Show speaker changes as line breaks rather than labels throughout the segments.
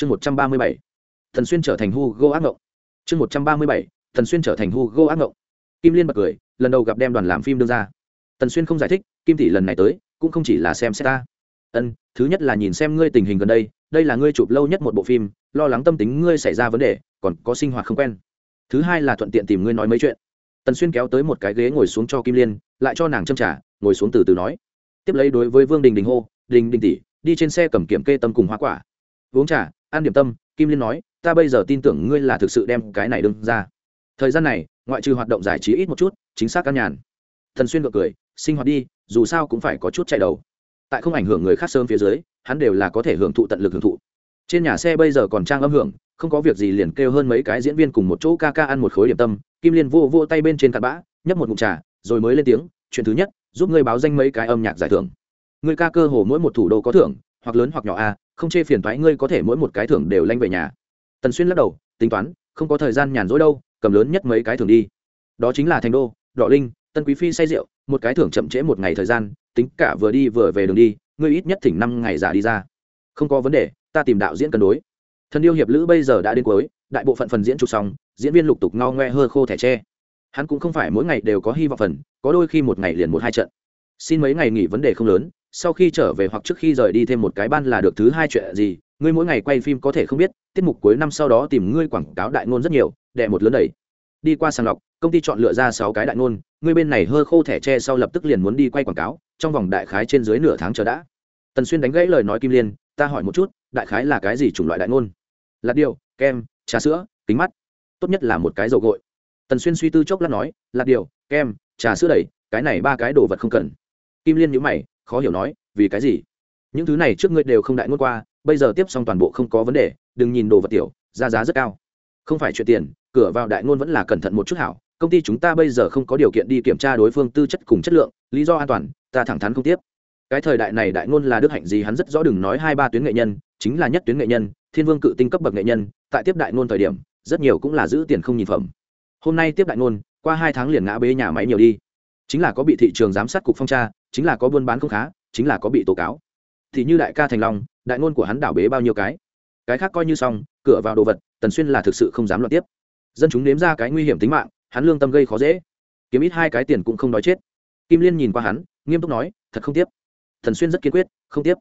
chương một trăm ba mươi bảy. Thần xuyên trở thành hugo ác ngộng. Chương một trăm ba mươi bảy. Thần xuyên trở thành hugo ác ngộng. Kim liên bật cười, lần đầu gặp đem đoàn làm phim đưa ra. Tần xuyên không giải thích, kim tỷ lần này tới, cũng không chỉ là xem xét ta. Ân, thứ nhất là nhìn xem ngươi tình hình gần đây đây là ngươi chụp lâu nhất một bộ phim, lo lắng tâm tính ngươi xảy ra vấn đề, còn có sinh hoạt không quen. Thứ hai là thuận tiện tìm ngươi nói mấy chuyện. Tần xuyên kéo tới một cái ghế ngồi xuống cho kim liên, lại cho nàng châm trả ngồi xuống từ từ nói. Tiếp lấy đối với vương đình đình hô, đình đình tỷ, đi trên xe cầm kiểm kê tâm cùng hoa quả. Uống trà ăn điểm tâm, kim liên nói, ta bây giờ tin tưởng ngươi là thực sự đem cái này đương ra. Thời gian này, ngoại trừ hoạt động giải trí ít một chút, chính xác căn nhàn. Thần xuyên gượng cười, sinh hoạt đi, dù sao cũng phải có chút chạy đầu. Tại không ảnh hưởng người khác sớm phía dưới, hắn đều là có thể hưởng thụ tận lực hưởng thụ. Trên nhà xe bây giờ còn trang âm hưởng, không có việc gì liền kêu hơn mấy cái diễn viên cùng một chỗ ca ca ăn một khối điểm tâm. Kim liên vô vô tay bên trên cặn bã, nhấp một mụn trà, rồi mới lên tiếng, chuyện thứ nhất, giúp ngươi báo danh mấy cái âm nhạc giải thưởng. Ngươi ca cơ hồ mỗi một thủ đô có thưởng, hoặc lớn hoặc nhỏ a không chê phiền thoái, ngươi có thể mỗi một cái thưởng đều lanh về nhà. Tần xuyên lắc đầu, tính toán, không có thời gian nhàn rỗi đâu, cầm lớn nhất mấy cái thưởng đi. Đó chính là thành đô, đọ linh, tân quý phi say rượu, một cái thưởng chậm trễ một ngày thời gian, tính cả vừa đi vừa về đường đi, ngươi ít nhất thỉnh năm ngày giả đi ra. Không có vấn đề, ta tìm đạo diễn cân đối. Thần yêu hiệp lữ bây giờ đã đến cuối, đại bộ phận phần diễn chụp xong, diễn viên lục tục ngao ngoe hơ khô thẻ tre. Hắn cũng không phải mỗi ngày đều có hy vọng phần, có đôi khi một ngày liền một hai trận. Xin mấy ngày nghỉ vấn đề không lớn sau khi trở về hoặc trước khi rời đi thêm một cái ban là được thứ hai chuyện gì, ngươi mỗi ngày quay phim có thể không biết, tiết mục cuối năm sau đó tìm ngươi quảng cáo đại ngôn rất nhiều đệ một lớn đầy đi qua sàng lọc, công ty chọn lựa ra sáu cái đại ngôn, ngươi bên này hơ khô thẻ tre sau lập tức liền muốn đi quay quảng cáo, trong vòng đại khái trên dưới nửa tháng chờ đã. Tần xuyên đánh gãy lời nói kim liên, ta hỏi một chút, đại khái là cái gì chủng loại đại ngôn? Lạt điều kem, trà sữa, kính mắt. Tốt nhất là một cái dầu gội. Tần xuyên suy tư chốc lát nói, lạt điều kem, trà sữa đầy cái này ba cái đồ vật không cần. Kim liên nhữ mày khó hiểu nói, vì cái gì? Những thứ này trước ngươi đều không đại ngôn qua, bây giờ tiếp xong toàn bộ không có vấn đề, đừng nhìn đồ vật tiểu ra giá rất cao. Không phải chuyện tiền, cửa vào đại ngôn vẫn là cẩn thận một chút hảo, công ty chúng ta bây giờ không có điều kiện đi kiểm tra đối phương tư chất cùng chất lượng, lý do an toàn, ta thẳng thắn không tiếp. Cái thời đại này đại ngôn là đức hạnh gì hắn rất rõ đừng nói hai ba tuyến nghệ nhân, chính là nhất tuyến nghệ nhân, thiên vương cự tinh cấp bậc nghệ nhân, tại tiếp đại ngôn thời điểm, rất nhiều cũng là giữ tiền không nhìn phẩm. Hôm nay tiếp đại ngôn, qua hai tháng liền ngã bế nhà máy nhiều đi. Chính là có bị thị trường giám sát cục phong tra chính là có buôn bán không khá, chính là có bị tố cáo. Thì như đại ca thành long, đại ngôn của hắn đảo bế bao nhiêu cái? Cái khác coi như xong, cửa vào đồ vật, tần xuyên là thực sự không dám loạn tiếp. Dân chúng nếm ra cái nguy hiểm tính mạng, hắn lương tâm gây khó dễ. Kiếm ít hai cái tiền cũng không nói chết. Kim liên nhìn qua hắn, nghiêm túc nói, thật không tiếp. Thần xuyên rất kiên quyết, không tiếp.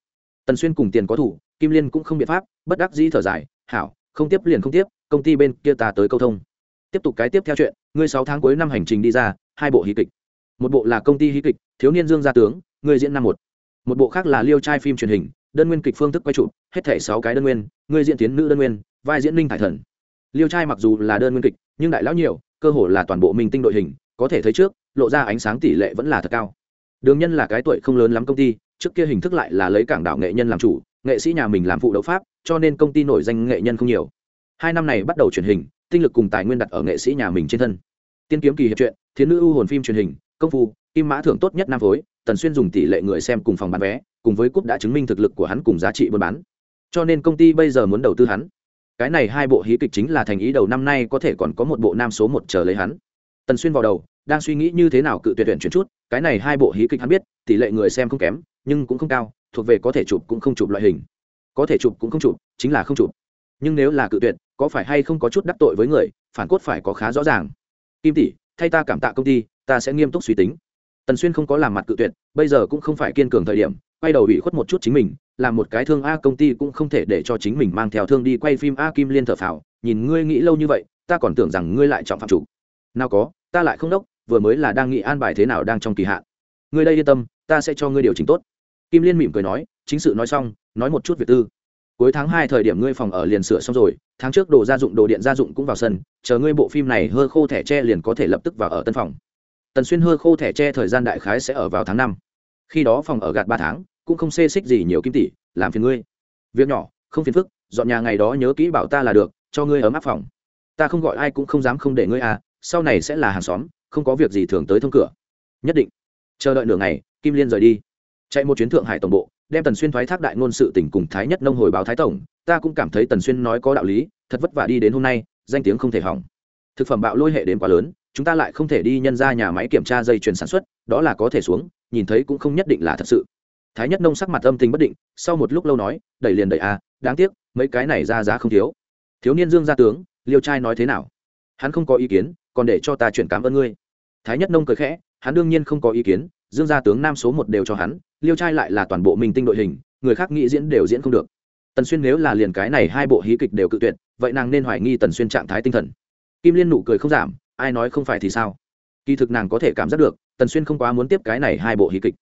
Tần xuyên cùng tiền có thủ, kim liên cũng không biện pháp, bất đắc dĩ thở dài, hảo, không tiếp liền không tiếp, công ty bên kia ta tới câu thông. Tiếp tục cái tiếp theo chuyện, ngươi sáu tháng cuối năm hành trình đi ra, hai bộ hí kịch một bộ là công ty hí kịch, thiếu niên dương gia tướng, người diễn năm một. Một bộ khác là liêu trai phim truyền hình, đơn nguyên kịch phương thức quay chụp, hết thảy sáu cái đơn nguyên, người diễn tiến nữ đơn nguyên, vai diễn linh thải thần. Liêu trai mặc dù là đơn nguyên kịch, nhưng đại lão nhiều, cơ hồ là toàn bộ minh tinh đội hình, có thể thấy trước, lộ ra ánh sáng tỷ lệ vẫn là thật cao. Đường nhân là cái tuổi không lớn lắm công ty, trước kia hình thức lại là lấy cảng đảo nghệ nhân làm chủ, nghệ sĩ nhà mình làm phụ đấu pháp, cho nên công ty nổi danh nghệ nhân không nhiều. Hai năm này bắt đầu truyền hình, tinh lực cùng tài nguyên đặt ở nghệ sĩ nhà mình trên thân. Tiên kiếm kỳ hiệp truyện, thiến nữ ưu hồn phim truyền hình công phu, kim mã thưởng tốt nhất nam phối, tần xuyên dùng tỷ lệ người xem cùng phòng bán vé, cùng với cúp đã chứng minh thực lực của hắn cùng giá trị buôn bán. Cho nên công ty bây giờ muốn đầu tư hắn. Cái này hai bộ hí kịch chính là thành ý đầu năm nay có thể còn có một bộ nam số một chờ lấy hắn. Tần xuyên vào đầu, đang suy nghĩ như thế nào cự tuyệt tuyển chuyển chút, cái này hai bộ hí kịch hắn biết, tỷ lệ người xem không kém, nhưng cũng không cao, thuộc về có thể chụp cũng không chụp loại hình. Có thể chụp cũng không chụp, chính là không chụp. Nhưng nếu là cự tuyệt, có phải hay không có chút đắc tội với người, phản cốt phải có khá rõ ràng. Kim tỷ thay ta cảm tạ công ty, ta sẽ nghiêm túc suy tính. Tần xuyên không có làm mặt cự tuyệt, bây giờ cũng không phải kiên cường thời điểm, quay đầu ủy khuất một chút chính mình, làm một cái thương a công ty cũng không thể để cho chính mình mang theo thương đi quay phim a kim liên thờ phào, nhìn ngươi nghĩ lâu như vậy, ta còn tưởng rằng ngươi lại trọng phạm chủ. Nào có, ta lại không đốc, vừa mới là đang nghĩ an bài thế nào đang trong kỳ hạn. Ngươi đây yên tâm, ta sẽ cho ngươi điều chỉnh tốt. Kim liên mỉm cười nói, chính sự nói xong, nói một chút việc tư cuối tháng hai thời điểm ngươi phòng ở liền sửa xong rồi, tháng trước đồ gia dụng, đồ điện gia dụng cũng vào sân, chờ ngươi bộ phim này hơ khô thẻ tre liền có thể lập tức vào ở tân phòng. Tần xuyên hơ khô thẻ tre thời gian đại khái sẽ ở vào tháng năm. Khi đó phòng ở gạt ba tháng, cũng không xê xích gì nhiều kim tỷ, làm phiền ngươi. Việc nhỏ, không phiền phức, dọn nhà ngày đó nhớ kỹ bảo ta là được, cho ngươi ấm áp phòng. Ta không gọi ai cũng không dám không để ngươi à sau này sẽ là hàng xóm, không có việc gì thường tới thông cửa. Nhất định. Chờ đợi nửa ngày, kim liên rời đi. Chạy một chuyến thượng hải tổng bộ đem tần xuyên thoái thác đại ngôn sự tỉnh cùng thái nhất nông hồi báo thái tổng ta cũng cảm thấy tần xuyên nói có đạo lý thật vất vả đi đến hôm nay danh tiếng không thể hỏng. Thực phẩm bạo lôi hệ đến quá lớn chúng ta lại không thể đi nhân ra nhà máy kiểm tra dây chuyền sản xuất đó là có thể xuống nhìn thấy cũng không nhất định là thật sự. Thái nhất nông sắc mặt âm tình bất định sau một lúc lâu nói đẩy liền đẩy a à, đáng tiếc mấy cái này ra giá không thiếu. Thiếu niên dương gia tướng liêu trai nói thế nào? Hắn không có ý kiến còn để cho ta chuyển cảm ơn ngươi. Thái nhất nông cười khẽ hắn đương nhiên không có ý kiến dương gia tướng nam số một đều cho hắn liêu trai lại là toàn bộ minh tinh đội hình, người khác nghĩ diễn đều diễn không được. Tần xuyên nếu là liền cái này hai bộ hí kịch đều cự tuyệt, vậy nàng nên hoài nghi tần xuyên trạng thái tinh thần. Kim liên nụ cười không giảm, ai nói không phải thì sao? Kỳ thực nàng có thể cảm giác được, tần xuyên không quá muốn tiếp cái này hai bộ hí kịch.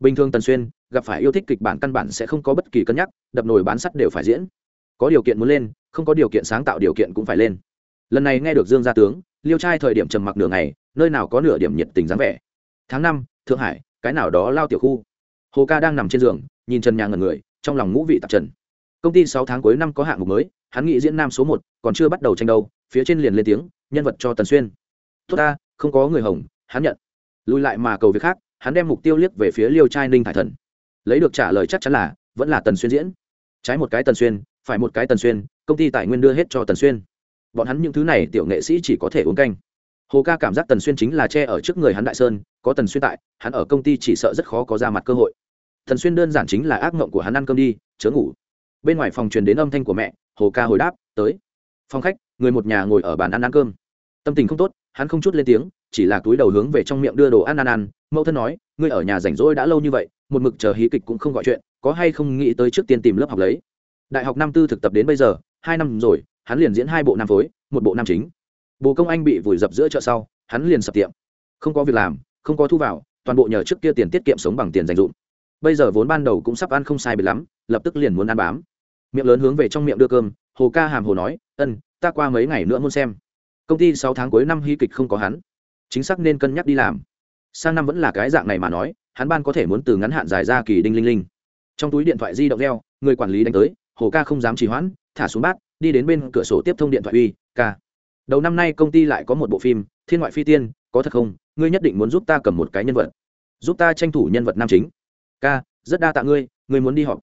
Bình thường tần xuyên, gặp phải yêu thích kịch bản căn bản sẽ không có bất kỳ cân nhắc, đập nồi bán sắt đều phải diễn. Có điều kiện muốn lên, không có điều kiện sáng tạo điều kiện cũng phải lên. Lần này nghe được dương gia tướng, liêu trai thời điểm trầm mặc nửa ngày, nơi nào có nửa điểm nhiệt tình dáng vẻ. Tháng năm, thượng hải, cái nào đó lao tiểu khu hồ ca đang nằm trên giường, nhìn trần nhà ngần người, trong lòng ngũ vị tạp trần. Công ty sáu tháng cuối năm có hạng mục mới, hắn nghĩ diễn nam số một, còn chưa bắt đầu tranh đâu, phía trên liền lên tiếng, nhân vật cho tần xuyên. Tốt ta, không có người hồng, hắn nhận. Lùi lại mà cầu việc khác, hắn đem mục tiêu liếc về phía liêu trai ninh thải thần. Lấy được trả lời chắc chắn là, vẫn là tần xuyên diễn. Trái một cái tần xuyên, phải một cái tần xuyên, công ty tài nguyên đưa hết cho tần xuyên. Bọn hắn những thứ này tiểu nghệ sĩ chỉ có thể uống canh hồ ca cảm giác tần xuyên chính là che ở trước người hắn đại sơn, có tần xuyên tại, hắn ở công ty chỉ sợ rất khó có ra mặt cơ hội. Tần xuyên đơn giản chính là ác mộng của hắn ăn cơm đi, chớ ngủ. Bên ngoài phòng truyền đến âm thanh của mẹ, hồ ca hồi đáp, tới. Phòng khách, người một nhà ngồi ở bàn ăn ăn cơm. Tâm tình không tốt, hắn không chút lên tiếng, chỉ là túi đầu hướng về trong miệng đưa đồ ăn ăn ăn. Mẫu thân nói, ngươi ở nhà rảnh rỗi đã lâu như vậy, một mực chờ hí kịch cũng không gọi chuyện, có hay không nghĩ tới trước tiên tìm lớp học lấy? Đại học năm tư thực tập đến bây giờ, hai năm rồi, hắn liền diễn hai bộ nam phối, một bộ nam chính bồ công anh bị vùi dập giữa chợ sau, hắn liền sập tiệm. Không có việc làm, không có thu vào, toàn bộ nhờ trước kia tiền tiết kiệm sống bằng tiền dành dụm bây giờ vốn ban đầu cũng sắp ăn không sai biệt lắm, lập tức liền muốn ăn bám. Miệng lớn hướng về trong miệng đưa cơm, hồ ca hàm hồ nói, ân, ta qua mấy ngày nữa muốn xem. Công ty sáu tháng cuối năm hy kịch không có hắn. Chính xác nên cân nhắc đi làm. Sang năm vẫn là cái dạng này mà nói, hắn ban có thể muốn từ ngắn hạn dài ra kỳ đinh linh linh. Trong túi điện thoại di động reo người quản lý đánh tới, hồ ca không dám trì hoãn, thả xuống bát, đi đến bên cửa sổ tiếp thông điện thoại uy, ca đầu năm nay công ty lại có một bộ phim, thiên ngoại phi tiên, có thật không? Ngươi nhất định muốn giúp ta cầm một cái nhân vật. Giúp ta tranh thủ nhân vật nam chính. Ca, rất đa tạ ngươi ngươi muốn đi họp.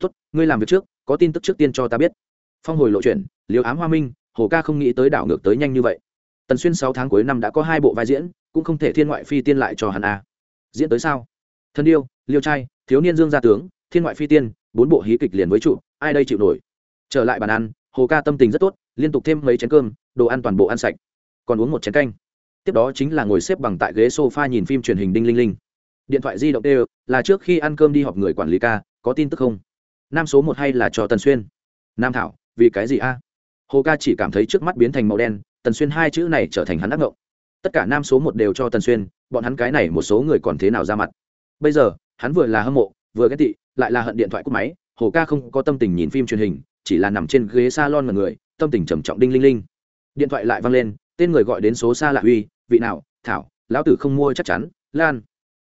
Tốt, ngươi làm việc trước, có tin tức trước tiên cho ta biết. Phong hồi lộ chuyển liều ám hoa minh, hồ ca không nghĩ tới đảo ngược tới nhanh như vậy. Tần xuyên sáu tháng cuối năm đã có hai bộ vai diễn, cũng không thể thiên ngoại phi tiên lại cho hắn a diễn tới sao? Thân điêu liêu trai, thiếu niên dương gia tướng, thiên ngoại phi tiên, bốn bộ hí kịch liền với trụ, ai đây chịu nổi? Trở lại bàn ăn, hồ ca tâm tình rất tốt, liên tục thêm mấy chén cơm đồ ăn toàn bộ ăn sạch. Còn uống một chén canh. Tiếp đó chính là ngồi xếp bằng tại ghế sofa nhìn phim truyền hình đinh linh linh. Điện thoại di động đều, là trước khi ăn cơm đi họp người quản lý ca, có tin tức không? Nam số một hay là cho tần xuyên? Nam thảo, vì cái gì a? Hồ ca chỉ cảm thấy trước mắt biến thành màu đen, tần xuyên hai chữ này trở thành hắn ác ngộng. Tất cả nam số một đều cho tần xuyên, bọn hắn cái này một số người còn thế nào ra mặt? Bây giờ, hắn vừa là hâm mộ, vừa ghét tị, lại là hận điện thoại cúp máy, hồ ca không có tâm tình nhìn phim truyền hình, chỉ là nằm trên ghế s a lon mọi người, tâm tình trầm trọng đinh linh linh điện thoại lại văng lên, tên người gọi đến số xa lạ uy, vị nào, thảo, lão tử không mua chắc chắn, lan.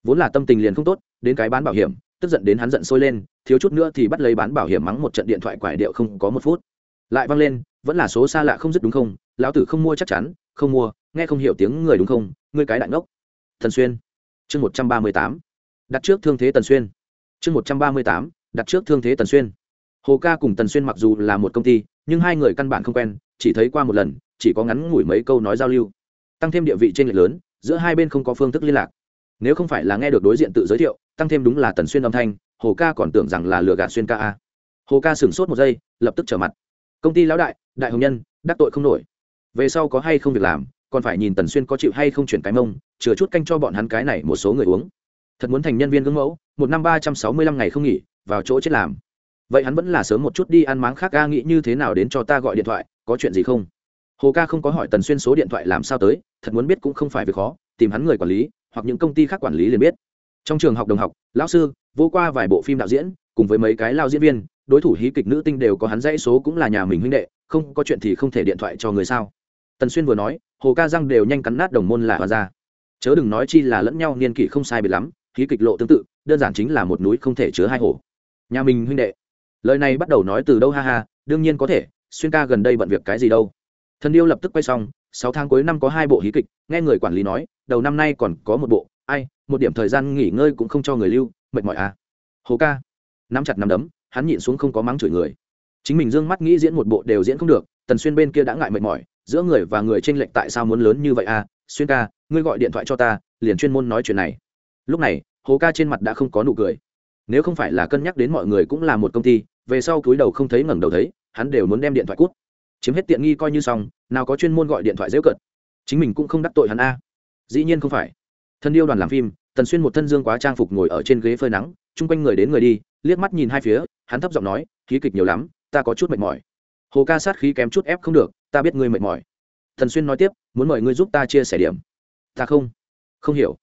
Vốn là tâm tình liền không tốt, đến cái bán bảo hiểm, tức giận đến hắn giận sôi lên, thiếu chút nữa thì bắt lấy bán bảo hiểm mắng một trận điện thoại quải điệu không có một phút. Lại văng lên, vẫn là số xa lạ không dứt đúng không, lão tử không mua chắc chắn, không mua, nghe không hiểu tiếng người đúng không, ngươi cái đại ngốc. Thần xuyên, chương một trăm ba mươi tám. Đặt trước thương thế tần xuyên. Chương một trăm ba mươi tám, đặt trước thương thế tần xuyên. Hồ ca cùng tần xuyên mặc dù là một công ty, nhưng hai người căn bản không quen, chỉ thấy qua một lần chỉ có ngắn ngủi mấy câu nói giao lưu, tăng thêm địa vị trên lệch lớn, giữa hai bên không có phương thức liên lạc. Nếu không phải là nghe được đối diện tự giới thiệu, tăng thêm đúng là tần xuyên âm thanh, hồ ca còn tưởng rằng là lừa gạt xuyên ca a. Hồ ca sửng sốt một giây, lập tức trở mặt. Công ty lão đại đại hồng nhân, đắc tội không nổi. Về sau có hay không việc làm, còn phải nhìn tần xuyên có chịu hay không chuyển cái mông, chừa chút canh cho bọn hắn cái này một số người uống. Thật muốn thành nhân viên gương mẫu, một năm ba trăm sáu mươi lăm ngày không nghỉ, vào chỗ chết làm. Vậy hắn vẫn là sớm một chút đi ăn máng khác ga, nghĩ như thế nào đến cho ta gọi điện thoại, có chuyện gì không? Hồ ca không có hỏi tần xuyên số điện thoại làm sao tới, thật muốn biết cũng không phải việc khó, tìm hắn người quản lý, hoặc những công ty khác quản lý liền biết. Trong trường học đồng học, lão sư, vô qua vài bộ phim đạo diễn, cùng với mấy cái lao diễn viên, đối thủ hí kịch nữ tinh đều có hắn dãy số cũng là nhà mình huynh đệ, không, có chuyện thì không thể điện thoại cho người sao? Tần xuyên vừa nói, hồ ca răng đều nhanh cắn nát đồng môn là hoa ra chớ đừng nói chi là lẫn nhau niên kỷ không sai biệt lắm, hí kịch lộ tương tự, đơn giản chính là một núi không thể chứa hai hồ. Nhà mình huynh đệ. Lời này bắt đầu nói từ đâu ha ha, đương nhiên có thể, xuyên ca gần đây bận việc cái gì đâu thần điêu lập tức quay xong, sáu tháng cuối năm có hai bộ hí kịch, nghe người quản lý nói, đầu năm nay còn có một bộ, ai, một điểm thời gian nghỉ ngơi cũng không cho người lưu, mệt mỏi à. Hồ ca. Nắm chặt nắm đấm, hắn nhịn xuống không có mắng chửi người. Chính mình d ư ơ n g mắt nghĩ diễn một bộ đều diễn không được, tần xuyên bên kia đã ngại mệt mỏi, giữa người và người t r ê n lệch tại sao muốn lớn như vậy à? Xuyên ca, ngươi gọi điện thoại cho ta, liền chuyên môn nói chuyện này. Lúc này, hồ ca trên mặt đã không có nụ cười. Nếu không phải là cân nhắc đến mọi người cũng là một công ty, về sau cúi đầu không thấy ngẩng đầu thấy, hắn đều muốn đem điện thoại cút chiếm hết tiện nghi coi như xong, nào có chuyên môn gọi điện thoại dễ cận chính mình cũng không đắc tội hắn a. Dĩ nhiên không phải. Thân yêu đoàn làm phim, tần xuyên một thân dương quá trang phục ngồi ở trên ghế phơi nắng, chung quanh người đến người đi, liếc mắt nhìn hai phía, hắn thấp giọng nói, khí kịch nhiều lắm, ta có chút mệt mỏi. Hồ ca sát khí kém chút ép không được, ta biết ngươi mệt mỏi. Thần xuyên nói tiếp, muốn mời ngươi giúp ta chia sẻ điểm. Ta không. Không hiểu.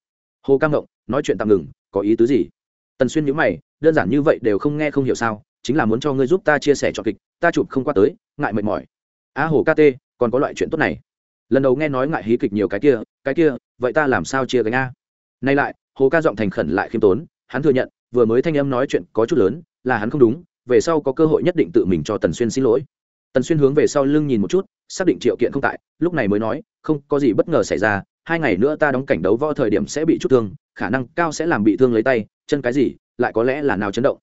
Hồ ca ngộng, nói chuyện tạm ngừng, có ý tứ gì? Tần xuyên nhữ mày, đơn giản như vậy đều không nghe không hiểu sao, chính là muốn cho ngươi giúp ta chia sẻ cho kịch, ta chụp không qua tới, ngại mệt mỏi a hồ ca tê, còn có loại chuyện tốt này. Lần đầu nghe nói ngại hí kịch nhiều cái kia cái kia, vậy ta làm sao chia gánh a? Nay lại, hồ ca giọng thành khẩn lại khiêm tốn, hắn thừa nhận, vừa mới thanh âm nói chuyện có chút lớn, là hắn không đúng, về sau có cơ hội nhất định tự mình cho tần xuyên xin lỗi. Tần xuyên hướng về sau lưng nhìn một chút, xác định triệu kiện không tại, lúc này mới nói, không, có gì bất ngờ xảy ra, hai ngày nữa ta đóng cảnh đấu võ thời điểm sẽ bị chút thương, khả năng cao sẽ làm bị thương lấy tay, chân cái gì, lại có lẽ là nào chấn động.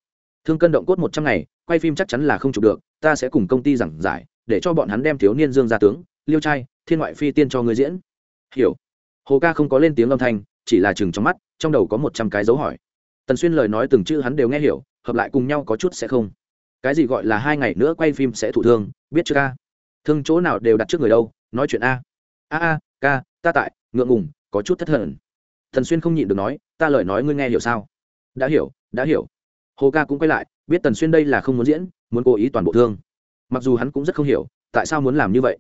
Thương cân động cốt một trăm ngày, quay phim chắc chắn là không chụp được, ta sẽ cùng công ty giảng giải để cho bọn hắn đem thiếu niên dương ra tướng, liêu trai, thiên ngoại phi tiên cho người diễn. Hiểu. Hồ ca không có lên tiếng âm thanh, chỉ là chừng trong mắt, trong đầu có một trăm cái dấu hỏi. Tần xuyên lời nói từng chữ hắn đều nghe hiểu, hợp lại cùng nhau có chút sẽ không. Cái gì gọi là hai ngày nữa quay phim sẽ thụ thương, biết chưa ca? Thương chỗ nào đều đặt trước người đâu, nói chuyện a. A a, ca, ta tại, ngượng ngùng, có chút thất thần thần xuyên không nhịn được nói, ta lời nói ngươi nghe hiểu sao? Đã hiểu đã hiểu. Hồ ca cũng quay lại, biết tần xuyên đây là không muốn diễn, muốn cố ý toàn bộ thương mặc dù hắn cũng rất không hiểu, tại sao muốn làm như vậy.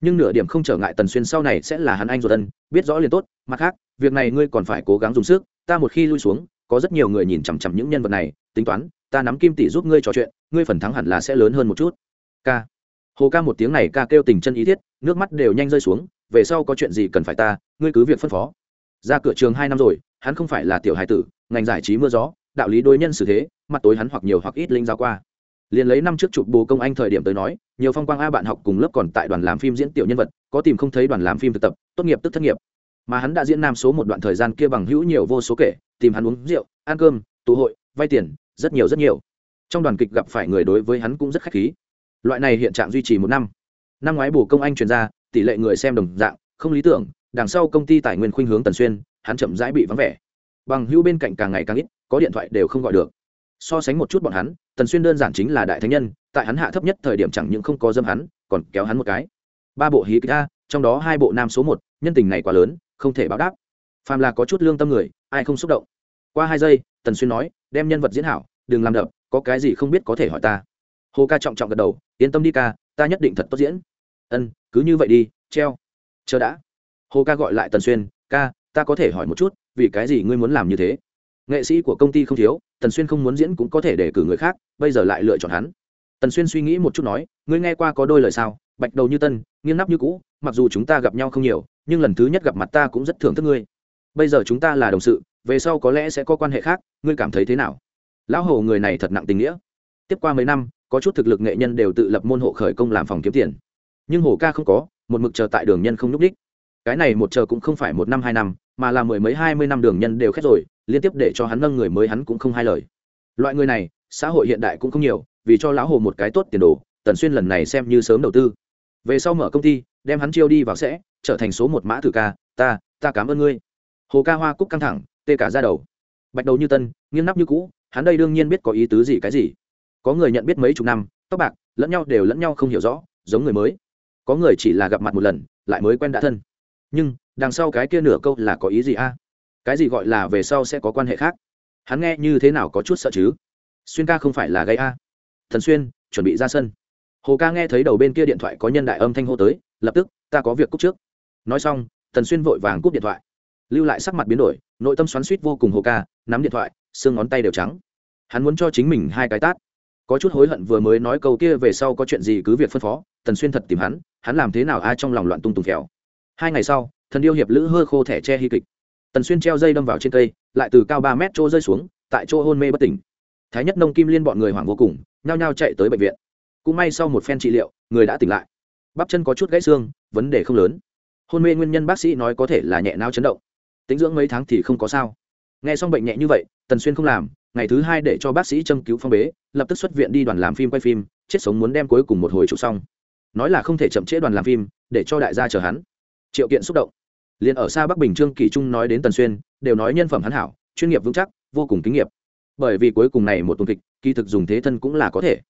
Nhưng nửa điểm không trở ngại tần xuyên sau này sẽ là hắn anh ruột ân biết rõ liền tốt, mặt khác, việc này ngươi còn phải cố gắng dùng sức, ta một khi lui xuống, có rất nhiều người nhìn chằm chằm những nhân vật này, tính toán, ta nắm kim tỷ giúp ngươi trò chuyện, ngươi phần thắng hẳn là sẽ lớn hơn một chút. K. Hồ ca một tiếng này ca kêu tình chân ý thiết, nước mắt đều nhanh rơi xuống, về sau có chuyện gì cần phải ta, ngươi cứ việc phân phó. Ra cửa trường hai năm rồi, hắn không phải là tiểu hài tử, ngành giải trí mưa gió, đạo lý đối nhân xử thế, mặt tối hắn hoặc nhiều hoặc ít linh giao qua liền lấy năm trước chụp bồ công anh thời điểm tới nói, nhiều phong quang a bạn học cùng lớp còn tại đoàn làm phim diễn tiểu nhân vật, có tìm không thấy đoàn làm phim thực tập, tốt nghiệp tức thất nghiệp. Mà hắn đã diễn nam số một đoạn thời gian kia bằng hữu nhiều vô số kể, tìm hắn uống rượu, ăn cơm, tụ hội, vay tiền, rất nhiều rất nhiều. Trong đoàn kịch gặp phải người đối với hắn cũng rất khách khí. Loại này hiện trạng duy trì một năm. Năm ngoái bồ công anh truyền ra, tỷ lệ người xem đồng dạng, không lý tưởng, đằng sau công ty tài nguyên khuynh hướng tần xuyên, hắn chậm rãi bị vắng vẻ. Bằng hữu bên cạnh càng ngày càng ít, có điện thoại đều không gọi được so sánh một chút bọn hắn, tần xuyên đơn giản chính là đại thánh nhân, tại hắn hạ thấp nhất thời điểm chẳng những không có dâm hắn, còn kéo hắn một cái. Ba bộ hí kịch a, trong đó hai bộ nam số một, nhân tình này quá lớn, không thể báo đáp. Phàm là có chút lương tâm người, ai không xúc động? Qua hai giây, tần xuyên nói, đem nhân vật diễn hảo, đừng làm đập, có cái gì không biết có thể hỏi ta. Hồ ca trọng trọng gật đầu, yên tâm đi ca, ta nhất định thật tốt diễn. Ân, cứ như vậy đi, treo. Chờ đã. Hồ ca gọi lại tần xuyên, ca, ta có thể hỏi một chút, vì cái gì ngươi muốn làm như thế? Nghệ sĩ của công ty không thiếu, tần xuyên không muốn diễn cũng có thể để cử người khác, bây giờ lại lựa chọn hắn. Tần xuyên suy nghĩ một chút nói, ngươi nghe qua có đôi lời sao? Bạch đầu như tân, nghiêng nắp như cũ, mặc dù chúng ta gặp nhau không nhiều, nhưng lần thứ nhất gặp mặt ta cũng rất thưởng thức ngươi. Bây giờ chúng ta là đồng sự, về sau có lẽ sẽ có quan hệ khác, ngươi cảm thấy thế nào? Lão hồ người này thật nặng tình nghĩa. Tiếp qua mấy năm, có chút thực lực nghệ nhân đều tự lập môn hộ khởi công làm phòng kiếm tiền. Nhưng hồ ca không có, một mực chờ tại đường nhân không n ú c đích cái này một chờ cũng không phải một năm, hai năm mà là mười mấy hai mươi năm đường nhân đều khét rồi, liên tiếp để cho hắn nâng người mới hắn cũng không hai lời. Loại người này, xã hội hiện đại cũng không nhiều, vì cho lão hồ một cái tốt tiền đồ, tần xuyên lần này xem như sớm đầu tư. Về sau mở công ty, đem hắn chiêu đi vào sẽ, trở thành số một mã thử ca, ta ta cảm ơn ngươi. Hồ ca hoa cúc căng thẳng, tê cả ra đầu. Bạch đầu như tân, nghiêng nắp như cũ, hắn đây đương nhiên biết có ý tứ gì cái gì. Có người nhận biết mấy chục năm, tóc bạc, lẫn nhau đều lẫn nhau không hiểu rõ, giống người mới. Có người chỉ là gặp mặt một lần, lại mới quen đã thân. Nhưng đằng sau cái kia nửa câu là có ý gì a? Cái gì gọi là về sau sẽ có quan hệ khác? Hắn nghe như thế nào có chút sợ chứ? Xuyên ca không phải là gây a? Thần xuyên, chuẩn bị ra sân. Hồ ca nghe thấy đầu bên kia điện thoại có nhân đại âm thanh hô tới, lập tức, ta có việc cúp trước. Nói xong, thần xuyên vội vàng cúp điện thoại. Lưu lại sắc mặt biến đổi, nội tâm xoắn suýt vô cùng hồ ca, nắm điện thoại, xương ngón tay đều trắng. Hắn muốn cho chính mình hai cái tát. Có chút hối hận vừa mới nói câu kia về sau có chuyện gì cứ việc phân phó tần xuyên thật tìm hắn hắn làm thế nào ai trong lòng loạn tung tùng khéo hai ngày sau thần điêu hiệp lữ hơ khô thẻ che hy kịch. Tần xuyên treo dây đâm vào trên cây, lại từ cao ba mét chỗ rơi xuống, tại chỗ hôn mê bất tỉnh. Thái nhất nông kim liên bọn người hoảng vô cùng, nhao nhao chạy tới bệnh viện. Cũng may sau một phen trị liệu, người đã tỉnh lại. Bắp chân có chút gãy xương, vấn đề không lớn. Hôn mê nguyên nhân bác sĩ nói có thể là nhẹ nao chấn động. Tính dưỡng mấy tháng thì không có sao. Nghe xong bệnh nhẹ như vậy, tần xuyên không làm, ngày thứ hai để cho bác sĩ châm cứu phong bế, lập tức xuất viện đi đoàn làm phim quay phim, chết sống muốn đem cuối cùng một hồi trụ xong. Nói là không thể chậm trễ đoàn làm phim, để cho đại gia chờ hắn. Triệu kiện xúc động liền ở xa bắc bình trương kỳ trung nói đến tần xuyên, đều nói nhân phẩm hắn hảo, chuyên nghiệp vững chắc, vô cùng kinh nghiệm bởi vì cuối cùng này một tuần kịch, kỳ thực dùng thế thân cũng là có thể.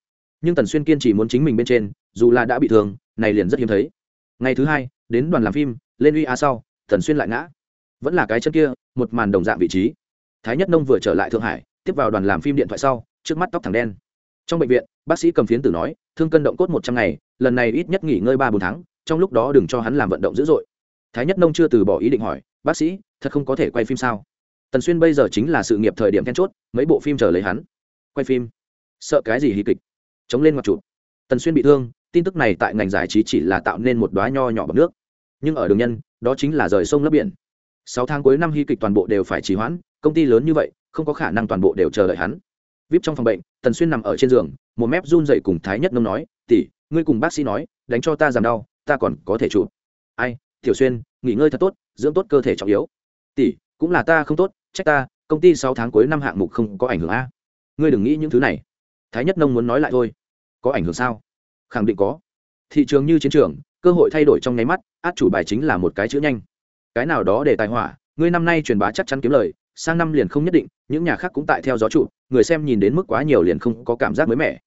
Nhưng tần xuyên kiên trì muốn chính mình bên trên, dù là đã bị thương, này liền rất hiếm thấy. Ngày thứ hai, đến đoàn làm phim, lên uy a sau, tần xuyên lại ngã. Vẫn là cái chân kia, một màn đồng dạng vị trí. Thái nhất nông vừa trở lại thượng hải, tiếp vào đoàn làm phim điện thoại sau, trước mắt tóc thẳng đen. Trong bệnh viện, bác sĩ cầm phiến tử nói, thương cân động cốt một trăm ngày, lần này ít nhất nghỉ ngơi ba bốn tháng, trong lúc đó đừng cho hắn làm vận động dữ dội thái nhất nông chưa từ bỏ ý định hỏi, bác sĩ, thật không có thể quay phim sao? Tần xuyên bây giờ chính là sự nghiệp thời điểm then chốt, mấy bộ phim chờ lấy hắn. Quay phim? Sợ cái gì hí kịch? Chống lên mặt chụp. Tần xuyên bị thương, tin tức này tại ngành giải trí chỉ là tạo nên một đoá nho nhỏ bằng nước. Nhưng ở đường nhân, đó chính là rời sông lấp biển. Sáu tháng cuối năm hy kịch toàn bộ đều phải trì hoãn, công ty lớn như vậy, không có khả năng toàn bộ đều chờ đợi hắn. Vip trong phòng bệnh, tần xuyên nằm ở trên giường, một mép run dậy cùng thái nhất nông nói tỉ ngươi cùng bác sĩ nói, đánh cho ta giảm đau, ta còn có thể chụp. Ai tiểu xuyên, nghỉ ngơi thật tốt, dưỡng tốt cơ thể trọng yếu. Tỷ, cũng là ta không tốt, trách ta, công ty sáu tháng cuối năm hạng mục không có ảnh hưởng a. Ngươi đừng nghĩ những thứ này. Thái nhất nông muốn nói lại thôi. Có ảnh hưởng sao? Khẳng định có. Thị trường như chiến trường, cơ hội thay đổi trong nháy mắt, át chủ bài chính là một cái chữ nhanh. Cái nào đó để tài hỏa, ngươi năm nay truyền bá chắc chắn kiếm lời, sang năm liền không nhất định, những nhà khác cũng tại theo gió trụ, người xem nhìn đến mức quá nhiều liền không có cảm giác mới mẻ.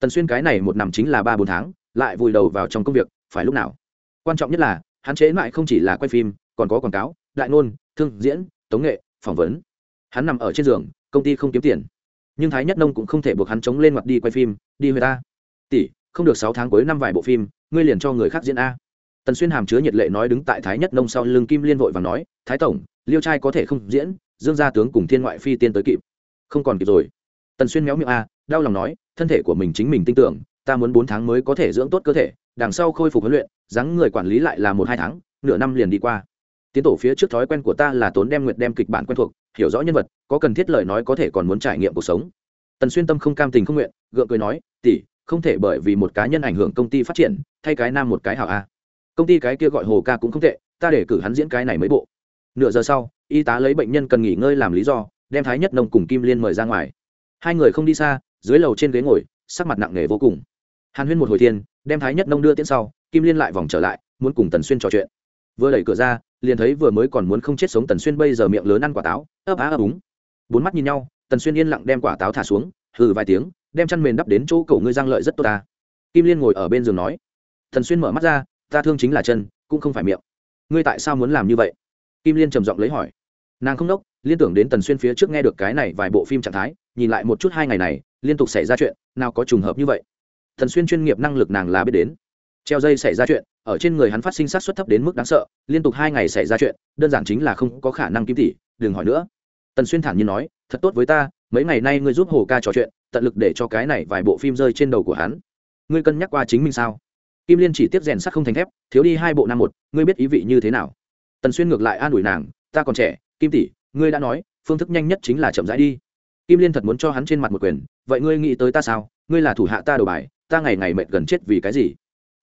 Tần xuyên cái này một năm chính là ba bốn tháng, lại vùi đầu vào trong công việc, phải lúc nào? Quan trọng nhất là hắn chế lại không chỉ là quay phim, còn có quảng cáo, đại ngôn, thương, diễn, tống nghệ, phỏng vấn. Hắn nằm ở trên giường, công ty không kiếm tiền. Nhưng thái nhất nông cũng không thể buộc hắn chống lên mặt đi quay phim, đi người ta. Tỷ, không được sáu tháng cuối năm vài bộ phim, ngươi liền cho người khác diễn a. Tần xuyên hàm chứa nhiệt lệ nói đứng tại thái nhất nông sau lưng kim liên vội và nói, thái tổng, liêu trai có thể không diễn, dương gia tướng cùng thiên ngoại phi tiên tới kịp. Không còn kịp rồi. Tần xuyên méo miệng a, đau lòng nói, thân thể của mình chính mình tin tưởng, ta muốn bốn tháng mới có thể dưỡng tốt cơ thể đằng sau khôi phục huấn luyện, dáng người quản lý lại là một hai tháng, nửa năm liền đi qua. Tiến tổ phía trước thói quen của ta là tốn đem nguyệt đem kịch bản quen thuộc, hiểu rõ nhân vật, có cần thiết lời nói có thể còn muốn trải nghiệm cuộc sống. Tần xuyên tâm không cam tình không nguyện, gượng cười nói, tỷ, không thể bởi vì một cá nhân ảnh hưởng công ty phát triển, thay cái nam một cái hảo a. Công ty cái kia gọi hồ ca cũng không tệ, ta để cử hắn diễn cái này mấy bộ. Nửa giờ sau, y tá lấy bệnh nhân cần nghỉ ngơi làm lý do, đem thái nhất nông cùng kim liên mời ra ngoài. Hai người không đi xa, dưới lầu trên ghế ngồi, sắc mặt nặng nề vô cùng. Hàn huyên một hồi thiên đem thái nhất nông đưa tiễn sau, kim liên lại vòng trở lại, muốn cùng tần xuyên trò chuyện. Vừa đẩy cửa ra, liền thấy vừa mới còn muốn không chết sống tần xuyên bây giờ miệng lớn ăn quả táo, ấp á ấp úng. Bốn mắt nhìn nhau, tần xuyên yên lặng đem quả táo thả xuống, hừ vài tiếng, đem chăn mền đắp đến chỗ cổ ngươi giang lợi rất tốt ta. Kim liên ngồi ở bên giường nói, tần xuyên mở mắt ra, ta thương chính là chân, cũng không phải miệng. Ngươi tại sao muốn làm như vậy? Kim liên trầm giọng lấy hỏi. Nàng không đốc, liên tưởng đến tần xuyên phía trước nghe được cái này vài bộ phim trạng thái, nhìn lại một chút hai ngày này, liên tục xảy ra chuyện, nào có trùng hợp như vậy. Thần xuyên chuyên nghiệp năng lực nàng là biết đến. Treo dây xảy ra chuyện, ở trên người hắn phát sinh sát xuất thấp đến mức đáng sợ, liên tục hai ngày xảy ra chuyện, đơn giản chính là không có khả năng kiếm tỷ, đừng hỏi nữa. Tần xuyên thản nhiên nói, thật tốt với ta, mấy ngày nay ngươi giúp hồ ca trò chuyện, tận lực để cho cái này vài bộ phim rơi trên đầu của hắn. Ngươi cân nhắc qua chính mình sao? Kim liên chỉ tiếp rèn sắt không thành thép, thiếu đi hai bộ năm một, ngươi biết ý vị như thế nào? Tần xuyên ngược lại an ủi nàng, ta còn trẻ, kim tỷ, ngươi đã nói, phương thức nhanh nhất chính là chậm rãi đi. Kim liên thật muốn cho hắn trên mặt một quyền, vậy ngươi nghĩ tới ta sao? Ngươi là thủ hạ ta đầu bài ta ngày ngày mệt gần chết vì cái gì?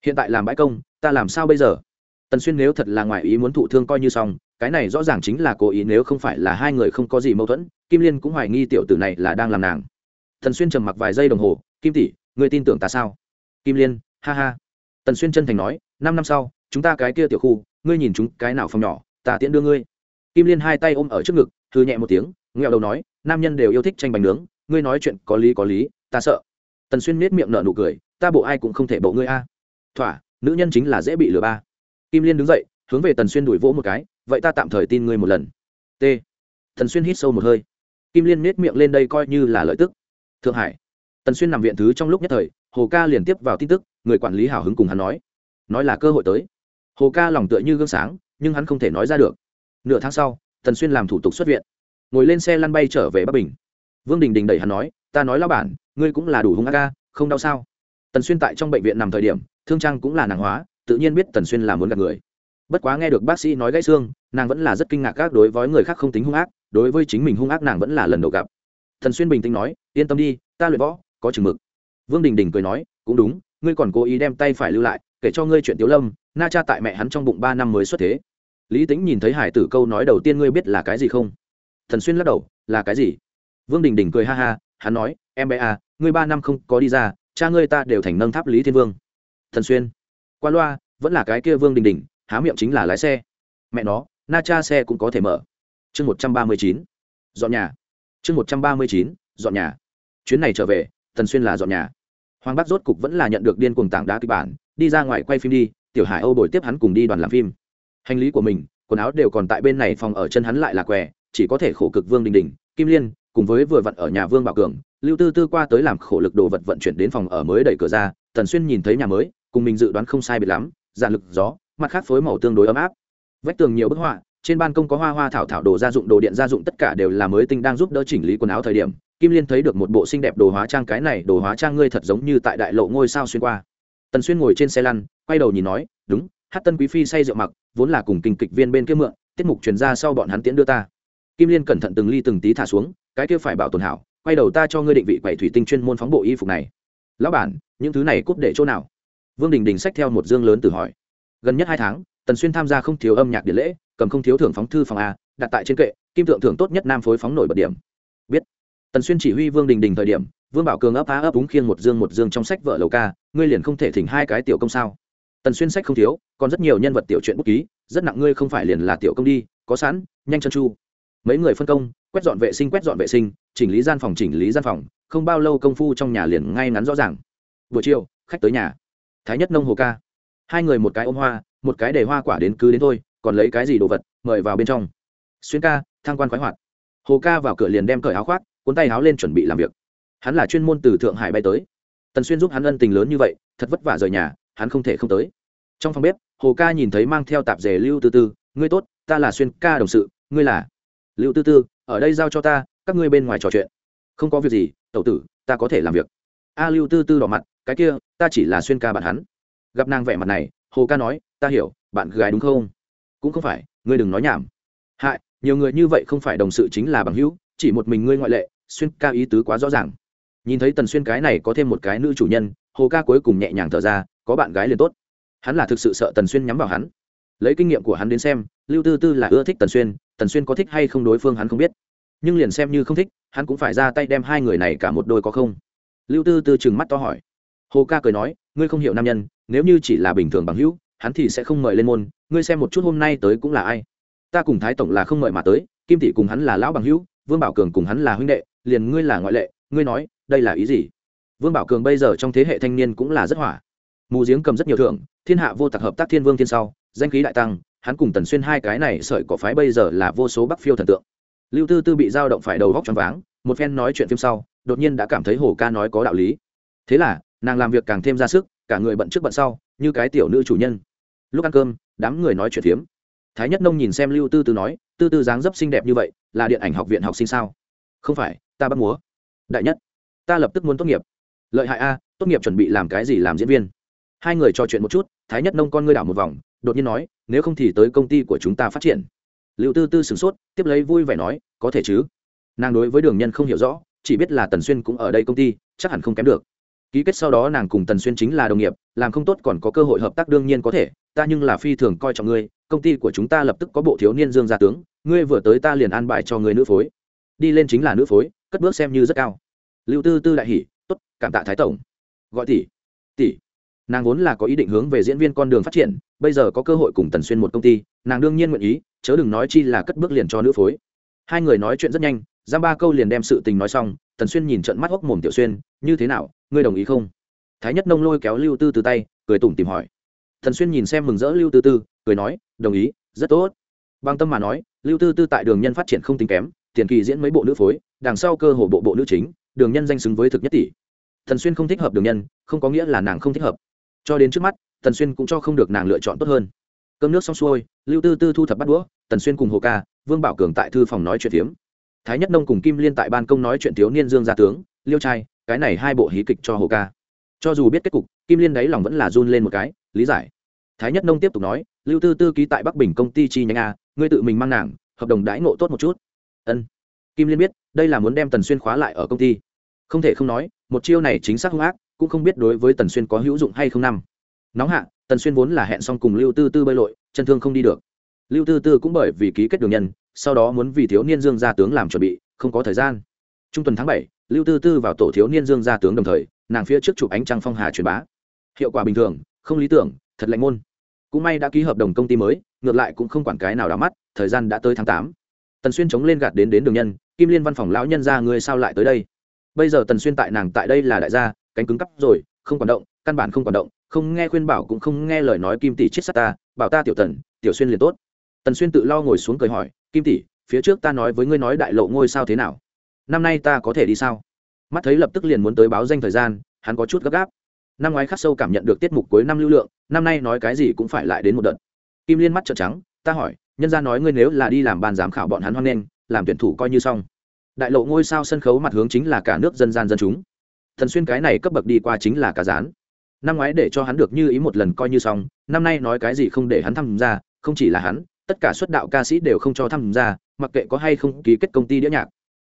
Hiện tại làm bãi công, ta làm sao bây giờ? Tần xuyên nếu thật là ngoài ý muốn thụ thương coi như xong, cái này rõ ràng chính là cố ý nếu không phải là hai người không có gì mâu thuẫn, kim liên cũng hoài nghi tiểu tử này là đang làm nàng. Tần xuyên trầm mặc vài giây đồng hồ, kim tỷ người tin tưởng ta sao? Kim liên, ha ha. Tần xuyên chân thành nói, năm năm sau, chúng ta cái kia tiểu khu, ngươi nhìn chúng cái nào phòng nhỏ, ta tiễn đưa ngươi. Kim liên hai tay ôm ở trước ngực thư nhẹ một tiếng, nghẹo đầu nói, nam nhân đều yêu thích tranh bánh nướng, ngươi nói chuyện có lý có lý, ta sợ tần xuyên nết miệng nở nụ cười, ta bộ ai cũng không thể bộ ngươi a. Thỏa, nữ nhân chính là dễ bị lừa ba. Kim liên đứng dậy, hướng về tần xuyên đuổi vỗ một cái, vậy ta tạm thời tin ngươi một lần. T. Tần xuyên hít sâu một hơi. Kim liên nết miệng lên đây coi như là lợi tức. Thượng hải. Tần xuyên nằm viện thứ trong lúc nhất thời, hồ ca liền tiếp vào tin tức, người quản lý hào hứng cùng hắn nói. Nói là cơ hội tới. Hồ ca lòng tựa như gương sáng, nhưng hắn không thể nói ra được. Nửa tháng sau, tần xuyên làm thủ tục xuất viện. Ngồi lên xe lăn bay trở về bắc bình vương đình đình đẩy hắn nói, ta nói lao bản, ngươi cũng là đủ hung ác ca, không đau sao? Tần xuyên tại trong bệnh viện nằm thời điểm, thương trang cũng là nàng hóa, tự nhiên biết tần xuyên là muốn gặp người. Bất quá nghe được bác sĩ nói gãy xương, nàng vẫn là rất kinh ngạc các đối với người khác không tính hung ác, đối với chính mình hung ác nàng vẫn là lần đầu gặp. Thần xuyên bình tĩnh nói, yên tâm đi, ta luyện võ, có chừng mực. Vương đình đình cười nói, cũng đúng, ngươi còn cố ý đem tay phải lưu lại, kể cho ngươi chuyện tiếu lâm, na cha tại mẹ hắn trong bụng ba năm mới xuất thế. Lý tính nhìn thấy hải tử câu nói đầu tiên, ngươi biết là cái gì không? Thần xuyên lắc đầu, là cái gì? Vương đình đình cười ha ha, hắn nói, em bé à ngươi ba năm không có đi ra, cha ngươi ta đều thành nâng tháp lý thiên vương. Thần xuyên, qua loa, vẫn là cái kia vương đình đình, há miệng chính là lái xe. Mẹ nó, na cha xe cũng có thể mở. Chương một trăm ba mươi chín, dọn nhà. Chương một trăm ba mươi chín, dọn nhà. Chuyến này trở về, thần xuyên là dọn nhà. Hoàng bắc rốt cục vẫn là nhận được điên cuồng tảng đá kịch bản, đi ra ngoài quay phim đi, tiểu hải âu bồi tiếp hắn cùng đi đoàn làm phim. Hành lý của mình, quần áo đều còn tại bên này, phòng ở chân hắn lại là què, chỉ có thể khổ cực vương đình đình, kim liên cùng với vừa vặn ở nhà vương bảo cường, lưu tư tư qua tới làm khổ lực đồ vật vận chuyển đến phòng ở mới đẩy cửa ra, tần xuyên nhìn thấy nhà mới, cùng mình dự đoán không sai biệt lắm, giản lực gió, mặt khác phối màu tương đối ấm áp. Vách tường nhiều bức họa, trên ban công có hoa hoa thảo thảo đồ gia dụng, đồ điện gia dụng, tất cả đều là mới tinh đang giúp đỡ chỉnh lý quần áo thời điểm. Kim liên thấy được một bộ xinh đẹp đồ hóa trang, cái này đồ hóa trang ngươi thật giống như tại đại lộ ngôi sao xuyên qua. Tần xuyên ngồi trên xe lăn, quay đầu nhìn nói, đúng, hát tân quý phi say rượu mặc, vốn là cùng kinh kịch viên bên kia mượn, tiết mục truyền ra sau bọn hắn tiễn đưa ta. Kim liên cẩn thận từng ly từng tí thả xuống cái kia phải bảo tồn hảo, quay đầu ta cho ngươi định vị quầy thủy tinh chuyên môn phóng bộ y phục này. Lão bản, những thứ này cúp để chỗ nào? Vương đình đình xách theo một dương lớn từ hỏi. Gần nhất hai tháng, tần xuyên tham gia không thiếu âm nhạc điện lễ, cầm không thiếu thưởng phóng thư phòng a, đặt tại trên kệ, kim tượng thưởng tốt nhất nam phối phóng nổi bật điểm. Biết. Tần xuyên chỉ huy vương đình đình thời điểm, vương bảo cường ấp á ấp úng khiêng một dương một dương trong sách vợ lầu ca, ngươi liền không thể thỉnh hai cái tiểu công sao? Tần xuyên sách không thiếu, còn rất nhiều nhân vật tiểu chuyện bút ký, rất nặng ngươi không phải liền là tiểu công đi, có sẵn, nhanh chân chu. Mấy người phân công quét dọn vệ sinh, quét dọn vệ sinh, chỉnh lý gian phòng, chỉnh lý gian phòng, không bao lâu công phu trong nhà liền ngay ngắn rõ ràng. Buổi chiều, khách tới nhà. Thái nhất nông hồ ca. Hai người một cái ôm hoa, một cái để hoa quả đến cứ đến thôi, còn lấy cái gì đồ vật, mời vào bên trong. Xuyên ca thang quan khoái hoạt. Hồ ca vào cửa liền đem cởi áo khoác, cuốn tay áo lên chuẩn bị làm việc. Hắn là chuyên môn từ thượng hải bay tới. Tần xuyên giúp hắn ân tình lớn như vậy, thật vất vả rời nhà, hắn không thể không tới. Trong phòng bếp, hồ ca nhìn thấy mang theo tạp dề lưu tư tư. Ngươi tốt, ta là xuyên ca đồng sự, ngươi là? Lưu tư tư ở đây giao cho ta, các ngươi bên ngoài trò chuyện. Không có việc gì, tẩu tử, ta có thể làm việc. A lưu tư tư đỏ mặt, cái kia, ta chỉ là xuyên ca bạn hắn. Gặp nàng vẻ mặt này, hồ ca nói, ta hiểu, bạn gái đúng không? Cũng không phải, ngươi đừng nói nhảm. Hại, nhiều người như vậy không phải đồng sự chính là bằng hữu, chỉ một mình ngươi ngoại lệ, xuyên ca ý tứ quá rõ ràng. Nhìn thấy tần xuyên cái này có thêm một cái nữ chủ nhân, hồ ca cuối cùng nhẹ nhàng thở ra, có bạn gái liền tốt. Hắn là thực sự sợ tần xuyên nhắm vào hắn. Lấy kinh nghiệm của hắn đến xem, lưu tư tư là ưa thích tần xuyên tần xuyên có thích hay không đối phương hắn không biết. Nhưng liền xem như không thích, hắn cũng phải ra tay đem hai người này cả một đôi có không. Lưu tư tư chừng mắt to hỏi. Hồ ca cười nói, ngươi không hiểu nam nhân, nếu như chỉ là bình thường bằng hữu, hắn thì sẽ không mời lên môn, ngươi xem một chút hôm nay tới cũng là ai. Ta cùng thái tổng là không mời mà tới, kim thị cùng hắn là lão bằng hữu, vương bảo cường cùng hắn là huynh đệ, liền ngươi là ngoại lệ, ngươi nói, đây là ý gì? Vương bảo cường bây giờ trong thế hệ thanh niên cũng là rất hỏa. Mù giếng cầm rất nhiều thưởng, thiên hạ vô tặc hợp tác thiên vương thiên sau, danh khí đại tăng hắn cùng tần xuyên hai cái này sợi cỏ phái bây giờ là vô số bắc phiêu thần tượng. Lưu tư tư bị dao động phải đầu góc choáng váng, một phen nói chuyện phim sau, đột nhiên đã cảm thấy hồ ca nói có đạo lý. Thế là, nàng làm việc càng thêm ra sức, cả người bận trước bận sau, như cái tiểu nữ chủ nhân. Lúc ăn cơm, đám người nói chuyện phiếm. Thái nhất nông nhìn xem lưu tư tư nói, tư tư dáng dấp xinh đẹp như vậy, là điện ảnh học viện học sinh sao? Không phải, ta bắt múa. Đại nhất, ta lập tức muốn tốt nghiệp. Lợi hại a, tốt nghiệp chuẩn bị làm cái gì làm diễn viên? Hai người trò chuyện một chút, thái nhất nông con ngươi đảo một vòng đột nhiên nói, nếu không thì tới công ty của chúng ta phát triển. Liệu tư tư sửng sốt, tiếp lấy vui vẻ nói, có thể chứ. Nàng đối với đường nhân không hiểu rõ, chỉ biết là tần xuyên cũng ở đây công ty, chắc hẳn không kém được. Ký kết sau đó nàng cùng tần xuyên chính là đồng nghiệp, làm không tốt còn có cơ hội hợp tác đương nhiên có thể, ta nhưng là phi thường coi trọng ngươi, công ty của chúng ta lập tức có bộ thiếu niên dương gia tướng, ngươi vừa tới ta liền an bài cho người nữ phối. Đi lên chính là nữ phối, cất bước xem như rất cao. Lưu tư tư đại hỉ, tốt, cảm tạ thái tổng. Gọi tỷ tỷ. Nàng vốn là có ý định hướng về diễn viên con đường phát triển bây giờ có cơ hội cùng tần xuyên một công ty, nàng đương nhiên nguyện ý, chớ đừng nói chi là cất bước liền cho nữ phối. Hai người nói chuyện rất nhanh giam ba câu liền đem sự tình nói xong, tần xuyên nhìn trận mắt hốc mồm tiểu xuyên, như thế nào, ngươi đồng ý không? Thái nhất nông lôi kéo lưu tư từ tay, cười tủm tìm hỏi. Tần xuyên nhìn xem mừng rỡ lưu tư tư, cười nói, đồng ý, rất tốt. Bằng tâm mà nói, lưu tư tư tại đường nhân phát triển không tính kém, tiền kỳ diễn mấy bộ nữ phối, đằng sau cơ hồ bộ bộ nữ chính, đường nhân danh xứng với thực nhất tỷ. Thần xuyên không thích hợp đường nhân, không có nghĩa là nàng không thích hợp. Cho đến trước mắt tần xuyên cũng cho không được nàng lựa chọn tốt hơn. Cơm nước xong xuôi, lưu tư tư thu thập bắt đũa, tần xuyên cùng hồ ca, vương bảo cường tại thư phòng nói chuyện phiếm. Thái nhất nông cùng kim liên tại ban công nói chuyện thiếu niên dương gia tướng, liêu trai, cái này hai bộ hí kịch cho hồ ca. Cho dù biết kết cục, kim liên đáy lòng vẫn là run lên một cái, lý giải. Thái nhất nông tiếp tục nói, lưu tư tư ký tại bắc bình công ty chi nhánh a, ngươi tự mình mang nàng, hợp đồng đãi ngộ tốt một chút. Ân. Kim liên biết, đây là muốn đem tần xuyên khóa lại ở công ty. Không thể không nói, một chiêu này chính xác hung ác, cũng không biết đối với tần xuyên có hữu dụng hay không năm nóng hạ, tần xuyên vốn là hẹn xong cùng lưu tư tư bơi lội, chân thương không đi được. Lưu tư tư cũng bởi vì ký kết đường nhân, sau đó muốn vì thiếu niên dương gia tướng làm chuẩn bị, không có thời gian. Trung tuần tháng bảy, lưu tư tư vào tổ thiếu niên dương gia tướng đồng thời, nàng phía trước chụp ánh trăng phong hà truyền bá. Hiệu quả bình thường, không lý tưởng, thật lạnh môn. Cũng may đã ký hợp đồng công ty mới, ngược lại cũng không quản cái nào đ mắt, thời gian đã tới tháng tám. Tần xuyên chống lên gạt đến đến đường nhân, kim liên văn phòng lão nhân ra ngươi sao lại tới đây? Bây giờ tần xuyên tại nàng tại đây là đại gia, cánh cứng cắp rồi, không quản động, căn bản không quản động không nghe khuyên bảo cũng không nghe lời nói kim tỷ chết sát ta, bảo ta tiểu tần, tiểu xuyên liền tốt. Tần xuyên tự lo ngồi xuống cười hỏi, kim tỷ, phía trước ta nói với ngươi nói đại lộ ngôi sao thế nào? Năm nay ta có thể đi sao? Mắt thấy lập tức liền muốn tới báo danh thời gian, hắn có chút gấp gáp. Năm ngoái khắc sâu cảm nhận được tiết mục cuối năm lưu lượng, năm nay nói cái gì cũng phải lại đến một đợt. Kim liên mắt trợn trắng, ta hỏi, nhân ra nói ngươi nếu là đi làm ban giám khảo bọn hắn hoan nghênh, làm tuyển thủ coi như xong. Đại lộ ngôi sao sân khấu mặt hướng chính là cả nước dân gian dân chúng. Thần xuyên cái này cấp bậc đi qua chính là cả rán năm ngoái để cho hắn được như ý một lần coi như xong, năm nay nói cái gì không để hắn tham gia, không chỉ là hắn, tất cả xuất đạo ca sĩ đều không cho tham gia, mặc kệ có hay không ký kết công ty đĩa nhạc.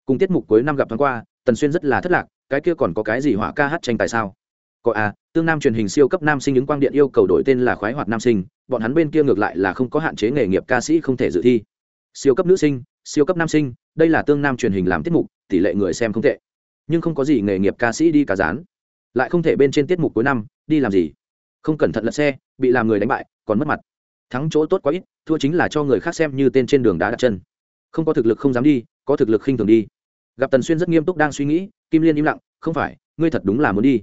Cùng tiết mục cuối năm gặp thoáng qua, tần xuyên rất là thất lạc, cái kia còn có cái gì hỏa ca hát tranh tài sao? Có à tương nam truyền hình siêu cấp nam sinh ứng quang điện yêu cầu đổi tên là khoái hoạt nam sinh, bọn hắn bên kia ngược lại là không có hạn chế nghề nghiệp ca sĩ không thể dự thi. Siêu cấp nữ sinh, siêu cấp nam sinh, đây là tương nam truyền hình làm tiết mục, tỷ lệ người xem không tệ. Nhưng không có gì nghề nghiệp ca sĩ đi cả dán. Lại không thể bên trên tiết mục cuối năm đi làm gì? Không cẩn thận lật xe, bị làm người đánh bại, còn mất mặt. Thắng chỗ tốt quá ít, thua chính là cho người khác xem như tên trên đường đá đặt chân. Không có thực lực không dám đi, có thực lực khinh thường đi. Gặp tần xuyên rất nghiêm túc đang suy nghĩ, kim liên im lặng, không phải, ngươi thật đúng là muốn đi.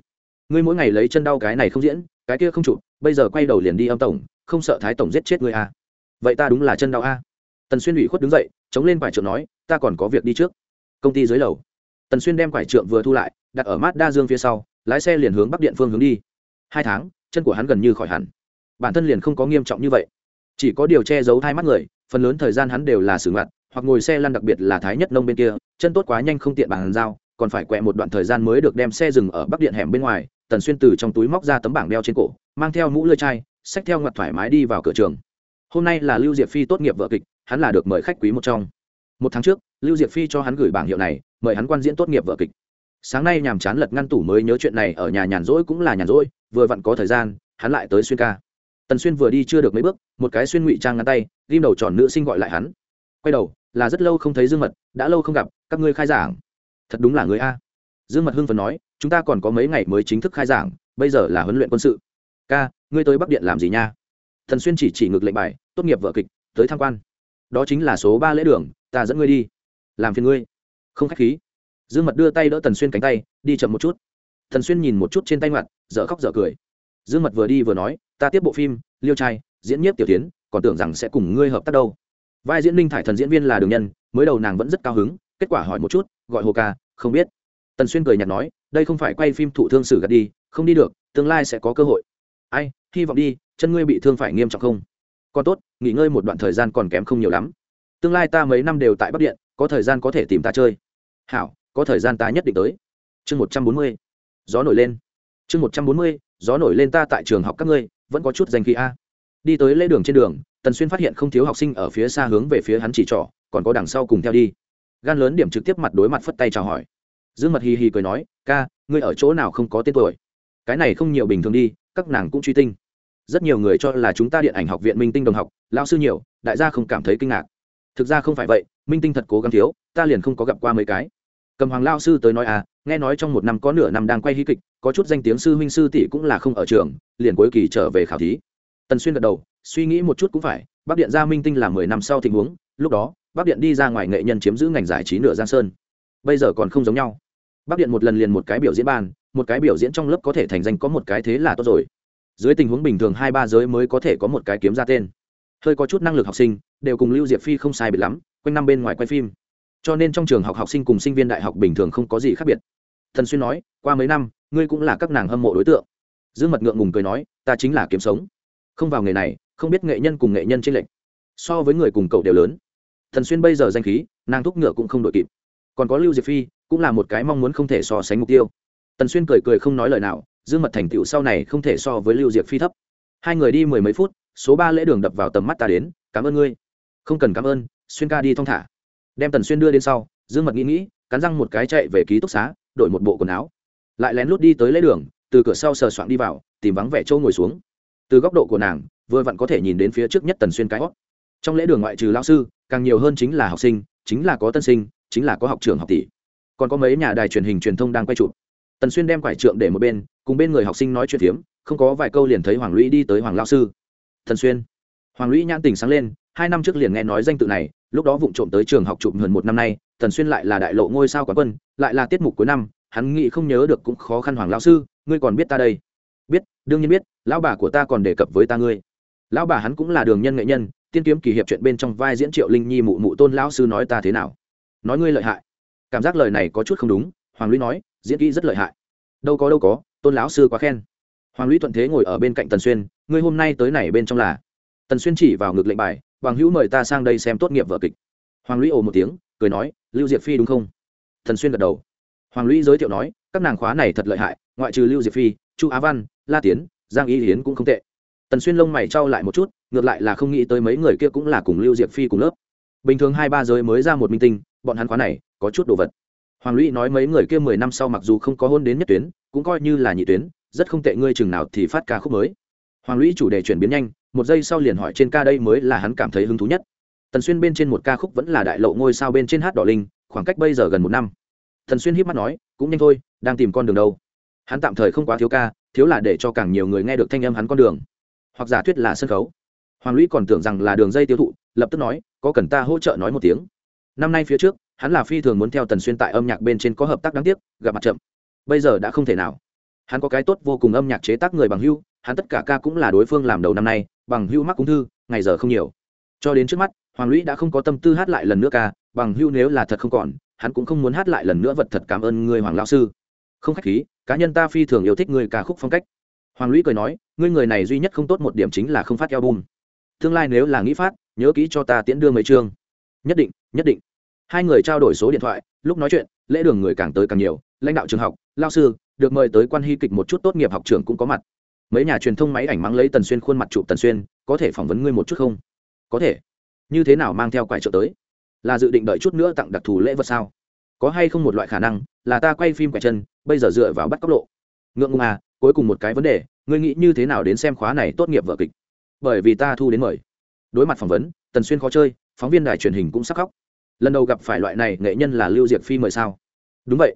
Ngươi mỗi ngày lấy chân đau cái này không diễn, cái kia không chụp, bây giờ quay đầu liền đi âm tổng, không sợ thái tổng giết chết ngươi à. vậy ta đúng là chân đau a à. tần xuyên ủy khuất đứng dậy, chống lên quải trượng nói, ta còn có việc đi trước. Công ty dưới lầu. Tần xuyên đem quải trượng vừa thu lại, đặt ở mát đa dương phía sau, lái xe liền hướng bắc điện phương hướng đi hai tháng, chân của hắn gần như khỏi hẳn. Bản thân liền không có nghiêm trọng như vậy. Chỉ có điều che giấu hai mắt người, phần lớn thời gian hắn đều là xử ngặt hoặc ngồi xe lăn đặc biệt là thái nhất nông bên kia, chân tốt quá nhanh không tiện bàn giao, còn phải quẹ một đoạn thời gian mới được đem xe dừng ở bắc điện hẻm bên ngoài, tần xuyên từ trong túi móc ra tấm bảng đeo trên cổ, mang theo mũ lơi chai, xách theo ngoặt thoải mái đi vào cửa trường. Hôm nay là lưu diệp phi tốt nghiệp vợ kịch, hắn là được mời khách quý một trong. Một tháng trước, lưu diệp phi cho hắn gửi bảng hiệu này, mời hắn quan diễn tốt nghiệp vợ kịch sáng nay nhàm chán lật ngăn tủ mới nhớ chuyện này, ở nhà nhàn rỗi cũng là nhàn rỗi, vừa vặn có thời gian, hắn lại tới xuyên ca. Tần xuyên vừa đi chưa được mấy bước, một cái xuyên ngụy trang ngăn tay, ghim đầu tròn nữ sinh gọi lại hắn. Quay đầu, là rất lâu không thấy dương mật, đã lâu không gặp, các ngươi khai giảng. Thật đúng là người a. Dương mật hưng phần nói, chúng ta còn có mấy ngày mới chính thức khai giảng, bây giờ là huấn luyện quân sự. Ca, ngươi tới bắc điện làm gì nha? Thần xuyên chỉ chỉ ngược lệnh bài, tốt nghiệp vợ kịch, tới tham quan. Đó chính là số ba lễ đường, ta dẫn ngươi đi. Làm phiền ngươi. Không khách khí dương mật đưa tay đỡ tần xuyên cánh tay, đi chậm một chút. Thần xuyên nhìn một chút trên tay mặt dở khóc dở cười. Dương mật vừa đi vừa nói, ta tiếp bộ phim, liêu trai, diễn nhiếp tiểu tiến, còn tưởng rằng sẽ cùng ngươi hợp tác đâu. Vai diễn linh thải thần diễn viên là đường nhân, mới đầu nàng vẫn rất cao hứng, kết quả hỏi một chút, gọi hồ ca, không biết. Tần xuyên cười nhạt nói, đây không phải quay phim thụ thương sử gạt đi, không đi được, tương lai sẽ có cơ hội. Ai, hy vọng đi, chân ngươi bị thương phải nghiêm trọng không? Còn tốt, nghỉ ngơi một đoạn thời gian còn kém không nhiều lắm. Tương lai ta mấy năm đều tại bắc điện, có thời gian có thể tìm ta chơi. Hảo có thời gian ta nhất định tới. Chương một trăm bốn mươi, gió nổi lên. Chương một trăm bốn mươi, gió nổi lên ta tại trường học các ngươi, vẫn có chút danh khí a. Đi tới lễ đường trên đường, tần xuyên phát hiện không thiếu học sinh ở phía xa hướng về phía hắn chỉ trỏ, còn có đằng sau cùng theo đi. Gan lớn điểm trực tiếp mặt đối mặt phất tay chào hỏi. Dương mật hì hì cười nói, ca, ngươi ở chỗ nào không có tên tuổi? Cái này không nhiều bình thường đi, các nàng cũng truy tinh. Rất nhiều người cho là chúng ta điện ảnh học viện minh tinh đồng học, lão sư nhiều, đại gia không cảm thấy kinh ngạc. Thực ra không phải vậy, minh tinh thật cố gắng thiếu, ta liền không có gặp qua mấy cái cầm hoàng lao sư tới nói à nghe nói trong một năm có nửa năm đang quay hí kịch, có chút danh tiếng sư huynh sư tỷ cũng là không ở trường, liền cuối kỳ trở về khảo thí. Tần xuyên gật đầu, suy nghĩ một chút cũng phải, bắc điện gia minh tinh là mười năm sau tình huống, lúc đó, bắc điện đi ra ngoài nghệ nhân chiếm giữ ngành giải trí nửa giang sơn. Bây giờ còn không giống nhau. Bắc điện một lần liền một cái biểu diễn ban, một cái biểu diễn trong lớp có thể thành danh có một cái thế là tốt rồi. Dưới tình huống bình thường hai ba giới mới có thể có một cái kiếm ra tên. Hơi có chút năng lực học sinh, đều cùng lưu diệp phi không sai biệt lắm, quanh năm bên ngoài quay phim cho nên trong trường học học sinh cùng sinh viên đại học bình thường không có gì khác biệt. Thần xuyên nói, qua mấy năm, ngươi cũng là các nàng hâm mộ đối tượng. Dương mật ngượng ngùng cười nói, ta chính là kiếm sống. Không vào nghề này, không biết nghệ nhân cùng nghệ nhân trên lệnh so với người cùng cậu đều lớn. Thần xuyên bây giờ danh khí, nàng thúc ngựa cũng không đội kịp. Còn có lưu diệp phi, cũng là một cái mong muốn không thể so sánh mục tiêu. Tần xuyên cười cười không nói lời nào, dương mật thành tựu sau này không thể so với lưu diệp phi thấp. Hai người đi mười mấy phút, số ba lễ đường đập vào tầm mắt ta đến, cảm ơn ngươi. Không cần cảm ơn, xuyên ca đi thong thả đem tần xuyên đưa đến sau, dương mật nghĩ nghĩ, cắn răng một cái chạy về ký túc xá, đổi một bộ quần áo. Lại lén lút đi tới lễ đường, từ cửa sau sờ soạn đi vào, tìm vắng vẻ châu ngồi xuống. Từ góc độ của nàng, vừa vặn có thể nhìn đến phía trước nhất tần xuyên cái hót. Trong lễ đường ngoại trừ lao sư, càng nhiều hơn chính là học sinh, chính là có tân sinh, chính là có học trường học tỷ. Còn có mấy nhà đài truyền hình truyền thông đang quay chụp. Tần xuyên đem quải trượng để một bên, cùng bên người học sinh nói chuyện phiếm, không có vài câu liền thấy hoàng lũy đi tới hoàng lao sư. Thần xuyên. Hoàng lũy nhãn tình sáng lên, hai năm trước liền nghe nói danh tự này lúc đó vụng trộm tới trường học chụp hơn một năm nay, tần xuyên lại là đại lộ ngôi sao quán quân, lại là tiết mục cuối năm, hắn nghĩ không nhớ được cũng khó khăn hoàng lão sư, ngươi còn biết ta đây? Biết, đương nhiên biết, lão bà của ta còn đề cập với ta ngươi. Lão bà hắn cũng là đường nhân nghệ nhân, tiên kiếm kỳ hiệp chuyện bên trong vai diễn triệu linh nhi mụ mụ tôn lão sư nói ta thế nào? Nói ngươi lợi hại. Cảm giác lời này có chút không đúng, hoàng lũy nói, diễn kỹ rất lợi hại. Đâu có đâu có, tôn lão sư quá khen. Hoàng lũy thuận thế ngồi ở bên cạnh tần xuyên, ngươi hôm nay tới này bên trong là? Tần xuyên chỉ vào ngực lệnh bài, bằng hữu mời ta sang đây xem tốt nghiệp vở kịch. Hoàng lũy ồ một tiếng, cười nói, lưu diệp phi đúng không? Thần xuyên gật đầu. Hoàng lũy giới thiệu nói, các nàng khóa này thật lợi hại, ngoại trừ lưu diệp phi, chu á văn, la tiến, giang y hiến cũng không tệ. Tần xuyên lông mày trao lại một chút, ngược lại là không nghĩ tới mấy người kia cũng là cùng lưu diệp phi cùng lớp. Bình thường hai ba giới mới ra một minh tinh, bọn hắn khóa này có chút đồ vật. Hoàng lũy nói mấy người kia mười năm sau mặc dù không có hôn đến nhất tuyến, cũng coi như là nhị tuyến, rất không tệ, ngươi chừng nào thì phát ca khúc mới. Hoàng lũy chủ đề chuyển biến nhanh một giây sau liền hỏi trên ca đây mới là hắn cảm thấy hứng thú nhất. Tần xuyên bên trên một ca khúc vẫn là đại lộ ngôi sao bên trên hát đỏ linh, khoảng cách bây giờ gần một năm. Thần xuyên hiếp mắt nói, cũng nhanh thôi, đang tìm con đường đâu. Hắn tạm thời không quá thiếu ca, thiếu là để cho càng nhiều người nghe được thanh âm hắn con đường. Hoặc giả thuyết là sân khấu. Hoàng lũy còn tưởng rằng là đường dây tiêu thụ, lập tức nói, có cần ta hỗ trợ nói một tiếng? Năm nay phía trước, hắn là phi thường muốn theo tần xuyên tại âm nhạc bên trên có hợp tác đáng tiếc, gặp mặt chậm. Bây giờ đã không thể nào. Hắn có cái tốt vô cùng âm nhạc chế tác người bằng hưu hắn tất cả ca cũng là đối phương làm đầu năm nay, bằng hưu mắc ung thư, ngày giờ không nhiều. Cho đến trước mắt, hoàng lũy đã không có tâm tư hát lại lần nữa ca, bằng hưu nếu là thật không còn, hắn cũng không muốn hát lại lần nữa vật thật cảm ơn người hoàng lao sư. Không khách khí, cá nhân ta phi thường yêu thích người ca khúc phong cách. Hoàng lũy cười nói, ngươi người này duy nhất không tốt một điểm chính là không phát album. Tương lai nếu là nghĩ phát, nhớ kỹ cho ta tiễn đưa mấy chương. Nhất định nhất định. Hai người trao đổi số điện thoại, lúc nói chuyện, lễ đường người càng tới càng nhiều, lãnh đạo trường học, lao sư, được mời tới quan hy kịch một chút tốt nghiệp học trường cũng có mặt mấy nhà truyền thông máy ảnh mắng lấy tần xuyên khuôn mặt chụp tần xuyên, có thể phỏng vấn ngươi một chút không? Có thể. Như thế nào mang theo quải trợ tới? Là dự định đợi chút nữa tặng đặc thù lễ vật sao? Có hay không một loại khả năng, là ta quay phim quẻ chân, bây giờ dựa vào bắt cóc lộ. Ngượng ngùng à cuối cùng một cái vấn đề, ngươi nghĩ như thế nào đến xem khóa này tốt nghiệp vở kịch? Bởi vì ta thu đến mời. Đối mặt phỏng vấn, tần xuyên khó chơi, phóng viên đài truyền hình cũng sắc khóc. Lần đầu gặp phải loại này nghệ nhân là lưu diệp phi mời sao? Đúng vậy.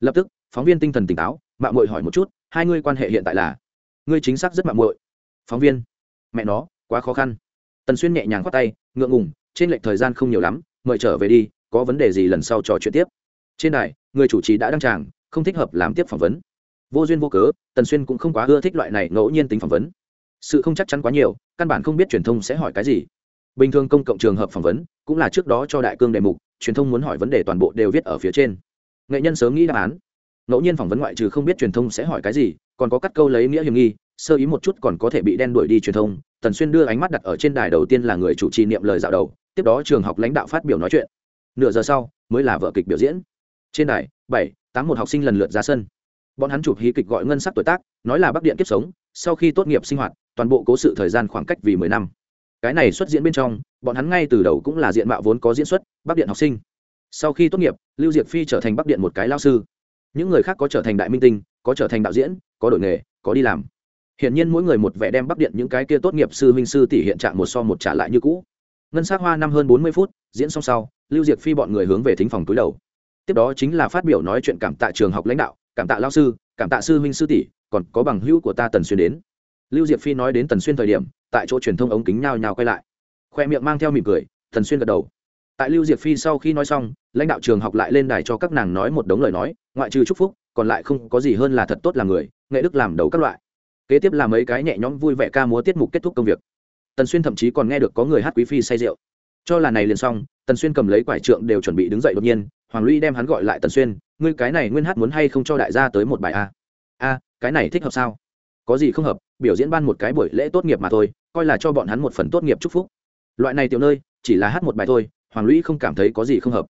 Lập tức, phóng viên tinh thần tỉnh táo, mạng mội hỏi một chút, hai ngươi quan hệ hiện tại là ngươi chính xác rất mạng muội. phóng viên. Mẹ nó, quá khó khăn. Tần xuyên nhẹ nhàng khoát tay, ngượng ngùng, trên lệch thời gian không nhiều lắm, mời trở về đi, có vấn đề gì lần sau trò chuyện tiếp. Trên đài, người chủ trì đã đăng tràng, không thích hợp làm tiếp phỏng vấn. Vô duyên vô cớ, tần xuyên cũng không quá ưa thích loại này ngẫu nhiên tính phỏng vấn. Sự không chắc chắn quá nhiều, căn bản không biết truyền thông sẽ hỏi cái gì. Bình thường công cộng trường hợp phỏng vấn, cũng là trước đó cho đại cương đề mục, truyền thông muốn hỏi vấn đề toàn bộ đều viết ở phía trên. Nghệ nhân sớm nghĩ đáp án. Ngẫu nhiên phỏng vấn ngoại trừ không biết truyền thông sẽ hỏi cái gì còn có cắt câu lấy nghĩa hiểm nghi, sơ ý một chút còn có thể bị đen đuổi đi truyền thông. Tần xuyên đưa ánh mắt đặt ở trên đài đầu tiên là người chủ trì niệm lời dạo đầu, tiếp đó trường học lãnh đạo phát biểu nói chuyện. Nửa giờ sau, mới là vở kịch biểu diễn. Trên đài, bảy, tám một học sinh lần lượt ra sân. Bọn hắn chụp hí kịch gọi ngân sắc tuổi tác, nói là bắc điện kiếp sống, sau khi tốt nghiệp sinh hoạt, toàn bộ cố sự thời gian khoảng cách vì mười năm. Cái này xuất diễn bên trong, bọn hắn ngay từ đầu cũng là diện mạo vốn có diễn xuất, bắc điện học sinh. Sau khi tốt nghiệp, lưu diệp phi trở thành bắc điện một cái lao sư. Những người khác có trở thành đại minh tinh, có trở thành đạo diễn có đổi nghề, có đi làm. Hiện nhiên mỗi người một vẻ đem bắc điện những cái kia tốt nghiệp sư minh sư tỷ hiện trạng một so một trả lại như cũ. Ngân s á c hoa năm hơn bốn mươi phút, diễn xong sau, lưu Diệt phi bọn người hướng về thính phòng túi đầu. Tiếp đó chính là phát biểu nói chuyện cảm tạ trường học lãnh đạo, cảm tạ lao sư, cảm tạ sư huynh sư tỷ, còn có bằng hữu của ta tần xuyên đến. Lưu diệp phi nói đến tần xuyên thời điểm, tại chỗ truyền thông ống kính nhào nhào quay lại. Khoe miệng mang theo mỉm cười, tần xuyên gật đầu. Tại lưu diệp phi sau khi nói xong, lãnh đạo trường học lại lên đài cho các nàng nói một đống lời nói, ngoại trừ chúc phúc còn lại không có gì hơn là thật tốt là người, nghệ đức làm đầu các loại. Kế tiếp là mấy cái nhẹ nhõm vui vẻ ca múa tiết mục kết thúc công việc. Tần xuyên thậm chí còn nghe được có người hát quý phi say rượu. Cho là này liền xong, tần xuyên cầm lấy quải trượng đều chuẩn bị đứng dậy đột nhiên, hoàng lũy đem hắn gọi lại tần xuyên, ngươi cái này nguyên hát muốn hay không cho đại gia tới một bài a? A, cái này thích hợp sao? Có gì không hợp, biểu diễn ban một cái buổi lễ tốt nghiệp mà thôi, coi là cho bọn hắn một phần tốt nghiệp chúc phúc. Loại này tiểu nơi, chỉ là hát một bài thôi, hoàng lũy không cảm thấy có gì không hợp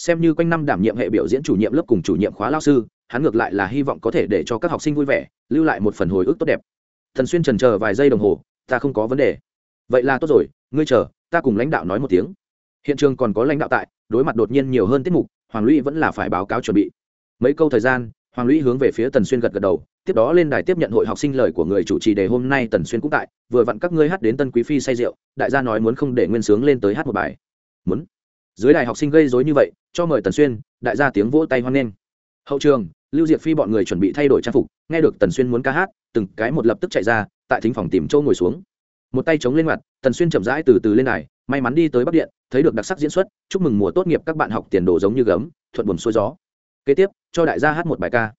xem như quanh năm đảm nhiệm hệ biểu diễn chủ nhiệm lớp cùng chủ nhiệm khóa lao sư, hắn ngược lại là hy vọng có thể để cho các học sinh vui vẻ, lưu lại một phần hồi ức tốt đẹp. Thần xuyên trần chờ vài giây đồng hồ, ta không có vấn đề. Vậy là tốt rồi, ngươi chờ, ta cùng lãnh đạo nói một tiếng. Hiện trường còn có lãnh đạo tại, đối mặt đột nhiên nhiều hơn tiết mục, hoàng lũy vẫn là phải báo cáo chuẩn bị. Mấy câu thời gian, hoàng lũy hướng về phía tần xuyên gật gật đầu, tiếp đó lên đài tiếp nhận hội học sinh lời của người chủ trì đề hôm nay tần xuyên cũng tại, vừa vặn các ngươi hát đến tân quý phi say rượu, đại gia nói muốn không để nguyên sướng lên tới hát một bài. Muốn dưới đài học sinh gây dối như vậy, cho mời tần xuyên, đại gia tiếng vỗ tay hoan nghênh. Hậu trường, lưu diệp phi bọn người chuẩn bị thay đổi trang phục, nghe được tần xuyên muốn ca hát, từng cái một lập tức chạy ra, tại thính phòng tìm châu ngồi xuống. Một tay chống lên mặt, tần xuyên chậm rãi từ từ lên đài, may mắn đi tới bắc điện, thấy được đặc sắc diễn xuất, chúc mừng mùa tốt nghiệp các bạn học tiền đồ giống như gấm, thuận buồn xuôi gió. Kế tiếp, cho đại gia hát một bài ca.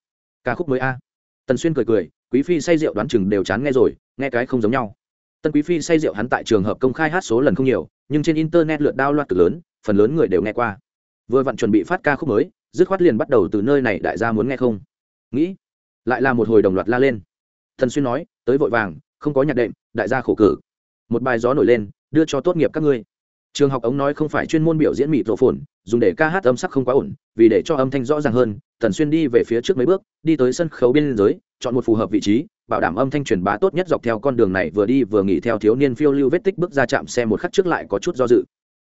Ca khúc mới a. Tần xuyên cười cười, quý phi say rượu đoán chừng đều chán nghe rồi, nghe cái không giống nhau tân quý phi say rượu hắn tại trường hợp công khai hát số lần không nhiều, nhưng trên internet lượt đao loạt cực lớn, phần lớn người đều nghe qua. Vừa vặn chuẩn bị phát ca khúc mới, dứt khoát liền bắt đầu từ nơi này, đại gia muốn nghe không? Nghĩ, lại là một hồi đồng loạt la lên. Thần xuyên nói, tới vội vàng, không có nhạc đệm, đại gia khổ cử một bài gió nổi lên, đưa cho tốt nghiệp các ngươi trường học ống nói không phải chuyên môn biểu diễn mịt rộ phồn, dùng để ca hát âm sắc không quá ổn, vì để cho âm thanh rõ ràng hơn thần xuyên đi về phía trước mấy bước, đi tới sân khấu biên giới chọn một phù hợp vị trí, bảo đảm âm thanh truyền bá tốt nhất dọc theo con đường này vừa đi vừa nghỉ theo thiếu niên phiêu lưu vết tích bước ra chạm xe một khắc trước lại có chút do dự.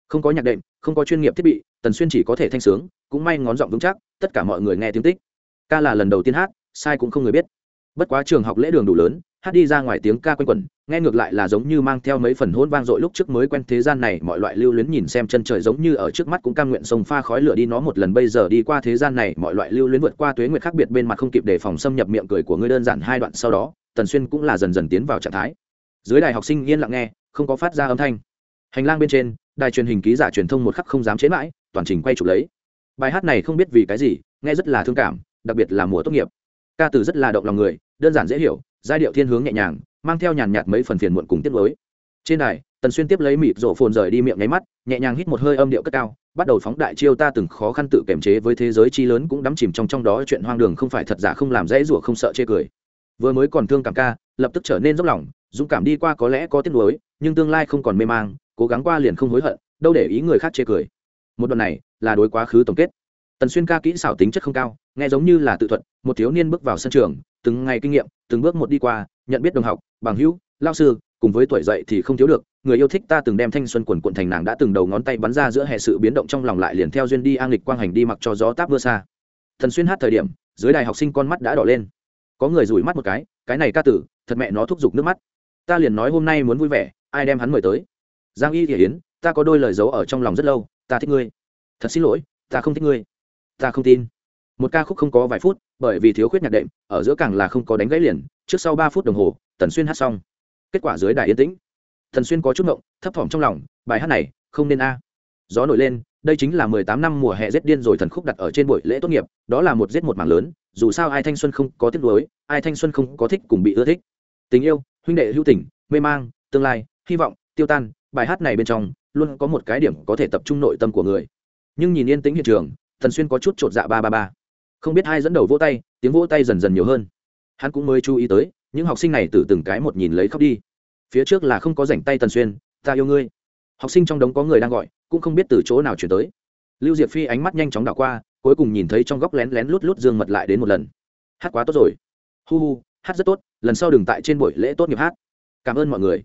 Không có nhạc đệm, không có chuyên nghiệp thiết bị, tần xuyên chỉ có thể thanh sướng, cũng may ngón giọng vững chắc, tất cả mọi người nghe tiếng tích. Ca là lần đầu tiên hát, sai cũng không người biết. Bất quá trường học lễ đường đủ lớn hát đi ra ngoài tiếng ca quanh quẩn, nghe ngược lại là giống như mang theo mấy phần hôn vang dội lúc trước mới quen thế gian này, mọi loại lưu luyến nhìn xem chân trời giống như ở trước mắt cũng cam nguyện sông pha khói lửa đi nó một lần, bây giờ đi qua thế gian này, mọi loại lưu luyến vượt qua tuế nguyệt khác biệt bên mặt không kịp đề phòng xâm nhập miệng cười của ngươi đơn giản hai đoạn sau đó, tần xuyên cũng là dần dần tiến vào trạng thái. Dưới đài học sinh yên lặng nghe, không có phát ra âm thanh. Hành lang bên trên, đài truyền hình ký giả truyền thông một khắc không dám chế mãi, toàn trình quay chụp lấy. Bài hát này không biết vì cái gì, nghe rất là thương cảm, đặc biệt là mùa tốt nghiệp. Ca từ rất là động lòng người, đơn giản dễ hiểu giai điệu thiên hướng nhẹ nhàng, mang theo nhàn nhạt mấy phần phiền muộn cùng tiết lối trên đài, tần xuyên tiếp lấy mịt rổ phồn rời đi miệng nháy mắt, nhẹ nhàng hít một hơi âm điệu cất cao, bắt đầu phóng đại chiêu ta từng khó khăn tự kiềm chế với thế giới chi lớn cũng đắm chìm trong trong đó chuyện hoang đường không phải thật giả không làm dễ rủa không sợ chê cười. Vừa mới còn thương cảm ca, lập tức trở nên dốc lòng, dũng cảm đi qua có lẽ có tiếc nuối, nhưng tương lai không còn mê mang, cố gắng qua liền không hối hận, đâu để ý người khác chê cười. Một đoạn này, là đối quá khứ tổng kết. Tần xuyên ca kỹ xảo tính chất không cao, nghe giống như là tự thuật, một thiếu niên bước vào sân trường, từng ngày kinh nghiệm từng bước một đi qua, nhận biết đồng học, bằng hữu, lao sư, cùng với tuổi dậy thì không thiếu được. Người yêu thích ta từng đem thanh xuân quần quận thành nàng đã từng đầu ngón tay bắn ra giữa hệ sự biến động trong lòng lại liền theo duyên đi an lịch quang hành đi mặc cho gió táp mưa xa. Thần xuyên hát thời điểm, dưới đài học sinh con mắt đã đỏ lên. Có người rủi mắt một cái cái này ca tử, thật mẹ nó thúc giục nước mắt. Ta liền nói hôm nay muốn vui vẻ, ai đem hắn mời tới? Giang y thể yến ta có đôi lời giấu ở trong lòng rất lâu, ta thích ngươi. Thật xin lỗi, ta không thích ngươi. Ta không tin một ca khúc không có vài phút, bởi vì thiếu khuyết nhạc đệm, ở giữa càng là không có đánh gãy liền, trước sau ba phút đồng hồ, tần xuyên hát xong. Kết quả dưới đài yên tĩnh. Tần xuyên có chút ngộng, thấp thỏm trong lòng, bài hát này, không nên a. Gió nổi lên, đây chính là mười tám năm mùa hè rét điên rồi thần khúc đặt ở trên buổi lễ tốt nghiệp, đó là một rét một mảng lớn, dù sao ai thanh xuân không có tiếc nuối, ai thanh xuân không có thích cùng bị ưa thích. Tình yêu, huynh đệ hữu tình, mê mang, tương lai, hy vọng, tiêu tan, bài hát này bên trong, luôn có một cái điểm có thể tập trung nội tâm của người. Nhưng nhìn yên tĩnh hiện trường thần xuyên có chút chột dạ ba ba ba không biết hai dẫn đầu vỗ tay, tiếng vỗ tay dần dần nhiều hơn. Hắn cũng mới chú ý tới, những học sinh này từ từng cái một nhìn lấy khóc đi. Phía trước là không có rảnh tay tần xuyên, ta yêu ngươi. Học sinh trong đống có người đang gọi, cũng không biết từ chỗ nào chuyển tới. Lưu diệp phi ánh mắt nhanh chóng đảo qua, cuối cùng nhìn thấy trong góc lén lén lút lút dương mật lại đến một lần. Hát quá tốt rồi. Hu hu, hát rất tốt, lần sau đừng tại trên buổi lễ tốt nghiệp hát. Cảm ơn mọi người.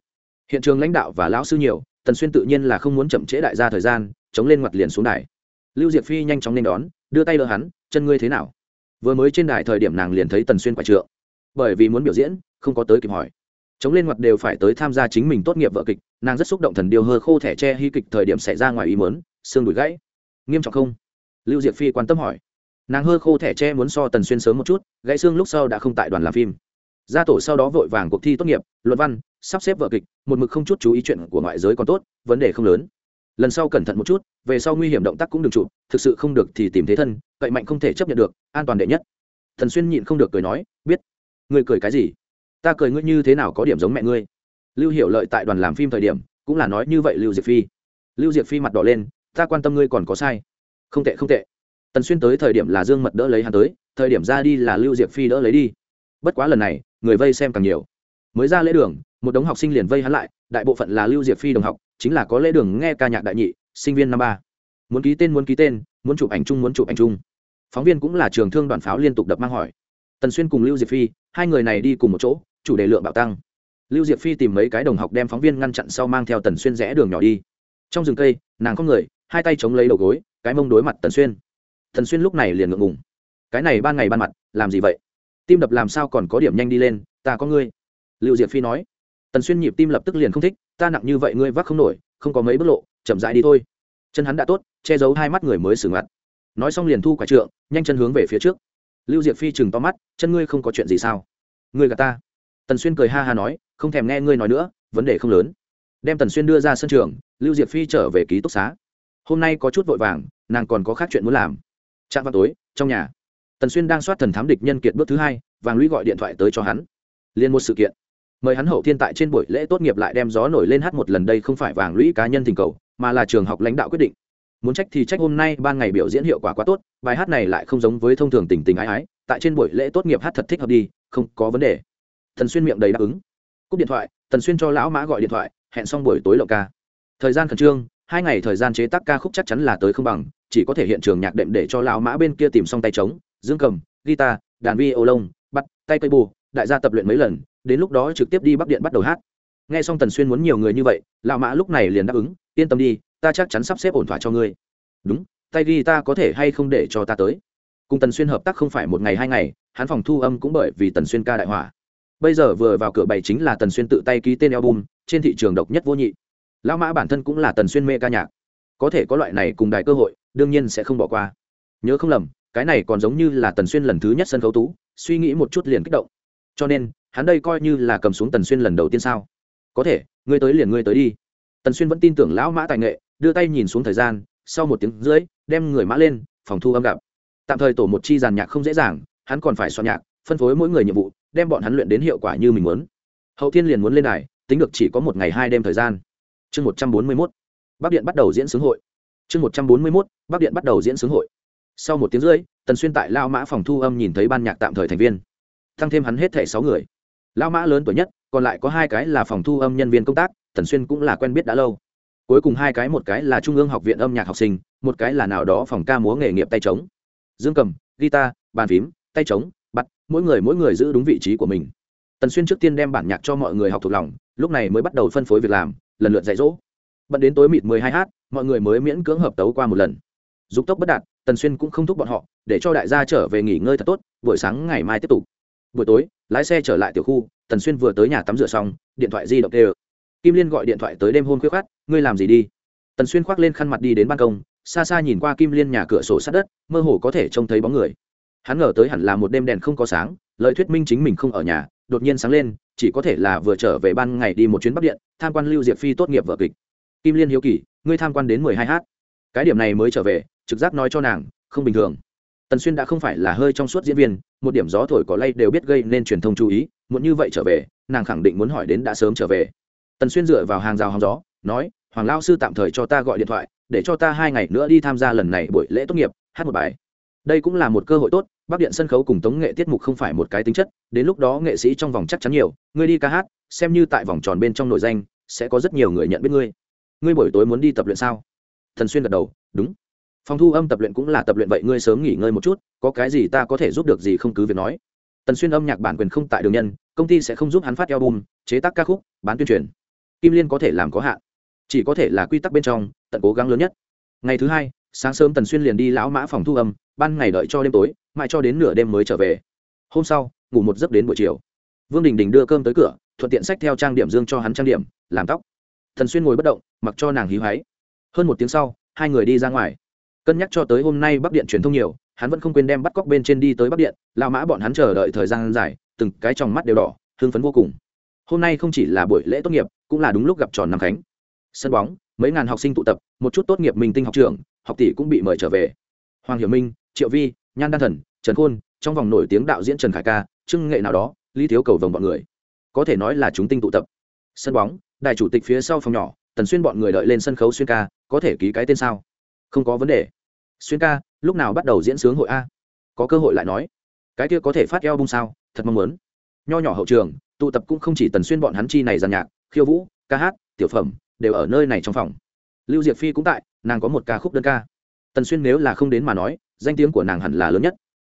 Hiện trường lãnh đạo và lão sư nhiều, tần xuyên tự nhiên là không muốn chậm trễ đại gia thời gian, chống lên mặt liền xuống đài. Lưu diệp phi nhanh chóng nên đón, đưa tay đỡ hắn chân ngươi thế nào? Vừa mới trên đài thời điểm nàng liền thấy tần xuyên quả trượng. Bởi vì muốn biểu diễn, không có tới kịp hỏi. Chống lên mặt đều phải tới tham gia chính mình tốt nghiệp vợ kịch, nàng rất xúc động thần điều hơ khô thẻ tre hy kịch thời điểm xảy ra ngoài ý mớn xương đùi gãy. Nghiêm trọng không? Lưu diệp phi quan tâm hỏi. Nàng hơ khô thẻ tre muốn so tần xuyên sớm một chút, gãy xương lúc sau đã không tại đoàn làm phim. Gia tổ sau đó vội vàng cuộc thi tốt nghiệp, luận văn, sắp xếp vợ kịch, một mực không chút chú ý chuyện của ngoại giới còn tốt, vấn đề không lớn lần sau cẩn thận một chút, về sau nguy hiểm động tác cũng đừng chụp thực sự không được thì tìm thế thân, cậy mạnh không thể chấp nhận được, an toàn đệ nhất. Thần xuyên nhịn không được cười nói, biết. Ngươi cười cái gì? Ta cười ngươi như thế nào có điểm giống mẹ ngươi. Lưu hiểu lợi tại đoàn làm phim thời điểm, cũng là nói như vậy lưu diệp phi. Lưu diệp phi mặt đỏ lên, ta quan tâm ngươi còn có sai. Không tệ không tệ. Tần xuyên tới thời điểm là dương mật đỡ lấy hắn tới, thời điểm ra đi là lưu diệp phi đỡ lấy đi. Bất quá lần này, người vây xem càng nhiều. Mới ra lễ đường một đống học sinh liền vây hắn lại, đại bộ phận là lưu diệp phi đồng học, chính là có lễ đường nghe ca nhạc đại nhị, sinh viên năm ba. Muốn ký tên muốn ký tên, muốn chụp ảnh chung muốn chụp ảnh chung. Phóng viên cũng là trường thương đoàn pháo liên tục đập mang hỏi. Tần xuyên cùng lưu diệp phi, hai người này đi cùng một chỗ, chủ đề lượng bạo tăng. Lưu diệp phi tìm mấy cái đồng học đem phóng viên ngăn chặn sau mang theo tần xuyên rẽ đường nhỏ đi. Trong rừng cây, nàng có người, hai tay chống lấy đầu gối, cái mông đối mặt tần xuyên. Tần xuyên lúc này liền ngượng ngùng. Cái này ban ngày ban mặt, làm gì vậy? Tim đập làm sao còn có điểm nhanh đi lên, ta có ngươi. Lưu diệp phi nói tần xuyên nhịp tim lập tức liền không thích, ta nặng như vậy ngươi vác không nổi, không có mấy bước lộ, chậm rãi đi thôi. Chân hắn đã tốt, che giấu hai mắt người mới xử ngặt nói xong liền thu quả trượng, nhanh chân hướng về phía trước. Lưu diệp phi chừng to mắt, chân ngươi không có chuyện gì sao? Ngươi gà ta. Tần xuyên cười ha ha nói, không thèm nghe ngươi nói nữa, vấn đề không lớn. Đem tần xuyên đưa ra sân trường, lưu diệp phi trở về ký túc xá. Hôm nay có chút vội vàng, nàng còn có khác chuyện muốn làm. Chạm vào tối, trong nhà. Tần xuyên đang soát thần thám địch nhân kiệt bước thứ hai, vàng lũy gọi điện thoại tới cho hắn. Liên một sự kiện mời hắn hậu thiên tại trên buổi lễ tốt nghiệp lại đem gió nổi lên hát một lần đây không phải vàng lũy cá nhân thỉnh cầu, mà là trường học lãnh đạo quyết định. Muốn trách thì trách hôm nay ban ngày biểu diễn hiệu quả quá tốt, bài hát này lại không giống với thông thường tình tình ái ái, tại trên buổi lễ tốt nghiệp hát thật thích hợp đi, không có vấn đề. Thần xuyên miệng đầy đáp ứng. Cúp điện thoại tần xuyên cho lão mã gọi điện thoại, hẹn xong buổi tối lậu ca. Thời gian khẩn trương, hai ngày thời gian chế tác ca khúc chắc chắn là tới không bằng, chỉ có thể hiện trường nhạc đệm để cho lão mã bên kia tìm xong tay trống, dương cầm, guitar, đàn vi ô lông, bắt, tay cây bù, đại gia tập luyện mấy lần đến lúc đó trực tiếp đi bắc điện bắt đầu hát. Nghe xong tần xuyên muốn nhiều người như vậy, lão mã lúc này liền đáp ứng, yên tâm đi, ta chắc chắn sắp xếp ổn thỏa cho ngươi. Đúng, tay ghi ta có thể hay không để cho ta tới. Cùng tần xuyên hợp tác không phải một ngày hai ngày, hắn phòng thu âm cũng bởi vì tần xuyên ca đại hỏa. Bây giờ vừa vào cửa bày chính là tần xuyên tự tay ký tên album, trên thị trường độc nhất vô nhị. Lão mã bản thân cũng là tần xuyên mê ca nhạc. Có thể có loại này cùng đài cơ hội, đương nhiên sẽ không bỏ qua. Nhớ không lầm, cái này còn giống như là tần xuyên lần thứ nhất sân khấu tú, suy nghĩ một chút liền kích động. Cho nên hắn đây coi như là cầm xuống tần xuyên lần đầu tiên sao? Có thể, ngươi tới liền ngươi tới đi. Tần xuyên vẫn tin tưởng lão mã tài nghệ, đưa tay nhìn xuống thời gian, sau một tiếng rưỡi, đem người mã lên, phòng thu âm gặp. Tạm thời tổ một chi giàn nhạc không dễ dàng, hắn còn phải soạn nhạc, phân phối mỗi người nhiệm vụ, đem bọn hắn luyện đến hiệu quả như mình muốn. Hậu thiên liền muốn lên đài, tính được chỉ có một ngày hai đêm thời gian. Chương một trăm bốn mươi mốt, bắc điện bắt đầu diễn xướng hội. Chương một trăm bốn mươi mốt, bắc điện bắt đầu diễn xướng hội. Sau một tiếng rưỡi, tần xuyên tại lao mã phòng thu âm nhìn thấy ban nhạc tạm thời thành viên. Tăng thêm hắn hết thẻ sáu người lao mã lớn tuổi nhất, còn lại có hai cái là phòng thu âm nhân viên công tác, tần xuyên cũng là quen biết đã lâu. Cuối cùng hai cái một cái là trung ương học viện âm nhạc học sinh, một cái là nào đó phòng ca múa nghề nghiệp tay trống. Dương cầm, guitar, bàn phím, tay trống bắt mỗi người mỗi người giữ đúng vị trí của mình. Tần xuyên trước tiên đem bản nhạc cho mọi người học thuộc lòng, lúc này mới bắt đầu phân phối việc làm, lần lượt dạy dỗ. Bận đến tối mịt mười hai h, mọi người mới miễn cưỡng hợp tấu qua một lần. Dục tốc bất đạt, tần xuyên cũng không thúc bọn họ, để cho đại gia trở về nghỉ ngơi thật tốt, buổi sáng ngày mai tiếp tục. Buổi tối lái xe trở lại tiểu khu, tần xuyên vừa tới nhà tắm rửa xong, điện thoại di động kêu. Kim liên gọi điện thoại tới đêm hôn khuyết khát ngươi làm gì đi? Tần xuyên khoác lên khăn mặt đi đến ban công, xa xa nhìn qua kim liên nhà cửa sổ sát đất, mơ hồ có thể trông thấy bóng người. Hắn ngờ tới hẳn là một đêm đèn không có sáng lợi thuyết minh chính mình không ở nhà, đột nhiên sáng lên, chỉ có thể là vừa trở về ban ngày đi một chuyến bắc điện, tham quan lưu diệp phi tốt nghiệp vở kịch. Kim liên hiếu kỳ, ngươi tham quan đến mười hai h cái điểm này mới trở về, trực giác nói cho nàng, không bình thường tần xuyên đã không phải là hơi trong suốt diễn viên, một điểm gió thổi có lay đều biết gây nên truyền thông chú ý, muốn như vậy trở về, nàng khẳng định muốn hỏi đến đã sớm trở về. Tần xuyên dựa vào hàng rào hòng gió, nói, hoàng lao sư tạm thời cho ta gọi điện thoại, để cho ta hai ngày nữa đi tham gia lần này buổi lễ tốt nghiệp, hát một bài. Đây cũng là một cơ hội tốt, bắc điện sân khấu cùng tống nghệ tiết mục không phải một cái tính chất, đến lúc đó nghệ sĩ trong vòng chắc chắn nhiều, ngươi đi ca hát, xem như tại vòng tròn bên trong nội danh, sẽ có rất nhiều người nhận biết ngươi. Ngươi buổi tối muốn đi tập luyện sao? Thần xuyên gật đầu, đúng phòng thu âm tập luyện cũng là tập luyện vậy, ngươi sớm nghỉ ngơi một chút, có cái gì ta có thể giúp được gì không cứ việc nói. Tần xuyên âm nhạc bản quyền không tại đường nhân, công ty sẽ không giúp hắn phát album, chế tác ca khúc, bán tuyên truyền. Kim liên có thể làm có hạn. Chỉ có thể là quy tắc bên trong, tận cố gắng lớn nhất. Ngày thứ hai, sáng sớm tần xuyên liền đi lão mã phòng thu âm, ban ngày đợi cho đêm tối, mãi cho đến nửa đêm mới trở về. Hôm sau, ngủ một giấc đến buổi chiều. Vương đình đình đưa cơm tới cửa, thuận tiện sách theo trang điểm dương cho hắn trang điểm, làm tóc. Thần xuyên ngồi bất động, mặc cho nàng hí hoáy. Hơn một tiếng sau, hai người đi ra ngoài cân nhắc cho tới hôm nay bắc điện truyền thông nhiều, hắn vẫn không quên đem bắt cóc bên trên đi tới bắc điện lao mã bọn hắn chờ đợi thời gian dài, từng cái trong mắt đều đỏ, hưng phấn vô cùng. Hôm nay không chỉ là buổi lễ tốt nghiệp, cũng là đúng lúc gặp tròn năm khánh. Sân bóng, mấy ngàn học sinh tụ tập, một chút tốt nghiệp mình tinh học trường, học tỷ cũng bị mời trở về. Hoàng hiểu minh, triệu vi, nhan đan thần, trần khôn, trong vòng nổi tiếng đạo diễn trần khải ca trưng nghệ nào đó, lý thiếu cầu vồng bọn người. Có thể nói là chúng tinh tụ tập. Sân bóng đại chủ tịch phía sau phòng nhỏ, tần xuyên bọn người đợi lên sân khấu xuyên ca, có thể ký cái tên sao? Không có vấn đề. Xuyên ca, lúc nào bắt đầu diễn sướng hội a? Có cơ hội lại nói. Cái kia có thể phát eo bung sao? Thật mong muốn. Nho nhỏ hậu trường, tụ tập cũng không chỉ tần xuyên bọn hắn chi này giàn nhạc, khiêu vũ, ca hát, tiểu phẩm, đều ở nơi này trong phòng. Lưu diệp phi cũng tại, nàng có một ca khúc đơn ca. Tần xuyên nếu là không đến mà nói, danh tiếng của nàng hẳn là lớn nhất.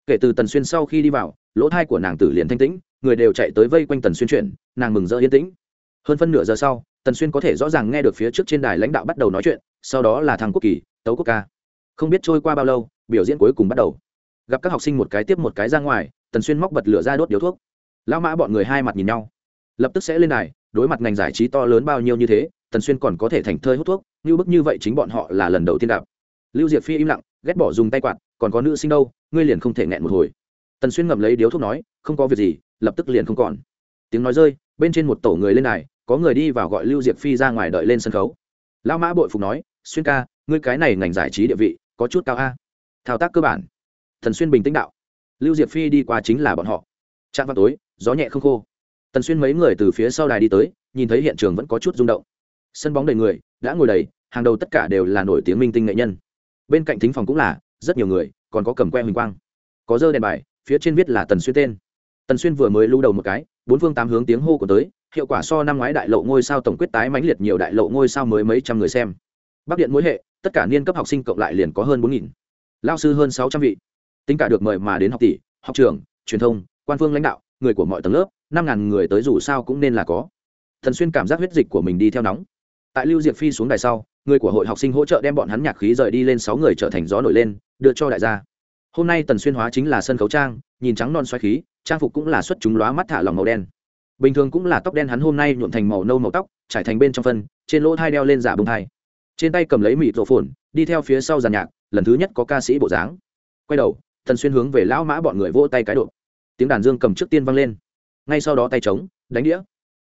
Kể từ tần xuyên sau khi đi vào, lỗ thai của nàng tử liền thanh tĩnh, người đều chạy tới vây quanh tần xuyên chuyện, nàng mừng rỡ yên tĩnh. Hơn phân nửa giờ sau, tần xuyên có thể rõ ràng nghe được phía trước trên đài lãnh đạo bắt đầu nói chuyện, sau đó là thằng quốc kỳ tấu quốc ca. Không biết trôi qua bao lâu, biểu diễn cuối cùng bắt đầu. Gặp các học sinh một cái tiếp một cái ra ngoài, tần xuyên móc bật lửa ra đốt điếu thuốc. Lão mã bọn người hai mặt nhìn nhau. Lập tức sẽ lên đài, đối mặt ngành giải trí to lớn bao nhiêu như thế, tần xuyên còn có thể thành thơi hút thuốc, như bức như vậy chính bọn họ là lần đầu tiên đạp lưu diệp phi im lặng, ghét bỏ dùng tay quạt, còn có nữ sinh đâu, ngươi liền không thể nghẹn một hồi. Tần xuyên ngậm lấy điếu thuốc nói, không có việc gì, lập tức liền không còn. Tiếng nói rơi, bên trên một tổ người lên này có người đi vào gọi lưu diệp phi ra ngoài đợi lên sân khấu. Lão mã bội phục nói, xuyên ca ngươi cái này ngành giải trí địa vị, có chút cao a. Thao tác cơ bản. Thần xuyên bình tĩnh đạo. Lưu diệp phi đi qua chính là bọn họ. Trạm vào tối, gió nhẹ không khô. Tần xuyên mấy người từ phía sau đài đi tới, nhìn thấy hiện trường vẫn có chút rung động. Sân bóng đầy người, đã ngồi đầy, hàng đầu tất cả đều là nổi tiếng minh tinh nghệ nhân. Bên cạnh thính phòng cũng là, rất nhiều người, còn có cầm que huỳnh quang. Có dơ đèn bài, phía trên viết là tần xuyên tên. Tần xuyên vừa mới lưu đầu một cái, bốn phương tám hướng tiếng hô của tới, hiệu quả so năm ngoái đại lộ ngôi sao tổng quyết tái mãnh liệt nhiều đại lộ ngôi sao mới mấy trăm người xem. Bắc điện mỗi hệ tất cả niên cấp học sinh cộng lại liền có hơn bốn nghìn. Lao sư hơn sáu trăm vị. Tính cả được mời mà đến học tỷ, học trường truyền thông, quan phương lãnh đạo, người của mọi tầng lớp, năm ngàn người tới dù sao cũng nên là có. Thần xuyên cảm giác huyết dịch của mình đi theo nóng. Tại lưu diệp phi xuống đài sau, người của hội học sinh hỗ trợ đem bọn hắn nhạc khí rời đi lên sáu người trở thành gió nổi lên, đưa cho đại gia. Hôm nay tần xuyên hóa chính là sân khấu trang, nhìn trắng non xoáy khí, trang phục cũng là xuất chúng lóa mắt thả lòng màu đen. Bình thường cũng là tóc đen hắn hôm nay nhuộm thành màu nâu màu tóc, trải thành bên trong phân, trên lỗ thai đeo lên giả bông thai trên tay cầm lấy mịt rổ phồn, đi theo phía sau giàn nhạc, lần thứ nhất có ca sĩ bộ dáng. Quay đầu, tần xuyên hướng về lão mã bọn người vỗ tay cái độ. Tiếng đàn dương cầm trước tiên vang lên. Ngay sau đó tay trống, đánh đĩa.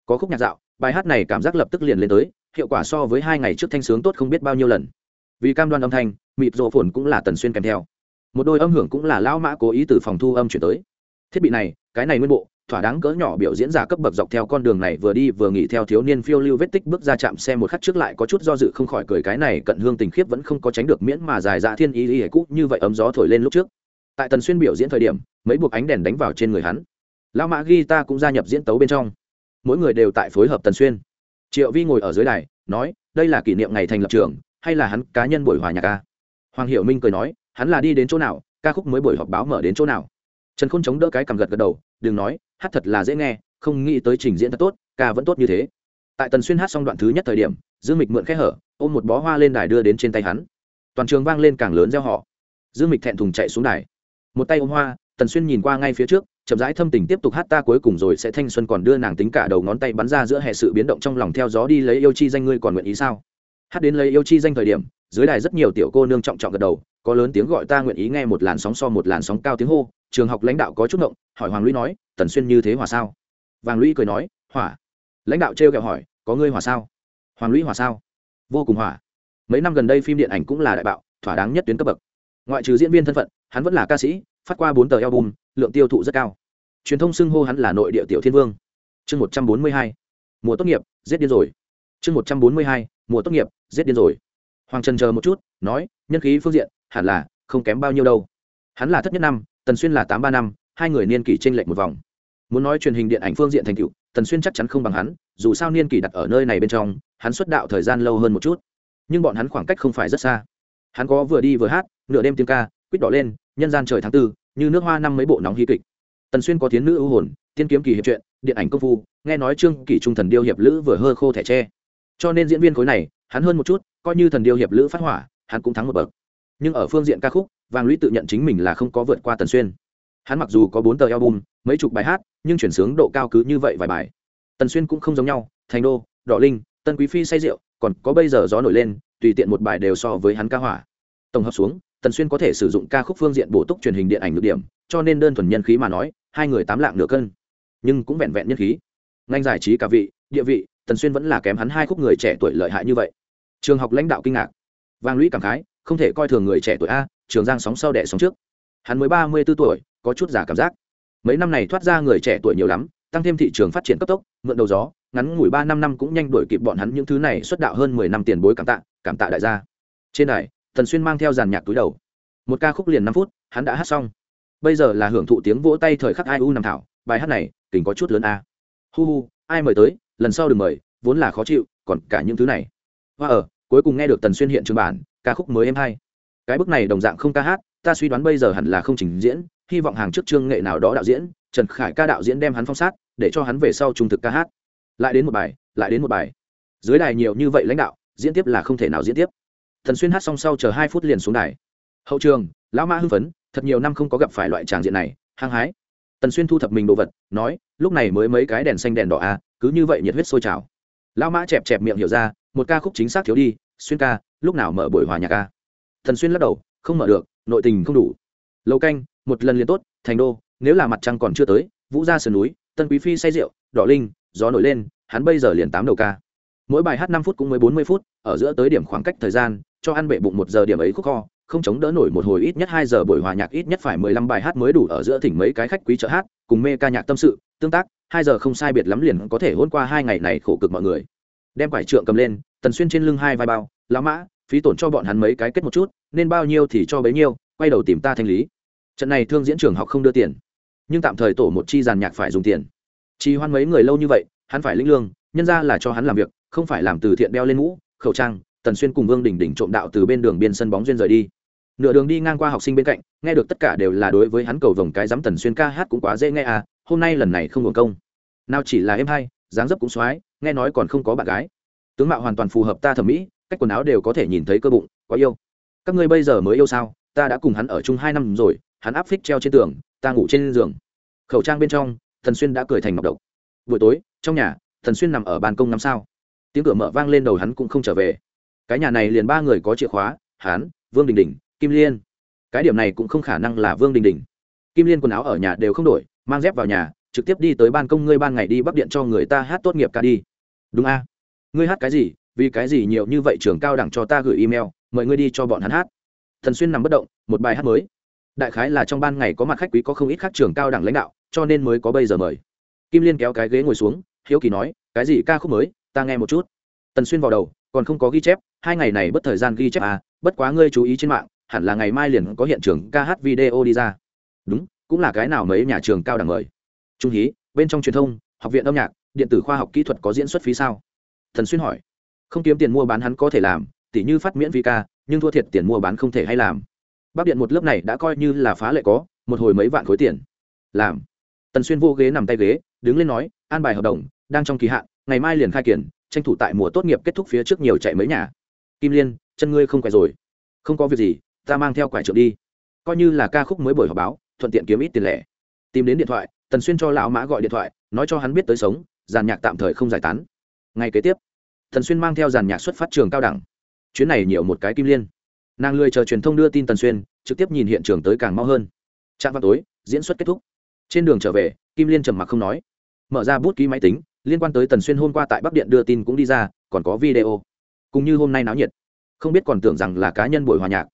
Có khúc nhạc dạo, bài hát này cảm giác lập tức liền lên tới, hiệu quả so với hai ngày trước thanh sướng tốt không biết bao nhiêu lần. Vì cam đoan âm thanh, mịt rộ phồn cũng là tần xuyên kèm theo. Một đôi âm hưởng cũng là lão mã cố ý từ phòng thu âm chuyển tới. Thiết bị này, cái này nguyên bộ thỏa đáng cỡ nhỏ biểu diễn giả cấp bậc dọc theo con đường này vừa đi vừa nghỉ theo thiếu niên phiêu lưu vết tích bước ra chạm xe một khắc trước lại có chút do dự không khỏi cười cái này cận hương tình khiếp vẫn không có tránh được miễn mà dài dạ thiên ý ý cũ như vậy ấm gió thổi lên lúc trước. Tại tần xuyên biểu diễn thời điểm, mấy buộc ánh đèn đánh vào trên người hắn. Lao mã ghi ta cũng gia nhập diễn tấu bên trong. Mỗi người đều tại phối hợp tần xuyên. Triệu vi ngồi ở dưới đài, nói, đây là kỷ niệm ngày thành lập trường, hay là hắn cá nhân buổi hòa nhạc ca hoàng hiệu minh cười nói, hắn là đi đến chỗ nào, ca khúc mới buổi họp báo mở đến chỗ nào? Trần k h ô n chống đỡ cái cằm gật gật đầu, đừng nói, hát thật là dễ nghe, không nghĩ tới trình diễn thật tốt, ca vẫn tốt như thế. Tại tần xuyên hát xong đoạn thứ nhất thời điểm, dương mịch mượn khẽ hở, ôm một bó hoa lên đài đưa đến trên tay hắn. Toàn trường vang lên càng lớn gieo họ dương mịch thẹn thùng chạy xuống đài. Một tay ôm hoa, tần xuyên nhìn qua ngay phía trước, chậm rãi thâm tình tiếp tục hát ta cuối cùng rồi sẽ thanh xuân còn đưa nàng tính cả đầu ngón tay bắn ra giữa hệ sự biến động trong lòng theo gió đi lấy yêu chi danh ngươi còn nguyện ý sao? Hát đến lấy yêu chi danh thời điểm, dưới đài rất nhiều tiểu cô nương trọng trọng gật đầu, có lớn tiếng gọi ta nguyện ý nghe một làn sóng so một làn sóng cao tiếng hô trường học lãnh đạo có chút động hỏi hoàng lũy nói, tần xuyên như thế hòa sao? Vàng lũy cười nói hỏa lãnh đạo trêu kẹo hỏi, có ngươi hòa sao? Hoàng lũy hòa sao? Vô cùng hỏa mấy năm gần đây phim điện ảnh cũng là đại bạo, thỏa đáng nhất tuyến cấp bậc. Ngoại trừ diễn viên thân phận, hắn vẫn là ca sĩ, phát qua bốn tờ album, lượng tiêu thụ rất cao. Truyền thông xưng hô hắn là nội địa tiểu thiên vương. Chương một trăm bốn mươi hai, mùa tốt nghiệp, giết điên rồi. Chương một trăm bốn mươi hai, mùa tốt nghiệp, giết điên rồi. Hoàng trần chờ một chút, nói, nhân khí phương diện, hẳn là không kém bao nhiêu đâu. Hắn là thất nhất năm tần xuyên là tám ba năm, hai người niên kỷ tranh lệch một vòng. Muốn nói truyền hình điện ảnh phương diện thành tựu, tần xuyên chắc chắn không bằng hắn, dù sao niên kỷ đặt ở nơi này bên trong, hắn xuất đạo thời gian lâu hơn một chút. Nhưng bọn hắn khoảng cách không phải rất xa. Hắn có vừa đi vừa hát, nửa đêm tiếng ca, quýt đỏ lên, nhân gian trời tháng tư, như nước hoa năm mấy bộ nóng hí kịch. Tần xuyên có tiến nữ ưu hồn, tiên kiếm kỳ hiệp truyện, điện ảnh công phu, nghe nói trương kỷ trung thần điêu hiệp lữ vừa hơ khô thẻ tre. Cho nên diễn viên khối này, hắn hơn một chút, coi như thần điêu hiệp lữ phát hỏa, hắn cũng thắng một bậc. Nhưng ở phương diện ca khúc vàng lũy tự nhận chính mình là không có vượt qua tần xuyên. Hắn mặc dù có bốn tờ album, mấy chục bài hát, nhưng chuyển sướng độ cao cứ như vậy vài bài. Tần xuyên cũng không giống nhau, thành đô, đỏ linh, tân quý phi say rượu, còn có bây giờ gió nổi lên, tùy tiện một bài đều so với hắn ca hỏa. Tổng hợp xuống, tần xuyên có thể sử dụng ca khúc phương diện bổ túc truyền hình điện ảnh được điểm, cho nên đơn thuần nhân khí mà nói, hai người tám lạng nửa cân. Nhưng cũng vẹn vẹn nhân khí. Ngành giải trí cả vị, địa vị, tần xuyên vẫn là kém hắn hai khúc người trẻ tuổi lợi hại như vậy. Trường học lãnh đạo kinh ngạc. Vang lũy cảm khái, không thể coi thường người trẻ tuổi a trường giang sóng sau đẻ sóng trước. Hắn mới ba mươi b ố tuổi, có chút giả cảm giác. Mấy năm này thoát ra người trẻ tuổi nhiều lắm, tăng thêm thị trường phát triển cấp tốc, mượn đầu gió, ngắn ngủi ba năm năm cũng nhanh đuổi kịp bọn hắn những thứ này xuất đạo hơn mười năm tiền bối cảm tạ cảm tạ đại gia. Trên đài, tần xuyên mang theo dàn nhạc túi đầu. Một ca khúc liền năm phút, hắn đã hát xong. Bây giờ là hưởng thụ tiếng vỗ tay thời khắc ai u nằm thảo, bài hát này, kình có chút lớn a. Hu hu, ai mời tới, lần sau đừng mời, vốn là khó chịu, còn cả những thứ này. Hoa ở, cuối cùng nghe được tần xuyên hiện trường bản, ca khúc mới em hay cái bức này đồng dạng không ca hát ta suy đoán bây giờ hẳn là không trình diễn hy vọng hàng trước chương nghệ nào đó đạo diễn trần khải ca đạo diễn đem hắn phong sát để cho hắn về sau trung thực ca hát. Lại đến một bài lại đến một bài. Dưới đài nhiều như vậy lãnh đạo diễn tiếp là không thể nào diễn tiếp. Thần xuyên hát xong sau chờ hai phút liền xuống đài. Hậu trường lão mã hưng phấn thật nhiều năm không có gặp phải loại tràng diện này hăng hái. Tần xuyên thu thập mình đồ vật nói lúc này mới mấy cái đèn xanh đèn đỏ à, cứ như vậy nhiệt huyết sôi trào. Lão mã chẹp chẹp miệng hiểu ra một ca khúc chính xác thiếu đi xuyên ca lúc nào mở buổi hòa nhạc ca thần xuyên lắc đầu, không mở được, nội tình không đủ. Lâu canh, một lần liền tốt, thành đô, nếu là mặt trăng còn chưa tới, vũ ra sườn núi, tân quý phi say rượu, đỏ linh, gió nổi lên, hắn bây giờ liền tám đầu ca. Mỗi bài hát năm phút cũng mới bốn mươi phút, ở giữa tới điểm khoảng cách thời gian, cho ăn bệ bụng một giờ điểm ấy khúc kho, không chống đỡ nổi một hồi ít nhất hai giờ buổi hòa nhạc ít nhất phải mười lăm bài hát mới đủ ở giữa thỉnh mấy cái khách quý trợ hát, cùng mê ca nhạc tâm sự, tương tác, hai giờ không sai biệt lắm liền có thể hôn qua hai ngày này khổ cực mọi người. Đem quải trượng cầm lên, tần xuyên trên lưng hai vai bao lá mã phí tổn cho bọn hắn mấy cái kết một chút, nên bao nhiêu thì cho bấy nhiêu, quay đầu tìm ta thanh lý. Trận này thương diễn trường học không đưa tiền, nhưng tạm thời tổ một chi giàn nhạc phải dùng tiền. Trì hoan mấy người lâu như vậy, hắn phải lĩnh lương, nhân ra là cho hắn làm việc, không phải làm từ thiện đeo lên mũ, khẩu trang, tần xuyên cùng vương đình đỉnh trộm đạo từ bên đường biên sân bóng duyên rời đi. Nửa đường đi ngang qua học sinh bên cạnh, nghe được tất cả đều là đối với hắn cầu vồng cái dám tần xuyên ca hát cũng quá dễ nghe à hôm nay lần này không hưởng công. Nào chỉ là em hay, dáng dấp cũng x nghe nói còn không có bạn gái. Tướng mạo hoàn toàn phù hợp ta thẩm mỹ cách quần áo đều có thể nhìn thấy cơ bụng, quá yêu. Các ngươi bây giờ mới yêu sao? Ta đã cùng hắn ở chung hai năm rồi, hắn áp phích treo trên tường, ta ngủ trên giường. Khẩu trang bên trong, thần xuyên đã cười thành ngọc độc. Buổi tối, trong nhà, thần xuyên nằm ở ban công năm sao. Tiếng cửa mở vang lên đầu hắn cũng không trở về. Cái nhà này liền ba người có chìa khóa, hắn, vương đình đình, kim liên. Cái điểm này cũng không khả năng là vương đình đình. Kim liên quần áo ở nhà đều không đổi, mang dép vào nhà, trực tiếp đi tới ban công ngươi ban ngày đi bắc điện cho người ta hát tốt nghiệp ca đi. Đúng a. Ngươi hát cái gì? Vì cái gì nhiều như vậy trường cao đẳng cho ta gửi email, mời ngươi đi cho bọn hắn hát. Thần xuyên nằm bất động, một bài hát mới. Đại khái là trong ban ngày có mặt khách quý có không ít khác trường cao đẳng lãnh đạo, cho nên mới có bây giờ mời. Kim liên kéo cái ghế ngồi xuống, hiếu kỳ nói, cái gì ca khúc mới, ta nghe một chút. Tần xuyên vào đầu, còn không có ghi chép, hai ngày này bất thời gian ghi chép à bất quá ngươi chú ý trên mạng, hẳn là ngày mai liền có hiện trường ca hát video đi ra. Đúng, cũng là cái nào mấy nhà trường cao đẳng mời. Trung hí, bên trong truyền thông, học viện âm nhạc, điện tử khoa học kỹ thuật có diễn xuất phí sao? Thần xuyên hỏi không kiếm tiền mua bán hắn có thể làm, tỉ như phát miễn vi ca, nhưng thua thiệt tiền mua bán không thể hay làm. Bắc điện một lớp này đã coi như là phá lệ có, một hồi mấy vạn khối tiền. Làm. Tần xuyên vô ghế nằm tay ghế, đứng lên nói, an bài hợp đồng, đang trong kỳ hạn, ngày mai liền khai kiển, tranh thủ tại mùa tốt nghiệp kết thúc phía trước nhiều chạy mấy nhà. Kim liên, chân ngươi không khỏe rồi. Không có việc gì, ta mang theo quải trượng đi. Coi như là ca khúc mới buổi họp báo, thuận tiện kiếm ít tiền lẻ. Tìm đến điện thoại, tần xuyên cho lão mã gọi điện thoại, nói cho hắn biết tới sống, giàn nhạc tạm thời không giải tán. Ngày kế tiếp tần xuyên mang theo giàn nhạc xuất phát trường cao đẳng. Chuyến này nhiều một cái kim liên. Nàng lười chờ truyền thông đưa tin tần xuyên, trực tiếp nhìn hiện trường tới càng mau hơn. Trạm vào tối, diễn xuất kết thúc. Trên đường trở về, kim liên trầm mặc không nói. Mở ra bút ký máy tính, liên quan tới tần xuyên hôm qua tại bắc điện đưa tin cũng đi ra, còn có video. Cũng như hôm nay náo nhiệt. Không biết còn tưởng rằng là cá nhân buổi hòa nhạc.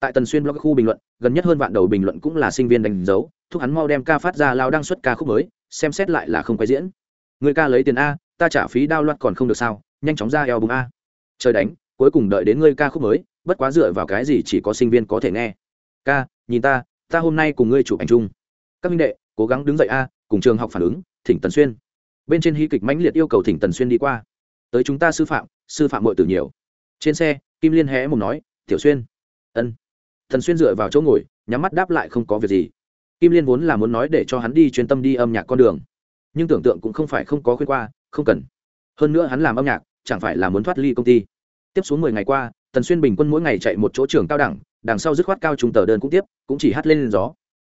Tại tần xuyên blog khu bình luận, gần nhất hơn vạn đầu bình luận cũng là sinh viên đánh dấu, thúc hắn mau đem ca phát ra lao đăng xuất ca khúc mới, xem xét lại là không quay diễn. Người ca lấy tiền a, ta trả phí đao loạt còn không được sao? Nhanh chóng ra eo bùng a. Trời đánh, cuối cùng đợi đến ngươi ca khúc mới, bất quá dựa vào cái gì chỉ có sinh viên có thể nghe. Ca, nhìn ta ta hôm nay cùng ngươi chụp ảnh chung. Các minh đệ, cố gắng đứng dậy a, cùng trường học phản ứng, thỉnh tần xuyên. Bên trên hí kịch mãnh liệt yêu cầu thỉnh tần xuyên đi qua. Tới chúng ta sư phạm sư phạm mọi từ nhiều. Trên xe, kim liên hé mồm nói, tiểu xuyên. Ân. Thần xuyên dựa vào chỗ ngồi, nhắm mắt đáp lại không có việc gì. Kim liên vốn là muốn nói để cho hắn đi chuyên tâm đi âm nhạc con đường. Nhưng tưởng tượng cũng không phải không có khuyên qua, không cần. Hơn nữa hắn làm âm nhạc chẳng phải là muốn thoát ly công ty. Tiếp xuống mười ngày qua tần xuyên bình quân mỗi ngày chạy một chỗ trường cao đẳng đằng sau dứt khoát cao trung tờ đơn cũng tiếp cũng chỉ hát lên, lên gió.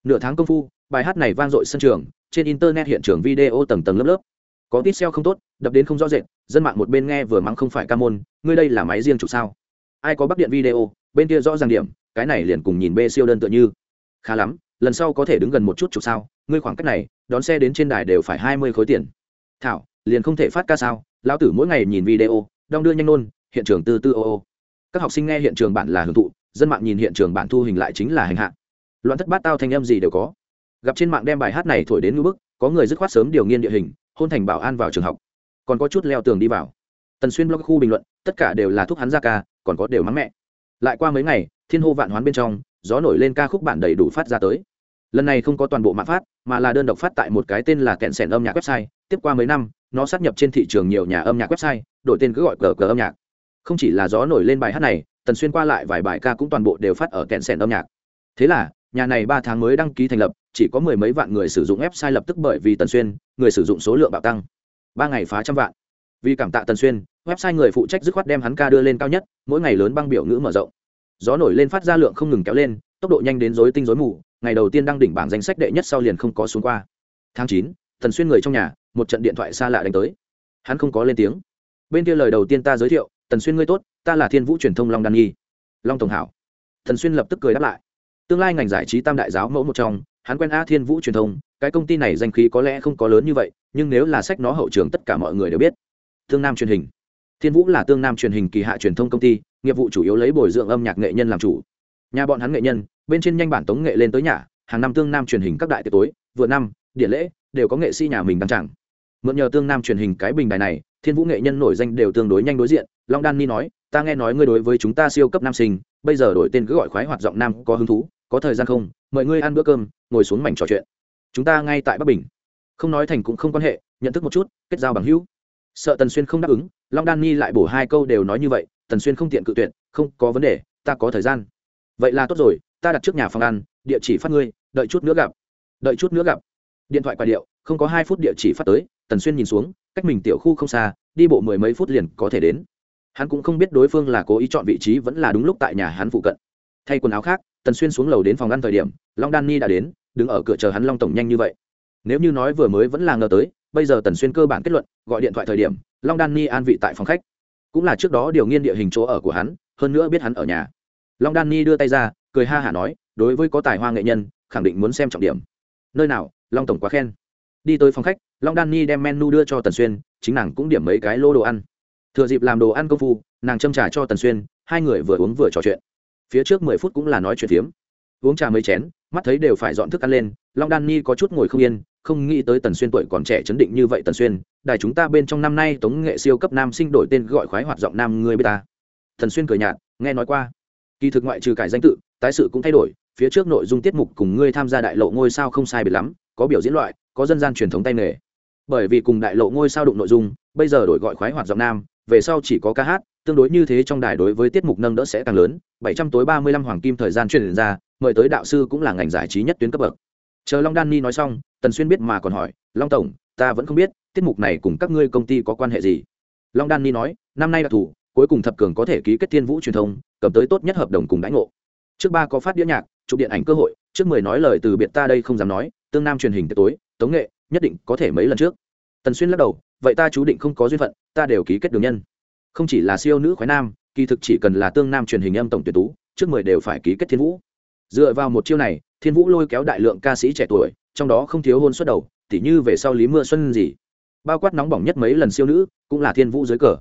Nửa tháng công phu bài hát này vang dội sân trường trên internet hiện trường video tầng tầng lớp lớp. Có tít xeo không tốt đập đến không rõ rệt dân mạng một bên nghe vừa mắng không phải ca môn ngươi đây là máy riêng chụp sao? Ai có bắc điện video bên kia rõ ràng điểm cái này liền cùng nhìn bê siêu đơn tựa như. Khá lắm lần sau có thể đứng gần một chút chụp sao ngươi khoảng cách này đón xe đến trên đài đều phải hai mươi khối tiền. Thảo liền không thể phát ca sao? Lão tử mỗi ngày nhìn video, đong đưa nhanh nôn, hiện trường tư tư ô ô. Các học sinh nghe hiện trường bản là hưởng thụ, dân mạng nhìn hiện trường bản thu hình lại chính là hành hạ. Loạn thất bát tao thanh âm gì đều có. Gặp trên mạng đem bài hát này thổi đến ngưỡng bức, có người dứt khoát sớm điều nghiên địa hình, hôn thành bảo an vào trường học. Còn có chút leo tường đi vào. Tần xuyên blog khu bình luận, tất cả đều là thuốc hắn ra ca, còn có đều mắng mẹ. Lại qua mấy ngày, thiên hô vạn hoán bên trong, gió nổi lên ca khúc bản đầy đủ phát ra tới. Lần này không có toàn bộ mạng phát, mà là đơn độc phát tại một cái tên là kẹn sẻn âm nhạc website, tiếp qua mấy năm nó sát nhập trên thị trường nhiều nhà âm nhạc website, đổi tên cứ gọi cờ cờ âm nhạc. Không chỉ là gió nổi lên bài hát này, tần xuyên qua lại vài bài ca cũng toàn bộ đều phát ở kẹn sẻn âm nhạc. Thế là, nhà này ba tháng mới đăng ký thành lập, chỉ có mười mấy vạn người sử dụng website lập tức bởi vì tần xuyên, người sử dụng số lượng bạo tăng. Ba ngày phá trăm vạn. Vì cảm tạ tần xuyên, website người phụ trách dứt khoát đem hắn ca đưa lên cao nhất, mỗi ngày lớn băng biểu ngữ mở rộng. Gió nổi lên phát ra lượng không ngừng kéo lên, tốc độ nhanh đến rối tinh rối mù, ngày đầu tiên đăng đỉnh bảng danh sách đệ nhất sau liền không có xuống qua. Tháng chín, tần xuyên người trong nhà một trận điện thoại xa lạ đánh tới. Hắn không có lên tiếng. Bên kia lời đầu tiên ta giới thiệu, tần xuyên ngươi tốt, ta là thiên vũ truyền thông long đan nhi. Long tổng hảo. Tần xuyên lập tức cười đáp lại. Tương lai ngành giải trí tam đại giáo mẫu một trong, hắn quen a thiên vũ truyền thông, cái công ty này danh khí có lẽ không có lớn như vậy, nhưng nếu là sách nó hậu trường tất cả mọi người đều biết. Tương nam truyền hình. Thiên vũ là tương nam truyền hình kỳ hạ truyền thông công ty, nghiệp vụ chủ yếu lấy bồi dưỡng âm nhạc nghệ nhân làm chủ. Nhà bọn hắn nghệ nhân, bên trên nhanh bản tống nghệ lên tới nhà, hàng năm tương nam truyền hình các đại tiệc tối, vừa năm, điện lễ, đều có nghệ sĩ nhà mình đăng chẳng mượn nhờ tương nam truyền hình cái bình đài này, thiên vũ nghệ nhân nổi danh đều tương đối nhanh đối diện. Long đan ni nói, ta nghe nói ngươi đối với chúng ta siêu cấp nam sinh, bây giờ đổi tên cứ gọi khoái hoạt giọng nam có hứng thú, có thời gian không? Mời ngươi ăn bữa cơm, ngồi xuống mảnh trò chuyện. Chúng ta ngay tại bắc bình. Không nói thành cũng không quan hệ, nhận thức một chút, kết giao bằng hữu. Sợ tần xuyên không đáp ứng, long đan ni lại bổ hai câu đều nói như vậy, tần xuyên không tiện cự tuyệt, không có vấn đề, ta có thời gian. Vậy là tốt rồi, ta đặt trước nhà phòng ăn, địa chỉ phát ngươi, đợi chút nữa gặp. Đợi chút nữa gặp. Điện thoại quà điệu không có hai phút địa chỉ phát tới, tần xuyên nhìn xuống, cách mình tiểu khu không xa, đi bộ mười mấy phút liền có thể đến. Hắn cũng không biết đối phương là cố ý chọn vị trí vẫn là đúng lúc tại nhà hắn phụ cận. Thay quần áo khác, tần xuyên xuống lầu đến phòng ăn thời điểm, long đan ni đã đến, đứng ở cửa chờ hắn long tổng nhanh như vậy. Nếu như nói vừa mới vẫn là ngờ tới, bây giờ tần xuyên cơ bản kết luận, gọi điện thoại thời điểm, long đan ni an vị tại phòng khách. Cũng là trước đó điều nghiên địa hình chỗ ở của hắn, hơn nữa biết hắn ở nhà. Long đan ni đưa tay ra, cười ha hả nói, đối với có tài hoa nghệ nhân, khẳng định muốn xem trọng điểm. Nơi nào, long tổng quá khen đi tới phòng khách, long đan ni đem menu đưa cho tần xuyên, chính nàng cũng điểm mấy cái lô đồ ăn. Thừa dịp làm đồ ăn công phu, nàng châm trả cho tần xuyên, hai người vừa uống vừa trò chuyện. Phía trước mười phút cũng là nói chuyện phiếm. Uống trà mấy chén, mắt thấy đều phải dọn thức ăn lên, long đan ni có chút ngồi không yên, không nghĩ tới tần xuyên tuổi còn trẻ chấn định như vậy tần xuyên, đài chúng ta bên trong năm nay tống nghệ siêu cấp nam sinh đổi tên gọi khoái hoạt giọng nam người b ta tần xuyên cười nhạt, nghe nói qua. Kỳ thực ngoại trừ cải danh tự, tái sự cũng thay đổi, phía trước nội dung tiết mục cùng ngươi tham gia đại lộ ngôi sao không sai biệt lắm, có biểu diễn loại có dân gian truyền thống tay nghề. Bởi vì cùng đại lộ ngôi sao đụng nội dung, bây giờ đổi gọi khoái hoạt giọng nam, về sau chỉ có ca hát, tương đối như thế trong đài đối với tiết mục nâng đỡ sẽ càng lớn, bảy trăm tối ba mươi lăm hoàng kim thời gian truyền ra, mời tới đạo sư cũng là ngành giải trí nhất tuyến cấp bậc. Chờ long đan ni nói xong, tần xuyên biết mà còn hỏi, long tổng, ta vẫn không biết, tiết mục này cùng các ngươi công ty có quan hệ gì? Long đan ni nói, năm nay đặc thù cuối cùng thập cường có thể ký kết thiên vũ truyền thông, cầm tới tốt nhất hợp đồng cùng đãi ngộ. Trước ba có phát đĩa nhạc, chụp điện ảnh cơ hội, trước mười nói lời từ biệt ta đây không dám nói, tương nam truyền hình tối tống nghệ, nhất định có thể mấy lần trước. Tần xuyên lắc đầu, vậy ta chú định không có duyên phận, ta đều ký kết đường nhân. Không chỉ là siêu nữ khoái nam, kỳ thực chỉ cần là tương nam truyền hình âm tổng tuyển tú, trước mười đều phải ký kết thiên vũ. Dựa vào một chiêu này, thiên vũ lôi kéo đại lượng ca sĩ trẻ tuổi, trong đó không thiếu hôn xuất đầu, tỉ như về sau lý mưa xuân gì. Bao quát nóng bỏng nhất mấy lần siêu nữ, cũng là thiên vũ dưới cờ.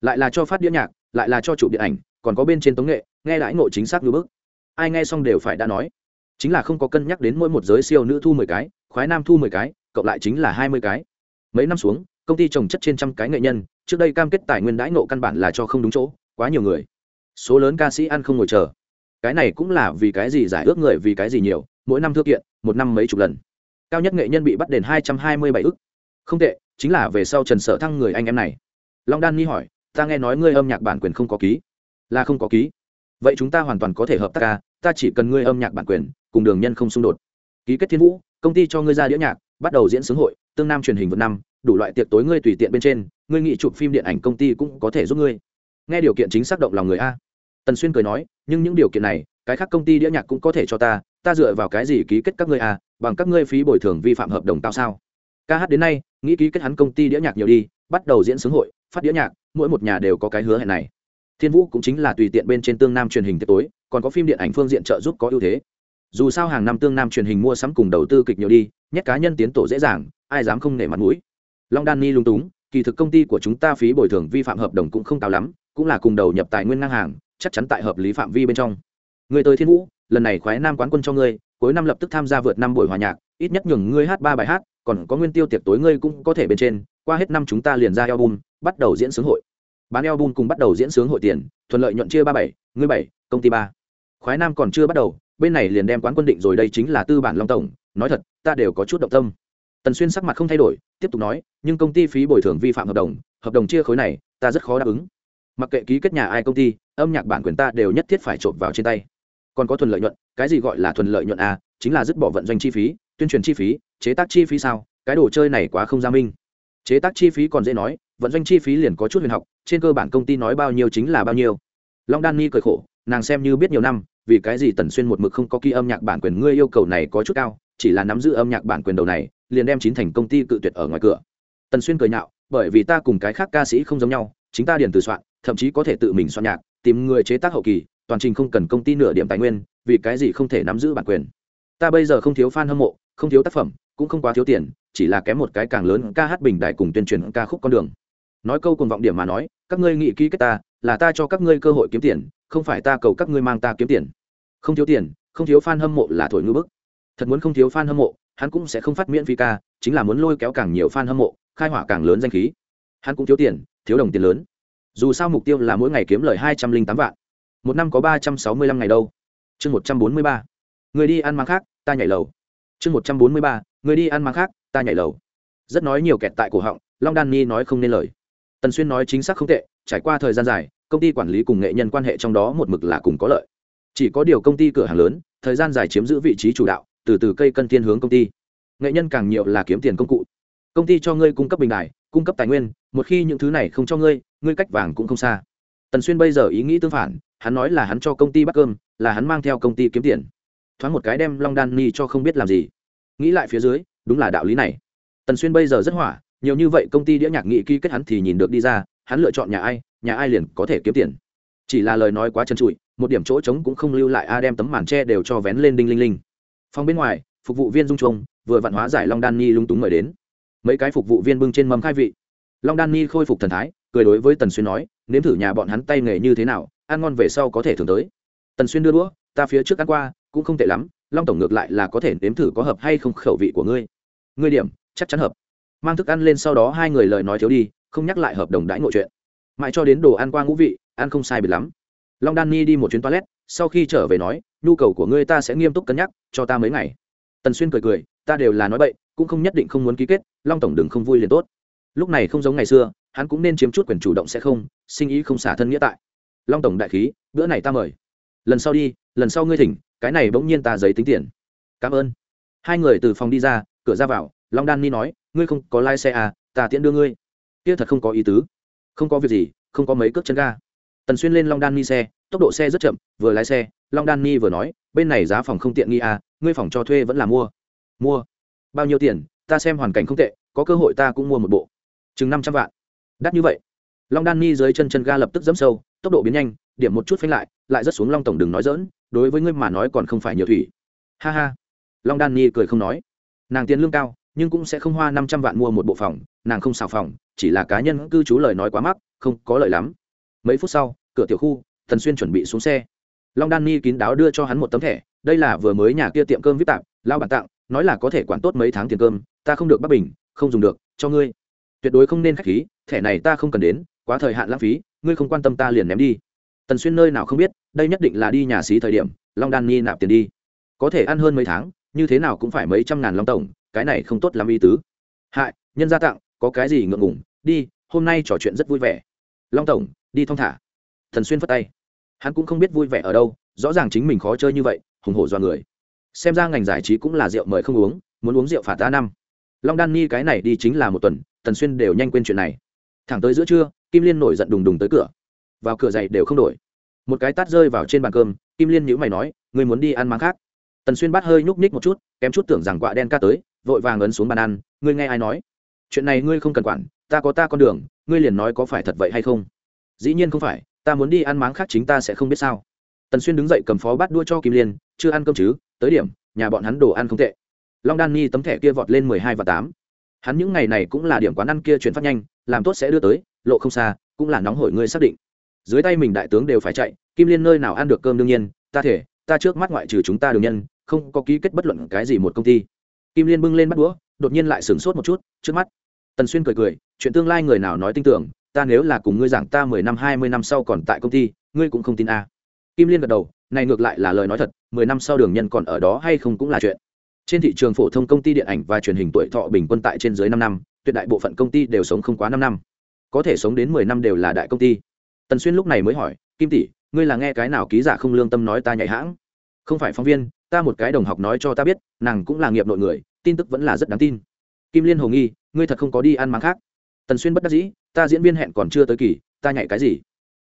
Lại là cho phát đĩa nhạc, lại là cho chụp điện ảnh, còn có bên trên tống nghệ, nghe đãi ngộ chính xác như bức. Ai nghe xong đều phải đã nói. Chính là không có cân nhắc đến mỗi một giới siêu nữ thu mười cái khoái nam thu mười cái, cộng lại chính là hai mươi cái. Mấy năm xuống, công ty trồng chất trên trăm cái nghệ nhân, trước đây cam kết tài nguyên đãi ngộ căn bản là cho không đúng chỗ, quá nhiều người. Số lớn ca sĩ ăn không ngồi chờ. Cái này cũng là vì cái gì giải ước người, vì cái gì nhiều, mỗi năm thư kiện, một năm mấy chục lần. Cao nhất nghệ nhân bị bắt đền hai trăm hai mươi bảy ức. Không tệ, chính là về sau trần sở thăng người anh em này. Long đan nghi hỏi, ta nghe nói ngươi âm nhạc bản quyền không có ký. Là không có ký. Vậy chúng ta hoàn toàn có thể hợp tác ca, ta chỉ cần ngươi âm nhạc bản quyền, cùng đường nhân không xung đột. Ký kết thiên vũ công ty cho ngươi ra đĩa nhạc, bắt đầu diễn sướng hội, tương nam truyền hình vượt năm, đủ loại tiệc tối ngươi tùy tiện bên trên, ngươi nghị chụp phim điện ảnh công ty cũng có thể giúp ngươi. Nghe điều kiện chính xác động lòng người a. Tần xuyên cười nói, nhưng những điều kiện này, cái khác công ty đĩa nhạc cũng có thể cho ta ta dựa vào cái gì ký kết các ngươi a, bằng các ngươi phí bồi thường vi phạm hợp đồng tao sao? Ca hát đến nay, nghĩ ký kết hắn công ty đĩa nhạc nhiều đi, bắt đầu diễn sướng hội, phát đĩa nhạc, mỗi một nhà đều có cái hứa hẹn này. Thiên vũ cũng chính là tùy tiện bên trên tương nam truyền hình tiệc tối, còn có phim điện ảnh phương diện trợ giúp có ưu thế dù sao hàng năm tương nam truyền hình mua sắm cùng đầu tư kịch nhiều đi, nhét cá nhân tiến tổ dễ dàng, ai dám không nể mặt mũi. Long đan ni lung túng, kỳ thực công ty của chúng ta phí bồi thường vi phạm hợp đồng cũng không cao lắm, cũng là cùng đầu nhập tài nguyên ngang hàng, chắc chắn tại hợp lý phạm vi bên trong. Người tới thiên vũ, lần này khoái nam quán quân cho ngươi, cuối năm lập tức tham gia vượt năm buổi hòa nhạc, ít nhất nhường ngươi hát ba bài hát, còn có nguyên tiêu tiệc tối ngươi cũng có thể bên trên, qua hết năm chúng ta liền ra album, bắt đầu diễn sướng hội. Bán album cùng bắt đầu diễn sướng hội tiền, thuận lợi nhuận chia ba bảy, ngươi bảy, công ty ba. Khoái nam còn chưa bắt đầu bên này liền đem quán quân định rồi, đây chính là tư bản long tổng. Nói thật, ta đều có chút động tâm. Tần xuyên sắc mặt không thay đổi, tiếp tục nói, nhưng công ty phí bồi thường vi phạm hợp đồng hợp đồng chia khối này, ta rất khó đáp ứng. Mặc kệ ký kết nhà ai công ty, âm nhạc bản quyền ta đều nhất thiết phải trộm vào trên tay. Còn có thuần lợi nhuận, cái gì gọi là thuần lợi nhuận à? Chính là dứt bỏ vận doanh chi phí, tuyên truyền chi phí, chế tác chi phí sao? Cái đồ chơi này quá không gia minh. Chế tác chi phí còn dễ nói, vận doanh chi phí liền có chút huyền học, trên cơ bản công ty nói bao nhiêu chính là bao nhiêu. Long đan ni cười khổ, nàng xem như biết nhiều năm vì cái gì tần xuyên một mực không có ký âm nhạc bản quyền? Ngươi yêu cầu này có chút cao, chỉ là nắm giữ âm nhạc bản quyền đầu này, liền đem chín thành công ty cự tuyệt ở ngoài cửa. Tần xuyên cười nhạo, bởi vì ta cùng cái khác ca sĩ không giống nhau, chính ta điền từ soạn, thậm chí có thể tự mình soạn nhạc, tìm người chế tác hậu kỳ, toàn trình không cần công ty nửa điểm tài nguyên, vì cái gì không thể nắm giữ bản quyền? Ta bây giờ không thiếu fan hâm mộ, không thiếu tác phẩm, cũng không quá thiếu tiền, chỉ là kém một cái càng lớn ca hát bình đại cùng tuyên truyền ca khúc con đường. Nói câu cùng vọng điểm mà nói, các ngươi nghị ký kết ta, là ta cho các ngươi cơ hội kiếm tiền, không phải ta cầu các ngươi mang ta kiếm tiền không thiếu tiền, không thiếu fan hâm mộ là thổi ngư bức. Thật muốn không thiếu fan hâm mộ, hắn cũng sẽ không phát miễn phí ca, chính là muốn lôi kéo càng nhiều fan hâm mộ, khai hỏa càng lớn danh khí. Hắn cũng thiếu tiền, thiếu đồng tiền lớn. Dù sao mục tiêu là mỗi ngày kiếm lời hai trăm linh tám vạn. Một năm có ba trăm sáu mươi lăm ngày đâu. Chương một trăm bốn mươi ba. Người đi ăn mang khác, ta nhảy lầu. Chương một trăm bốn mươi ba. Người đi ăn mang khác, ta nhảy lầu. Rất nói nhiều kẹt tại cổ họng, long đan ni nói không nên lời. Tần xuyên nói chính xác không tệ, trải qua thời gian dài, công ty quản lý cùng nghệ nhân quan hệ trong đó một mực là cùng có lợi chỉ có điều công ty cửa hàng lớn, thời gian dài chiếm giữ vị trí chủ đạo, từ từ cây cân thiên hướng công ty. Nghệ nhân càng nhiều là kiếm tiền công cụ. Công ty cho ngươi cung cấp bình đài, cung cấp tài nguyên, một khi những thứ này không cho ngươi ngươi cách vàng cũng không xa. Tần xuyên bây giờ ý nghĩ tương phản, hắn nói là hắn cho công ty bắt cơm, là hắn mang theo công ty kiếm tiền. Thoáng một cái đem long đan ni cho không biết làm gì. Nghĩ lại phía dưới, đúng là đạo lý này. Tần xuyên bây giờ rất hỏa, nhiều như vậy công ty đĩa nhạc nghị ký kết hắn thì nhìn được đi ra, hắn lựa chọn nhà ai nhà ai liền có thể kiếm tiền chỉ là lời nói quá trần trụi, một điểm chỗ trống cũng không lưu lại a đem tấm màn tre đều cho vén lên đinh linh linh. Phòng bên ngoài, phục vụ viên dung trung vừa vạn hóa giải long đan ni lung túng mời đến. Mấy cái phục vụ viên bưng trên mâm khai vị. Long đan ni khôi phục thần thái, cười đối với tần xuyên nói, nếm thử nhà bọn hắn tay nghề như thế nào, ăn ngon về sau có thể thường tới. Tần xuyên đưa đũa, ta phía trước ăn qua, cũng không tệ lắm, long tổng ngược lại là có thể nếm thử có hợp hay không khẩu vị của ngươi. Ngươi điểm, chắc chắn hợp. Mang thức ăn lên sau đó hai người lời nói thiếu đi, không nhắc lại hợp đồng đãi ngộ chuyện. Mãi cho đến đồ ăn qua ngũ vị ăn không sai biệt lắm. Long đan ni đi một chuyến toilet, sau khi trở về nói, nhu cầu của ngươi ta sẽ nghiêm túc cân nhắc, cho ta mấy ngày. Tần xuyên cười cười, ta đều là nói bậy, cũng không nhất định không muốn ký kết, long tổng đừng không vui liền tốt. Lúc này không giống ngày xưa, hắn cũng nên chiếm chút quyền chủ động sẽ không, sinh ý không xả thân nghĩa tại. Long tổng đại khí, bữa này ta mời. Lần sau đi, lần sau ngươi thỉnh, cái này bỗng nhiên ta giấy tính tiền. Cảm ơn. Hai người từ phòng đi ra, cửa ra vào, long đan ni nói, ngươi không có lai、like、xe à ta tiễn đưa ngươi. Kia thật không có ý tứ. Không có việc gì, không có mấy cước chân ga tần xuyên lên long đan ni xe, tốc độ xe rất chậm, vừa lái xe, long đan ni vừa nói, bên này giá phòng không tiện nghi à ngươi phòng cho thuê vẫn là mua. Mua? Bao nhiêu tiền? Ta xem hoàn cảnh không tệ, có cơ hội ta cũng mua một bộ. Chừng năm trăm vạn. Đắt như vậy? Long đan ni dưới chân chân ga lập tức dẫm sâu, tốc độ biến nhanh, điểm một chút phanh lại lại rất xuống long tổng đừng nói dỡn đối với ngươi mà nói còn không phải nhiều thủy. Ha ha. Long đan ni cười không nói. Nàng tiền lương cao, nhưng cũng sẽ không hoa năm trăm vạn mua một bộ phòng, nàng không xào phòng, chỉ là cá nhân cư trú lời nói quá mắc, không có lợi lắm mấy phút sau, cửa tiểu khu, thần xuyên chuẩn bị xuống xe. Long đan ni kín đáo đưa cho hắn một tấm thẻ, đây là vừa mới nhà kia tiệm cơm viết tạm lao bản tặng, nói là có thể quản tốt mấy tháng tiền cơm, ta không được bắt bình, không dùng được, cho ngươi. Tuyệt đối không nên k h á c h khí, thẻ này ta không cần đến, quá thời hạn lãng phí, ngươi không quan tâm ta liền ném đi. Tần xuyên nơi nào không biết, đây nhất định là đi nhà xí thời điểm, long đan ni nạp tiền đi. Có thể ăn hơn mấy tháng, như thế nào cũng phải mấy trăm ngàn long tổng, cái này không tốt lắm y tứ. Hại, nhân gia tặng, có cái gì ngượng ngủng đi, hôm nay trò chuyện rất vui vẻ long tổng, đi thong thả. Thần xuyên phất tay. Hắn cũng không biết vui vẻ ở đâu, rõ ràng chính mình khó chơi như vậy, hùng hổ do người. Xem ra ngành giải trí cũng là rượu mời không uống, muốn uống rượu phạt ta năm. Long đan ni cái này đi chính là một tuần tần xuyên đều nhanh quên chuyện này. Thẳng tới giữa trưa, kim liên nổi giận đùng đùng tới cửa. Vào cửa dậy đều không đổi. Một cái tát rơi vào trên bàn cơm, kim liên nhữ mày nói người muốn đi ăn máng khác? Tần xuyên bắt hơi nhúc nhích một chút, kém chút tưởng rằng quạ đen ca tới, vội vàng ấn xuống bàn ăn, ngươi nghe ai nói? Chuyện này ngươi không cần quản ta có ta con đường, ngươi liền nói có phải thật vậy hay không? Dĩ nhiên không phải, ta muốn đi ăn máng khác chính ta sẽ không biết sao. Tần xuyên đứng dậy cầm phó bát đua cho kim liên, chưa ăn cơm chứ? Tới điểm, nhà bọn hắn đồ ăn không tệ. Long đan ni tấm thẻ kia vọt lên mười hai và tám. Hắn những ngày này cũng là điểm quán ăn kia chuyển phát nhanh, làm tốt sẽ đưa tới, lộ không xa, cũng là nóng hổi ngươi xác định. Dưới tay mình đại tướng đều phải chạy, kim liên nơi nào ăn được cơm đương nhiên, ta thể, ta trước mắt ngoại trừ chúng ta đường nhân, không có ký kết bất luận cái gì một công ty. Kim liên bưng lên bắt đũa, đột nhiên lại sửng sốt một chút, trước mắt tần xuyên cười cười, chuyện tương lai người nào nói tin tưởng, ta nếu là cùng ngươi giảng ta mười năm, hai mươi năm sau còn tại công ty, ngươi cũng không tin a. À. kim liên gật đầu, này ngược lại là lời nói thật, mười năm sau đường nhân còn ở đó hay không cũng là chuyện. Trên thị trường phổ thông công ty điện ảnh và truyền hình tuổi thọ bình quân tại trên dưới năm năm, tuyệt đại bộ phận công ty đều sống không quá năm năm. Có thể sống đến mười năm đều là đại công ty. Tần xuyên lúc này mới hỏi, kim tỷ, ngươi là nghe cái nào ký giả không lương tâm nói ta nhạy hãng? Không phải phóng viên, ta một cái đồng học nói cho ta biết, nàng cũng là nghiệp nội người, tin tức vẫn là rất đáng tin kim liên hồ nghi, ngươi thật không có đi ăn máng khác. Tần xuyên bất đắc dĩ, ta diễn viên hẹn còn chưa tới kỳ, ta nhảy cái gì?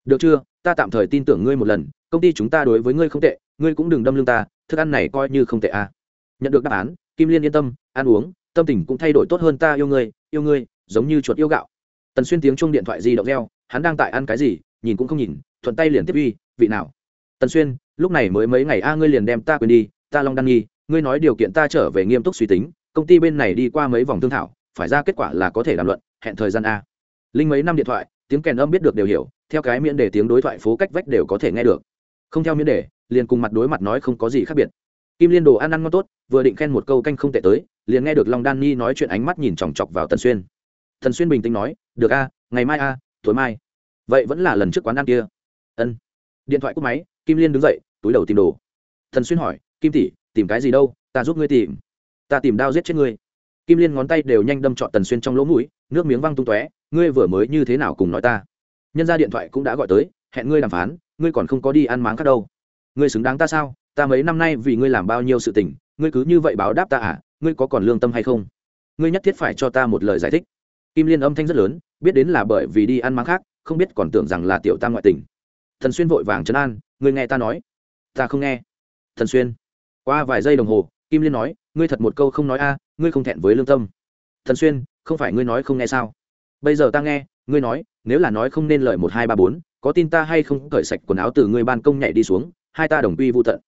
Được chưa? Ta tạm thời tin tưởng ngươi một lần, công ty chúng ta đối với ngươi không tệ, ngươi cũng đừng đâm lưng ta, thức ăn này coi như không tệ à. nhận được đáp án, kim liên yên tâm, ăn uống, tâm tình cũng thay đổi tốt hơn ta yêu ngươi yêu ngươi, giống như chuột yêu gạo. Tần xuyên tiếng chuông điện thoại di động reo, hắn đang tại ăn cái gì, nhìn cũng không nhìn, thuận tay liền tiếp uy, vị nào? Tần xuyên, lúc này mới mấy ngày a, ngươi liền đem ta quên đi, ta long đan nghi, ngươi nói điều kiện ta trở về nghiêm túc suy tính công ty bên này đi qua mấy vòng thương thảo, phải ra kết quả là có thể đàm luận, hẹn thời gian a. Linh mấy năm điện thoại, tiếng kèn âm biết được đều hiểu, theo cái miễn đề tiếng đối thoại phố cách vách đều có thể nghe được. Không theo miễn đề, liền cùng mặt đối mặt nói không có gì khác biệt. Kim liên đồ ăn ăn ngon tốt, vừa định khen một câu canh không tệ tới, liền nghe được long đan ni nói chuyện ánh mắt nhìn chòng chọc vào tần xuyên. Thần xuyên bình tĩnh nói, được a, ngày mai a, tối mai. Vậy vẫn là lần trước quán ăn kia. Ân. Điện thoại cúp máy, kim liên đứng dậy, túi đầu tìm đồ. Thần xuyên hỏi, kim tỷ, tìm cái gì đâu, ta giúp ngươi tìm ta tìm đao giết chết ngươi. Kim liên ngón tay đều nhanh đâm trọn tần xuyên trong lỗ mũi, nước miếng văng tung tóe, ngươi vừa mới như thế nào cùng nói ta? Nhân ra điện thoại cũng đã gọi tới, hẹn ngươi đàm phán, ngươi còn không có đi ăn máng khác đâu. Ngươi xứng đáng ta sao? Ta mấy năm nay vì ngươi làm bao nhiêu sự tình, ngươi cứ như vậy báo đáp ta à? Ngươi có còn lương tâm hay không? Ngươi nhất thiết phải cho ta một lời giải thích. Kim liên âm thanh rất lớn, biết đến là bởi vì đi ăn máng khác, không biết còn tưởng rằng là tiểu ta ngoại tình. Thần xuyên vội vàng trấn an, ngươi nghe ta nói. Ta không nghe. Thần xuyên, qua vài giây đồng hồ, kim liên nói ngươi thật một câu không nói a, ngươi không thẹn với lương tâm. Thần xuyên, không phải ngươi nói không nghe sao? Bây giờ ta nghe, ngươi nói, nếu là nói không nên lời một hai ba bốn, có tin ta hay không cởi sạch quần áo từ ngươi ban công nhảy đi xuống, hai ta đồng quy vô tận.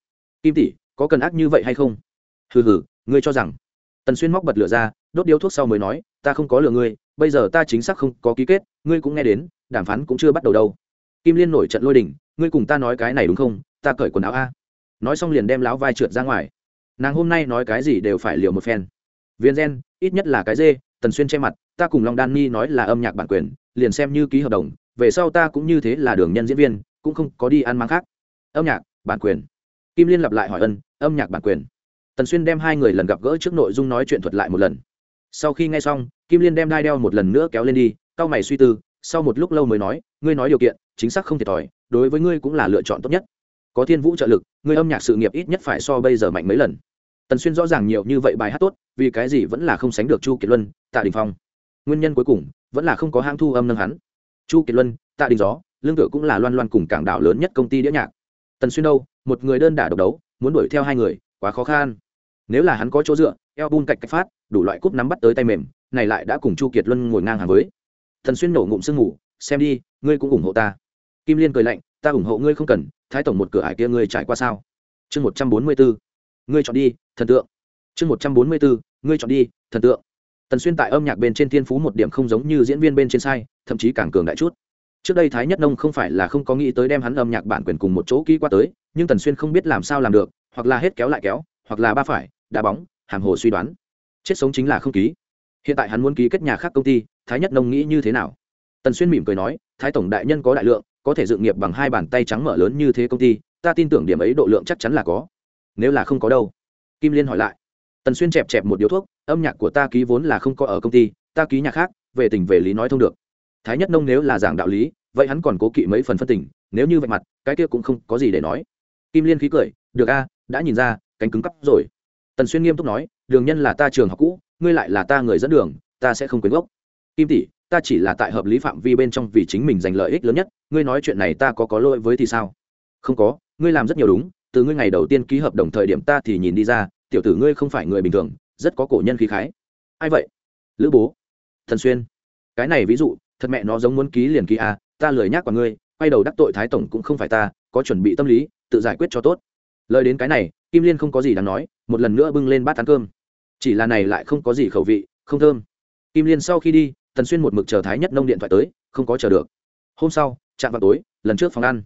Kim tỷ, có cần ác như vậy hay không? Hừ hừ, ngươi cho rằng. Tần xuyên móc bật lửa ra, đốt điếu thuốc sau mới nói, ta không có lừa ngươi, bây giờ ta chính xác không có ký kết, ngươi cũng nghe đến, đàm phán cũng chưa bắt đầu đâu. Kim liên nổi trận lôi đình, ngươi cùng ta nói cái này đúng không? Ta cởi quần áo a. Nói xong liền đem láo vai trượt ra ngoài nàng hôm nay nói cái gì đều phải liều một phen. Viên gen, ít nhất là cái dê, tần xuyên che mặt, ta cùng long đan ni nói là âm nhạc bản quyền, liền xem như ký hợp đồng, về sau ta cũng như thế là đường nhân diễn viên, cũng không có đi ăn mang khác. Âm nhạc, bản quyền. Kim liên lặp lại hỏi ân, âm nhạc bản quyền. Tần xuyên đem hai người lần gặp gỡ trước nội dung nói chuyện thuật lại một lần. Sau khi nghe xong, kim liên đem đai đeo một lần nữa kéo lên đi c mày suy tư, sau một lúc lâu mới nói, ngươi nói điều kiện, chính xác không thiệt thòi, đối với ngươi cũng là lựa chọn tốt nhất có thiên vũ trợ lực, người âm nhạc sự nghiệp ít nhất phải so bây giờ mạnh mấy lần. Tần xuyên rõ ràng nhiều như vậy bài hát tốt, vì cái gì vẫn là không sánh được chu kiệt luân, tạ đình phong. Nguyên nhân cuối cùng, vẫn là không có hãng thu âm nâng hắn. Chu kiệt luân, tạ đình gió, lương tựa cũng là loan loan cùng cảng đảo lớn nhất công ty đĩa nhạc. Tần xuyên đâu, một người đơn đả độc đấu, muốn đuổi theo hai người, quá khó khăn. Nếu là hắn có chỗ dựa, eo bun cạch cạch phát, đủ loại cúp nắm bắt tới tay mềm, này lại đã cùng chu kiệt luân ngồi ngang hàng với. Tần xuyên nổ ngụm sương ngủ xem đi, ngươi cũng ủng hộ ta. Kim liên cười lạnh, ta ủng hộ ngươi không cần thái tổng một cửa ải kia ngươi trải qua sao? Chương một trăm bốn mươi bốn. Ngươi chọn đi, thần tượng. Chương một trăm bốn mươi bốn, ngươi chọn đi, thần tượng. Tần xuyên tại âm nhạc bên trên thiên phú một điểm không giống như diễn viên bên trên sai, thậm chí càng cường đại chút. Trước đây thái nhất nông không phải là không có nghĩ tới đem hắn âm nhạc bản quyền cùng một chỗ ký qua tới, nhưng tần xuyên không biết làm sao làm được, hoặc là hết kéo lại kéo, hoặc là ba phải, đá bóng, hàm hồ suy đoán. Chết sống chính là không ký. Hiện tại hắn muốn ký kết nhà khác công ty, thái nhất nông nghĩ như thế nào? Tần xuyên mỉm cười nói, thái tổng đại nhân có đại lượng có thể dựng nghiệp bằng hai bàn tay trắng mở lớn như thế công ty, ta tin tưởng điểm ấy độ lượng chắc chắn là có. Nếu là không có đâu. Kim liên hỏi lại. Tần xuyên chẹp chẹp một điếu thuốc, âm nhạc của ta ký vốn là không có ở công ty, ta ký nhạc khác, về tình về lý nói thông được. Thái nhất nông nếu là giảng đạo lý, vậy hắn còn cố kỵ mấy phần phân tình, nếu như vậy mặt, cái kia cũng không có gì để nói. Kim liên khí cười, được a, đã nhìn ra, cánh cứng cắp rồi. Tần xuyên nghiêm túc nói, đường nhân là ta trường học cũ, ngươi lại là ta người dẫn đường, ta sẽ không quyến gốc. Kim tỷ ta chỉ là tại hợp lý phạm vi bên trong vì chính mình giành lợi ích lớn nhất ngươi nói chuyện này ta có có lỗi với thì sao? Không có ngươi làm rất nhiều đúng từ ngươi ngày đầu tiên ký hợp đồng thời điểm ta thì nhìn đi ra tiểu tử ngươi không phải người bình thường rất có cổ nhân khí khái. Ai vậy? Lữ bố. Thần xuyên. Cái này ví dụ thật mẹ nó giống muốn ký liền ký à, ta lười nhác vào ngươi quay đầu đắc tội thái tổng cũng không phải ta có chuẩn bị tâm lý tự giải quyết cho tốt. Lời đến cái này kim liên không có gì đáng nói một lần nữa bưng lên bát ăn cơm. Chỉ là này lại không có gì khẩu vị không thơm. Kim liên sau khi đi tần xuyên một mực chờ thái nhất nông điện thoại tới, không có chờ được. Hôm sau chạm vào tối, lần trước phòng ăn.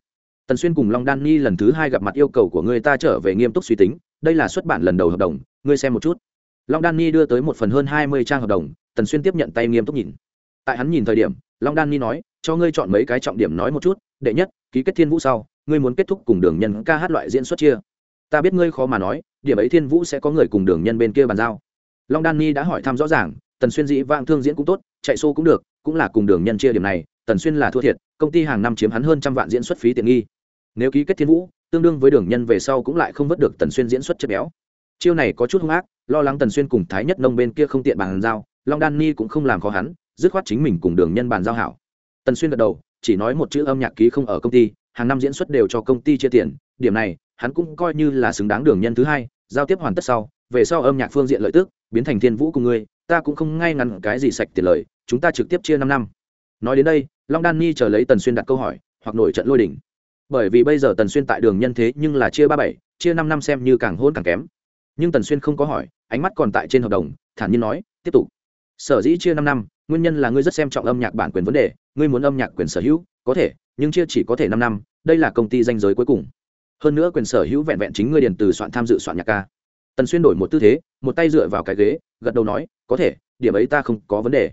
Tần xuyên cùng long đan ni lần thứ hai gặp mặt yêu cầu của người ta trở về nghiêm túc suy tính, đây là xuất bản lần đầu hợp đồng, ngươi xem một chút. Long đan ni đưa tới một phần hơn hai mươi trang hợp đồng, tần xuyên tiếp nhận tay nghiêm túc nhìn. Tại hắn nhìn thời điểm, long đan ni nói, cho ngươi chọn mấy cái trọng điểm nói một chút, đệ nhất, ký kết thiên vũ sau, ngươi muốn kết thúc cùng đường nhân ca hát loại diễn xuất chia. Ta biết ngươi khó mà nói, điểm ấy thiên vũ sẽ có người cùng đường nhân bên kia bàn giao. Long đan ni đã hỏi thăm rõ ràng, tần xuyên dĩ vang thương diễn cũng tốt chạy xô cũng được, cũng là cùng đường nhân chia điểm này, tần xuyên là thua thiệt, công ty hàng năm chiếm hắn hơn trăm vạn diễn xuất phí tiện nghi. Nếu ký kết thiên vũ, tương đương với đường nhân về sau cũng lại không vớt được tần xuyên diễn xuất chất béo. Chiêu này có chút hung ác, lo lắng tần xuyên cùng thái nhất nông bên kia không tiện bàn giao, long đan ni cũng không làm khó hắn, dứt khoát chính mình cùng đường nhân bàn giao hảo. Tần xuyên gật đầu, chỉ nói một chữ âm nhạc ký không ở công ty, hàng năm diễn xuất đều cho công ty chia tiền, điểm này, hắn cũng coi như là xứng đáng đường nhân thứ hai, giao tiếp hoàn tất sau, về sau âm nhạc phương diện lợi tức, biến thành thiên vũ cùng ngươi ta cũng không ngay ngắn cái gì sạch tiền lời, chúng ta trực tiếp chia năm năm. Nói đến đây, long đan ni chờ lấy tần xuyên đặt câu hỏi, hoặc nổi trận lôi đỉnh bởi vì bây giờ tần xuyên tại đường nhân thế nhưng là chia ba bảy, chia năm năm xem như càng hôn càng kém. Nhưng tần xuyên không có hỏi, ánh mắt còn tại trên hợp đồng, thản nhiên nói, tiếp tục. Sở dĩ chia năm năm, nguyên nhân là ngươi rất xem trọng âm nhạc bản quyền vấn đề, ngươi muốn âm nhạc quyền sở hữu, có thể, nhưng chia chỉ có thể năm năm, đây là công ty danh giới cuối cùng. Hơn nữa quyền sở hữu vẹn vẹn chính ngươi điền từ soạn tham dự soạn nhạc ca. Tần xuyên đổi một tư thế, một tay dựa vào cái ghế, gật đầu nói có thể, điểm ấy ta không có vấn đề.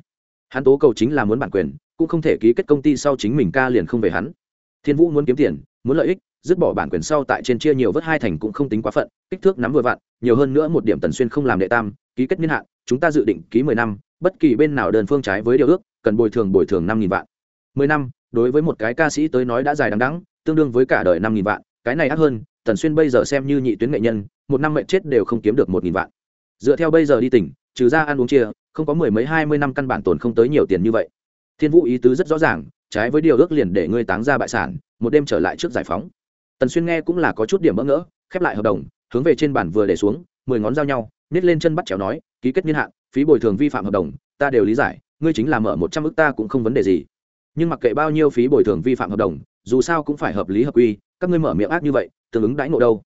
Hắn tố cầu chính là muốn bản quyền, cũng không thể ký kết công ty sau chính mình ca liền không về hắn. Thiên vũ muốn kiếm tiền, muốn lợi ích, dứt bỏ bản quyền sau tại trên chia nhiều vớt hai thành cũng không tính quá phận, kích thước nắm vừa vặn, nhiều hơn nữa một điểm tần xuyên không làm đệ tam, ký kết niên hạn, chúng ta dự định ký mười năm, bất kỳ bên nào đơn phương trái với điều ước, cần bồi thường bồi thường năm nghìn vạn. Mười năm, đối với một cái ca sĩ tới nói đã dài đằng đẵng, tương đương với cả đời năm nghìn vạn, cái này ác hơn, tần xuyên bây giờ xem như nhị tuyến nghệ nhân, một năm mệnh chết đều không kiếm được một nghìn vạn dựa theo bây giờ đi tỉnh, trừ ra ăn uống chia, không có mười mấy hai mươi năm căn bản tồn không tới nhiều tiền như vậy. Thiên vũ ý tứ rất rõ ràng, trái với điều ước liền để ngươi táng ra bại sản, một đêm trở lại trước giải phóng. Tần xuyên nghe cũng là có chút điểm bỡ ngỡ, khép lại hợp đồng, hướng về trên bản vừa để xuống, mười ngón giao nhau, nhét lên chân bắt chéo nói, ký kết niên hạn, phí bồi thường vi phạm hợp đồng, ta đều lý giải, ngươi chính là mở một trăm ức ta cũng không vấn đề gì. Nhưng mặc kệ bao nhiêu phí bồi thường vi phạm hợp đồng, dù sao cũng phải hợp lý hợp quy, các ngươi mở miệng ác như vậy, tương ứng đãi ngộ đâu?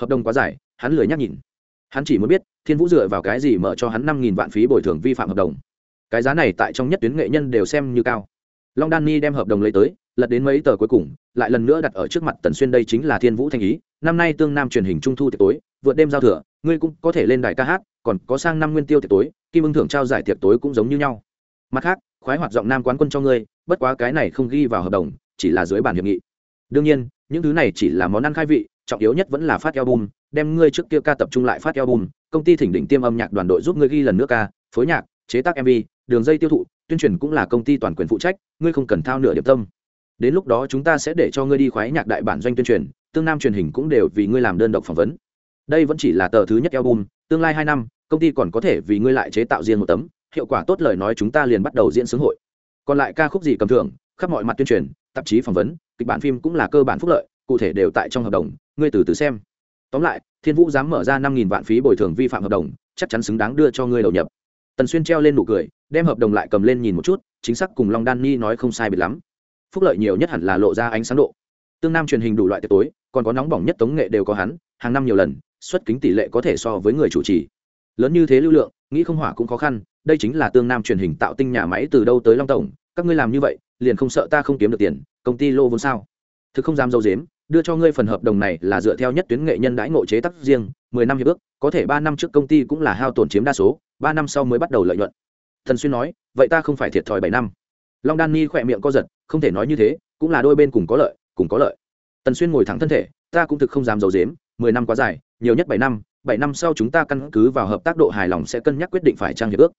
Hợp đồng quá dài, hắn lười nhắc nhìn. Hắn chỉ muốn biết thiên vũ dựa vào cái gì mở cho hắn năm nghìn vạn phí bồi thường vi phạm hợp đồng? Cái giá này tại trong nhất tuyến nghệ nhân đều xem như cao. Long đan ni đem hợp đồng lấy tới, lật đến mấy tờ cuối cùng, lại lần nữa đặt ở trước mặt tần xuyên đây chính là thiên vũ thanh ý. Năm nay tương nam truyền hình trung thu tiệc tối, vượt đêm giao thừa, ngươi cũng có thể lên đài ca hát, còn có sang năm nguyên tiêu tiệc tối, kim ưng thưởng trao giải tiệc tối cũng giống như nhau. Mặt khác, khoái hoạt giọng nam quán quân cho ngươi, bất quá cái này không ghi vào hợp đồng, chỉ là dưới bản hiệp nghị. Đương nhiên, những thứ này chỉ là món ăn khai vị, trọng yếu nhất vẫn là phát album, đem ngươi trước kia ca tập trung lại phát album công ty thỉnh định tiêm âm nhạc đoàn đội giúp ngươi ghi lần nữa ca, phối nhạc, chế tác mv đường dây tiêu thụ, tuyên truyền cũng là công ty toàn quyền phụ trách, ngươi không cần thao nửa điểm tâm. Đến lúc đó chúng ta sẽ để cho ngươi đi khoái nhạc đại bản doanh tuyên truyền, tương nam truyền hình cũng đều vì ngươi làm đơn độc phỏng vấn. Đây vẫn chỉ là tờ thứ nhất album, tương lai hai năm, công ty còn có thể vì ngươi lại chế tạo riêng một tấm, hiệu quả tốt lời nói chúng ta liền bắt đầu diễn xướng hội. Còn lại ca khúc gì cầm thưởng, khắp mọi mặt tuyên truyền, tạp chí phỏng vấn, kịch bản phim cũng là cơ bản phúc lợi, cụ thể đều tại trong hợp đồng, ngươi từ từ xem tóm lại, thiên vũ dám mở ra năm nghìn vạn phí bồi thường vi phạm hợp đồng, chắc chắn xứng đáng đưa cho ngươi đầu nhập. Tần xuyên treo lên nụ cười, đem hợp đồng lại cầm lên nhìn một chút, chính xác cùng long đan ni nói không sai biệt lắm. Phúc lợi nhiều nhất hẳn là lộ ra ánh sáng độ. Tương nam truyền hình đủ loại tiệc tối, còn có nóng bỏng nhất tống nghệ đều có hắn, hàng năm nhiều lần, xuất kính tỷ lệ có thể so với người chủ trì. Lớn như thế lưu lượng, nghĩ không hỏa cũng khó khăn, đây chính là tương nam truyền hình tạo tinh nhà máy từ đâu tới long tổng, các ngươi làm như vậy, liền không sợ ta không kiếm được tiền, công ty lô vốn sao? Thực không dám dâu dếm đưa cho ngươi phần hợp đồng này là dựa theo nhất tuyến nghệ nhân đãi ngộ chế tác riêng, mười năm hiệp ước, có thể ba năm trước công ty cũng là hao tổn chiếm đa số, ba năm sau mới bắt đầu lợi nhuận. Thần xuyên nói, vậy ta không phải thiệt thòi bảy năm. Long đan ni khỏe miệng co giật, không thể nói như thế, cũng là đôi bên cùng có lợi, cùng có lợi. Tần xuyên ngồi thẳng thân thể, ta cũng thực không dám d i ấ u dếm mười năm quá dài, nhiều nhất bảy năm bảy năm sau chúng ta căn cứ vào hợp tác độ hài lòng sẽ cân nhắc quyết định phải trang hiệp ước.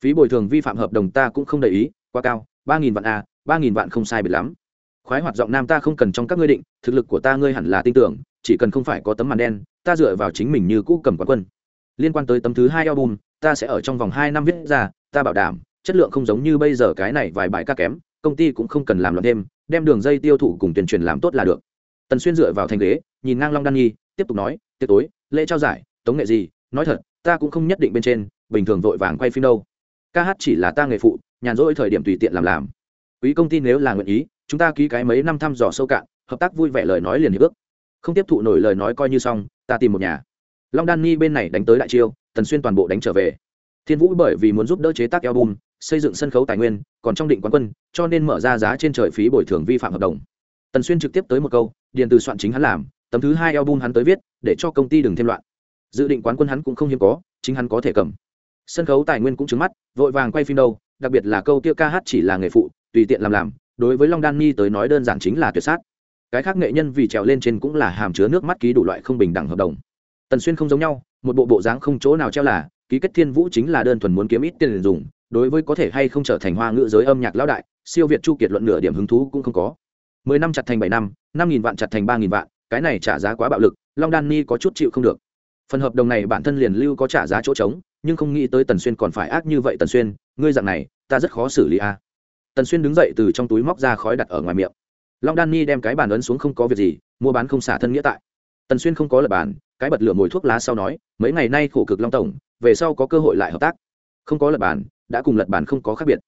Phí bồi thường vi phạm hợp đồng ta cũng không để ý, quá cao, ba nghìn vạn a ba nghìn vạn không sai biệt lắm khoái hoạt giọng nam ta không cần trong các ngươi định, thực lực của ta ngươi hẳn là tin tưởng, chỉ cần không phải có tấm màn đen, ta dựa vào chính mình như cũ cầm quán quân. Liên quan tới tấm thứ hai album, ta sẽ ở trong vòng hai năm viết ra, ta bảo đảm, chất lượng không giống như bây giờ cái này vài bài ca kém, công ty cũng không cần làm loạn thêm, đem đường dây tiêu thụ cùng tuyên truyền làm tốt là được. Tần xuyên dựa vào thành ghế, nhìn ngang long đan nhi, tiếp tục nói, tiệc tối, lễ trao giải, tống nghệ gì, nói thật, ta cũng không nhất định bên trên, bình thường vội vàng quay phim đâu. Ca hát chỉ là ta nghề phụ, nhàn rỗi thời điểm tùy tiện làm làm. Quý công ty nếu là nguyện ý chúng ta ký cái mấy năm thăm dò sâu cạn, hợp tác vui vẻ lời nói liền hiệp ước. Không tiếp thụ nổi lời nói coi như xong, ta tìm một nhà. Long đan ni bên này đánh tới đại chiêu, tần xuyên toàn bộ đánh trở về. Thiên vũ bởi vì muốn giúp đỡ chế tác album, xây dựng sân khấu tài nguyên, còn trong định quán quân, cho nên mở ra giá trên trời phí bồi thường vi phạm hợp đồng. Tần xuyên trực tiếp tới một câu, điền từ soạn chính hắn làm, tấm thứ hai album hắn tới viết, để cho công ty đừng thêm loạn. Dự định quán quân hắn cũng không hiếm có, chính hắn có thể cầm. Sân khấu tài nguyên cũng trứng mắt, vội vàng quay phim đâu, đặc biệt là câu tiêu ca hát chỉ là nghề phụ, tùy tiện làm làm đối với long đan ni tới nói đơn giản chính là tuyệt sát. Cái khác nghệ nhân vì trèo lên trên cũng là hàm chứa nước mắt ký đủ loại không bình đẳng hợp đồng. Tần xuyên không giống nhau, một bộ bộ dáng không chỗ nào treo là, ký kết thiên vũ chính là đơn thuần muốn kiếm ít tiền dùng, đối với có thể hay không trở thành hoa ngữ giới âm nhạc lão đại, siêu việt chu kiệt luận nửa điểm hứng thú cũng không có. Mười năm chặt thành bảy năm năm nghìn vạn chặt thành ba nghìn vạn, cái này trả giá quá bạo lực, long đan ni có chút chịu không được. Phần hợp đồng này bản thân liền lưu có trả giá chỗ trống, nhưng không nghĩ tới tần xuyên còn phải ác như vậy tần xuyên, ngươi dạng này, ta rất khó xử lý a tần xuyên đứng dậy từ trong túi móc ra khói đặt ở ngoài miệng. Long đan ni đem cái bàn ấn xuống không có việc gì, mua bán không xả thân nghĩa tại. Tần xuyên không có lập bàn, cái bật lửa mồi thuốc lá sau nói, mấy ngày nay khổ cực long tổng, về sau có cơ hội lại hợp tác. Không có lập bàn, đã cùng lật bàn không có khác biệt.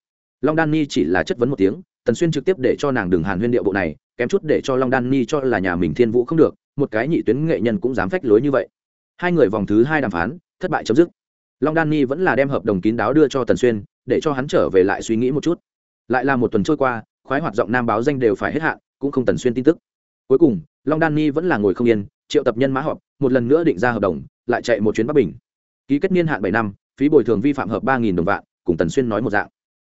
Long đan ni chỉ là chất vấn một tiếng, tần xuyên trực tiếp để cho nàng đường hàn huyên điệu bộ này, kém chút để cho long đan ni cho là nhà mình thiên vũ không được, một cái nhị tuyến nghệ nhân cũng dám phách lối như vậy. Hai người vòng thứ hai đàm phán, thất bại chấm dứt. Long đan ni vẫn là đem hợp đồng kín đáo đưa cho tần xuyên, để cho hắn trở về lại suy nghĩ một chút lại là một tuần trôi qua, khoái hoạt giọng nam báo danh đều phải hết hạn, cũng không tần xuyên tin tức. Cuối cùng, long đan ni vẫn là ngồi không yên, triệu tập nhân mã họp, một lần nữa định ra hợp đồng, lại chạy một chuyến bắc bình. Ký kết niên hạn bảy năm, phí bồi thường vi phạm hợp ba đồng vạn, cùng tần xuyên nói một dạng.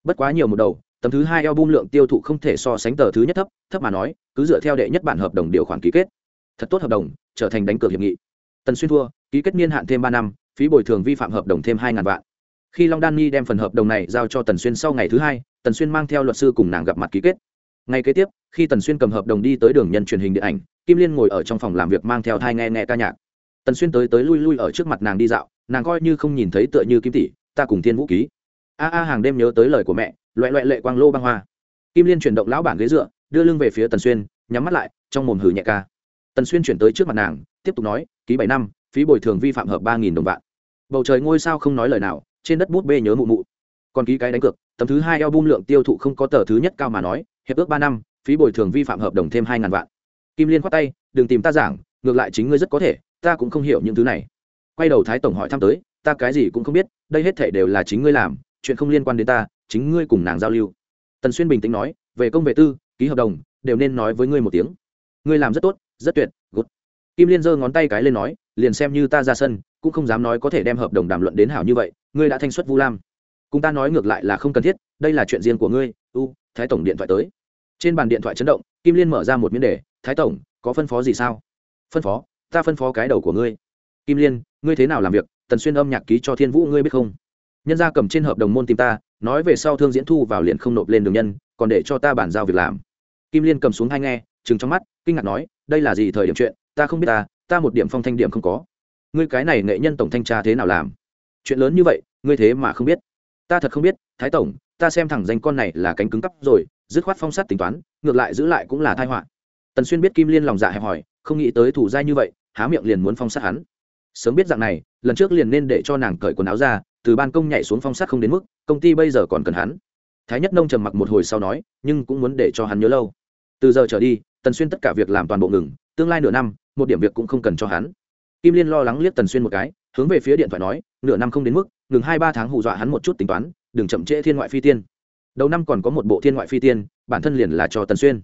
Bất quá nhiều một đầu, tấm thứ hai album lượng tiêu thụ không thể so sánh tờ thứ nhất thấp thấp mà nói, cứ dựa theo đệ nhất bản hợp đồng điều khoản ký kết. Thật tốt hợp đồng, trở thành đánh cược hiệp nghị. Tần xuyên thua, ký kết niên hạn thêm ba năm, phí bồi thường vi phạm hợp đồng thêm hai ngàn vạn. Khi long đan ni đem phần hợp đồng này giao cho tần xuyên sau ngày thứ hai tần xuyên mang theo luật sư cùng nàng gặp mặt ký kết. Ngày kế tiếp, khi tần xuyên cầm hợp đồng đi tới đường nhân truyền hình điện ảnh, kim liên ngồi ở trong phòng làm việc mang theo thai nghe nghe ca nhạc. Tần xuyên tới tới lui lui ở trước mặt nàng đi dạo, nàng coi như không nhìn thấy tựa như kim tỷ, ta cùng thiên vũ ký. A a hàng đêm nhớ tới lời của mẹ, loẹ loẹ lệ quang lô băng hoa. Kim liên chuyển động lão bản ghế dựa, đưa lưng về phía tần xuyên, nhắm mắt lại, trong mồm hử nhẹ ca. Tần xuyên chuyển tới trước mặt nàng, tiếp tục nói, ký bảy năm, phí bồi thường vi phạm hợp ba nghìn đồng vạn. Bầu trời ngôi sao không nói lời nào, trên đất bút bê nhớ mụ mụ. Còn ký cái đánh cược tấm thứ hai album lượng tiêu thụ không có tờ thứ nhất cao mà nói, hiệp ước ba năm, phí bồi thường vi phạm hợp đồng thêm hai ngàn vạn. Kim liên khoát tay, đừng tìm ta giảng, ngược lại chính ngươi rất có thể, ta cũng không hiểu những thứ này. Quay đầu thái tổng hỏi thăm tới, ta cái gì cũng không biết, đây hết thể đều là chính ngươi làm, chuyện không liên quan đến ta, chính ngươi cùng nàng giao lưu. Tần xuyên bình tĩnh nói, về công vệ tư, ký hợp đồng, đều nên nói với ngươi một tiếng. Ngươi làm rất tốt, rất tuyệt gút kim liên giơ ngón tay cái lên nói, liền xem như ta ra sân, cũng không dám nói có thể đem hợp đồng đàm luận đến hảo như vậy, ngươi đã thanh xuất vu lam cùng ta nói ngược lại là không cần thiết, đây là chuyện riêng của ngươi, u, thái tổng điện thoại tới. Trên bàn điện thoại chấn động, kim liên mở ra một miếng đề, thái tổng, có phân phó gì sao? Phân phó? Ta phân phó cái đầu của ngươi. Kim liên, ngươi thế nào làm việc? Tần xuyên âm nhạc ký cho thiên vũ ngươi biết không? Nhân gia cầm trên hợp đồng môn tìm ta, nói về sau thương diễn thu vào liền không nộp lên đường nhân, còn để cho ta bản giao việc làm. Kim liên cầm xuống hai nghe chừng trong mắt, kinh ngạc nói, đây là gì thời điểm chuyện? Ta không biết ta ta một điểm phong thanh điểm không có. Ngươi cái này nghệ nhân tổng thanh tra thế nào làm? Chuyện lớn như vậy, ngươi thế mà không biết ta thật không biết, thái tổng, ta xem thẳng danh con này là cánh cứng cắp rồi, dứt khoát phong sát tính toán, ngược lại giữ lại cũng là thai họa. Tần xuyên biết kim liên lòng dạ hẹp hòi, không nghĩ tới thủ dai như vậy, há miệng liền muốn phong sát hắn. Sớm biết dạng này, lần trước liền nên để cho nàng cởi quần áo ra, từ ban công nhảy xuống phong sát không đến mức, công ty bây giờ còn cần hắn. Thái nhất nông trầm mặc một hồi sau nói, nhưng cũng muốn để cho hắn nhớ lâu. Từ giờ trở đi, tần xuyên tất cả việc làm toàn bộ ngừng, tương lai nửa năm, một điểm việc cũng không cần cho hắn. Kim liên lo lắng liếc tần xuyên một cái, hướng về phía điện thoại nói, nửa năm không đến mức ngừng hai ba tháng hù dọa hắn một chút tính toán, đừng chậm trễ thiên ngoại phi tiên. Đầu năm còn có một bộ thiên ngoại phi tiên, bản thân liền là cho tần xuyên.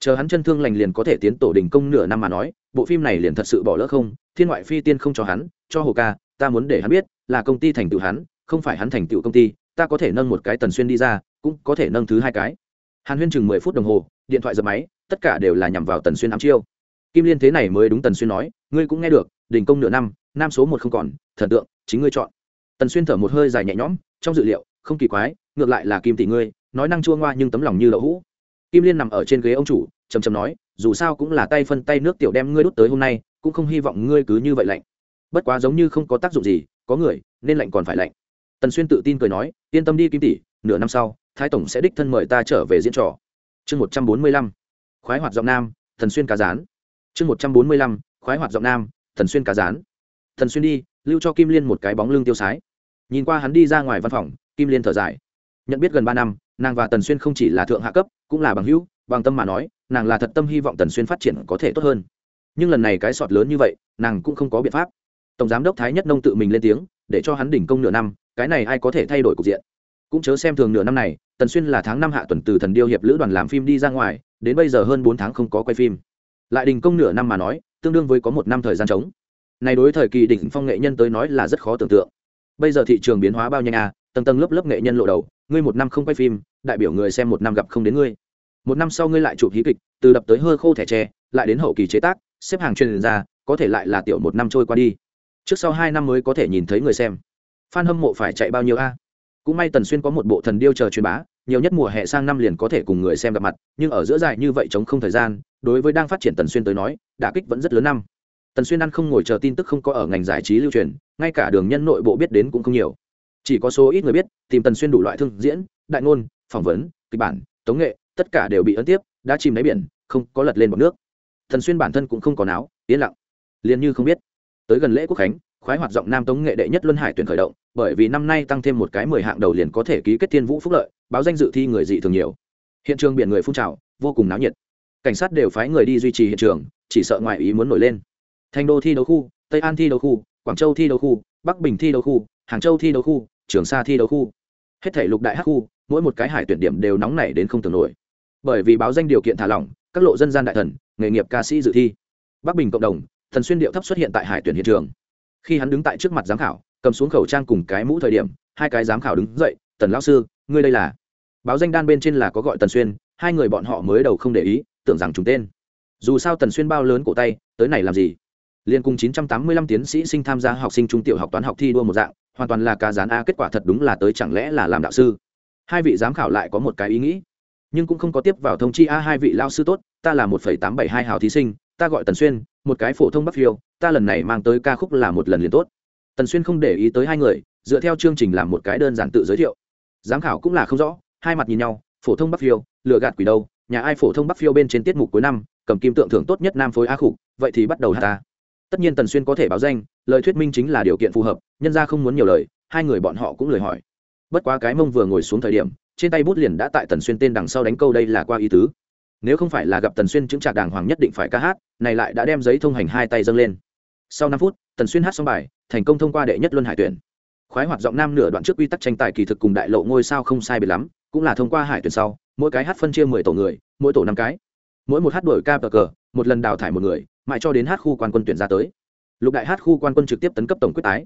Chờ hắn chân thương lành liền có thể tiến tổ đình công nửa năm mà nói, bộ phim này liền thật sự bỏ lỡ không, thiên ngoại phi tiên không cho hắn, cho hồ ca, ta muốn để hắn biết, là công ty thành tựu hắn, không phải hắn thành tựu công ty, ta có thể nâng một cái tần xuyên đi ra, cũng có thể nâng thứ hai cái. Hàn huyên chừng mười phút đồng hồ, điện thoại dập máy, tất cả đều là nhằm vào tần xuyên ám chiêu. Kim liên thế này mới đúng tần xuyên nói, ngươi cũng nghe được, đình công nửa năm, nam số một không còn, thần tượng chính ngươi chọn tần xuyên thở một hơi dài nhẹ nhõm, trong dự liệu, không kỳ quái, ngược lại là kim tỷ ngươi, nói năng chua ngoa nhưng tấm lòng như đậu hũ. Kim liên nằm ở trên ghế ông chủ chầm chầm nói, dù sao cũng là tay phân tay nước tiểu đem ngươi đút tới hôm nay, cũng không hy vọng ngươi cứ như vậy lạnh. Bất quá giống như không có tác dụng gì, có người, nên lạnh còn phải lạnh. Tần xuyên tự tin cười nói, yên tâm đi kim tỷ, nửa năm sau, thái tổng sẽ đích thân mời ta trở về diễn trò. Chương một trăm bốn mươi lăm, khoái hoạt giọng nam thần xuyên cá rán chương một trăm bốn mươi lăm, khoái hoạt giọng nam thần xuyên cá rán thần xuyên đi, lưu cho kim liên một cái bóng lưng tiêu sái nhìn qua hắn đi ra ngoài văn phòng, kim liên thở dài. Nhận biết gần ba năm, nàng và tần xuyên không chỉ là thượng hạ cấp, cũng là bằng hữu, bằng tâm mà nói, nàng là thật tâm hy vọng tần xuyên phát triển có thể tốt hơn. Nhưng lần này cái sọt lớn như vậy, nàng cũng không có biện pháp. Tổng giám đốc thái nhất nông tự mình lên tiếng, để cho hắn đỉnh công nửa năm, cái này ai có thể thay đổi cục diện? Cũng chớ xem thường nửa năm này, tần xuyên là tháng năm hạ tuần từ thần điêu hiệp lữ đoàn làm phim đi ra ngoài, đến bây giờ hơn bốn tháng không có quay phim. Lại đình công nửa năm mà nói, tương đương với có một năm thời gian trống. Này đối thời kỳ đỉnh phong nghệ nhân tới nói là rất khó tưởng tượng bây giờ thị trường biến hóa bao nhanh à? Tầng tầng lớp lớp nghệ nhân lộ đầu, ngươi một năm không quay phim, đại biểu người xem một năm gặp không đến ngươi. Một năm sau ngươi lại chụp hí kịch, từ đập tới hơi khô thẻ tre, lại đến hậu kỳ chế tác, xếp hàng truyền ra có thể lại là tiểu một năm trôi qua đi. Trước sau hai năm mới có thể nhìn thấy người xem. F hâm mộ phải chạy bao nhiêu a? Cũng may tần xuyên có một bộ thần điêu chờ truyền bá, nhiều nhất mùa hè sang năm liền có thể cùng người xem gặp mặt, nhưng ở giữa dài như vậy chống không thời gian, đối với đang phát triển tần xuyên tới nói, đả kích vẫn rất lớn năm tần xuyên ăn không ngồi chờ tin tức không có ở ngành giải trí lưu truyền, ngay cả đường nhân nội bộ biết đến cũng không nhiều. Chỉ có số ít người biết, tìm tần xuyên đủ loại thương diễn, đại ngôn, phỏng vấn, kịch bản, tống nghệ, tất cả đều bị ấn tiếp, đã chìm đáy biển, không có lật lên bọc nước. Tần xuyên bản thân cũng không còn áo, yên lặng. Liền như không biết, tới gần lễ quốc khánh, khoái hoạt giọng nam tống nghệ đệ nhất luân hải tuyển khởi động, bởi vì năm nay tăng thêm một cái mười hạng đầu liền có thể ký kết thiên vũ phúc lợi, báo danh dự thi người dị thường nhiều. Hiện trường biển người phun trào, vô cùng náo nhiệt. Cảnh sát đều phái người đi duy trì hiện trường, chỉ sợ ngoại ý muốn nổi lên thành đô thi đấu khu, tây an thi đấu khu, quảng châu thi đấu khu, bắc bình thi đấu khu, hàng châu thi đấu khu, trường sa thi đấu khu. Hết thể lục đại hắc khu, mỗi một cái hải tuyển điểm đều nóng nảy đến không tưởng nổi. Bởi vì báo danh điều kiện thả lỏng, các lộ dân gian đại thần, nghề nghiệp ca sĩ dự thi. Bắc bình cộng đồng, thần xuyên điệu thấp xuất hiện tại hải tuyển hiện trường. Khi hắn đứng tại trước mặt giám khảo, cầm xuống khẩu trang cùng cái mũ thời điểm, hai cái giám khảo đứng dậy, tần lão sư, ngươi đây là? Báo danh đan bên trên là có gọi tần xuyên, hai người bọn họ mới đầu không để ý, tưởng rằng chúng tên. Dù sao tần xuyên bao lớn cổ tay, tới này làm gì? Liên cùng 985 tiến sĩ sinh tham gia học sinh trung tiểu học toán học thi đua một dạng, hoàn toàn là ca gián a, kết quả thật đúng là tới chẳng lẽ là làm đạo sư. Hai vị giám khảo lại có một cái ý nghĩ. Nhưng cũng không có tiếp vào thông chi a, hai vị lao sư tốt, ta là một phẩy tám bảy hai hào thí sinh, ta gọi tần xuyên, một cái phổ thông bắc phiêu, ta lần này mang tới ca khúc là một lần liền tốt. Tần xuyên không để ý tới hai người, dựa theo chương trình làm một cái đơn giản tự giới thiệu. Giám khảo cũng là không rõ, hai mặt nhìn nhau, phổ thông bắc phiêu, lựa gạt quỷ đâu, nhà ai phổ thông bắc phiêu bên trên tiết mục cuối năm, cầm kim tượng thưởng tốt nhất nam phối a khục, vậy thì bắt đầu hát ta tất nhiên tần xuyên có thể báo danh, lời thuyết minh chính là điều kiện phù hợp, nhân ra không muốn nhiều lời, hai người bọn họ cũng lời hỏi. Bất quá cái mông vừa ngồi xuống thời điểm, trên tay bút liền đã tại tần xuyên tên đằng sau đánh câu đây là qua ý tứ. Nếu không phải là gặp tần xuyên chứng trạc đàng hoàng nhất định phải ca hát, này lại đã đem giấy thông hành hai tay dâng lên. Sau năm phút, tần xuyên hát xong bài, thành công thông qua đệ nhất luân hải tuyển. Khoái hoạt giọng nam nửa đoạn trước quy tắc tranh tài kỳ thực cùng đại lộ ngôi sao không sai biệt lắm, cũng là thông qua hải tuyển sau, mỗi cái hát phân chia mười tổ người, mỗi tổ năm cái. Mỗi một hát đổi ca cờ cờ, một lần đào thải một người mãi cho đến hát khu quan quân tuyển ra tới. Lục đại hát khu quan quân trực tiếp tấn cấp tổng quyết tái.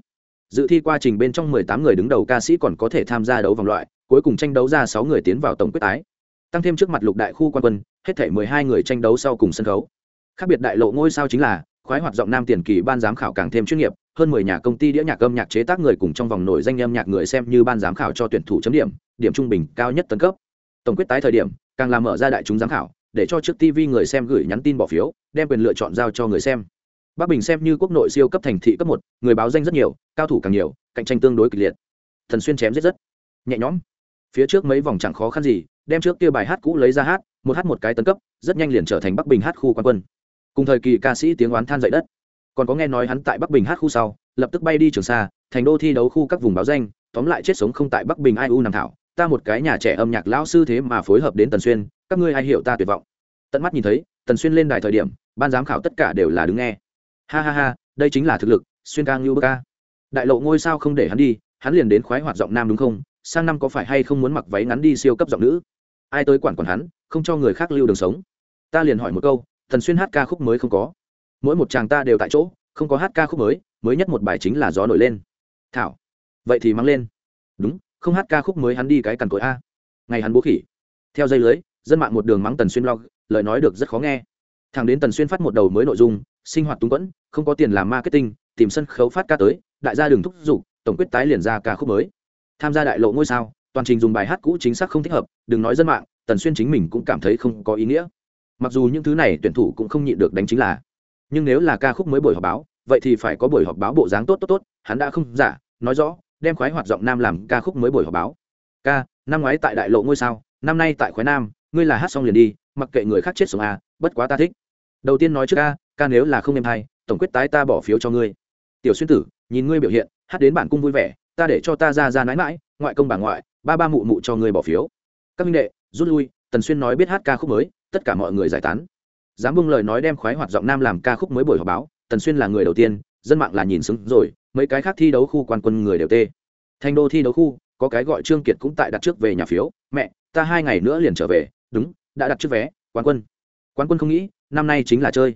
Dự thi quá trình bên trong mười tám người đứng đầu ca sĩ còn có thể tham gia đấu vòng loại, cuối cùng tranh đấu ra sáu người tiến vào tổng quyết tái. Tăng thêm trước mặt lục đại khu quan quân, hết thể mười hai người tranh đấu sau cùng sân khấu. Khác biệt đại lộ ngôi sao chính là, khoái hoạt giọng nam tiền kỳ ban giám khảo càng thêm chuyên nghiệp, hơn mười nhà công ty đĩa nhạc âm nhạc chế tác người cùng trong vòng nổi danh âm nhạc người xem như ban giám khảo cho tuyển thủ chấm điểm điểm trung bình cao nhất tấn cấp. Tổng quyết tái thời điểm, càng làm mở ra đại chúng giám khảo để cho trước tv người xem gửi nhắn tin bỏ phiếu, đem quyền lựa chọn giao cho người xem. Bắc bình xem như quốc nội siêu cấp thành thị cấp một, người báo danh rất nhiều, cao thủ càng nhiều, cạnh tranh tương đối kịch liệt. Thần xuyên chém giết rất nhẹ nhõm. Phía trước mấy vòng chẳng khó khăn gì, đem trước kia bài hát cũ lấy ra hát, một hát một cái tấn cấp, rất nhanh liền trở thành bắc bình hát khu quan quân. Cùng thời kỳ ca sĩ tiếng oán than dậy đất. Còn có nghe nói hắn tại bắc bình hát khu sau, lập tức bay đi trường xa thành đô thi đấu khu các vùng báo danh, tóm lại chết sống không tại bắc bình ai u nằm thảo ta một cái nhà trẻ âm nhạc lão sư thế mà phối hợp đến tần xuyên, các ngươi ai hiểu ta tuyệt vọng. Tận mắt nhìn thấy, tần xuyên lên đài thời điểm, ban giám khảo tất cả đều là đứng nghe. Ha ha ha, đây chính là thực lực, xuyên ca ngưu bơ ca. Đại lộ ngôi sao không để hắn đi, hắn liền đến khoái hoạt giọng nam đúng không? Sang năm có phải hay không muốn mặc váy ngắn đi siêu cấp giọng nữ? Ai tới quản quản hắn, không cho người khác lưu đường sống? Ta liền hỏi một câu thần xuyên hát ca khúc mới không có. Mỗi một chàng ta đều tại chỗ, không có hát ca khúc mới mới nhất một bài chính là gió nổi lên. Thảo, vậy thì mang lên. Đúng không hát ca khúc mới hắn đi cái cằn cội a. Ngày hắn bố khỉ. Theo dây lưới, dân mạng một đường mắng tần xuyên log, lời nói được rất khó nghe. Thằng đến tần xuyên phát một đầu mới nội dung, sinh hoạt túng quẫn, không có tiền làm marketing, tìm sân khấu phát ca tới, đại gia đường thúc giục, tổng quyết tái liền ra ca khúc mới. Tham gia đại lộ ngôi sao, toàn trình dùng bài hát cũ chính xác không thích hợp, đừng nói dân mạng, tần xuyên chính mình cũng cảm thấy không có ý nghĩa. Mặc dù những thứ này tuyển thủ cũng không nhịn được đánh chính là, nhưng nếu là ca khúc mới buổi họp báo, vậy thì phải có buổi họp báo bộ dáng tốt tốt tốt, hắn đã không giả, nói rõ đem khoái hoạt giọng nam làm ca khúc mới buổi họp báo. Ca, năm ngoái tại đại lộ ngôi sao, năm nay tại khoái nam, ngươi là hát xong liền đi, mặc kệ người khác chết sống à bất quá ta thích. Đầu tiên nói trước ca ca nếu là không em hay, tổng quyết tái ta bỏ phiếu cho ngươi. Tiểu xuyên tử, nhìn ngươi biểu hiện, hát đến bản cung vui vẻ, ta để cho ta ra ra mãi mãi ngoại công bà ngoại, ba ba mụ mụ cho ngươi bỏ phiếu. Các minh đệ, rút lui, tần xuyên nói biết hát ca khúc mới, tất cả mọi người giải tán. Dám bưng lời nói đem khoái hoạt giọng nam làm ca khúc mới buổi họp báo, tần xuyên là người đầu tiên, dân mạng là nhìn xứng rồi mấy cái khác thi đấu khu quan quân người đều tê. Thành đô thi đấu khu, có cái gọi trương kiệt cũng tại đặt trước về nhà phiếu. Mẹ, ta hai ngày nữa liền trở về. Đúng, đã đặt trước vé quán quân. Quán quân không nghĩ, năm nay chính là chơi.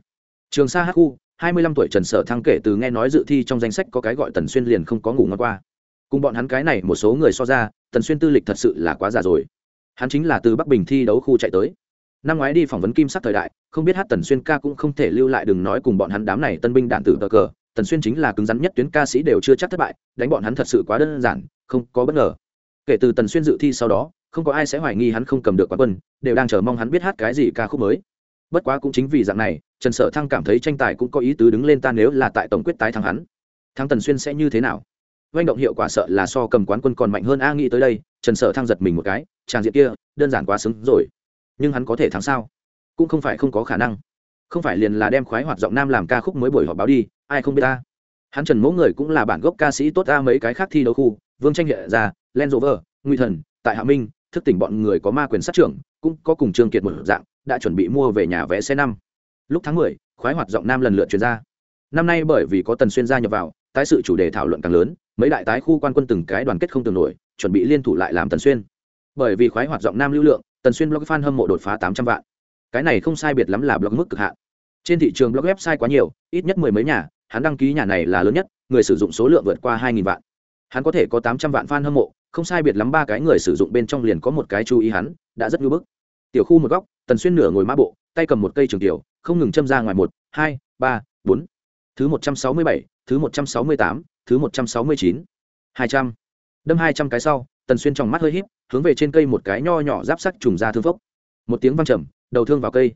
Trường sa hát khu hai mươi lăm tuổi trần sở thăng kể từ nghe nói dự thi trong danh sách có cái gọi tần xuyên liền không có ngủ ngon qua. Cùng bọn hắn cái này một số người so ra, tần xuyên tư lịch thật sự là quá già rồi. Hắn chính là từ bắc bình thi đấu khu chạy tới. Năm ngoái đi phỏng vấn kim sắc thời đại, không biết hát tần xuyên ca cũng không thể lưu lại đừng nói cùng bọn hắn đám này tân binh đạn tử tờ cờ tần xuyên chính là cứng rắn nhất tuyến ca sĩ đều chưa chắc thất bại, đánh bọn hắn thật sự quá đơn giản, không có bất ngờ. Kể từ tần xuyên dự thi sau đó, không có ai sẽ hoài nghi hắn không cầm được quán quân, đều đang chờ mong hắn biết hát cái gì ca khúc mới. Bất quá cũng chính vì dạng này, trần sở thăng cảm thấy tranh tài cũng có ý tứ đứng lên ta nếu là tại tổng quyết tái thắng hắn. Thắng tần xuyên sẽ như thế nào? Doanh động hiệu quả sợ là so cầm quán quân còn mạnh hơn a nghĩ tới đây, trần sở thăng giật mình một cái tràng diện kia, đơn giản quá xứng rồi. Nhưng hắn có thể thắng sao? Cũng không phải không có khả năng. Không phải liền là đem khoái hoạt giọng nam làm ca khúc mới buổi họp báo đi ai không biết ta. Hắn trần mỗ người cũng là bản gốc ca sĩ tốt ta mấy cái khác thi đấu khu, vương tranh hiện ra, len rover nguy thần, tại hạ minh, thức tỉnh bọn người có ma quyền sát trưởng, cũng có cùng trương kiệt một dạng, đã chuẩn bị mua về nhà vé xe năm. Lúc tháng mười, khoái hoạt giọng nam lần lượt chuyển ra. Năm nay bởi vì có tần xuyên gia nhập vào, tái sự chủ đề thảo luận càng lớn, mấy đại tái khu quan quân từng cái đoàn kết không tưởng nổi, chuẩn bị liên thủ lại làm tần xuyên. Bởi vì khoái hoạt giọng nam lưu lượng, tần xuyên blog fan hâm mộ đột phá tám trăm vạn. Cái này không sai biệt lắm là blog mức cực hạn. Trên thị trường blog website quá nhiều, ít nhất mười mấy nhà hắn đăng ký nhà này là lớn nhất, người sử dụng số lượng vượt qua hai nghìn vạn. Hắn có thể có tám trăm vạn fan hâm mộ, không sai biệt lắm ba cái người sử dụng bên trong liền có một cái chú ý hắn, đã rất ngưỡng bức. Tiểu khu một góc, tần xuyên nửa ngồi mã bộ, tay cầm một cây trường tiểu, không ngừng châm ra ngoài một, hai, ba, bốn. Thứ một trăm sáu mươi bảy, thứ một trăm sáu mươi tám, thứ một trăm sáu mươi chín. Hai trăm. Đâm hai trăm cái sau, tần xuyên trong mắt hơi híp, hướng về trên cây một cái nho nhỏ giáp sắc trùng ra thương phốc. Một tiếng văng trầm, đầu thương vào cây.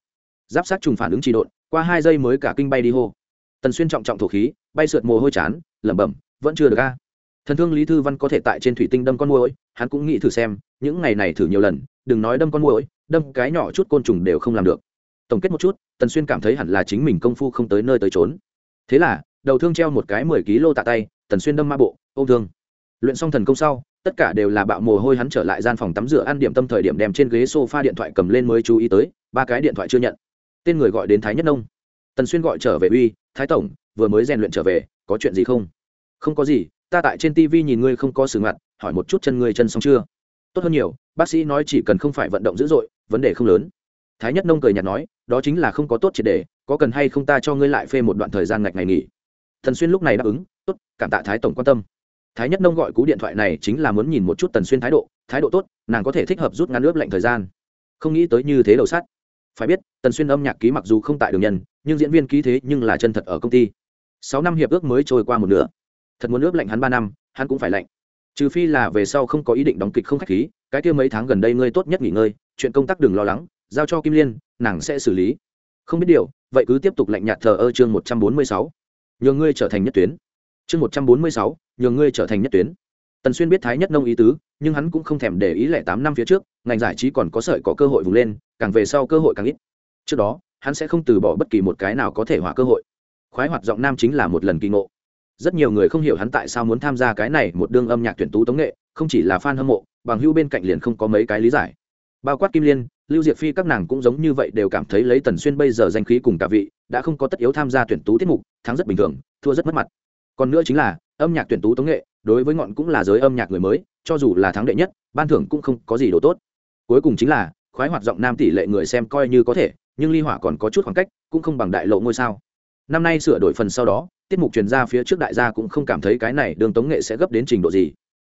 Giáp sắc trùng phản ứng trì độn, qua hai giây mới cả kinh bay đi hô tần xuyên trọng trọng thổ khí, bay sượt mồ hôi chán, lẩm bẩm, vẫn chưa được a. Thần thương lý thư văn có thể tại trên thủy tinh đâm con môi hắn cũng nghĩ thử xem, những ngày này thử nhiều lần, đừng nói đâm con môi đâm cái nhỏ chút côn trùng đều không làm được. Tổng kết một chút, tần xuyên cảm thấy hẳn là chính mình công phu không tới nơi tới trốn thế là, đầu thương treo một cái mười kg tạ tay, tần xuyên đâm ma bộ, ô thương. Luyện xong thần công sau, tất cả đều là bạo mồ hôi hắn trở lại gian phòng tắm rửa ăn điểm tâm thời điểm đem trên ghế sofa điện thoại cầm lên mới chú ý tới, ba cái điện thoại chưa nhận. Tên người gọi đến thái nhất nông tần xuyên gọi trở về uy, thái tổng, vừa mới rèn luyện trở về, có chuyện gì không? Không có gì, ta tại trên tv nhìn ngươi không có sự ngặt, hỏi một chút chân ngươi chân xong chưa? Tốt hơn nhiều, bác sĩ nói chỉ cần không phải vận động dữ dội, vấn đề không lớn. Thái nhất nông cười nhạt nói, đó chính là không có tốt triệt đề, có cần hay không ta cho ngươi lại phê một đoạn thời gian ngạch ngày nghỉ? Thần xuyên lúc này đáp ứng, tốt, cảm tạ thái tổng quan tâm. Thái nhất nông gọi cú điện thoại này chính là muốn nhìn một chút tần xuyên thái độ thái độ tốt, nàng có thể thích hợp rút ngắn ướp lạnh thời gian. Không nghĩ tới như thế đầu sắt phải biết, tần xuyên âm nhạc ký mặc dù không tại đường nhân, nhưng diễn viên ký thế nhưng là chân thật ở công ty. Sáu năm hiệp ước mới trôi qua một nửa. Thật muốn ướp lạnh hắn ba năm, hắn cũng phải lạnh. Trừ phi là về sau không có ý định đóng kịch không khách khí, cái kia mấy tháng gần đây ngươi tốt nhất nghỉ ngơi, chuyện công tác đừng lo lắng, giao cho kim liên, nàng sẽ xử lý. Không biết điều, vậy cứ tiếp tục lạnh nhạt thờ ơ chương một trăm bốn mươi sáu. Nhường ngươi trở thành nhất tuyến. Chương một trăm bốn mươi sáu nhường ngươi trở thành nhất tuyến. Tần xuyên biết thái nhất nông ý tứ, nhưng hắn cũng không thèm để ý lẻ tám năm phía trước, ngành giải trí còn có sợi có cơ hội vùng lên càng về sau cơ hội càng ít. Trước đó, hắn sẽ không từ bỏ bất kỳ một cái nào có thể hỏa cơ hội. Khoái hoạt giọng nam chính là một lần kỳ ngộ. Rất nhiều người không hiểu hắn tại sao muốn tham gia cái này một đương âm nhạc tuyển tú tống nghệ, không chỉ là fan hâm mộ, bằng hưu bên cạnh liền không có mấy cái lý giải. Bao quát kim liên, lưu diệp phi các nàng cũng giống như vậy đều cảm thấy lấy tần xuyên bây giờ danh khí cùng cả vị, đã không có tất yếu tham gia tuyển tú tiết mục, thắng rất bình thường, thua rất mất mặt. Còn nữa chính là, âm nhạc tuyển tú tống nghệ, đối với ngọn cũng là giới âm nhạc người mới, cho dù là thắng đệ nhất, ban thưởng cũng không có gì đồ tốt. Cuối cùng chính là khoái hoạt giọng nam tỷ lệ người xem coi như có thể, nhưng ly hỏa còn có chút khoảng cách, cũng không bằng đại lộ ngôi sao. Năm nay sửa đổi phần sau đó, tiết mục truyền ra phía trước đại gia cũng không cảm thấy cái này đường tống nghệ sẽ gấp đến trình độ gì.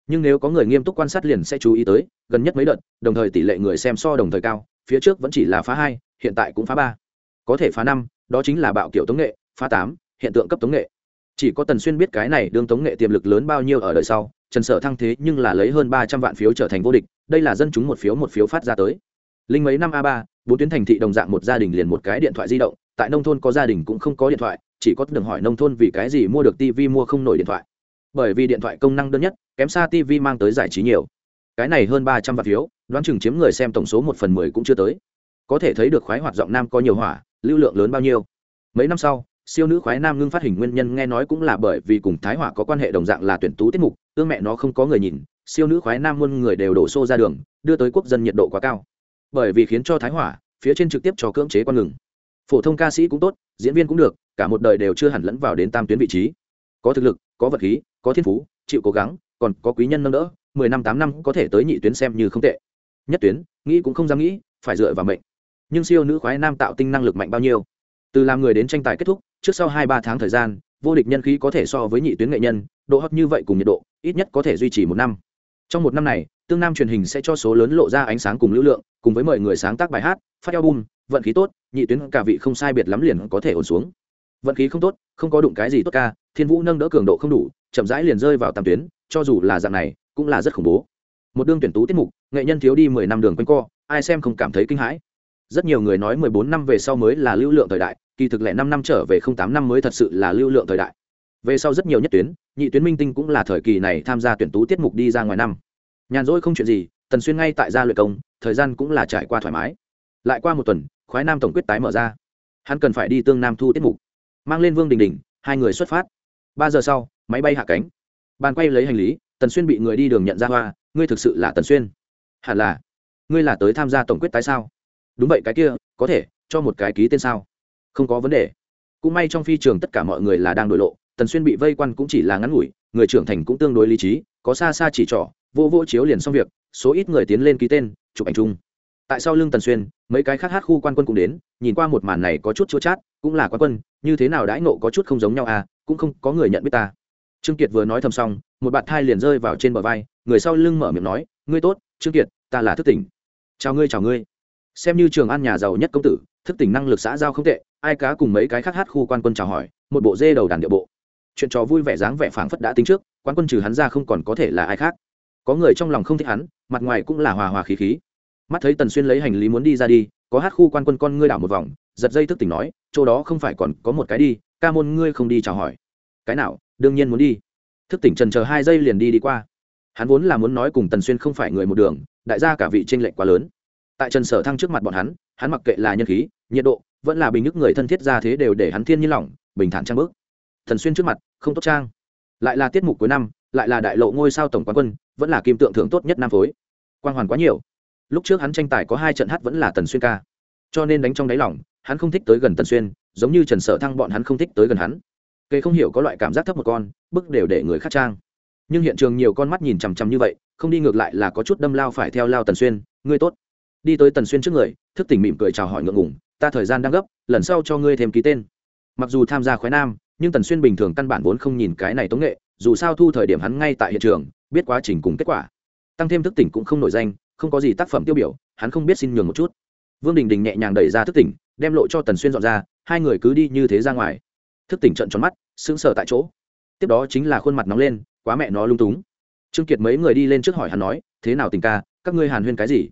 Nhưng nếu có người nghiêm túc quan sát liền sẽ chú ý tới, gần nhất mấy đợt, đồng thời tỷ lệ người xem so đồng thời cao, phía trước vẫn chỉ là phá hai, hiện tại cũng phá ba. Có thể phá năm, đó chính là bạo kiểu tống nghệ, phá tám, hiện tượng cấp tống nghệ. Chỉ có tần xuyên biết cái này đương tống nghệ tiềm lực lớn bao nhiêu ở đời sau, trần sở thăng thế nhưng là lấy hơn ba trăm vạn phiếu trở thành vô địch, đây là dân chúng một phiếu một phiếu phát ra tới linh mấy năm a ba, bốn tuyến thành thị đồng dạng một gia đình liền một cái điện thoại di động, tại nông thôn có gia đình cũng không có điện thoại, chỉ có đường hỏi nông thôn vì cái gì mua được tv mua không nổi điện thoại. Bởi vì điện thoại công năng đơn nhất, kém xa tv mang tới giải trí nhiều. Cái này hơn ba trăm vạn phiếu, đoán chừng chiếm người xem tổng số một phần mười cũng chưa tới. Có thể thấy được khoái hoạt giọng nam có nhiều hỏa, lưu lượng lớn bao nhiêu. Mấy năm sau, siêu nữ khoái nam ngưng phát hình nguyên nhân nghe nói cũng là bởi vì cùng thái hỏa có quan hệ đồng dạng là tuyển tú tiết mục, ương mẹ nó không có người nhìn, siêu nữ khoái nam muôn người đều đổ xô ra đường, đưa tới quốc dân nhiệt độ quá cao bởi vì khiến cho thái hỏa phía trên trực tiếp cho cưỡng chế quan ngừng. Phổ thông ca sĩ cũng tốt, diễn viên cũng được, cả một đời đều chưa hẳn lẫn vào đến tam tuyến vị trí. Có thực lực, có vật khí, có thiên phú, chịu cố gắng, còn có quý nhân nâng đỡ, mười năm tám năm có thể tới nhị tuyến xem như không tệ. Nhất tuyến, nghĩ cũng không dám nghĩ, phải dựa vào mệnh. Nhưng siêu nữ khoái nam tạo tinh năng lực mạnh bao nhiêu? Từ làm người đến tranh tài kết thúc, trước sau hai ba tháng thời gian, vô địch nhân khí có thể so với nhị tuyến nghệ nhân, độ hấp như vậy cùng nhiệt độ, ít nhất có thể duy trì một năm. Trong một năm này tương nam truyền hình sẽ cho số lớn lộ ra ánh sáng cùng lưu lượng, cùng với mời người sáng tác bài hát, phát album, vận khí tốt, nhị tuyến cả vị không sai biệt lắm liền có thể ổn xuống. Vận khí không tốt, không có đụng cái gì tốt ca, thiên vũ nâng đỡ cường độ không đủ, chậm rãi liền rơi vào tam tuyến, cho dù là dạng này, cũng là rất khủng bố. Một đương tuyển tú tiết mục, nghệ nhân thiếu đi mười năm đường quanh co, ai xem không cảm thấy kinh hãi. Rất nhiều người nói mười bốn năm về sau mới là lưu lượng thời đại, kỳ thực lẻ năm năm trở về không tám năm mới thật sự là lưu lượng thời đại. Về sau rất nhiều nhất tuyến, nhị tuyến minh tinh cũng là thời kỳ này tham gia tuyển tú tiết mục đi ra ngoài năm nhàn rỗi không chuyện gì, tần xuyên ngay tại gia luyện công, thời gian cũng là trải qua thoải mái. Lại qua một tuần, khoái nam tổng quyết tái mở ra. Hắn cần phải đi tương nam thu tiết mục. Mang lên vương đình đình, hai người xuất phát. Ba giờ sau, máy bay hạ cánh. Bàn quay lấy hành lý, tần xuyên bị người đi đường nhận ra hoa, ngươi thực sự là tần xuyên? Hẳn là. Ngươi là tới tham gia tổng quyết tái sao? Đúng vậy, cái kia, có thể, cho một cái ký tên sao? Không có vấn đề. Cũng may trong phi trường tất cả mọi người là đang đổi lộ, tần xuyên bị vây quan cũng chỉ là ngắn ngủi, người trưởng thành cũng tương đối lý trí, có xa xa chỉ trỏ vô vô chiếu liền xong việc, số ít người tiến lên ký tên, chụp ảnh chung. Tại sau lưng tần xuyên, mấy cái khác hát khu quan quân cũng đến, nhìn qua một màn này có chút chua chát, cũng là quan quân, như thế nào đãi nộ có chút không giống nhau à cũng không có người nhận biết ta. Trương kiệt vừa nói thầm xong, một bạn thai liền rơi vào trên bờ vai, người sau lưng mở miệng nói, ngươi tốt, trương kiệt, ta là thức tỉnh. Chào ngươi chào ngươi. Xem như trường an nhà giàu nhất công tử, thức tỉnh năng lực xã giao không tệ, ai cá cùng mấy cái khác hát khu quan quân chào hỏi, một bộ dê đầu đàn địa bộ. Chuyện trò vui vẻ dáng vẻ phảng phất đã tính trước, quan quân trừ hắn ra không còn có thể là ai khác có người trong lòng không thích hắn, mặt ngoài cũng là hòa hòa khí khí. Mắt thấy tần xuyên lấy hành lý muốn đi ra đi, có hát khu quan quân con ngươi đảo một vòng, giật dây thức tỉnh nói, chỗ đó không phải còn có một cái đi, ca môn ngươi không đi chào hỏi. Cái nào, đương nhiên muốn đi. Thức tỉnh trần chờ hai giây liền đi đi qua. Hắn vốn là muốn nói cùng tần xuyên không phải người một đường, đại gia cả vị tranh lệch quá lớn. Tại trần sở thăng trước mặt bọn hắn hắn mặc kệ là nhân khí, nhiệt độ, vẫn là bình nước người thân thiết ra thế đều để hắn thiên nhiên lỏng bình thản trang bước thần xuyên trước mặt, không tốt trang. Lại là tiết mục cuối năm, lại là đại lộ ngôi sao tổng quán quân vẫn là kim tượng thưởng tốt nhất nam phối. Quang hoàn quá nhiều. Lúc trước hắn tranh tài có hai trận hát vẫn là tần xuyên ca. Cho nên đánh trong đáy lòng, hắn không thích tới gần tần xuyên, giống như trần sở thăng bọn hắn không thích tới gần hắn. Kệ không hiểu có loại cảm giác thấp một con, bức đều để người khác trang. Nhưng hiện trường nhiều con mắt nhìn chằm chằm như vậy, không đi ngược lại là có chút đâm lao phải theo lao tần xuyên, ngươi tốt. Đi tới tần xuyên trước người, thức tỉnh mỉm cười chào hỏi ngượng ngùng, ta thời gian đang gấp, lần sau cho ngươi thêm ký tên. Mặc dù tham gia khoái nam, nhưng tần xuyên bình thường căn bản vốn không nhìn cái này tống nghệ, dù sao thu thời điểm hắn ngay tại hiện trường biết quá trình cùng kết quả. Tăng thêm thức tỉnh cũng không nổi danh, không có gì tác phẩm tiêu biểu, hắn không biết xin nhường một chút. Vương đình đình nhẹ nhàng đẩy ra thức tỉnh, đem lộ cho tần xuyên dọn ra, hai người cứ đi như thế ra ngoài. Thức tỉnh trận tròn mắt, sững sờ tại chỗ. Tiếp đó chính là khuôn mặt nóng lên, quá mẹ nó lung túng. Trương kiệt mấy người đi lên trước hỏi hắn nói, thế nào tình ca, các ngươi hàn huyên cái gì?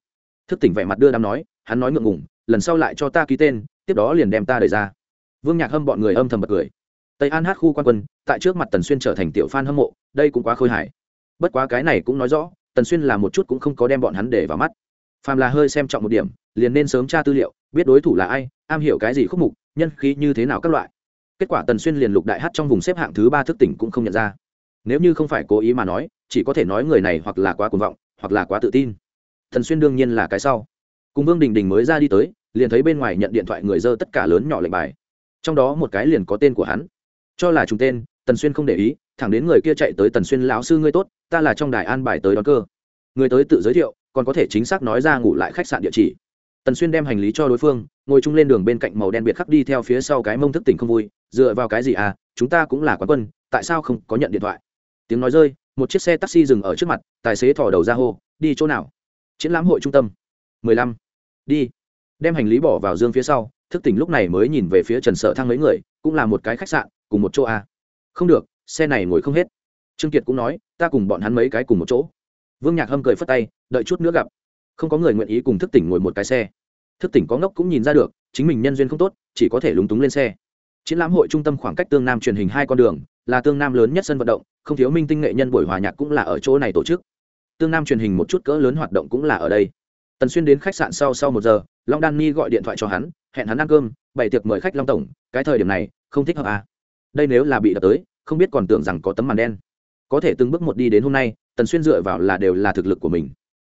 Thức tỉnh vẻ mặt đưa đám nói, hắn nói ngượng ngùng, lần sau lại cho ta ký tên, tiếp đó liền đem ta đẩy ra. Vương nhạc hâm bọn người âm thầm bật cười. Tây an hát khu quan quân, tại trước mặt tần xuyên trở thành tiểu f hâm mộ, đây cũng quá khôi hài bất quá cái này cũng nói rõ, tần xuyên là một chút cũng không có đem bọn hắn để vào mắt. Phàm là hơi xem trọng một điểm, liền nên sớm tra tư liệu, biết đối thủ là ai, am hiểu cái gì khúc mục, nhân khí như thế nào các loại. Kết quả tần xuyên liền lục đại hát trong vùng xếp hạng thứ ba thức tỉnh cũng không nhận ra. Nếu như không phải cố ý mà nói, chỉ có thể nói người này hoặc là quá cuồng vọng, hoặc là quá tự tin. Tần xuyên đương nhiên là cái sau. Cùng vương đình đình mới ra đi tới, liền thấy bên ngoài nhận điện thoại người dơ tất cả lớn nhỏ lệnh bài. Trong đó một cái liền có tên của hắn. Cho là trùng tên, tần xuyên không để ý thẳng đến người kia chạy tới tần xuyên, lão sư ngươi tốt, ta là trong đài an bài tới đón cơ. Người tới tự giới thiệu, còn có thể chính xác nói ra ngủ lại khách sạn địa chỉ. Tần xuyên đem hành lý cho đối phương, ngồi chung lên đường bên cạnh màu đen biệt khắc đi theo phía sau cái mông thức tỉnh không vui, dựa vào cái gì à chúng ta cũng là quán quân, tại sao không có nhận điện thoại? Tiếng nói rơi, một chiếc xe taxi dừng ở trước mặt, tài xế thò đầu ra hô, đi chỗ nào? Triển lãm hội trung tâm. Mười lăm. Đi. Đem hành lý bỏ vào dương phía sau, thức tỉnh lúc này mới nhìn về phía trần sở thăng mấy người, cũng là một cái khách sạn, cùng một chỗ à. Không được xe này ngồi không hết. Trương kiệt cũng nói, ta cùng bọn hắn mấy cái cùng một chỗ. Vương nhạc hâm cười phất tay, đợi chút nữa gặp. Không có người nguyện ý cùng thức tỉnh ngồi một cái xe. Thức tỉnh có ngốc cũng nhìn ra được, chính mình nhân duyên không tốt, chỉ có thể lúng túng lên xe. Triển lãm hội trung tâm khoảng cách tương nam truyền hình hai con đường, là tương nam lớn nhất sân vận động, không thiếu minh tinh nghệ nhân buổi hòa nhạc cũng là ở chỗ này tổ chức. Tương nam truyền hình một chút cỡ lớn hoạt động cũng là ở đây. Tần xuyên đến khách sạn sau sau một giờ, long đan ni gọi điện thoại cho hắn, hẹn hắn ăn cơm, bày tiệc mời khách long tổng, cái thời điểm này, không thích hợp à. đây nếu là bị đập tới không biết còn tưởng rằng có tấm màn đen. Có thể từng bước một đi đến hôm nay, tần xuyên dựa vào là đều là thực lực của mình.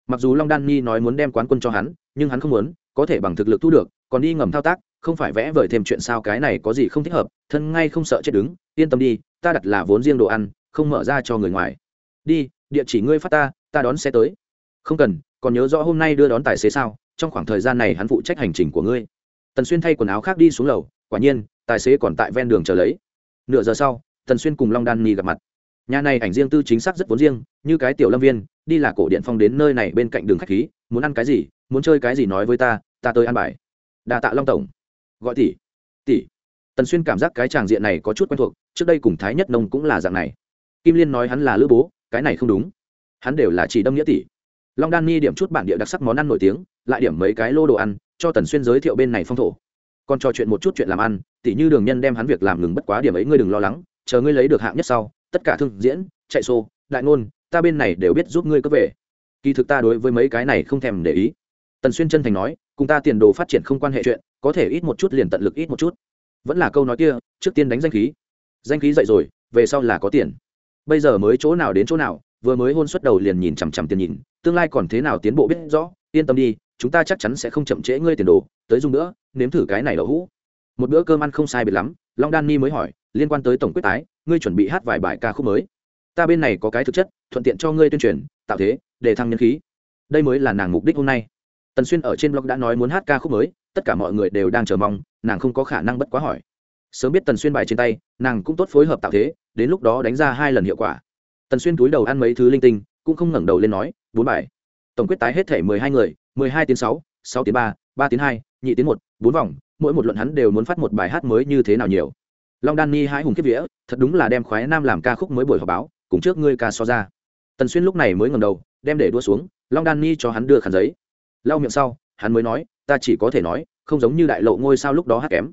Mặc dù long đan nhi nói muốn đem quán quân cho hắn, nhưng hắn không muốn, có thể bằng thực lực thu được, còn đi ngầm thao tác, không phải vẽ vời thêm chuyện sao cái này có gì không thích hợp, thân ngay không sợ chết đứng, yên tâm đi, ta đặt là vốn riêng đồ ăn, không mở ra cho người ngoài. Đi, địa chỉ ngươi phát ta ta đón xe tới. Không cần, còn nhớ rõ hôm nay đưa đón tài xế sao, trong khoảng thời gian này hắn phụ trách hành trình của ngươi. Tần xuyên thay quần áo khác đi xuống lầu, quả nhiên, tài xế còn tại ven đường chờ lấy. Nửa giờ sau tần xuyên cùng long đan nhi gặp mặt nhà này ảnh riêng tư chính xác rất vốn riêng như cái tiểu lâm viên đi là cổ điện phong đến nơi này bên cạnh đường khách khí muốn ăn cái gì muốn chơi cái gì nói với ta ta tới ăn bài đà tạ long tổng gọi tỷ tỷ tần xuyên cảm giác cái tràng diện này có chút quen thuộc trước đây cùng thái nhất nông cũng là dạng này kim liên nói hắn là lữ bố cái này không đúng hắn đều là chỉ đâm nghĩa tỷ long đan ni điểm chút bản địa đặc sắc món ăn nổi tiếng lại điểm mấy cái lô đồ ăn cho tần xuyên giới thiệu bên này phong thổ còn trò chuyện một chút chuyện làm ăn tỷ như đường nhân đem hắn việc làm ngừng bất quá điểm ấy ngươi đừng lo lắng chờ ngươi lấy được hạng nhất sau, tất cả thương diễn, chạy xô đại ngôn, ta bên này đều biết giúp ngươi cấp về. Kỳ thực ta đối với mấy cái này không thèm để ý. Tần xuyên chân thành nói, cùng ta tiền đồ phát triển không quan hệ chuyện, có thể ít một chút liền tận lực ít một chút. Vẫn là câu nói kia, trước tiên đánh danh khí. Danh khí dậy rồi, về sau là có tiền. Bây giờ mới chỗ nào đến chỗ nào, vừa mới hôn suất đầu liền nhìn chằm chằm tiền nhìn, tương lai còn thế nào tiến bộ biết rõ, yên tâm đi, chúng ta chắc chắn sẽ không chậm trễ ngươi tiền đồ, tới dùng nữa, nếm thử cái này đậu hũ. Một bữa cơm ăn không sai biệt lắm long đan ni mới hỏi, liên quan tới tổng quyết tái, ngươi chuẩn bị hát vài bài ca khúc mới. Ta bên này có cái thực chất, thuận tiện cho ngươi tuyên truyền, tạo thế, để thăng nhân khí. Đây mới là nàng mục đích hôm nay. Tần xuyên ở trên blog đã nói muốn hát ca khúc mới, tất cả mọi người đều đang chờ mong, nàng không có khả năng bất quá hỏi. Sớm biết tần xuyên bài trên tay, nàng cũng tốt phối hợp tạo thế, đến lúc đó đánh ra hai lần hiệu quả. Tần xuyên túi đầu ăn mấy thứ linh tinh, cũng không ngẩng đầu lên nói, bốn bài. Tổng quyết tái hết thể mười hai người, mười hai tiếng sáu sáu tiếng ba ba tiếng hai, nhị tiếng một, bốn vòng mỗi một luận hắn đều muốn phát một bài hát mới như thế nào nhiều. Long đan ni hai hùng kiếp vía, thật đúng là đem khoái nam làm ca khúc mới buổi họp báo, cùng trước ngươi ca so ra. Tần xuyên lúc này mới ngầm đầu, đem để đua xuống, long đan ni cho hắn đưa khăn giấy. Lau miệng sau, hắn mới nói, ta chỉ có thể nói, không giống như đại lộ ngôi sao lúc đó hát kém.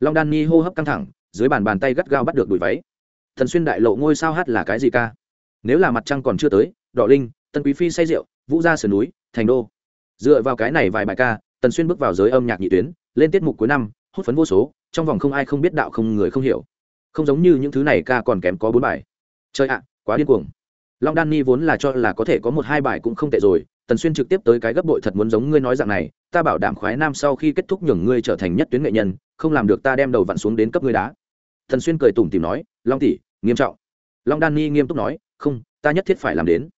Long đan ni hô hấp căng thẳng, dưới bàn bàn tay gắt gao bắt được đùi váy. Thần xuyên đại lộ ngôi sao hát là cái gì ca? Nếu là mặt trăng còn chưa tới, đỏ linh, tân quý phi say rượu, vũ gia sườn núi, thành đô. Dựa vào cái này vài bài ca, tần xuyên bước vào giới âm nhạc nhị tuyến lên tiết mục cuối năm, hút phấn vô số, trong vòng không ai không biết đạo không người không hiểu. Không giống như những thứ này ca còn kém có bốn bài. Chơi ạ, quá điên cuồng. Long đan ni vốn là cho là có thể có một hai bài cũng không tệ rồi, tần xuyên trực tiếp tới cái gấp bội thật muốn giống ngươi nói dạng này, ta bảo đảm khoái nam sau khi kết thúc nhường ngươi trở thành nhất tuyến nghệ nhân, không làm được ta đem đầu vặn xuống đến cấp ngươi đá. Tần xuyên cười tủm tìm nói, long tỷ, nghiêm trọng. Long đan ni nghiêm túc nói, không, ta nhất thiết phải làm đến.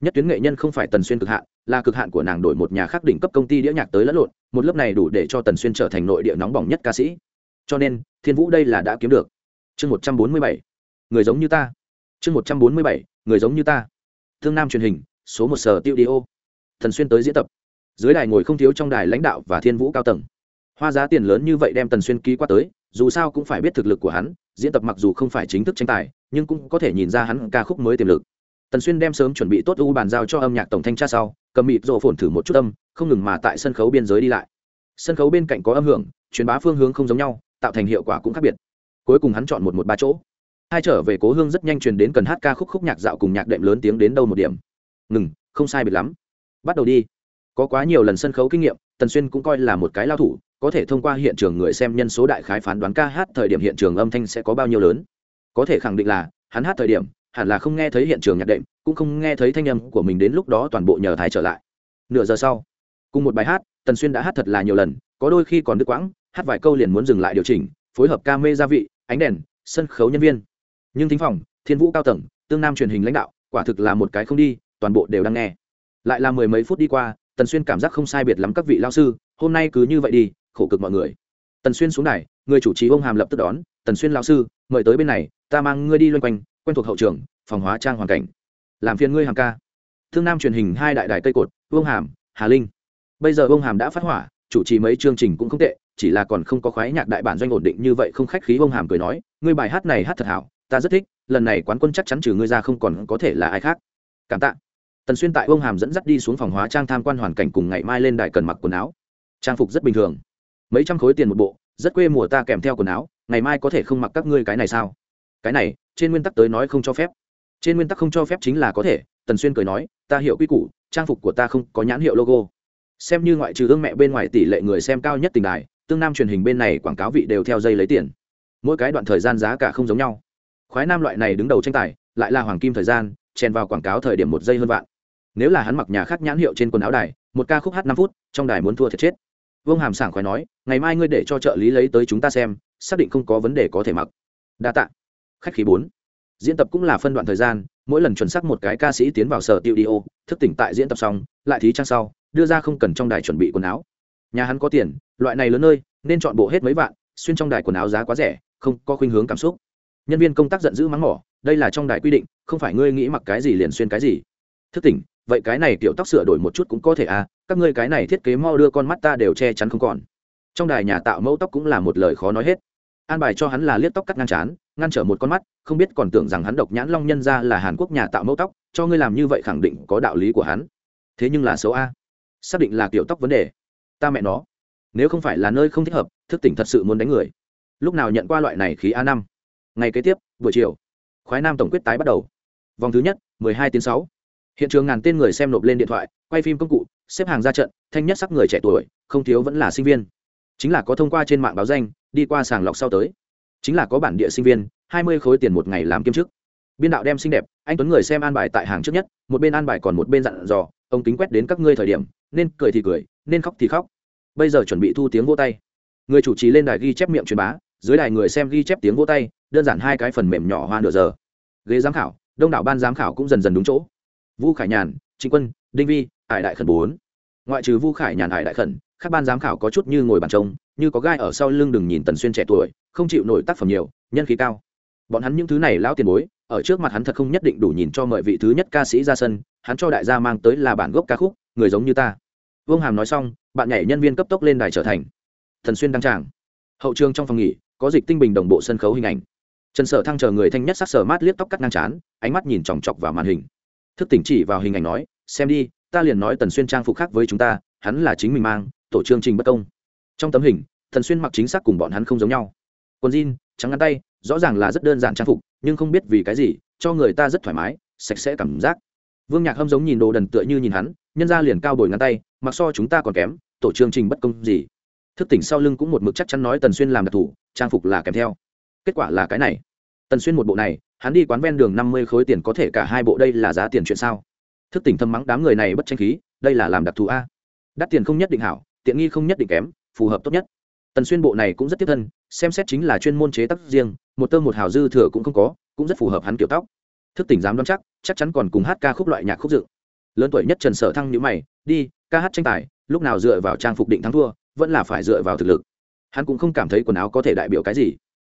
Nhất tuyến nghệ nhân không phải tần xuyên cực hạn là cực hạn của nàng đổi một nhà khác đỉnh cấp công ty đĩa nhạc tới lẫn lộn, một lớp này đủ để cho tần xuyên trở thành nội địa nóng bỏng nhất ca sĩ. Cho nên, thiên vũ đây là đã kiếm được. Chương một trăm bốn mươi bảy. Người giống như ta. Chương một trăm bốn mươi bảy. Người giống như ta. Thương nam truyền hình, số một sở tiêu đi ô. Thần xuyên tới diễn tập. Dưới đài ngồi không thiếu trong đài lãnh đạo và thiên vũ cao tầng. Hoa giá tiền lớn như vậy đem tần xuyên ký qua tới, dù sao cũng phải biết thực lực của hắn, diễn tập mặc dù không phải chính thức tranh tài, nhưng cũng có thể nhìn ra hắn ca khúc mới tiềm lực tần xuyên đem sớm chuẩn bị tốt u bàn giao cho âm nhạc tổng thanh tra sau, cầm mịt rộ phồn thử một chút âm, không ngừng mà tại sân khấu biên giới đi lại. Sân khấu bên cạnh có âm hưởng, truyền bá phương hướng không giống nhau, tạo thành hiệu quả cũng khác biệt. Cuối cùng hắn chọn một một ba chỗ. Hai trở về cố hương rất nhanh truyền đến cần hát ca khúc khúc nhạc dạo cùng nhạc đệm lớn tiếng đến đâu một điểm. Ngừng, không sai biệt lắm. Bắt đầu đi. Có quá nhiều lần sân khấu kinh nghiệm, tần xuyên cũng coi là một cái lao thủ, có thể thông qua hiện trường người xem nhân số đại khái phán đoán ca hát thời điểm hiện trường âm thanh sẽ có bao nhiêu lớn. Có thể khẳng định là, hắn hát thời điểm hẳn là không nghe thấy hiện trường nhạc đệm, cũng không nghe thấy thanh âm của mình đến lúc đó toàn bộ nhờ thái trở lại. Nửa giờ sau, cùng một bài hát, tần xuyên đã hát thật là nhiều lần, có đôi khi còn đứt quãng, hát vài câu liền muốn dừng lại điều chỉnh, phối hợp ca mê gia vị, ánh đèn, sân khấu nhân viên. Nhưng thính phòng, thiên vũ cao tầng, tương nam truyền hình lãnh đạo, quả thực là một cái không đi, toàn bộ đều đang nghe. Lại là mười mấy phút đi qua, tần xuyên cảm giác không sai biệt lắm các vị lao sư, hôm nay cứ như vậy đi, khổ cực mọi người. Tần xuyên xuống này người chủ trì ông hàm lập tức đón, tần xuyên lao sư, mời tới bên này, ta mang ngươi đi loanh quanh quen thuộc hậu trường, phòng hóa trang hoàn cảnh. Làm phiền ngươi hàng ca. Thương nam truyền hình hai đại đài cây cột, vương hàm, hà linh. Bây giờ vương hàm đã phát hỏa, chủ trì mấy chương trình cũng không tệ, chỉ là còn không có khoái nhạc đại bản doanh ổn định như vậy không khách khí vương hàm cười nói, ngươi bài hát này hát thật hảo, ta rất thích, lần này quán quân chắc chắn trừ ngươi ra không còn có thể là ai khác. Cảm tạ. Tần xuyên tại vương hàm dẫn dắt đi xuống phòng hóa trang tham quan hoàn cảnh cùng ngày mai lên đài cần mặc quần áo. Trang phục rất bình thường. Mấy trăm khối tiền một bộ, rất quê mùa ta kèm theo quần áo, ngày mai có thể không mặc các ngươi cái này sao? Cái này, trên nguyên tắc tới nói không cho phép. Trên nguyên tắc không cho phép chính là có thể, tần xuyên cười nói, ta hiểu quy củ, trang phục của ta không có nhãn hiệu logo. Xem như ngoại trừ ương mẹ bên ngoài tỷ lệ người xem cao nhất tình đài, tương nam truyền hình bên này quảng cáo vị đều theo dây lấy tiền. Mỗi cái đoạn thời gian giá cả không giống nhau. Khoái nam loại này đứng đầu tranh tài, lại là hoàng kim thời gian, chèn vào quảng cáo thời điểm một giây hơn vạn. Nếu là hắn mặc nhà khác nhãn hiệu trên quần áo đài, một ca khúc hát năm phút, trong đài muốn thua thật chết. Vương hàm sảng khoái nói, ngày mai ngươi để cho trợ lý lấy tới chúng ta xem, xác định không có vấn đề có thể mặc. Đa tạ khách khí bốn. Diễn tập cũng là phân đoạn thời gian, mỗi lần chuẩn xác một cái ca sĩ tiến vào sở tiêu đi ô thức tỉnh tại diễn tập xong, lại thí trang sau, đưa ra không cần trong đài chuẩn bị quần áo. Nhà hắn có tiền, loại này lớn nơi, nên chọn bộ hết mấy vạn, xuyên trong đài quần áo giá quá rẻ, không có khuynh hướng cảm xúc. Nhân viên công tác giận dữ mắng mỏ, đây là trong đài quy định, không phải ngươi nghĩ mặc cái gì liền xuyên cái gì. Thức tỉnh, vậy cái này kiểu tóc sửa đổi một chút cũng có thể à các ngươi cái này thiết kế mau đưa con mắt ta đều che chắn không còn. Trong đài nhà tạo mẫu tóc cũng là một lời khó nói hết an bài cho hắn là liếc tóc cắt ngang chán, ngăn trở một con mắt, không biết còn tưởng rằng hắn độc nhãn long nhân ra là hàn quốc nhà tạo mẫu tóc, cho ngươi làm như vậy khẳng định có đạo lý của hắn. Thế nhưng là xấu a. Xác định là kiểu tóc vấn đề. Ta mẹ nó. Nếu không phải là nơi không thích hợp, thức tỉnh thật sự muốn đánh người. Lúc nào nhận qua loại này khí a năm? Ngày kế tiếp, buổi chiều. Khoái nam tổng quyết tái bắt đầu. Vòng thứ nhất, mười hai tiếng sáu. Hiện trường ngàn tên người xem nộp lên điện thoại, quay phim công cụ, xếp hàng ra trận, thanh nhất sắc người trẻ tuổi, không thiếu vẫn là sinh viên. Chính là có thông qua trên mạng báo danh đi qua sàng lọc sau tới. Chính là có bản địa sinh viên, hai mươi khối tiền một ngày làm kiêm chức. Biên đạo đem xinh đẹp, anh tuấn người xem an bài tại hàng trước nhất, một bên an bài còn một bên dặn dò, ông kính quét đến các ngươi thời điểm, nên cười thì cười, nên khóc thì khóc. Bây giờ chuẩn bị thu tiếng vô tay. Người chủ trì lên đài ghi chép miệng truyền bá, dưới đài người xem ghi chép tiếng vô tay, đơn giản hai cái phần mềm nhỏ hoa nửa giờ. Ghế giám khảo, đông đảo ban giám khảo cũng dần dần đúng chỗ. Vu khải nhàn, trịnh quân, đinh vi, Hải đại khẩn bốn. Ngoại trừ vu khải nhàn, hải đại khẩn các ban giám khảo có chút như ngồi bàn trông như có gai ở sau lưng đừng nhìn tần xuyên trẻ tuổi, không chịu nổi tác phẩm nhiều, nhân khí cao. Bọn hắn những thứ này lão tiền bối, ở trước mặt hắn thật không nhất định đủ nhìn cho mọi vị thứ nhất ca sĩ ra sân, hắn cho đại gia mang tới là bản gốc ca khúc, người giống như ta. Vương hàm nói xong, bạn nhảy nhân viên cấp tốc lên đài trở thành thần xuyên đăng tràng. Hậu trường trong phòng nghỉ, có dịch tinh bình đồng bộ sân khấu hình ảnh. Trần sở thăng chờ người thanh nhất sắc sở mát liếc tóc cắt ngang chán ánh mắt nhìn chòng chọc vào màn hình. Thức tỉnh chỉ vào hình ảnh nói, xem đi, ta liền nói tần xuyên trang phục khác với chúng ta, hắn là chính mình mang tổ chương trình bất công. Trong tấm hình, thần xuyên mặc chính xác cùng bọn hắn không giống nhau. Quần jean, trắng ngắn tay, rõ ràng là rất đơn giản trang phục, nhưng không biết vì cái gì, cho người ta rất thoải mái, sạch sẽ cảm giác. Vương nhạc hâm giống nhìn đồ đần tựa như nhìn hắn, nhân ra liền cao bồi ngắn tay, mặc so chúng ta còn kém, tổ chương trình bất công gì. Thức tỉnh sau lưng cũng một mực chắc chắn nói tần xuyên làm đặc thù trang phục là kèm theo. Kết quả là cái này. Tần xuyên một bộ này, hắn đi quán ven đường năm mươi khối tiền có thể cả hai bộ đây là giá tiền chuyện sao? Thức tỉnh thâm mắng đám người này bất tranh khí, đây là làm đặc thù a. Đắt tiền không nhất định hảo tiện nghi không nhất định kém, phù hợp tốt nhất. Tần xuyên bộ này cũng rất tiếp thân, xem xét chính là chuyên môn chế tác riêng, một tơ một hào dư thừa cũng không có, cũng rất phù hợp hắn kiểu tóc. Thức tỉnh dám đoán chắc chắc chắn còn cùng hát ca khúc loại nhạc khúc dự lớn tuổi nhất trần sở thăng nhữ mày, đi, ca hát tranh tài, lúc nào dựa vào trang phục định thắng thua, vẫn là phải dựa vào thực lực. Hắn cũng không cảm thấy quần áo có thể đại biểu cái gì.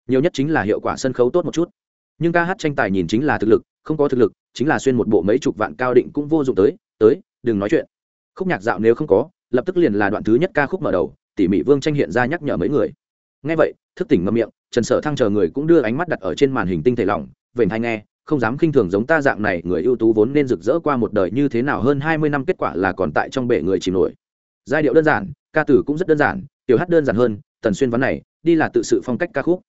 Nhiều nhất chính là hiệu quả sân khấu tốt một chút. Nhưng ca hát tranh tài nhìn chính là thực lực, không có thực lực, chính là xuyên một bộ mấy chục vạn cao định cũng vô dụng tới tới, đừng nói chuyện. Khúc nhạc dạo nếu không có lập tức liền là đoạn thứ nhất ca khúc mở đầu, tỉ mỉ vương tranh hiện ra nhắc nhở mấy người. Ngay vậy, thức tỉnh ngâm miệng, trần sở thăng chờ người cũng đưa ánh mắt đặt ở trên màn hình tinh thể lỏng, vểnh hay nghe, không dám khinh thường giống ta dạng này, người ưu tú vốn nên rực rỡ qua một đời như thế nào hơn hai mươi năm kết quả là còn tại trong bể người chìm nổi. Giai điệu đơn giản, ca tử cũng rất đơn giản, tiểu hát đơn giản hơn, tần xuyên vắn này, đi là tự sự phong cách ca khúc.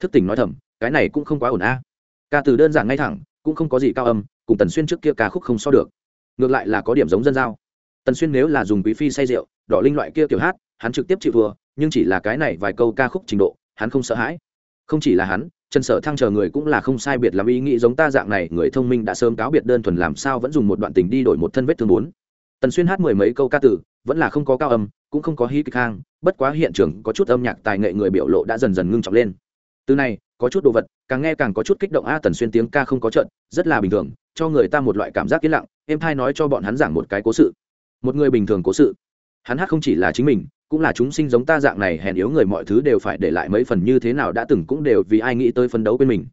Thức tỉnh nói thầm, cái này cũng không quá ổn a. Ca từ đơn giản ngay thẳng, cũng không có gì cao âm, cùng tần xuyên trước kia ca khúc không so được. Ngược lại là có điểm giống dân giao tần xuyên nếu là dùng quý phi say rượu, đỏ linh loại kia kiểu hát, hắn trực tiếp chịu thua, nhưng chỉ là cái này vài câu ca khúc trình độ, hắn không sợ hãi. Không chỉ là hắn, trần sở thăng chờ người cũng là không sai biệt làm ý nghĩ giống ta dạng này, người thông minh đã sớm cáo biệt đơn thuần làm sao vẫn dùng một đoạn tình đi đổi một thân vết thương bốn. Tần xuyên hát mười mấy câu ca tử vẫn là không có cao âm, cũng không có hí kịch hang, bất quá hiện trường có chút âm nhạc tài nghệ người biểu lộ đã dần dần ngưng trọng lên. Từ này, có chút đồ vật, càng nghe càng có chút kích động a, tần xuyên tiếng ca không có trận rất là bình thường, cho người ta một loại cảm giác yên lặng, em thai nói cho bọn hắn giảng một cái cố sự một người bình thường cố sự. Hắn hát không chỉ là chính mình, cũng là chúng sinh giống ta dạng này, hèn yếu người mọi thứ đều phải để lại mấy phần như thế nào đã từng cũng đều vì ai nghĩ tới phấn đấu bên mình.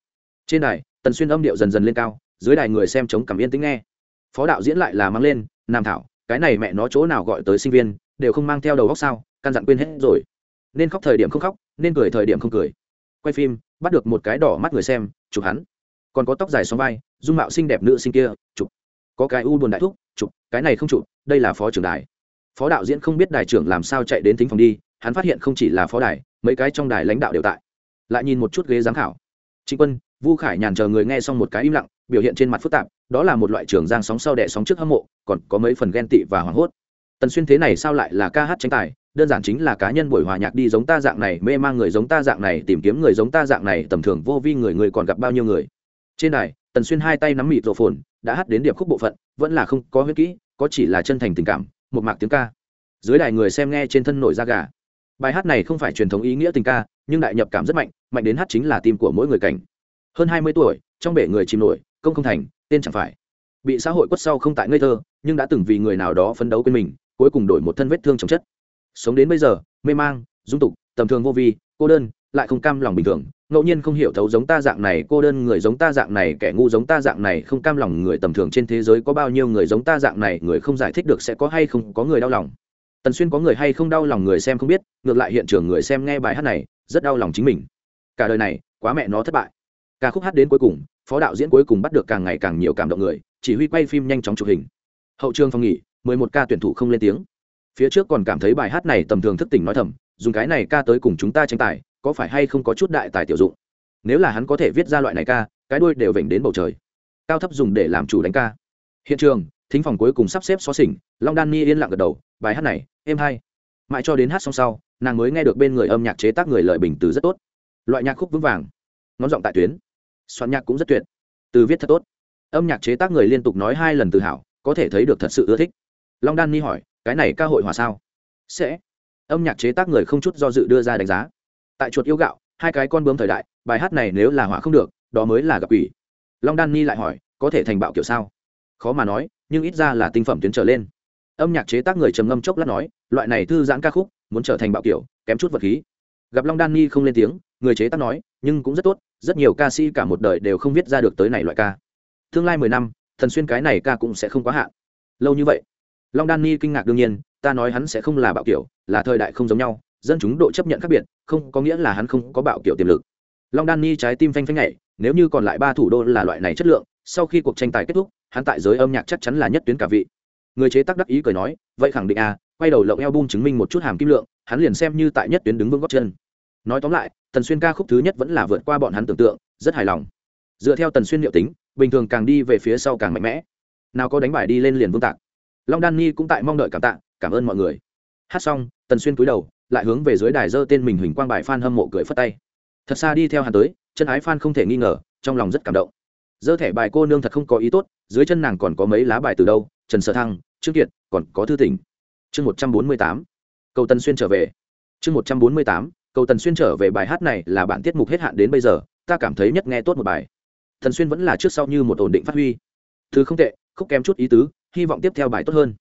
Trên đài, tần xuyên âm điệu dần dần lên cao, dưới đài người xem chống cảm yên tính nghe. Phó đạo diễn lại là mang lên, nam thảo, cái này mẹ nó chỗ nào gọi tới sinh viên, đều không mang theo đầu góc sao, căn dặn quên hết rồi. Nên khóc thời điểm không khóc, nên cười thời điểm không cười. Quay phim, bắt được một cái đỏ mắt người xem, chụp hắn. Còn có tóc dài xóm vai, dung mạo xinh đẹp nữ sinh kia, chụp. Có cái u buồn đại thúc cái này không chụp đây là phó trưởng đài. Phó đạo diễn không biết đài trưởng làm sao chạy đến thính phòng đi, hắn phát hiện không chỉ là phó đài, mấy cái trong đài lãnh đạo đều tại. Lại nhìn một chút ghế giám khảo. Trịnh quân, vu khải nhàn chờ người nghe xong một cái im lặng, biểu hiện trên mặt phức tạp, đó là một loại trường giang sóng sau đẻ sóng trước hâm mộ, còn có mấy phần ghen tị và hoảng hốt. Tần xuyên thế này sao lại là ca hát tranh tài? Đơn giản chính là cá nhân buổi hòa nhạc đi giống ta dạng này, mê mang người giống ta dạng này, tìm kiếm người giống ta dạng này, tầm thường vô vi người người còn gặp bao nhiêu người? Trên đài, tần xuyên hai tay nắm mịt rộ phồn đã hát đến điệp khúc bộ phận, vẫn là không có huyết kỹ, có chỉ là chân thành tình cảm, một mạc tiếng ca. Dưới đài người xem nghe trên thân nổi da gà. Bài hát này không phải truyền thống ý nghĩa tình ca, nhưng đại nhập cảm rất mạnh mạnh đến hát chính là tim của mỗi người cảnh. Hơn hai mươi tuổi, trong bể người chìm nổi, công không thành, tên chẳng phải. Bị xã hội quất sau không tại ngây thơ, nhưng đã từng vì người nào đó phấn đấu quên mình, cuối cùng đổi một thân vết thương chồng chất. Sống đến bây giờ, mê mang, dung tục, tầm thường vô vi, cô đơn lại không cam lòng bình thường, ngẫu nhiên không hiểu thấu giống ta dạng này cô đơn người giống ta dạng này kẻ ngu giống ta dạng này, không cam lòng người tầm thường trên thế giới có bao nhiêu người giống ta dạng này, người không giải thích được sẽ có hay không có người đau lòng. Tần xuyên có người hay không đau lòng người xem không biết, ngược lại hiện trường người xem nghe bài hát này, rất đau lòng chính mình. Cả đời này, quá mẹ nó thất bại. Ca khúc hát đến cuối cùng, phó đạo diễn cuối cùng bắt được càng ngày càng nhiều cảm động người, chỉ huy quay phim nhanh chóng chụp hình. Hậu trường phòng nghỉ, mười một ca tuyển thủ không lên tiếng. Phía trước còn cảm thấy bài hát này tầm thường thức tỉnh nói thầm, dùng cái này ca tới cùng chúng ta tranh tài có phải hay không có chút đại tài tiểu dụng? Nếu là hắn có thể viết ra loại này ca, cái đuôi đều vểnh đến bầu trời. Cao thấp dùng để làm chủ đánh ca. Hiện trường, thính phòng cuối cùng sắp xếp xó xỉnh, long đan ni yên lặng gật đầu, bài hát này, êm hay. Mãi cho đến hát xong sau, nàng mới nghe được bên người âm nhạc chế tác người lợi bình từ rất tốt. Loại nhạc khúc vững vàng, ngón giọng tại tuyến. Soạn nhạc cũng rất tuyệt. Từ viết thật tốt. Âm nhạc chế tác người liên tục nói hai lần tự hào, có thể thấy được thật sự ưa thích. Long đan ni hỏi, cái này ca hội hòa sao? Sẽ. Âm nhạc chế tác người không chút do dự đưa ra đánh giá tại chuột yêu gạo, hai cái con bướm thời đại, bài hát này nếu là hỏa không được, đó mới là gặp ủy long đan ni lại hỏi, có thể thành bạo kiểu sao? Khó mà nói, nhưng ít ra là tinh phẩm tuyến trở lên. Âm nhạc chế tác người trầm ngâm chốc lát nói, loại này thư giãn ca khúc, muốn trở thành bạo kiểu, kém chút vật khí. Gặp long đan ni không lên tiếng, người chế tác nói, nhưng cũng rất tốt, rất nhiều ca sĩ cả một đời đều không viết ra được tới này loại ca. Tương lai mười năm, thần xuyên cái này ca cũng sẽ không quá hạn. Lâu như vậy, long đan ni kinh ngạc đương nhiên, ta nói hắn sẽ không là bạo kiểu, là thời đại không giống nhau dân chúng độ chấp nhận khác biệt, không có nghĩa là hắn không có bạo kiểu tiềm lực. Long đan ni trái tim phanh phanh nhảy, nếu như còn lại ba thủ đô là loại này chất lượng, sau khi cuộc tranh tài kết thúc, hắn tại giới âm nhạc chắc chắn là nhất tuyến cả vị. Người chế tác đắc ý cười nói, vậy khẳng định à quay đầu lộng album chứng minh một chút hàm kim lượng, hắn liền xem như tại nhất tuyến đứng vững góc chân. Nói tóm lại, tần xuyên ca khúc thứ nhất vẫn là vượt qua bọn hắn tưởng tượng, rất hài lòng. Dựa theo tần xuyên liệu tính, bình thường càng đi về phía sau càng mạnh mẽ. Nào có đánh bài đi lên liền vương tạc. Long đan ni cũng tại mong đợi cảm tạ, cảm ơn mọi người. Hát xong, tần xuyên cúi đầu lại hướng về dưới đài dơ tên mình huỳnh quang bài f hâm mộ cười phất tay. Thật xa đi theo hắn tới, chân ái f không thể nghi ngờ, trong lòng rất cảm động. Dơ thẻ bài cô nương thật không có ý tốt, dưới chân nàng còn có mấy lá bài từ đâu, trần sở thăng, trương kiệt, còn có thư tỉnh chương một trăm bốn mươi tám, cầu tần xuyên trở về. Chương một trăm bốn mươi tám, cầu tần xuyên trở về bài hát này là bản tiết mục hết hạn đến bây giờ, ta cảm thấy nhất nghe tốt một bài. Thần xuyên vẫn là trước sau như một ổn định phát huy. Thứ không tệ, khúc kém chút ý tứ, hy vọng tiếp theo bài tốt hơn.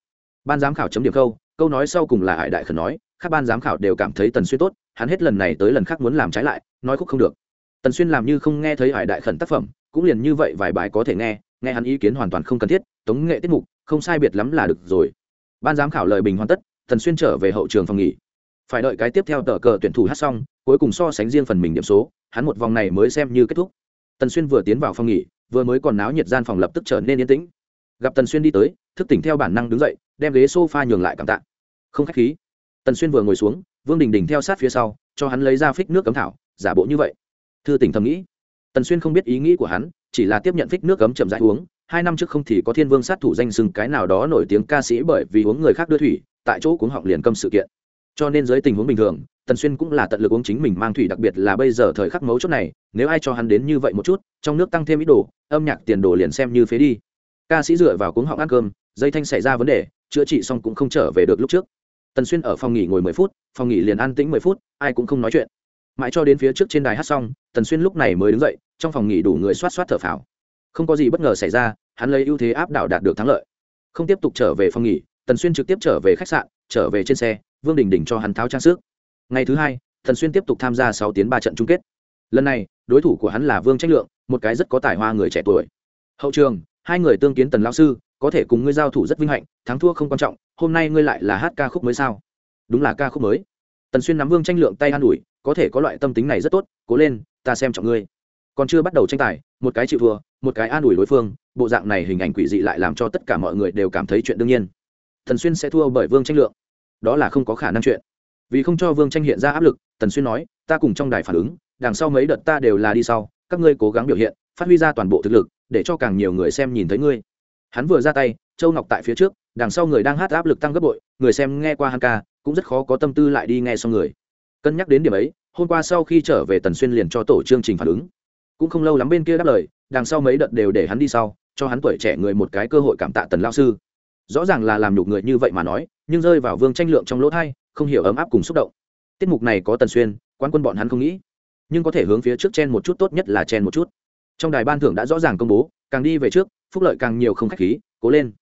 Ban giám khảo chấm điểm câu câu nói sau cùng là hải đại khẩn nói các ban giám khảo đều cảm thấy tần xuyên tốt, hắn hết lần này tới lần khác muốn làm trái lại, nói khúc không được. Tần xuyên làm như không nghe thấy hải đại khẩn tác phẩm, cũng liền như vậy vài bài có thể nghe nghe hắn ý kiến hoàn toàn không cần thiết, tống nghệ tiết mục, không sai biệt lắm là được rồi. Ban giám khảo lời bình hoàn tất, tần xuyên trở về hậu trường phòng nghỉ. Phải đợi cái tiếp theo tờ cờ tuyển thủ hát xong, cuối cùng so sánh riêng phần mình điểm số, hắn một vòng này mới xem như kết thúc. Tần xuyên vừa tiến vào phòng nghỉ, vừa mới còn náo nhiệt gian phòng lập tức trở nên yên tĩnh. Gặp tần xuyên đi tới, thức tỉnh theo bản năng đứng dậy, đem ghế s o f a nhường lại cảm tạ. Không k h á c h khí tần xuyên vừa ngồi xuống, vương đình đình theo sát phía sau, cho hắn lấy ra phích nước cấm thảo, giả bộ như vậy. Thư tỉnh thầm nghĩ. Tần xuyên không biết ý nghĩ của hắn, chỉ là tiếp nhận phích nước cấm chậm rãi uống. Hai năm trước không thì có thiên vương sát thủ danh sừng cái nào đó nổi tiếng ca sĩ bởi vì uống người khác đưa thủy, tại chỗ cuống họng liền câm sự kiện. Cho nên dưới tình huống bình thường, tần xuyên cũng là tận lực uống chính mình mang thủy, đặc biệt là bây giờ thời khắc mấu chốt này, nếu ai cho hắn đến như vậy một chút, trong nước tăng thêm ít đồ, âm nhạc tiền đồ liền xem như phế đi. Ca sĩ dựa vào cuống họng ăn cơm, dây thanh xảy ra vấn đề, chữa trị xong cũng không trở về được lúc trước tần xuyên ở phòng nghỉ ngồi mười phút, phòng nghỉ liền an tĩnh mười phút, ai cũng không nói chuyện. Mãi cho đến phía trước trên đài hát xong, tần xuyên lúc này mới đứng dậy, trong phòng nghỉ đủ người xoát xoát thở phào. Không có gì bất ngờ xảy ra, hắn lấy ưu thế áp đảo đạt được thắng lợi. Không tiếp tục trở về phòng nghỉ, tần xuyên trực tiếp trở về khách sạn, trở về trên xe, vương đình đình cho hắn tháo trang sức. Ngày thứ hai, tần xuyên tiếp tục tham gia sáu tiến ba trận chung kết. Lần này, đối thủ của hắn là vương trách lượng, một cái rất có tài hoa người trẻ tuổi. Hậu trường, hai người tương kiến tần lao sư có thể cùng ngươi giao thủ rất vinh hạnh, thắng thua không quan trọng, hôm nay ngươi lại là hát ca khúc mới sao? Đúng là ca khúc mới. Tần xuyên nắm vương tranh lượng tay an ủi, có thể có loại tâm tính này rất tốt, cố lên, ta xem trọng ngươi. Còn chưa bắt đầu tranh tài, một cái chịu thua, một cái an ủi đối phương, bộ dạng này hình ảnh quỷ dị lại làm cho tất cả mọi người đều cảm thấy chuyện đương nhiên. Tần xuyên sẽ thua bởi vương tranh lượng. Đó là không có khả năng chuyện. Vì không cho vương tranh hiện ra áp lực, tần xuyên nói, ta cùng trong đài phản ứng, đằng sau mấy đợt ta đều là đi sau, các ngươi cố gắng biểu hiện, phát huy ra toàn bộ thực lực, để cho càng nhiều người xem nhìn thấy ngươi hắn vừa ra tay, châu ngọc tại phía trước, đằng sau người đang hát áp lực tăng gấp bội, người xem nghe qua hắn ca, cũng rất khó có tâm tư lại đi nghe xong người. Cân nhắc đến điểm ấy, hôm qua sau khi trở về tần xuyên liền cho tổ chương trình phản ứng. Cũng không lâu lắm bên kia đáp lời, đằng sau mấy đợt đều để hắn đi sau, cho hắn tuổi trẻ người một cái cơ hội cảm tạ tần lao sư. Rõ ràng là làm nhục người như vậy mà nói, nhưng rơi vào vương tranh lượng trong lỗ thai, không hiểu ấm áp cùng xúc động. Tiết mục này có tần xuyên quan quân bọn hắn không nghĩ. Nhưng có thể hướng phía trước chen một chút tốt nhất là chen một chút. Trong đài ban thưởng đã rõ ràng công bố càng đi về trước, phúc lợi càng nhiều không khách khí, cố lên.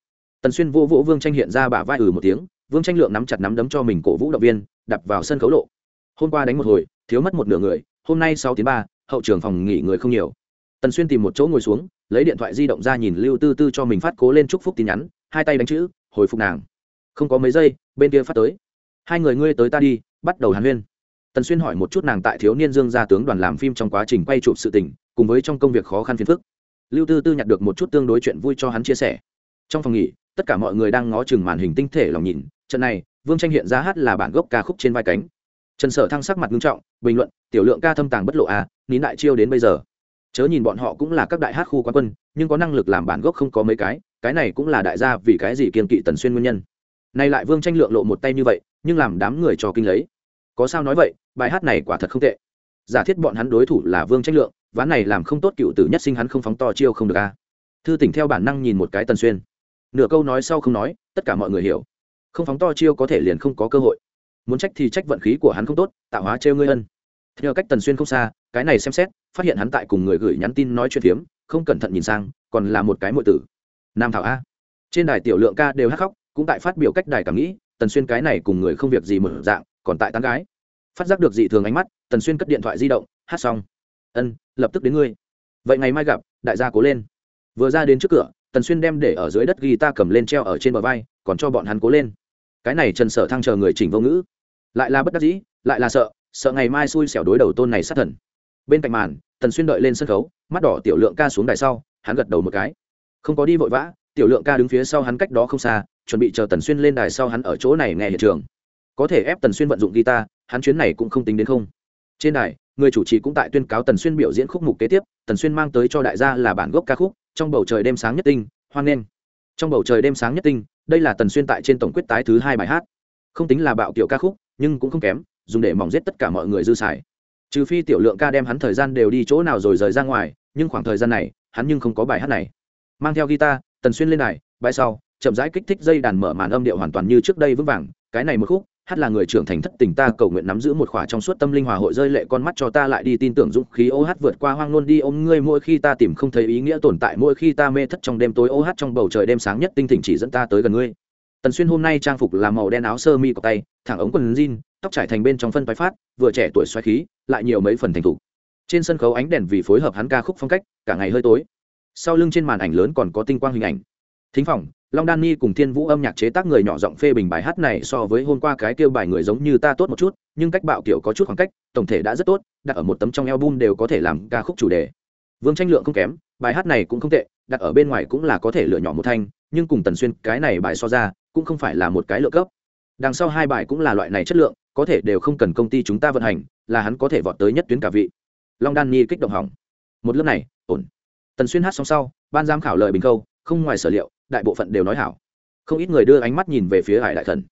Tần xuyên vô vỗ vương tranh hiện ra bả vai ừ một tiếng, vương tranh lượng nắm chặt nắm đấm cho mình cổ vũ động viên, đập vào sân khấu lộ. Hôm qua đánh một hồi, thiếu mất một nửa người, hôm nay sáu tiếng ba, hậu trường phòng nghỉ người không nhiều. Tần xuyên tìm một chỗ ngồi xuống, lấy điện thoại di động ra nhìn lưu tư tư cho mình phát cố lên chúc phúc tin nhắn, hai tay đánh chữ, hồi phục nàng. Không có mấy giây, bên kia phát tới. Hai người ngươi tới ta đi, bắt đầu hàn huyên. Tần xuyên hỏi một chút nàng tại thiếu niên dương gia tướng đoàn làm phim trong quá trình quay chụp sự tình, cùng với trong công việc khó khăn phiền phức lưu tư tư nhặt được một chút tương đối chuyện vui cho hắn chia sẻ. Trong phòng nghỉ, tất cả mọi người đang ngó chừng màn hình tinh thể lòng nhìn, trận này, vương tranh hiện ra hát là bản gốc ca khúc trên vai cánh. Trần sở thăng sắc mặt nghiêm trọng, bình luận, tiểu lượng ca thâm tàng bất lộ à nín đại chiêu đến bây giờ. Chớ nhìn bọn họ cũng là các đại hát khu quán quân, nhưng có năng lực làm bản gốc không có mấy cái cái này cũng là đại gia vì cái gì kiên kỵ tần xuyên nguyên nhân. Nay lại vương tranh lượng lộ một tay như vậy, nhưng làm đám người cho kinh lấy. Có sao nói vậy, bài hát này quả thật không tệ giả thiết bọn hắn đối thủ là vương tranh lượng ván này làm không tốt cựu tử nhất sinh hắn không phóng to chiêu không được a. Thư tỉnh theo bản năng nhìn một cái tần xuyên. Nửa câu nói sau không nói, tất cả mọi người hiểu. Không phóng to chiêu có thể liền không có cơ hội. Muốn trách thì trách vận khí của hắn không tốt, tạo hóa trêu ngươi ân. Nhờ cách tần xuyên không xa, cái này xem xét, phát hiện hắn tại cùng người gửi nhắn tin nói chuyện phiếm, không cẩn thận nhìn sang, còn là một cái mọi tử. Nam thảo a. Trên đài tiểu lượng ca đều hắc khóc, cũng tại phát biểu cách đài cảm nghĩ, tần xuyên cái này cùng người không việc gì mở dạng, còn tại tán gái phát giác được dị thường ánh mắt, tần xuyên cất điện thoại di động, hát xong. Ân, lập tức đến ngươi. Vậy ngày mai gặp, đại gia cố lên. Vừa ra đến trước cửa, tần xuyên đem để ở dưới đất ghi ta cầm lên treo ở trên bờ vai, còn cho bọn hắn cố lên. Cái này trần sở thăng chờ người chỉnh vô ngữ. Lại là bất đắc dĩ, lại là sợ sợ ngày mai xui xẻo đối đầu tôn này sát thần. Bên cạnh màn, tần xuyên đợi lên sân khấu, mắt đỏ tiểu lượng ca xuống đài sau, hắn gật đầu một cái. Không có đi vội vã, tiểu lượng ca đứng phía sau hắn cách đó không xa, chuẩn bị chờ tần xuyên lên đài sau hắn ở chỗ này nghe hiện trường có thể ép tần xuyên vận dụng guitar, hắn chuyến này cũng không tính đến không. Trên đài, người chủ trì cũng tại tuyên cáo tần xuyên biểu diễn khúc mục kế tiếp, tần xuyên mang tới cho đại gia là bản gốc ca khúc, trong bầu trời đêm sáng nhất tinh, hoan nghênh. Trong bầu trời đêm sáng nhất tinh, đây là tần xuyên tại trên tổng quyết tái thứ hai bài hát. Không tính là bạo kiểu ca khúc, nhưng cũng không kém, dùng để mỏng giết tất cả mọi người dư xài. Trừ phi tiểu lượng ca đem hắn thời gian đều đi chỗ nào rồi rời ra ngoài, nhưng khoảng thời gian này, hắn nhưng không có bài hát này. Mang theo guitar, tần xuyên lên này bài sau, chậm rãi kích thích dây đàn mở màn âm điệu hoàn toàn như trước đây vững vàng, cái này một khúc hát là người trưởng thành thất tình, ta cầu nguyện nắm giữ một khỏa trong suốt tâm linh hòa hội rơi lệ con mắt cho ta lại đi tin tưởng dũng khí ô hát vượt qua hoang luôn đi ôm ngươi mỗi khi ta tìm không thấy ý nghĩa tồn tại, mỗi khi ta mê thất trong đêm tối ô hát trong bầu trời đêm sáng nhất tinh thỉnh chỉ dẫn ta tới gần ngươi. Tần xuyên hôm nay trang phục là màu đen áo sơ mi cọc tay, thẳng ống quần jean, tóc trải thành bên trong phân phái phát, vừa trẻ tuổi xoáy khí, lại nhiều mấy phần thành thục. Trên sân khấu ánh đèn vì phối hợp hắn ca khúc phong cách, cả ngày hơi tối. Sau lưng trên màn ảnh lớn còn có tinh quang hình ảnh thính phòng, long đan ni cùng thiên vũ âm nhạc chế tác người nhỏ giọng phê bình bài hát này so với hôm qua cái kêu bài người giống như ta tốt một chút, nhưng cách bạo kiểu có chút khoảng cách, tổng thể đã rất tốt, đặt ở một tấm trong album đều có thể làm ca khúc chủ đề. Vương tranh lượng không kém, bài hát này cũng không tệ, đặt ở bên ngoài cũng là có thể lựa nhỏ một thanh, nhưng cùng tần xuyên cái này bài so ra, cũng không phải là một cái lựa cấp. Đằng sau hai bài cũng là loại này chất lượng, có thể đều không cần công ty chúng ta vận hành, là hắn có thể vọt tới nhất tuyến cả vị. Long đan ni kích động hỏng. Một lớp này, ổn. Tần xuyên hát xong sau, ban giám khảo lời bình câu, không ngoài sở liệu đại bộ phận đều nói hảo. Không ít người đưa ánh mắt nhìn về phía hải đại thần.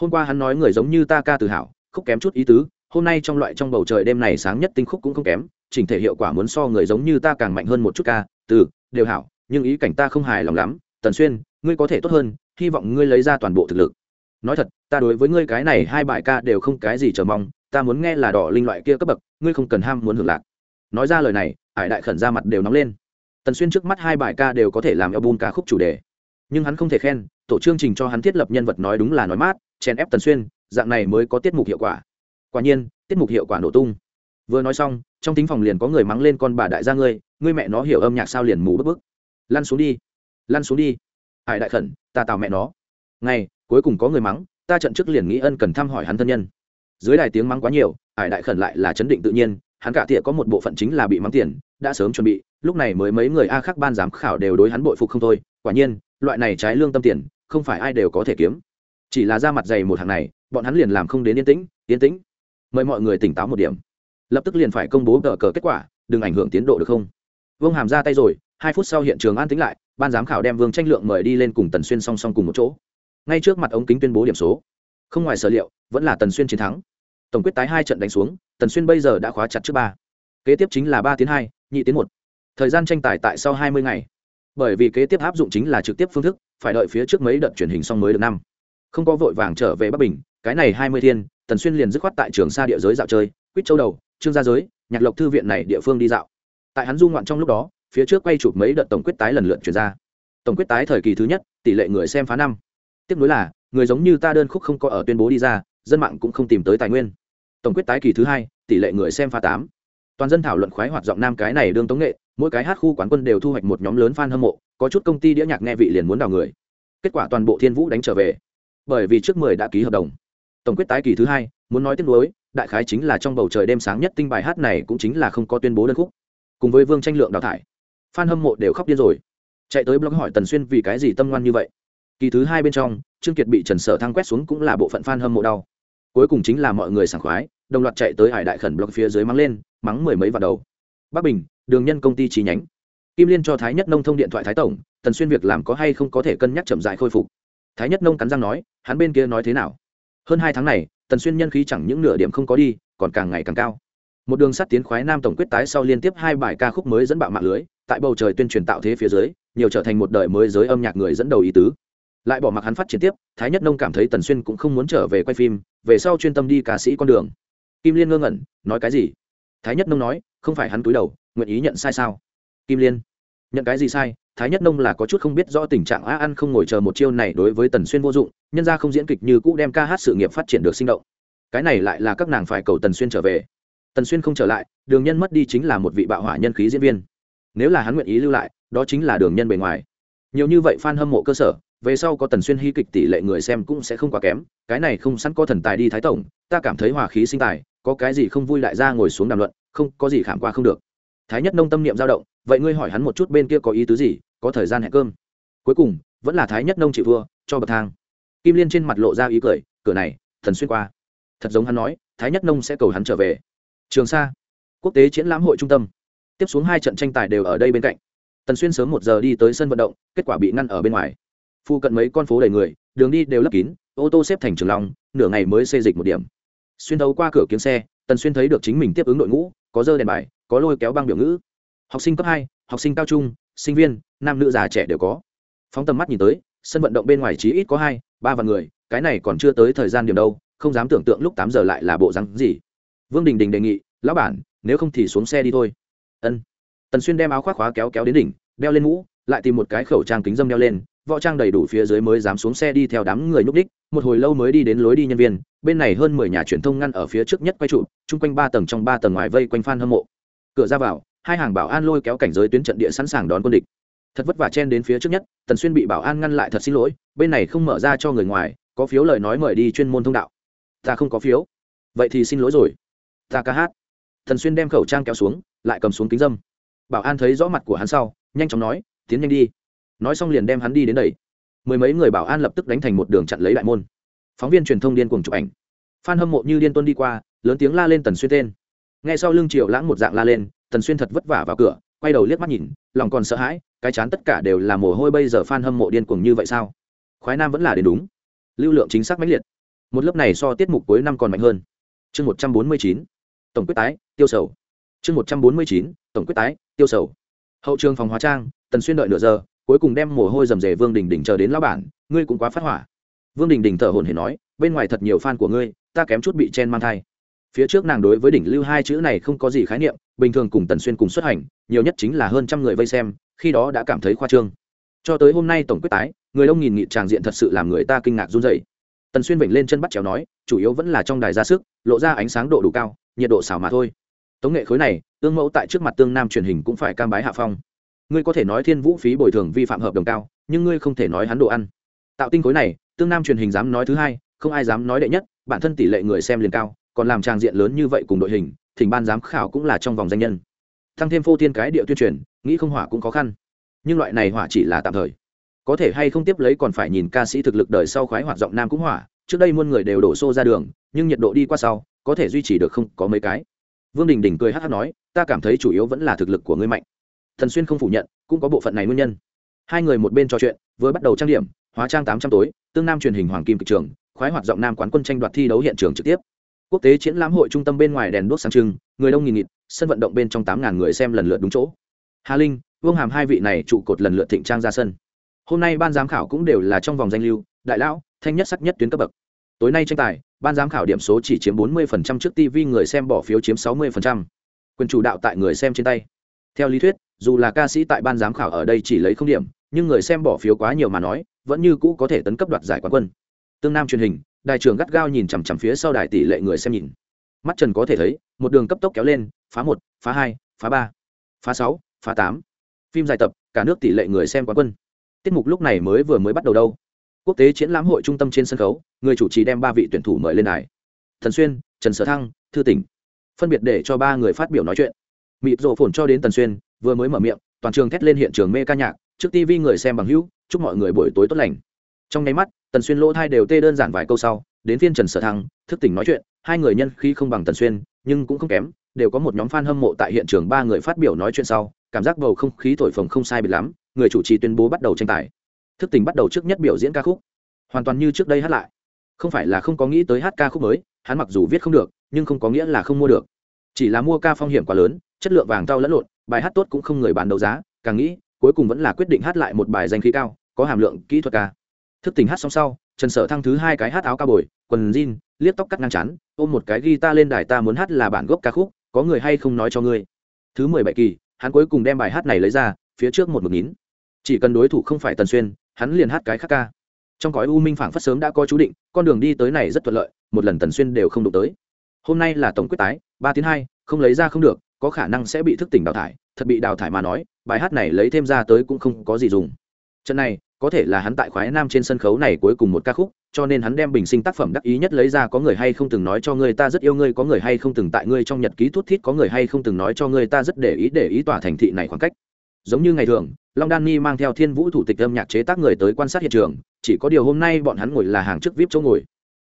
Hôm qua hắn nói người giống như ta ca từ hảo, khúc kém chút ý tứ, hôm nay trong loại trong bầu trời đêm này sáng nhất tinh khúc cũng không kém, chỉnh thể hiệu quả muốn so người giống như ta càng mạnh hơn một chút ca, từ, đều hảo, nhưng ý cảnh ta không hài lòng lắm. Tần xuyên, ngươi có thể tốt hơn, hy vọng ngươi lấy ra toàn bộ thực lực. Nói thật, ta đối với ngươi cái này hai bài ca đều không cái gì chờ mong, ta muốn nghe là đỏ linh loại kia cấp bậc, ngươi không cần ham muốn hưởng lạc. Nói ra lời này, hải đại khẩn ra mặt đều nóng lên. Tần xuyên trước mắt hai bài ca đều có thể làm album ca khúc chủ đề nhưng hắn không thể khen, tổ chương trình cho hắn thiết lập nhân vật nói đúng là nói mát, chèn ép tần xuyên, dạng này mới có tiết mục hiệu quả. Quả nhiên, tiết mục hiệu quả nổ tung. Vừa nói xong, trong tính phòng liền có người mắng lên con bà đại gia ngươi ngươi mẹ nó hiểu âm nhạc sao liền mù bức bức. Lăn xuống đi, lăn xuống đi. Hải đại khẩn, ta tào mẹ nó. Ngay cuối cùng có người mắng, ta trận trước liền nghĩ ân cần thăm hỏi hắn thân nhân. Dưới đài tiếng mắng quá nhiều, hải đại khẩn lại là chấn định tự nhiên, hắn cả tiệ có một bộ phận chính là bị mắng tiền, đã sớm chuẩn bị, lúc này mới mấy người a khác ban giám khảo đều đối hắn bội phục không thôi, quả nhiên loại này trái lương tâm tiền, không phải ai đều có thể kiếm. Chỉ là ra mặt dày một hàng này, bọn hắn liền làm không đến yên tĩnh yên tĩnh. Mời mọi người tỉnh táo một điểm. Lập tức liền phải công bố cờ cờ kết quả, đừng ảnh hưởng tiến độ được không? Vương hàm ra tay rồi, hai phút sau hiện trường an tính lại, ban giám khảo đem vương tranh lượng mời đi lên cùng tần xuyên song song cùng một chỗ. Ngay trước mặt ống kính tuyên bố điểm số. Không ngoài sở liệu, vẫn là tần xuyên chiến thắng. Tổng quyết tái hai trận đánh xuống, tần xuyên bây giờ đã khóa chặt trước ba. Kế tiếp chính là ba tiến hai, nhị tiến một. Thời gian tranh tài tại sau hai mươi ngày bởi vì kế tiếp áp dụng chính là trực tiếp phương thức, phải đợi phía trước mấy đợt truyền hình xong mới được năm. Không có vội vàng trở về bắc bình, cái này hai mươi thiên, tần xuyên liền dứt khoát tại trường xa địa giới dạo chơi, quýt châu đầu, trương gia giới, nhạc lộc thư viện này địa phương đi dạo. Tại hắn du ngoạn trong lúc đó, phía trước quay chụp mấy đợt tổng quyết tái lần lượt chuyển ra. Tổng quyết tái thời kỳ thứ nhất, tỷ lệ người xem phá năm. Tiếp nối là, người giống như ta đơn khúc không có ở tuyên bố đi ra, dân mạng cũng không tìm tới tài nguyên. Tổng quyết tái kỳ thứ hai, tỷ lệ người xem phá tám. Toàn dân thảo luận khoái hoạt giọng nam cái này đương tống nghệ mỗi cái hát khu quán quân đều thu hoạch một nhóm lớn fan hâm mộ, có chút công ty đĩa nhạc nghe vị liền muốn đào người. Kết quả toàn bộ thiên vũ đánh trở về. Bởi vì trước mười đã ký hợp đồng. Tổng quyết tái kỳ thứ hai, muốn nói tiếc nuối, đại khái chính là trong bầu trời đêm sáng nhất tinh bài hát này cũng chính là không có tuyên bố đơn khúc. Cùng với vương tranh lượng đào thải, fan hâm mộ đều khóc điên rồi. Chạy tới blog hỏi tần xuyên vì cái gì tâm ngoan như vậy. Kỳ thứ hai bên trong, trương kiệt bị trần sở thăng quét xuống cũng là bộ phận fan hâm mộ đau. Cuối cùng chính là mọi người sảng khoái, đồng loạt chạy tới hải đại khẩn blog phía dưới mắng lên, mắng mười mấy vào đầu. Bắc bình đường nhân công ty chi nhánh. Kim liên cho thái nhất nông thông điện thoại thái tổng, tần xuyên việc làm có hay không có thể cân nhắc chậm dại khôi phục. Thái nhất nông cắn răng nói, hắn bên kia nói thế nào? Hơn hai tháng này, tần xuyên nhân khí chẳng những nửa điểm không có đi, còn càng ngày càng cao. Một đường sắt tiến khoái nam tổng quyết tái sau liên tiếp hai bài ca khúc mới dẫn bạo mạng lưới, tại bầu trời tuyên truyền tạo thế phía dưới, nhiều trở thành một đời mới giới âm nhạc người dẫn đầu ý tứ. Lại bỏ mặc hắn phát triển tiếp, thái nhất nông cảm thấy tần xuyên cũng không muốn trở về quay phim, về sau chuyên tâm đi ca sĩ con đường. Kim liên ngơ ngẩn, nói cái gì? Thái nhất nông nói, không phải hắn túi đầu nguyện ý nhận sai sao? Kim liên, nhận cái gì sai? Thái nhất nông là có chút không biết rõ tình trạng a ăn không ngồi chờ một chiêu này đối với tần xuyên vô dụng, nhân ra không diễn kịch như cũ đem ca hát sự nghiệp phát triển được sinh động. Cái này lại là các nàng phải cầu tần xuyên trở về. Tần xuyên không trở lại, đường nhân mất đi chính là một vị bạo hỏa nhân khí diễn viên. Nếu là hắn nguyện ý lưu lại, đó chính là đường nhân bề ngoài. Nhiều như vậy f a n hâm mộ cơ sở, về sau có tần xuyên hy kịch tỷ lệ người xem cũng sẽ không quá kém, cái này không sẵn có thần tài đi thái tổng, ta cảm thấy hòa khí sinh tài, có cái gì không vui lại ra ngồi xuống đàm luận, không, có gì khảm qua không được thái nhất nông tâm niệm dao động, vậy ngươi hỏi hắn một chút bên kia có ý tứ gì, có thời gian hẹn cơm? Cuối cùng, vẫn là thái nhất nông chịu thua, cho bậc thang. Kim liên trên mặt lộ ra ý cười, cửa này, thần xuyên qua. Thật giống hắn nói, thái nhất nông sẽ cầu hắn trở về. Trường sa, quốc tế triển lãm hội trung tâm. Tiếp xuống hai trận tranh tài đều ở đây bên cạnh. Tần xuyên sớm một giờ đi tới sân vận động, kết quả bị ngăn ở bên ngoài. Phu cận mấy con phố đầy người, đường đi đều lấp kín, ô tô xếp thành trường lòng nửa ngày mới xê dịch một điểm. Xuyên thấu qua cửa kiếm xe tần xuyên thấy được chính mình tiếp ứng đội ngũ, có dơ đèn bài, có lôi kéo băng biểu ngữ. Học sinh cấp hai, học sinh cao trung, sinh viên, nam nữ già trẻ đều có. Phóng tầm mắt nhìn tới, sân vận động bên ngoài chí ít có hai, ba vạn người, cái này còn chưa tới thời gian điểm đâu, không dám tưởng tượng lúc tám giờ lại là bộ rắn gì. Vương đình đình đề nghị, lão bản, nếu không thì xuống xe đi thôi. Ân. Tần xuyên đem áo khoác khóa kéo kéo đến đỉnh, đeo lên mũ, lại tìm một cái khẩu trang kính dâm đeo lên võ trang đầy đủ phía dưới mới dám xuống xe đi theo đám người núp đích một hồi lâu mới đi đến lối đi nhân viên, bên này hơn mười nhà truyền thông ngăn ở phía trước nhất quay trụ, chung quanh ba tầng trong ba tầng ngoài vây quanh phan hâm mộ. Cửa ra vào, hai hàng bảo an lôi kéo cảnh giới tuyến trận địa sẵn sàng đón quân địch. Thật vất vả chen đến phía trước nhất, tần xuyên bị bảo an ngăn lại thật xin lỗi, bên này không mở ra cho người ngoài, có phiếu lời nói mời đi chuyên môn thông đạo. Ta không có phiếu. Vậy thì xin lỗi rồi. Ta ca hát. Thần xuyên đem khẩu trang kéo xuống, lại cầm xuống kính dâm. Bảo an thấy rõ mặt của hắn sau, nhanh chóng nói, tiến nhanh đi nói xong liền đem hắn đi đến đây, mười mấy người bảo an lập tức đánh thành một đường chặn lấy đại môn. Phóng viên truyền thông điên cuồng chụp ảnh. Phan hâm mộ như điên tuân đi qua lớn tiếng la lên tần xuyên tên. Nghe sau lưng triệu lãng một dạng la lên tần xuyên thật vất vả vào cửa quay đầu liếc mắt nhìn lòng còn sợ hãi cái chán tất cả đều là mồ hôi bây giờ phan hâm mộ điên cuồng như vậy sao? Khoái nam vẫn là đến đúng. Lưu lượng chính xác mãnh liệt. Một lớp này so tiết mục cuối năm còn mạnh hơn. Chương một trăm bốn mươi chín tổng quyết tái tiêu sầu. Chương một trăm bốn mươi chín tổng quyết tái tiêu sầu. Hậu trường phòng hóa trang tần xuyên đợi nửa giờ cuối cùng đem mồ hôi rầm rề vương đình đình chờ đến lão bản, ngươi cũng quá phát hỏa. Vương đình đình thở hồn hển nói, bên ngoài thật nhiều fan của ngươi, ta kém chút bị chen mang thai. Phía trước nàng đối với đỉnh lưu hai chữ này không có gì khái niệm, bình thường cùng tần xuyên cùng xuất hành, nhiều nhất chính là hơn trăm người vây xem, khi đó đã cảm thấy khoa trương. Cho tới hôm nay tổng quyết tái, người đông nghìn nghị tràng diện thật sự làm người ta kinh ngạc run dậy tần xuyên vểnh lên chân bắt chéo nói, chủ yếu vẫn là trong đài ra sức, lộ ra ánh sáng độ đủ cao, nhiệt độ xảo mà thôi. Tống nghệ khối này, tương mẫu tại trước mặt tương nam truyền hình cũng phải cam bái hạ phong ngươi có thể nói thiên vũ phí bồi thường vi phạm hợp đồng cao, nhưng ngươi không thể nói hắn đồ ăn. Tạo tinh khối này, tương nam truyền hình dám nói thứ hai, không ai dám nói đệ nhất, bản thân tỷ lệ người xem liền cao, còn làm trang diện lớn như vậy cùng đội hình, thỉnh ban giám khảo cũng là trong vòng danh nhân. Thăng thêm phô thiên cái địa tuyên truyền, nghĩ không hỏa cũng khó khăn. Nhưng loại này hỏa chỉ là tạm thời. Có thể hay không tiếp lấy còn phải nhìn ca sĩ thực lực đời sau khoái hoạt giọng nam cũng hỏa, trước đây muôn người đều đổ xô ra đường, nhưng nhiệt độ đi qua sau, có thể duy trì được không có mấy cái. Vương đình đình cười hát hát nói, ta cảm thấy chủ yếu vẫn là thực lực của ngươi mạnh thần xuyên không phủ nhận, cũng có bộ phận này nguyên nhân. Hai người một bên trò chuyện, vừa bắt đầu trang điểm, hóa trang tám trăm tối, tương nam truyền hình hoàng kim kịch trường, khoái hoạt giọng nam quán quân tranh đoạt thi đấu hiện trường trực tiếp. Quốc tế triển lãm hội trung tâm bên ngoài đèn đuốc sáng trưng, người đông nghìn nghịt, sân vận động bên trong tám ngàn người xem lần lượt đúng chỗ. Hà linh, vương hàm hai vị này trụ cột lần lượt thịnh trang ra sân. Hôm nay ban giám khảo cũng đều là trong vòng danh lưu, đại lão, thanh nhất sắc nhất tuyến cấp bậc. Tối nay tranh tài, ban giám khảo điểm số chỉ chiếm 40% trước tv người xem bỏ phiếu chiếm 60%. quyền chủ đạo tại người xem trên tay. Theo lý thuyết dù là ca sĩ tại ban giám khảo ở đây chỉ lấy không điểm, nhưng người xem bỏ phiếu quá nhiều mà nói, vẫn như cũ có thể tấn cấp đoạt giải quán quân. Tương nam truyền hình đại trưởng gắt gao nhìn chằm chằm phía sau đài tỷ lệ người xem nhìn. Mắt trần có thể thấy, một đường cấp tốc kéo lên, phá một, phá hai, phá ba, phá sáu, phá tám. Phim dài tập, cả nước tỷ lệ người xem quán quân. Tiết mục lúc này mới vừa mới bắt đầu đâu. Quốc tế triển lãm hội trung tâm trên sân khấu, người chủ trì đem ba vị tuyển thủ mời lên đài. Thần xuyên, trần sở thăng, thư tỉnh. Phân biệt để cho ba người phát biểu nói chuyện. Mịp rộ phồn cho đến tần xuyên vừa mới mở miệng, toàn trường thét lên hiện trường mê ca nhạc, trước tv người xem bằng hữu, chúc mọi người buổi tối tốt lành. Trong nháy mắt, tần xuyên lỗ thai đều tê đơn giản vài câu sau, đến phiên trần sở thăng, thức tỉnh nói chuyện, hai người nhân khi không bằng tần xuyên, nhưng cũng không kém, đều có một nhóm fan hâm mộ tại hiện trường ba người phát biểu nói chuyện sau, cảm giác bầu không khí thổi phồng không sai biệt lắm, người chủ trì tuyên bố bắt đầu tranh tài. Thức tỉnh bắt đầu trước nhất biểu diễn ca khúc. Hoàn toàn như trước đây hát lại. Không phải là không có nghĩ tới hát ca khúc mới, hắn mặc dù viết không được, nhưng không có nghĩa là không mua được. Chỉ là mua ca phong hiểm quá lớn, chất lượng vàng tao lẫn lộn bài hát tốt cũng không người bán đấu giá, càng nghĩ, cuối cùng vẫn là quyết định hát lại một bài danh khí cao, có hàm lượng kỹ thuật ca. Thức tỉnh hát xong sau, trần sở thăng thứ hai cái hát áo ca bồi, quần jean, liếc tóc cắt ngang chắn ôm một cái guitar lên đài ta muốn hát là bản gốc ca khúc, có người hay không nói cho ngươi. Thứ mười bảy kỳ, hắn cuối cùng đem bài hát này lấy ra, phía trước một mực nghìn chỉ cần đối thủ không phải tần xuyên, hắn liền hát cái khác ca. Trong cõi u minh phảng phất sớm đã có chú định, con đường đi tới này rất thuận lợi, một lần tần xuyên đều không đụng tới. Hôm nay là tổng quyết tái, ba tiếng hai, không lấy ra không được có khả năng sẽ bị thức tỉnh đào thải, thật bị đào thải mà nói, bài hát này lấy thêm ra tới cũng không có gì dùng. Trận này, có thể là hắn tại khoái nam trên sân khấu này cuối cùng một ca khúc, cho nên hắn đem bình sinh tác phẩm đắc ý nhất lấy ra, có người hay không từng nói cho ngươi ta rất yêu ngươi, có người hay không từng tại ngươi trong nhật ký thút thít, có người hay không từng nói cho ngươi ta rất để ý để ý tỏa thành thị này khoảng cách. Giống như ngày thường, long đan ni mang theo thiên vũ thủ tịch âm nhạc chế tác người tới quan sát hiện trường, chỉ có điều hôm nay bọn hắn ngồi là hàng trước vip chỗ ngồi.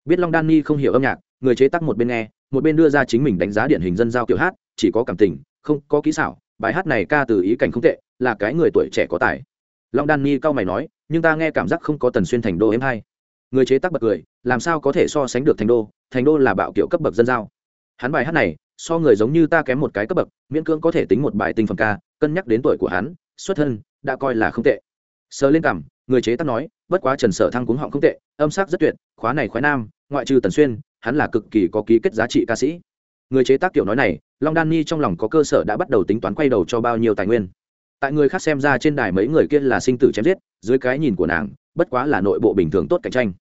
Biết long đan ni không hiểu âm nhạc, người chế tác một bên nghe, một bên đưa ra chính mình đánh giá điển hình dân giao kiểu hát chỉ có cảm tình, không có kỹ xảo, bài hát này ca từ ý cảnh không tệ, là cái người tuổi trẻ có tài. Long đan ni cao mày nói, nhưng ta nghe cảm giác không có tần xuyên thành đô em hay. Người chế tác bật cười, làm sao có thể so sánh được thành đô thành đô là bạo kiểu cấp bậc dân giao. Hắn bài hát này, so người giống như ta kém một cái cấp bậc, miễn cưỡng có thể tính một bài tinh phẩm ca, cân nhắc đến tuổi của hắn, xuất thân, đã coi là không tệ. Sờ lên cảm, người chế tác nói, bất quá trần sở thăng cuống họng không tệ, âm sắc rất tuyệt, khóa này khóa nam, ngoại trừ tần xuyên, hắn là cực kỳ có ký kết giá trị ca sĩ người chế tác kiểu nói này, long đan ni trong lòng có cơ sở đã bắt đầu tính toán quay đầu cho bao nhiêu tài nguyên. Tại người khác xem ra trên đài mấy người kia là sinh tử chém giết, dưới cái nhìn của nàng, bất quá là nội bộ bình thường tốt cạnh tranh.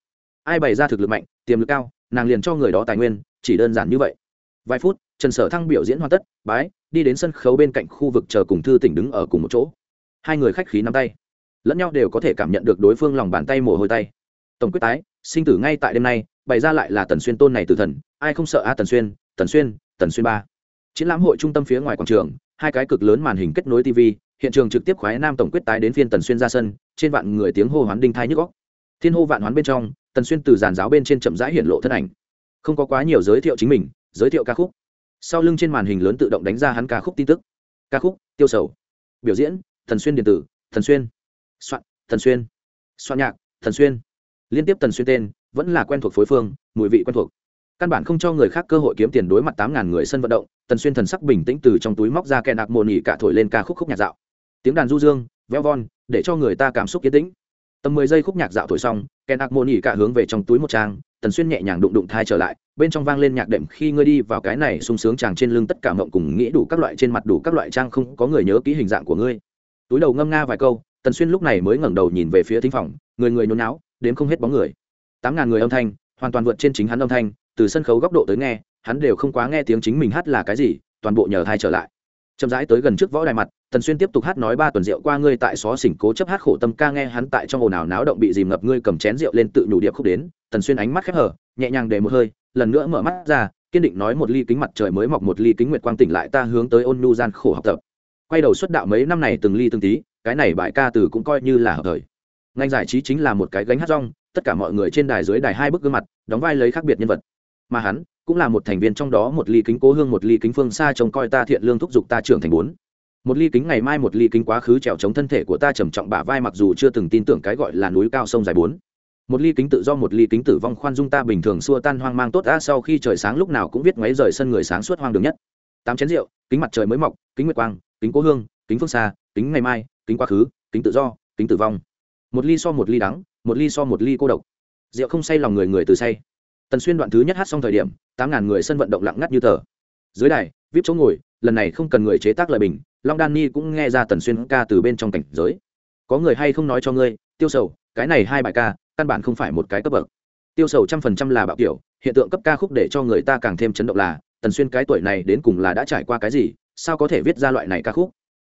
Ai bày ra thực lực mạnh, tiềm lực cao, nàng liền cho người đó tài nguyên, chỉ đơn giản như vậy. Vài phút, trần sở thăng biểu diễn hoàn tất, bái, đi đến sân khấu bên cạnh khu vực chờ cùng thư tỉnh đứng ở cùng một chỗ. Hai người khách khí nắm tay. Lẫn nhau đều có thể cảm nhận được đối phương lòng bàn tay mồ hôi tay. Tổng quyết tái, sinh tử ngay tại đêm nay, bày ra lại là tần xuyên tôn này từ thần, ai không sợ a tần xuyên tần xuyên tần xuyên ba. Triển lãm hội trung tâm phía ngoài quảng trường, hai cái cực lớn màn hình kết nối tv hiện trường trực tiếp khoái nam tổng quyết tái đến phiên tần xuyên ra sân, trên vạn người tiếng hô hoán đinh thai nhức góc thiên hô vạn hoán bên trong, tần xuyên từ giàn giáo bên trên chậm rãi hiện lộ thân ảnh. Không có quá nhiều giới thiệu chính mình, giới thiệu ca khúc. Sau lưng trên màn hình lớn tự động đánh ra hắn ca khúc tin tức. Ca khúc, tiêu sầu. Biểu diễn thần xuyên điện tử thần xuyên. Soạn thần xuyên. Soạn nhạc thần xuyên. Liên tiếp tần xuyên tên, vẫn là quen thuộc phối phương, mùi vị quen thuộc căn bản không cho người khác cơ hội kiếm tiền đối mặt tám ngàn người sân vận động, tần xuyên thần sắc bình tĩnh từ trong túi móc ra kèn nạc mồn nhỉ cả thổi lên ca khúc khúc nhạc dạo. Tiếng đàn du dương, veo von, để cho người ta cảm xúc yên tĩnh. Tầm mười giây khúc nhạc dạo thổi xong kèn nạc mồn nhỉ cả hướng về trong túi một trang, tần xuyên nhẹ nhàng đụng đụng thai trở lại, bên trong vang lên nhạc đệm khi ngươi đi vào cái này sung sướng chàng trên lưng tất cả mộng cùng nghĩ đủ các loại trên mặt đủ các loại trang không có người nhớ kỹ hình dạng của ngươi. Túi đầu ngâm nga vài câu, tần xuyên lúc này mới ngẩng đầu nhìn về phía thính phòng, người người nhốn náo đến không hết bóng người. Tám ngàn người âm thanh, hoàn toàn vượt trên chính hắn âm thanh từ sân khấu góc độ tới nghe, hắn đều không quá nghe tiếng chính mình hát là cái gì, toàn bộ nhờ thai trở lại. Chậm rãi tới gần trước võ đài mặt, tần xuyên tiếp tục hát nói ba tuần rượu qua ngươi tại xó xỉnh cố chấp hát khổ tâm ca nghe hắn tại trong ồn ào náo động bị dìm ngập ngươi cầm chén rượu lên tự nhủ điệp khúc đến, tần xuyên ánh mắt khép hở nhẹ nhàng để một hơi, lần nữa mở mắt ra, kiên định nói một ly kính mặt trời mới mọc một ly kính nguyệt quang tỉnh lại ta hướng tới ôn nu gian khổ học tập. Quay đầu xuất đạo mấy năm này từng ly từng tí, cái này bài ca từ cũng coi như là hợp thời. Ngành giải trí chính là một cái gánh hát rong, tất cả mọi người trên đài dưới đài hai bức gương mặt, đóng vai lấy khác biệt nhân vật mà hắn cũng là một thành viên trong đó một ly kính cố hương một ly kính phương xa trông coi ta thiện lương thúc giục ta trưởng thành bốn. Một ly kính ngày mai một ly kính quá khứ trèo chống thân thể của ta trầm trọng bả vai mặc dù chưa từng tin tưởng cái gọi là núi cao sông dài bốn. Một ly kính tự do một ly kính tử vong khoan dung ta bình thường xua tan hoang mang tốt a sau khi trời sáng lúc nào cũng viết ngoáy rời sân người sáng suốt hoang đường nhất. Tám chén rượu, kính mặt trời mới mọc, kính nguyệt quang, kính cố hương, kính phương xa, kính ngày mai, kính quá khứ, kính tự do, kính tử vong. Một ly so một ly đắng, một ly so một ly cô độc. Rượu không say lòng người người từ say tần xuyên đoạn thứ nhất hát xong thời điểm, tám ngàn người sân vận động lặng ngắt như tờ. Dưới đài, vip chỗ ngồi, lần này không cần người chế tác lời bình, long đan ni cũng nghe ra tần xuyên ca từ bên trong cảnh giới. Có người hay không nói cho ngươi, tiêu sầu, cái này hai bài ca, căn bản không phải một cái cấp bậc. Tiêu sầu trăm phần trăm là bạo kiểu, hiện tượng cấp ca khúc để cho người ta càng thêm chấn động là, tần xuyên cái tuổi này đến cùng là đã trải qua cái gì, sao có thể viết ra loại này ca khúc?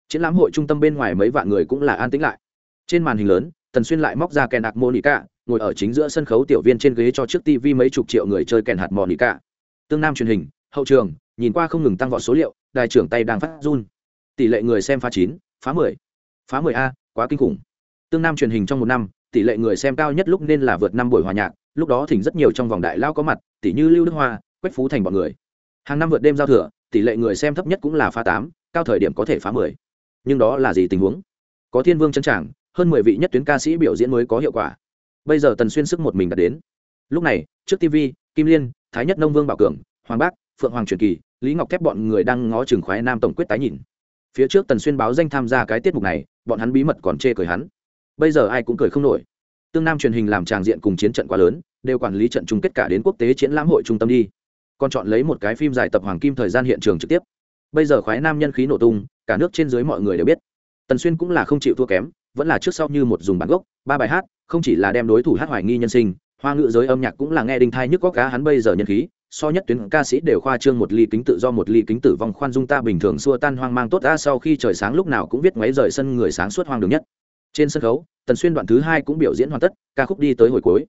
Triển lãm hội trung tâm bên ngoài mấy vạn người cũng là an tĩnh lại. Trên màn hình lớn, tần xuyên lại móc ra kèn đặc monica ngồi ở chính giữa sân khấu tiểu viên trên ghế cho trước tv mấy chục triệu người chơi kèn hạt monica tương nam truyền hình, hậu trường, nhìn qua không ngừng tăng vọt số liệu, đài trưởng tay đang phát run. Tỷ lệ người xem phá chín, phá mười phá mười a, quá kinh khủng. Tương nam truyền hình trong một năm, tỷ lệ người xem cao nhất lúc nên là vượt năm buổi hòa nhạc, lúc đó thỉnh rất nhiều trong vòng đại lao có mặt, tỷ như lưu đức hoa, quách phú thành bọn người. Hàng năm vượt đêm giao thừa, tỷ lệ người xem thấp nhất cũng là phá tám, cao thời điểm có thể phá mười. Nhưng đó là gì tình huống? Có thiên vương chân trảng, hơn mười vị nhất tuyến ca sĩ biểu diễn mới có hiệu quả bây giờ tần xuyên sức một mình đã đến. Lúc này, trước tv kim liên, thái nhất nông vương bảo cường, hoàng bác, phượng hoàng truyền kỳ, lý ngọc thép bọn người đang ngó trường khoái nam tổng quyết tái nhìn. Phía trước tần xuyên báo danh tham gia cái tiết mục này, bọn hắn bí mật còn chê cười hắn. Bây giờ ai cũng cười không nổi. Tương nam truyền hình làm tràng diện cùng chiến trận quá lớn, đều quản lý trận chung kết cả đến quốc tế triển lãm hội trung tâm đi. Còn chọn lấy một cái phim dài tập hoàng kim thời gian hiện trường trực tiếp. Bây giờ khoái nam nhân khí nổ tung, cả nước trên dưới mọi người đều biết. Tần xuyên cũng là không chịu thua kém, vẫn là trước sau như một dùng bản gốc, ba bài hát không chỉ là đem đối thủ hát hoài nghi nhân sinh, hoa ngữ giới âm nhạc cũng là nghe đinh thai nhức có cá hắn bây giờ nhân khí, so nhất tuyến ca sĩ đều khoa trương một ly kính tự do, một ly kính tử vong khoan dung ta bình thường xua tan hoang mang tốt ta sau khi trời sáng lúc nào cũng viết ngoáy rời sân người sáng suốt hoang đường nhất. Trên sân khấu, tần xuyên đoạn thứ hai cũng biểu diễn hoàn tất, ca khúc đi tới hồi cuối.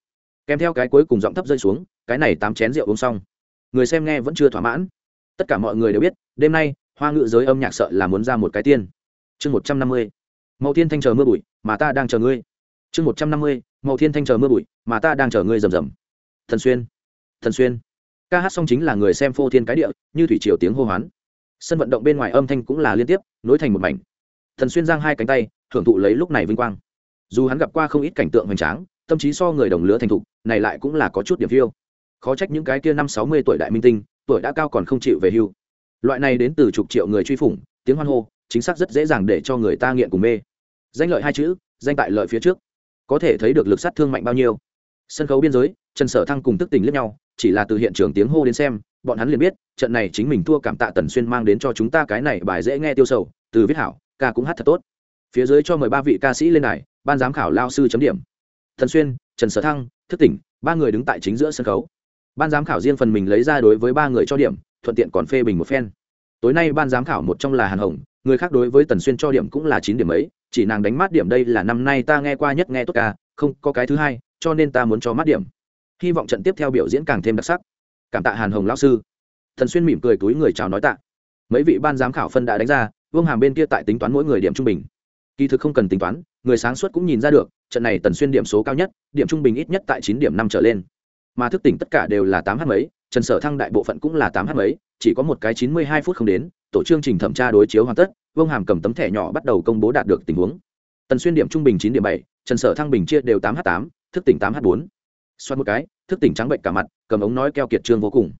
Kèm theo cái cuối cùng giọng thấp rơi xuống, cái này tám chén rượu uống xong. Người xem nghe vẫn chưa thỏa mãn. Tất cả mọi người đều biết, đêm nay, hoa ngữ giới âm nhạc sợ là muốn ra một cái tiên. Chương một trăm năm mươi. Mậu tiên thanh chờ mưa bụi, mà ta đang chờ ngươi chương một trăm năm mươi, màu thiên thanh chờ mưa bụi, mà ta đang chờ ngươi rầm rầm. Thần xuyên thần xuyên. Ca hát xong chính là người xem phô thiên cái địa, như thủy triều tiếng hô hoán. Sân vận động bên ngoài âm thanh cũng là liên tiếp, nối thành một mảnh. Thần xuyên giang hai cánh tay thưởng thụ lấy lúc này vinh quang. Dù hắn gặp qua không ít cảnh tượng hoành tráng, tâm trí so người đồng lứa thành thục, này lại cũng là có chút điểm phiêu. Khó trách những cái kia năm sáu mươi tuổi đại minh tinh, tuổi đã cao còn không chịu về hưu. Loại này đến từ chục triệu người truy phủng, tiếng hoan hô, chính xác rất dễ dàng để cho người ta nghiện cùng mê. Danh lợi hai chữ, danh tại lợi phía trước có thể thấy được lực sát thương mạnh bao nhiêu. Sân khấu biên giới, trần sở thăng cùng tức tình lẫn nhau, chỉ là từ hiện trường tiếng hô đến xem, bọn hắn liền biết, trận này chính mình thua cảm tạ tần xuyên mang đến cho chúng ta cái này bài dễ nghe tiêu sầu, từ viết hảo, ca cũng hát thật tốt. Phía dưới cho mời ba vị ca sĩ lên đài, ban giám khảo lao sư chấm điểm. Thần xuyên, trần sở thăng, thức tỉnh, ba người đứng tại chính giữa sân khấu. Ban giám khảo riêng phần mình lấy ra đối với ba người cho điểm, thuận tiện còn phê bình một phen. Tối nay ban giám khảo một trong là hàn hồng, người khác đối với tần xuyên cho điểm cũng là chín điểm ấy chỉ nàng đánh mát điểm đây là năm nay ta nghe qua nhất nghe tốt ca, không có cái thứ hai, cho nên ta muốn cho mát điểm. Hy vọng trận tiếp theo biểu diễn càng thêm đặc sắc. Cảm tạ hàn hồng lão sư. Thần xuyên mỉm cười túi người chào nói tạ. Mấy vị ban giám khảo phân đã đánh ra, vương hàm bên kia tại tính toán mỗi người điểm trung bình. Kỳ thực không cần tính toán, người sáng suốt cũng nhìn ra được, trận này tần xuyên điểm số cao nhất, điểm trung bình ít nhất tại chín điểm năm trở lên. Mà thức tỉnh tất cả đều là tám h mấy, trần sở thăng đại bộ phận cũng là tám h mấy, chỉ có một cái chín mươi hai phút không đến, tổ chương trình thẩm tra đối chiếu hoàn tất vương hàm cầm tấm thẻ nhỏ bắt đầu công bố đạt được tình huống. Tần xuyên điểm trung bình chín điểm bảy, trần sở thăng bình chia đều tám h tám, thức tỉnh tám h bốn. Xoát một cái, thức tỉnh trắng bệnh cả mặt, cầm ống nói keo kiệt trương vô cùng.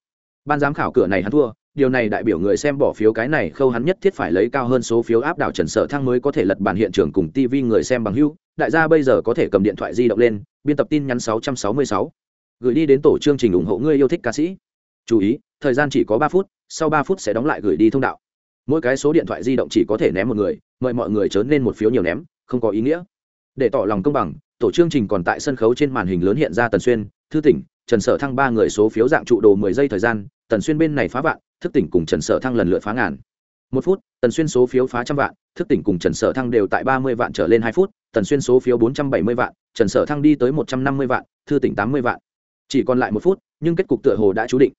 Ban giám khảo cửa này hắn thua, điều này đại biểu người xem bỏ phiếu cái này khâu hắn nhất thiết phải lấy cao hơn số phiếu áp đảo trần sở thăng mới có thể lật bản hiện trường cùng tv người xem bằng hưu đại gia bây giờ có thể cầm điện thoại di động lên, biên tập tin nhắn 666. gửi đi đến tổ chương trình ủng hộ người yêu thích ca sĩ. Chú ý, thời gian chỉ có ba phút, sau ba phút sẽ đóng lại gửi đi thông đạo mỗi cái số điện thoại di động chỉ có thể ném một người, mời mọi người chớ nên một phiếu nhiều ném, không có ý nghĩa. Để tỏ lòng công bằng, tổ chương trình còn tại sân khấu trên màn hình lớn hiện ra tần xuyên, thư tỉnh, trần sở thăng ba người số phiếu dạng trụ đồ mười giây thời gian, tần xuyên bên này phá vạn, thức tỉnh cùng trần sở thăng lần lượt phá ngàn. Một phút, tần xuyên số phiếu phá trăm vạn, thức tỉnh cùng trần sở thăng đều tại ba mươi vạn trở lên hai phút, tần xuyên số phiếu bốn trăm bảy mươi vạn, trần sở thăng đi tới một trăm năm mươi vạn, thư tỉnh tám mươi vạn. Chỉ còn lại một phút, nhưng kết cục tựa hồ đã chú định.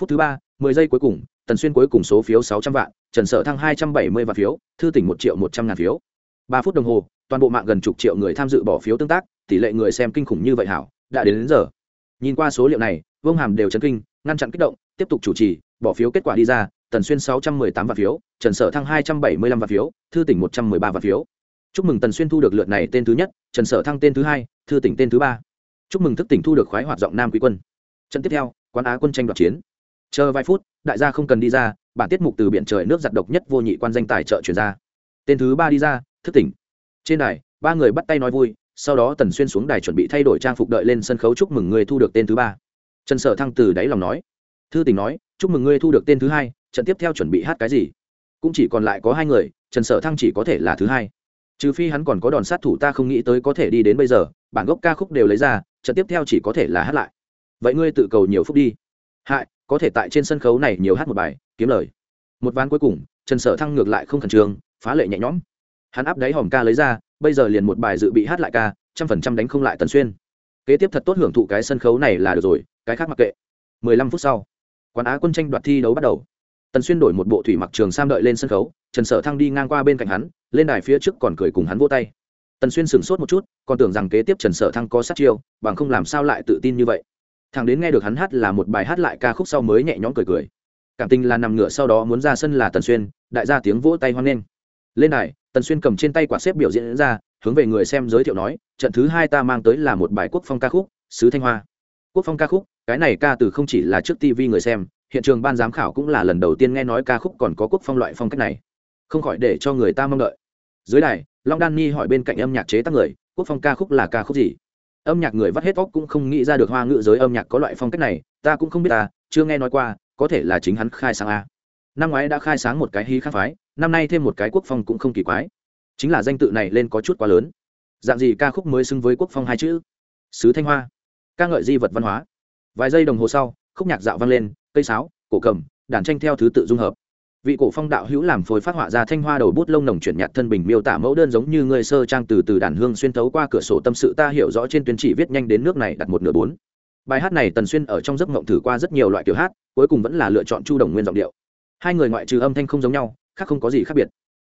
Phút thứ ba, mười giây cuối cùng tần xuyên cuối cùng số phiếu sáu trăm vạn trần sở thăng hai trăm bảy mươi vạn phiếu thư tỉnh một triệu một trăm ngàn phiếu. Ba phút đồng hồ toàn bộ mạng gần chục triệu người tham dự bỏ phiếu tương tác tỷ lệ người xem kinh khủng như vậy hảo đã đến, đến giờ. Nhìn qua số liệu này vương hàm đều chấn kinh ngăn chặn kích động tiếp tục chủ trì bỏ phiếu kết quả đi ra tần xuyên sáu trăm mười tám vạn phiếu trần sở thăng hai trăm bảy mươi lăm vạn phiếu thư tỉnh một trăm mười ba vạn phiếu. Chúc mừng tần xuyên thu được lượt này tên thứ nhất trần sở thăng tên thứ hai thư tỉnh tên thứ ba. Chúc mừng thức tỉnh thu được khoái hoạt giọng nam quý quân. Trận tiếp theo quán á quân tranh đoạt chiến. Chờ vài phút đại gia không cần đi ra, bản tiết mục từ biển trời nước giặt độc nhất vô nhị quan danh tài trợ chuyển ra. Tên thứ ba đi ra, thức tỉnh. Trên đài, ba người bắt tay nói vui, sau đó tần xuyên xuống đài chuẩn bị thay đổi trang phục đợi lên sân khấu chúc mừng người thu được tên thứ ba. Trần sở thăng từ đáy lòng nói. Thư tình nói, chúc mừng ngươi thu được tên thứ hai, trận tiếp theo chuẩn bị hát cái gì? Cũng chỉ còn lại có hai người, trần sở thăng chỉ có thể là thứ hai. Trừ phi hắn còn có đòn sát thủ ta không nghĩ tới có thể đi đến bây giờ, bản gốc ca khúc đều lấy ra, trận tiếp theo chỉ có thể là hát lại. Vậy ngươi tự cầu nhiều phút đi hại, có thể tại trên sân khấu này nhiều hát một bài, kiếm lời. Một ván cuối cùng, trần sở thăng ngược lại không khẩn trương, phá lệ nhẹ nhõm. Hắn áp đáy hòm ca lấy ra, bây giờ liền một bài dự bị hát lại ca, trăm phần trăm đánh không lại tần xuyên. Kế tiếp thật tốt hưởng thụ cái sân khấu này là được rồi, cái khác mặc kệ. Mười lăm phút sau, quán á quân tranh đoạt thi đấu bắt đầu. Tần xuyên đổi một bộ thủy mặc trường sam đợi lên sân khấu, trần sở thăng đi ngang qua bên cạnh hắn, lên đài phía trước còn cười cùng hắn vô tay. Tần xuyên sửng sốt một chút, còn tưởng rằng kế tiếp trần sở thăng có sát chiêu, bằng không làm sao lại tự tin như vậy thằng đến nghe được hắn hát là một bài hát lại ca khúc sau mới nhẹ nhõm cười cười. Cảm tình là nằm ngửa sau đó muốn ra sân là tần xuyên, đại gia tiếng vỗ tay hoan nghênh. Lên đài, tần xuyên cầm trên tay quả xếp biểu diễn ra, hướng về người xem giới thiệu nói, trận thứ hai ta mang tới là một bài quốc phong ca khúc, sứ thanh hoa. Quốc phong ca khúc, cái này ca từ không chỉ là trước tv người xem, hiện trường ban giám khảo cũng là lần đầu tiên nghe nói ca khúc còn có quốc phong loại phong cách này. Không khỏi để cho người ta mong đợi. Dưới đài, long đan ni hỏi bên cạnh âm nhạc chế tác người, quốc phong ca khúc là ca khúc gì? Âm nhạc người vắt hết óc cũng không nghĩ ra được hoa ngữ giới âm nhạc có loại phong cách này, ta cũng không biết ta, chưa nghe nói qua, có thể là chính hắn khai sáng a. Năm ngoái đã khai sáng một cái hí khắc phái, năm nay thêm một cái quốc phong cũng không kỳ quái. Chính là danh tự này lên có chút quá lớn. Dạng gì ca khúc mới xứng với quốc phong hai chữ? Sứ thanh hoa. Ca ngợi di vật văn hóa. Vài giây đồng hồ sau, khúc nhạc dạo vang lên, cây sáo, cổ cầm, đàn tranh theo thứ tự dung hợp vị cổ phong đạo hữu làm phối phát họa ra thanh hoa đầu bút lông nồng chuyển nhạt thân bình miêu tả mẫu đơn giống như người sơ trang từ từ đàn hương xuyên thấu qua cửa sổ tâm sự ta hiểu rõ trên tuyến chỉ viết nhanh đến nước này đặt một nửa bốn. Bài hát này tần xuyên ở trong giấc mộng thử qua rất nhiều loại kiểu hát, cuối cùng vẫn là lựa chọn chu đồng nguyên giọng điệu. Hai người ngoại trừ âm thanh không giống nhau, khác không có gì khác biệt.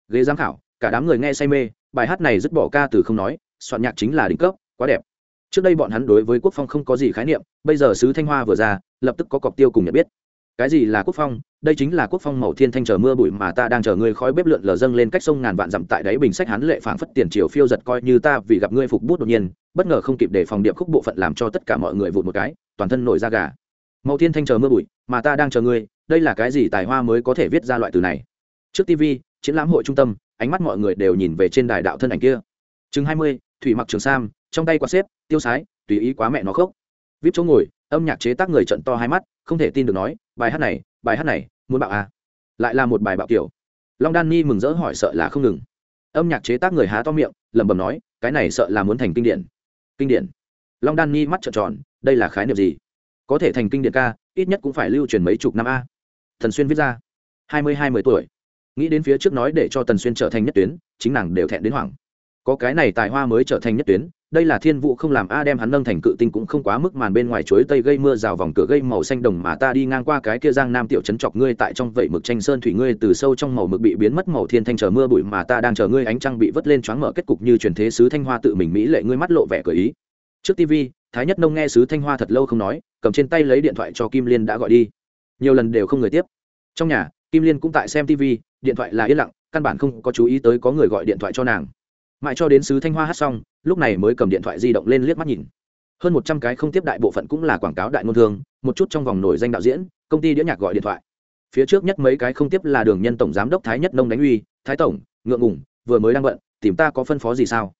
Ghế giám khảo, cả đám người nghe say mê, bài hát này dứt bỏ ca từ không nói, soạn nhạc chính là đỉnh cấp, quá đẹp. Trước đây bọn hắn đối với quốc phong không có gì khái niệm, bây giờ sứ thanh hoa vừa ra, lập tức có cọc tiêu cùng nhận biết cái gì là quốc phong? Đây chính là quốc phong màu thiên thanh chờ mưa bụi mà ta đang chờ ngươi khói bếp lượn lờ dâng lên cách sông ngàn vạn dặm tại đáy bình sách hán lệ phảng phất tiền triều phiêu giật coi như ta vì gặp ngươi phục bút đột nhiên, bất ngờ không kịp để phòng điệp khúc bộ phận làm cho tất cả mọi người vụt một cái, toàn thân nổi da gà. Màu thiên thanh chờ mưa bụi mà ta đang chờ ngươi, đây là cái gì tài hoa mới có thể viết ra loại từ này? Trước tv triển lãm hội trung tâm, ánh mắt mọi người đều nhìn về trên đài đạo thân ảnh kia. Chừng hai mươi, thủy mặc trường sam, trong tay quạt xếp, tiêu sái, tùy ý quá mẹ nó khốc vip chỗ ngồi, âm nhạc chế tác người trận to hai mắt, không thể tin được nói bài hát này, bài hát này, muốn bạo à? Lại là một bài bạo kiểu. Long đan ni mừng rỡ hỏi sợ là không ngừng. Âm nhạc chế tác người há to miệng, lẩm bẩm nói, cái này sợ là muốn thành kinh điển. Kinh điển? Long đan ni mắt trợn tròn, đây là khái niệm gì? Có thể thành kinh điển ca, ít nhất cũng phải lưu truyền mấy chục năm a. Thần xuyên viết ra. Hai mươi hai mươi tuổi. Nghĩ đến phía trước nói để cho tần xuyên trở thành nhất tuyến, chính nàng đều thẹn đến hoảng. Có cái này tài hoa mới trở thành nhất tuyến đây là thiên vụ không làm a đem hắn nâng thành cự tinh cũng không quá mức màn bên ngoài chuối tây gây mưa rào vòng cửa gây màu xanh đồng mà ta đi ngang qua cái kia giang nam tiểu trấn chọc ngươi tại trong vậy mực tranh sơn thủy ngươi từ sâu trong màu mực bị biến mất màu thiên thanh chờ mưa bụi mà ta đang chờ ngươi ánh trăng bị vớt lên choáng mở kết cục như truyền thế sứ thanh hoa tự mình mỹ lệ ngươi mắt lộ vẻ cởi ý. Trước tv thái nhất nông nghe sứ thanh hoa thật lâu không nói, cầm trên tay lấy điện thoại cho kim liên đã gọi đi. Nhiều lần đều không người tiếp. Trong nhà, kim liên cũng tại xem tv điện thoại là yên lặng, căn bản không có chú ý tới có người gọi điện thoại cho nàng mãi cho đến sứ thanh hoa hát xong, lúc này mới cầm điện thoại di động lên liếc mắt nhìn. Hơn một trăm cái không tiếp đại bộ phận cũng là quảng cáo đại ngôn thương, một chút trong vòng nổi danh đạo diễn, công ty đĩa nhạc gọi điện thoại. Phía trước nhất mấy cái không tiếp là đường nhân tổng giám đốc thái nhất nông đánh uy, thái tổng, ngượng ngủng vừa mới đang bận, tìm ta có phân phó gì sao?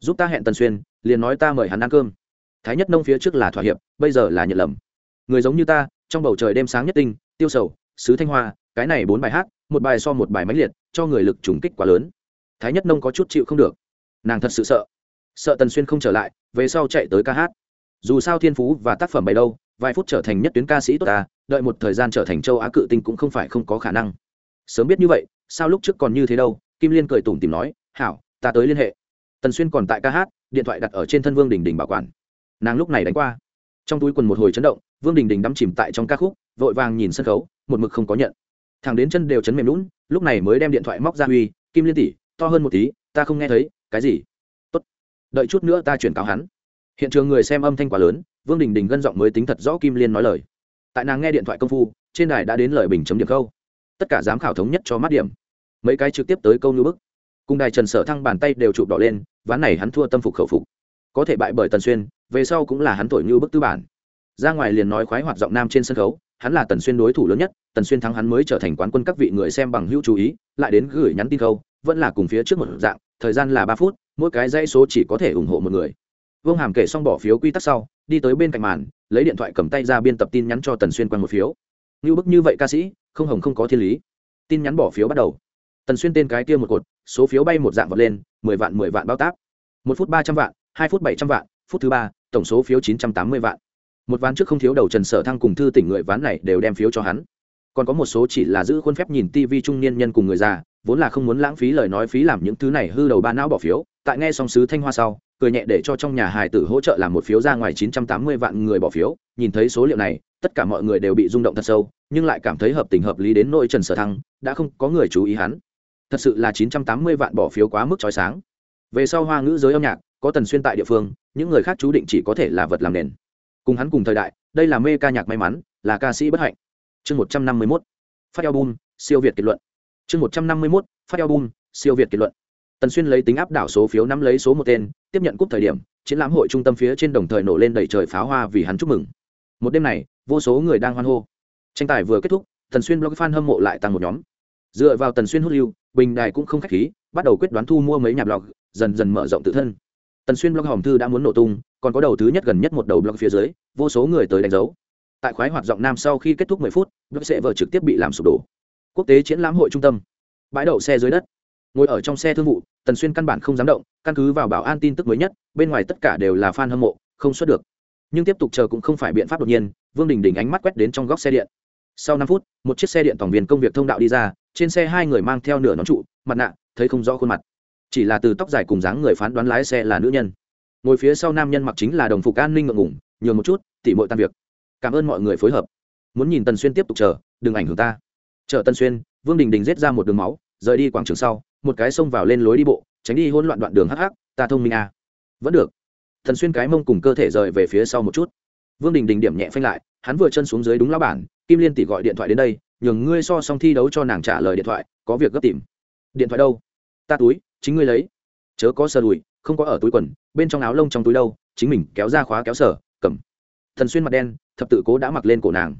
Giúp ta hẹn tần xuyên, liền nói ta mời hắn ăn cơm. Thái nhất nông phía trước là thỏa hiệp, bây giờ là nhận lầm. Người giống như ta, trong bầu trời đêm sáng nhất tinh, tiêu sầu, sứ thanh hoa, cái này bốn bài hát, một bài so một bài mãnh liệt, cho người lực trùng kích quá lớn. Thái nhất nông có chút chịu không được nàng thật sự sợ. Sợ tần xuyên không trở lại, về sau chạy tới ca hát. Dù sao thiên phú và tác phẩm bày đâu, vài phút trở thành nhất tuyến ca sĩ tốt ta, đợi một thời gian trở thành châu á cự tinh cũng không phải không có khả năng. Sớm biết như vậy, sao lúc trước còn như thế đâu, kim liên cười tủm tìm nói, hảo, ta tới liên hệ. Tần xuyên còn tại ca hát, điện thoại đặt ở trên thân vương đình đình bảo quản. Nàng lúc này đánh qua. Trong túi quần một hồi chấn động, vương đình đình đắm chìm tại trong ca khúc, vội vàng nhìn sân khấu, một mực không có nhận. Thằng đến chân đều chấn mềm lún, lúc này mới đem điện thoại móc ra uy kim liên tỷ, to hơn một tí, ta không nghe thấy cái gì? Tốt. Đợi chút nữa ta chuyển cáo hắn. Hiện trường người xem âm thanh quá lớn, vương đình đình gân giọng mới tính thật rõ kim liên nói lời. Tại nàng nghe điện thoại công phu, trên đài đã đến lời bình chấm điểm câu. Tất cả giám khảo thống nhất cho mắt điểm. Mấy cái trực tiếp tới câu như bức. Cùng đài trần sở thăng bàn tay đều chụp đỏ lên, ván này hắn thua tâm phục khẩu phục. Có thể bại bởi tần xuyên, về sau cũng là hắn thổi như bức tư bản. Ra ngoài liền nói khoái hoạt giọng nam trên sân khấu, hắn là tần xuyên đối thủ lớn nhất, tần xuyên thắng hắn mới trở thành quán quân các vị người xem bằng hữu chú ý, lại đến gửi nhắn tin câu, vẫn là cùng phía trước một dạng thời gian là ba phút, mỗi cái dãy số chỉ có thể ủng hộ một người. Vương hàm kể xong bỏ phiếu quy tắc sau, đi tới bên cạnh màn, lấy điện thoại cầm tay ra biên tập tin nhắn cho tần xuyên quan một phiếu. Như bức như vậy ca sĩ, không hồng không có thiên lý. Tin nhắn bỏ phiếu bắt đầu. Tần xuyên tên cái kia một cột, số phiếu bay một dạng vật lên, mười vạn mười vạn bao tác một phút ba trăm vạn, hai phút bảy trăm vạn, phút thứ ba, tổng số phiếu chín trăm tám mươi vạn. Một ván trước không thiếu đầu trần sở thăng cùng thư tỉnh người ván này đều đem phiếu cho hắn còn có một số chỉ là giữ khuôn phép nhìn tivi trung niên nhân cùng người già, vốn là không muốn lãng phí lời nói phí làm những thứ này hư đầu ba não bỏ phiếu. Tại nghe song sứ thanh hoa sau, cười nhẹ để cho trong nhà hài tử hỗ trợ làm một phiếu ra ngoài 980 vạn người bỏ phiếu. Nhìn thấy số liệu này, tất cả mọi người đều bị rung động thật sâu, nhưng lại cảm thấy hợp tình hợp lý đến nỗi trần sở thăng, đã không có người chú ý hắn. Thật sự là 980 vạn bỏ phiếu quá mức chói sáng. Về sau hoa ngữ giới âm nhạc, có tần xuyên tại địa phương, những người khác chú định chỉ có thể là vật làm nền. Cùng hắn cùng thời đại, đây là mê ca nhạc may mắn, là ca sĩ bất hạnh chương 151 phát album, siêu việt kết luận. Chương 151 phát album, siêu việt kết luận. Tần xuyên lấy tính áp đảo số phiếu nắm lấy số một tên, tiếp nhận cúp thời điểm, triển lãm hội trung tâm phía trên đồng thời nổ lên đầy trời pháo hoa vì hắn chúc mừng. Một đêm này, vô số người đang hoan hô. Tranh tài vừa kết thúc, tần xuyên blog fan hâm mộ lại tăng một nhóm. Dựa vào tần xuyên hút lưu, bình đài cũng không khách khí, bắt đầu quyết đoán thu mua mấy nhà blog, dần dần mở rộng tự thân. Tần xuyên blog hòm thư đã muốn nổ tung, còn có đầu thứ nhất gần nhất một đầu blog phía dưới, vô số người tới đánh dấu. Tại khoái hoạt giọng nam sau khi kết thúc 10 phút blog sẽ vờ trực tiếp bị làm sụp đổ. Quốc tế triển lãm hội trung tâm. Bãi đậu xe dưới đất. Ngồi ở trong xe thương vụ, tần xuyên căn bản không dám động, căn cứ vào bảo an tin tức mới nhất, bên ngoài tất cả đều là fan hâm mộ, không xuất được. Nhưng tiếp tục chờ cũng không phải biện pháp đột nhiên, vương đình đình ánh mắt quét đến trong góc xe điện. Sau năm phút, một chiếc xe điện tổng viên công việc thông đạo đi ra, trên xe hai người mang theo nửa nón trụ, mặt nạ, thấy không rõ khuôn mặt. Chỉ là từ tóc dài cùng dáng người phán đoán lái xe là nữ nhân. Ngồi phía sau nam nhân mặc chính là đồng phục an ninh ngượng ngủng nhường một chút, tỉ mọi tan việc. Cảm ơn mọi người phối hợp muốn nhìn tần xuyên tiếp tục chờ, đừng ảnh hưởng ta. Chờ tần xuyên, vương đình đình giết ra một đường máu, rời đi quảng trường sau, một cái xông vào lên lối đi bộ, tránh đi hỗn loạn đoạn đường hắc hắc, ta thông minh à. vẫn được. Thần xuyên cái mông cùng cơ thể rời về phía sau một chút. Vương đình đình điểm nhẹ phanh lại, hắn vừa chân xuống dưới đúng lao bản, kim liên tỷ gọi điện thoại đến đây, nhường ngươi so xong thi đấu cho nàng trả lời điện thoại, có việc gấp tìm. Điện thoại đâu? Ta túi, chính ngươi lấy. Chớ có sơ đùi, không có ở túi quần, bên trong áo lông trong túi đâu, chính mình kéo ra khóa kéo sở, cầm. Thần xuyên mặt đen, thập tự cố đã mặc lên cổ nàng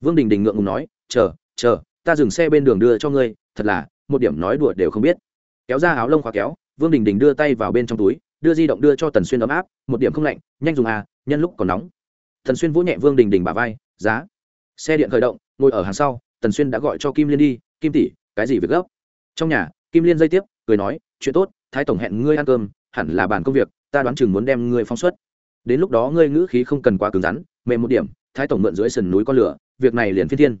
vương đình đình ngượng ngùng nói, chờ chờ, ta dừng xe bên đường đưa cho ngươi, thật là, một điểm nói đùa đều không biết. Kéo ra áo lông khóa kéo, vương đình đình đưa tay vào bên trong túi, đưa di động đưa cho tần xuyên ấm áp, một điểm không lạnh, nhanh dùng à nhân lúc còn nóng. Tần xuyên vỗ nhẹ vương đình đình bà vai, giá. Xe điện khởi động, ngồi ở hàng sau, tần xuyên đã gọi cho kim liên đi, kim tỷ, cái gì việc gấp? Trong nhà, kim liên dây tiếp, cười nói, chuyện tốt, thái tổng hẹn ngươi ăn cơm, hẳn là bàn công việc, ta đoán chừng muốn đem ngươi phóng xuất. Đến lúc đó ngươi ngữ khí không cần quá cứng rắn, mềm một điểm, thái tổng mượn dưới sườn núi con lửa việc này liền phiên thiên.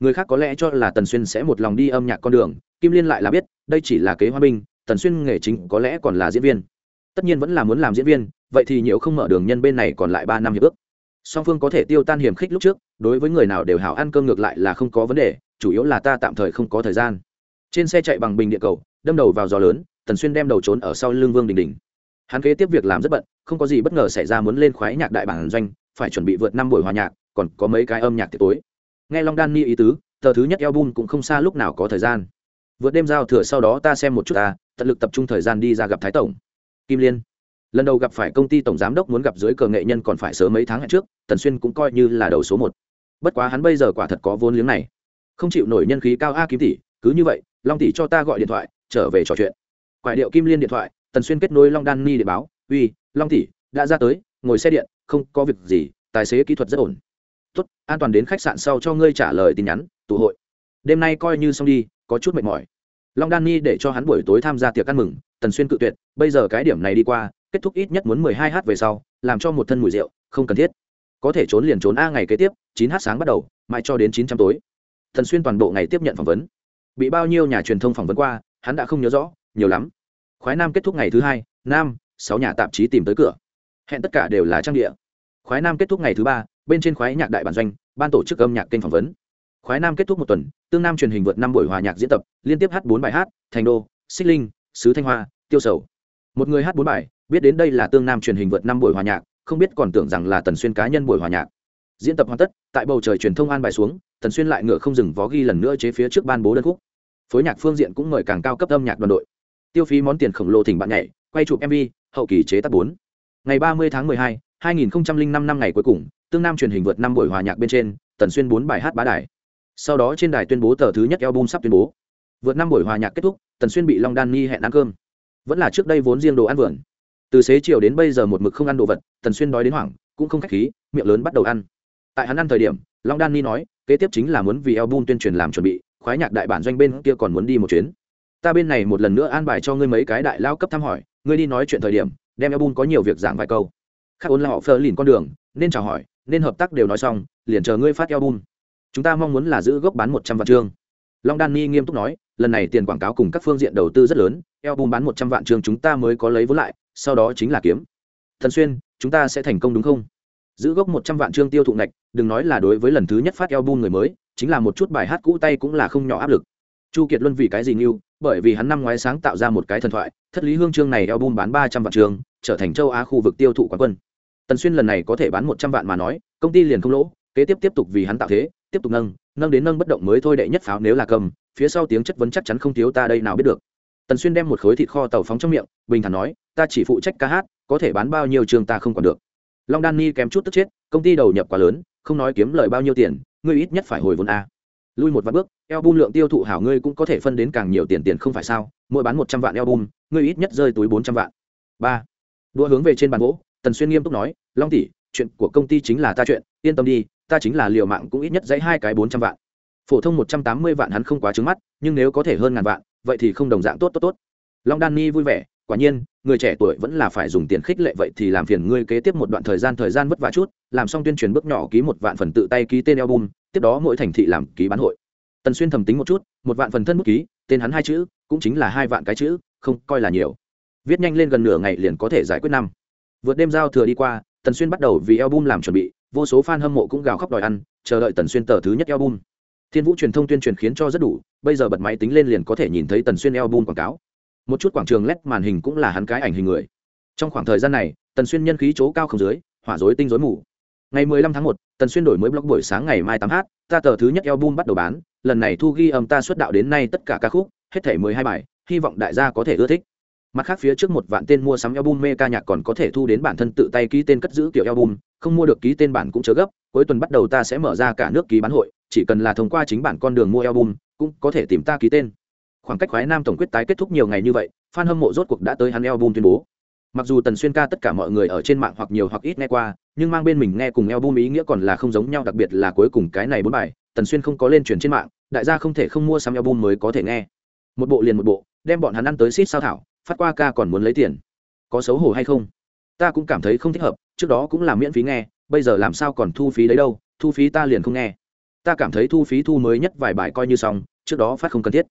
Người khác có lẽ cho là tần xuyên sẽ một lòng đi âm nhạc con đường, kim liên lại là biết, đây chỉ là kế hoa binh, tần xuyên nghề chính có lẽ còn là diễn viên. Tất nhiên vẫn là muốn làm diễn viên, vậy thì nhiều không mở đường nhân bên này còn lại ba năm hiệp ước. Song phương có thể tiêu tan hiểm khích lúc trước, đối với người nào đều hảo ăn cơm ngược lại là không có vấn đề, chủ yếu là ta tạm thời không có thời gian. Trên xe chạy bằng bình địa cầu, đâm đầu vào gió lớn, tần xuyên đem đầu trốn ở sau lưng vương đình đình. Hắn kế tiếp việc làm rất bận, không có gì bất ngờ xảy ra muốn lên khoái nhạc đại bản doanh, phải chuẩn bị vượt năm buổi hòa nhạc còn có mấy cái âm nhạc tiệc tối. Nghe long đan ni ý tứ, tờ thứ nhất album cũng không xa lúc nào có thời gian. Vượt đêm giao thừa sau đó ta xem một chút ta, tận lực tập trung thời gian đi ra gặp thái tổng. Kim liên. Lần đầu gặp phải công ty tổng giám đốc muốn gặp dưới cờ nghệ nhân còn phải sớm mấy tháng hẹn trước, tần xuyên cũng coi như là đầu số một. Bất quá hắn bây giờ quả thật có vốn liếng này. Không chịu nổi nhân khí cao a kim tỷ, cứ như vậy, long tỷ cho ta gọi điện thoại, trở về trò chuyện. Quải điệu kim liên điện thoại, tần xuyên kết nối long đan ni để báo, uy, long tỷ, đã ra tới, ngồi xe điện, không có việc gì, tài xế kỹ thuật rất ổn tốt, an toàn đến khách sạn sau cho ngươi trả lời tin nhắn, tụ hội. Đêm nay coi như xong đi, có chút mệt mỏi. Long đan ni để cho hắn buổi tối tham gia tiệc ăn mừng, tần xuyên cự tuyệt, bây giờ cái điểm này đi qua, kết thúc ít nhất muốn mười hai h về sau, làm cho một thân mùi rượu, không cần thiết. Có thể trốn liền trốn a ngày kế tiếp, chín h sáng bắt đầu, mãi cho đến chín trăm tối. Tần xuyên toàn bộ ngày tiếp nhận phỏng vấn. Bị bao nhiêu nhà truyền thông phỏng vấn qua, hắn đã không nhớ rõ, nhiều lắm. Khoái nam kết thúc ngày thứ hai, nam, sáu nhà tạp chí tìm tới cửa. Hẹn tất cả đều là trang địa. Khoái nam kết thúc ngày thứ ba bên trên khoái nhạc đại bản doanh, ban tổ chức âm nhạc kênh phỏng vấn. Khoái nam kết thúc một tuần, tương nam truyền hình vượt năm buổi hòa nhạc diễn tập, liên tiếp hát bốn bài hát, thành đô, xích linh, sứ thanh hoa, tiêu sầu. Một người hát bốn bài, biết đến đây là tương nam truyền hình vượt năm buổi hòa nhạc, không biết còn tưởng rằng là tần xuyên cá nhân buổi hòa nhạc. Diễn tập hoàn tất, tại bầu trời truyền thông an bài xuống, tần xuyên lại ngựa không dừng vó ghi lần nữa chế phía trước ban bố đơn khúc. Phối nhạc phương diện cũng mời càng cao cấp âm nhạc đoàn đội. Tiêu phí món tiền khổng lồ thỉnh bạn nhảy, quay chụp mv hậu kỳ chế tác bốn. Ngày ba mươi tháng mười hai hai nghìn năm năm ngày cuối cùng tương nam truyền hình vượt năm buổi hòa nhạc bên trên, tần xuyên bốn bài hát bá đài. Sau đó trên đài tuyên bố tờ thứ nhất album sắp tuyên bố. Vượt năm buổi hòa nhạc kết thúc, tần xuyên bị long đan ni hẹn ăn cơm. Vẫn là trước đây vốn riêng đồ ăn vườn. Từ xế chiều đến bây giờ một mực không ăn đồ vật, tần xuyên đói đến hoảng, cũng không khách khí, miệng lớn bắt đầu ăn. Tại hắn ăn thời điểm, long đan ni nói, kế tiếp chính là muốn vì album tuyên truyền làm chuẩn bị, khoái nhạc đại bản doanh bên kia còn muốn đi một chuyến. Ta bên này một lần nữa an bài cho ngươi mấy cái đại lao cấp thăm hỏi, ngươi đi nói chuyện thời điểm, đem album có nhiều việc giảng vài câu. Khác ôn là họ phơ lìn con đường nên chào hỏi, nên hợp tác đều nói xong, liền chờ ngươi phát album. Chúng ta mong muốn là giữ gốc bán một trăm vạn chương. Long đan ni nghiêm túc nói, lần này tiền quảng cáo cùng các phương diện đầu tư rất lớn, album bán một trăm vạn chương chúng ta mới có lấy vốn lại, sau đó chính là kiếm. Thần xuyên, chúng ta sẽ thành công đúng không? Giữ gốc một trăm vạn chương tiêu thụ ngạch, đừng nói là đối với lần thứ nhất phát album người mới, chính là một chút bài hát cũ tay cũng là không nhỏ áp lực. Chu kiệt luân vì cái gì như bởi vì hắn năm ngoái sáng tạo ra một cái thần thoại, thất lý hương chương này album bán ba trăm vạn chương, trở thành châu á khu vực tiêu thụ quán quân tần xuyên lần này có thể bán một trăm vạn mà nói, công ty liền không lỗ, kế tiếp tiếp tục vì hắn tạo thế, tiếp tục nâng nâng đến nâng bất động mới thôi đệ nhất pháo nếu là cầm, phía sau tiếng chất vấn chắc chắn không thiếu ta đây nào biết được. Tần xuyên đem một khối thịt kho tàu phóng trong miệng, bình thản nói, ta chỉ phụ trách ca hát, có thể bán bao nhiêu trường ta không còn được. Long đan ni kém chút tức chết, công ty đầu nhập quá lớn, không nói kiếm lời bao nhiêu tiền, ngươi ít nhất phải hồi vốn a. Lui một vạn bước, album lượng tiêu thụ hảo ngươi cũng có thể phân đến càng nhiều tiền tiền không phải sao, mỗi bán một trăm vạn album, ngươi ít nhất rơi túi bốn trăm vạn. Ba. Đua hướng về trên bàn gỗ tần xuyên nghiêm túc nói, long tỷ, chuyện của công ty chính là ta chuyện, yên tâm đi, ta chính là liều mạng cũng ít nhất dãy hai cái bốn trăm vạn. Phổ thông một trăm tám mươi vạn hắn không quá trứng mắt, nhưng nếu có thể hơn ngàn vạn, vậy thì không đồng dạng tốt tốt tốt. Long đan ni vui vẻ, quả nhiên, người trẻ tuổi vẫn là phải dùng tiền khích lệ vậy thì làm phiền ngươi kế tiếp một đoạn thời gian thời gian vất vả chút, làm xong tuyên truyền bước nhỏ ký một vạn phần tự tay ký tên album, tiếp đó mỗi thành thị làm ký bán hội. Tần xuyên thầm tính một chút, một vạn phần thân bút ký, tên hắn hai chữ, cũng chính là hai vạn cái chữ, không coi là nhiều. Viết nhanh lên gần nửa ngày liền có thể giải quyết năm vượt đêm giao thừa đi qua tần xuyên bắt đầu vì album làm chuẩn bị vô số fan hâm mộ cũng gào khóc đòi ăn chờ đợi tần xuyên tờ thứ nhất album. Thiên vũ truyền thông tuyên truyền khiến cho rất đủ bây giờ bật máy tính lên liền có thể nhìn thấy tần xuyên album quảng cáo. Một chút quảng trường led màn hình cũng là hắn cái ảnh hình người. Trong khoảng thời gian này tần xuyên nhân khí chỗ cao không dưới hỏa dối tinh dối mù. Ngày 15 tháng 1, tần xuyên đổi mới blog buổi sáng ngày mai 8 h ta tờ thứ nhất album bắt đầu bán lần này thu ghi âm ta xuất đạo đến nay tất cả ca khúc hết thảy 12 bài hy vọng đại gia có thể ưa thích mặt khác phía trước một vạn tên mua sắm album mê ca nhạc còn có thể thu đến bản thân tự tay ký tên cất giữ kiểu album, không mua được ký tên bản cũng chớ gấp, cuối tuần bắt đầu ta sẽ mở ra cả nước ký bán hội, chỉ cần là thông qua chính bản con đường mua album, cũng có thể tìm ta ký tên. Khoảng cách khoái nam tổng quyết tái kết thúc nhiều ngày như vậy, fan hâm mộ rốt cuộc đã tới hắn album tuyên bố. Mặc dù tần xuyên ca tất cả mọi người ở trên mạng hoặc nhiều hoặc ít nghe qua, nhưng mang bên mình nghe cùng album ý nghĩa còn là không giống nhau, đặc biệt là cuối cùng cái này bốn bài, tần xuyên không có lên truyền trên mạng, đại gia không thể không mua sắm album mới có thể nghe. Một bộ liền một bộ, đem bọn hắn ăn tới xít sao thảo phát qua ca còn muốn lấy tiền. Có xấu hổ hay không? Ta cũng cảm thấy không thích hợp, trước đó cũng là miễn phí nghe, bây giờ làm sao còn thu phí đấy đâu, thu phí ta liền không nghe. Ta cảm thấy thu phí thu mới nhất vài bài coi như xong, trước đó phát không cần thiết.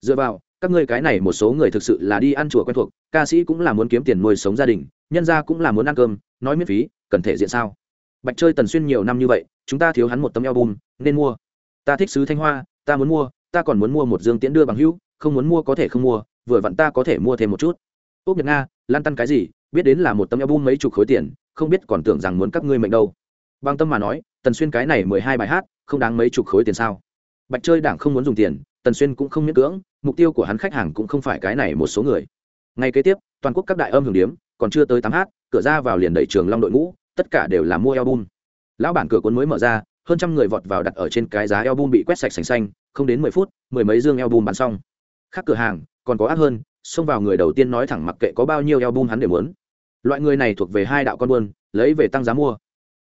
Dựa vào, các ngươi cái này một số người thực sự là đi ăn chùa quen thuộc, ca sĩ cũng là muốn kiếm tiền nuôi sống gia đình, nhân gia cũng là muốn ăn cơm, nói miễn phí, cần thể diện sao? Bạch chơi tần xuyên nhiều năm như vậy, chúng ta thiếu hắn một tấm album, nên mua. Ta thích sứ thanh hoa, ta muốn mua, ta còn muốn mua một dương tiễn đưa bằng hữu, không muốn mua có thể không mua vừa vặn ta có thể mua thêm một chút. Ốc nhật nga lan tăn cái gì? Biết đến là một tấm album mấy chục khối tiền không biết còn tưởng rằng muốn các ngươi mệnh đâu. Bằng tâm mà nói tần xuyên cái này mười hai bài hát không đáng mấy chục khối tiền sao? Bạch chơi đảng không muốn dùng tiền tần xuyên cũng không miễn cưỡng mục tiêu của hắn khách hàng cũng không phải cái này một số người. Ngay kế tiếp toàn quốc các đại âm hưởng điếm còn chưa tới tám hát, cửa ra vào liền đẩy trường long đội ngũ tất cả đều là mua album. Lão bản cửa cuốn mới mở ra hơn trăm người vọt vào đặt ở trên cái giá album bị quét sạch sành xanh không đến mười phút mười mấy dương album bán xong. Khác cửa hàng còn có ác hơn, xông vào người đầu tiên nói thẳng mặc kệ có bao nhiêu album hắn để muốn. Loại người này thuộc về hai đạo con buôn, lấy về tăng giá mua.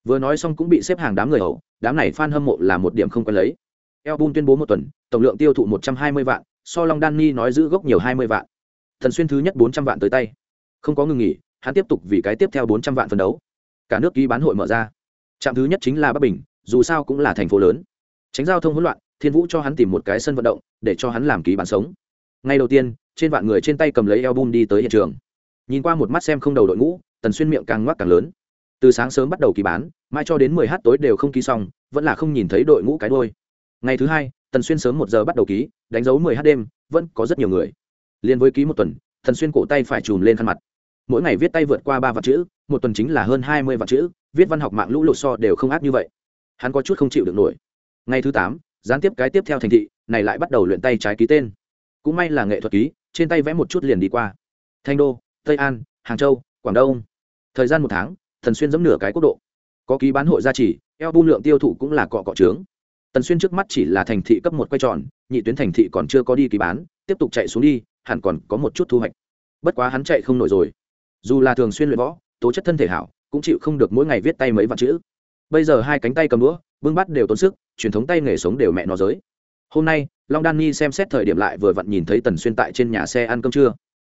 Vừa nói xong cũng bị xếp hàng đám người hậu đám này fan hâm mộ là một điểm không quen lấy. Album tuyên bố một tuần, tổng lượng tiêu thụ một trăm hai mươi vạn, so long đan ni nói giữ gốc nhiều hai mươi vạn. Thần xuyên thứ nhất bốn trăm vạn tới tay. Không có ngừng nghỉ, hắn tiếp tục vì cái tiếp theo bốn trăm vạn phân đấu. Cả nước ký bán hội mở ra. Trạm thứ nhất chính là bắc bình, dù sao cũng là thành phố lớn. Tránh giao thông hỗn loạn, thiên vũ cho hắn tìm một cái sân vận động, để cho hắn làm ký bán sống ngay đầu tiên, trên vạn người trên tay cầm lấy album đi tới hiện trường. Nhìn qua một mắt xem không đầu đội ngũ, tần xuyên miệng càng ngoắc càng lớn. Từ sáng sớm bắt đầu ký bán, mai cho đến mười h tối đều không ký xong, vẫn là không nhìn thấy đội ngũ cái đôi ngày thứ hai, tần xuyên sớm một giờ bắt đầu ký, đánh dấu mười h đêm, vẫn có rất nhiều người. Liên với ký một tuần, tần xuyên cổ tay phải chùm lên khăn mặt. Mỗi ngày viết tay vượt qua ba vạn chữ, một tuần chính là hơn hai mươi vạn chữ, viết văn học mạng lũ lụt so đều không áp như vậy. Hắn có chút không chịu được nổi. Ngày thứ tám, gián tiếp cái tiếp theo thành thị, này lại bắt đầu luyện tay trái ký tên cũng may là nghệ thuật ký, trên tay vẽ một chút liền đi qua. Thanh đô, tây an, hàng châu, quảng đông. Thời gian một tháng thần xuyên dẫm nửa cái quốc độ. Có ký bán hội gia trì eo bu lượng tiêu thụ cũng là cọ cọ trướng. Tần xuyên trước mắt chỉ là thành thị cấp một quay tròn, nhị tuyến thành thị còn chưa có đi ký bán, tiếp tục chạy xuống đi, hẳn còn có một chút thu hoạch. Bất quá hắn chạy không nổi rồi. Dù là thường xuyên luyện võ, tố chất thân thể hảo, cũng chịu không được mỗi ngày viết tay mấy vạn chữ. Bây giờ hai cánh tay cầm đũa, bưng bắt đều tốn sức, truyền thống tay nghề sống đều mẹ nó giới. Hôm nay long đan nhi xem xét thời điểm lại vừa vặn nhìn thấy tần xuyên tại trên nhà xe ăn cơm trưa.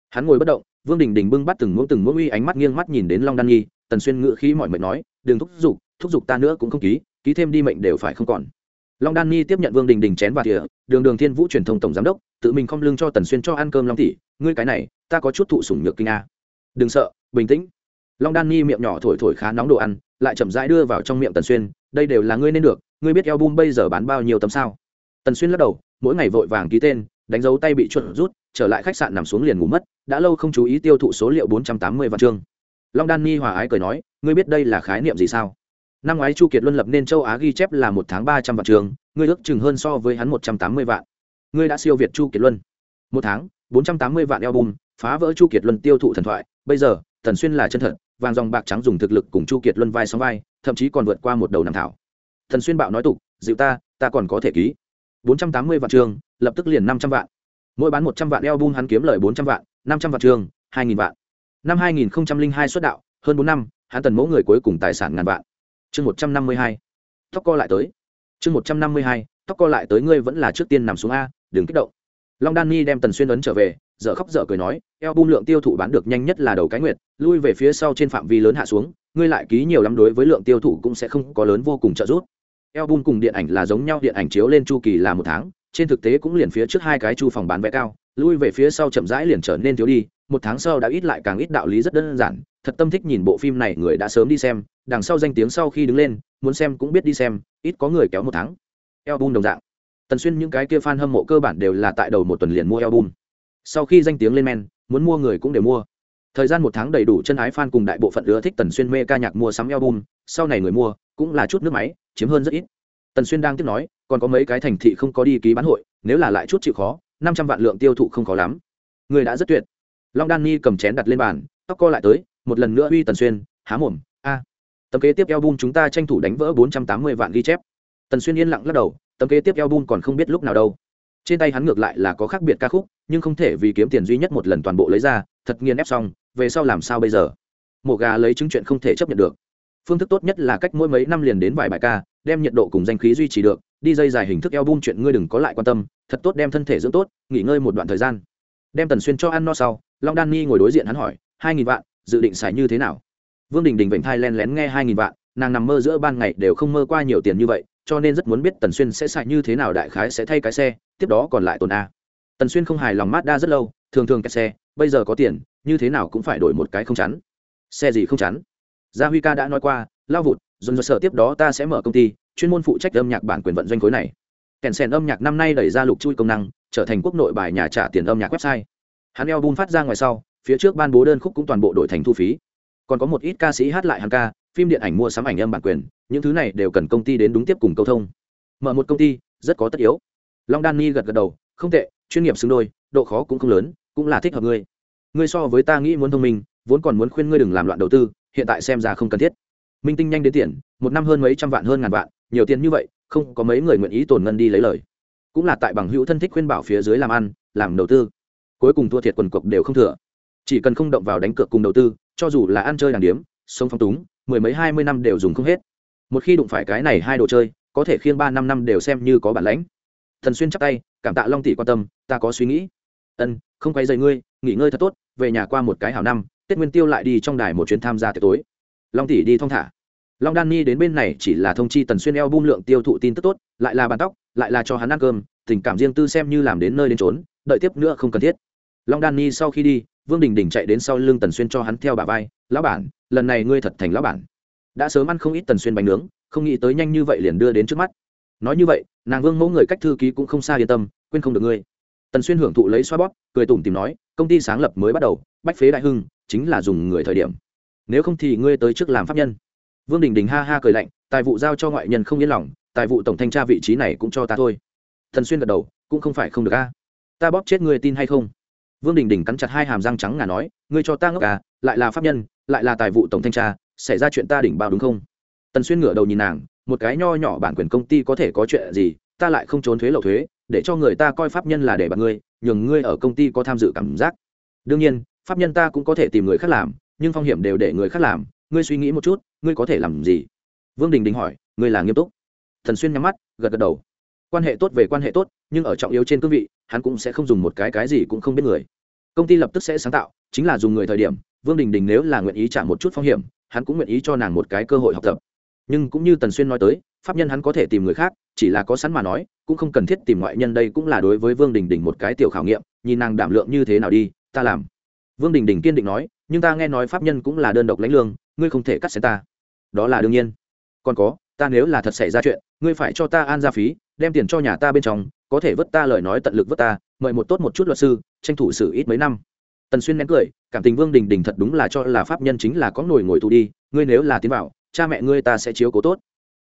Hắn ngồi bất động, vương đình đình bưng bắt từng muỗng từng muỗng uy ánh mắt nghiêng mắt nhìn đến long đan nhi tần xuyên ngự khí mọi mệnh nói, đừng thúc giục thúc giục ta nữa cũng không ký ký thêm đi mệnh đều phải không còn. Long đan nhi tiếp nhận vương đình đình chén và thìa, đường đường thiên vũ truyền thông tổng giám đốc, tự mình không lương cho tần xuyên cho ăn cơm long tỷ, ngươi cái này, ta có chút thụ sủng nhược kinh a. Đừng sợ, bình tĩnh. Long đan nhi miệng nhỏ thổi thổi khá nóng đồ ăn, lại chậm rãi đưa vào trong miệng tần xuyên, đây đều là ngươi nên được, ngươi biết album bây giờ bán bao nhiêu tấm sao? Tần xuyên lắc đầu mỗi ngày vội vàng ký tên, đánh dấu tay bị chuẩn rút, trở lại khách sạn nằm xuống liền ngủ mất, đã lâu không chú ý tiêu thụ số liệu bốn trăm tám mươi vạn chương. Long đan ni hòa ái cười nói, ngươi biết đây là khái niệm gì sao? Năm ngoái chu kiệt luân lập nên châu á ghi chép là một tháng ba trăm vạn trường ngươi ước chừng hơn so với hắn một trăm tám mươi vạn. Ngươi đã siêu việt chu kiệt luân. Một tháng, bốn trăm tám mươi vạn album, phá vỡ chu kiệt luân tiêu thụ thần thoại, bây giờ, thần xuyên là chân thật, vàng dòng bạc trắng dùng thực lực cùng chu kiệt luân vai sóng vai, thậm chí còn vượt qua một đầu nằm thảo. Thần xuyên bạo nói tục, dịu ta ta còn có thể ký bốn trăm tám mươi vạn trường, lập tức liền năm trăm vạn. Mỗi bán một trăm vạn album hắn kiếm lời bốn trăm vạn, năm trăm vạn trường, hai nghìn vạn. Năm hai nghìn hai xuất đạo, hơn bốn năm, hắn tần mẫu người cuối cùng tài sản ngàn vạn. Chương một trăm năm mươi hai. Tóc co lại tới. Chương một trăm năm mươi hai, tóc co lại tới ngươi vẫn là trước tiên nằm xuống a, đừng kích động. Long đan ni đem tần xuyên ấn trở về, dở khóc dở cười nói eo bung lượng tiêu thụ bán được nhanh nhất là đầu cái nguyệt, lui về phía sau trên phạm vi lớn hạ xuống, ngươi lại ký nhiều lắm đối với lượng tiêu thụ cũng sẽ không có lớn vô cùng trợ giúp eo bung cùng điện ảnh là giống nhau, điện ảnh chiếu lên chu kỳ là một tháng, trên thực tế cũng liền phía trước hai cái chu phòng bán vé cao, lui về phía sau chậm rãi liền trở nên thiếu đi, một tháng sau đã ít lại càng ít đạo lý rất đơn giản, thật tâm thích nhìn bộ phim này, người đã sớm đi xem, đằng sau danh tiếng sau khi đứng lên, muốn xem cũng biết đi xem, ít có người kéo một tháng. Album đồng dạng. Tần xuyên những cái kia fan hâm mộ cơ bản đều là tại đầu một tuần liền mua album. Sau khi danh tiếng lên men, muốn mua người cũng đều mua. Thời gian một tháng đầy đủ chân ái fan cùng đại bộ phận ưa thích tần xuyên mê ca nhạc mua sắm album, sau này người mua, cũng là chút nước máy chiếm hơn rất ít. Tần xuyên đang tiếp nói, còn có mấy cái thành thị không có đi ký bán hội, nếu là lại chút chịu khó, năm trăm vạn lượng tiêu thụ không khó lắm. Người đã rất tuyệt. Long đan ni cầm chén đặt lên bàn, tóc co lại tới, một lần nữa uy tần xuyên, há mồm, a. Tấm kế tiếp album chúng ta tranh thủ đánh vỡ bốn trăm tám mươi vạn ghi chép. Tần xuyên yên lặng lắc đầu, tấm kế tiếp album còn không biết lúc nào đâu. Trên tay hắn ngược lại là có khác biệt ca khúc, nhưng không thể vì kiếm tiền duy nhất một lần toàn bộ lấy ra, thật nghiền ép xong, về sau làm sao bây giờ? Mổ gà lấy chứng chuyện không thể chấp nhận được phương thức tốt nhất là cách mỗi mấy năm liền đến vài bài ca, đem nhiệt độ cùng danh khí duy trì được. Đi dây dài hình thức eo bung chuyện ngươi đừng có lại quan tâm, thật tốt đem thân thể dưỡng tốt, nghỉ ngơi một đoạn thời gian. Đem tần xuyên cho ăn no sau, long đan ni ngồi đối diện hắn hỏi, hai nghìn vạn, dự định xài như thế nào? Vương đình đình vịnh thai len lén nghe hai nghìn vạn, nàng nằm mơ giữa ban ngày đều không mơ qua nhiều tiền như vậy, cho nên rất muốn biết tần xuyên sẽ xài như thế nào đại khái sẽ thay cái xe, tiếp đó còn lại tồn a. Tần xuyên không hài lòng mát đa rất lâu, thường thường cái xe, bây giờ có tiền, như thế nào cũng phải đổi một cái không chắn. Xe gì không chắn? Gia huy ca đã nói qua, lao vụt, dồn dồn sở tiếp đó ta sẽ mở công ty, chuyên môn phụ trách âm nhạc bản quyền vận doanh khối này. Kèn sèn âm nhạc năm nay đẩy ra lục chui công năng, trở thành quốc nội bài nhà trả tiền âm nhạc website. Hắn eo bun phát ra ngoài sau, phía trước ban bố đơn khúc cũng toàn bộ đổi thành thu phí. Còn có một ít ca sĩ hát lại hàng ca, phim điện ảnh mua sắm ảnh âm bản quyền, những thứ này đều cần công ty đến đúng tiếp cùng câu thông. Mở một công ty, rất có tất yếu. Long đan ni gật gật đầu, không tệ, chuyên nghiệp xứng đôi, độ khó cũng không lớn, cũng là thích hợp ngươi. Ngươi so với ta nghĩ muốn thông minh, vốn còn muốn khuyên ngươi đừng làm loạn đầu tư hiện tại xem ra không cần thiết. Minh tinh nhanh đến tiền, một năm hơn mấy trăm vạn hơn ngàn vạn, nhiều tiền như vậy, không có mấy người nguyện ý tổn ngân đi lấy lời. Cũng là tại bằng hữu thân thích khuyên bảo phía dưới làm ăn, làm đầu tư. Cuối cùng thua thiệt quần cục đều không thừa. Chỉ cần không động vào đánh cược cùng đầu tư, cho dù là ăn chơi đàng điếm, sống phong túng, mười mấy hai mươi năm đều dùng không hết. Một khi đụng phải cái này hai đồ chơi, có thể khiêng ba năm năm đều xem như có bản lãnh. Thần xuyên chắp tay, cảm tạ long tỷ quan tâm, ta có suy nghĩ. Ân, không quay dày ngươi, nghỉ ngơi thật tốt, về nhà qua một cái hảo năm tết nguyên tiêu lại đi trong đài một chuyến tham gia tiệc tối. Long tỷ đi thong thả. Long đan ni đến bên này chỉ là thông chi tần xuyên eo bung lượng tiêu thụ tin tức tốt, lại là bàn tóc, lại là cho hắn ăn cơm, tình cảm riêng tư xem như làm đến nơi đến trốn đợi tiếp nữa không cần thiết. Long đan ni sau khi đi, vương đình đình chạy đến sau lưng tần xuyên cho hắn theo bà vai, lão bản, lần này ngươi thật thành lão bản. Đã sớm ăn không ít tần xuyên bánh nướng, không nghĩ tới nhanh như vậy liền đưa đến trước mắt. Nói như vậy, nàng vương mẫu người cách thư ký cũng không xa yên tâm, quên không được ngươi. Tần xuyên hưởng thụ lấy xoa bóp, cười tủm tìm nói, công ty sáng lập mới bắt đầu, bách phế đại hưng chính là dùng người thời điểm. Nếu không thì ngươi tới trước làm pháp nhân. Vương đình đình ha ha cười lạnh, tài vụ giao cho ngoại nhân không yên lòng, tài vụ tổng thanh tra vị trí này cũng cho ta thôi. Thần xuyên gật đầu, cũng không phải không được a. Ta bóp chết ngươi tin hay không? Vương đình đình cắn chặt hai hàm răng trắng ngà nói, ngươi cho ta ngốc à lại là pháp nhân, lại là tài vụ tổng thanh tra, xảy ra chuyện ta đỉnh bao đúng không? Tần xuyên ngửa đầu nhìn nàng, một cái nho nhỏ bản quyền công ty có thể có chuyện gì, ta lại không trốn thuế lậu thuế, để cho người ta coi pháp nhân là để bạn ngươi, nhường ngươi ở công ty có tham dự cảm giác. Đương nhiên pháp nhân ta cũng có thể tìm người khác làm, nhưng phong hiểm đều để người khác làm, ngươi suy nghĩ một chút, ngươi có thể làm gì? Vương đình đình hỏi, ngươi là nghiêm túc. Thần xuyên nhắm mắt, gật gật đầu. Quan hệ tốt về quan hệ tốt, nhưng ở trọng yếu trên cương vị, hắn cũng sẽ không dùng một cái cái gì cũng không biết người. Công ty lập tức sẽ sáng tạo, chính là dùng người thời điểm, vương đình đình nếu là nguyện ý trả một chút phong hiểm, hắn cũng nguyện ý cho nàng một cái cơ hội học tập. Nhưng cũng như tần xuyên nói tới, pháp nhân hắn có thể tìm người khác, chỉ là có sẵn mà nói, cũng không cần thiết tìm ngoại nhân đây cũng là đối với vương đình đình một cái tiểu khảo nghiệm, nhìn nàng đảm lượng như thế nào đi, ta làm vương đình đình kiên định nói, nhưng ta nghe nói pháp nhân cũng là đơn độc lãnh lương, ngươi không thể cắt xén ta. Đó là đương nhiên. Còn có, ta nếu là thật xảy ra chuyện, ngươi phải cho ta an gia phí, đem tiền cho nhà ta bên trong, có thể vứt ta lời nói tận lực vứt ta, mời một tốt một chút luật sư, tranh thủ xử ít mấy năm. Tần xuyên nén cười, cảm tình vương đình đình thật đúng là cho là pháp nhân chính là có nổi ngồi tù đi, ngươi nếu là tiến vào, cha mẹ ngươi ta sẽ chiếu cố tốt.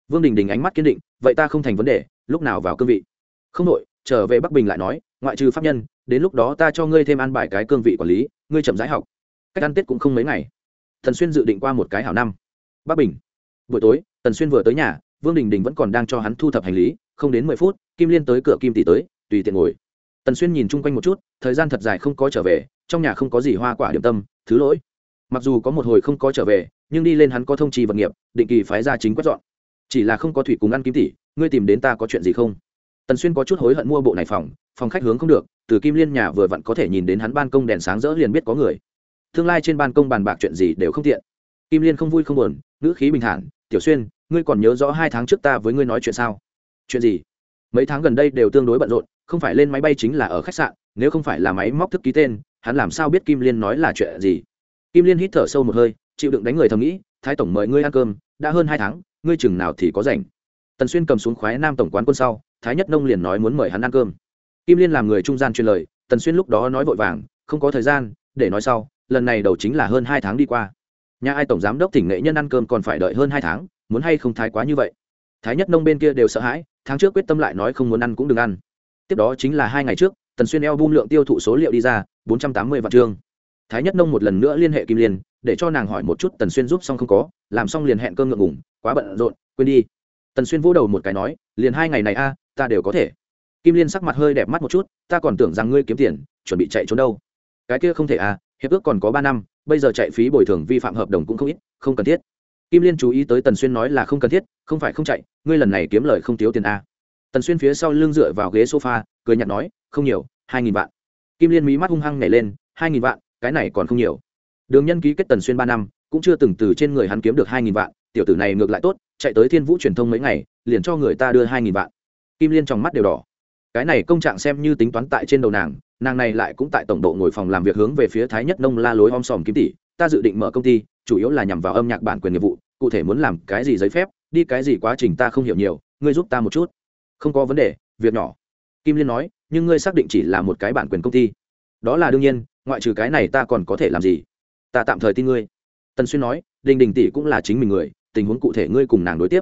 Vương đình đình ánh mắt kiên định, vậy ta không thành vấn đề, lúc nào vào cương vị? Không nội trở về bắc bình lại nói, ngoại trừ pháp nhân đến lúc đó ta cho ngươi thêm ăn bài cái cương vị quản lý, ngươi chậm rãi học. Cách ăn tết cũng không mấy ngày. Thần xuyên dự định qua một cái hảo năm. Bắc bình. Buổi tối, tần xuyên vừa tới nhà, vương đình đình vẫn còn đang cho hắn thu thập hành lý, không đến mười phút, kim liên tới cửa kim tỷ tới, tùy tiện ngồi. Tần xuyên nhìn chung quanh một chút, thời gian thật dài không có trở về, trong nhà không có gì hoa quả điểm tâm, thứ lỗi. Mặc dù có một hồi không có trở về, nhưng đi lên hắn có thông trì vật nghiệp, định kỳ phái ra chính quét dọn. Chỉ là không có thủy cùng ăn kim tỷ, ngươi tìm đến ta có chuyện gì không? Tần xuyên có chút hối hận mua bộ này phòng phòng khách hướng không được từ kim liên nhà vừa vặn có thể nhìn đến hắn ban công đèn sáng rỡ liền biết có người. Tương lai trên ban công bàn bạc chuyện gì đều không tiện. Kim liên không vui không buồn, ngữ khí bình thản, tiểu xuyên, ngươi còn nhớ rõ hai tháng trước ta với ngươi nói chuyện sao? Chuyện gì? Mấy tháng gần đây đều tương đối bận rộn, không phải lên máy bay chính là ở khách sạn, nếu không phải là máy móc thức ký tên, hắn làm sao biết kim liên nói là chuyện gì? Kim liên hít thở sâu một hơi, chịu đựng đánh người thầm nghĩ, thái tổng mời ngươi ăn cơm, đã hơn hai tháng, ngươi chừng nào thì có rảnh? Tần xuyên cầm xuống khoái nam tổng quán quân sau, thái nhất nông liền nói muốn mời hắn ăn cơm kim liên làm người trung gian truyền lời, tần xuyên lúc đó nói vội vàng, không có thời gian, để nói sau, lần này đầu chính là hơn hai tháng đi qua. Nhà ai tổng giám đốc tỉnh nghệ nhân ăn cơm còn phải đợi hơn hai tháng, muốn hay không thái quá như vậy? Thái nhất nông bên kia đều sợ hãi, tháng trước quyết tâm lại nói không muốn ăn cũng đừng ăn. Tiếp đó chính là hai ngày trước, tần xuyên eo bung lượng tiêu thụ số liệu đi ra, bốn trăm tám mươi vạn chương. Thái nhất nông một lần nữa liên hệ kim liên, để cho nàng hỏi một chút tần xuyên giúp xong không có, làm xong liền hẹn cơm ngượng ngủng quá bận rộn, quên đi. Tần xuyên vỗ đầu một cái nói, liền hai ngày này a, ta đều có thể kim liên sắc mặt hơi đẹp mắt một chút, ta còn tưởng rằng ngươi kiếm tiền, chuẩn bị chạy trốn đâu. Cái kia không thể à hiệp ước còn có ba năm, bây giờ chạy phí bồi thường vi phạm hợp đồng cũng không ít, không cần thiết. Kim liên chú ý tới tần xuyên nói là không cần thiết, không phải không chạy, ngươi lần này kiếm lời không thiếu tiền a tần xuyên phía sau lưng dựa vào ghế sofa, cười nhạt nói, không nhiều, hai nghìn vạn. Kim liên mí mắt hung hăng nhảy lên, hai nghìn vạn, cái này còn không nhiều. Đường nhân ký kết tần xuyên ba năm, cũng chưa từng từ trên người hắn kiếm được hai nghìn vạn, tiểu tử này ngược lại tốt, chạy tới thiên vũ truyền thông mấy ngày, liền cho người ta đưa hai nghìn vạn. Kim liên trong mắt đều đỏ cái này công trạng xem như tính toán tại trên đầu nàng nàng này lại cũng tại tổng độ ngồi phòng làm việc hướng về phía thái nhất nông la lối om sòm kiếm tỷ, ta dự định mở công ty, chủ yếu là nhằm vào âm nhạc bản quyền nghiệp vụ, cụ thể muốn làm cái gì giấy phép, đi cái gì quá trình ta không hiểu nhiều, ngươi giúp ta một chút. Không có vấn đề, việc nhỏ. Kim liên nói, nhưng ngươi xác định chỉ là một cái bản quyền công ty. Đó là đương nhiên, ngoại trừ cái này ta còn có thể làm gì? Ta tạm thời tin ngươi. Tần xuyên nói, đình đình tỷ cũng là chính mình người, tình huống cụ thể ngươi cùng nàng đối tiếp.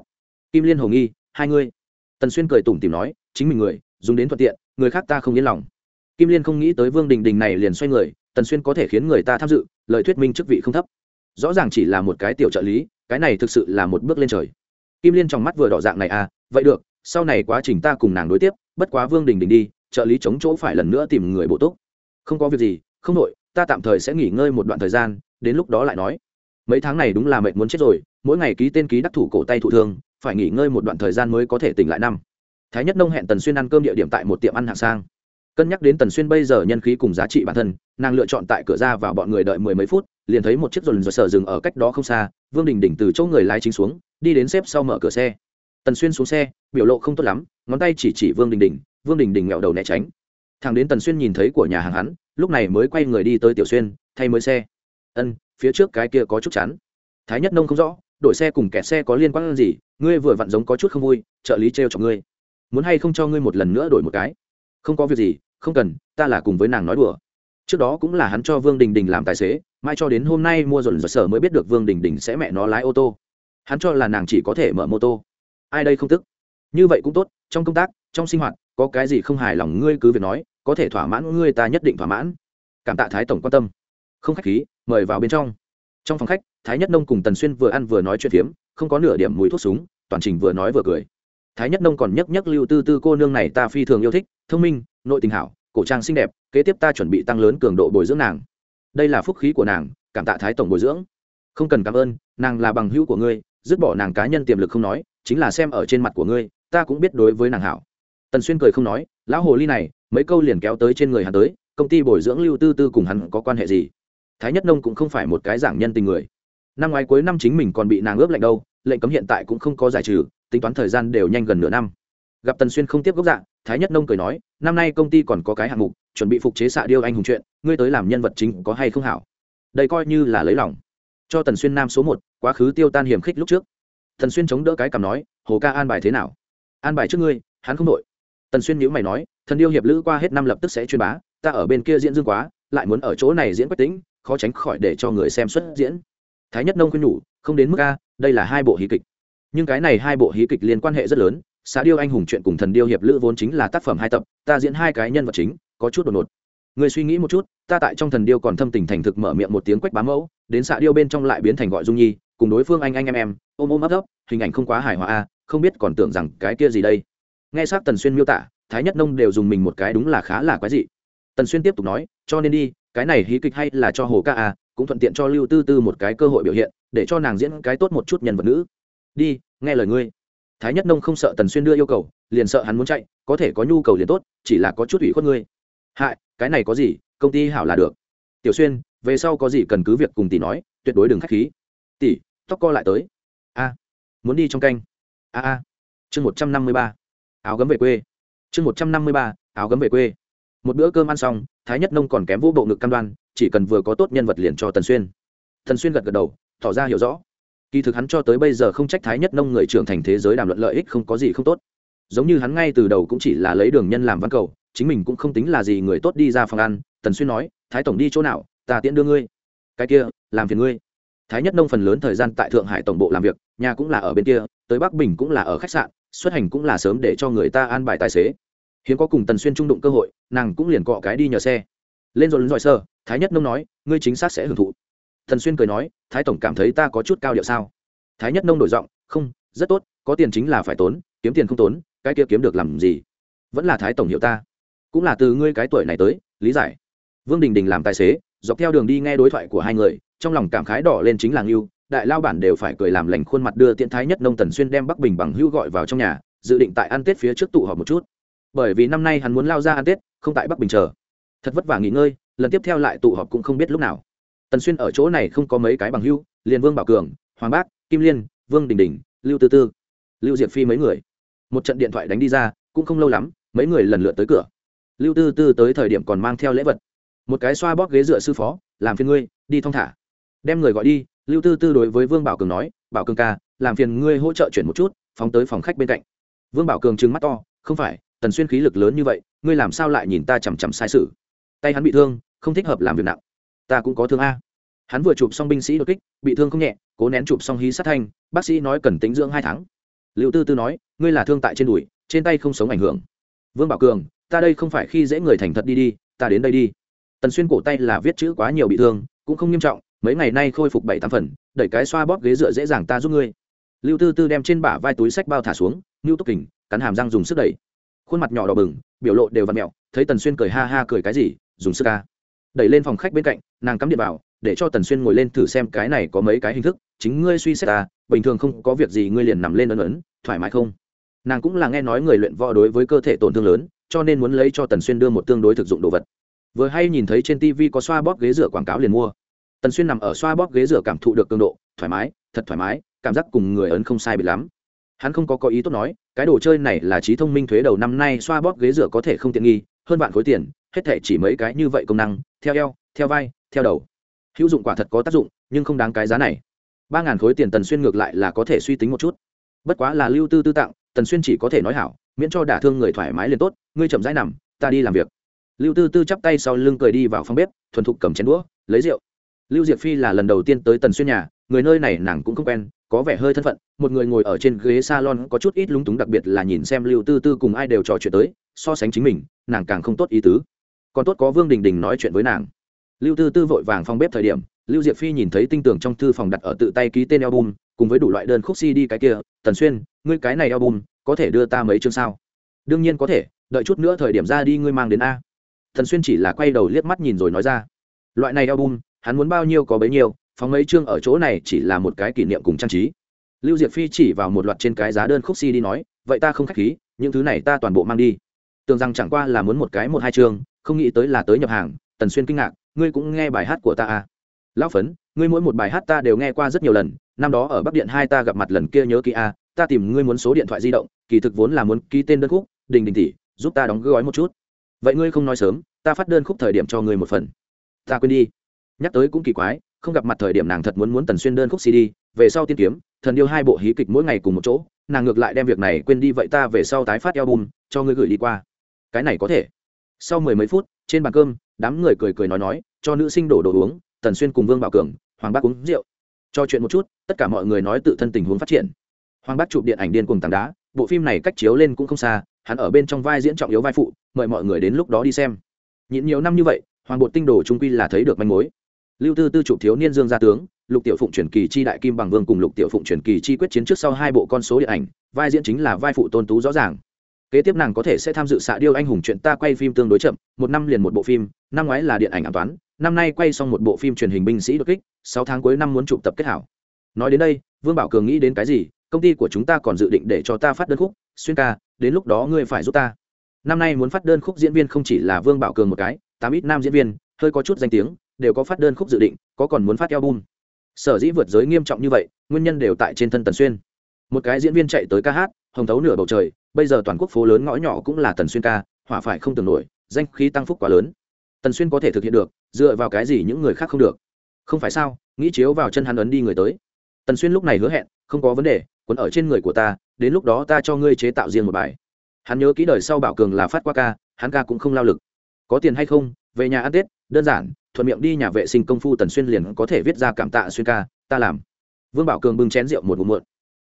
Kim liên hồ nghi, hai ngươi. Tần xuyên cười tủm tìm nói, chính mình người dùng đến thuận tiện, người khác ta không yên lòng. Kim liên không nghĩ tới vương đình đình này liền xoay người, tần xuyên có thể khiến người ta tham dự, lời thuyết minh chức vị không thấp. Rõ ràng chỉ là một cái tiểu trợ lý, cái này thực sự là một bước lên trời. Kim liên trong mắt vừa đỏ dạng này à vậy được, sau này quá trình ta cùng nàng đối tiếp, bất quá vương đình đình đi, trợ lý chống chỗ phải lần nữa tìm người bộ túc. Không có việc gì, không nội ta tạm thời sẽ nghỉ ngơi một đoạn thời gian, đến lúc đó lại nói. Mấy tháng này đúng là mệt muốn chết rồi, mỗi ngày ký tên ký đắc thủ cổ tay thụ thương, phải nghỉ ngơi một đoạn thời gian mới có thể tỉnh lại năm thái nhất nông hẹn tần xuyên ăn cơm địa điểm tại một tiệm ăn hạng sang. Cân nhắc đến tần xuyên bây giờ nhân khí cùng giá trị bản thân, nàng lựa chọn tại cửa ra vào bọn người đợi mười mấy phút, liền thấy một chiếc dồn dồn sở dừng ở cách đó không xa, vương đình đỉnh từ chỗ người lái chính xuống, đi đến xếp sau mở cửa xe. Tần xuyên xuống xe, biểu lộ không tốt lắm, ngón tay chỉ chỉ vương đình đình, vương đình đình nghẹo đầu né tránh. Thằng đến tần xuyên nhìn thấy của nhà hàng hắn, lúc này mới quay người đi tới tiểu xuyên, thay mới xe. Ân, phía trước cái kia có chút chắn thái nhất nông không rõ, đổi xe cùng kẻ xe có liên quan gì? Ngươi vừa vặn giống có chút không vui, trợ lý trêu cho ngươi muốn hay không cho ngươi một lần nữa đổi một cái? Không có việc gì, không cần, ta là cùng với nàng nói đùa. Trước đó cũng là hắn cho vương đình đình làm tài xế, mai cho đến hôm nay mua dồn dồn sở mới biết được vương đình đình sẽ mẹ nó lái ô tô. Hắn cho là nàng chỉ có thể mở mô tô. Ai đây không tức? Như vậy cũng tốt, trong công tác, trong sinh hoạt, có cái gì không hài lòng ngươi cứ việc nói, có thể thỏa mãn ngươi ta nhất định thỏa mãn. Cảm tạ thái tổng quan tâm. Không khách khí, mời vào bên trong. Trong phòng khách, thái nhất nông cùng tần xuyên vừa ăn vừa nói chuyện phiếm, không có nửa điểm mùi thuốc súng, toàn trình vừa nói vừa cười thái nhất nông còn nhấc nhấc lưu tư tư, cô nương này ta phi thường yêu thích, thông minh, nội tình hảo, cổ trang xinh đẹp, kế tiếp ta chuẩn bị tăng lớn cường độ bồi dưỡng nàng. Đây là phúc khí của nàng, cảm tạ thái tổng bồi dưỡng. Không cần cảm ơn, nàng là bằng hữu của ngươi, dứt bỏ nàng cá nhân tiềm lực không nói, chính là xem ở trên mặt của ngươi, ta cũng biết đối với nàng hảo. Tần xuyên cười không nói, lão hồ ly này, mấy câu liền kéo tới trên người hắn tới, công ty bồi dưỡng lưu tư tư cùng hắn có quan hệ gì? Thái nhất nông cũng không phải một cái giảng nhân tình người. Năm ngoái cuối năm chính mình còn bị nàng ướp lạnh đâu, lệnh cấm hiện tại cũng không có giải trừ tính toán thời gian đều nhanh gần nửa năm. Gặp tần xuyên không tiếp gốc dạng thái nhất nông cười nói, năm nay công ty còn có cái hạng mục, chuẩn bị phục chế xạ điêu anh hùng chuyện, ngươi tới làm nhân vật chính có hay không hảo? Đây coi như là lấy lòng. Cho tần xuyên nam số một, quá khứ tiêu tan hiểm khích lúc trước. Tần xuyên chống đỡ cái cằm nói, hồ ca an bài thế nào? An bài trước ngươi, hắn không đội. Tần xuyên nhữ mày nói, thần điêu hiệp lữ qua hết năm lập tức sẽ truyền bá, ta ở bên kia diễn dương quá, lại muốn ở chỗ này diễn quách tính, khó tránh khỏi để cho người xem xuất diễn. Thái nhất nông khuyên nhủ, không đến mức a, đây là hai bộ hí kịch nhưng cái này hai bộ hí kịch liên quan hệ rất lớn xã điêu anh hùng chuyện cùng thần điêu hiệp lữ vốn chính là tác phẩm hai tập, ta diễn hai cái nhân vật chính, có chút đột ngột. Người suy nghĩ một chút, ta tại trong thần điêu còn thâm tình thành thực mở miệng một tiếng quách bám mẫu, đến xã điêu bên trong lại biến thành gọi dung nhi, cùng đối phương anh anh em em, ôm ôm ấp ấp, hình ảnh không quá hài hòa a, không biết còn tưởng rằng cái kia gì đây. Nghe s tần xuyên miêu tả, thái nhất nông đều dùng mình một cái đúng là khá là quái dị. Tần xuyên tiếp tục nói, cho nên đi, cái này hí kịch hay là cho hồ ca a cũng thuận tiện cho lưu tư tư một cái cơ hội biểu hiện, để cho nàng diễn cái tốt một chút nhân vật nữ đi, nghe lời ngươi. Thái nhất nông không sợ tần xuyên đưa yêu cầu, liền sợ hắn muốn chạy, có thể có nhu cầu liền tốt, chỉ là có chút ủy khuất ngươi. Hại, cái này có gì, công ty hảo là được. Tiểu xuyên, về sau có gì cần cứ việc cùng tỷ nói, tuyệt đối đừng k h á c h khí. Tỷ, tóc co lại tới. A, muốn đi trong canh. A a. Chương một trăm năm mươi ba. Áo gấm về quê. Chương một trăm năm mươi ba, áo gấm về quê. Một bữa cơm ăn xong, thái nhất nông còn kém vũ bộ ngực cam đoan, chỉ cần vừa có tốt nhân vật liền cho tần xuyên. Tần xuyên gật gật đầu, tỏ ra hiểu rõ kỳ thực hắn cho tới bây giờ không trách thái nhất nông người trưởng thành thế giới đàm luận lợi ích không có gì không tốt. Giống như hắn ngay từ đầu cũng chỉ là lấy đường nhân làm văn cầu, chính mình cũng không tính là gì người tốt đi ra phòng ăn. Tần xuyên nói, thái tổng đi chỗ nào, ta tiễn đưa ngươi. Cái kia, làm phiền ngươi. Thái nhất nông phần lớn thời gian tại thượng hải tổng bộ làm việc, nhà cũng là ở bên kia, tới bắc bình cũng là ở khách sạn, xuất hành cũng là sớm để cho người ta an bài tài xế. Hiếm có cùng tần xuyên trung đụng cơ hội, nàng cũng liền cọ cái đi nhờ xe. Lên rồi dọi sơ thái nhất nông nói, ngươi chính xác sẽ hưởng thụ thần xuyên cười nói, thái tổng cảm thấy ta có chút cao điệu sao? Thái nhất nông đổi giọng, không, rất tốt, có tiền chính là phải tốn, kiếm tiền không tốn, cái kia kiếm được làm gì? Vẫn là thái tổng hiệu ta. Cũng là từ ngươi cái tuổi này tới, lý giải. Vương đình đình làm tài xế, dọc theo đường đi nghe đối thoại của hai người, trong lòng cảm khái đỏ lên chính là ngưu, đại lao bản đều phải cười làm lành khuôn mặt đưa tiễn thái nhất nông tần xuyên đem bắc bình bằng hữu gọi vào trong nhà, dự định tại ăn tết phía trước tụ họp một chút. Bởi vì năm nay hắn muốn lao ra ăn tết, không tại bắc bình chờ. Thật vất vả nghỉ ngơi, lần tiếp theo lại tụ họp cũng không biết lúc nào tần xuyên ở chỗ này không có mấy cái bằng hữu liền vương bảo cường, hoàng bác, kim liên, vương đình đình, lưu tư tư, lưu diệp phi mấy người. Một trận điện thoại đánh đi ra, cũng không lâu lắm, mấy người lần lượt tới cửa. Lưu tư tư tới thời điểm còn mang theo lễ vật. Một cái xoa bóp ghế dựa sư phó, làm phiền ngươi, đi thong thả. Đem người gọi đi, lưu tư tư đối với vương bảo cường nói, bảo cường ca, làm phiền ngươi hỗ trợ chuyển một chút, phóng tới phòng khách bên cạnh. Vương bảo cường trừng mắt to, không phải, tần xuyên khí lực lớn như vậy, ngươi làm sao lại nhìn ta chằm chằm sai sự? Tay hắn bị thương, không thích hợp làm việc nặng ta cũng có thương a. Hắn vừa chụp xong binh sĩ đột kích, bị thương không nhẹ, cố nén chụp xong hí sát thanh, bác sĩ nói cần tính dưỡng hai tháng. Liệu tư tư nói, ngươi là thương tại trên đùi, trên tay không sống ảnh hưởng. Vương bảo cường, ta đây không phải khi dễ người thành thật đi đi, ta đến đây đi. Tần xuyên cổ tay là viết chữ quá nhiều bị thương, cũng không nghiêm trọng, mấy ngày nay khôi phục bảy tám phần, đẩy cái xoa bóp ghế dựa dễ dàng ta giúp ngươi. Lưu tư tư đem trên bả vai túi sách bao thả xuống, ngưu túc kình, cắn hàm răng dùng sức đẩy. Khuôn mặt nhỏ đỏ bừng, biểu lộ đều vặn mẹo, thấy tần xuyên cười ha ha cười cái gì, dùng sức ca đẩy lên phòng khách bên cạnh, nàng cắm điện vào, để cho tần xuyên ngồi lên thử xem cái này có mấy cái hình thức, chính ngươi suy xét ta, bình thường không có việc gì ngươi liền nằm lên ấn ấn, thoải mái không? Nàng cũng là nghe nói người luyện võ đối với cơ thể tổn thương lớn, cho nên muốn lấy cho tần xuyên đưa một tương đối thực dụng đồ vật. Vừa hay nhìn thấy trên tv có xoa bóp ghế rửa quảng cáo liền mua. Tần xuyên nằm ở xoa bóp ghế rửa cảm thụ được cường độ, thoải mái, thật thoải mái, cảm giác cùng người ấn không sai bị lắm. Hắn không có có ý tốt nói, cái đồ chơi này là trí thông minh thuế đầu năm nay xoa bóp ghế rửa có thể không tiện nghi, hơn vạn khối tiền hết thể chỉ mấy cái như vậy công năng, theo eo, theo vai, theo đầu. Hữu dụng quả thật có tác dụng, nhưng không đáng cái giá này. Ba ngàn khối tiền tần xuyên ngược lại là có thể suy tính một chút. Bất quá là lưu tư tư tặng, tần xuyên chỉ có thể nói hảo, miễn cho đả thương người thoải mái liền tốt, ngươi chậm rãi nằm, ta đi làm việc. Lưu tư tư chắp tay sau lưng cười đi vào phòng bếp, thuần thục cầm chén đũa, lấy rượu. Lưu diệp phi là lần đầu tiên tới tần xuyên nhà, người nơi này nàng cũng không quen, có vẻ hơi thân phận, một người ngồi ở trên ghế salon có chút ít lúng túng, đặc biệt là nhìn xem lưu tư tư cùng ai đều trò chuyện tới, so sánh chính mình, nàng càng không tốt ý tứ còn tốt có vương đình đình nói chuyện với nàng. Lưu tư tư vội vàng phong bếp thời điểm, lưu diệp phi nhìn thấy tinh tường trong thư phòng đặt ở tự tay ký tên album, cùng với đủ loại đơn khúc cd cái kia, tần xuyên, ngươi cái này album có thể đưa ta mấy chương sao? Đương nhiên có thể, đợi chút nữa thời điểm ra đi ngươi mang đến a. Thần xuyên chỉ là quay đầu liếc mắt nhìn rồi nói ra, loại này album, hắn muốn bao nhiêu có bấy nhiêu, phóng mấy chương ở chỗ này chỉ là một cái kỷ niệm cùng trang trí. Lưu diệp phi chỉ vào một loạt trên cái giá đơn khúc cd nói, vậy ta không k h á c h khí, những thứ này ta toàn bộ mang đi. Tưởng rằng chẳng qua là muốn một cái một hai chương không nghĩ tới là tới nhập hàng, tần xuyên kinh ngạc, ngươi cũng nghe bài hát của ta à? Lão phấn, ngươi mỗi một bài hát ta đều nghe qua rất nhiều lần, năm đó ở bắc điện hai ta gặp mặt lần kia nhớ kỹ à ta tìm ngươi muốn số điện thoại di động, kỳ thực vốn là muốn ký tên đơn khúc, đình đình tỷ, giúp ta đóng gói một chút. Vậy ngươi không nói sớm, ta phát đơn khúc thời điểm cho ngươi một phần. Ta quên đi. Nhắc tới cũng kỳ quái, không gặp mặt thời điểm nàng thật muốn muốn tần xuyên đơn khúc cd về sau tiên kiếm, thần yêu hai bộ hí kịch mỗi ngày cùng một chỗ, nàng ngược lại đem việc này quên đi vậy ta về sau tái phát album, cho ngươi gửi đi qua. Cái này có thể sau mười mấy phút, trên bàn cơm, đám người cười cười nói nói, cho nữ sinh đổ đồ uống, tần xuyên cùng vương bảo cường, hoàng bác uống rượu. Cho chuyện một chút, tất cả mọi người nói tự thân tình huống phát triển. Hoàng bác chụp điện ảnh điên cùng tảng đá, bộ phim này cách chiếu lên cũng không xa, hắn ở bên trong vai diễn trọng yếu vai phụ, mời mọi người đến lúc đó đi xem. Nhịn nhiều năm như vậy, hoàng bột tinh đồ trung quy là thấy được manh mối. Lưu tư tư chụp thiếu niên dương gia tướng, lục tiểu phụng truyền kỳ chi đại kim bằng vương cùng lục tiểu phụng truyền kỳ chi quyết chiến trước sau hai bộ con số điện ảnh, vai diễn chính là vai phụ tôn tú rõ ràng kế tiếp nàng có thể sẽ tham dự xạ điêu anh hùng chuyện ta quay phim tương đối chậm, một năm liền một bộ phim, năm ngoái là điện ảnh an toán, năm nay quay xong một bộ phim truyền hình binh sĩ đột kích, sáu tháng cuối năm muốn chụp tập kết hảo. Nói đến đây, vương bảo cường nghĩ đến cái gì, công ty của chúng ta còn dự định để cho ta phát đơn khúc, xuyên ca, đến lúc đó ngươi phải giúp ta. Năm nay muốn phát đơn khúc diễn viên không chỉ là vương bảo cường một cái, tám ít nam diễn viên, hơi có chút danh tiếng, đều có phát đơn khúc dự định, có còn muốn phát album. Sở dĩ vượt giới nghiêm trọng như vậy, nguyên nhân đều tại trên thân tần xuyên một cái diễn viên chạy tới ca hát, hồng thấu nửa bầu trời, bây giờ toàn quốc phố lớn ngõ nhỏ cũng là tần xuyên ca, hỏa phải không tưởng nổi, danh khí tăng phúc quá lớn. Tần xuyên có thể thực hiện được, dựa vào cái gì những người khác không được? Không phải sao, nghĩ chiếu vào chân hắn ấn đi người tới. Tần xuyên lúc này hứa hẹn, không có vấn đề, quấn ở trên người của ta, đến lúc đó ta cho ngươi chế tạo riêng một bài. Hắn nhớ kỹ đời sau bảo cường là phát qua ca, hắn ca cũng không lao lực. Có tiền hay không, về nhà ăn tết, đơn giản, thuận miệng đi nhà vệ sinh công phu tần xuyên liền có thể viết ra cảm tạ xuyên ca, ta làm. Vương bảo cường bưng chén rượu một ngụm muộn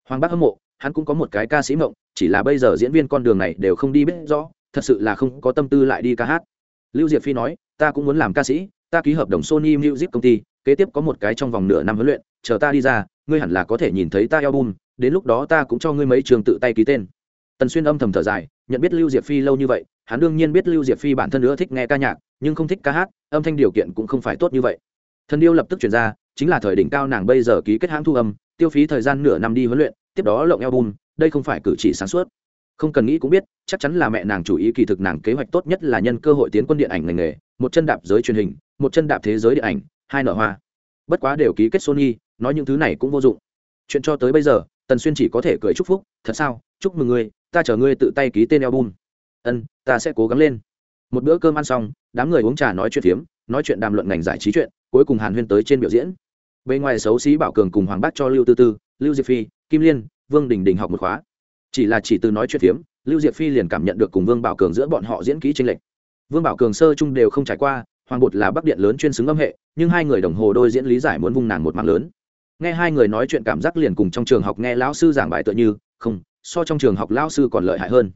hoàng bác hâm mộ, hắn cũng có một cái ca sĩ mộng, chỉ là bây giờ diễn viên con đường này đều không đi biết rõ, thật sự là không có tâm tư lại đi ca hát. Lưu diệp phi nói, ta cũng muốn làm ca sĩ, ta ký hợp đồng sony music công ty, kế tiếp có một cái trong vòng nửa năm huấn luyện, chờ ta đi ra, ngươi hẳn là có thể nhìn thấy ta album, đến lúc đó ta cũng cho ngươi mấy trường tự tay ký tên. Tần xuyên âm thầm thở dài, nhận biết lưu diệp phi lâu như vậy, hắn đương nhiên biết lưu diệp phi bản thân nữa thích nghe ca nhạc, nhưng không thích ca hát, âm thanh điều kiện cũng không phải tốt như vậy. Thần điêu lập tức chuyển ra chính là thời đỉnh cao nàng bây giờ ký kết hãng thu âm, tiêu phí thời gian nửa năm đi huấn luyện, tiếp đó lộng album, đây không phải cử chỉ sáng suốt. Không cần nghĩ cũng biết, chắc chắn là mẹ nàng chủ ý kỳ thực nàng kế hoạch tốt nhất là nhân cơ hội tiến quân điện ảnh ngành nghề, một chân đạp giới truyền hình, một chân đạp thế giới điện ảnh, hai nở hoa. Bất quá đều ký kết sony, nói những thứ này cũng vô dụng. Chuyện cho tới bây giờ, tần xuyên chỉ có thể cười chúc phúc, thật sao? Chúc mừng ngươi, ta chờ ngươi tự tay ký tên album. Ân, ta sẽ cố gắng lên. Một bữa cơm ăn xong, đám người uống trà nói chuyện phiếm, nói chuyện đàm luận ngành giải trí chuyện, cuối cùng hàn huyên tới trên biểu diễn bên ngoài xấu xí bảo cường cùng hoàng bác cho lưu tư tư, lưu diệp phi, kim liên, vương đình đình học một khóa. Chỉ là chỉ từ nói chuyện phiếm, lưu diệp phi liền cảm nhận được cùng vương bảo cường giữa bọn họ diễn kỹ tranh lệch. Vương bảo cường sơ chung đều không trải qua, hoàng bột là bắc điện lớn chuyên xứng âm hệ, nhưng hai người đồng hồ đôi diễn lý giải muốn vung nàng một mạng lớn. Nghe hai người nói chuyện cảm giác liền cùng trong trường học nghe lão sư giảng bài tựa như, không, so trong trường học lão sư còn lợi hại hơn.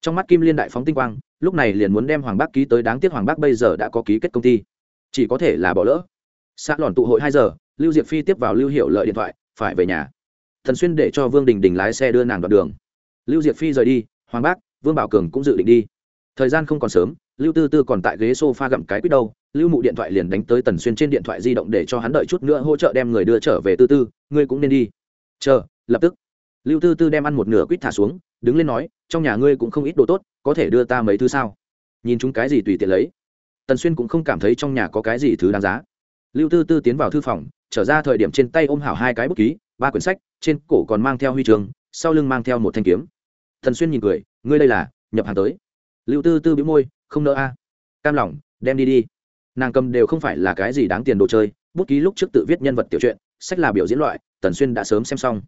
Trong mắt kim liên đại phóng tinh quang, lúc này liền muốn đem hoàng bác ký tới đáng tiếc hoàng bác bây giờ đã có ký kết công ty. Chỉ có thể là bỏ lỡ. Sát lòn tụ hội hai giờ lưu diệp phi tiếp vào lưu hiệu lợi điện thoại, phải về nhà. Thần xuyên để cho vương đình đình lái xe đưa nàng đoạn đường. Lưu diệp phi rời đi, hoàng bác, vương bảo cường cũng dự định đi. Thời gian không còn sớm, lưu tư tư còn tại ghế s o f a gặm cái quýt đâu, lưu mụ điện thoại liền đánh tới tần xuyên trên điện thoại di động để cho hắn đợi chút nữa hỗ trợ đem người đưa trở về tư tư, ngươi cũng nên đi. Chờ, lập tức. Lưu tư tư đem ăn một nửa quýt thả xuống, đứng lên nói, trong nhà ngươi cũng không ít đồ tốt, có thể đưa ta mấy thứ sao? Nhìn chúng cái gì tùy tiện lấy. Tần xuyên cũng không cảm thấy trong nhà có cái gì thứ đáng giá. Lưu tư tư tiến vào thư phòng trở ra thời điểm trên tay ôm hảo hai cái bút ký, ba quyển sách, trên cổ còn mang theo huy trường, sau lưng mang theo một thanh kiếm. Thần xuyên nhìn cười, ngươi đây là, nhập hàng tới. Lưu tư tư bĩu môi, không nỡ a. Cam lòng, đem đi đi. Nàng cầm đều không phải là cái gì đáng tiền đồ chơi, bút ký lúc trước tự viết nhân vật tiểu truyện, sách là biểu diễn loại tần xuyên đã sớm xem xong.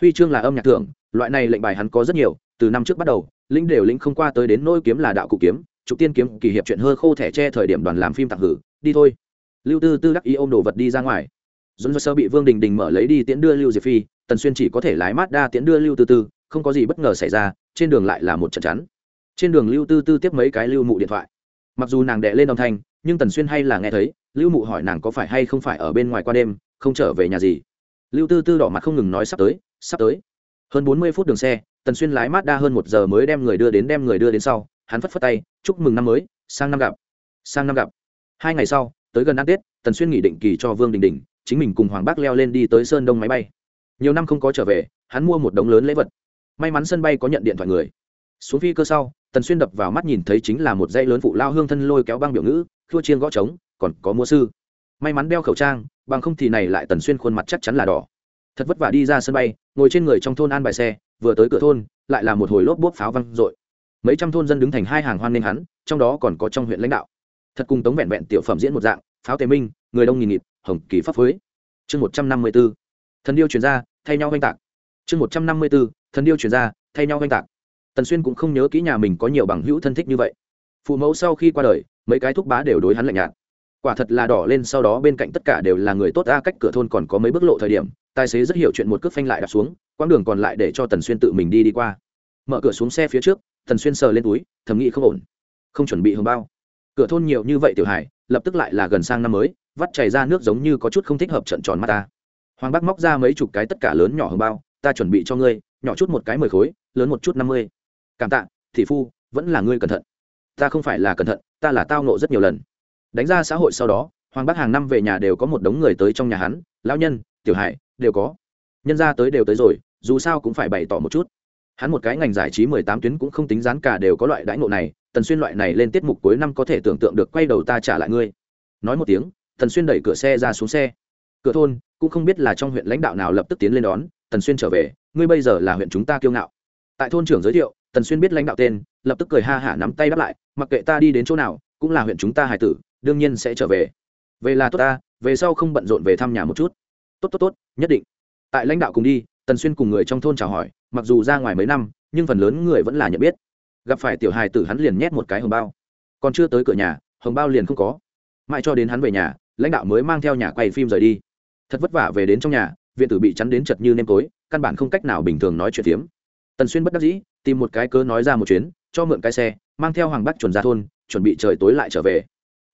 Huy chương là âm nhạc thưởng, loại này lệnh bài hắn có rất nhiều, từ năm trước bắt đầu, lĩnh đều lĩnh không qua tới đến nôi kiếm là đạo cụ kiếm, trục tiên kiếm kỳ hiệp chuyện hơ khô thẻ tre thời điểm đoàn làm phim tặng hử, đi thôi. Lưu tư tư đắc ý ôm đồ vật đi ra ngoài dồn sơ bị vương đình đình mở lấy đi tiễn đưa lưu diệp phi, tần xuyên chỉ có thể lái mát đa tiễn đưa lưu tư tư, không có gì bất ngờ xảy ra, trên đường lại là một trận chắn. Trên đường lưu tư tư tiếp mấy cái lưu mụ điện thoại. Mặc dù nàng đệ lên âm thanh, nhưng tần xuyên hay là nghe thấy, lưu mụ hỏi nàng có phải hay không phải ở bên ngoài qua đêm, không trở về nhà gì. Lưu tư tư đỏ mặt không ngừng nói sắp tới sắp tới. Hơn bốn mươi phút đường xe, tần xuyên lái mát đa hơn một giờ mới đem người đưa đến đem người đưa đến sau, hắn phất phất tay, chúc mừng năm mới, sang năm gặp. Sang năm gặp. Hai ngày sau, tới gần ăn tết, tần xuyên nghỉ định kỳ cho vương đình đình chính mình cùng hoàng bác leo lên đi tới sơn đông máy bay. Nhiều năm không có trở về, hắn mua một đống lớn lễ vật. May mắn sân bay có nhận điện thoại người. Xuống phi cơ sau, tần xuyên đập vào mắt nhìn thấy chính là một dãy lớn phụ lao hương thân lôi kéo băng biểu ngữ thua chiên gõ trống, còn có mua sư. May mắn đeo khẩu trang, bằng không thì này lại tần xuyên khuôn mặt chắc chắn là đỏ. Thật vất vả đi ra sân bay, ngồi trên người trong thôn an bài xe, vừa tới cửa thôn, lại là một hồi lốp bốp pháo văng dội. Mấy trăm thôn dân đứng thành hai hàng hoan nghênh hắn, trong đó còn có trong huyện lãnh đạo. Thật cùng tống vẹn vẹn tiểu phẩm diễn một dạng, pháo tề minh người đông nghìn nghịt, hồng kỳ pháp phối. Chương một trăm năm mươi b ố thần điêu chuyển ra, thay nhau oanh tạc. Chương một trăm năm mươi b ố thần điêu chuyển ra, thay nhau oanh tạc. Tần xuyên cũng không nhớ kỹ nhà mình có nhiều bằng hữu thân thích như vậy. Phụ mẫu sau khi qua đời, mấy cái thúc bá đều đối hắn lạnh nhạt. Quả thật là đỏ lên sau đó bên cạnh tất cả đều là người tốt ra cách cửa thôn còn có mấy bước lộ thời điểm, tài xế rất hiểu chuyện một cước phanh lại đạp xuống, quãng đường còn lại để cho tần xuyên tự mình đi đi qua. Mở cửa xuống xe phía trước, tần xuyên sờ lên túi, thầm nghĩ không ổn. Không chuẩn bị hương bao. Cửa thôn nhiều như vậy tiểu hải lập tức lại là gần sang năm mới vắt chảy ra nước giống như có chút không thích hợp trận tròn mắt ta. Hoàng bắc móc ra mấy chục cái tất cả lớn nhỏ hơn bao, ta chuẩn bị cho ngươi, nhỏ chút một cái mười khối, lớn một chút năm mươi. Cảm tạ, thị phu, vẫn là ngươi cẩn thận. Ta không phải là cẩn thận, ta là tao nộ rất nhiều lần. Đánh ra xã hội sau đó, hoàng bắc hàng năm về nhà đều có một đống người tới trong nhà hắn, lão nhân, tiểu hải đều có. Nhân ra tới đều tới rồi, dù sao cũng phải bày tỏ một chút. Hắn một cái ngành giải trí mười tám tuyến cũng không tính rán cả đều có loại đãi ngộ này, tần xuyên loại này lên tiết mục cuối năm có thể tưởng tượng được, quay đầu ta trả lại ngươi. Nói một tiếng tần xuyên đẩy cửa xe ra xuống xe. Cửa thôn, cũng không biết là trong huyện lãnh đạo nào lập tức tiến lên đón, tần xuyên trở về, ngươi bây giờ là huyện chúng ta kiêu ngạo. Tại thôn trưởng giới thiệu, tần xuyên biết lãnh đạo tên, lập tức cười ha hả nắm tay đáp lại, mặc kệ ta đi đến chỗ nào, cũng là huyện chúng ta hải tử, đương nhiên sẽ trở về. Về là tốt ta, về sau không bận rộn về thăm nhà một chút. Tốt tốt tốt, nhất định. Tại lãnh đạo cùng đi, tần xuyên cùng người trong thôn chào hỏi, mặc dù ra ngoài mấy năm, nhưng phần lớn người vẫn là nhận biết. Gặp phải tiểu hài tử hắn liền nhét một cái hồng bao. Còn chưa tới cửa nhà, hồng bao liền không có. Mãi cho đến hắn về nhà lãnh đạo mới mang theo nhà quay phim rời đi. Thật vất vả về đến trong nhà, viện tử bị chắn đến chật như nêm tối, căn bản không cách nào bình thường nói chuyện phiếm. Tần xuyên bất đắc dĩ, tìm một cái cớ nói ra một chuyến, cho mượn cái xe, mang theo hoàng bắc chuẩn ra thôn, chuẩn bị trời tối lại trở về.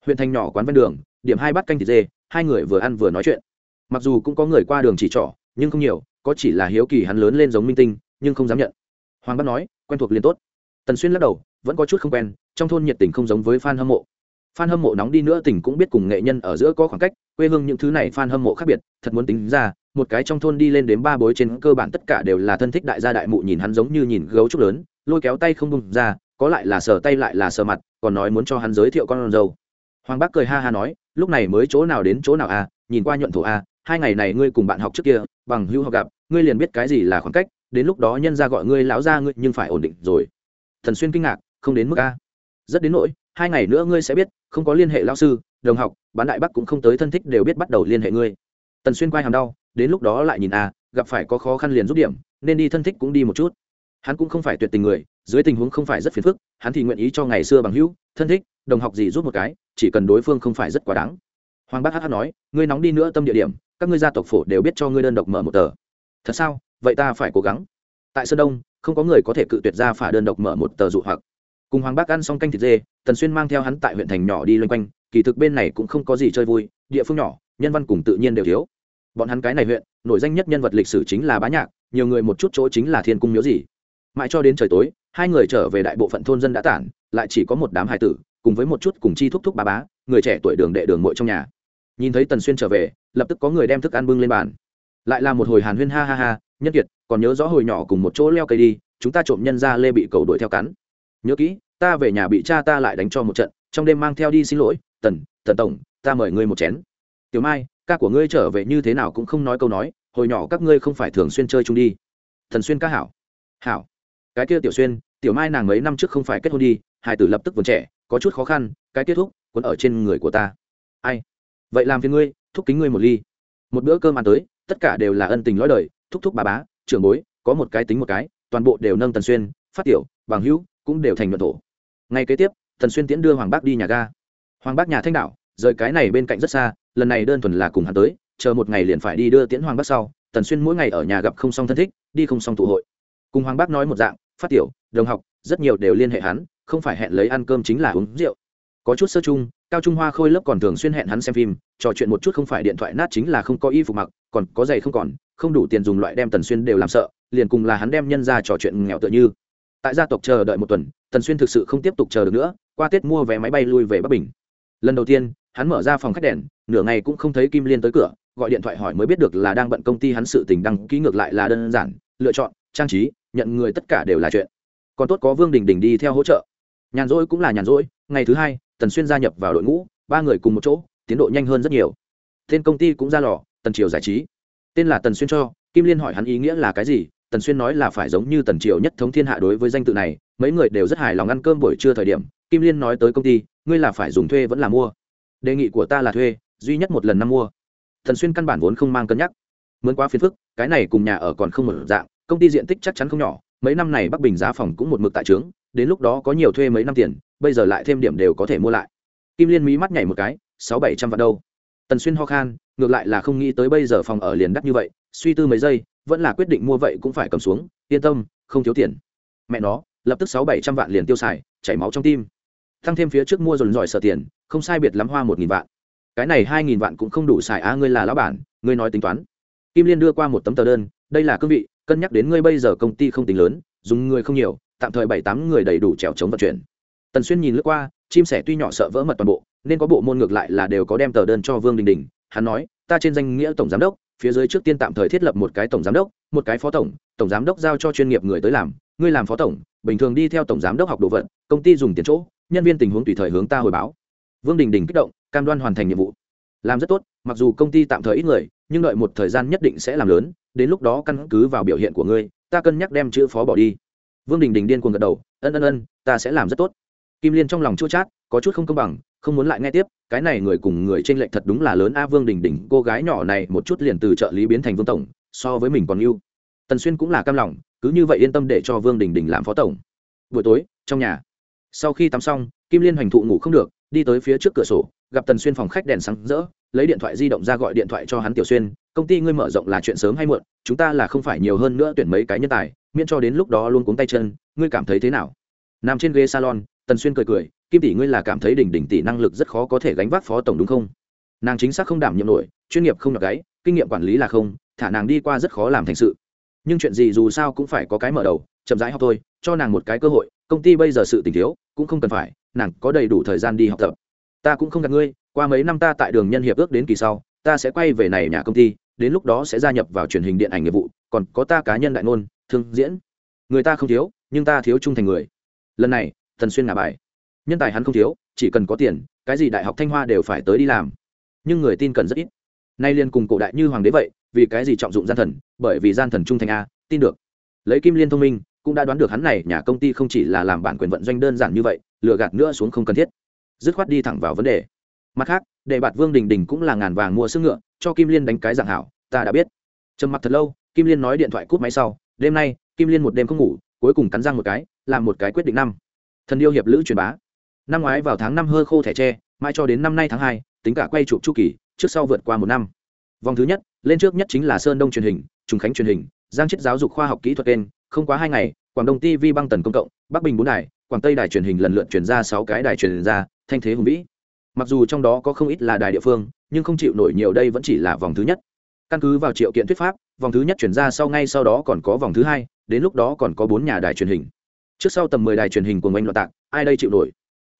Huyện thành nhỏ quán ven đường, điểm hai bát canh thịt dê, hai người vừa ăn vừa nói chuyện. Mặc dù cũng có người qua đường chỉ trỏ, nhưng không nhiều, có chỉ là hiếu kỳ hắn lớn lên giống minh tinh, nhưng không dám nhận. Hoàng bắc nói, quen thuộc liền tốt. Tần xuyên lắc đầu, vẫn có chút không quen, trong thôn nhiệt tình không giống với f a n hâm mộ. Fan hâm mộ nóng đi nữa tỉnh cũng biết cùng nghệ nhân ở giữa có khoảng cách, quê hương những thứ này fan hâm mộ khác biệt, thật muốn tính ra, một cái trong thôn đi lên đến ba bối trên cơ bản tất cả đều là thân thích đại gia đại mụ nhìn hắn giống như nhìn gấu trúc lớn, lôi kéo tay không buông ra, có lại là sờ tay lại là sờ mặt, còn nói muốn cho hắn giới thiệu con dâu. Hoàng bác cười ha ha nói, lúc này mới chỗ nào đến chỗ nào à nhìn qua nhuận thổ à hai ngày này ngươi cùng bạn học trước kia, bằng hữu học gặp, ngươi liền biết cái gì là khoảng cách, đến lúc đó nhân gia gọi ngươi lão gia ngươi nhưng phải ổn định rồi. Thần xuyên kinh ngạc, không đến mức a. Rất đến nỗi hai ngày nữa ngươi sẽ biết không có liên hệ lao sư đồng học bán đại bắc cũng không tới thân thích đều biết bắt đầu liên hệ ngươi. Tần xuyên quay hàm đau đến lúc đó lại nhìn à, gặp phải có khó khăn liền rút điểm nên đi thân thích cũng đi một chút. Hắn cũng không phải tuyệt tình người dưới tình huống không phải rất phiền phức hắn thì nguyện ý cho ngày xưa bằng hữu thân thích đồng học gì rút một cái chỉ cần đối phương không phải rất quá đáng. Hoàng bác hh nói ngươi nóng đi nữa tâm địa điểm các ngươi gia tộc phổ đều biết cho ngươi đơn độc mở một tờ. Thật sao? Vậy ta phải cố gắng. Tại sơn đông không có người có thể cự tuyệt ra phả đơn độc mở một tờ dụ hoặc cùng hoàng bác ăn xong canh thịt dê, tần xuyên mang theo hắn tại huyện thành nhỏ đi loanh quanh, kỳ thực bên này cũng không có gì chơi vui, địa phương nhỏ, nhân văn cùng tự nhiên đều thiếu. Bọn hắn cái này huyện, nổi danh nhất nhân vật lịch sử chính là bá nhạc, nhiều người một chút chỗ chính là thiên cung miếu gì. Mãi cho đến trời tối, hai người trở về đại bộ phận thôn dân đã tản, lại chỉ có một đám hài tử, cùng với một chút cùng chi thúc thúc ba bá, người trẻ tuổi đường đệ đường mội trong nhà. Nhìn thấy tần xuyên trở về, lập tức có người đem thức ăn bưng lên bàn. Lại là một hồi hàn huyên ha ha ha nhất kiệt, còn nhớ rõ hồi nhỏ cùng một chỗ leo cây đi, chúng ta trộm nhân ra lê bị cầu đuổi theo cắn nhớ kỹ, ta về nhà bị cha ta lại đánh cho một trận, trong đêm mang theo đi xin lỗi, tần tần tổng, ta mời ngươi một chén. Tiểu mai, ca của ngươi trở về như thế nào cũng không nói câu nói, hồi nhỏ các ngươi không phải thường xuyên chơi chung đi. Thần xuyên ca hảo. Hảo. Cái kia tiểu xuyên, tiểu mai nàng mấy năm trước không phải kết hôn đi, hải tử lập tức vườn trẻ, có chút khó khăn, cái kết thúc quấn ở trên người của ta. Ai? Vậy làm phiền ngươi, thúc kính ngươi một ly. Một bữa cơm ăn tới, tất cả đều là ân tình lõi đời, thúc thúc bà bá, trưởng bối, có một cái tính một cái, toàn bộ đều nâng tần xuyên, phát tiểu, bằng hữu cũng đều thành nhuận thổ. Ngay kế tiếp, thần xuyên tiễn đưa hoàng bác đi nhà ga. Hoàng bác nhà thanh đạo rời cái này bên cạnh rất xa, lần này đơn thuần là cùng hắn tới, chờ một ngày liền phải đi đưa tiễn hoàng bác sau. Tần xuyên mỗi ngày ở nhà gặp không xong thân thích, đi không xong tụ hội. Cùng hoàng bác nói một dạng, phát tiểu, đồng học, rất nhiều đều liên hệ hắn, không phải hẹn lấy ăn cơm chính là uống rượu. Có chút sơ chung, cao trung hoa khôi lớp còn thường xuyên hẹn hắn xem phim, trò chuyện một chút không phải điện thoại nát chính là không có y phục mặc, còn có giày không còn, không đủ tiền dùng loại đem tần xuyên đều làm sợ, liền cùng là hắn đem nhân ra trò chuyện nghèo tựa như tại gia tộc chờ đợi một tuần, tần xuyên thực sự không tiếp tục chờ được nữa, qua tết mua vé máy bay lui về bắc bình. Lần đầu tiên, hắn mở ra phòng khách đèn, nửa ngày cũng không thấy kim liên tới cửa, gọi điện thoại hỏi mới biết được là đang bận công ty hắn sự tình đăng ký ngược lại là đơn giản, lựa chọn, trang trí, nhận người tất cả đều là chuyện. Còn tốt có vương đình đình đi theo hỗ trợ. Nhàn rỗi cũng là nhàn rỗi, ngày thứ hai, tần xuyên gia nhập vào đội ngũ, ba người cùng một chỗ, tiến độ nhanh hơn rất nhiều. Tên công ty cũng ra lò, tần triều giải trí. Tên là tần xuyên cho, kim liên hỏi hắn ý nghĩa là cái gì tần xuyên nói là phải giống như tần triều nhất thống thiên hạ đối với danh tự này, mấy người đều rất hài lòng ăn cơm buổi trưa thời điểm, kim liên nói tới công ty, ngươi là phải dùng thuê vẫn là mua? Đề nghị của ta là thuê, duy nhất một lần năm mua. Tần xuyên căn bản vốn không mang cân nhắc. Mướn quá phiền phức, cái này cùng nhà ở còn không một dạng, công ty diện tích chắc chắn không nhỏ, mấy năm này bắc bình giá phòng cũng một mực tại trướng, đến lúc đó có nhiều thuê mấy năm tiền, bây giờ lại thêm điểm đều có thể mua lại. Kim liên mí mắt nhảy một cái, sáu bảy trăm vạn đâu? Tần xuyên ho khan, ngược lại là không nghĩ tới bây giờ phòng ở liền đắt như vậy suy tư mấy giây, vẫn là quyết định mua vậy cũng phải cầm xuống, yên tâm, không thiếu tiền. Mẹ nó, lập tức sáu bảy trăm vạn liền tiêu xài, chảy máu trong tim. Tăng thêm phía trước mua dồn dòi sở tiền, không sai biệt lắm hoa một nghìn vạn. Cái này hai nghìn vạn cũng không đủ xài á, ngươi là lão bản, ngươi nói tính toán. Kim liên đưa qua một tấm tờ đơn, đây là cương vị, cân nhắc đến ngươi bây giờ công ty không tính lớn, dùng người không nhiều, tạm thời bảy tám người đầy đủ trèo chống vận chuyển. Tần xuyên nhìn lướt qua, chim sẻ tuy nhỏ sợ vỡ mật toàn bộ, nên có bộ môn ngược lại là đều có đem tờ đơn cho vương đình đình, hắn nói ta trên danh nghĩa tổng giám đốc, phía dưới trước tiên tạm thời thiết lập một cái tổng giám đốc, một cái phó tổng tổng giám đốc giao cho chuyên nghiệp người tới làm, ngươi làm phó tổng, bình thường đi theo tổng giám đốc học đồ vật, công ty dùng tiền chỗ, nhân viên tình huống tùy thời hướng ta hồi báo. Vương đình đình kích động, cam đoan hoàn thành nhiệm vụ. Làm rất tốt, mặc dù công ty tạm thời ít người, nhưng đợi một thời gian nhất định sẽ làm lớn, đến lúc đó căn cứ vào biểu hiện của ngươi, ta cân nhắc đem chữ phó bỏ đi. Vương đình đình điên cuồng gật đầu, ân ân ân, ta sẽ làm rất tốt. Kim liên trong lòng chua chát, có chút không công bằng không muốn lại nghe tiếp, cái này người cùng người trên lệnh thật đúng là lớn. A vương đình đình, cô gái nhỏ này, một chút liền từ trợ lý biến thành vương tổng, so với mình còn yêu. Tần xuyên cũng là cam lòng, cứ như vậy yên tâm để cho vương đình đình làm phó tổng. Buổi tối, trong nhà, sau khi tắm xong, kim liên hoành thụ ngủ không được, đi tới phía trước cửa sổ, gặp tần xuyên phòng khách đèn sáng rỡ, lấy điện thoại di động ra gọi điện thoại cho hắn tiểu xuyên, công ty ngươi mở rộng là chuyện sớm hay muộn, chúng ta là không phải nhiều hơn nữa tuyển mấy cái nhân tài, miễn cho đến lúc đó luôn cuống tay chân, ngươi cảm thấy thế nào? Nằm trên ghế salon, tần xuyên cười cười kim tỷ ngươi là cảm thấy đỉnh đỉnh tỷ năng lực rất khó có thể gánh vác phó tổng đúng không? Nàng chính xác không đảm nhiệm nổi, chuyên nghiệp không nhọc gáy, kinh nghiệm quản lý là không, thả nàng đi qua rất khó làm thành sự. Nhưng chuyện gì dù sao cũng phải có cái mở đầu, chậm rãi học thôi, cho nàng một cái cơ hội, công ty bây giờ sự tình thiếu, cũng không cần phải, nàng có đầy đủ thời gian đi học tập. Ta cũng không gặp ngươi, qua mấy năm ta tại đường nhân hiệp ước đến kỳ sau, ta sẽ quay về này nhà công ty, đến lúc đó sẽ gia nhập vào truyền hình điện ảnh nghiệp vụ, còn có ta cá nhân đại ngôn, thương diễn. Người ta không thiếu, nhưng ta thiếu trung thành người. Lần này, thần xuyên ngả bài nhân tài hắn không thiếu, chỉ cần có tiền, cái gì đại học thanh hoa đều phải tới đi làm. Nhưng người tin cần rất ít. Nay liên cùng cổ đại như hoàng đế vậy, vì cái gì trọng dụng gian thần, bởi vì gian thần trung thành a, tin được. Lấy kim liên thông minh, cũng đã đoán được hắn này nhà công ty không chỉ là làm bản quyền vận doanh đơn giản như vậy lựa gạt nữa xuống không cần thiết. Dứt khoát đi thẳng vào vấn đề. Mặt khác để bạt vương đình đình cũng là ngàn vàng mua sức ngựa, cho kim liên đánh cái dạng hảo, ta đã biết. Trầm mặt thật lâu, kim liên nói điện thoại cút máy sau, đêm nay, kim liên một đêm không ngủ, cuối cùng cắn răng một cái, làm một cái quyết định năm. Thần yêu hiệp lữ truyền bá năm ngoái vào tháng năm hơ khô thẻ tre, mãi cho đến năm nay tháng hai, tính cả quay chụp chu kỳ, trước sau vượt qua một năm. Vòng thứ nhất, lên trước nhất chính là sơn đông truyền hình, trùng khánh truyền hình, giang chết giáo dục khoa học kỹ thuật kênh, không quá hai ngày, quảng đông tv băng tần công cộng, bắc bình bốn đài, quảng tây đài truyền hình lần lượt chuyển ra sáu cái đài truyền ra, thanh thế hùng vĩ. Mặc dù trong đó có không ít là đài địa phương, nhưng không chịu nổi nhiều đây vẫn chỉ là vòng thứ nhất. Căn cứ vào triệu kiện thuyết pháp, vòng thứ nhất chuyển ra sau ngay sau đó còn có vòng thứ hai, đến lúc đó còn có bốn nhà đài truyền hình. Trước sau tầm mười đài truyền hình của ngành loạt tạc, ai đây chịu nổi?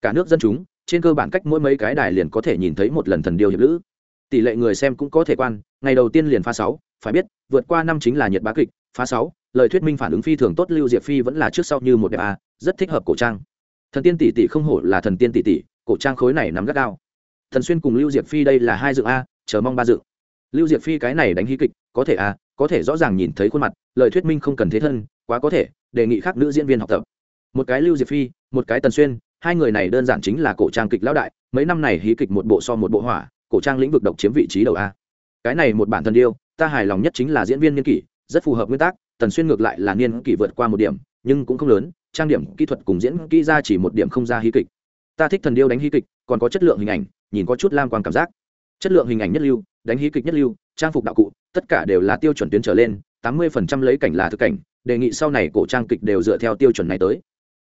Cả nước dân chúng trên cơ bản cách mỗi mấy cái đài liền có thể nhìn thấy một lần thần điêu hiệp lữ. Tỷ lệ người xem cũng có thể quan ngày đầu tiên liền pha sáu phải biết vượt qua năm chính là nhiệt bá kịch phá sáu lời thuyết minh phản ứng phi thường tốt lưu diệp phi vẫn là trước sau như một đẹp a rất thích hợp cổ trang. Thần tiên tỷ tỷ không hổ là thần tiên tỷ tỷ cổ trang khối này nắm gắt gao. Thần xuyên cùng lưu diệp phi đây là hai dự a chờ mong ba dự, lưu diệp phi cái này đánh hí kịch có thể a có thể rõ ràng nhìn thấy khuôn mặt lời thuyết minh không cần thế thân quá có thể đề nghị khác nữ diễn viên học tập. Một cái lưu diệp phi một cái tần xuyên hai người này đơn giản chính là cổ trang kịch lão đại, mấy năm này hí kịch một bộ so một bộ hỏa, cổ trang lĩnh vực độc chiếm vị trí đầu a. Cái này một bản thân điêu, ta hài lòng nhất chính là diễn viên niên kỷ, rất phù hợp nguyên tắc, tần xuyên ngược lại là niên kỷ vượt qua một điểm, nhưng cũng không lớn, trang điểm, kỹ thuật cùng diễn kỹ ra chỉ một điểm không ra hí kịch. Ta thích thần điêu đánh hí kịch, còn có chất lượng hình ảnh, nhìn có chút lam quan cảm giác. Chất lượng hình ảnh nhất lưu, đánh hí kịch nhất lưu, trang phục đạo cụ, tất cả đều là tiêu chuẩn tuyến trở lên, tám mươi phần trăm lấy cảnh là thực cảnh, đề nghị sau này cổ trang kịch đều dựa theo tiêu chuẩn này tới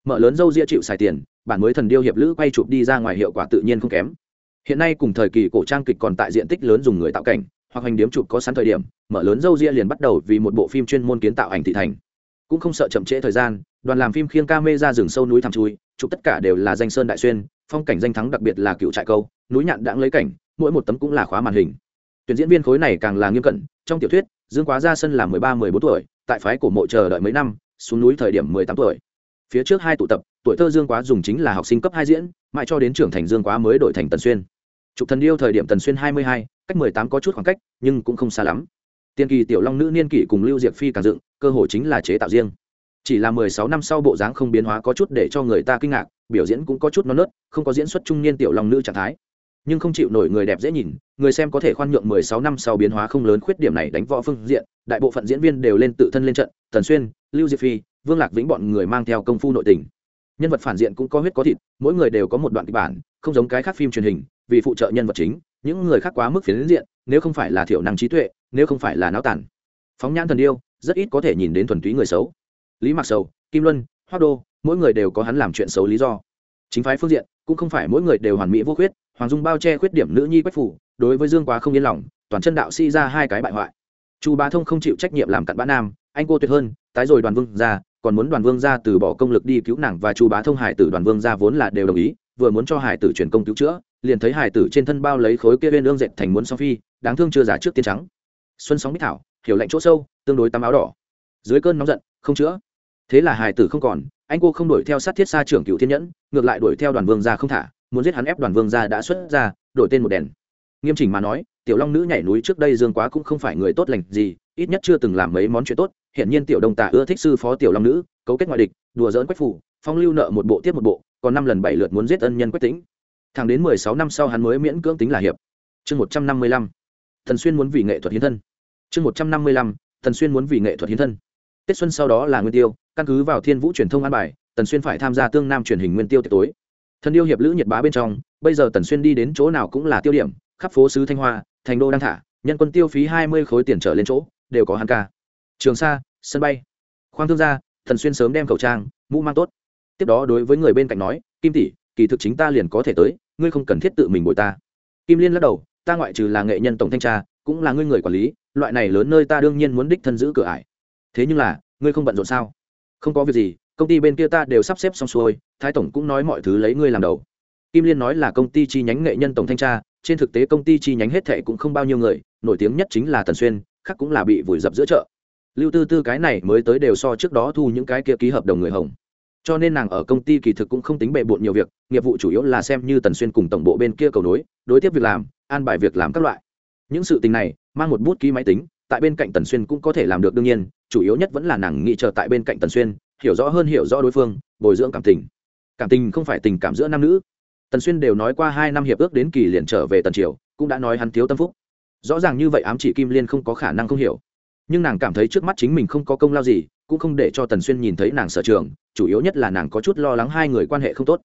mở lớn dâu ria chịu xài tiền, bản mới thần điêu hiệp lữ quay chụp đi ra ngoài hiệu quả tự nhiên không kém. Hiện nay cùng thời kỳ cổ trang kịch còn tại diện tích lớn dùng người tạo cảnh, hoặc hành điếm chụp có sẵn thời điểm, mở lớn dâu ria liền bắt đầu vì một bộ phim chuyên môn kiến tạo ảnh thị thành. Cũng không sợ chậm trễ thời gian, đoàn làm phim khiêng ca mê ra rừng sâu núi thẳm chui, chụp tất cả đều là danh sơn đại xuyên, phong cảnh danh thắng đặc biệt là cựu trại câu, núi nhạn đãng lấy cảnh, mỗi một tấm cũng là khóa màn hình. Tuyển diễn viên khối này càng là nghiêm cẩn, trong tiểu thuyết, dương quá ra sân là mười ba, mười bốn tuổi, tại phái cổ mộ chờ đợi mấy năm, xuống núi thời điểm mười tám tuổi phía trước hai tụ tập, tuổi thơ dương quá dùng chính là học sinh cấp hai diễn, mãi cho đến trưởng thành dương quá mới đổi thành tần xuyên. Trục thần điêu thời điểm tần xuyên hai mươi hai, cách mười tám có chút khoảng cách, nhưng cũng không xa lắm. Tiên kỳ, tiểu long nữ niên kỷ cùng lưu diệp phi càng dựng, cơ hội chính là chế tạo riêng. Chỉ là mười sáu năm sau bộ dáng không biến hóa có chút để cho người ta kinh ngạc, biểu diễn cũng có chút non nớt, không có diễn xuất trung niên tiểu long nữ trạng thái. Nhưng không chịu nổi người đẹp dễ nhìn, người xem có thể khoan nhượng mười sáu năm sau biến hóa không lớn khuyết điểm này đánh võ phương diện, đại bộ phận diễn viên đều lên tự thân lên trận, tần xuyên, lưu diệp phi vương lạc vĩnh bọn người mang theo công phu nội tình. Nhân vật phản diện cũng có huyết có thịt, mỗi người đều có một đoạn kịch bản, không giống cái khác phim truyền hình, vì phụ trợ nhân vật chính, những người khác quá mức phiến diện, nếu không phải là thiểu năng trí tuệ, nếu không phải là náo tản. Phóng nhãn thần yêu rất ít có thể nhìn đến thuần túy người xấu. Lý mặc sầu, kim luân hoa đô, mỗi người đều có hắn làm chuyện xấu lý do. Chính phái phương diện, cũng không phải mỗi người đều hoàn mỹ vô khuyết, hoàng dung bao che khuyết điểm nữ nhi quách phủ, đối với dương quá không yên lòng, toàn chân đạo sĩ ra hai cái bại hoại. Chu bá thông không chịu trách nhiệm làm cặn bã nam, anh cô tuyệt hơn, tái rồi đoàn vương ra còn muốn đoàn vương gia từ bỏ công lực đi cứu nàng và chu bá thông hải tử, đoàn vương gia vốn là đều đồng ý, vừa muốn cho hải tử truyền công cứu chữa, liền thấy hải tử trên thân bao lấy khối kia bên ương dệt thành muốn song phi, đáng thương chưa giả trước tiên trắng. Xuân sóng bích thảo, hiểu lạnh chỗ sâu, tương đối tắm áo đỏ. Dưới cơn nóng giận, không chữa. Thế là hải tử không còn, anh cô không đuổi theo sát thiết xa trưởng cựu thiên nhẫn, ngược lại đuổi theo đoàn vương gia không thả, muốn giết hắn ép đoàn vương gia đã xuất ra, đổi tên một đèn nghiêm chỉnh mà nói, tiểu long nữ nhảy núi trước đây dương quá cũng không phải người tốt lành gì, ít nhất chưa từng làm mấy món chuyện tốt. Hiện nhiên tiểu đông tả ưa thích sư phó tiểu long nữ, cấu kết ngoại địch, đùa dỡn quách phủ, phong lưu nợ một bộ tiếp một bộ, còn năm lần bảy lượt muốn giết ân nhân quách tính thẳng đến mười sáu năm sau hắn mới miễn cưỡng tính là hiệp. Chương một trăm năm mươi lăm, thần xuyên muốn vì nghệ thuật hiến thân. Chương một trăm năm mươi lăm, thần xuyên muốn vì nghệ thuật hiến thân. Tết xuân sau đó là nguyên tiêu, căn cứ vào thiên vũ truyền thông an bài tần xuyên phải tham gia tương nam truyền hình nguyên tiêu tiệc tối. Thần yêu hiệp lữ nhiệt bá bên trong, bây giờ tần xuyên đi đến chỗ nào cũng là tiêu điểm khắp phố sứ thanh hoa, thành đô đang thả, nhân quân tiêu phí hai mươi khối tiền trở lên chỗ, đều có hắn ca. Trường sa, sân bay. Khoang thương gia, thần xuyên sớm đem khẩu trang, mũ mang tốt. Tiếp đó đối với người bên cạnh nói, kim tỷ, kỳ thực chính ta liền có thể tới, ngươi không cần thiết tự mình bồi ta. Kim liên lắc đầu, ta ngoại trừ là nghệ nhân tổng thanh tra, cũng là ngươi người quản lý, loại này lớn nơi ta đương nhiên muốn đích thân giữ cửa ải. Thế nhưng là, ngươi không bận rộn sao? Không có việc gì, công ty bên kia ta đều sắp xếp xong xuôi, thái tổng cũng nói mọi thứ lấy ngươi làm đầu. Kim liên nói là công ty chi nhánh nghệ nhân tổng thanh tra trên thực tế công ty chi nhánh hết thệ cũng không bao nhiêu người, nổi tiếng nhất chính là tần xuyên, khác cũng là bị vùi dập giữa chợ. Lưu tư tư cái này mới tới đều so trước đó thu những cái kia ký hợp đồng người hồng. Cho nên nàng ở công ty kỳ thực cũng không tính bệ bộn nhiều việc, nghiệp vụ chủ yếu là xem như tần xuyên cùng tổng bộ bên kia cầu nối, đối tiếp việc làm, an bài việc làm các loại. Những sự tình này, mang một bút ký máy tính, tại bên cạnh tần xuyên cũng có thể làm được đương nhiên, chủ yếu nhất vẫn là nàng nghĩ chờ tại bên cạnh tần xuyên, hiểu rõ hơn hiểu rõ đối phương, bồi dưỡng cảm tình. Cảm tình không phải tình cảm giữa nam nữ tần xuyên đều nói qua hai năm hiệp ước đến kỳ liền trở về tần triều, cũng đã nói hắn thiếu tâm phúc. Rõ ràng như vậy ám chỉ kim liên không có khả năng không hiểu. Nhưng nàng cảm thấy trước mắt chính mình không có công lao gì, cũng không để cho tần xuyên nhìn thấy nàng sở trường, chủ yếu nhất là nàng có chút lo lắng hai người quan hệ không tốt.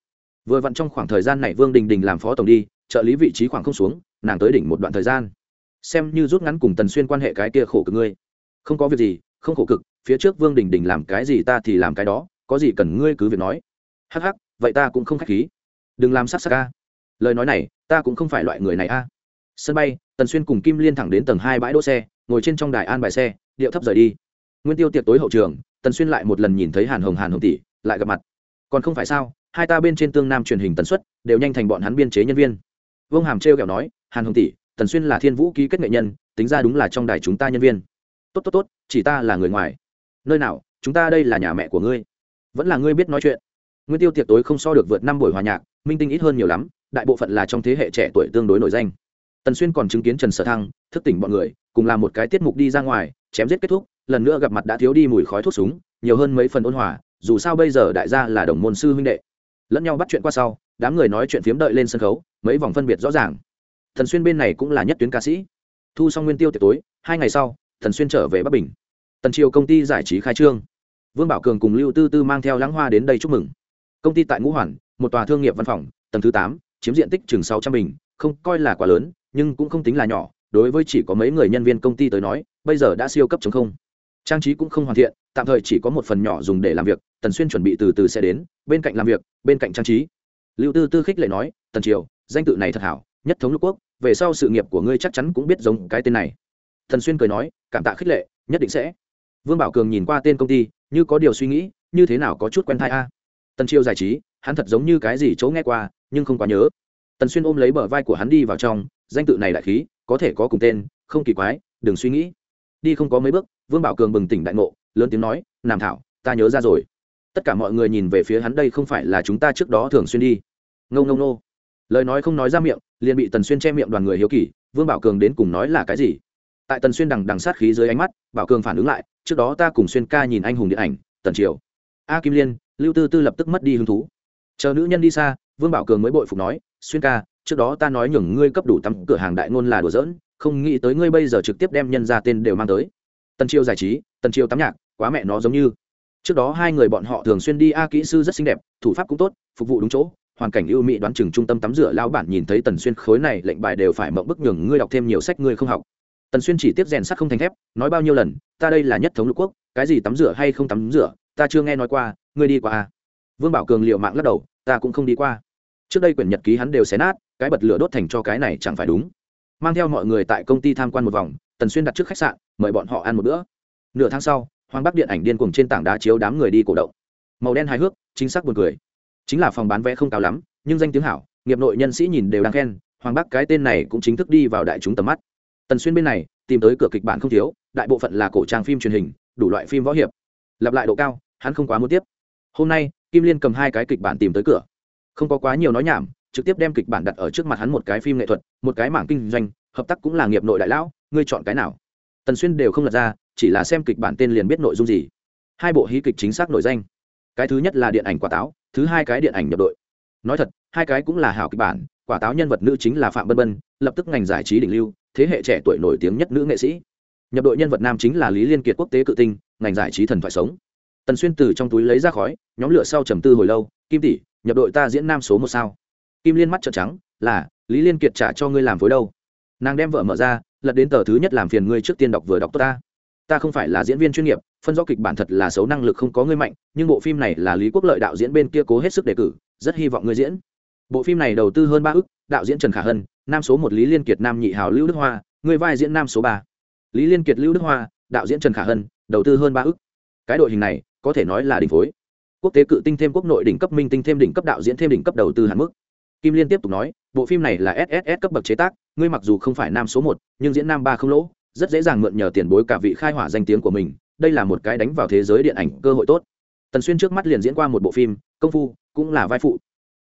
Vừa vặn trong khoảng thời gian này vương đình đình làm phó tổng đi, trợ lý vị trí khoảng không xuống, nàng tới đỉnh một đoạn thời gian. Xem như rút ngắn cùng tần xuyên quan hệ cái kia khổ cực ngươi. Không có việc gì, không khổ cực, phía trước vương đình đình làm cái gì ta thì làm cái đó, có gì cần ngươi cứ việc nói. Hắc hắc, vậy ta cũng không k h á c h khí đừng làm sắc sắc ca lời nói này, ta cũng không phải loại người này a. Sân bay, tần xuyên cùng kim liên thẳng đến tầng hai bãi đỗ xe, ngồi trên trong đài an bài xe, điệu thấp rời đi. Nguyên tiêu tiệc tối hậu trường, tần xuyên lại một lần nhìn thấy hàn hồng hàn hồng tỷ, lại gặp mặt. Còn không phải sao, hai ta bên trên tương nam truyền hình tần suất, đều nhanh thành bọn hắn biên chế nhân viên. Vương hàm trêu kẹo nói, hàn hồng tỷ, tần xuyên là thiên vũ ký kết nghệ nhân, tính ra đúng là trong đài chúng ta nhân viên. Tốt tốt tốt, chỉ ta là người ngoài. Nơi nào, chúng ta đây là nhà mẹ của ngươi. Vẫn là ngươi biết nói chuyện nguyên tiêu tiệc tối không so được vượt năm buổi hòa nhạc, minh tinh ít hơn nhiều lắm, đại bộ phận là trong thế hệ trẻ tuổi tương đối nổi danh. Tần xuyên còn chứng kiến trần sở thăng, thức tỉnh bọn người, cùng làm một cái tiết mục đi ra ngoài, chém giết kết thúc, lần nữa gặp mặt đã thiếu đi mùi khói thuốc súng, nhiều hơn mấy phần ôn hòa, dù sao bây giờ đại gia là đồng môn sư huynh đệ. Lẫn nhau bắt chuyện qua sau, đám người nói chuyện phiếm đợi lên sân khấu, mấy vòng phân biệt rõ ràng. Thần xuyên bên này cũng là nhất tuyến ca sĩ. Thu xong nguyên tiêu tiệc tối, hai ngày sau thần xuyên trở về bắc bình. Tần triều công ty giải trí khai trương. Vương bảo cường cùng lưu tư tư mang theo lãng hoa đến đây chúc mừng công ty tại ngũ hoàn, một tòa thương nghiệp văn phòng, tầng thứ tám, chiếm diện tích chừng sáu trăm bình, không coi là quá lớn, nhưng cũng không tính là nhỏ. Đối với chỉ có mấy người nhân viên công ty tới nói, bây giờ đã siêu cấp chống không. Trang trí cũng không hoàn thiện, tạm thời chỉ có một phần nhỏ dùng để làm việc, tần xuyên chuẩn bị từ từ sẽ đến, bên cạnh làm việc, bên cạnh trang trí. Lưu tư tư khích lệ nói, tần triều, danh tự này thật hảo, nhất thống lục quốc, về sau sự nghiệp của ngươi chắc chắn cũng biết giống cái tên này. Thần xuyên cười nói, cảm tạ khích lệ, nhất định sẽ. Vương bảo cường nhìn qua tên công ty, như có điều suy nghĩ, như thế nào có chút quen thai a? Tần chiêu giải trí, hắn thật giống như cái gì chỗ nghe qua, nhưng không quá nhớ. Tần xuyên ôm lấy bờ vai của hắn đi vào trong, danh tự này đại khí, có thể có cùng tên, không kỳ quái, đừng suy nghĩ. Đi không có mấy bước, vương bảo cường bừng tỉnh đại ngộ, lớn tiếng nói, nam thảo, ta nhớ ra rồi. Tất cả mọi người nhìn về phía hắn, đây không phải là chúng ta trước đó thường xuyên đi. Ngâu ngâu nô lời nói không nói ra miệng, liền bị tần xuyên che miệng đoàn người hiếu kỳ, vương bảo cường đến cùng nói là cái gì? Tại tần xuyên đằng đằng sát khí dưới ánh mắt, bảo cường phản ứng lại, trước đó ta cùng xuyên ca nhìn anh hùng điện ảnh, tần triều. A kim liên lưu tư tư lập tức mất đi hứng thú. Chờ nữ nhân đi xa, vương bảo cường mới bội phục nói, xuyên ca, trước đó ta nói nhường ngươi cấp đủ tắm cửa hàng đại ngôn là đùa giỡn, không nghĩ tới ngươi bây giờ trực tiếp đem nhân ra tên đều mang tới. Tần triều giải trí, tần triều tắm nhạc, quá mẹ nó giống như. Trước đó hai người bọn họ thường xuyên đi a kỹ sư rất xinh đẹp, thủ pháp cũng tốt, phục vụ đúng chỗ, hoàn cảnh ưu mỹ đoán chừng trung tâm tắm rửa lao bản nhìn thấy tần xuyên khối này lệnh bài đều phải mộng bức nhường ngươi đọc thêm nhiều sách ngươi không học. Tần xuyên chỉ tiếp rèn sắt không thành thép, nói bao nhiêu lần, ta đây là nhất thống lục quốc, cái gì tắm rửa hay không tắm rửa, ta chưa nghe nói qua ngươi đi qua à? vương bảo cường liệu mạng lắc đầu, ta cũng không đi qua. Trước đây quyển nhật ký hắn đều xé nát, cái bật lửa đốt thành cho cái này chẳng phải đúng. Mang theo mọi người tại công ty tham quan một vòng, tần xuyên đặt trước khách sạn, mời bọn họ ăn một bữa. Nửa tháng sau, hoàng bắc điện ảnh điên cuồng trên tảng đá chiếu đám người đi cổ động. Màu đen hài hước, chính xác buồn cười. Chính là phòng bán vé không cao lắm, nhưng danh tiếng hảo, nghiệp nội nhân sĩ nhìn đều đang khen, hoàng bắc cái tên này cũng chính thức đi vào đại chúng tầm mắt. Tần xuyên bên này, tìm tới cửa kịch bản không thiếu, đại bộ phận là cổ trang phim truyền hình, đủ loại phim võ hiệp. Lặp lại độ cao, hắn không quá muốn tiếp hôm nay, kim liên cầm hai cái kịch bản tìm tới cửa. Không có quá nhiều nói nhảm, trực tiếp đem kịch bản đặt ở trước mặt hắn một cái phim nghệ thuật, một cái mảng kinh doanh, hợp tác cũng là nghiệp nội đại lão, ngươi chọn cái nào? Tần xuyên đều không lật ra, chỉ là xem kịch bản tên liền biết nội dung gì. Hai bộ hí kịch chính xác nổi danh. Cái thứ nhất là điện ảnh quả táo, thứ hai cái điện ảnh nhập đội. Nói thật, hai cái cũng là hảo kịch bản, quả táo nhân vật nữ chính là phạm bân bân, lập tức ngành giải trí đỉnh lưu, thế hệ trẻ tuổi nổi tiếng nhất nữ nghệ sĩ. Nhập đội nhân vật nam chính là lý liên kiệt quốc tế cự tinh, ngành giải trí thần thoại sống tần xuyên từ trong túi lấy ra khói, nhóm lửa sau trầm tư hồi lâu, kim tỷ, nhập đội ta diễn nam số một sao? Kim liên mắt trợn trắng, là, lý liên kiệt trả cho ngươi làm phối đâu? Nàng đem vợ mở ra, lật đến tờ thứ nhất làm phiền ngươi trước tiên đọc vừa đọc tốt ta. Ta không phải là diễn viên chuyên nghiệp, phân rõ kịch bản thật là xấu năng lực không có ngươi mạnh, nhưng bộ phim này là lý quốc lợi đạo diễn bên kia cố hết sức đề cử, rất hy vọng ngươi diễn. Bộ phim này đầu tư hơn ba ức, đạo diễn trần khả hân, nam số một lý liên kiệt, nam nhị hào lưu đức hoa, người vai diễn nam số ba. Lý liên kiệt, lưu đức hoa, đạo diễn trần khả hân, đầu tư hơn ba ức cái đội hình này, có thể nói là đỉnh phối. Quốc tế cự tinh thêm quốc nội đỉnh cấp minh tinh thêm đỉnh cấp đạo diễn thêm đỉnh cấp đầu tư hạn mức. Kim liên tiếp tục nói, bộ phim này là sss cấp bậc chế tác, ngươi mặc dù không phải nam số một, nhưng diễn nam ba không lỗ, rất dễ dàng mượn nhờ tiền bối cả vị khai hỏa danh tiếng của mình, đây là một cái đánh vào thế giới điện ảnh cơ hội tốt. Tần xuyên trước mắt liền diễn qua một bộ phim, công phu, cũng là vai phụ.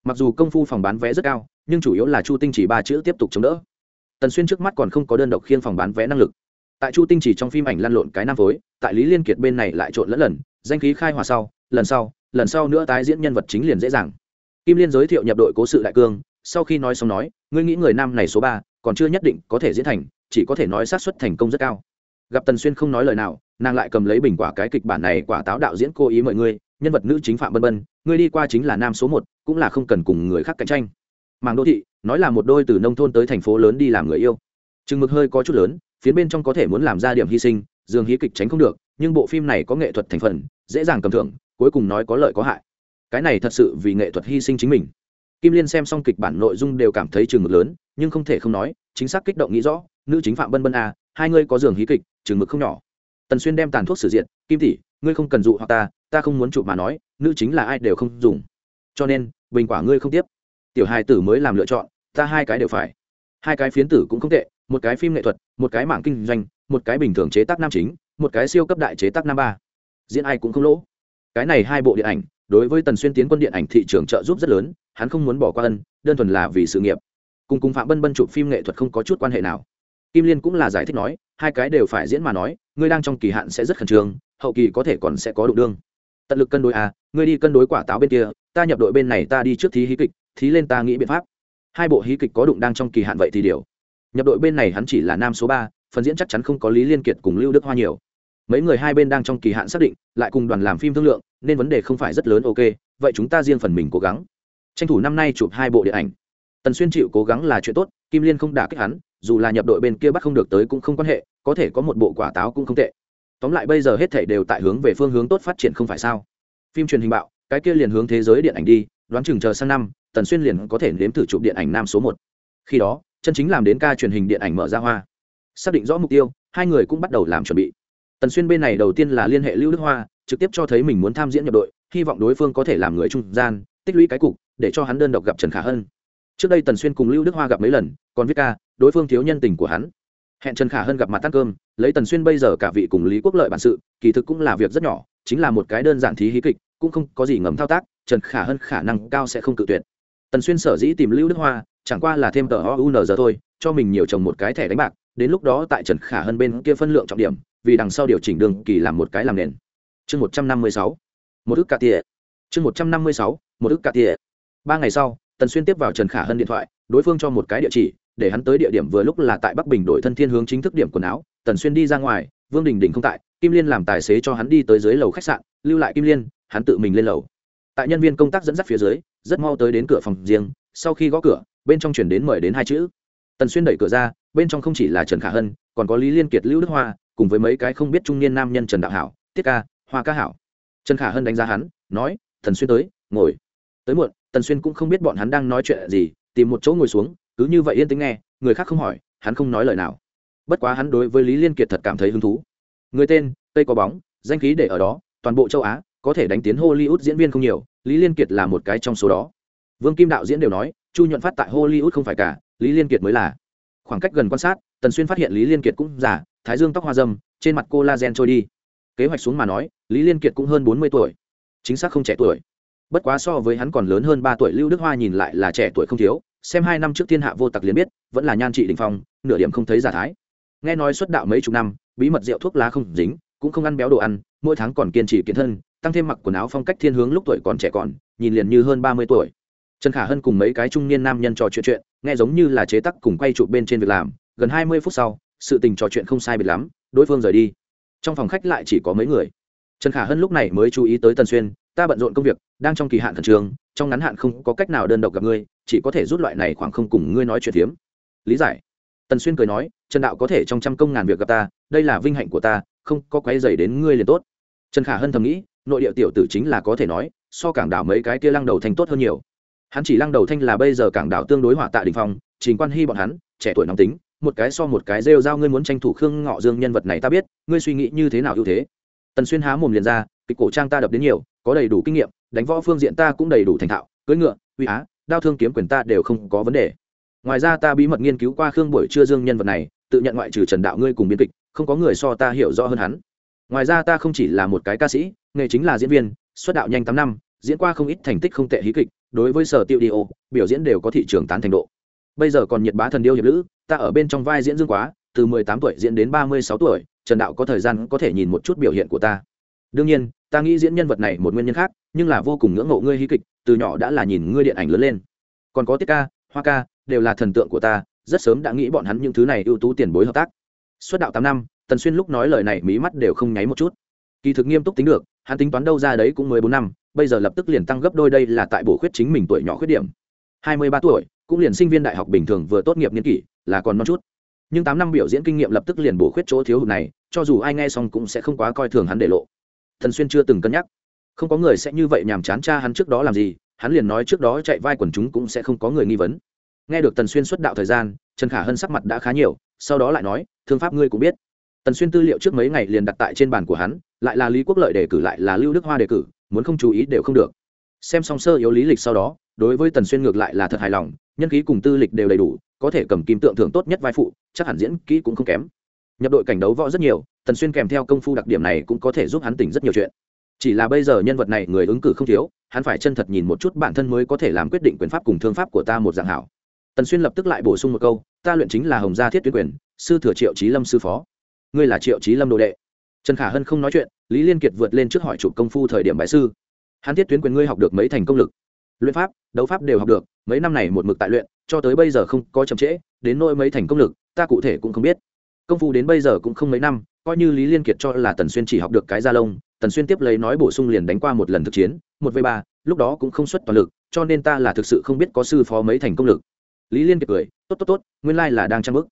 Mặc dù công phu phòng bán vé rất cao, nhưng chủ yếu là chu tinh chỉ ba chữ tiếp tục chống đỡ. Tần xuyên trước mắt còn không có đơn độc khiên phòng bán vé năng lực tại chu tinh chỉ trong phim ảnh lăn lộn cái nam phối tại lý liên kiệt bên này lại trộn lẫn lần danh khí khai hòa sau lần sau lần sau nữa tái diễn nhân vật chính liền dễ dàng. Kim liên giới thiệu nhập đội cố sự đại cương sau khi nói xong nói ngươi nghĩ người nam này số ba còn chưa nhất định có thể diễn thành chỉ có thể nói sát xuất thành công rất cao. Gặp tần xuyên không nói lời nào nàng lại cầm lấy bình quả cái kịch bản này quả táo đạo diễn cô ý mọi người, nhân vật nữ chính phạm bân bân ngươi đi qua chính là nam số một cũng là không cần cùng người khác cạnh tranh. Màng đô thị nói là một đôi từ nông thôn tới thành phố lớn đi làm người yêu. Chừng mực hơi có chút lớn phiến bên trong có thể muốn làm ra điểm hy sinh dường hí kịch tránh không được, nhưng bộ phim này có nghệ thuật thành phần, dễ dàng cầm thưởng, cuối cùng nói có lợi có hại. Cái này thật sự vì nghệ thuật hy sinh chính mình. Kim liên xem xong kịch bản nội dung đều cảm thấy trường mực lớn, nhưng không thể không nói, chính xác kích động nghĩ rõ, nữ chính phạm bân bân à hai ngươi có giường hí kịch trường mực không nhỏ. Tần xuyên đem tàn thuốc sử diện kim tỷ, ngươi không cần dụ hoặc ta ta không muốn chụp mà nói, nữ chính là ai đều không dùng. Cho nên, bình quả ngươi không tiếp. Tiểu hai tử mới làm lựa chọn, ta hai cái đều phải. Hai cái phiến tử cũng không tệ, một cái phim nghệ thuật một cái mảng kinh doanh, một cái bình thường chế tác nam chính, một cái siêu cấp đại chế tác nam ba. Diễn ai cũng không lỗ. Cái này hai bộ điện ảnh, đối với tần xuyên tiến quân điện ảnh thị trường trợ giúp rất lớn, hắn không muốn bỏ qua ân, đơn thuần là vì sự nghiệp. Cùng cùng phạm bân bân chụp phim nghệ thuật không có chút quan hệ nào. Kim liên cũng là giải thích nói, hai cái đều phải diễn mà nói, ngươi đang trong kỳ hạn sẽ rất khẩn trương, hậu kỳ có thể còn sẽ có đụng đương. Tận lực cân đối à ngươi đi cân đối quả táo bên kia, ta nhập đội bên này ta đi trước thí hí kịch, thí lên ta nghĩ biện pháp. Hai bộ hí kịch có đụng đang trong kỳ hạn vậy thì điều nhập đội bên này hắn chỉ là nam số ba, phần diễn chắc chắn không có lý liên kiệt cùng lưu đức hoa nhiều. Mấy người hai bên đang trong kỳ hạn xác định, lại cùng đoàn làm phim thương lượng, nên vấn đề không phải rất lớn, ok, vậy chúng ta riêng phần mình cố gắng. Tranh thủ năm nay chụp hai bộ điện ảnh. Tần xuyên chịu cố gắng là chuyện tốt, kim liên không đả kích hắn, dù là nhập đội bên kia bắt không được tới cũng không quan hệ, có thể có một bộ quả táo cũng không tệ. Tóm lại bây giờ hết thể đều tại hướng về phương hướng tốt phát triển không phải sao? Phim truyền hình bạo, cái kia liền hướng thế giới điện ảnh đi, đoán chừng chờ sang năm, tần xuyên liền có thể nếm thử chụp điện ảnh nam số một. Khi đó chân chính làm đến ca truyền hình điện ảnh mở ra hoa. Xác định rõ mục tiêu, hai người cũng bắt đầu làm chuẩn bị. Tần xuyên bên này đầu tiên là liên hệ lưu đức hoa, trực tiếp cho thấy mình muốn tham diễn nhập đội, hy vọng đối phương có thể làm người trung gian, tích lũy cái cục, để cho hắn đơn độc gặp trần khả hân. Trước đây tần xuyên cùng lưu đức hoa gặp mấy lần, còn viết ca, đối phương thiếu nhân tình của hắn. Hẹn trần khả hân gặp mặt ăn cơm, lấy tần xuyên bây giờ cả vị cùng lý quốc lợi bản sự, kỳ thực cũng là việc rất nhỏ, chính là một cái đơn giản thí hí kịch, cũng không có gì ngầm thao tác, trần khả hân khả năng cao sẽ không cự tuyệt. Tần xuyên sở dĩ tìm lưu đức hoa chẳng qua là thêm tờ oun giờ thôi, cho mình nhiều trồng một cái thẻ đánh bạc, đến lúc đó tại trần khả hân bên kia phân lượng trọng điểm, vì đằng sau điều chỉnh đường kỳ làm một cái làm nền. Chương một trăm năm mươi sáu, một ức cà tỉa. Chương một trăm năm mươi sáu, một ức cà tỉa. Ba ngày sau, tần xuyên tiếp vào trần khả hân điện thoại, đối phương cho một cái địa chỉ, để hắn tới địa điểm vừa lúc là tại bắc bình đổi thân thiên hướng chính thức điểm quần áo. Tần xuyên đi ra ngoài, vương đình đình không tại, kim liên làm tài xế cho hắn đi tới dưới lầu khách sạn, lưu lại kim liên, hắn tự mình lên lầu. Tại nhân viên công tác dẫn dắt phía dưới, rất mau tới đến cửa phòng riêng, sau khi gõ cửa bên trong chuyển đến mời đến hai chữ. Tần xuyên đẩy cửa ra, bên trong không chỉ là trần khả hân, còn có lý liên kiệt, lưu đức hoa, cùng với mấy cái không biết trung niên nam nhân trần đạo hảo, tiết ca, hoa ca hảo. Trần khả hân đánh giá hắn, nói, tần xuyên tới, ngồi. Tới muộn, tần xuyên cũng không biết bọn hắn đang nói chuyện gì, tìm một chỗ ngồi xuống, cứ như vậy yên tĩnh nghe, người khác không hỏi, hắn không nói lời nào. Bất quá hắn đối với lý liên kiệt thật cảm thấy hứng thú. Người tên cây có bóng, danh khí để ở đó, toàn bộ châu á, có thể đánh tiến hollywood diễn viên không nhiều, lý liên kiệt là một cái trong số đó. Vương kim đạo diễn đều nói chu nhuận phát tại hollywood không phải cả, lý liên kiệt mới là. Khoảng cách gần quan sát, tần xuyên phát hiện lý liên kiệt cũng già, thái dương tóc hoa dâm, trên mặt cô la gen trôi đi. Kế hoạch xuống mà nói, lý liên kiệt cũng hơn bốn mươi tuổi. Chính xác không trẻ tuổi. Bất quá so với hắn còn lớn hơn ba tuổi, lưu đức hoa nhìn lại là trẻ tuổi không thiếu, xem hai năm trước thiên hạ vô tặc liền biết, vẫn là nhan trị đình phong, nửa điểm không thấy giả thái. Nghe nói xuất đạo mấy chục năm, bí mật rượu thuốc lá không dính, cũng không ăn béo đồ ăn, mỗi tháng còn kiên trì kiến thân, tăng thêm mặc quần áo phong cách thiên hướng lúc tuổi còn trẻ còn, nhìn liền như hơn ba mươi tuổi trần khả hân cùng mấy cái trung niên nam nhân trò chuyện chuyện, nghe giống như là chế tắc cùng quay chụp bên trên việc làm, gần hai mươi phút sau, sự tình trò chuyện không sai biệt lắm, đối phương rời đi. Trong phòng khách lại chỉ có mấy người. Trần khả hân lúc này mới chú ý tới tần xuyên, ta bận rộn công việc, đang trong kỳ hạn khẩn trường trong ngắn hạn không có cách nào đơn độc gặp ngươi, chỉ có thể rút loại này khoảng không cùng ngươi nói chuyện phiếm. Lý giải. Tần xuyên cười nói, trần đạo có thể trong trăm công ngàn việc gặp ta, đây là vinh hạnh của ta, không có quay dày đến ngươi liền tốt. Trần khả hân thầm nghĩ, nội địa tiểu tử chính là có thể nói, so cảng đảo mấy cái kia lăng đầu thành tốt hơn nhiều hắn chỉ lăng đầu thanh là bây giờ cảng đảo tương đối hỏa tạ đình phong, trình quan hy bọn hắn, trẻ tuổi nóng tính, một cái so một cái rêu giao ngươi muốn tranh thủ khương ngọ dương nhân vật này ta biết, ngươi suy nghĩ như thế nào ưu thế? Tần xuyên há mồm liền ra, kịch cổ trang ta đập đến nhiều, có đầy đủ kinh nghiệm, đánh võ phương diện ta cũng đầy đủ thành thạo, cưỡi ngựa, uy á, đao thương kiếm quyền ta đều không có vấn đề. Ngoài ra ta bí mật nghiên cứu qua khương buổi trưa dương nhân vật này, tự nhận ngoại trừ trần đạo ngươi cùng biên kịch, không có người so ta hiểu rõ hơn hắn. Ngoài ra ta không chỉ là một cái ca sĩ, nghề chính là diễn viên, xuất đạo nhanh tám năm, diễn qua không ít thành tích không tệ hí kịch đối với sở tiêu đi ô, biểu diễn đều có thị trường tán thành độ. Bây giờ còn nhiệt bá thần điêu hiệp lữ, ta ở bên trong vai diễn dương quá, từ mười tám tuổi diễn đến ba mươi sáu tuổi, trần đạo có thời gian có thể nhìn một chút biểu hiện của ta. Đương nhiên, ta nghĩ diễn nhân vật này một nguyên nhân khác, nhưng là vô cùng ngưỡng mộ ngươi hí kịch, từ nhỏ đã là nhìn ngươi điện ảnh lớn lên. Còn có tiết ca, hoa ca, đều là thần tượng của ta, rất sớm đã nghĩ bọn hắn những thứ này ưu tú tiền bối hợp tác. Xuất đạo tám năm, tần xuyên lúc nói lời này mí mắt đều không nháy một chút. Kỳ thực nghiêm túc tính được hắn tính toán đâu ra đấy cũng mới bốn năm, bây giờ lập tức liền tăng gấp đôi đây là tại bổ khuyết chính mình tuổi nhỏ khuyết điểm. Hai mươi ba tuổi, cũng liền sinh viên đại học bình thường vừa tốt nghiệp niên kỷ, là còn non chút. Nhưng tám năm biểu diễn kinh nghiệm lập tức liền bổ khuyết chỗ thiếu hụt này, cho dù ai nghe xong cũng sẽ không quá coi thường hắn để lộ. Thần xuyên chưa từng cân nhắc. Không có người sẽ như vậy nhàm chán cha hắn trước đó làm gì, hắn liền nói trước đó chạy vai quần chúng cũng sẽ không có người nghi vấn. Nghe được tần xuyên xuất đạo thời gian, trần khả hân sắc mặt đã khá nhiều, sau đó lại nói, thương pháp ngươi cũng biết tần xuyên tư liệu trước mấy ngày liền đặt tại trên bàn của hắn, lại là lý quốc lợi đề cử, lại là lưu đức hoa đề cử, muốn không chú ý đều không được. Xem xong sơ yếu lý lịch sau đó, đối với tần xuyên ngược lại là thật hài lòng, nhân khí cùng tư lịch đều đầy đủ, có thể cầm kim tượng thưởng tốt nhất vai phụ, chắc hẳn diễn kỹ cũng không kém. Nhập đội cảnh đấu võ rất nhiều, tần xuyên kèm theo công phu đặc điểm này cũng có thể giúp hắn tỉnh rất nhiều chuyện. Chỉ là bây giờ nhân vật này người ứng cử không thiếu, hắn phải chân thật nhìn một chút bản thân mới có thể làm quyết định quyền pháp cùng thương pháp của ta một dạng hảo. Tần xuyên lập tức lại bổ sung một câu, ta luyện chính là hồng gia thiết tuyến quyền, sư thừa triệu trí lâm sư phó ngươi là triệu trí lâm đồ đệ. Trần khả hân không nói chuyện, lý liên kiệt vượt lên trước hỏi chủ công phu thời điểm bài sư. Hắn thiết tuyến quyền ngươi học được mấy thành công lực? Luyện pháp, đấu pháp đều học được, mấy năm này một mực tại luyện, cho tới bây giờ không có chậm trễ, đến nỗi mấy thành công lực, ta cụ thể cũng không biết. Công phu đến bây giờ cũng không mấy năm, coi như lý liên kiệt cho là tần xuyên chỉ học được cái gia lông, tần xuyên tiếp lấy nói bổ sung liền đánh qua một lần thực chiến, một v ba, lúc đó cũng không xuất toàn lực, cho nên ta là thực sự không biết có sư phó mấy thành công lực. Lý liên kiệt cười, tốt tốt tốt, nguyên lai là đang trang bức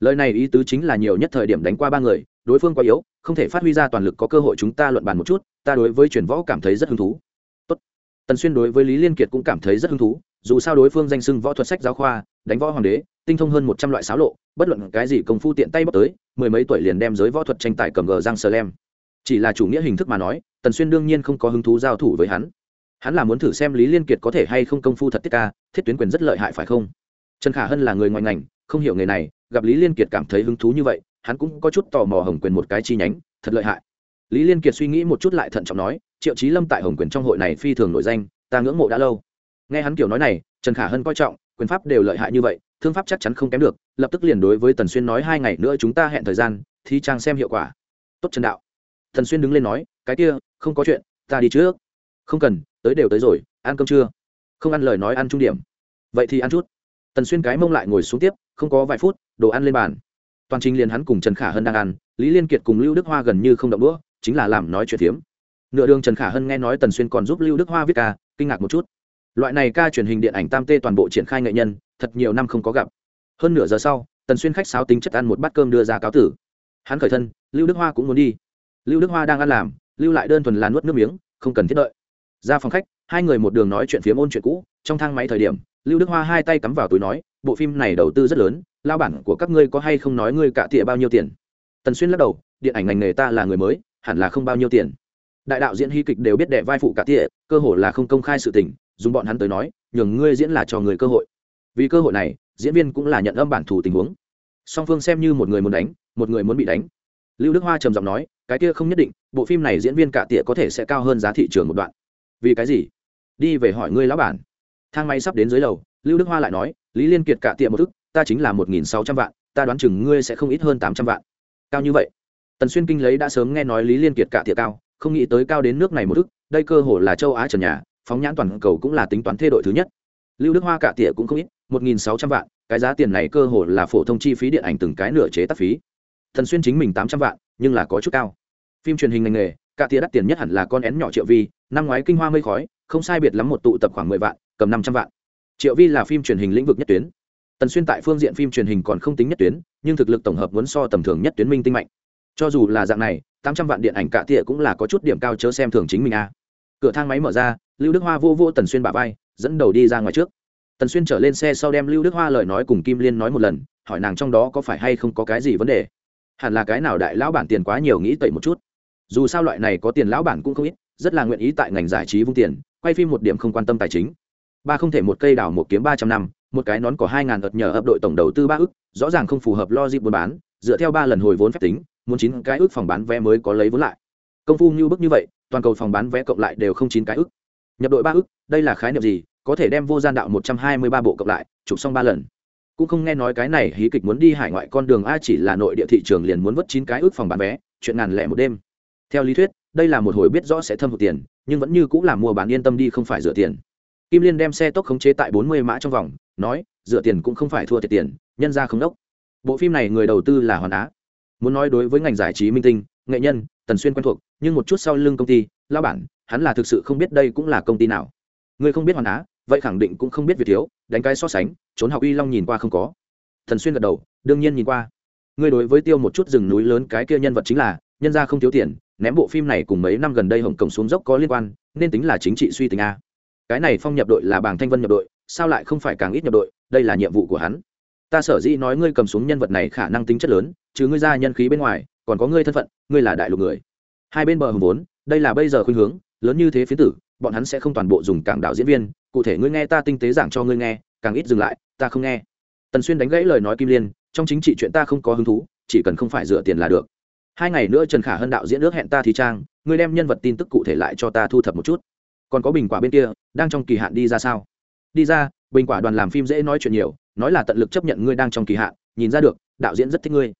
lời này ý tứ chính là nhiều nhất thời điểm đánh qua ba người, đối phương quá yếu, không thể phát huy ra toàn lực có cơ hội chúng ta luận bàn một chút, ta đối với chuyển võ cảm thấy rất hứng thú. Tốt. tần xuyên đối với lý liên kiệt cũng cảm thấy rất hứng thú, dù sao đối phương danh sưng võ thuật sách giáo khoa, đánh võ hoàng đế, tinh thông hơn một trăm loại xáo lộ, bất luận cái gì công phu tiện tay bóc tới, mười mấy tuổi liền đem giới võ thuật tranh tài cầm gờ giang sờ lem. Chỉ là chủ nghĩa hình thức mà nói, tần xuyên đương nhiên không có hứng thú giao thủ với hắn. Hắn là muốn thử xem lý liên kiệt có thể hay không công phu thật tiết ca, thiết tuyến quyền rất lợi hại phải không? Trần khả hân là người ngoài ngành không hiểu nghề này, gặp lý liên kiệt cảm thấy hứng thú như vậy, hắn cũng có chút tò mò hồng quyền một cái chi nhánh, thật lợi hại. Lý liên kiệt suy nghĩ một chút lại thận trọng nói, triệu trí lâm tại hồng quyền trong hội này phi thường nổi danh, ta ngưỡng mộ đã lâu. Nghe hắn kiểu nói này, trần khả hân coi trọng, quyền pháp đều lợi hại như vậy, thương pháp chắc chắn không kém được, lập tức liền đối với tần xuyên nói hai ngày nữa chúng ta hẹn thời gian thi trang xem hiệu quả. Tốt trần đạo. Thần xuyên đứng lên nói, cái kia, không có chuyện, ta đi trước. Không cần, tới đều tới rồi, ăn cơm chưa? Không ăn lời nói ăn trung điểm. Vậy thì ăn chút. Tần xuyên cái mông lại ngồi xuống tiếp không có vài phút, đồ ăn lên bàn. Toàn trình liền hắn cùng trần khả hân đang ăn, lý liên kiệt cùng lưu đức hoa gần như không động đũa, chính là làm nói chuyện phiếm nửa đường trần khả hân nghe nói tần xuyên còn giúp lưu đức hoa viết ca, kinh ngạc một chút. Loại này ca truyền hình điện ảnh tam tê toàn bộ triển khai nghệ nhân, thật nhiều năm không có gặp. Hơn nửa giờ sau, tần xuyên khách sáo tính chất ăn một bát cơm đưa ra cáo tử. Hắn khởi thân, lưu đức hoa cũng muốn đi. Lưu đức hoa đang ăn làm, lưu lại đơn thuần là nuốt nước miếng, không cần thiết đợi. Ra phòng khách, hai người một đường nói chuyện phía môn chuyện cũ, trong thang máy thời điểm lưu đức hoa hai tay cắm vào túi nói, bộ phim này đầu tư rất lớn, lao bản của các ngươi có hay không nói ngươi cả tịa bao nhiêu tiền? Tần xuyên lắc đầu, điện ảnh ngành nghề ta là người mới, hẳn là không bao nhiêu tiền. Đại đạo diễn hy kịch đều biết đệ vai phụ cả tịa cơ hội là không công khai sự tình, dùng bọn hắn tới nói, nhường ngươi diễn là cho người cơ hội. Vì cơ hội này, diễn viên cũng là nhận âm bản thủ tình huống. Song phương xem như một người muốn đánh, một người muốn bị đánh. Lưu đức hoa trầm giọng nói, cái kia không nhất định, bộ phim này diễn viên cả tịa có thể sẽ cao hơn giá thị trường một đoạn. Vì cái gì? Đi về hỏi ngươi lão bản thang máy sắp đến dưới lầu, lưu đức hoa lại nói, lý liên kiệt cả tiệm một thức, ta chính là một nghìn sáu trăm vạn, ta đoán chừng ngươi sẽ không ít hơn tám trăm vạn. Cao như vậy? Tần xuyên kinh lấy đã sớm nghe nói lý liên kiệt cả tiệm cao, không nghĩ tới cao đến nước này một thức, đây cơ hồ là châu á trần nhà, phóng nhãn toàn cầu cũng là tính toán thê đội thứ nhất. Lưu đức hoa cả tiệm cũng không ít, một nghìn sáu trăm vạn, cái giá tiền này cơ hồ là phổ thông chi phí điện ảnh từng cái nửa chế tác phí. Thần xuyên chính mình tám trăm vạn, nhưng là có chút cao. Phim truyền hình ngành nghề cả tia đắt tiền nhất hẳn là con én nhỏ triệu vi, năm ngoái kinh hoa mây khói, không sai biệt lắm một tụ tập khoảng mười vạn, cầm năm trăm vạn. Triệu vi là phim truyền hình lĩnh vực nhất tuyến. Tần xuyên tại phương diện phim truyền hình còn không tính nhất tuyến, nhưng thực lực tổng hợp muốn so tầm thường nhất tuyến minh tinh mạnh. Cho dù là dạng này, tám trăm vạn điện ảnh cả tia cũng là có chút điểm cao chớ xem thường chính mình a. Cửa thang máy mở ra, lưu đức hoa vô vô tần xuyên bà vai, dẫn đầu đi ra ngoài trước. Tần xuyên trở lên xe sau đem lưu đức hoa lời nói cùng kim liên nói một lần, hỏi nàng trong đó có phải hay không có cái gì vấn đề. Hẳn là cái nào đại lão bản tiền quá nhiều nghĩ tẩy một chút dù sao loại này có tiền lão bản cũng không ít rất là nguyện ý tại ngành giải trí vung tiền quay phim một điểm không quan tâm tài chính. Ba không thể một cây đào một kiếm ba trăm năm một cái nón có hai ngàn ợt nhờ ập đội tổng đầu tư ba ức rõ ràng không phù hợp lo dịp buôn bán dựa theo ba lần hồi vốn phép tính muốn chín cái ước phòng bán vé mới có lấy vốn lại. Công phu như bức như vậy toàn cầu phòng bán vé cộng lại đều không chín cái ước. nhập đội ba ước, đây là khái niệm gì? Có thể đem vô gian đạo một trăm hai mươi ba bộ cộng lại chụp xong ba lần. Cũng không nghe nói cái này hí kịch muốn đi hải ngoại con đường a chỉ là nội địa thị trường liền muốn vất chín cái ước phòng bán vé chuyện ngàn lẻ một đêm theo lý thuyết, đây là một hồi biết rõ sẽ thâm hụt tiền, nhưng vẫn như cũng là mua bán yên tâm đi không phải rửa tiền. Kim liên đem xe tốc khống chế tại bốn mươi mã trong vòng, nói, rửa tiền cũng không phải thua thiệt tiền, nhân ra không đốc. Bộ phim này người đầu tư là hoàn á. Muốn nói đối với ngành giải trí minh tinh, nghệ nhân, tần xuyên quen thuộc, nhưng một chút sau lưng công ty lao bản, hắn là thực sự không biết đây cũng là công ty nào. Người không biết hoàn á, vậy khẳng định cũng không biết việt thiếu, đánh cái so sánh, trốn học Y long nhìn qua không có. Thần xuyên gật đầu, đương nhiên nhìn qua. Ngươi đối với tiêu một chút rừng núi lớn cái kia nhân vật chính là, nhân ra không thiếu tiền ném bộ phim này cùng mấy năm gần đây hồng cổng xuống dốc có liên quan, nên tính là chính trị suy tình a. Cái này phong nhập đội là bảng thanh vân nhập đội, sao lại không phải càng ít nhập đội, đây là nhiệm vụ của hắn. Ta sở dĩ nói ngươi cầm xuống nhân vật này khả năng tính chất lớn, chứ ngươi ra nhân khí bên ngoài, còn có ngươi thân phận, ngươi là đại lục người. Hai bên bờ hồng vốn, đây là bây giờ khuynh hướng, lớn như thế phía tử, bọn hắn sẽ không toàn bộ dùng cảng đạo diễn viên, cụ thể ngươi nghe ta tinh tế giảng cho ngươi nghe, càng ít dừng lại, ta không nghe. Tần xuyên đánh gãy lời nói kim liên, trong chính trị chuyện ta không có hứng thú, chỉ cần không phải dựa tiền là được hai ngày nữa trần khả hân đạo diễn ước hẹn ta thì trang, ngươi đem nhân vật tin tức cụ thể lại cho ta thu thập một chút. Còn có bình quả bên kia, đang trong kỳ hạn đi ra sao? Đi ra, bình quả đoàn làm phim dễ nói chuyện nhiều, nói là tận lực chấp nhận ngươi đang trong kỳ hạn, nhìn ra được, đạo diễn rất thích ngươi.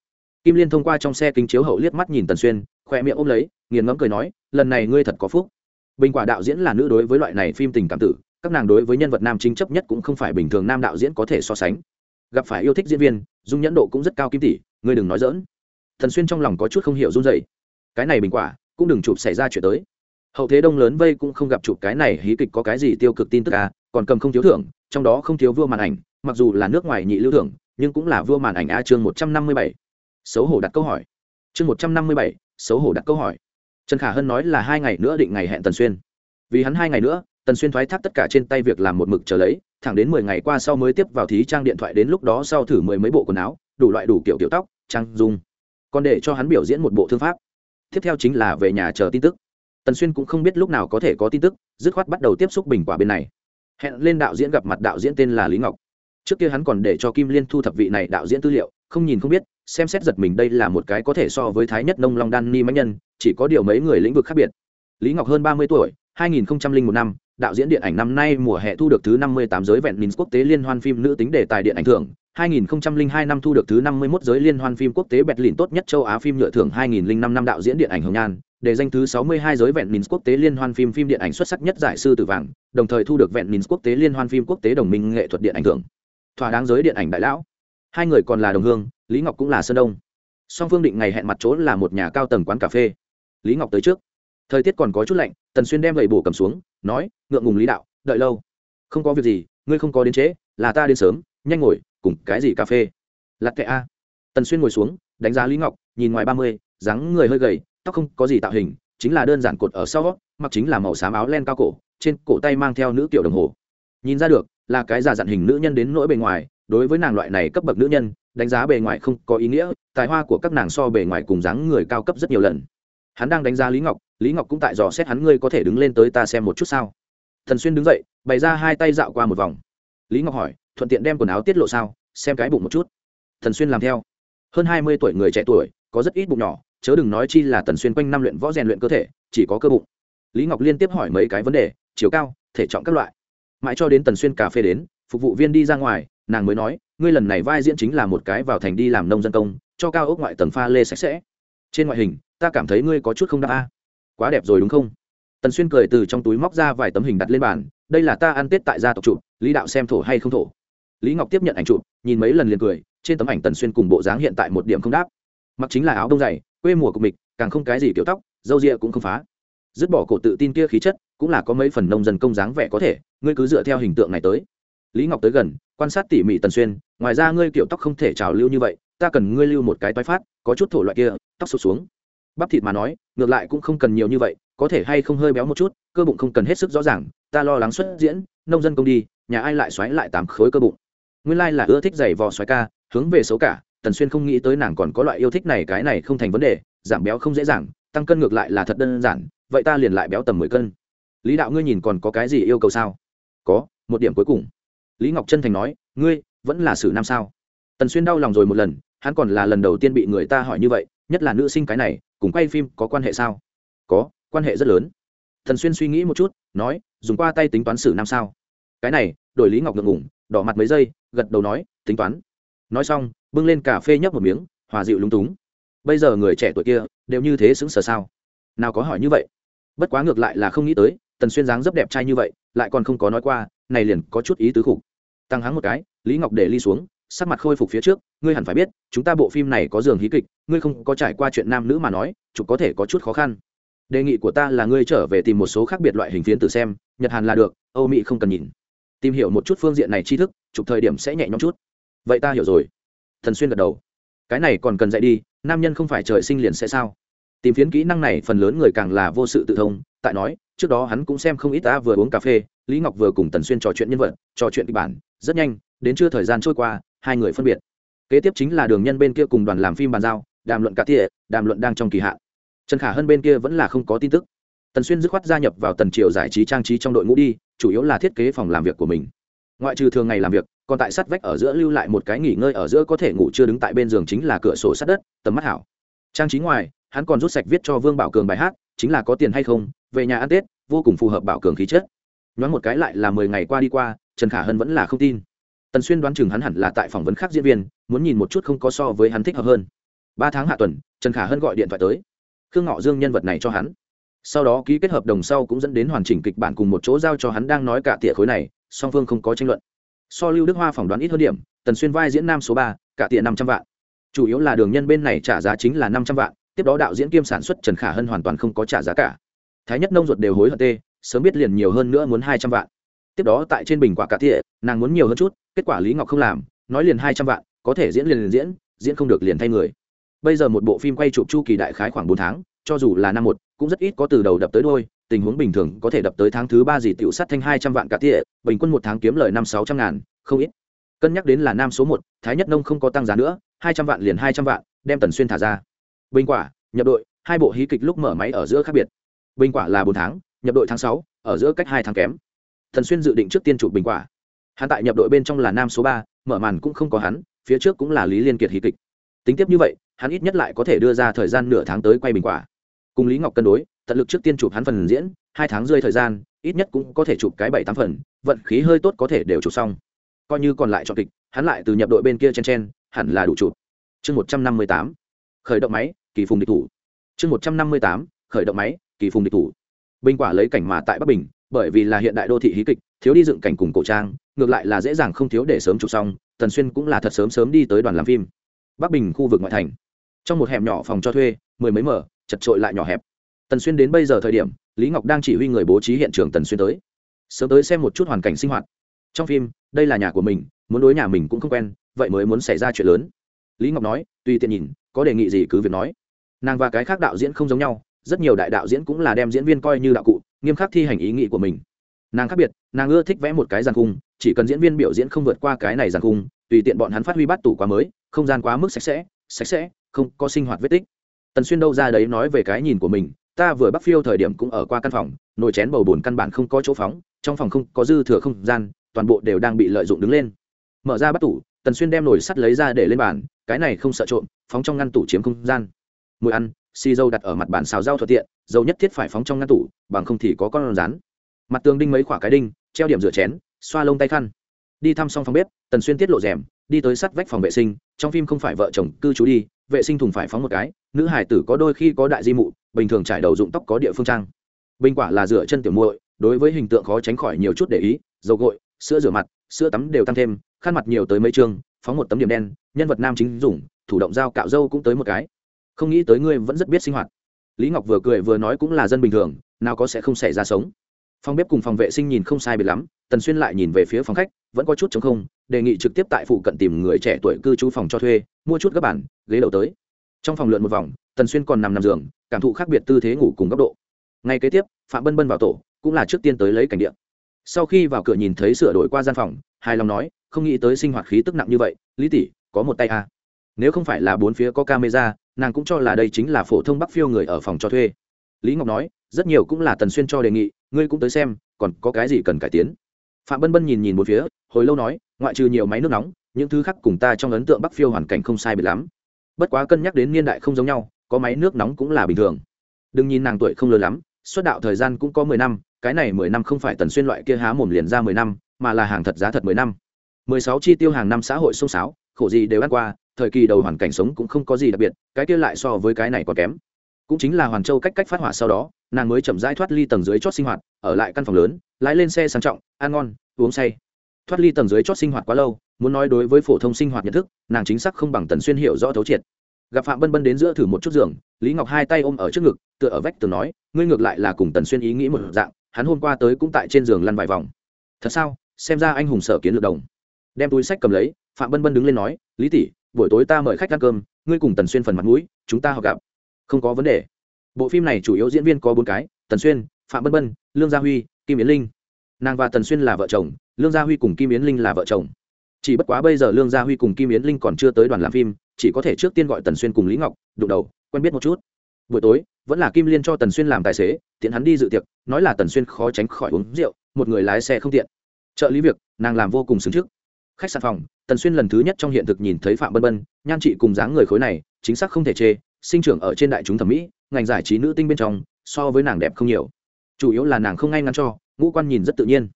Kim liên thông qua trong xe kính chiếu hậu liếc mắt nhìn tần xuyên khoe miệng ôm lấy, nghiền ngẫm cười nói, lần này ngươi thật có phúc. Bình quả đạo diễn là nữ đối với loại này phim tình cảm tử, các nàng đối với nhân vật nam chính chấp nhất cũng không phải bình thường nam đạo diễn có thể so sánh. Gặp phải yêu thích diễn viên, dung nhẫn độ cũng rất cao kim tỷ, ngươi đừng nói dỡn thần xuyên trong lòng có chút không hiểu run dậy cái này bình quả, cũng đừng chụp xảy ra chuyện tới. Hậu thế đông lớn vây cũng không gặp chụp cái này hí kịch có cái gì tiêu cực tin tức à còn cầm không thiếu thưởng, trong đó không thiếu vua màn ảnh, mặc dù là nước ngoài nhị lưu thưởng, nhưng cũng là vua màn ảnh a chương một trăm năm mươi bảy. Xấu hổ đặt câu hỏi. Chương một trăm năm mươi bảy, xấu hổ đặt câu hỏi. Trần khả hân nói là hai ngày nữa định ngày hẹn tần xuyên. Vì hắn hai ngày nữa, tần xuyên thoái thác tất cả trên tay việc làm một mực trở lấy, thẳng đến mười ngày qua sau mới tiếp vào thí trang điện thoại đến lúc đó sau thử mười mấy bộ quần áo, đủ loại đủ kiểu kiểu tóc, trang dung còn để cho hắn biểu diễn một bộ thương pháp. Tiếp theo chính là về nhà chờ tin tức. Tần xuyên cũng không biết lúc nào có thể có tin tức dứt khoát bắt đầu tiếp xúc bình quả bên này. Hẹn lên đạo diễn gặp mặt đạo diễn tên là lý ngọc. Trước kia hắn còn để cho kim liên thu thập vị này đạo diễn tư liệu không nhìn không biết xem xét giật mình đây là một cái có thể so với thái nhất nông long đan ni mãnh nhân chỉ có điều mấy người lĩnh vực khác biệt. Lý ngọc hơn ba mươi tuổi 2001 năm, đạo diễn điện ảnh năm nay mùa hè thu được thứ 58 giới vẹn minh quốc tế liên hoan phim nữ tính đề tài điện ảnh thưởng. 2002 năm thu được thứ 51 giới liên hoan phim quốc tế Berlin tốt nhất châu Á phim nhựa thưởng 2005 năm đạo diễn điện ảnh Hồng Nhan, để danh thứ 62 giới vẹn Minsk quốc tế liên hoan phim phim điện ảnh xuất sắc nhất giải sư tử vàng, đồng thời thu được vẹn Minsk quốc tế liên hoan phim quốc tế đồng minh nghệ thuật điện ảnh thưởng. Thỏa đáng giới điện ảnh đại lão. Hai người còn là đồng hương, Lý Ngọc cũng là sơn đông. Song Phương định ngày hẹn mặt chỗ là một nhà cao tầng quán cà phê. Lý Ngọc tới trước thời tiết còn có chút lạnh tần xuyên đem gậy bổ cầm xuống nói ngượng ngùng lý đạo đợi lâu không có việc gì ngươi không có đến trễ là ta đến sớm nhanh ngồi, cùng cái gì cà phê? Lặt kệ a. Tần xuyên ngồi xuống, đánh giá lý ngọc, nhìn ngoài ba mươi, dáng người hơi gầy, tóc không có gì tạo hình, chính là đơn giản cột ở sau, mặc chính là màu xám áo len cao cổ, trên cổ tay mang theo nữ kiểu đồng hồ. Nhìn ra được, là cái giả dặn hình nữ nhân đến nỗi bề ngoài, đối với nàng loại này cấp bậc nữ nhân, đánh giá bề ngoài không có ý nghĩa, tài hoa của các nàng so bề ngoài cùng dáng người cao cấp rất nhiều lần. Hắn đang đánh giá lý ngọc lý ngọc cũng tại dò xét hắn ngươi có thể đứng lên tới ta xem một chút sao. Thần xuyên đứng dậy, bày ra hai tay dạo qua một vòng. Lý ngọc hỏi thuận tiện đem quần áo tiết lộ sao, xem cái bụng một chút. Thần xuyên làm theo. Hơn hai mươi tuổi người trẻ tuổi, có rất ít bụng nhỏ, chớ đừng nói chi là tần xuyên quanh năm luyện võ rèn luyện cơ thể, chỉ có cơ bụng. Lý ngọc liên tiếp hỏi mấy cái vấn đề, chiều cao, thể trọng các loại. Mãi cho đến tần xuyên cà phê đến, phục vụ viên đi ra ngoài, nàng mới nói, ngươi lần này vai diễn chính là một cái vào thành đi làm nông dân công, cho cao ốc ngoại tầng pha lê sạch sẽ. Trên ngoại hình, ta cảm thấy ngươi có chút không đáp a. Quá đẹp rồi đúng không? Tần xuyên cười từ trong túi móc ra vài tấm hình đặt lên bàn, đây là ta ăn tết tại gia tộc trụ lý đạo xem thổ hay không thổ? Lý ngọc tiếp nhận ảnh chụp, nhìn mấy lần liền cười, trên tấm ảnh tần xuyên cùng bộ dáng hiện tại một điểm không đáp. Mặc chính là áo đông dày, quê mùa của mịch càng không cái gì kiểu tóc dâu ria cũng không phá. Dứt bỏ cổ tự tin kia khí chất, cũng là có mấy phần nông dân công dáng vẻ có thể, ngươi cứ dựa theo hình tượng này tới. Lý ngọc tới gần, quan sát tỉ mỉ tần xuyên, ngoài ra ngươi kiểu tóc không thể trào lưu như vậy, ta cần ngươi lưu một cái toái phát, có chút thổ loại kia, tóc sụt xuống. Bắp thịt mà nói, ngược lại cũng không cần nhiều như vậy, có thể hay không hơi béo một chút, cơ bụng không cần hết sức rõ ràng, ta lo lắng xuất diễn, nông dân công đi, nhà ai lại xoáy lại tám khối cơ bụng nguyên lai là ưa thích giày vò xoáy ca, hướng về xấu cả, tần xuyên không nghĩ tới nàng còn có loại yêu thích này, cái này không thành vấn đề, giảm béo không dễ dàng, tăng cân ngược lại là thật đơn giản, vậy ta liền lại béo tầm mười cân. Lý đạo ngươi nhìn còn có cái gì yêu cầu sao? Có, một điểm cuối cùng. Lý ngọc chân thành nói, ngươi, vẫn là xử nam sao? Tần xuyên đau lòng rồi một lần, hắn còn là lần đầu tiên bị người ta hỏi như vậy, nhất là nữ sinh cái này, cùng quay phim có quan hệ sao? Có, quan hệ rất lớn. Thần xuyên suy nghĩ một chút, nói, dùng qua tay tính toán xử nam sao? Cái này, đổi lý ngọc ngượng ngủng đỏ mặt mấy giây, gật đầu nói, tính toán. Nói xong, bưng lên cà phê nhấp một miếng, hòa dịu lúng túng. Bây giờ người trẻ tuổi kia đều như thế xứng sở sao? Nào có hỏi như vậy? Bất quá ngược lại là không nghĩ tới, tần xuyên dáng rất đẹp trai như vậy, lại còn không có nói qua, này liền có chút ý tứ khủng. Tăng hắng một cái, lý ngọc để ly xuống, sắc mặt khôi phục phía trước, ngươi hẳn phải biết, chúng ta bộ phim này có giường hí kịch, ngươi không có trải qua chuyện nam nữ mà nói, chụp có thể có chút khó khăn. Đề nghị của ta là ngươi trở về tìm một số khác biệt loại hình phiến tự xem, nhật hàn là được, âu mỹ không cần nhìn tìm hiểu một chút phương diện này tri thức, chụp thời điểm sẽ nhẹ nhõm chút. Vậy ta hiểu rồi. Thần xuyên gật đầu. Cái này còn cần dạy đi, nam nhân không phải trời sinh liền sẽ sao? Tìm phiến kỹ năng này phần lớn người càng là vô sự tự thông, tại nói, trước đó hắn cũng xem không ít ta vừa uống cà phê, lý ngọc vừa cùng tần xuyên trò chuyện nhân vật, trò chuyện kịch bản, rất nhanh, đến chưa thời gian trôi qua, hai người phân biệt. Kế tiếp chính là đường nhân bên kia cùng đoàn làm phim bàn giao, đàm luận cả tỉa, đàm luận đang trong kỳ hạn. Trần khả hơn bên kia vẫn là không có tin tức tần xuyên dứt khoát gia nhập vào tần triều giải trí trang trí trong đội ngũ đi, chủ yếu là thiết kế phòng làm việc của mình. Ngoại trừ thường ngày làm việc, còn tại sát vách ở giữa lưu lại một cái nghỉ ngơi ở giữa có thể ngủ chưa đứng tại bên giường chính là cửa sổ sát đất, tầm mắt hảo. Trang trí ngoài, hắn còn rút sạch viết cho vương bảo cường bài hát, chính là có tiền hay không, về nhà ăn tết, vô cùng phù hợp bảo cường khí chất. Nhoáng một cái lại là mười ngày qua đi qua, trần khả hân vẫn là không tin. Tần xuyên đoán chừng hắn hẳn là tại phỏng vấn khác diễn viên, muốn nhìn một chút không có so với hắn thích hợp hơn. Ba tháng hạ tuần, trần khả hân gọi điện thoại tới. Khương ngọ dương nhân vật này cho hắn sau đó ký kết hợp đồng sau cũng dẫn đến hoàn chỉnh kịch bản cùng một chỗ giao cho hắn đang nói cả tỉa khối này, song phương không có tranh luận. So lưu đức hoa phỏng đoán ít hơn điểm, tần xuyên vai diễn nam số ba, cả tỉa năm trăm vạn. Chủ yếu là đường nhân bên này trả giá chính là năm trăm vạn, tiếp đó đạo diễn kiêm sản xuất trần khả hân hoàn toàn không có trả giá cả. Thái nhất nông ruột đều hối hận tê, sớm biết liền nhiều hơn nữa muốn hai trăm vạn. Tiếp đó tại trên bình quả cả tỉa, nàng muốn nhiều hơn chút, kết quả lý ngọc không làm, nói liền hai trăm vạn, có thể diễn liền liền diễn diễn không được liền thay người. Bây giờ một bộ phim quay chụp chu kỳ đại khái khoảng bốn tháng, cho dù là năm một cũng rất ít có từ đầu đập tới đôi, tình huống bình thường có thể đập tới tháng thứ ba gì tiểu sát thanh hai trăm vạn cả tỉa, bình quân một tháng kiếm lời năm sáu trăm ngàn, không ít. Cân nhắc đến là nam số một, thái nhất nông không có tăng giá nữa, hai trăm vạn liền hai trăm vạn, đem tần xuyên thả ra. Bình quả, nhập đội, hai bộ hí kịch lúc mở máy ở giữa khác biệt. Bình quả là bốn tháng, nhập đội tháng sáu, ở giữa cách hai tháng kém. Thần xuyên dự định trước tiên chụp bình quả. Hắn tại nhập đội bên trong là nam số ba, mở màn cũng không có hắn, phía trước cũng là lý liên kiệt hí kịch. Tính tiếp như vậy, hắn ít nhất lại có thể đưa ra thời gian nửa tháng tới quay bình quả cùng lý ngọc cân đối, tận lực trước tiên chụp hắn phần diễn, hai tháng rơi thời gian, ít nhất cũng có thể chụp cái bảy tám phần, vận khí hơi tốt có thể đều chụp xong. Coi như còn lại cho kịch, hắn lại từ nhập đội bên kia chen chen, hẳn là đủ chụp. Chương một trăm năm mươi tám, khởi động máy, kỳ phùng địch thủ. Chương một trăm năm mươi tám, khởi động máy, kỳ phùng địch thủ. Bình quả lấy cảnh mà tại bắc bình, bởi vì là hiện đại đô thị hí kịch, thiếu đi dựng cảnh cùng cổ trang, ngược lại là dễ dàng không thiếu để sớm chụp xong, tần xuyên cũng là thật sớm sớm đi tới đoàn làm phim. Bắc bình khu vực ngoại thành. Trong một hẻm nhỏ phòng cho thuê, mười mấy mở chật trội lại nhỏ hẹp. Tần xuyên đến bây giờ thời điểm, lý ngọc đang chỉ huy người bố trí hiện trường tần xuyên tới. Sớm tới xem một chút hoàn cảnh sinh hoạt. Trong phim, đây là nhà của mình, muốn đối nhà mình cũng không quen, vậy mới muốn xảy ra chuyện lớn. Lý ngọc nói, tùy tiện nhìn, có đề nghị gì cứ việc nói. Nàng và cái khác đạo diễn không giống nhau, rất nhiều đại đạo diễn cũng là đem diễn viên coi như đạo cụ, nghiêm khắc thi hành ý nghĩ của mình. Nàng khác biệt, nàng ưa thích vẽ một cái giàn khung, chỉ cần diễn viên biểu diễn không vượt qua cái này giàn khung, tùy tiện bọn hắn phát huy bắt tủ quá mới, không gian quá mức sạch sẽ sạch sẽ, không có sinh hoạt vết tích tần xuyên đâu ra đấy nói về cái nhìn của mình, ta vừa bắt phiêu thời điểm cũng ở qua căn phòng, nồi chén bầu bồn căn bản không có chỗ phóng, trong phòng không có dư thừa không gian, toàn bộ đều đang bị lợi dụng đứng lên. Mở ra bắt tủ, tần xuyên đem nồi sắt lấy ra để lên bàn, cái này không sợ trộm, phóng trong ngăn tủ chiếm không gian. Mùi ăn, xì dâu đặt ở mặt bàn xào rau thuận tiện, dầu nhất thiết phải phóng trong ngăn tủ, bằng không thì có con rán mặt tường đinh mấy khoả cái đinh, treo điểm rửa chén, xoa lông tay khăn. Đi thăm xong phòng bếp, tần xuyên tiết lộ rèm, đi tới sắt vách phòng vệ sinh, trong phim không phải vợ chồng cư trú đi vệ sinh thùng phải phóng một cái, nữ hải tử có đôi khi có đại di mụ, bình thường trải đầu dụng tóc có địa phương trang. Bình quả là rửa chân tiểu muội, đối với hình tượng khó tránh khỏi nhiều chút để ý, dầu gội, sữa rửa mặt, sữa tắm đều tăng thêm, khăn mặt nhiều tới mấy chương phóng một tấm điểm đen, nhân vật nam chính dùng, thủ động dao cạo dâu cũng tới một cái. Không nghĩ tới ngươi vẫn rất biết sinh hoạt. Lý ngọc vừa cười vừa nói cũng là dân bình thường, nào có sẽ không xảy ra sống. Phòng bếp cùng phòng vệ sinh nhìn không sai biệt lắm, tần xuyên lại nhìn về phía phòng khách vẫn có chút chống không, đề nghị trực tiếp tại phụ cận tìm người trẻ tuổi cư trú phòng cho thuê, mua chút các bản ghế đầu tới. Trong phòng lượn một vòng, tần xuyên còn nằm nằm giường, cảm thụ khác biệt tư thế ngủ cùng góc độ. Ngay kế tiếp, phạm bân bân vào tổ, cũng là trước tiên tới lấy cảnh điện sau khi vào cửa nhìn thấy sửa đổi qua gian phòng, hài lòng nói, không nghĩ tới sinh hoạt khí tức nặng như vậy, lý tỷ, có một tay a à. nếu không phải là bốn phía có camera, nàng cũng cho là đây chính là phổ thông bắc phiêu người ở phòng cho thuê. Lý ngọc nói, rất nhiều cũng là tần xuyên cho đề nghị, ngươi cũng tới xem, còn có cái gì cần cải tiến? Phạm bân bân nhìn nhìn một phía, hồi lâu nói, ngoại trừ nhiều máy nước nóng, những thứ khác cùng ta trong ấn tượng bắc phiêu hoàn cảnh không sai biệt lắm. Bất quá cân nhắc đến niên đại không giống nhau, có máy nước nóng cũng là bình thường. Đừng nhìn nàng tuổi không lớn lắm, xuất đạo thời gian cũng có mười năm, cái này mười năm không phải tần xuyên loại kia há mồm liền ra mười năm, mà là hàng thật giá thật mười năm. Mười sáu chi tiêu hàng năm xã hội xông xáo khổ gì đều ăn qua, thời kỳ đầu hoàn cảnh sống cũng không có gì đặc biệt, cái kia lại so với cái này còn kém. Cũng chính là hoàn châu cách cách phát hỏa sau đó, nàng mới chậm rãi thoát ly tầng dưới chót sinh hoạt, ở lại căn phòng lớn lái lên xe sang trọng, ăn ngon, uống say. Thoát ly tầng dưới chót sinh hoạt quá lâu, muốn nói đối với phổ thông sinh hoạt nhận thức, nàng chính xác không bằng tần xuyên hiểu rõ thấu triệt. Gặp phạm bân bân đến giữa thử một chút giường, lý ngọc hai tay ôm ở trước ngực, tựa ở vách tường nói, ngươi ngược lại là cùng tần xuyên ý nghĩ một dạng, hắn hôm qua tới cũng tại trên giường lăn vài vòng. Thật sao? Xem ra anh hùng sở kiến lược đồng. Đem túi sách cầm lấy, phạm bân bân đứng lên nói, lý tỷ, buổi tối ta mời khách ăn cơm, ngươi cùng tần xuyên phần mặt mũi, chúng ta họ gặp. Không có vấn đề. Bộ phim này chủ yếu diễn viên có bốn cái, tần xuyên, phạm bân bân, lương gia huy kim yến linh. Nàng và tần xuyên là vợ chồng, lương gia huy cùng kim yến linh là vợ chồng. Chỉ bất quá bây giờ lương gia huy cùng kim yến linh còn chưa tới đoàn làm phim, chỉ có thể trước tiên gọi tần xuyên cùng lý ngọc, đụng đầu, quen biết một chút. Buổi tối, vẫn là kim liên cho tần xuyên làm tài xế, tiện hắn đi dự tiệc, nói là tần xuyên khó tránh khỏi uống rượu, một người lái xe không tiện. Trợ lý việc, nàng làm vô cùng xứng trước. Khách sạn phòng, tần xuyên lần thứ nhất trong hiện thực nhìn thấy phạm bân bân, nhan trị cùng dáng người khối này, chính xác không thể chê, sinh trưởng ở trên đại chúng thẩm mỹ, ngành giải trí nữ tinh bên trong, so với nàng đẹp không nhiều chủ yếu là nàng không ngay ngắn cho, ngũ quan nhìn rất tự nhiên.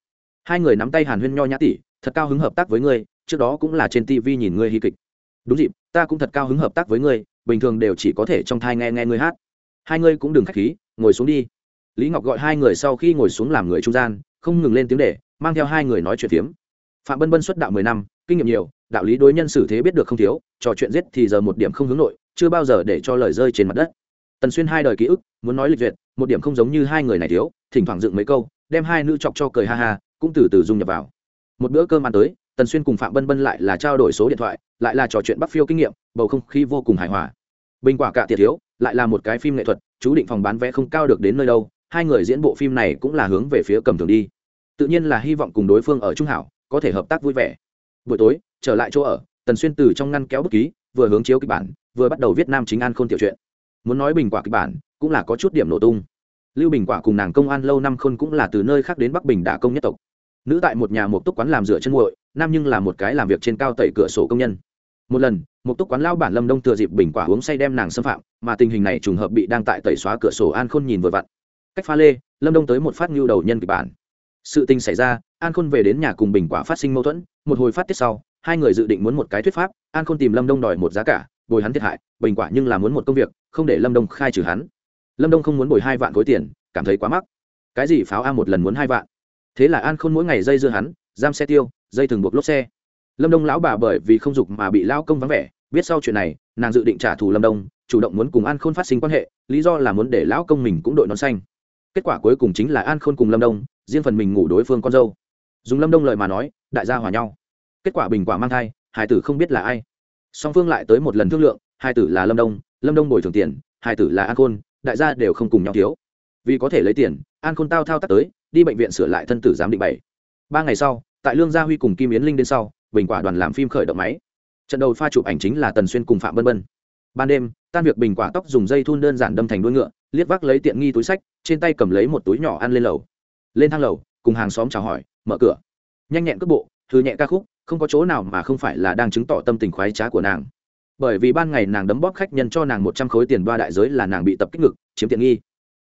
Hai người nắm tay hàn huyên nho nhã tỷ thật cao hứng hợp tác với ngươi, trước đó cũng là trên tv nhìn ngươi hy kịch. Đúng dịp, ta cũng thật cao hứng hợp tác với ngươi, bình thường đều chỉ có thể trong thai nghe nghe ngươi hát. Hai ngươi cũng đừng k h á c h khí, ngồi xuống đi. Lý ngọc gọi hai người sau khi ngồi xuống làm người trung gian, không ngừng lên tiếng để, mang theo hai người nói chuyện phiếm. Phạm bân bân xuất đạo mười năm, kinh nghiệm nhiều, đạo lý đối nhân xử thế biết được không thiếu, trò chuyện giết thì giờ một điểm không hướng nội, chưa bao giờ để cho lời rơi trên mặt đất tần xuyên hai đời ký ức, muốn nói lịch duyệt, một điểm không giống như hai người này thiếu, thỉnh thoảng dựng mấy câu, đem hai nữ chọc cho cười ha ha, cũng từ từ dung nhập vào. Một bữa cơm ăn tới, tần xuyên cùng phạm bân bân lại là trao đổi số điện thoại, lại là trò chuyện bắc phiêu kinh nghiệm, bầu không khí vô cùng hài hòa. Bình quả cả tiệt thiếu, lại là một cái phim nghệ thuật, chú định phòng bán vé không cao được đến nơi đâu, hai người diễn bộ phim này cũng là hướng về phía cầm thường đi. Tự nhiên là hy vọng cùng đối phương ở trung hảo, có thể hợp tác vui vẻ. Buổi tối, trở lại chỗ ở, tần xuyên từ trong ngăn kéo bút ký, vừa hướng chiếu kịch bản, vừa bắt đầu viết nam chính an khôn tiểu chuyện muốn nói bình quả kịch bản, cũng là có chút điểm nổ tung. Lưu bình quả cùng nàng công an lâu năm khôn cũng là từ nơi khác đến bắc bình đả công nhất tộc. Nữ tại một nhà một túc quán làm rửa chân nguội, nam nhưng là một cái làm việc trên cao tẩy cửa sổ công nhân. Một lần, một túc quán lao bản lâm đông thừa dịp bình quả uống say đem nàng xâm phạm, mà tình hình này trùng hợp bị đang tại tẩy xóa cửa sổ an khôn nhìn vừa vặn. Cách pha lê, lâm đông tới một phát ngưu đầu nhân kịch bản. Sự tình xảy ra, an khôn về đến nhà cùng bình quả phát sinh mâu thuẫn, một hồi phát tiết sau, hai người dự định muốn một cái thuyết pháp, an khôn tìm lâm đông đòi một giá cả bồi hắn thiệt hại, bình quả nhưng là muốn một công việc, không để lâm đông khai trừ hắn. Lâm đông không muốn bồi hai vạn khối tiền, cảm thấy quá mắc. Cái gì pháo a một lần muốn hai vạn? Thế là an khôn mỗi ngày dây dưa hắn, giam xe tiêu, dây thường buộc lốp xe. Lâm đông lão bà bởi vì không dục mà bị lao công vắng vẻ, biết sau chuyện này, nàng dự định trả thù lâm đông, chủ động muốn cùng an khôn phát sinh quan hệ, lý do là muốn để lão công mình cũng đội nón xanh. Kết quả cuối cùng chính là an khôn cùng lâm đông, riêng phần mình ngủ đối phương con dâu. Dùng lâm đông lời mà nói, đại gia hòa nhau. Kết quả bình quả mang thai hải tử không biết là ai song phương lại tới một lần thương lượng, hai tử là lâm đông lâm đông bồi thường tiền, hai tử là an khôn, đại gia đều không cùng nhau thiếu. Vì có thể lấy tiền, an khôn tao thao tác tới, đi bệnh viện sửa lại thân tử giám định bảy. Ba ngày sau, tại lương gia huy cùng kim yến linh đến sau, bình quả đoàn làm phim khởi động máy. Trận đầu pha chụp ảnh chính là tần xuyên cùng phạm bân bân ban đêm, tan việc bình quả tóc dùng dây thun đơn giản đâm thành đuôi ngựa, liếc vác lấy tiện nghi túi sách, trên tay cầm lấy một túi nhỏ ăn lên lầu. Lên thang lầu, cùng hàng xóm chào hỏi, mở cửa. Nhanh nhẹn cước bộ thư nhẹ ca khúc không có chỗ nào mà không phải là đang chứng tỏ tâm tình khoái trá của nàng. Bởi vì ban ngày nàng đấm bóp khách nhân cho nàng một trăm khối tiền ba đại giới là nàng bị tập kích ngực, chiếm tiện nghi.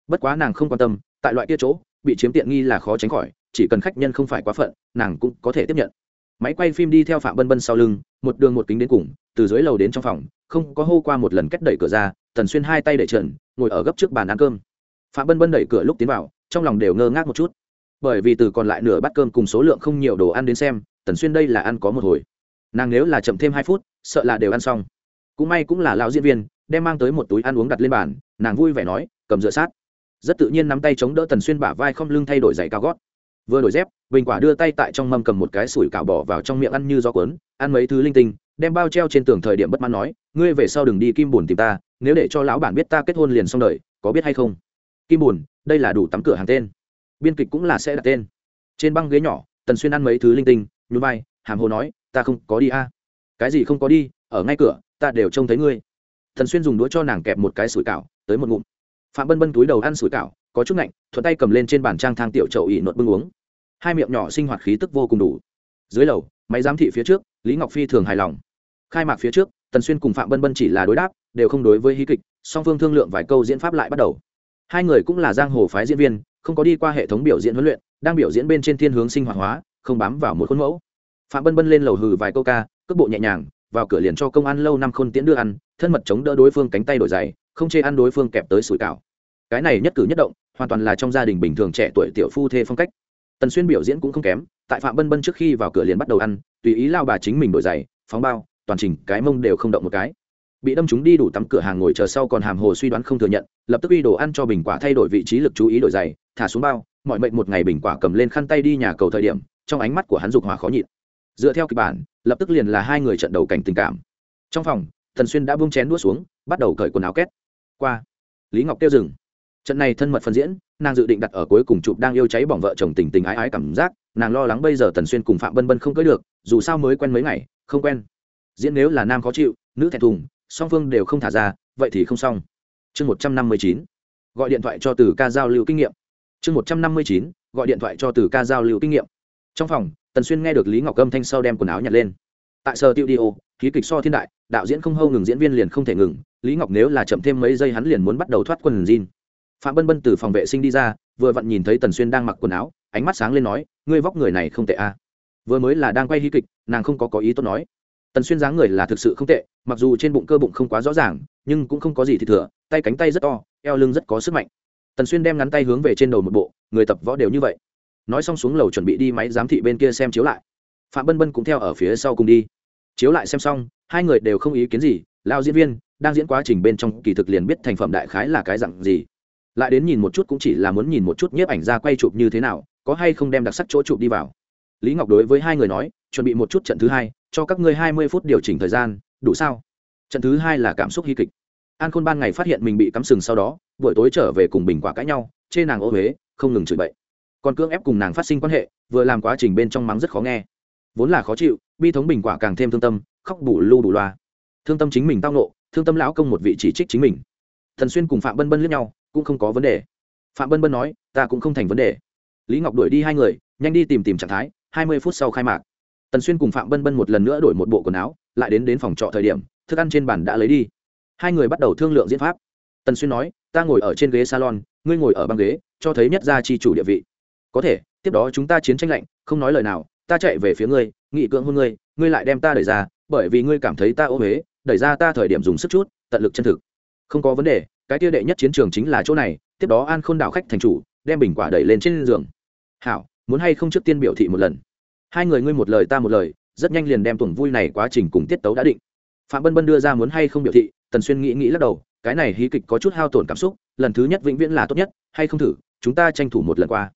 Bất quá nàng không quan tâm, tại loại kia chỗ, bị chiếm tiện nghi là khó tránh khỏi, chỉ cần khách nhân không phải quá phận, nàng cũng có thể tiếp nhận. Máy quay phim đi theo phạm bân bân sau lưng, một đường một kính đến cùng, từ dưới lầu đến trong phòng, không có hô qua một lần cách đẩy cửa ra, tần xuyên hai tay đẩy trần, ngồi ở gấp trước bàn ăn cơm. Phạm bân bân đẩy cửa lúc tiến vào, trong lòng đều ngơ ngác một chút. Bởi vì từ còn lại nửa bát cơm cùng số lượng không nhiều đồ ăn đến xem tần xuyên đây là ăn có một hồi. Nàng nếu là chậm thêm hai phút, sợ là đều ăn xong. Cũng may cũng là lão diễn viên, đem mang tới một túi ăn uống đặt lên bàn, nàng vui vẻ nói, cầm dựa sát. Rất tự nhiên nắm tay chống đỡ tần xuyên bả vai không lưng thay đổi giày cao gót. Vừa đổi dép, bình quả đưa tay tại trong mâm cầm một cái sủi cảo bỏ vào trong miệng ăn như gió cuốn, ăn mấy thứ linh tinh, đem bao treo trên tường thời điểm bất mãn nói, ngươi về sau đừng đi kim bùn tìm ta, nếu để cho lão bản biết ta kết hôn liền xong đời, có biết hay không? Kim bùn đây là đủ tắm cửa hàng tên. Biên kịch cũng là sẽ đặt tên. Trên băng ghế nhỏ, tần xuyên ăn mấy thứ linh tinh nhún vai, hàm hồ nói, ta không có đi a. Cái gì không có đi? Ở ngay cửa, ta đều trông thấy ngươi. Thần xuyên dùng đũa cho nàng kẹp một cái sủi cảo, tới một ngụm. Phạm bân bân túi đầu ăn sủi cảo, có chút lạnh, thuận tay cầm lên trên bàn trang thang tiểu chậu ỉ nột bưng uống. Hai miệng nhỏ sinh hoạt khí tức vô cùng đủ. Dưới lầu, máy giám thị phía trước, lý ngọc phi thường hài lòng. Khai mạc phía trước tần xuyên cùng phạm bân bân chỉ là đối đáp, đều không đối với hí kịch, song phương thương lượng vài câu diễn pháp lại bắt đầu. Hai người cũng là giang hồ phái diễn viên, không có đi qua hệ thống biểu diễn huấn luyện, đang biểu diễn bên trên thiên hướng sinh hoạt hóa không bám vào một khuôn mẫu. Phạm bân bân lên lầu hừ vài câu ca, cước bộ nhẹ nhàng, vào cửa liền cho công an lâu năm khôn tiễn đưa ăn, thân mật chống đỡ đối phương cánh tay đổi dày không chê ăn đối phương kẹp tới sủi cảo. Cái này nhất cử nhất động, hoàn toàn là trong gia đình bình thường trẻ tuổi tiểu phu thê phong cách. Tần xuyên biểu diễn cũng không kém, tại phạm bân bân trước khi vào cửa liền bắt đầu ăn, tùy ý lao bà chính mình đổi giày, phóng bao, toàn trình, cái mông đều không động một cái. Bị đâm chúng đi đủ tắm cửa hàng ngồi chờ sau còn hàm hồ suy đoán không thừa nhận, lập tức uy đồ ăn cho bình quả thay đổi vị trí lực chú ý đổi giày, thả xuống bao, mọi mệnh một ngày bình quả cầm lên khăn tay đi nhà cầu thời điểm trong ánh mắt của hắn dục hỏa khó nhịn. Dựa theo kịch bản, lập tức liền là hai người trận đầu cảnh tình cảm. Trong phòng thần xuyên đã buông chén đũa xuống, bắt đầu cởi quần áo két. Qua, lý ngọc tiêu dừng. Trận này thân mật phân diễn, nàng dự định đặt ở cuối cùng chụp đang yêu cháy bỏng vợ chồng tình tình ái ái cảm giác, nàng lo lắng bây giờ tần xuyên cùng phạm bân bân không cưới được, dù sao mới quen mấy ngày, không quen. Diễn nếu là nam khó chịu, nữ thẹn thùng, song phương đều không thả ra, vậy thì không xong. Chương một trăm năm mươi chín, gọi điện thoại cho từ ca giao lưu kinh nghiệm. Chương một trăm năm mươi chín, gọi điện thoại cho từ ca giao lưu kinh nghiệm trong phòng, tần xuyên nghe được lý ngọc âm thanh sau đem quần áo nhặt lên. Tại sở tiêu đi ô, khí kịch so thiên đại, đạo diễn không hâu ngừng, diễn viên liền không thể ngừng. Lý ngọc nếu là chậm thêm mấy giây hắn liền muốn bắt đầu thoát quần jean. Phạm bân bân từ phòng vệ sinh đi ra, vừa vặn nhìn thấy tần xuyên đang mặc quần áo, ánh mắt sáng lên nói, ngươi vóc người này không tệ a à. vừa mới là đang quay hí kịch, nàng không có có ý tốt nói. Tần xuyên dáng người là thực sự không tệ, mặc dù trên bụng cơ bụng không quá rõ ràng, nhưng cũng không có gì thì thừa, tay cánh tay rất to, eo lưng rất có sức mạnh. Tần xuyên đem ngắn tay hướng về trên đầu một bộ, người tập võ đều như vậy nói xong xuống lầu chuẩn bị đi máy giám thị bên kia xem chiếu lại. Phạm bân bân cũng theo ở phía sau cùng đi. Chiếu lại xem xong, hai người đều không ý kiến gì, lao diễn viên, đang diễn quá trình bên trong kỳ thực liền biết thành phẩm đại khái là cái dặn gì. Lại đến nhìn một chút cũng chỉ là muốn nhìn một chút nhiếp ảnh ra quay chụp như thế nào, có hay không đem đặc sắc chỗ chụp đi vào. Lý ngọc đối với hai người nói, chuẩn bị một chút trận thứ hai, cho các ngươi hai mươi phút điều chỉnh thời gian, đủ sao? Trận thứ hai là cảm xúc hy kịch. An khôn ban ngày phát hiện mình bị cắm sừng sau đó, buổi tối trở về cùng bình quả cãi nhau, chê nàng ô huế không ngừng chửi bậy còn cưỡng ép cùng nàng phát sinh quan hệ, vừa làm quá trình bên trong mắng rất khó nghe. Vốn là khó chịu, bi thống bình quả càng thêm thương tâm, khóc bù lu bù loa. Thương tâm chính mình tao nộ thương tâm lão công một vị chỉ trích chính mình. Thần xuyên cùng phạm bân bân lướt nhau, cũng không có vấn đề. Phạm bân bân nói, ta cũng không thành vấn đề. Lý ngọc đuổi đi hai người, nhanh đi tìm tìm trạng thái, hai mươi phút sau khai mạc. Tần xuyên cùng phạm bân bân một lần nữa đổi một bộ quần áo, lại đến đến phòng trọ thời điểm, thức ăn trên bàn đã lấy đi. Hai người bắt đầu thương lượng diễn pháp. Tần xuyên nói, ta ngồi ở trên ghế salon, ngươi ngồi ở băng ghế, cho thấy nhất gia chi chủ địa vị có thể, tiếp đó chúng ta chiến tranh lạnh, không nói lời nào, ta chạy về phía ngươi, nghị cưỡng hôn ngươi ngươi lại đem ta đẩy ra, bởi vì ngươi cảm thấy ta ô huế đẩy ra ta thời điểm dùng sức chút, tận lực chân thực. Không có vấn đề, cái tiêu đệ nhất chiến trường chính là chỗ này, tiếp đó an khôn đảo khách thành chủ, đem bình quả đẩy lên trên giường. Hảo, muốn hay không trước tiên biểu thị một lần? Hai người ngươi một lời ta một lời, rất nhanh liền đem tuần vui này quá trình cùng tiết tấu đã định. Phạm bân bân đưa ra muốn hay không biểu thị, tần xuyên nghĩ nghĩ lắc đầu, cái này hí kịch có chút hao tổn cảm xúc, lần thứ nhất vĩnh viễn là tốt nhất, hay không thử, chúng ta tranh thủ một lần qua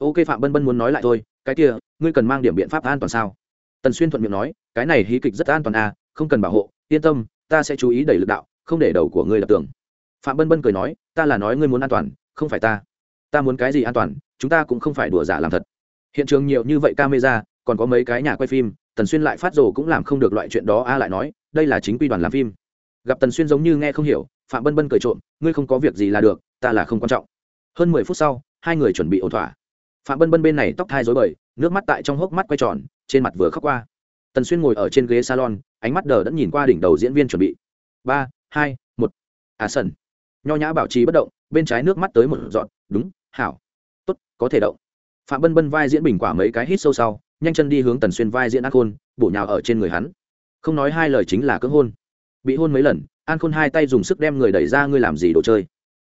ok phạm bân bân muốn nói lại thôi, cái kia, ngươi cần mang điểm biện pháp an toàn sao? Tần xuyên thuận miệng nói, cái này hí kịch rất an toàn à không cần bảo hộ, yên tâm, ta sẽ chú ý đẩy lực đạo, không để đầu của ngươi đập tường. Phạm bân bân cười nói, ta là nói ngươi muốn an toàn, không phải ta. Ta muốn cái gì an toàn, chúng ta cũng không phải đùa giả làm thật. Hiện trường nhiều như vậy camera, còn có mấy cái nhà quay phim, tần xuyên lại phát rồ cũng làm không được loại chuyện đó a lại nói, đây là chính quy đoàn làm phim. Gặp tần xuyên giống như nghe không hiểu, phạm bân bân cười trộm, ngươi không có việc gì là được, ta là không quan trọng. Hơn mười phút sau, hai người chuẩn bị ổn thỏa phạm bân bân bên này tóc thai dối bời, nước mắt tại trong hốc mắt quay tròn, trên mặt vừa khóc qua. Tần xuyên ngồi ở trên ghế salon, ánh mắt đờ đẫn nhìn qua đỉnh đầu diễn viên chuẩn bị. Ba, hai, một. À sần. Nho nhã bảo trì bất động, bên trái nước mắt tới một dọn đúng, hảo. Có thể động. Phạm bân bân vai diễn bình quả mấy cái hít sâu sau, nhanh chân đi hướng tần xuyên vai diễn an khôn, bổ nhào ở trên người hắn. Không nói hai lời chính là cưỡng hôn. Bị hôn mấy lần, an khôn hai tay dùng sức đem người đẩy ra, ngươi làm gì đồ chơi?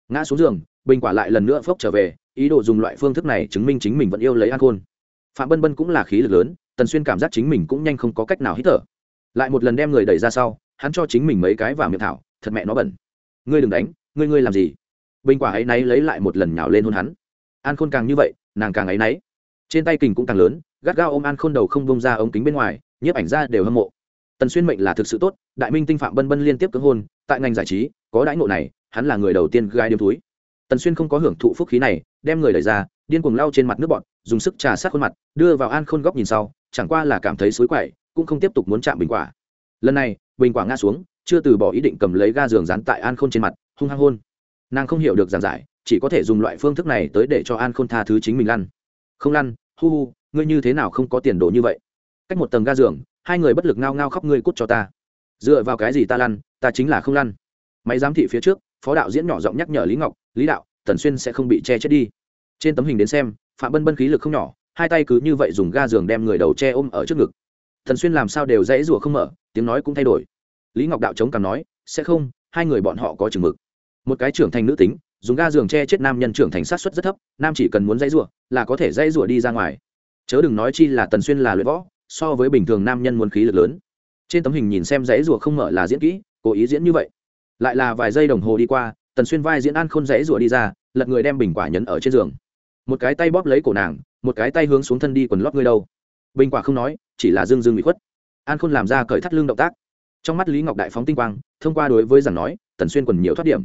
Ngã xuống giường bình quả lại lần nữa phốc trở về, ý đồ dùng loại phương thức này chứng minh chính mình vẫn yêu lấy an khôn. Phạm bân bân cũng là khí lực lớn, tần xuyên cảm giác chính mình cũng nhanh không có cách nào hít thở. Lại một lần đem người đẩy ra sau, hắn cho chính mình mấy cái vào miệng thảo, thật mẹ nó bẩn. Ngươi đừng đánh, ngươi ngươi làm gì? Bình quả ấy náy lấy lại một lần nhào lên hôn hắn. An khôn càng như vậy, nàng càng ấy náy. Trên tay kình cũng càng lớn, gắt gao ôm an khôn đầu không bông ra ống kính bên ngoài, nhiếp ảnh ra đều hâm mộ. Tần xuyên mệnh là thực sự tốt, đại minh tinh phạm bân bân liên tiếp cưỡng hôn, tại ngành giải trí, có đãi ngộ này, hắn là người đầu tiên gai điếm túi tần xuyên không có hưởng thụ phúc khí này, đem người đẩy ra, điên cuồng lau trên mặt nước bọn dùng sức trà sát khuôn mặt, đưa vào an khôn góc nhìn sau, chẳng qua là cảm thấy xối quậy, cũng không tiếp tục muốn chạm bình quả. Lần này, bình quả ngã xuống, chưa từ bỏ ý định cầm lấy ga giường dán tại an khôn trên mặt, hung hăng hôn. Nàng không hiểu được giảng giải, chỉ có thể dùng loại phương thức này tới để cho an khôn tha thứ chính mình lăn. Không lăn, hu hu, ngươi như thế nào không có tiền đồ như vậy? Cách một tầng ga giường, hai người bất lực ngao ngao khóc ngươi cút cho ta. Dựa vào cái gì ta lăn, ta chính là không lăn. Máy giám thị phía trước phó đạo diễn nhỏ giọng nhắc nhở lý ngọc, lý đạo, tần xuyên sẽ không bị che chết đi. Trên tấm hình đến xem, phạm bân bân khí lực không nhỏ, hai tay cứ như vậy dùng ga giường đem người đầu che ôm ở trước ngực. Thần xuyên làm sao đều dãy rủa không mở, tiếng nói cũng thay đổi. Lý ngọc đạo chống cằm nói, sẽ không, hai người bọn họ có chừng mực. Một cái trưởng thành nữ tính, dùng ga giường che chết nam nhân trưởng thành sát xuất rất thấp, nam chỉ cần muốn dãy rủa, là có thể dãy rủa đi ra ngoài. Chớ đừng nói chi là tần xuyên là luyện võ, so với bình thường nam nhân muốn khí lực lớn. Trên tấm hình nhìn xem dãy rủa không mở là diễn kỹ, cố ý diễn như vậy lại là vài giây đồng hồ đi qua, tần xuyên vai diễn an khôn rẽ rụa đi ra, lật người đem bình quả nhấn ở trên giường. Một cái tay bóp lấy cổ nàng, một cái tay hướng xuống thân đi quần lót ngươi đâu. Bình quả không nói, chỉ là dương dương bị khuất. An khôn làm ra cởi thắt lưng động tác. Trong mắt lý ngọc đại phóng tinh quang, thông qua đối với giảng nói, tần xuyên quần nhiều thoát điểm.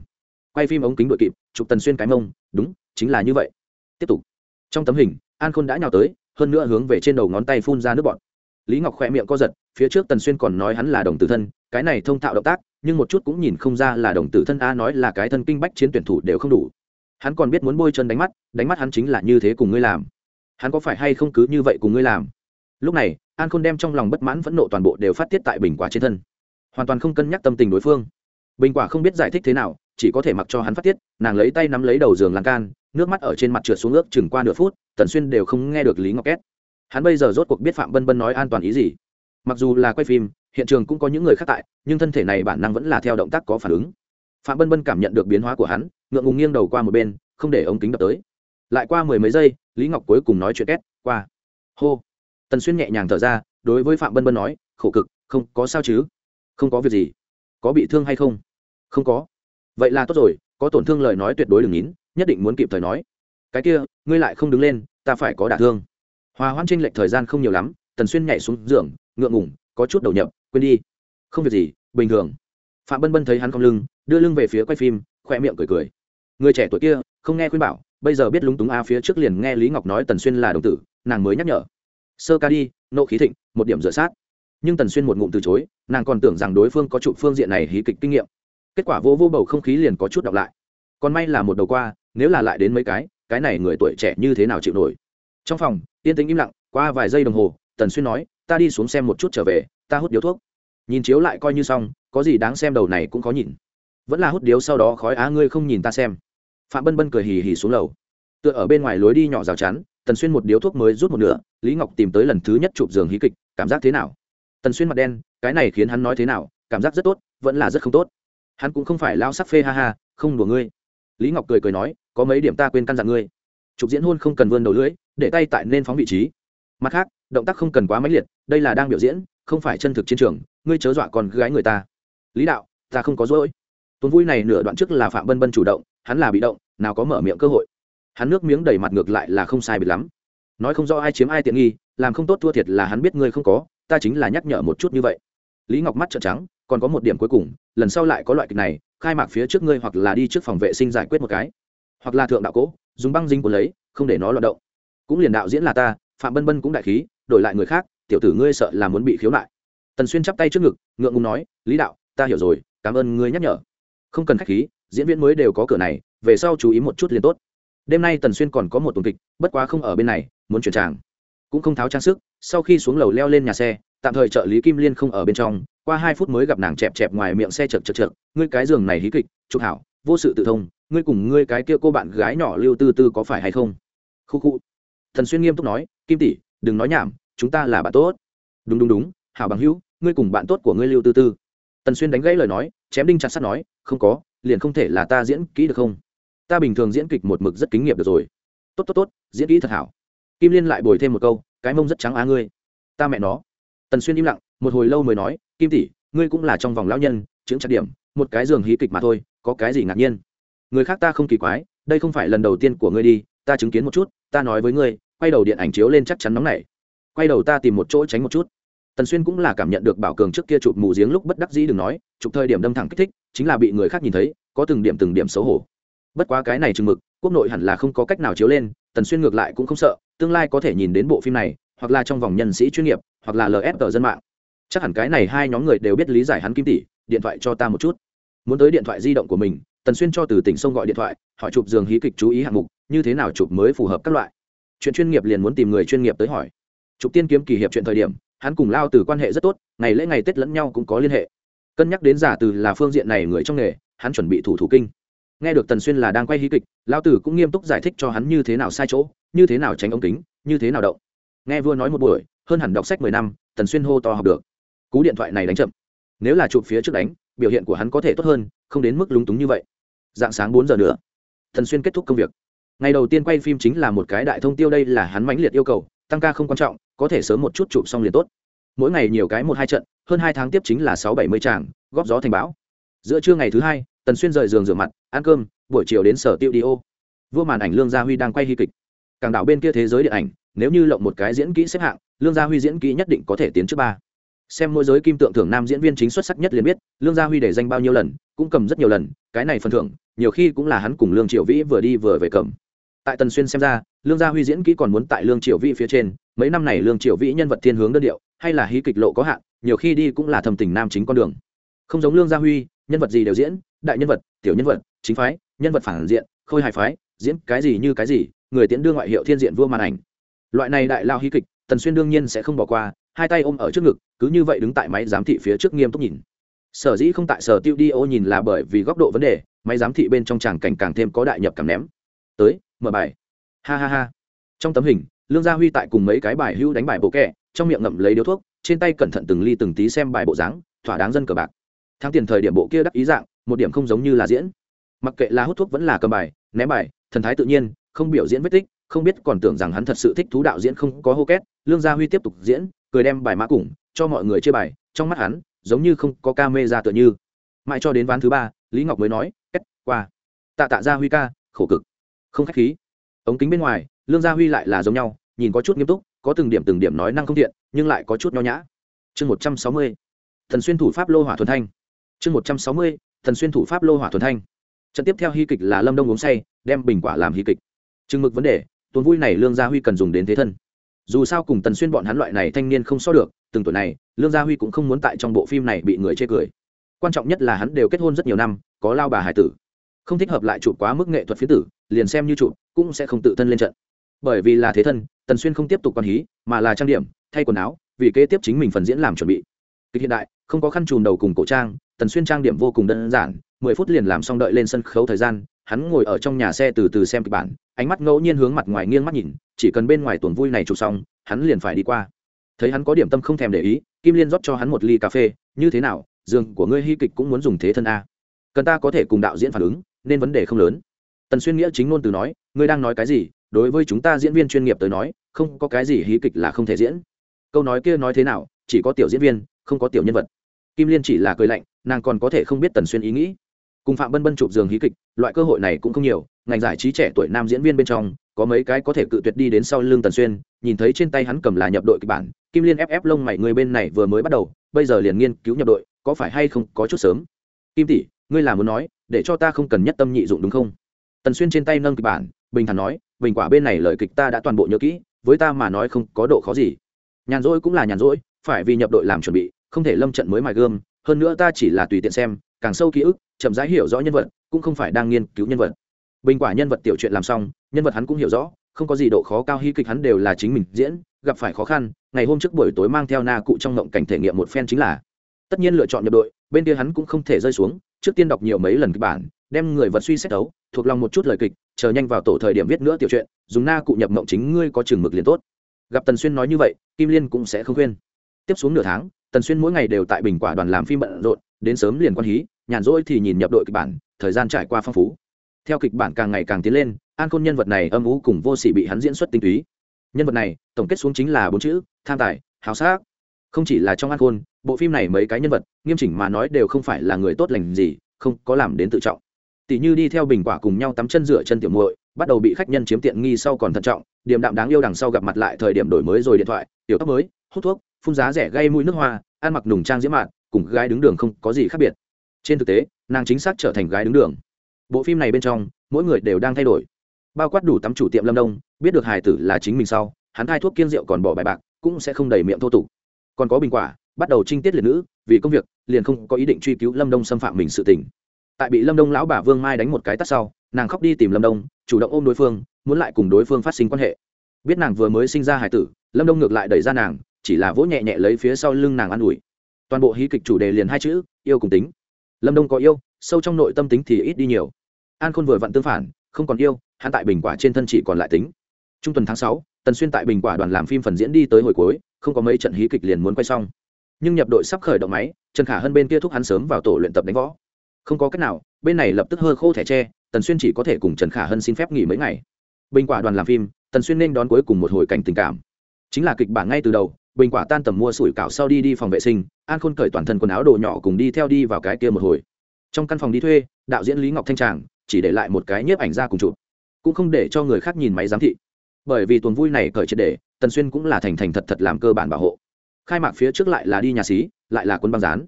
Quay phim ống kính đội kịp, chụp tần xuyên cái mông, đúng, chính là như vậy. Tiếp tục. Trong tấm hình, an khôn đã nhào tới, hơn nữa hướng về trên đầu ngón tay phun ra nước bọt. Lý ngọc khỏe miệng co giật, phía trước tần xuyên còn nói hắn là đồng tử thân cái này thông thạo động tác, nhưng một chút cũng nhìn không ra là đồng tử thân a nói là cái thân kinh bách chiến tuyển thủ đều không đủ. Hắn còn biết muốn bôi chân đánh mắt đánh mắt hắn chính là như thế cùng ngươi làm. Hắn có phải hay không cứ như vậy cùng ngươi làm? Lúc này, an khôn đem trong lòng bất mãn phẫn nộ toàn bộ đều phát tiết tại bình quả trên thân. Hoàn toàn không cân nhắc tâm tình đối phương. Bình quả không biết giải thích thế nào, chỉ có thể mặc cho hắn phát tiết, nàng lấy tay nắm lấy đầu giường lan can, nước mắt ở trên mặt trượt xuống ước chừng qua nửa phút, tần xuyên đều không nghe được lý ngọc két. Hắn bây giờ rốt cuộc biết phạm bân bân nói an toàn ý gì mặc dù là quay phim, hiện trường cũng có những người khác tại, nhưng thân thể này bản năng vẫn là theo động tác có phản ứng. Phạm bân bân cảm nhận được biến hóa của hắn, ngượng ngùng nghiêng đầu qua một bên, không để ống kính đập tới. Lại qua mười mấy giây, lý ngọc cuối cùng nói chuyện két, qua. Hô. Tần xuyên nhẹ nhàng thở ra, đối với phạm bân bân nói, khổ cực, không có sao chứ? Không có việc gì? Có bị thương hay không? Không có. Vậy là tốt rồi, có tổn thương lời nói tuyệt đối đừng nín, nhất định muốn kịp thời nói. Cái kia, ngươi lại không đứng lên, ta phải có đả thương. Hòa Hoan tranh lệch thời gian không nhiều lắm, tần xuyên nhảy xuống giường ngượng ngủng có chút đầu nhập, quên đi. Không việc gì, bình thường. Phạm bân bân thấy hắn cong lưng, đưa lưng về phía quay phim khoe miệng cười cười. Người trẻ tuổi kia, không nghe khuyên bảo, bây giờ biết lúng túng a phía trước liền nghe lý ngọc nói tần xuyên là đồng tử, nàng mới nhắc nhở. Sơ ca đi, nộ khí thịnh, một điểm rửa sát. Nhưng tần xuyên một ngụm từ chối, nàng còn tưởng rằng đối phương có trụ phương diện này hí kịch kinh nghiệm. Kết quả vô vô bầu không khí liền có chút đọc lại. Còn may là một đầu qua, nếu là lại đến mấy cái cái này người tuổi trẻ như thế nào chịu nổi. Trong phòng, yên tĩnh im lặng, qua vài giây đồng hồ, tần xuyên nói ta đi xuống xem một chút trở về, ta hút điếu thuốc. Nhìn chiếu lại coi như xong, có gì đáng xem đầu này cũng có nhìn. Vẫn là hút điếu sau đó khói á, ngươi không nhìn ta xem. Phạm bân bân cười hì hì xuống lầu. Tựa ở bên ngoài lối đi nhỏ rào chắn, tần xuyên một điếu thuốc mới rút một nửa, lý ngọc tìm tới lần thứ nhất chụp giường hí kịch, cảm giác thế nào? Tần xuyên mặt đen, cái này khiến hắn nói thế nào, cảm giác rất tốt, vẫn là rất không tốt. Hắn cũng không phải lao sắc phê ha ha, không đùa ngươi. Lý ngọc cười cười nói, có mấy điểm ta quên căn dặn ngươi. Chụp diễn hôn không cần vươn đầu lưỡi, để tay tại nên phóng vị trí. Mặt khác động tác không cần quá mãnh liệt, đây là đang biểu diễn, không phải chân thực chiến trường, ngươi chớ dọa con gái người ta. Lý đạo, ta không có dối. Tuần vui này nửa đoạn trước là phạm bân bân chủ động, hắn là bị động, nào có mở miệng cơ hội. Hắn nước miếng đầy mặt ngược lại là không sai biệt lắm. Nói không rõ ai chiếm ai tiện nghi, làm không tốt thua thiệt là hắn biết ngươi không có, ta chính là nhắc nhở một chút như vậy. Lý ngọc mắt trợn trắng, còn có một điểm cuối cùng, lần sau lại có loại kịch này, khai mạc phía trước ngươi hoặc là đi trước phòng vệ sinh giải quyết một cái. Hoặc là thượng đạo cỗ dùng băng dinh của lấy, không để nó loạt động. Cũng liền đạo diễn là ta, phạm bân bân cũng đại khí đổi lại người khác, tiểu tử ngươi sợ là muốn bị khiếu nại. Tần xuyên chắp tay trước ngực, ngượng ngùng nói, lý đạo, ta hiểu rồi, cảm ơn ngươi nhắc nhở. Không cần khách khí, diễn viên mới đều có cửa này, về sau chú ý một chút liền tốt. Đêm nay tần xuyên còn có một tuần kịch, bất quá không ở bên này, muốn chuyển tràng. Cũng không tháo trang sức, sau khi xuống lầu leo lên nhà xe, tạm thời trợ lý kim liên không ở bên trong, qua hai phút mới gặp nàng chẹp chẹp ngoài miệng xe chật chật chật ngươi cái giường này hí kịch trục hảo, vô sự tự thông, ngươi cùng ngươi cái kia cô bạn gái nhỏ lưu tư tư có phải hay không? Khu khu. Thần xuyên nghiêm túc nói, kim tỷ đừng nói nhảm, chúng ta là bạn tốt. Đúng đúng đúng, hảo bằng hữu, ngươi cùng bạn tốt của ngươi lưu tư tư. Tần xuyên đánh gãy lời nói, chém đinh chặt sắt nói, không có, liền không thể là ta diễn kỹ được không? Ta bình thường diễn kịch một mực rất kinh nghiệm được rồi. Tốt tốt tốt, diễn kỹ thật hảo. Kim liên lại bồi thêm một câu, cái mông rất trắng á ngươi. Ta mẹ nó. Tần xuyên im lặng, một hồi lâu mới nói, kim tỷ, ngươi cũng là trong vòng lão nhân chứng chặt điểm, một cái giường hí kịch mà thôi, có cái gì ngạc nhiên? Người khác ta không kỳ quái, đây không phải lần đầu tiên của ngươi đi, ta chứng kiến một chút, ta nói với ngươi quay đầu điện ảnh chiếu lên chắc chắn nóng này quay đầu ta tìm một chỗ tránh một chút. Tần xuyên cũng là cảm nhận được bảo cường trước kia chụp mù giếng lúc bất đắc dĩ đừng nói, chụp thời điểm đâm thẳng kích thích, chính là bị người khác nhìn thấy, có từng điểm từng điểm xấu hổ. Bất quá cái này chừng mực, quốc nội hẳn là không có cách nào chiếu lên, tần xuyên ngược lại cũng không sợ, tương lai có thể nhìn đến bộ phim này, hoặc là trong vòng nhân sĩ chuyên nghiệp, hoặc là lf dân mạng. Chắc hẳn cái này hai nhóm người đều biết lý giải hắn kim tỷ, điện thoại cho ta một chút. Muốn tới điện thoại di động của mình, tần xuyên cho từ tỉnh sông gọi điện thoại, hỏi chụp giường hí kịch chú ý hạng mục, như thế nào chụp mới phù hợp các loại chuyện chuyên nghiệp liền muốn tìm người chuyên nghiệp tới hỏi. Trục tiên kiếm kỳ hiệp chuyện thời điểm, hắn cùng lao từ quan hệ rất tốt, ngày lễ ngày tết lẫn nhau cũng có liên hệ. Cân nhắc đến giả từ là phương diện này người trong nghề, hắn chuẩn bị thủ thủ kinh. Nghe được tần xuyên là đang quay hí kịch, lao tử cũng nghiêm túc giải thích cho hắn như thế nào sai chỗ, như thế nào tránh ống kính, như thế nào động. Nghe vua nói một buổi, hơn hẳn đọc sách mười năm, tần xuyên hô to học được. Cú điện thoại này đánh chậm. Nếu là chụp phía trước đánh, biểu hiện của hắn có thể tốt hơn, không đến mức lúng túng như vậy. Dạng sáng bốn giờ nữa, tần xuyên kết thúc công việc ngày đầu tiên quay phim chính là một cái đại thông tiêu đây là hắn mãnh liệt yêu cầu, tăng ca không quan trọng, có thể sớm một chút chụp xong liền tốt. Mỗi ngày nhiều cái một hai trận, hơn hai tháng tiếp chính là sáu bảy mươi tràng, góp gió thành bão. Giữa trưa ngày thứ hai, tần xuyên rời giường rửa mặt, ăn cơm, buổi chiều đến sở tiêu đi ô. Vua màn ảnh lương gia huy đang quay hy kịch. Càng đảo bên kia thế giới điện ảnh, nếu như lộng một cái diễn kỹ xếp hạng, lương gia huy diễn kỹ nhất định có thể tiến trước ba. Xem môi giới kim tượng thưởng nam diễn viên chính xuất sắc nhất liền biết, lương gia huy để danh bao nhiêu lần, cũng cầm rất nhiều lần, cái này phần thưởng, nhiều khi cũng là hắn cùng lương triệu vĩ vừa đi vừa về cầm tại tần xuyên xem ra, lương gia huy diễn kỹ còn muốn tại lương triệu vĩ phía trên, mấy năm này lương triệu vĩ nhân vật thiên hướng đơn điệu, hay là hí kịch lộ có hạn, nhiều khi đi cũng là thầm tình nam chính con đường. Không giống lương gia huy, nhân vật gì đều diễn, đại nhân vật, tiểu nhân vật, chính phái, nhân vật phản diện, khôi hài phái, diễn cái gì như cái gì, người tiễn đưa ngoại hiệu thiên diện vua màn ảnh. Loại này đại lao hí kịch, tần xuyên đương nhiên sẽ không bỏ qua, hai tay ôm ở trước ngực, cứ như vậy đứng tại máy giám thị phía trước nghiêm túc nhìn. Sở dĩ không tại sở tiêu đi ô nhìn là bởi vì góc độ vấn đề, máy giám thị bên trong tràng cảnh càng thêm có đại nhập cảm ném. Tới mở bài. Ha ha ha. Trong tấm hình, lương gia huy tại cùng mấy cái bài hưu đánh bài bộ kẹ, trong miệng ngậm lấy điếu thuốc, trên tay cẩn thận từng ly từng tí xem bài bộ dáng, thỏa đáng dân cờ bạc. Thắng tiền thời điểm bộ kia đắc ý dạng, một điểm không giống như là diễn. Mặc kệ là hút thuốc vẫn là cầm bài, ném bài, thần thái tự nhiên, không biểu diễn vết tích, không biết còn tưởng rằng hắn thật sự thích thú đạo diễn không có hô két, lương gia huy tiếp tục diễn, cười đem bài mã củng cho mọi người chơi bài, trong mắt hắn, giống như không có ca mê ra tựa như. Mãi cho đến ván thứ ba, lý ngọc mới nói két qua. Tạ tạ gia huy ca, khổ cực không khách khí. Ống kính bên ngoài, lương gia huy lại là giống nhau, nhìn có chút nghiêm túc, có từng điểm từng điểm nói năng không thiện, nhưng lại có chút nho nhã. Chương một trăm sáu mươi, thần xuyên thủ pháp lô hỏa thuần thanh. Chương một trăm sáu mươi, thần xuyên thủ pháp lô hỏa thuần thanh. Trận tiếp theo hy kịch là lâm đông uống say, đem bình quả làm hy kịch. Chừng mực vấn đề, tuần vui này lương gia huy cần dùng đến thế thân. Dù sao cùng tần xuyên bọn hắn loại này thanh niên không so được, từng tuổi này, lương gia huy cũng không muốn tại trong bộ phim này bị người chê cười. Quan trọng nhất là hắn đều kết hôn rất nhiều năm, có lao bà hải tử không thích hợp lại chụp quá mức nghệ thuật phía tử, liền xem như chụp, cũng sẽ không tự thân lên trận. Bởi vì là thế thân, tần xuyên không tiếp tục quan hí, mà là trang điểm, thay quần áo, vì kế tiếp chính mình phần diễn làm chuẩn bị. Kịch hiện đại, không có khăn chùm đầu cùng cổ trang, tần xuyên trang điểm vô cùng đơn giản, mười phút liền làm xong đợi lên sân khấu thời gian, hắn ngồi ở trong nhà xe từ từ xem kịch bản, ánh mắt ngẫu nhiên hướng mặt ngoài nghiêng mắt nhìn, chỉ cần bên ngoài tuần vui này chụp xong, hắn liền phải đi qua. Thấy hắn có điểm tâm không thèm để ý, kim liên rót cho hắn một ly cà phê, như thế nào, giường của ngươi hy kịch cũng muốn dùng thế thân a? Cần ta có thể cùng đạo diễn phản ứng? Nên vấn đề không lớn. Tần xuyên nghĩa chính ngôn từ nói, ngươi đang nói cái gì? Đối với chúng ta diễn viên chuyên nghiệp tới nói, không có cái gì hí kịch là không thể diễn. Câu nói kia nói thế nào? Chỉ có tiểu diễn viên, không có tiểu nhân vật. Kim liên chỉ là cười lạnh, nàng còn có thể không biết tần xuyên ý nghĩ. Cùng phạm bân bân chụp giường hí kịch, loại cơ hội này cũng không nhiều, ngành giải trí trẻ tuổi nam diễn viên bên trong, có mấy cái có thể cự tuyệt đi đến sau lưng tần xuyên, nhìn thấy trên tay hắn cầm là nhập đội kịch bản, kim liên ép ép lông mày người bên này vừa mới bắt đầu, bây giờ liền nghiên cứu nhập đội, có phải hay không có chút sớm? Kim tỷ, ngươi là muốn nói để cho ta không cần nhất tâm nhị dụng đúng không? Tần xuyên trên tay nâng kịch bản, bình thản nói, bình quả bên này lời kịch ta đã toàn bộ nhớ kỹ, với ta mà nói không có độ khó gì. Nhàn rỗi cũng là nhàn rỗi, phải vì nhập đội làm chuẩn bị, không thể lâm trận mới mài gươm, hơn nữa ta chỉ là tùy tiện xem, càng sâu ký ức, chậm rãi hiểu rõ nhân vật, cũng không phải đang nghiên cứu nhân vật. Bình quả nhân vật tiểu chuyện làm xong, nhân vật hắn cũng hiểu rõ, không có gì độ khó cao, hy kịch hắn đều là chính mình diễn, gặp phải khó khăn, ngày hôm trước buổi tối mang theo na cụ trong ngộng cảnh thể nghiệm một phen chính là. Tất nhiên lựa chọn nhập đội, bên kia hắn cũng không thể rơi xuống trước tiên đọc nhiều mấy lần kịch bản, đem người vật suy xét đấu, thuộc lòng một chút lời kịch, chờ nhanh vào tổ thời điểm viết nữa tiểu chuyện dùng na cụ nhập mộng chính ngươi có chừng mực liền tốt. Gặp tần xuyên nói như vậy, kim liên cũng sẽ không khuyên. Tiếp xuống nửa tháng, tần xuyên mỗi ngày đều tại bình quả đoàn làm phim bận rộn, đến sớm liền quan hí, nhàn rỗi thì nhìn nhập đội kịch bản, thời gian trải qua phong phú. Theo kịch bản càng ngày càng tiến lên, an khôn nhân vật này âm ú cùng vô sỉ bị hắn diễn xuất tinh túy. Nhân vật này, tổng kết xuống chính là bốn chữ, tham tài hào sắc. Không chỉ là trong an khôn bộ phim này mấy cái nhân vật, nghiêm chỉnh mà nói đều không phải là người tốt lành gì, không có làm đến tự trọng. Tỷ như đi theo bình quả cùng nhau tắm chân rửa chân tiểu muội, bắt đầu bị khách nhân chiếm tiện nghi sau còn thận trọng điểm đạm đáng yêu đằng sau gặp mặt lại thời điểm đổi mới rồi điện thoại, tiểu tóc mới, hút thuốc, phun giá rẻ gây mũi nước hoa, ăn mặc nùng trang diễm mạn, cùng gái đứng đường không có gì khác biệt. Trên thực tế, nàng chính xác trở thành gái đứng đường. Bộ phim này bên trong, mỗi người đều đang thay đổi. Bao quát đủ tắm chủ tiệm lâm đông, biết được hài tử là chính mình sau, hắn thai thuốc kiên rượu còn bỏ bài bạc, cũng sẽ không đầy miệng thô tục. Còn có bình quả bắt đầu trinh tiết liệt nữ, vì công việc, liền không có ý định truy cứu lâm đông xâm phạm mình sự tình. Tại bị lâm đông lão bà vương mai đánh một cái tắt sau, nàng khóc đi tìm lâm đông, chủ động ôm đối phương, muốn lại cùng đối phương phát sinh quan hệ. Biết nàng vừa mới sinh ra hải tử, lâm đông ngược lại đẩy ra nàng, chỉ là vỗ nhẹ nhẹ lấy phía sau lưng nàng an ủi. Toàn bộ hí kịch chủ đề liền hai chữ, yêu cùng tính. Lâm đông có yêu, sâu trong nội tâm tính thì ít đi nhiều. An khôn vừa vặn tương phản, không còn yêu, hắn tại bình quả trên thân chỉ còn lại tính. Trung tuần tháng sáu, tần xuyên tại bình quả đoàn làm phim phần diễn đi tới hồi cuối, không có mấy trận hí kịch liền muốn quay xong nhưng nhập đội sắp khởi động máy, trần khả hơn bên kia thúc hắn sớm vào tổ luyện tập đánh võ. Không có cách nào, bên này lập tức hơ khô thẻ tre, tần xuyên chỉ có thể cùng trần khả hân xin phép nghỉ mấy ngày. Bình quả đoàn làm phim, tần xuyên nên đón cuối cùng một hồi cảnh tình cảm. Chính là kịch bản ngay từ đầu, bình quả tan tầm mua sủi cảo sau đi đi phòng vệ sinh, an khôn cởi toàn thân quần áo đồ nhỏ cùng đi theo đi vào cái kia một hồi. Trong căn phòng đi thuê, đạo diễn lý ngọc thanh tràng chỉ để lại một cái nhiếp ảnh ra cùng chụp, cũng không để cho người khác nhìn máy giám thị. Bởi vì tuần vui này cởi triệt để, tần xuyên cũng là thành thành thật thật làm cơ bản bảo hộ khai mạc phía trước lại là đi nhà xí, lại là quân băng rán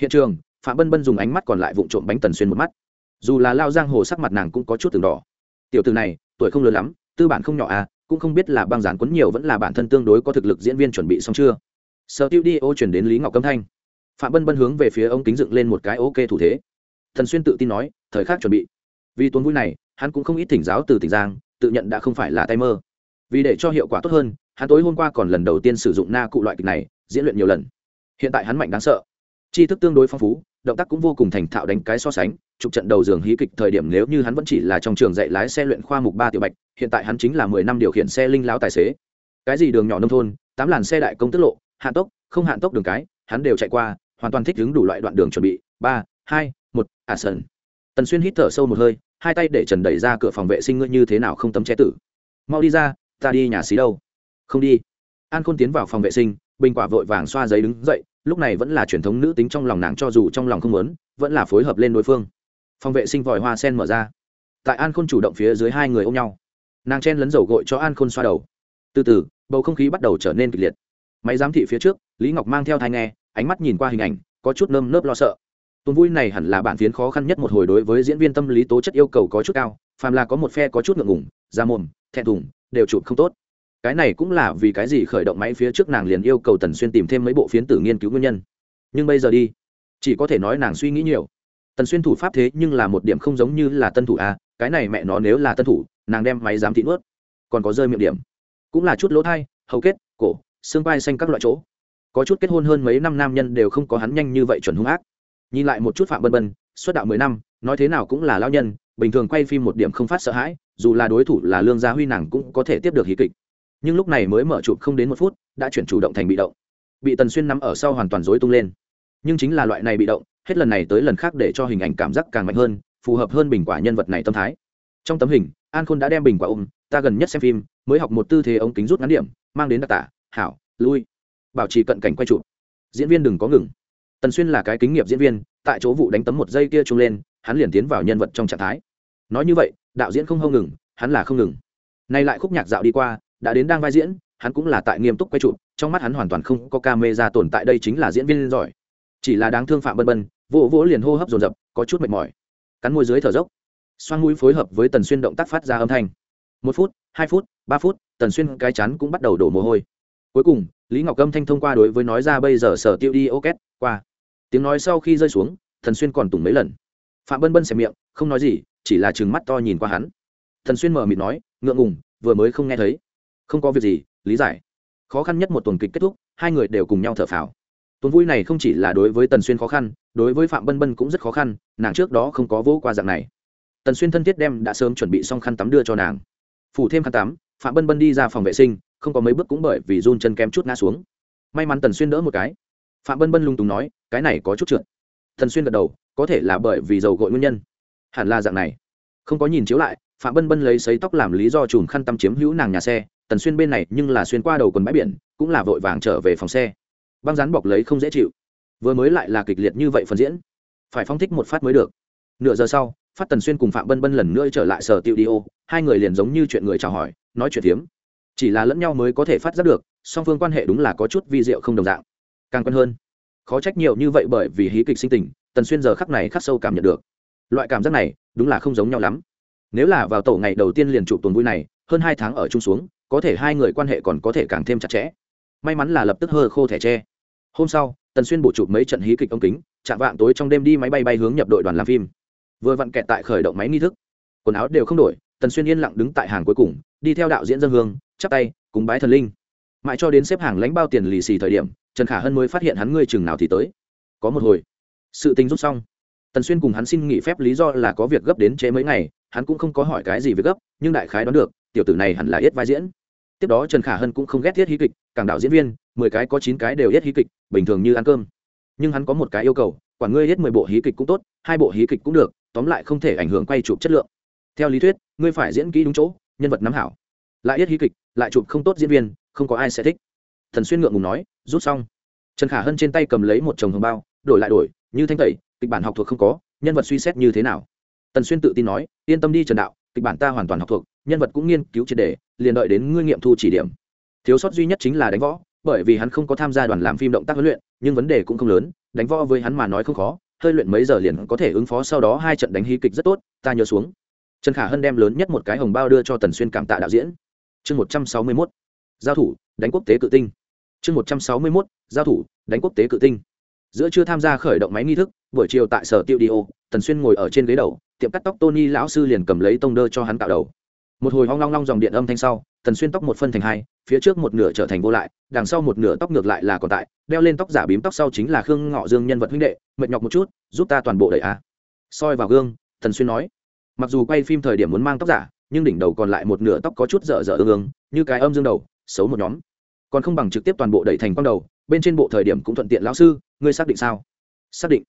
hiện trường, phạm bân bân dùng ánh mắt còn lại vụng trộm bánh tần xuyên một mắt. Dù là lao giang hồ sắc mặt nàng cũng có chút từng đỏ. Tiểu từ này, tuổi không lớn lắm, tư bản không nhỏ à cũng không biết là băng dán quấn nhiều vẫn là bản thân tương đối có thực lực diễn viên chuẩn bị xong chưa. Sở tiêu đi ô chuyển đến lý ngọc câm thanh. Phạm bân bân hướng về phía ông kính dựng lên một cái ok thủ thế. Thần xuyên tự tin nói, thời khắc chuẩn bị. Vì tuấn vui này, hắn cũng không ít thỉnh giáo từ tỉnh giang, tự nhận đã không phải là tay mơ. Vì để cho hiệu quả tốt hơn hắn tối hôm qua còn lần đầu tiên sử dụng na cụ loại kịch này, diễn luyện nhiều lần. Hiện tại hắn mạnh đáng sợ. Tri thức tương đối phong phú, động tác cũng vô cùng thành thạo đánh cái so sánh, chụp trận đầu giường hí kịch thời điểm nếu như hắn vẫn chỉ là trong trường dạy lái xe luyện khoa mục ba tiểu bạch, hiện tại hắn chính là mười năm điều khiển xe linh láo tài xế. Cái gì đường nhỏ nông thôn, tám làn xe đại công tức lộ hạn tốc, không hạn tốc đường cái, hắn đều chạy qua, hoàn toàn thích đứng đủ loại đoạn đường chuẩn bị. Ba, hai, một à sần. Tần xuyên hít thở sâu một hơi, hai tay để trần đẩy ra cửa phòng vệ sinh ngươi như thế nào không tấm che tử. Mau đi ra, ta đi nhà xí đâu không đi. An khôn tiến vào phòng vệ sinh, bình quả vội vàng xoa giấy đứng dậy, lúc này vẫn là truyền thống nữ tính trong lòng nàng cho dù trong lòng không muốn, vẫn là phối hợp lên đối phương. Phòng vệ sinh vòi hoa sen mở ra. Tại an khôn chủ động phía dưới hai người ôm nhau. Nàng chen lấn dầu gội cho an khôn xoa đầu. Từ từ, bầu không khí bắt đầu trở nên kịch liệt. Máy giám thị phía trước, lý ngọc mang theo thai nghe, ánh mắt nhìn qua hình ảnh, có chút nơm nớp lo sợ. Tuần vui này hẳn là bản phiến khó khăn nhất một hồi đối với diễn viên tâm lý tố chất yêu cầu có chút cao, phàm là có một phe có chút ngượng ngủng da mồm, thẹn thùng, đều chụp không tốt cái này cũng là vì cái gì khởi động máy phía trước nàng liền yêu cầu tần xuyên tìm thêm mấy bộ phiến tử nghiên cứu nguyên nhân. Nhưng bây giờ đi chỉ có thể nói nàng suy nghĩ nhiều. Tần xuyên thủ pháp thế nhưng là một điểm không giống như là tân thủ a à, cái này mẹ nó nếu là tân thủ nàng đem máy giám thị nuốt. Còn có rơi miệng điểm. Cũng là chút lỗ thai hầu kết cổ xương vai xanh các loại chỗ. Có chút kết hôn hơn mấy năm nam nhân đều không có hắn nhanh như vậy chuẩn hung ác. Nhìn lại một chút phạm bân bân xuất đạo mười năm nói thế nào cũng là lao nhân bình thường quay phim một điểm không phát sợ hãi dù là đối thủ là lương gia huy nàng cũng có thể tiếp được hí kịch nhưng lúc này mới mở chụp không đến một phút, đã chuyển chủ động thành bị động. Bị tần xuyên nắm ở sau hoàn toàn dối tung lên. Nhưng chính là loại này bị động, hết lần này tới lần khác để cho hình ảnh cảm giác càng mạnh hơn, phù hợp hơn bình quả nhân vật này tâm thái. Trong tấm hình, an khôn đã đem bình quả ôm, ta gần nhất xem phim, mới học một tư thế ống kính rút ngắn điểm, mang đến đặc tả, hảo, lui. Bảo trì cận cảnh quay chụp. Diễn viên đừng có ngừng. Tần xuyên là cái kinh nghiệm diễn viên, tại chỗ vụ đánh tấm một giây kia trông lên, hắn liền tiến vào nhân vật trong trạng thái. Nói như vậy, đạo diễn không hông ngừng, hắn là không ngừng. Nay lại khúc nhạc dạo đi qua đã đến đang vai diễn hắn cũng là tại nghiêm túc quay trụ, trong mắt hắn hoàn toàn không có ca mê ra tồn tại đây chính là diễn viên giỏi. Chỉ là đáng thương phạm bân bân vỗ vỗ liền hô hấp dồn dập có chút mệt mỏi. Cắn môi dưới thở dốc xoan mũi phối hợp với tần xuyên động tác phát ra âm thanh. Một phút hai phút ba phút tần xuyên cái chắn cũng bắt đầu đổ mồ hôi. Cuối cùng lý ngọc âm thanh thông qua đối với nói ra bây giờ sở tiêu đi ô két qua. Tiếng nói sau khi rơi xuống thần xuyên còn tùng mấy lần. Phạm bân bân xẻ miệng không nói gì chỉ là chừng mắt to nhìn qua hắn. Thần xuyên mở mịt nói ngượng ngùng vừa mới không nghe thấy không có việc gì, lý giải. Khó khăn nhất một tuần kịch kết thúc, hai người đều cùng nhau thở phào. Tuần vui này không chỉ là đối với tần xuyên khó khăn, đối với phạm bân bân cũng rất khó khăn, nàng trước đó không có vỗ qua dạng này. Tần xuyên thân thiết đem đã sớm chuẩn bị xong khăn tắm đưa cho nàng. Phủ thêm khăn tắm, phạm bân bân đi ra phòng vệ sinh, không có mấy bước cũng bởi vì run chân kém chút ngã xuống. May mắn tần xuyên đỡ một cái. Phạm bân bân lung tùng nói, cái này có chút trượt. Tần xuyên gật đầu, có thể là bởi vì dầu gội nguyên nhân. Hẳn là dạng này. Không có nhìn chiếu lại, phạm bân bân lấy sấy tóc làm lý do chùm khăn tắm chiếm hữu nàng nhà xe tần xuyên bên này nhưng là xuyên qua đầu quần bãi biển, cũng là vội vàng trở về phòng xe. Băng rán bọc lấy không dễ chịu. Vừa mới lại là kịch liệt như vậy phần diễn. Phải phong thích một phát mới được. Nửa giờ sau, phát tần xuyên cùng phạm bân bân lần nữa trở lại sở tiệu đi ô, hai người liền giống như chuyện người chào hỏi, nói chuyện tiếm chỉ là lẫn nhau mới có thể phát giác được, song phương quan hệ đúng là có chút vi diệu không đồng dạng. Càng quen hơn. Khó trách nhiều như vậy bởi vì hí kịch sinh tình, tần xuyên giờ khắc này khắc sâu cảm nhận được. Loại cảm giác này, đúng là không giống nhau lắm. Nếu là vào tổ ngày đầu tiên liền chụp tuần vui này, hơn hai tháng ở chung xuống có thể hai người quan hệ còn có thể càng thêm chặt chẽ. May mắn là lập tức hơ khô thẻ tre. Hôm sau, tần xuyên bổ chụp mấy trận hí kịch ống kính, chạm vạng tối trong đêm đi máy bay bay hướng nhập đội đoàn làm phim. Vừa vặn kẹt tại khởi động máy nghi thức. Quần áo đều không đổi, tần xuyên yên lặng đứng tại hàng cuối cùng, đi theo đạo diễn dân hương, chắp tay cùng bái thần linh. Mãi cho đến xếp hàng lãnh bao tiền lì xì thời điểm, trần khả hân mới phát hiện hắn ngươi chừng nào thì tới. Có một hồi, sự tình rút xong. Tần xuyên cùng hắn xin nghỉ phép lý do là có việc gấp đến chế mấy ngày, hắn cũng không có hỏi cái gì việc gấp, nhưng đại khái đoán được tiểu tử này hẳn là yết vai diễn. Tiếp đó trần khả hân cũng không ghét thiết hí kịch, càng đạo diễn viên, mười cái có chín cái đều yết hí kịch, bình thường như ăn cơm. Nhưng hắn có một cái yêu cầu, quản ngươi yết mười bộ hí kịch cũng tốt, hai bộ hí kịch cũng được, tóm lại không thể ảnh hưởng quay chụp chất lượng. Theo lý thuyết, ngươi phải diễn kỹ đúng chỗ, nhân vật nắm hảo. Lại yết hí kịch, lại chụp không tốt diễn viên, không có ai sẽ thích. Thần xuyên ngượng ngùng nói, rút xong. Trần khả hân trên tay cầm lấy một chồng hồng bao, đổi lại đổi, như thanh tẩy, kịch bản học thuộc không có, nhân vật suy xét như thế nào. Tần xuyên tự tin nói, yên tâm đi trần đạo kịch bản ta hoàn toàn học thuộc, nhân vật cũng nghiên cứu triệt đề liền đợi đến ngươi nghiệm thu chỉ điểm. Thiếu sót duy nhất chính là đánh võ, bởi vì hắn không có tham gia đoàn làm phim động tác huấn luyện, nhưng vấn đề cũng không lớn, đánh võ với hắn mà nói không khó, hơi luyện mấy giờ liền có thể ứng phó sau đó hai trận đánh hí kịch rất tốt, ta nhớ xuống. Trần khả hân đem lớn nhất một cái hồng bao đưa cho tần xuyên cảm tạ đạo diễn. Chương một trăm sáu mươi mốt, giao thủ, đánh quốc tế cự tinh. Chương một trăm sáu mươi mốt, giao thủ, đánh quốc tế cự tinh giữa chưa tham gia khởi động máy nghi thức, buổi chiều tại sở tiêu đi ô, tần xuyên ngồi ở trên ghế đầu, tiệm cắt tóc tony lão sư liền cầm lấy tông đơ cho hắn tạo đầu. Một hồi hoang long long dòng điện âm thanh sau, tần xuyên tóc một phân thành hai, phía trước một nửa trở thành vô lại, đằng sau một nửa tóc ngược lại là còn tại, đeo lên tóc giả bím tóc sau chính là khương ngọ dương nhân vật huynh đệ, mệt nhọc một chút, giúp ta toàn bộ đẩy a. Soi vào gương, tần xuyên nói, mặc dù quay phim thời điểm muốn mang tóc giả, nhưng đỉnh đầu còn lại một nửa tóc có chút dở dở ương ương, như cái âm dương đầu, xấu một nhóm. Còn không bằng trực tiếp toàn bộ đẩy thành quang đầu bên trên bộ thời điểm cũng thuận tiện lão sư, ngươi xác định sao? Xác định.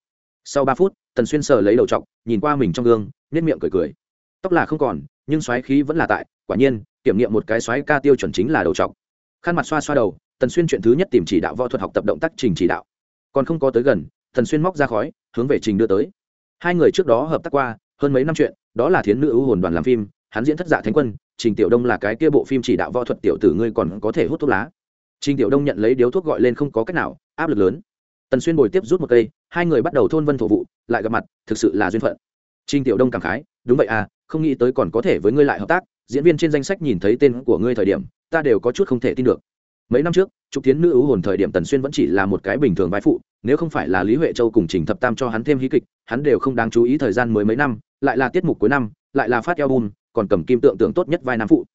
Sau ba phút, tần xuyên sờ lấy đầu t nhìn qua mình trong gương nết miệng cười cười. Tóc là không còn, nhưng xoáy khí vẫn là tại, quả nhiên, kiểm nghiệm một cái xoáy ca tiêu chuẩn chính là đầu t khăn mặt xoa xoa đầu, tần xuyên chuyện thứ nhất tìm chỉ đạo võ thuật học tập động tác trình chỉ đạo. Còn không có tới gần, tần xuyên móc ra khói, hướng về trình đưa tới. Hai người trước đó hợp tác qua, hơn mấy năm chuyện, đó là thiến nữ ưu hồn đoàn làm phim, hắn diễn thất dạ thánh quân, trình tiểu đông là cái kia bộ phim chỉ đạo võ thuật tiểu tử ngươi còn có thể hút thuốc lá trình tiểu đông nhận lấy điếu thuốc gọi lên không có cách nào, áp lực lớn. Tần xuyên bồi tiếp rút một cây, hai người bắt đầu thôn vân thổ vụ, lại gặp mặt, thực sự là duyên phận. Trình tiểu đông cảm khái, đúng vậy à không nghĩ tới còn có thể với ngươi lại hợp tác, diễn viên trên danh sách nhìn thấy tên của ngươi thời điểm, ta đều có chút không thể tin được. Mấy năm trước, trục tiến nữ ưu hồn thời điểm tần xuyên vẫn chỉ là một cái bình thường vai phụ, nếu không phải là lý huệ châu cùng trình thập tam cho hắn thêm hí kịch, hắn đều không đáng chú ý thời gian mới mấy năm, lại là tiết mục cuối năm, lại là phát album, còn cầm kim tượng tượng tốt nhất vai nam phụ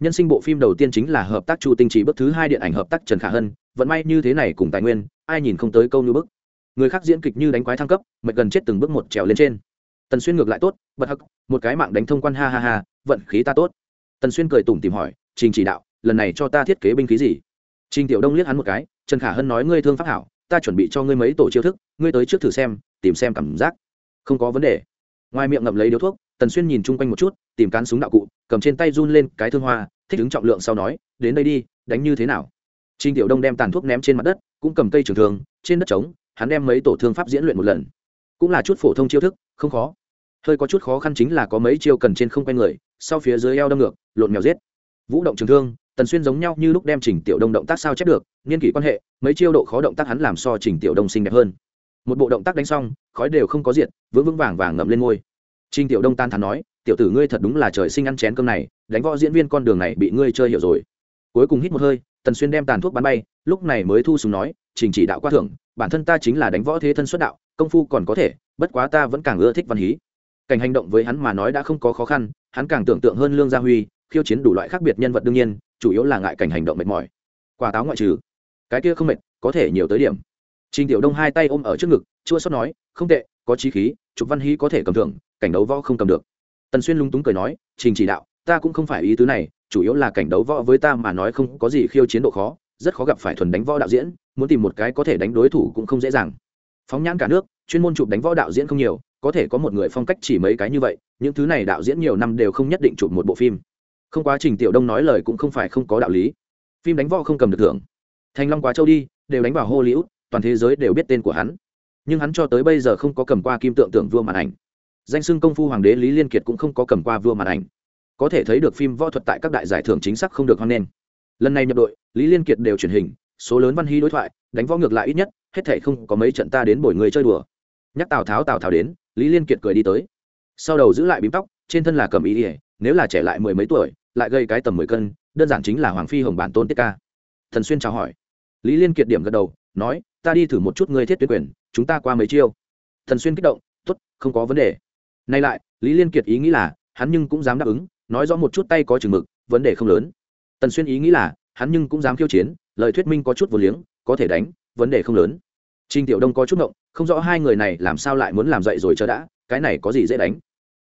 nhân sinh bộ phim đầu tiên chính là hợp tác chu tinh chỉ bước thứ hai điện ảnh hợp tác trần khả hân, Vận may như thế này cùng tài nguyên, ai nhìn không tới câu như bức. Người khác diễn kịch như đánh quái thăng cấp, mệt gần chết từng bước một trèo lên trên. Tần xuyên ngược lại tốt, bật hắc, một cái mạng đánh thông quan ha ha ha, vận khí ta tốt. Tần xuyên cười tủm tìm hỏi, trình chỉ đạo, lần này cho ta thiết kế binh khí gì? Trình tiểu đông liếc hắn một cái, trần khả hân nói ngươi thương pháp hảo, ta chuẩn bị cho ngươi mấy tổ chiêu thức, ngươi tới trước thử xem, tìm xem cảm giác. Không có vấn đề. Ngoài miệng ngậm lấy điếu thuốc tần xuyên nhìn chung quanh một chút tìm cán súng đạo cụ cầm trên tay run lên cái thương hoa thích ứng trọng lượng sau nói đến đây đi đánh như thế nào Trình Tiểu Đông đem tàn thuốc ném trên mặt đất, cũng cầm cây trường thương, trên đất trống, hắn đem mấy tổ thương pháp diễn luyện một lần. Cũng là chút phổ thông chiêu thức, không khó. Hơi có chút khó khăn chính là có mấy chiêu cần trên không quanh người, sau phía dưới eo đâm ngược, lộn mèo giết. Vũ động trường thương, Tần Xuyên giống nhau như lúc đem Trình Tiểu Đông động tác sao chép được, nghiên kỷ quan hệ, mấy chiêu độ khó động tác hắn làm so Trình Tiểu Đông xinh đẹp hơn. Một bộ động tác đánh xong, khói đều không có diện, vững vững vàng vàng ngậm lên môi. Trình Tiểu Đông tan thán nói, tiểu tử ngươi thật đúng là trời sinh ăn chén cơm này, đánh võ diễn viên con đường này bị ngươi chơi hiểu rồi. Cuối cùng hít một hơi, tần xuyên đem tàn thuốc bắn bay lúc này mới thu súng nói trình chỉ đạo qua thưởng bản thân ta chính là đánh võ thế thân xuất đạo công phu còn có thể bất quá ta vẫn càng ưa thích văn hí. Cảnh hành động với hắn mà nói đã không có khó khăn hắn càng tưởng tượng hơn lương gia huy khiêu chiến đủ loại khác biệt nhân vật đương nhiên chủ yếu là ngại cảnh hành động mệt mỏi. Quả táo ngoại trừ cái kia không mệt có thể nhiều tới điểm. Trình tiểu đông hai tay ôm ở trước ngực chua xót nói không tệ có chí khí, trục văn hí có thể cầm thưởng, cảnh đấu võ không cầm được. Tần xuyên lúng túng cười nói, trình chỉ đạo, ta cũng không phải ý tứ này, chủ yếu là cảnh đấu võ với ta mà nói không có gì khiêu chiến độ khó, rất khó gặp phải thuần đánh võ đạo diễn, muốn tìm một cái có thể đánh đối thủ cũng không dễ dàng. Phóng nhãn cả nước, chuyên môn chụp đánh võ đạo diễn không nhiều, có thể có một người phong cách chỉ mấy cái như vậy, những thứ này đạo diễn nhiều năm đều không nhất định chụp một bộ phim. Không quá trình tiểu đông nói lời cũng không phải không có đạo lý. Phim đánh võ không cầm được thưởng. Thành long quá châu đi, đều đánh vào hollywood, toàn thế giới đều biết tên của hắn nhưng hắn cho tới bây giờ không có cầm qua kim tượng tượng vua màn ảnh. Danh xưng công phu hoàng đế lý liên kiệt cũng không có cầm qua vua màn ảnh. Có thể thấy được phim võ thuật tại các đại giải thưởng chính xác không được hoan nghênh. Lần này nhập đội, lý liên kiệt đều truyền hình, số lớn văn hy đối thoại, đánh võ ngược lại ít nhất, hết thể không có mấy trận ta đến bồi người chơi đùa. Nhắc tào tháo tào tháo đến, lý liên kiệt cười đi tới. Sau đầu giữ lại bím tóc, trên thân là cầm ý ỉa nếu là trẻ lại mười mấy tuổi, lại gây cái tầm mười cân, đơn giản chính là hoàng phi hồng bản tôn tiết ca. Thần xuyên chào hỏi. Lý liên kiệt điểm gật đầu, nói, ta đi thử một chút ngươi thiết tuyến quyền chúng ta qua mấy chiêu thần xuyên kích động t ố t không có vấn đề nay lại lý liên kiệt ý nghĩ là hắn nhưng cũng dám đáp ứng nói rõ một chút tay có chừng mực vấn đề không lớn tần xuyên ý nghĩ là hắn nhưng cũng dám khiêu chiến lời thuyết minh có chút vô liếng có thể đánh vấn đề không lớn Trình Tiểu Đông có chút ngộng, không rõ hai người này làm sao lại muốn làm dậy rồi chờ đã, cái này có gì dễ đánh.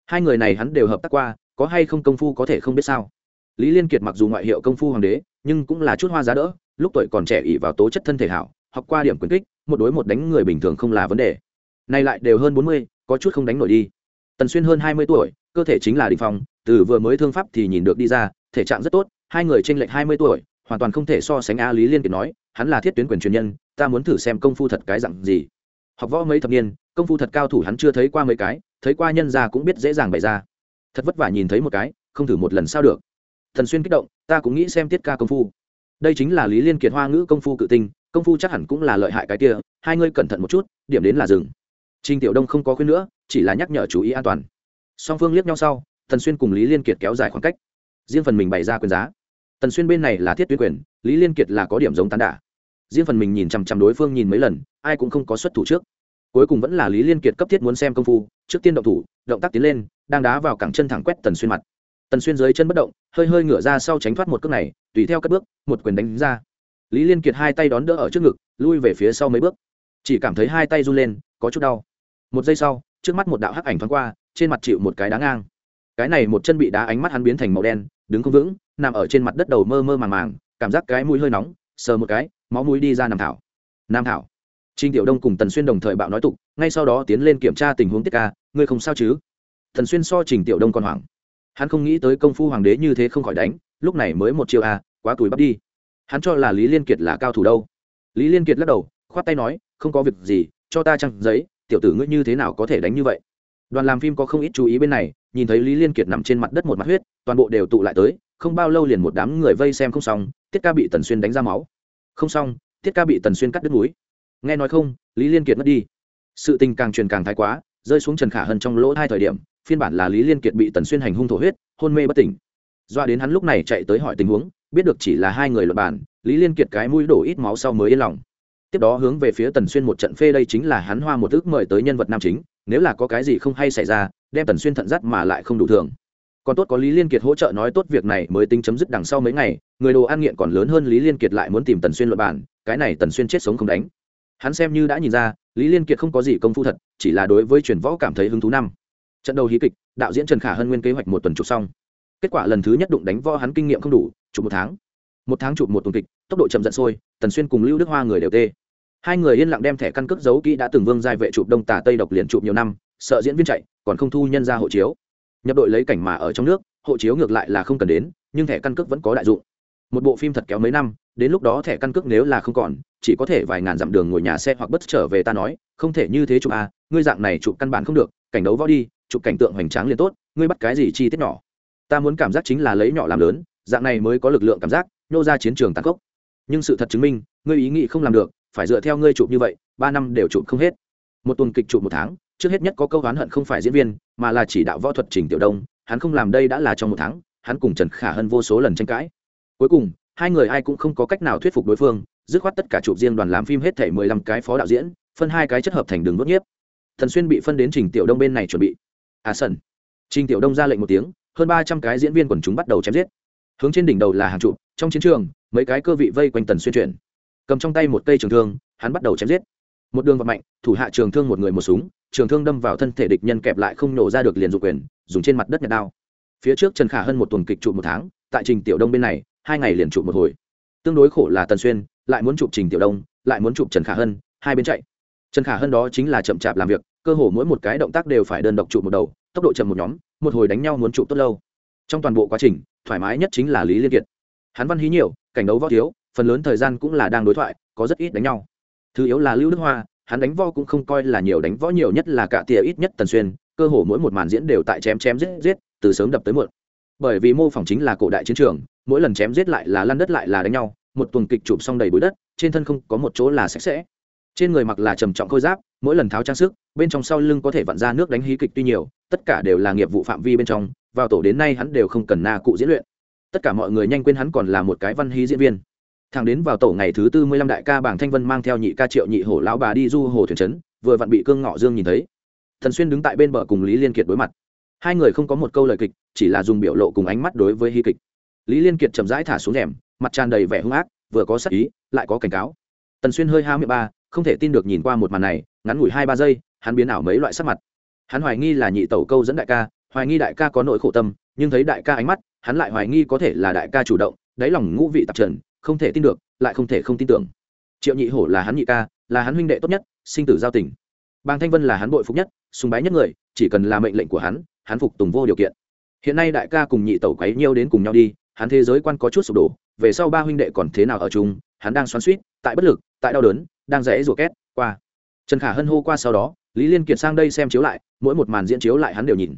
Hai người này hắn đều hợp tác qua, có hay không công phu có thể không biết sao. Lý Liên Kiệt mặc dù ngoại hiệu công phu hoàng đế, nhưng cũng là chút hoa giá đỡ, lúc tuổi còn trẻ ỷ vào tố chất thân thể hảo, học qua điểm quyền kích, một đối một đánh người bình thường không là vấn đề. Nay lại đều hơn bốn mươi, có chút không đánh nổi đi. Tần Xuyên hơn hai mươi tuổi, cơ thể chính là đỉnh phong, từ vừa mới thương pháp thì nhìn được đi ra, thể trạng rất tốt, hai người chênh lệch hai mươi tuổi, hoàn toàn không thể so sánh a Lý Liên Kiệt nói, hắn là thiết tuyến quyền truyền nhân, ta muốn thử xem công phu thật cái dặn gì học võ mấy thập niên công phu thật cao thủ hắn chưa thấy qua mấy cái thấy qua nhân ra cũng biết dễ dàng bày ra thật vất vả nhìn thấy một cái không thử một lần sao được thần xuyên kích động ta cũng nghĩ xem tiết ca công phu đây chính là lý liên kiệt hoa ngữ công phu cự tinh công phu chắc hẳn cũng là lợi hại cái kia hai ngươi cẩn thận một chút điểm đến là rừng Trình Tiểu Đông không có khuyên nữa, chỉ là nhắc nhở chú ý an toàn. Song phương liếc nhau sau, Thần Xuyên cùng Lý Liên Kiệt kéo dài khoảng cách. Riêng phần mình bày ra quyền giá. Tần Xuyên bên này là thiết tuyến quyền, Lý Liên Kiệt là có điểm giống tán đả riêng phần mình nhìn chằm chằm đối phương nhìn mấy lần ai cũng không có xuất thủ trước cuối cùng vẫn là lý liên kiệt cấp thiết muốn xem công phu trước tiên động thủ động tác tiến lên đang đá vào cẳng chân thẳng quét tần xuyên mặt tần xuyên dưới chân bất động hơi hơi ngửa ra sau tránh thoát một cước này tùy theo các bước một quyền đánh ra lý liên kiệt hai tay đón đỡ ở trước ngực lui về phía sau mấy bước. Chỉ cảm thấy hai tay run lên có chút đau. Một giây sau trước mắt một đạo hắc ảnh thoáng qua trên mặt chịu một cái đá ngang. Cái này một chân bị đá ánh mắt hắn biến thành màu đen đứng không vững nằm ở trên mặt đất đầu mơ mơ màng màng cảm giác cái mũi hơi nóng sờ một cái máu mũi đi ra nằm thảo. Nam thảo. Trinh tiểu đông cùng tần xuyên đồng thời bạo nói tục ngay sau đó tiến lên kiểm tra tình huống tiết ca ngươi không sao chứ? Thần xuyên so trình tiểu đông còn hoảng. Hắn không nghĩ tới công phu hoàng đế như thế không khỏi đánh lúc này mới một chiều à, quá tuổi bắt đi hắn cho là lý liên kiệt là cao thủ đâu. Lý liên kiệt lắc đầu, khoát tay nói, không có việc gì, cho ta trăng giấy, tiểu tử ngươi như thế nào có thể đánh như vậy? Đoàn làm phim có không ít chú ý bên này, nhìn thấy lý liên kiệt nằm trên mặt đất một mặt huyết, toàn bộ đều tụ lại tới, không bao lâu liền một đám người vây xem không xong, tiết ca bị tần xuyên đánh ra máu. Không xong, tiết ca bị tần xuyên cắt đứt núi nghe nói không, lý liên kiệt mất đi. Sự tình càng truyền càng thái quá, rơi xuống trần khả hân trong lỗ hai thời điểm, phiên bản là lý liên kiệt bị tần xuyên hành hung thổ huyết, hôn mê bất tỉnh. Doa đến hắn lúc này chạy tới hỏi tình huống biết được chỉ là hai người luật bản lý liên kiệt cái mũi đổ ít máu sau mới yên lòng. Tiếp đó hướng về phía tần xuyên một trận phê đây chính là hắn hoa một ước mời tới nhân vật nam chính, nếu là có cái gì không hay xảy ra, đem tần xuyên thận dắt mà lại không đủ thường. Còn tốt có lý liên kiệt hỗ trợ nói tốt việc này mới tính chấm dứt đằng sau mấy ngày, người đồ ăn nghiện còn lớn hơn lý liên kiệt lại muốn tìm tần xuyên luật bản cái này tần xuyên chết sống không đánh. Hắn xem như đã nhìn ra, lý liên kiệt không có gì công phu thật, chỉ là đối với truyền võ cảm thấy hứng thú năm. Trận đầu hí kịch, đạo diễn trần khả hân nguyên kế hoạch một tuần chụp xong kết quả lần thứ nhất đụng đánh võ hắn kinh nghiệm không đủ, chụp một tháng. Một tháng chụp một tuần kịch, tốc độ chậm giận sôi, tần xuyên cùng lưu đức hoa người đều tê. Hai người yên lặng đem thẻ căn cước giấu kỹ đã từng vương giai vệ chụp đông tả tây độc liền chụp nhiều năm, sợ diễn viên chạy, còn không thu nhân ra hộ chiếu. Nhập đội lấy cảnh mà ở trong nước, hộ chiếu ngược lại là không cần đến, nhưng thẻ căn cước vẫn có đại dụng. Một bộ phim thật kéo mấy năm, đến lúc đó thẻ căn cước nếu là không còn, chỉ có thể vài ngàn dặm đường ngồi nhà xe hoặc bất trở về ta nói, không thể như thế chụp à ngươi dạng này chụp căn bản không được, cảnh đấu võ đi, chụp cảnh tượng hoành tráng liền tốt, ngươi bắt cái gì chi tiết nhỏ ta muốn cảm giác chính là lấy nhỏ làm lớn, dạng này mới có lực lượng cảm giác, nhô ra chiến trường tàn cốc nhưng sự thật chứng minh, ngươi ý nghĩ không làm được, phải dựa theo ngươi chụp như vậy, ba năm đều chụp không hết. Một tuần kịch chụp một tháng, trước hết nhất có câu oán hận không phải diễn viên, mà là chỉ đạo võ thuật trình tiểu đông, hắn không làm đây đã là trong một tháng, hắn cùng trần khả hân vô số lần tranh cãi. Cuối cùng, hai người ai cũng không có cách nào thuyết phục đối phương, dứt khoát tất cả chụp riêng đoàn làm phim hết thể mười lăm cái phó đạo diễn, phân hai cái chất hợp thành đường đốt nhiếp. Thần xuyên bị phân đến trình tiểu đông bên này chuẩn bị. À sân trình tiểu đông ra lệnh một tiếng hơn ba trăm cái diễn viên quần chúng bắt đầu chém giết. Hướng trên đỉnh đầu là hàng trụ, trong chiến trường, mấy cái cơ vị vây quanh tần xuyên chuyển. Cầm trong tay một cây trường thương, hắn bắt đầu chém giết. Một đường vật mạnh, thủ hạ trường thương một người một súng, trường thương đâm vào thân thể địch nhân kẹp lại không nổ ra được liền dục quyền, dùng trên mặt đất nhặt đao. Phía trước trần khả hơn một tuần kịch trụ một tháng, tại trình tiểu đông bên này, hai ngày liền trụ một hồi. Tương đối khổ là tần xuyên, lại muốn chụp trình tiểu đông, lại muốn chụp trần khả hân, hai bên chạy. Trần khả hân đó chính là chậm chạp làm việc, cơ hồ mỗi một cái động tác đều phải đơn độc trụ một đầu, tốc độ chậm một nhóm một hồi đánh nhau muốn trụ tốt lâu. Trong toàn bộ quá trình, thoải mái nhất chính là lý liên kiệt. Hắn văn hí nhiều, cảnh đấu võ thiếu, phần lớn thời gian cũng là đang đối thoại, có rất ít đánh nhau. Thứ yếu là lưu đức hoa, hắn đánh võ cũng không coi là nhiều đánh võ nhiều nhất là cả tia ít nhất tần xuyên, cơ hồ mỗi một màn diễn đều tại chém chém giết giết, từ sớm đập tới muộn. Bởi vì mô phỏng chính là cổ đại chiến trường, mỗi lần chém giết lại là lăn đất lại là đánh nhau, một tuần kịch chụp xong đầy bụi đất, trên thân không có một chỗ là sạch sẽ. Trên người mặc là trầm trọng khôi giáp, mỗi lần tháo trang sức, bên trong sau lưng có thể vặn ra nước đánh hí kịch tuy nhiều tất cả đều là nghiệp vụ phạm vi bên trong, vào tổ đến nay hắn đều không cần na cụ diễn luyện. Tất cả mọi người nhanh quên hắn còn là một cái văn hí diễn viên. Thằng đến vào tổ ngày thứ tư mươi lăm đại ca bảng thanh vân mang theo nhị ca triệu nhị hổ lão bà đi du hồ thuyền trấn, vừa vặn bị cương ngọ dương nhìn thấy. Thần xuyên đứng tại bên bờ cùng lý liên kiệt đối mặt. Hai người không có một câu lời kịch, chỉ là dùng biểu lộ cùng ánh mắt đối với hy kịch. Lý liên kiệt chậm rãi thả xuống rèm, mặt tràn đầy vẻ hung ác, vừa có sắc ý, lại có cảnh cáo. Tần xuyên hơi hao miệng ba, không thể tin được nhìn qua một màn này, ngắn ngủi hai ba giây, hắn biến ảo mấy loại sắc mặt hắn hoài nghi là nhị tẩu câu dẫn đại ca, hoài nghi đại ca có nỗi khổ tâm, nhưng thấy đại ca ánh mắt, hắn lại hoài nghi có thể là đại ca chủ động, đáy lòng ngũ vị tạp trần, không thể tin được, lại không thể không tin tưởng. Triệu nhị hổ là hắn nhị ca, là hắn huynh đệ tốt nhất, sinh tử giao tình. Bàng thanh vân là hắn bội phục nhất, sùng bái nhất người, chỉ cần là mệnh lệnh của hắn hắn phục tùng vô điều kiện. Hiện nay đại ca cùng nhị tẩu quấy nhiêu đến cùng nhau đi, hắn thế giới quan có chút sụp đổ, về sau ba huynh đệ còn thế nào ở chung, hắn đang xoắn suýt tại bất lực, tại đau đớn, đang rẽ ruột két qua. Trần khả hân hô qua sau đó, lý liên kiệt sang đây xem chiếu lại mỗi một màn diễn chiếu lại hắn đều nhìn.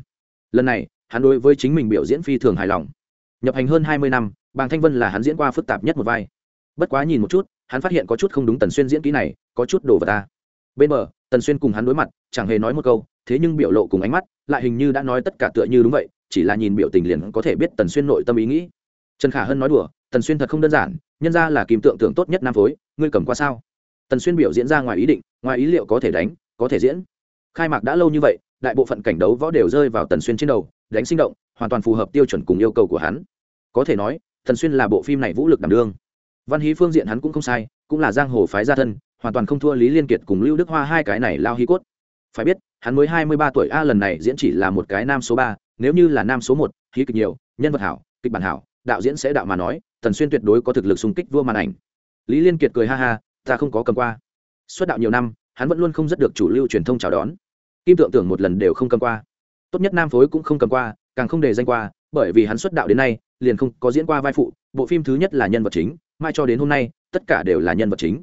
Lần này, hắn đối với chính mình biểu diễn phi thường hài lòng. Nhập hành hơn hai mươi năm, bàng thanh vân là hắn diễn qua phức tạp nhất một vai. Bất quá nhìn một chút, hắn phát hiện có chút không đúng tần xuyên diễn kỹ này, có chút đổ vào ta bên bờ, tần xuyên cùng hắn đối mặt, chẳng hề nói một câu, thế nhưng biểu lộ cùng ánh mắt, lại hình như đã nói tất cả tựa như đúng vậy, chỉ là nhìn biểu tình liền có thể biết tần xuyên nội tâm ý nghĩ. Trần khả hân nói đùa, tần xuyên thật không đơn giản, nhân ra là kìm tượng tưởng tốt nhất nam phối, ngươi cầm qua sao? Tần xuyên biểu diễn ra ngoài ý định, ngoài ý liệu có thể đánh, có thể diễn. Khai mạc đã lâu như vậy đại bộ phận cảnh đấu võ đều rơi vào tần xuyên trên đầu, đánh sinh động, hoàn toàn phù hợp tiêu chuẩn cùng yêu cầu của hắn. Có thể nói, tần xuyên là bộ phim này vũ lực đảm đương. Văn hí phương diện hắn cũng không sai, cũng là giang hồ phái gia thân, hoàn toàn không thua lý liên kiệt cùng lưu đức hoa hai cái này lao hí cốt. Phải biết, hắn mới hai mươi ba tuổi, a, lần này diễn chỉ là một cái nam số ba, nếu như là nam số một, hí kịch nhiều, nhân vật hảo, kịch bản hảo, đạo diễn sẽ đạo mà nói, tần xuyên tuyệt đối có thực lực xung kích vua màn ảnh. Lý liên kiệt cười ha ha, ta không có cầm qua. Xuất đạo nhiều năm, hắn vẫn luôn không rất được chủ lưu truyền thông chào đón kim tượng tưởng một lần đều không cầm qua. Tốt nhất nam phối cũng không cầm qua, càng không đề danh qua, bởi vì hắn xuất đạo đến nay, liền không có diễn qua vai phụ, bộ phim thứ nhất là nhân vật chính mai cho đến hôm nay, tất cả đều là nhân vật chính.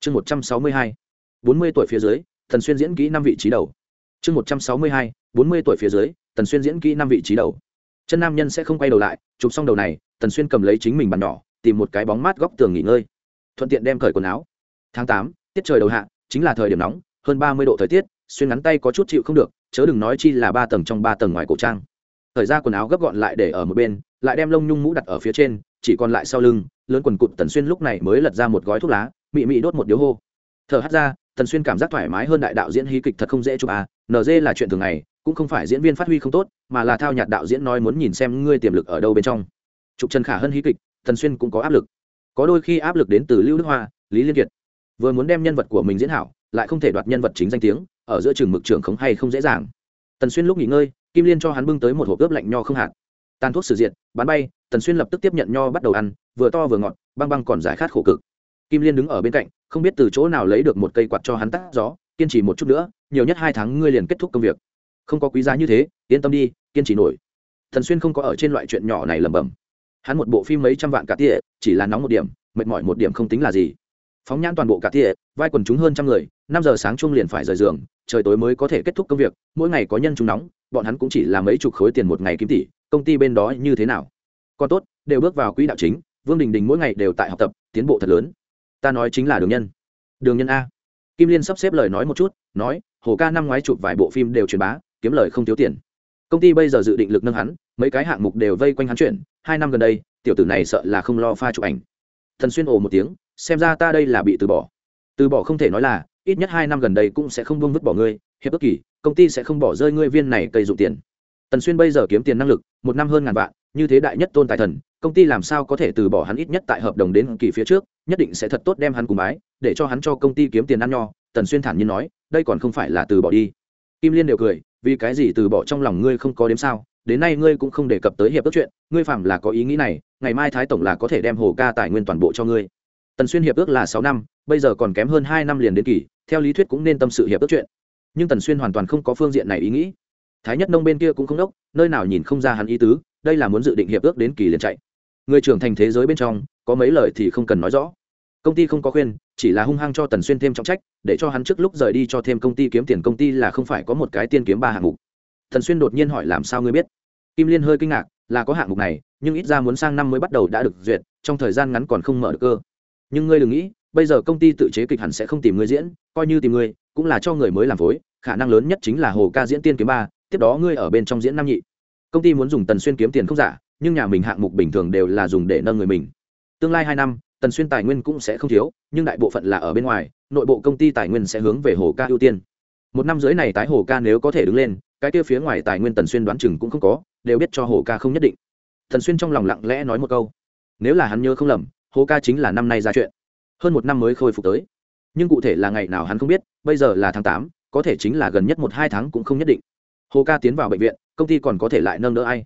Chương một trăm sáu mươi hai, bốn mươi tuổi phía dưới thần xuyên diễn kỹ năm vị trí đầu. Chương một trăm sáu mươi hai, bốn mươi tuổi phía dưới, tần xuyên diễn kỹ năm vị trí đầu. Chân nam nhân sẽ không quay đầu lại, chụp xong đầu này, tần xuyên cầm lấy chính mình bàn nhỏ, tìm một cái bóng mát góc tường nghỉ ngơi. Thuận tiện đem cởi quần áo. Tháng tám, tiết trời đầu hạ, chính là thời điểm nóng, hơn ba mươi độ thời tiết xuyên ngắn tay có chút chịu không được, chớ đừng nói chi là ba tầng trong ba tầng ngoài cổ trang. Thời ra quần áo gấp gọn lại để ở một bên, lại đem lông nhung mũ đặt ở phía trên, chỉ còn lại sau lưng, lớn quần cụt tần xuyên lúc này mới lật ra một gói thuốc lá, mị mị đốt một điếu hô. Thở hắt ra, tần xuyên cảm giác thoải mái hơn đại đạo diễn hí kịch thật không dễ chụp à nd là chuyện thường ngày, cũng không phải diễn viên phát huy không tốt, mà là thao nhạt đạo diễn nói muốn nhìn xem ngươi tiềm lực ở đâu bên trong. Chụp trần khả hơn hí kịch, tần xuyên cũng có áp lực. Có đôi khi áp lực đến từ lưu đức hoa, lý liên kiệt. Vừa muốn đem nhân vật của mình diễn hảo, lại không thể đoạt nhân vật chính danh tiếng ở giữa trường mực trưởng khống hay không dễ dàng. Tần xuyên lúc nghỉ ngơi, kim liên cho hắn bưng tới một hộp ướp lạnh nho không hạt. Tàn thuốc sử diện bán bay, tần xuyên lập tức tiếp nhận nho bắt đầu ăn, vừa to vừa ngọt, băng băng còn giải khát khổ cực. Kim liên đứng ở bên cạnh, không biết từ chỗ nào lấy được một cây quạt cho hắn tắt gió, kiên trì một chút nữa, nhiều nhất hai tháng ngươi liền kết thúc công việc. Không có quý giá như thế, yên tâm đi, kiên trì nổi. Thần xuyên không có ở trên loại chuyện nhỏ này lẩm bẩm. Hắn một bộ phim mấy trăm vạn cả tỉa chỉ là nóng một điểm, mệt mỏi một điểm không tính là gì phóng nhãn toàn bộ cả tiệc, vai quần chúng hơn trăm người năm giờ sáng chung liền phải rời giường trời tối mới có thể kết thúc công việc mỗi ngày có nhân chúng nóng bọn hắn cũng chỉ là mấy chục khối tiền một ngày kiếm tỷ công ty bên đó như thế nào? Còn tốt đều bước vào quỹ đạo chính vương đình đình mỗi ngày đều tại học tập tiến bộ thật lớn. Ta nói chính là đường nhân. Đường nhân a. Kim liên sắp xếp lời nói một chút nói hồ ca năm ngoái chụp vài bộ phim đều truyền bá kiếm lời không thiếu tiền. Công ty bây giờ dự định lực nâng hắn mấy cái hạng mục đều vây quanh hắn chuyển hai năm gần đây tiểu tử này sợ là không lo pha chụp ảnh. Thần xuyên ồ một tiếng xem ra ta đây là bị từ bỏ. Từ bỏ không thể nói là, ít nhất hai năm gần đây cũng sẽ không buông vứt bỏ ngươi, hiệp ước kỳ, công ty sẽ không bỏ rơi ngươi viên này cây dụng tiền. Tần xuyên bây giờ kiếm tiền năng lực, một năm hơn ngàn vạn, như thế đại nhất tôn tài thần, công ty làm sao có thể từ bỏ hắn ít nhất tại hợp đồng đến kỳ phía trước, nhất định sẽ thật tốt đem hắn cùng bái, để cho hắn cho công ty kiếm tiền ăn nho tần xuyên thản nhiên nói, đây còn không phải là từ bỏ đi. Kim liên đều cười, vì cái gì từ bỏ trong lòng ngươi không có đếm sao, đến nay ngươi cũng không đề cập tới hiệp ước chuyện, ngươi phạm là có ý nghĩ này, ngày mai thái tổng là có thể đem hồ ca tài nguyên toàn bộ cho ngươi tần xuyên hiệp ước là sáu năm, bây giờ còn kém hơn hai năm liền đến kỳ, theo lý thuyết cũng nên tâm sự hiệp ước chuyện. Nhưng tần xuyên hoàn toàn không có phương diện này ý nghĩ. Thái nhất nông bên kia cũng không đốc, nơi nào nhìn không ra hắn ý tứ, đây là muốn dự định hiệp ước đến kỳ liền chạy. Người trưởng thành thế giới bên trong, có mấy lời thì không cần nói rõ. Công ty không có khuyên, chỉ là hung hăng cho tần xuyên thêm trọng trách, để cho hắn trước lúc rời đi cho thêm công ty kiếm tiền công ty là không phải có một cái tiên kiếm ba hạng mục. Tần xuyên đột nhiên hỏi làm sao ngươi biết? Kim liên hơi kinh ngạc, là có hạng mục này, nhưng ít ra muốn sang năm mới bắt đầu đã được duyệt, trong thời gian ngắn còn không mở được cơ nhưng ngươi đừng nghĩ, bây giờ công ty tự chế kịch hẳn sẽ không tìm ngươi diễn, coi như tìm ngươi, cũng là cho người mới làm phối, khả năng lớn nhất chính là hồ ca diễn tiên kiếm ba, tiếp đó ngươi ở bên trong diễn năm nhị. Công ty muốn dùng tần xuyên kiếm tiền không giả, nhưng nhà mình hạng mục bình thường đều là dùng để nâng người mình. Tương lai hai năm, tần xuyên tài nguyên cũng sẽ không thiếu, nhưng đại bộ phận là ở bên ngoài, nội bộ công ty tài nguyên sẽ hướng về hồ ca ưu tiên. Một năm dưới này tái hồ ca nếu có thể đứng lên, cái kia phía ngoài tài nguyên tần xuyên đoán chừng cũng không có, đều biết cho hồ ca không nhất định. Tần xuyên trong lòng lặng lẽ nói một câu. Nếu là hắn nhớ không lầm hồ ca chính là năm nay ra chuyện. Hơn một năm mới khôi phục tới. Nhưng cụ thể là ngày nào hắn không biết, bây giờ là tháng tám, có thể chính là gần nhất một hai tháng cũng không nhất định. Hồ ca tiến vào bệnh viện, công ty còn có thể lại nâng đỡ ai?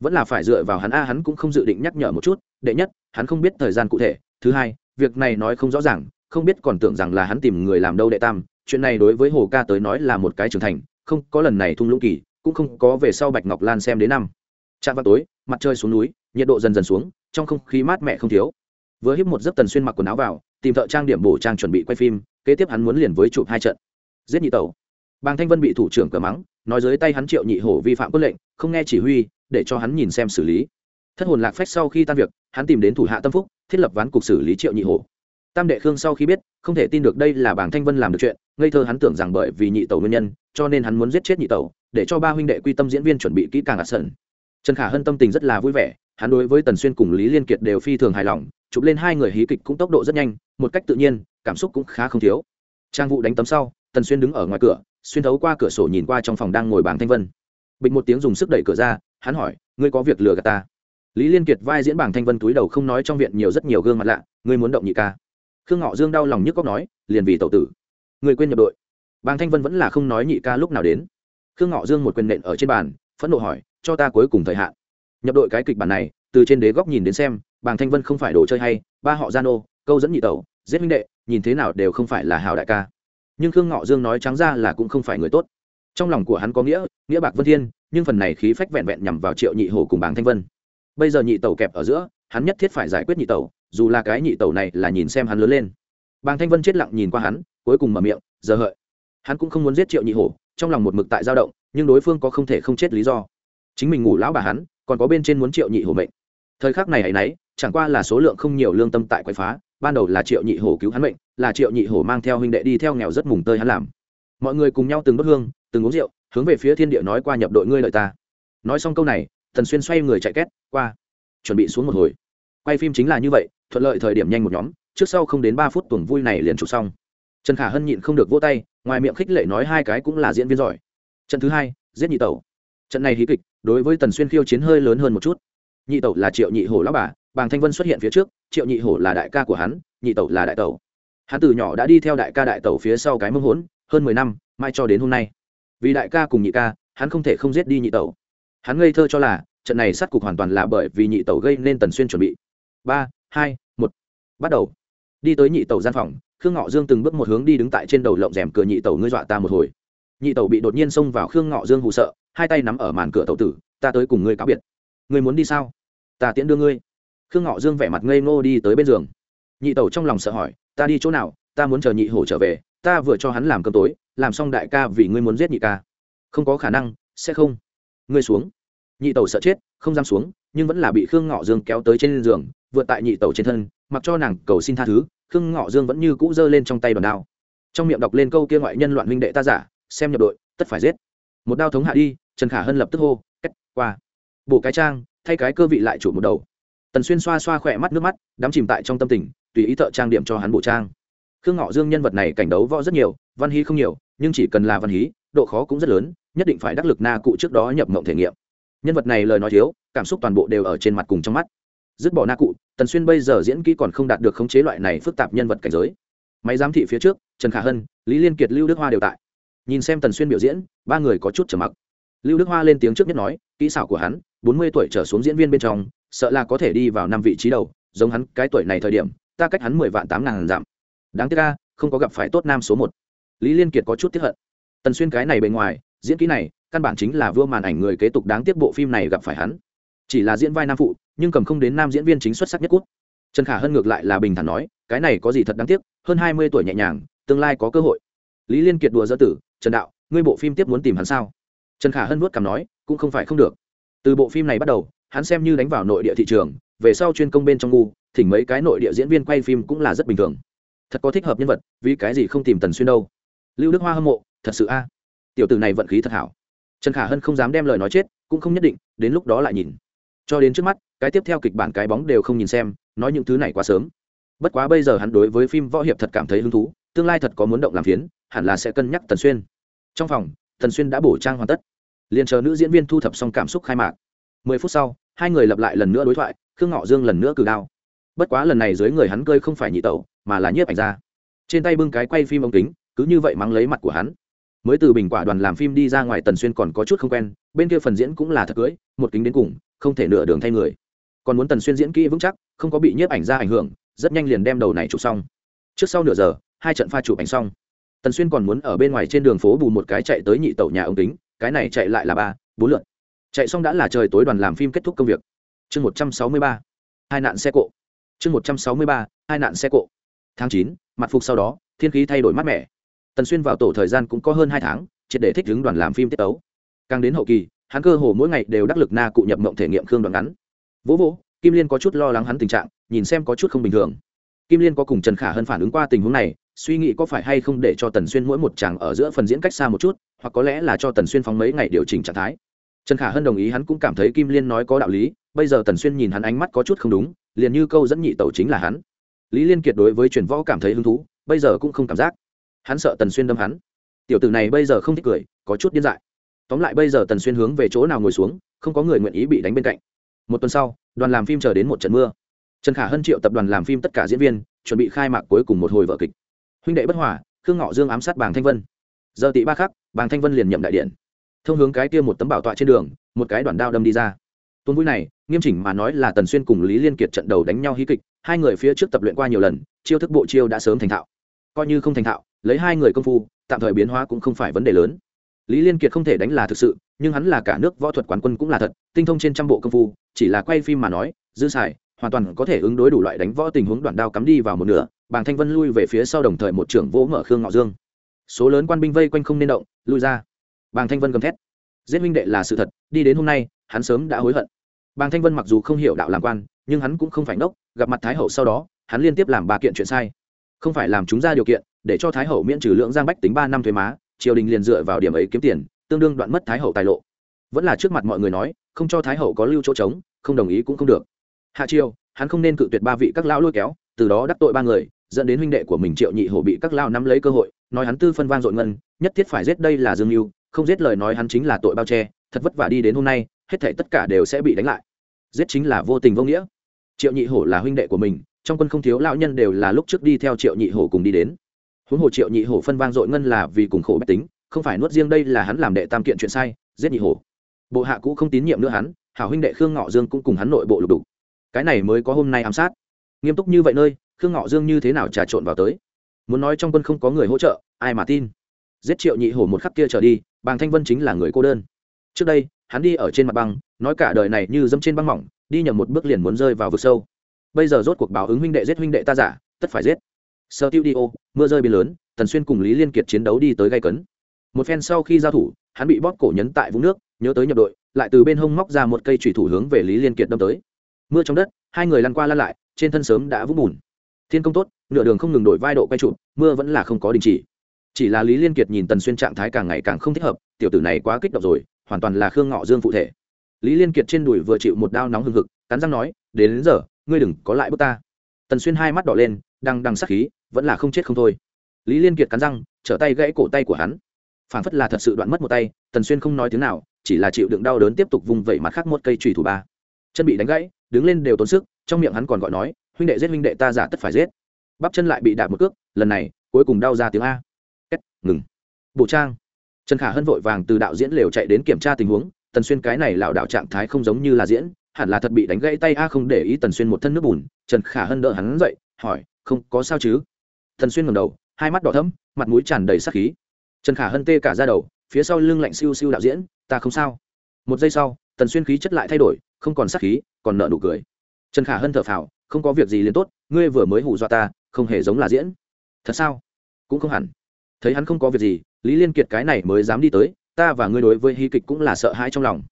Vẫn là phải dựa vào hắn a, hắn cũng không dự định nhắc nhở một chút, đệ nhất, hắn không biết thời gian cụ thể. Thứ hai, việc này nói không rõ ràng, không biết còn tưởng rằng là hắn tìm người làm đâu đệ tam. Chuyện này đối với hồ ca tới nói là một cái trưởng thành, không có lần này thung lũng kỳ, cũng không có về sau bạch ngọc lan xem đến năm. Trạm vào tối, mặt trời xuống núi, nhiệt độ dần dần xuống, trong không khí mát mẻ không thiếu vừa hiếp một giấc tần xuyên mặc quần áo vào, tìm thợ trang điểm bổ trang chuẩn bị quay phim, kế tiếp hắn muốn liền với chụp hai trận. Giết nhị tẩu. Bàng thanh vân bị thủ trưởng cờ mắng, nói dưới tay hắn triệu nhị hổ vi phạm quân lệnh, không nghe chỉ huy, để cho hắn nhìn xem xử lý. Thất hồn lạc phách sau khi tan việc, hắn tìm đến thủ hạ tâm phúc, thiết lập ván cục xử lý triệu nhị hổ. Tam đệ khương sau khi biết, không thể tin được đây là bàng thanh vân làm được chuyện, ngây thơ hắn tưởng rằng bởi vì nhị tẩu nguyên nhân, cho nên hắn muốn giết chết nhị tẩu, để cho ba huynh đệ quy tâm diễn viên chuẩn bị kỹ càng ạt sần trần khả hân tâm tình rất là vui vẻ, hắn đối với tần xuyên cùng lý liên kiệt đều phi thường hài lòng chụp lên hai người hí kịch cũng tốc độ rất nhanh, một cách tự nhiên, cảm xúc cũng khá không thiếu. Trang vụ đánh tấm sau, tần xuyên đứng ở ngoài cửa, xuyên thấu qua cửa sổ nhìn qua trong phòng đang ngồi bảng thanh vân. Bịch một tiếng dùng sức đẩy cửa ra, hắn hỏi, ngươi có việc lừa gạt ta? Lý liên kiệt vai diễn bảng thanh vân túi đầu không nói trong viện nhiều rất nhiều gương mặt lạ, ngươi muốn động nhị ca? Khương ngọ dương đau lòng nhức cóc nói, liền vì tẩu tử. Người quên nhập đội. Bàng thanh vân vẫn là không nói nhị ca lúc nào đến. Khương ngọ dương một quyền nện ở trên bàn, phẫn nộ hỏi, cho ta cuối cùng thời hạn. Nhập đội cái kịch bản này, từ trên đế góc nhìn đến xem bàng thanh vân không phải đồ chơi hay, ba họ gian ô câu dẫn nhị tẩu, giết minh đệ, nhìn thế nào đều không phải là hào đại ca. Nhưng khương ngọ dương nói trắng ra là cũng không phải người tốt. Trong lòng của hắn có nghĩa nghĩa bạc vân thiên, nhưng phần này khí phách vẹn vẹn nhằm vào triệu nhị hổ cùng bàng thanh vân. Bây giờ nhị tẩu kẹp ở giữa, hắn nhất thiết phải giải quyết nhị tẩu, dù là cái nhị tẩu này là nhìn xem hắn lớn lên. Bàng thanh vân chết lặng nhìn qua hắn, cuối cùng mở miệng, giờ hợi. Hắn cũng không muốn giết triệu nhị hổ, trong lòng một mực tại dao động, nhưng đối phương có không thể không chết lý do. Chính mình ngủ lão bà hắn, còn có bên trên muốn triệu nhị hổ mệnh. Thời khắc này hãy nấy chẳng qua là số lượng không nhiều lương tâm tại quậy phá, ban đầu là triệu nhị hổ cứu hắn mệnh, là triệu nhị hổ mang theo huynh đệ đi theo nghèo rất mùng tơi hắn làm. Mọi người cùng nhau từng đốt hương, từng uống rượu, hướng về phía thiên địa nói qua nhập đội ngươi lợi ta. Nói xong câu này thần xuyên xoay người chạy két, qua, chuẩn bị xuống một hồi. Quay phim chính là như vậy, thuận lợi thời điểm nhanh một nhóm, trước sau không đến ba phút tuần vui này liền chụp xong. Trần khả hân nhịn không được vỗ tay, ngoài miệng khích lệ nói hai cái cũng là diễn viên giỏi. Trận thứ hai, giết nhị tẩu. Trận này hí kịch, đối với tần xuyên khiêu chiến hơi lớn hơn một chút. Nhị tẩu là triệu nhị hổ lão bà bàng thanh vân xuất hiện phía trước, triệu nhị hổ là đại ca của hắn, nhị tẩu là đại tẩu. Hắn từ nhỏ đã đi theo đại ca đại tẩu phía sau cái mông hốn, hơn mười năm mai cho đến hôm nay. Vì đại ca cùng nhị ca, hắn không thể không giết đi nhị tẩu. Hắn ngây thơ cho là, trận này sát cục hoàn toàn là bởi vì nhị tẩu gây nên tần xuyên chuẩn bị. Ba, hai, một, bắt đầu. Đi tới nhị tẩu gian phòng, khương ngọ dương từng bước một hướng đi đứng tại trên đầu lộng rèm cửa nhị tẩu ngươi dọa ta một hồi. Nhị tẩu bị đột nhiên xông vào, khương ngọ dương hụ sợ, hai tay nắm ở màn cửa tẩu tử, ta tới cùng ngươi cáo biệt. Ngươi muốn đi sao? Ta tiễn đưa ngươi khương ngọ dương vẻ mặt ngây ngô đi tới bên giường. Nhị tẩu trong lòng sợ hỏi, ta đi chỗ nào? Ta muốn chờ nhị hổ trở về. Ta vừa cho hắn làm cơm tối, làm xong đại ca vì ngươi muốn giết nhị ca. Không có khả năng, sẽ không. Ngươi xuống. Nhị tẩu sợ chết, không dám xuống, nhưng vẫn là bị khương ngọ dương kéo tới trên giường, vượt tại nhị tẩu trên thân, mặc cho nàng cầu xin tha thứ, khương ngọ dương vẫn như cũ giơ lên trong tay đòn đao. Trong miệng đọc lên câu kia ngoại nhân loạn huynh đệ ta giả, xem nhập đội, tất phải giết. Một đao thống hạ đi, trần khả hân lập tức hô cách qua. Bổ cái trang, thay cái cơ vị lại chủ một đầu tần xuyên xoa xoa khỏe mắt nước mắt, đắm chìm tại trong tâm tình, tùy ý thợ trang điểm cho hắn bộ trang. Khương ngọ dương nhân vật này cảnh đấu võ rất nhiều, văn hí không nhiều, nhưng chỉ cần là văn hí, độ khó cũng rất lớn, nhất định phải đắc lực na cụ trước đó nhập mộng thể nghiệm. Nhân vật này lời nói thiếu, cảm xúc toàn bộ đều ở trên mặt cùng trong mắt. Dứt bỏ na cụ, tần xuyên bây giờ diễn kỹ còn không đạt được khống chế loại này phức tạp nhân vật cảnh giới. Máy giám thị phía trước, trần khả hân, lý liên kiệt, lưu đức hoa đều tại. Nhìn xem tần xuyên biểu diễn, ba người có chút trầm mặc lưu đức hoa lên tiếng trước nhất nói, kỹ xảo của hắn, bốn mươi tuổi trở xuống diễn viên bên trong, sợ là có thể đi vào năm vị trí đầu, giống hắn cái tuổi này thời điểm, ta cách hắn mười vạn tám ngàn giảm đáng tiếc ca không có gặp phải tốt nam số một. Lý liên kiệt có chút tiếp hận. Tần xuyên cái này bề ngoài, diễn kỹ này, căn bản chính là vua màn ảnh người kế tục đáng tiếc bộ phim này gặp phải hắn. Chỉ là diễn vai nam phụ, nhưng cầm không đến nam diễn viên chính xuất sắc nhất quốc trần khả hân ngược lại là bình thản nói, cái này có gì thật đáng tiếc, hơn hai mươi tuổi nhẹ nhàng, tương lai có cơ hội. Lý liên kiệt đùa giỡn tử, trần đạo, ngươi bộ phim tiếp muốn tìm hắn sao? Trần khả hân vuốt cằm nói, cũng không phải không được. Từ bộ phim này bắt đầu, hắn xem như đánh vào nội địa thị trường, về sau chuyên công bên trong ngu, thỉnh mấy cái nội địa diễn viên quay phim cũng là rất bình thường. Thật có thích hợp nhân vật, vì cái gì không tìm tần xuyên đâu? Lưu đức hoa hâm mộ, thật sự a. Tiểu tử này vận khí thật hảo. Trần khả hân không dám đem lời nói chết, cũng không nhất định, đến lúc đó lại nhìn. Cho đến trước mắt, cái tiếp theo kịch bản cái bóng đều không nhìn xem, nói những thứ này quá sớm. Bất quá bây giờ hắn đối với phim võ hiệp thật cảm thấy hứng thú, tương lai thật có muốn động làm phiến, hẳn là sẽ cân nhắc tần xuyên. Trong phòng tần xuyên đã bổ trang hoàn tất. Liền chờ nữ diễn viên thu thập xong cảm xúc khai mạc. Mười phút sau, hai người lặp lại lần nữa đối thoại, khương ngọ dương lần nữa cử đao. Bất quá lần này dưới người hắn cơi không phải nhị tẩu, mà là nhiếp ảnh ra trên tay bưng cái quay phim ống kính, cứ như vậy mắng lấy mặt của hắn. Mới từ bình quả đoàn làm phim đi ra ngoài tần xuyên còn có chút không quen, bên kia phần diễn cũng là thật cưới, một kính đến cùng, không thể nửa đường thay người. Còn muốn tần xuyên diễn kỹ vững chắc, không có bị nhiếp ảnh ra ảnh hưởng, rất nhanh liền đem đầu này chụp xong. Trước sau nửa giờ, hai trận pha chụp ảnh xong tần xuyên còn muốn ở bên ngoài trên đường phố bù một cái chạy tới nhị tẩu nhà ông tính, cái này chạy lại là ba bốn lượt. Chạy xong đã là trời tối đoàn làm phim kết thúc công việc. Chương một trăm sáu mươi ba hai nạn xe cộ. Chương một trăm sáu mươi ba hai nạn xe cộ. Tháng chín mặt phục sau đó thiên khí thay đổi mát mẻ. Tần xuyên vào tổ thời gian cũng có hơn hai tháng triệt để thích ứng đoàn làm phim tiết tấu. Càng đến hậu kỳ hắn cơ hồ mỗi ngày đều đắc lực na cụ nhập mộng thể nghiệm khương đoạn ngắn. Vỗ vỗ kim liên có chút lo lắng hắn tình trạng nhìn xem có chút không bình thường. Kim liên có cùng trần khả hơn phản ứng qua tình huống này suy nghĩ có phải hay không để cho tần xuyên mỗi một chàng ở giữa phần diễn cách xa một chút, hoặc có lẽ là cho tần xuyên phóng mấy ngày điều chỉnh trạng thái. Trần khả hân đồng ý, hắn cũng cảm thấy kim liên nói có đạo lý, bây giờ tần xuyên nhìn hắn ánh mắt có chút không đúng, liền như câu dẫn nhị tẩu chính là hắn. Lý liên kiệt đối với truyền võ cảm thấy hứng thú, bây giờ cũng không cảm giác. Hắn sợ tần xuyên đâm hắn. Tiểu tử này bây giờ không thích cười, có chút điên dại. Tóm lại bây giờ tần xuyên hướng về chỗ nào ngồi xuống, không có người nguyện ý bị đánh bên cạnh. Một tuần sau, đoàn làm phim chờ đến một trận mưa. Trần khả hân triệu tập đoàn làm phim tất cả diễn viên, chuẩn bị khai mạc cuối cùng một hồi vở kịch huynh đệ bất hòa, khương ngọ dương ám sát bàng thanh vân. Giờ tị ba khắc, bàng thanh vân liền nhậm đại điện. Thông hướng cái kia một tấm bảo tọa trên đường, một cái đoàn đao đâm đi ra. Tuôn vui này, nghiêm chỉnh mà nói là tần xuyên cùng lý liên kiệt trận đầu đánh nhau hí kịch, hai người phía trước tập luyện qua nhiều lần, chiêu thức bộ chiêu đã sớm thành thạo. Coi như không thành thạo, lấy hai người công phu, tạm thời biến hóa cũng không phải vấn đề lớn. Lý liên kiệt không thể đánh là thực sự, nhưng hắn là cả nước võ thuật quán quân cũng là thật, tinh thông trên trăm bộ công phu, chỉ là quay phim mà nói, dư xài, hoàn toàn có thể ứng đối đủ loại đánh võ tình huống đoạn đao cắm đi vào một nửa bàng thanh vân lui về phía sau đồng thời một trưởng vỗ mở khương ngọ dương. Số lớn quan binh vây quanh không nên động, lui ra. Bàng thanh vân gầm thét. Giết minh đệ là sự thật, đi đến hôm nay, hắn sớm đã hối hận. Bàng thanh vân mặc dù không hiểu đạo làm quan, nhưng hắn cũng không phải ngốc, gặp mặt thái hậu sau đó, hắn liên tiếp làm ba kiện chuyện sai. Không phải làm chúng ra điều kiện, để cho thái hậu miễn trừ lượng giang bách tính ba năm thuế má, triều đình liền dựa vào điểm ấy kiếm tiền, tương đương đoạn mất thái hậu tài lộ. Vẫn là trước mặt mọi người nói, không cho thái hậu có lưu chỗ trống, không đồng ý cũng không được. Hạ triều, hắn không nên cự tuyệt ba vị các lão lôi kéo từ đó đắc tội ba người, dẫn đến huynh đệ của mình triệu nhị hổ bị các lao nắm lấy cơ hội, nói hắn tư phân vang dội ngân, nhất thiết phải giết đây là dương mưu không giết lời nói hắn chính là tội bao che, thật vất vả đi đến hôm nay, hết thể tất cả đều sẽ bị đánh lại. Giết chính là vô tình vô nghĩa. Triệu nhị hổ là huynh đệ của mình, trong quân không thiếu lão nhân đều là lúc trước đi theo triệu nhị hổ cùng đi đến. Huống hồ triệu nhị hổ phân vang dội ngân là vì cùng khổ bách tính, không phải nuốt riêng đây là hắn làm đệ tam kiện chuyện sai, giết nhị hổ. Bộ hạ cũ không tín nhiệm nữa hắn, hảo huynh đệ khương ngọ dương cũng cùng hắn nội bộ lục đục. Cái này mới có hôm nay ám sát nghiêm túc như vậy nơi, khương ngọ dương như thế nào trà trộn vào tới? Muốn nói trong quân không có người hỗ trợ, ai mà tin? Giết triệu nhị hổ một khắc kia trở đi, bàng thanh vân chính là người cô đơn. Trước đây, hắn đi ở trên mặt băng, nói cả đời này như dẫm trên băng mỏng, đi nhầm một bước liền muốn rơi vào vực sâu. Bây giờ rốt cuộc báo ứng huynh đệ giết huynh đệ ta giả, tất phải giết. Sơ tiêu đi ô, mưa rơi biển lớn, tần xuyên cùng lý liên kiệt chiến đấu đi tới gây cấn. Một phen sau khi giao thủ, hắn bị bóp cổ nhấn tại vũng nước, nhớ tới nhập đội, lại từ bên hông móc ra một cây thủy thủ hướng về lý liên kiệt đâm tới. Mưa trong đất, hai người lăn qua lăn lại trên thân sớm đã vũng bùn. Thiên công tốt nửa đường không ngừng đổi vai độ quay trụ mưa vẫn là không có đình chỉ. Chỉ là lý liên kiệt nhìn tần xuyên trạng thái càng ngày càng không thích hợp tiểu tử này quá kích động rồi hoàn toàn là khương ngọ dương phụ thể. Lý liên kiệt trên đùi vừa chịu một đao nóng hừng hực cắn răng nói đến, đến giờ ngươi đừng có lại bước ta. Tần xuyên hai mắt đỏ lên đang đằng sắc khí vẫn là không chết không thôi. Lý liên kiệt cắn răng trở tay gãy cổ tay của hắn. Phản phất là thật sự đoạn mất một tay tần xuyên không nói tiếng nào chỉ là chịu đựng đau đớn tiếp tục vùng vẩy mặt khác một cây trùy thủ ba. Chân bị đánh gãy đứng lên đều tốn sức trong miệng hắn còn gọi nói huynh đệ giết huynh đệ ta giả tất phải giết. Bắp chân lại bị đạp một cước lần này cuối cùng đau ra tiếng a. Kết, ngừng. Bộ trang. Trần khả hân vội vàng từ đạo diễn lều chạy đến kiểm tra tình huống tần xuyên cái này lảo đạo trạng thái không giống như là diễn hẳn là thật bị đánh gãy tay a không để ý tần xuyên một thân nước bùn trần khả hân đỡ hắn dậy hỏi không có sao chứ? Tần xuyên ngầm đầu hai mắt đỏ thẫm mặt mũi tràn đầy sắc khí. Trần khả hân tê cả ra đầu phía sau lưng lạnh siêu siêu đạo diễn ta không sao. Một giây sau tần xuyên khí chất lại thay đổi không còn sắc khí còn nợ nụ cười trần khả hân thở phào, không có việc gì liền tốt, ngươi vừa mới hù dọa ta, không hề giống là diễn. Thật sao? Cũng không hẳn. Thấy hắn không có việc gì, lý liên kiệt cái này mới dám đi tới, ta và ngươi đối với hy kịch cũng là sợ hãi trong lòng.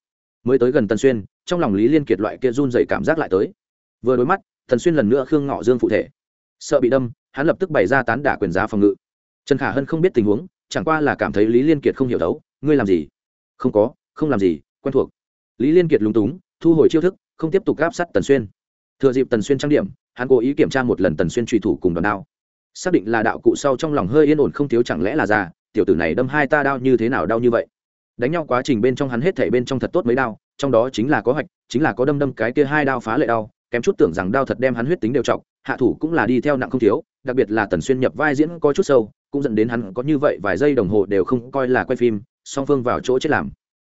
Mới tới gần tần xuyên, trong lòng lý liên kiệt loại kia run dày cảm giác lại tới. Vừa đối mắt, tần xuyên lần nữa khương ngọ dương phụ thể. Sợ bị đâm, hắn lập tức bày ra tán đả quyền giá phòng ngự. Trần khả hân không biết tình huống, chẳng qua là cảm thấy lý liên kiệt không hiểu đấu, ngươi làm gì? Không có, không làm gì, quen thuộc. Lý liên kiệt lúng túng, thu hồi chiêu thức, không tiếp tục gáp sát tần xuyên thừa dịp tần xuyên trang điểm, hắn cố ý kiểm tra một lần tần xuyên truy thủ cùng đòn đao. Xác định là đạo cụ sau trong lòng hơi yên ổn không thiếu chẳng lẽ là già, tiểu tử này đâm hai ta đau như thế nào đau như vậy? Đánh nhau quá trình bên trong hắn hết thể bên trong thật tốt mấy đau trong đó chính là có hoạch, chính là có đâm đâm cái kia hai đao phá lệ đau, kém chút tưởng rằng đao thật đem hắn huyết tính đều trọng hạ thủ cũng là đi theo nặng không thiếu, đặc biệt là tần xuyên nhập vai diễn có chút sâu, cũng dẫn đến hắn có như vậy vài giây đồng hồ đều không coi là quay phim, song phương vào chỗ chết làm.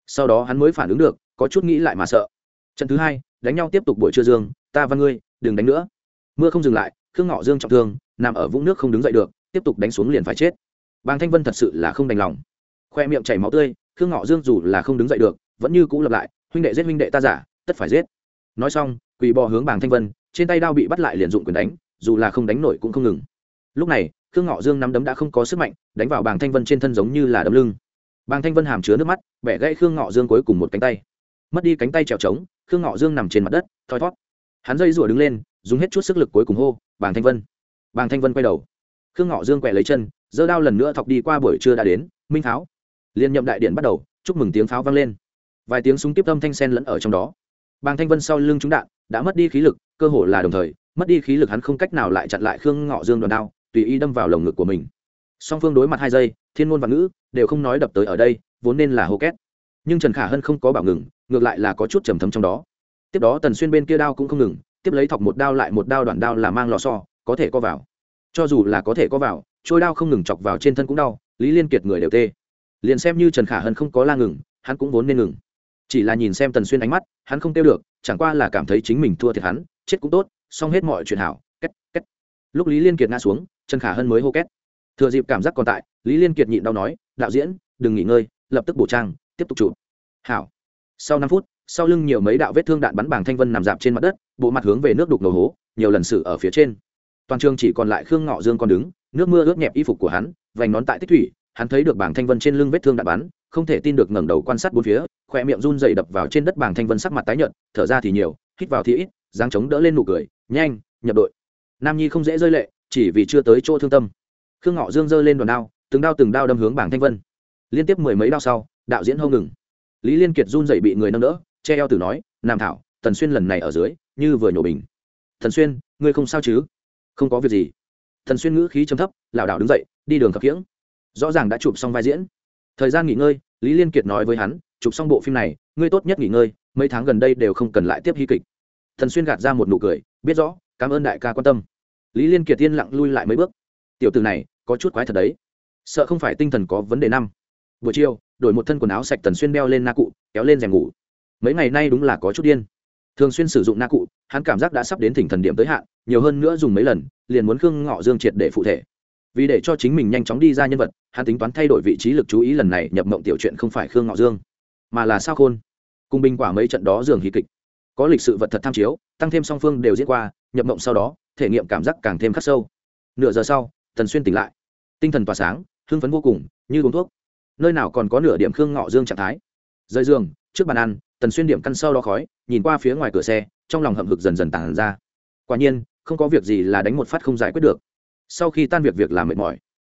Sau đó hắn mới phản ứng được, có chút nghĩ lại mà sợ. Trận thứ hai, đánh nhau tiếp tục buổi trưa dương ta văn ngươi, đừng đánh nữa. Mưa không dừng lại, khương ngọ dương trọng thương, nằm ở vũng nước không đứng dậy được, tiếp tục đánh xuống liền phải chết. Bàng thanh vân thật sự là không đành lòng. Khoe miệng chảy máu tươi, khương ngọ dương dù là không đứng dậy được, vẫn như cũ lập lại, huynh đệ giết huynh đệ ta giả, tất phải giết. Nói xong, quỳ bò hướng bàng thanh vân, trên tay đao bị bắt lại liền dụng quyền đánh, dù là không đánh nổi cũng không ngừng. Lúc này, khương ngọ dương nắm đấm đã không có sức mạnh, đánh vào bàng thanh vân trên thân giống như là đấm lưng. Bàng thanh vân hàm chứa nước mắt, bẻ gãy khương ngọ dương cuối cùng một cánh tay. Mất đi cánh tay trèo trống, khương ngọ dương nằm trên mặt đất, thoi thót hắn dây rủa đứng lên, dùng hết chút sức lực cuối cùng hô, bàng thanh vân. Bàng thanh vân quay đầu. Khương ngọ dương quẹ lấy chân, giơ đao lần nữa thọc đi qua buổi trưa đã đến, minh pháo liên nhậm đại điện bắt đầu, chúc mừng tiếng pháo vang lên. Vài tiếng súng tiếp âm thanh sen lẫn ở trong đó. Bàng thanh vân sau lưng trúng đạn, đã mất đi khí lực, cơ hồ là đồng thời, mất đi khí lực hắn không cách nào lại chặn lại khương ngọ dương đòn đao, tùy ý đâm vào lồng ngực của mình. Song phương đối mặt hai giây, thiên ngôn và ngữ, đều không nói đập tới ở đây, vốn nên là hô két. Nhưng trần khả hân không có bảo ngừng, ngược lại là có chút trầm thấm trong đó tiếp đó tần xuyên bên kia đao cũng không ngừng, tiếp lấy thọc một đao lại một đao đoạn đao là mang lò so có thể có vào. Cho dù là có thể có vào, trôi đao không ngừng chọc vào trên thân cũng đau, lý liên kiệt người đều tê. Liền xem như trần khả hân không có la ngừng, hắn cũng vốn nên ngừng. Chỉ là nhìn xem tần xuyên ánh mắt, hắn không tiêu được, chẳng qua là cảm thấy chính mình thua thiệt hắn, chết cũng tốt, xong hết mọi chuyện hảo, két két. Lúc lý liên kiệt ngã xuống, trần khả hân mới hô két. Thừa dịp cảm giác còn tại, lý liên kiệt nhịn đau nói, đạo diễn, đừng nghỉ ngơi, lập tức bổ trang, tiếp tục chụp. Hảo. Sau năm phút sau lưng nhiều mấy đạo vết thương đạn bắn bảng thanh vân nằm dạp trên mặt đất, bộ mặt hướng về nước đục nổ hố, nhiều lần xử ở phía trên. Toàn trường chỉ còn lại khương ngọ dương còn đứng, nước mưa ướt nhẹp y phục của hắn, vành nón tại tích thủy, hắn thấy được bảng thanh vân trên lưng vết thương đạn bắn, không thể tin được ngẩng đầu quan sát bốn phía khoe miệng run dày đập vào trên đất bảng thanh vân sắc mặt tái nhợt, thở ra thì nhiều, hít vào thì ít, dáng chống đỡ lên nụ cười, nhanh, nhập đội. Nam nhi không dễ rơi lệ, chỉ vì chưa tới chỗ thương tâm. Khương ngọ dương giơ lên đòn đao, từng đao từng đao đâm hướng bảng thanh vân. Liên tiếp mười mấy đao sau, đạo diễn hâu ngừng. Lý liên kiệt run dậy bị người nâng đỡ che eo tử nói, nam thảo, tần xuyên lần này ở dưới, như vừa nhổ bình. Thần xuyên, ngươi không sao chứ? Không có việc gì. Thần xuyên ngữ khí chấm thấp, lảo đảo đứng dậy, đi đường khập khiễng. Rõ ràng đã chụp xong vai diễn. Thời gian nghỉ ngơi, lý liên kiệt nói với hắn, chụp xong bộ phim này, ngươi tốt nhất nghỉ ngơi, mấy tháng gần đây đều không cần lại tiếp hy kịch. Thần xuyên gạt ra một nụ cười, biết rõ, cảm ơn đại ca quan tâm. Lý liên kiệt tiên lặng lui lại mấy bước. Tiểu từ này, có chút quái thật đấy. Sợ không phải tinh thần có vấn đề năm. Buổi chiều, đổi một thân quần áo sạch tần xuyên đeo lên na cụ, kéo lên rèm ngủ mấy ngày nay đúng là có chút điên. Thường xuyên sử dụng na cụ, hắn cảm giác đã sắp đến thỉnh thần điểm tới hạn, nhiều hơn nữa dùng mấy lần, liền muốn khương ngọ dương triệt để phụ thể. Vì để cho chính mình nhanh chóng đi ra nhân vật, hắn tính toán thay đổi vị trí lực chú ý lần này nhập mộng tiểu chuyện không phải khương ngọ dương, mà là sao khôn. Cùng bình quả mấy trận đó dường hí kịch. Có lịch sự vật thật tham chiếu, tăng thêm song phương đều diễn qua, nhập mộng sau đó, thể nghiệm cảm giác càng thêm khắc sâu. Nửa giờ sau, thần xuyên tỉnh lại. Tinh thần tỏa sáng, hưng phấn vô cùng, như uống thuốc. Nơi nào còn có nửa điểm khương ngọ dương trạng thái? Rời giường trước bàn ăn, tần xuyên điểm căn sâu đó khói, nhìn qua phía ngoài cửa xe, trong lòng hậm hực dần dần tàn ra. Quả nhiên, không có việc gì là đánh một phát không giải quyết được. Sau khi tan việc việc làm mệt mỏi.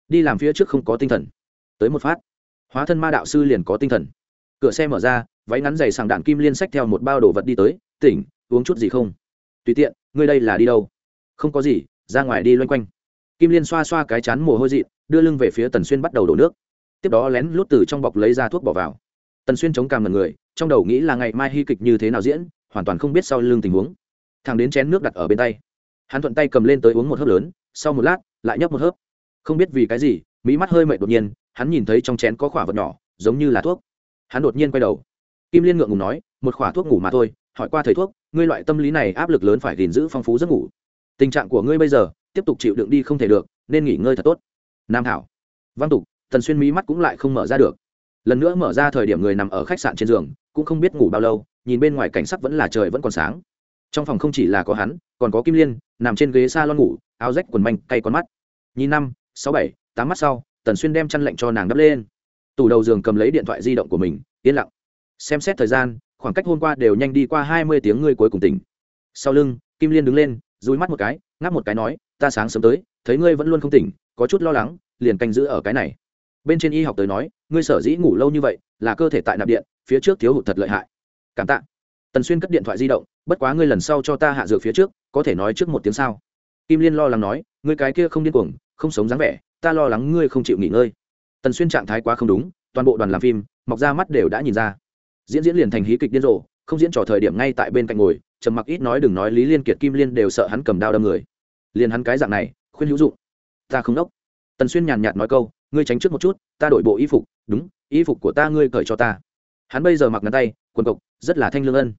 Đi làm phía trước không có tinh thần. Tới một phát. Hóa thân ma đạo sư liền có tinh thần. Cửa xe mở ra, váy ngắn dày sàng đạn kim liên sách theo một bao đồ vật đi tới, tỉnh, uống chút gì không? Tùy tiện, ngươi đây là đi đâu? Không có gì, ra ngoài đi loanh quanh. Kim liên xoa xoa cái chán mồ hôi dị đưa lưng về phía tần xuyên bắt đầu đổ nước. Tiếp đó lén lút từ trong bọc lấy ra thuốc bỏ vào tần xuyên chống cằm ngần người, trong đầu nghĩ là ngày mai hy kịch như thế nào diễn, hoàn toàn không biết sau lưng tình huống. Thằng đến chén nước đặt ở bên tay. Hắn thuận tay cầm lên tới uống một hớp lớn, sau một lát, lại nhấp một hớp. Không biết vì cái gì mỹ mắt hơi mệt đột nhiên, hắn nhìn thấy trong chén có khỏa vật nhỏ, giống như là thuốc. Hắn đột nhiên quay đầu. Kim liên ngượng ngùng nói, một khỏa thuốc ngủ mà thôi, hỏi qua thầy thuốc, ngươi loại tâm lý này áp lực lớn phải gìn giữ phong phú giấc ngủ. Tình trạng của ngươi bây giờ, tiếp tục chịu đựng đi không thể được, nên nghỉ ngơi thật tốt. Nam thảo. Văn tục, tần xuyên mỹ mắt cũng lại không mở ra được lần nữa mở ra thời điểm người nằm ở khách sạn trên giường, cũng không biết ngủ bao lâu, nhìn bên ngoài cảnh sắc vẫn là trời vẫn còn sáng. Trong phòng không chỉ là có hắn, còn có kim liên, nằm trên ghế s a lon ngủ, áo rách quần manh, cay con mắt. Nhìn năm, sáu bảy, tám mắt sau, tần xuyên đem chăn lạnh cho nàng đắp lên. Tủ đầu giường cầm lấy điện thoại di động của mình, yên lặng. Xem xét thời gian, khoảng cách hôm qua đều nhanh đi qua hai mươi tiếng ngươi cuối cùng tỉnh. Sau lưng, kim liên đứng lên dúi mắt một cái, ngáp một cái nói, ta sáng sớm tới, thấy ngươi vẫn luôn không tỉnh, có chút lo lắng, liền canh giữ ở cái này. Bên trên y học tới nói ngươi sở dĩ ngủ lâu như vậy là cơ thể tại nạp điện, phía trước thiếu hụt thật lợi hại. Cảm tạ. Tần xuyên cất điện thoại di động, bất quá ngươi lần sau cho ta hạ dược phía trước, có thể nói trước một tiếng sao? Kim liên lo lắng nói, ngươi cái kia không điên cuồng, không sống dáng vẻ, ta lo lắng ngươi không chịu nghỉ ngơi. Tần xuyên trạng thái quá không đúng, toàn bộ đoàn làm phim, mọc ra mắt đều đã nhìn ra. Diễn diễn liền thành hí kịch điên rồ, không diễn trò thời điểm ngay tại bên cạnh ngồi, trầm mặc ít nói đừng nói lý liên kiệt kim liên đều sợ hắn cầm đao đâm người. Liền hắn cái dạng này, khuyên hữu dụng. Ta không đốc tần xuyên nhàn nhạt nói câu, ngươi tránh trước một chút, ta đổi bộ y phục. Đúng, y phục của ta ngươi cởi cho ta. Hắn bây giờ mặc ngắn tay, quần cộc, rất là thanh lương ân.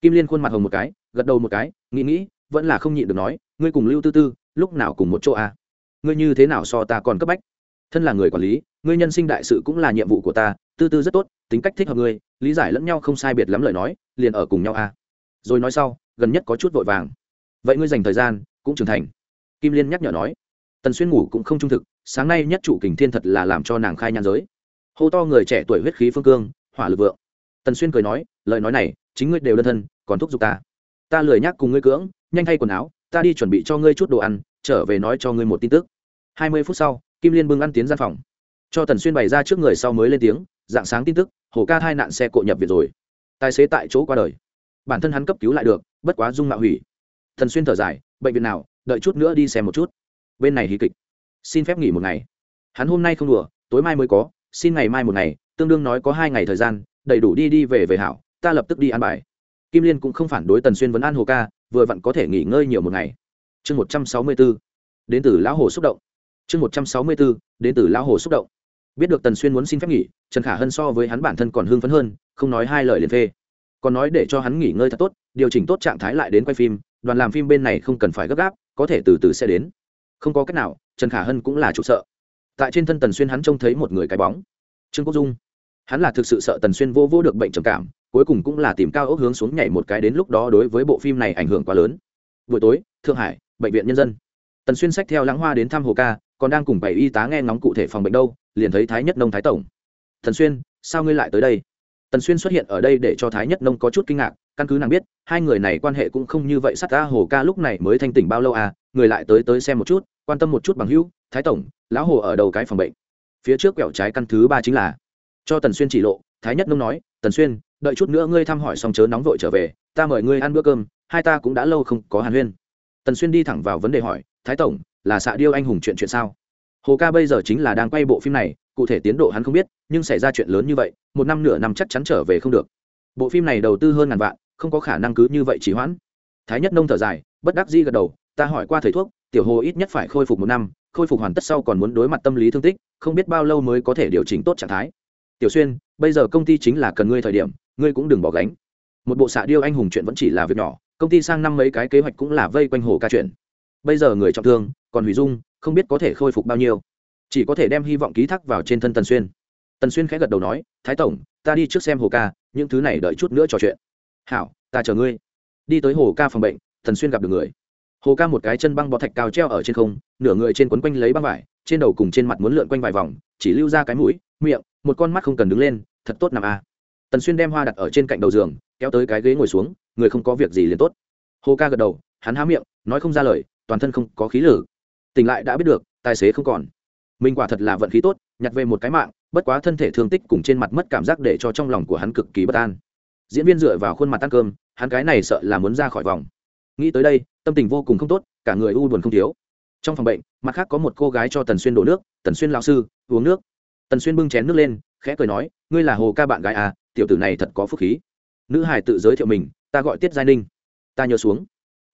Kim liên khuôn mặt hồng một cái, gật đầu một cái, nghĩ nghĩ, vẫn là không nhịn được nói, ngươi cùng lưu tư tư, lúc nào cùng một chỗ à? ngươi như thế nào so ta còn cấp bách? Thân là người quản lý, ngươi nhân sinh đại sự cũng là nhiệm vụ của ta, tư tư rất tốt, tính cách thích hợp ngươi, lý giải lẫn nhau không sai biệt lắm lời nói, liền ở cùng nhau à? rồi nói sau, gần nhất có chút vội vàng. Vậy ngươi dành thời gian, cũng trưởng thành. Kim liên nhắc nhở nói tần xuyên ngủ cũng không trung thực, sáng nay nhất chủ kình thiên thật là làm cho nàng khai nhan giới. Hô to người trẻ tuổi huyết khí phương cương, hỏa lực vượng. Tần xuyên cười nói, lời nói này, chính ngươi đều đơn thân, còn thúc giục ta. Ta lười nhắc cùng ngươi cưỡng, nhanh thay quần áo, ta đi chuẩn bị cho ngươi chút đồ ăn, trở về nói cho ngươi một tin tức. Hai mươi phút sau, kim liên bưng ăn tiến gian phòng. Cho tần xuyên bày ra trước người sau mới lên tiếng, dạng sáng tin tức, hồ ca hai nạn xe cộ nhập viện rồi. Tài xế tại chỗ qua đời. Bản thân hắn cấp cứu lại được, bất quá dung mạo hủy. Thần xuyên thở dài, bệnh viện nào, đợi chút nữa đi xem một chút bên này hí kịch. Xin phép nghỉ một ngày. Hắn hôm nay không đùa, tối mai mới có, xin ngày mai một ngày, tương đương nói có hai ngày thời gian, đầy đủ đi đi về về hảo, ta lập tức đi ăn bài. Kim liên cũng không phản đối tần xuyên vấn an hồ ca, vừa vặn có thể nghỉ ngơi nhiều một ngày. Chương một trăm sáu mươi bốn đến từ lão hồ xúc động. Chương một trăm sáu mươi bốn đến từ lão hồ xúc động. Biết được tần xuyên muốn xin phép nghỉ, trần khả hân so với hắn bản thân còn hưng phấn hơn, không nói hai lời liền phê. Còn nói để cho hắn nghỉ ngơi thật tốt, điều chỉnh tốt trạng thái lại đến quay phim, đoàn làm phim bên này không cần phải gấp gáp, có thể từ từ sẽ đến không có cách nào, trần khả hân cũng là chủ sợ. Tại trên thân tần xuyên hắn trông thấy một người cái bóng. Trương quốc dung. Hắn là thực sự sợ tần xuyên vô vô được bệnh trầm cảm, cuối cùng cũng là tìm cao ốc hướng xuống nhảy một cái đến lúc đó đối với bộ phim này ảnh hưởng quá lớn. Buổi tối, thượng hải, bệnh viện nhân dân. Tần xuyên sách theo lãng hoa đến thăm hồ ca, còn đang cùng bảy y tá nghe ngóng cụ thể phòng bệnh đâu, liền thấy thái nhất nông thái tổng. Tần xuyên, sao ngươi lại tới đây? Tần xuyên xuất hiện ở đây để cho thái nhất nông có chút kinh ngạc, căn cứ nàng biết, hai người này quan hệ cũng không như vậy sát ta hồ ca lúc này mới thanh tỉnh bao lâu à người lại tới tới xem một chút quan tâm một chút bằng hữu, thái tổng, lão hồ ở đầu cái phòng bệnh. Phía trước quẹo trái căn thứ ba chính là, cho tần xuyên chỉ lộ, thái nhất nông nói, tần xuyên, đợi chút nữa ngươi thăm hỏi xong chớ nóng vội trở về, ta mời ngươi ăn bữa cơm, hai ta cũng đã lâu không có hàn huyên. Tần xuyên đi thẳng vào vấn đề hỏi, thái tổng, là xạ điêu anh hùng chuyện chuyện sao? Hồ ca bây giờ chính là đang quay bộ phim này, cụ thể tiến độ hắn không biết, nhưng xảy ra chuyện lớn như vậy, một năm nửa năm chắc chắn trở về không được. Bộ phim này đầu tư hơn ngàn vạn, không có khả năng cứ như vậy chỉ hoãn. Thái nhất nông thở dài, bất đắc di gật đầu, ta hỏi qua thầy thuốc tiểu hồ ít nhất phải khôi phục một năm, khôi phục hoàn tất sau còn muốn đối mặt tâm lý thương tích, không biết bao lâu mới có thể điều chỉnh tốt trạng thái. Tiểu xuyên, bây giờ công ty chính là cần ngươi thời điểm, ngươi cũng đừng bỏ gánh. Một bộ xạ điêu anh hùng chuyện vẫn chỉ là việc nhỏ, công ty sang năm mấy cái kế hoạch cũng là vây quanh hồ ca chuyện. Bây giờ người trọng thương, còn hủy dung, không biết có thể khôi phục bao nhiêu. Chỉ có thể đem hy vọng ký thác vào trên thân tần xuyên. Tần xuyên khẽ gật đầu nói, thái tổng, ta đi trước xem hồ ca, những thứ này đợi chút nữa trò chuyện. Hảo, ta chờ ngươi. Đi tới hồ ca phòng bệnh, tần xuyên gặp được người hồ ca một cái chân băng bọ thạch cao treo ở trên không, nửa người trên quấn quanh lấy băng vải, trên đầu cùng trên mặt muốn lượn quanh vài vòng, chỉ lưu ra cái mũi, miệng, một con mắt không cần đứng lên, thật tốt nằm a. À. tần xuyên đem hoa đặt ở trên cạnh đầu giường, kéo tới cái ghế ngồi xuống, người không có việc gì liền tốt. Hồ ca gật đầu, hắn há miệng, nói không ra lời, toàn thân không có khí lử. Tỉnh lại đã biết được, tài xế không còn. Mình quả thật là vận khí tốt, nhặt về một cái mạng, bất quá thân thể thương tích cùng trên mặt mất cảm giác để cho trong lòng của hắn cực kỳ bất an. Diễn viên dựa vào khuôn mặt ăn cơm, hắn cái này sợ là muốn ra khỏi vòng nghĩ tới đây, tâm tình vô cùng không tốt, cả người u buồn không thiếu. Trong phòng bệnh, mặt khác có một cô gái cho tần xuyên đổ nước, tần xuyên lão sư, uống nước. Tần xuyên bưng chén nước lên, khẽ cười nói, ngươi là hồ ca bạn gái à tiểu tử này thật có phúc khí. Nữ hải tự giới thiệu mình, ta gọi tiết giai ninh. Ta nhớ xuống.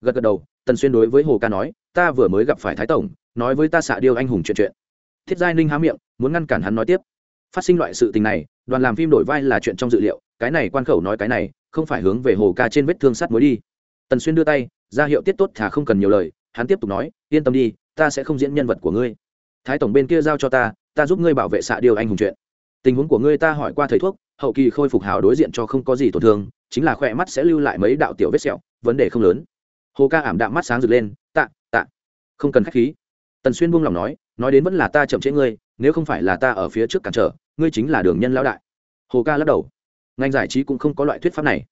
Gật gật đầu, tần xuyên đối với hồ ca nói, ta vừa mới gặp phải thái tổng, nói với ta xạ điêu anh hùng chuyện chuyện. Thiết giai ninh há miệng, muốn ngăn cản hắn nói tiếp, phát sinh loại sự tình này, đoàn làm phim đổi vai là chuyện trong dự liệu, cái này quan khẩu nói cái này, không phải hướng về hồ ca trên vết thương sắt mới đi tần xuyên đưa tay, ra hiệu tiết tốt thả không cần nhiều lời, hắn tiếp tục nói, yên tâm đi, ta sẽ không diễn nhân vật của ngươi. Thái tổng bên kia giao cho ta ta giúp ngươi bảo vệ xạ điều anh hùng chuyện. Tình huống của ngươi ta hỏi qua thầy thuốc, hậu kỳ khôi phục hào đối diện cho không có gì tổn thương, chính là khỏe mắt sẽ lưu lại mấy đạo tiểu vết sẹo, vấn đề không lớn. Hồ ca ảm đạm mắt sáng rực lên, tạ tạ. Không cần khách khí. Tần xuyên buông lòng nói nói đến vẫn là ta chậm trễ ngươi, nếu không phải là ta ở phía trước cản trở, ngươi chính là đường nhân lão đại. Hồ ca lắc đầu. Ngành giải trí cũng không có loại thuyết pháp này.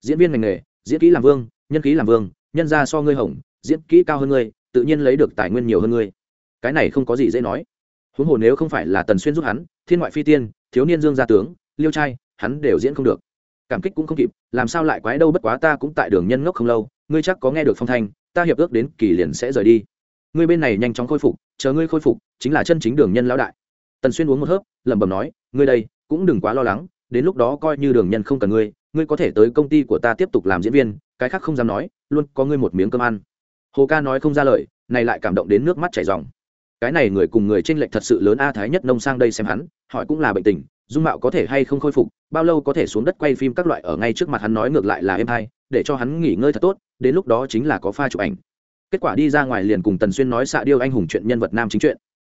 Diễn viên ngành nghề, diễn kỹ làm vương nhân khí làm vương, nhân ra so ngươi hồng diễn kỹ cao hơn ngươi, tự nhiên lấy được tài nguyên nhiều hơn ngươi. Cái này không có gì dễ nói. Huống hồ nếu không phải là tần xuyên giúp hắn, thiên ngoại phi tiên, thiếu niên dương gia tướng, liêu trai, hắn đều diễn không được. Cảm kích cũng không kịp, làm sao lại quái đâu bất quá ta cũng tại đường nhân ngốc không lâu, ngươi chắc có nghe được phong thanh, ta hiệp ước đến kỳ liền sẽ rời đi. Ngươi bên này nhanh chóng khôi phục, chờ ngươi khôi phục, chính là chân chính đường nhân lão đại. Tần xuyên uống một hớp, lẩm bẩm nói, ngươi đây, cũng đừng quá lo lắng, đến lúc đó coi như đường nhân không cần ngươi ngươi có thể tới công ty của ta tiếp tục làm diễn viên, cái khác không dám nói, luôn có ngươi một miếng cơm ăn. Hồ ca nói không ra lời, này lại cảm động đến nước mắt chảy ròng. Cái này người cùng người tranh lệch thật sự lớn a thái nhất nông sang đây xem hắn, hỏi cũng là bệnh tình, dung mạo có thể hay không khôi phục, bao lâu có thể xuống đất quay phim các loại ở ngay trước mặt hắn nói ngược lại là em hay, để cho hắn nghỉ ngơi thật tốt, đến lúc đó chính là có pha chụp ảnh. Kết quả đi ra ngoài liền cùng tần xuyên nói xạ điêu anh hùng chuyện nhân vật nam chính chuyện.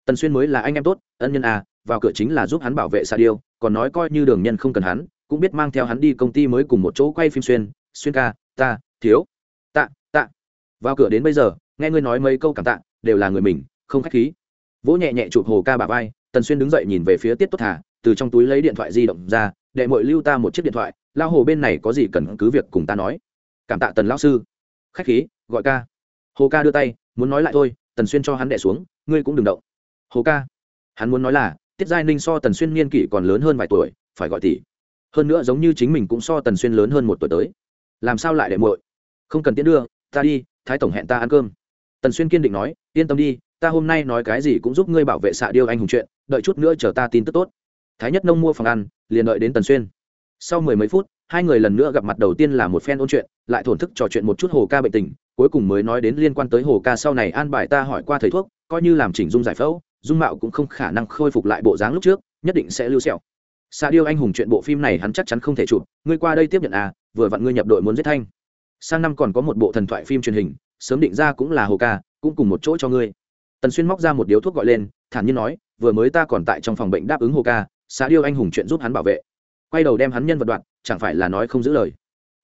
Tần xuyên mới là anh em tốt, ân nhân a, vào cửa chính là giúp hắn bảo vệ xạ điêu, còn nói coi như đường nhân không cần hắn cũng biết mang theo hắn đi công ty mới cùng một chỗ quay phim xuyên xuyên ca, ta, thiếu, tạ tạ. Vào cửa đến bây giờ, nghe ngươi nói mấy câu cảm tạ, đều là người mình, không khách khí. Vỗ nhẹ nhẹ chụp hồ ca bà vai, tần xuyên đứng dậy nhìn về phía tiết tốt thả từ trong túi lấy điện thoại di động ra, đệ mội lưu ta một chiếc điện thoại lao hồ bên này có gì cần cứ việc cùng ta nói. Cảm tạ tần lão sư. Khách khí, gọi ca. Hồ ca đưa tay, muốn nói lại thôi, tần xuyên cho hắn đẻ xuống, ngươi cũng đừng động. Hồ ca. Hắn muốn nói là, tiết giai ninh so tần xuyên niên kỷ còn lớn hơn vài tuổi, phải gọi tỷ hơn nữa giống như chính mình cũng so tần xuyên lớn hơn một tuổi tới. Làm sao lại để muội? Không cần tiễn đưa, ta đi, thái tổng hẹn ta ăn cơm. Tần xuyên kiên định nói, yên tâm đi, ta hôm nay nói cái gì cũng giúp ngươi bảo vệ xạ điêu anh hùng chuyện, đợi chút nữa chờ ta tin tức tốt. Thái nhất nông mua phòng ăn, liền đợi đến tần xuyên. Sau mười mấy phút, hai người lần nữa gặp mặt đầu tiên là một phen ôn chuyện, lại thổn thức trò chuyện một chút hồ ca bệnh tình, cuối cùng mới nói đến liên quan tới hồ ca sau này an bài ta hỏi qua thầy thuốc, coi như làm chỉnh dung giải phẫu, dung mạo cũng không khả năng khôi phục lại bộ dáng lúc trước, nhất định sẽ lưu sẹo xạ điêu anh hùng chuyện bộ phim này hắn chắc chắn không thể chụp, ngươi qua đây tiếp nhận à vừa vặn ngươi nhập đội muốn giết thanh. Sang năm còn có một bộ thần thoại phim truyền hình, sớm định ra cũng là hồ ca, cũng cùng một chỗ cho ngươi. Tần xuyên móc ra một điếu thuốc gọi lên, thản nhiên nói, vừa mới ta còn tại trong phòng bệnh đáp ứng hồ ca xã điêu anh hùng chuyện giúp hắn bảo vệ. Quay đầu đem hắn nhân vật đoạn, chẳng phải là nói không giữ lời.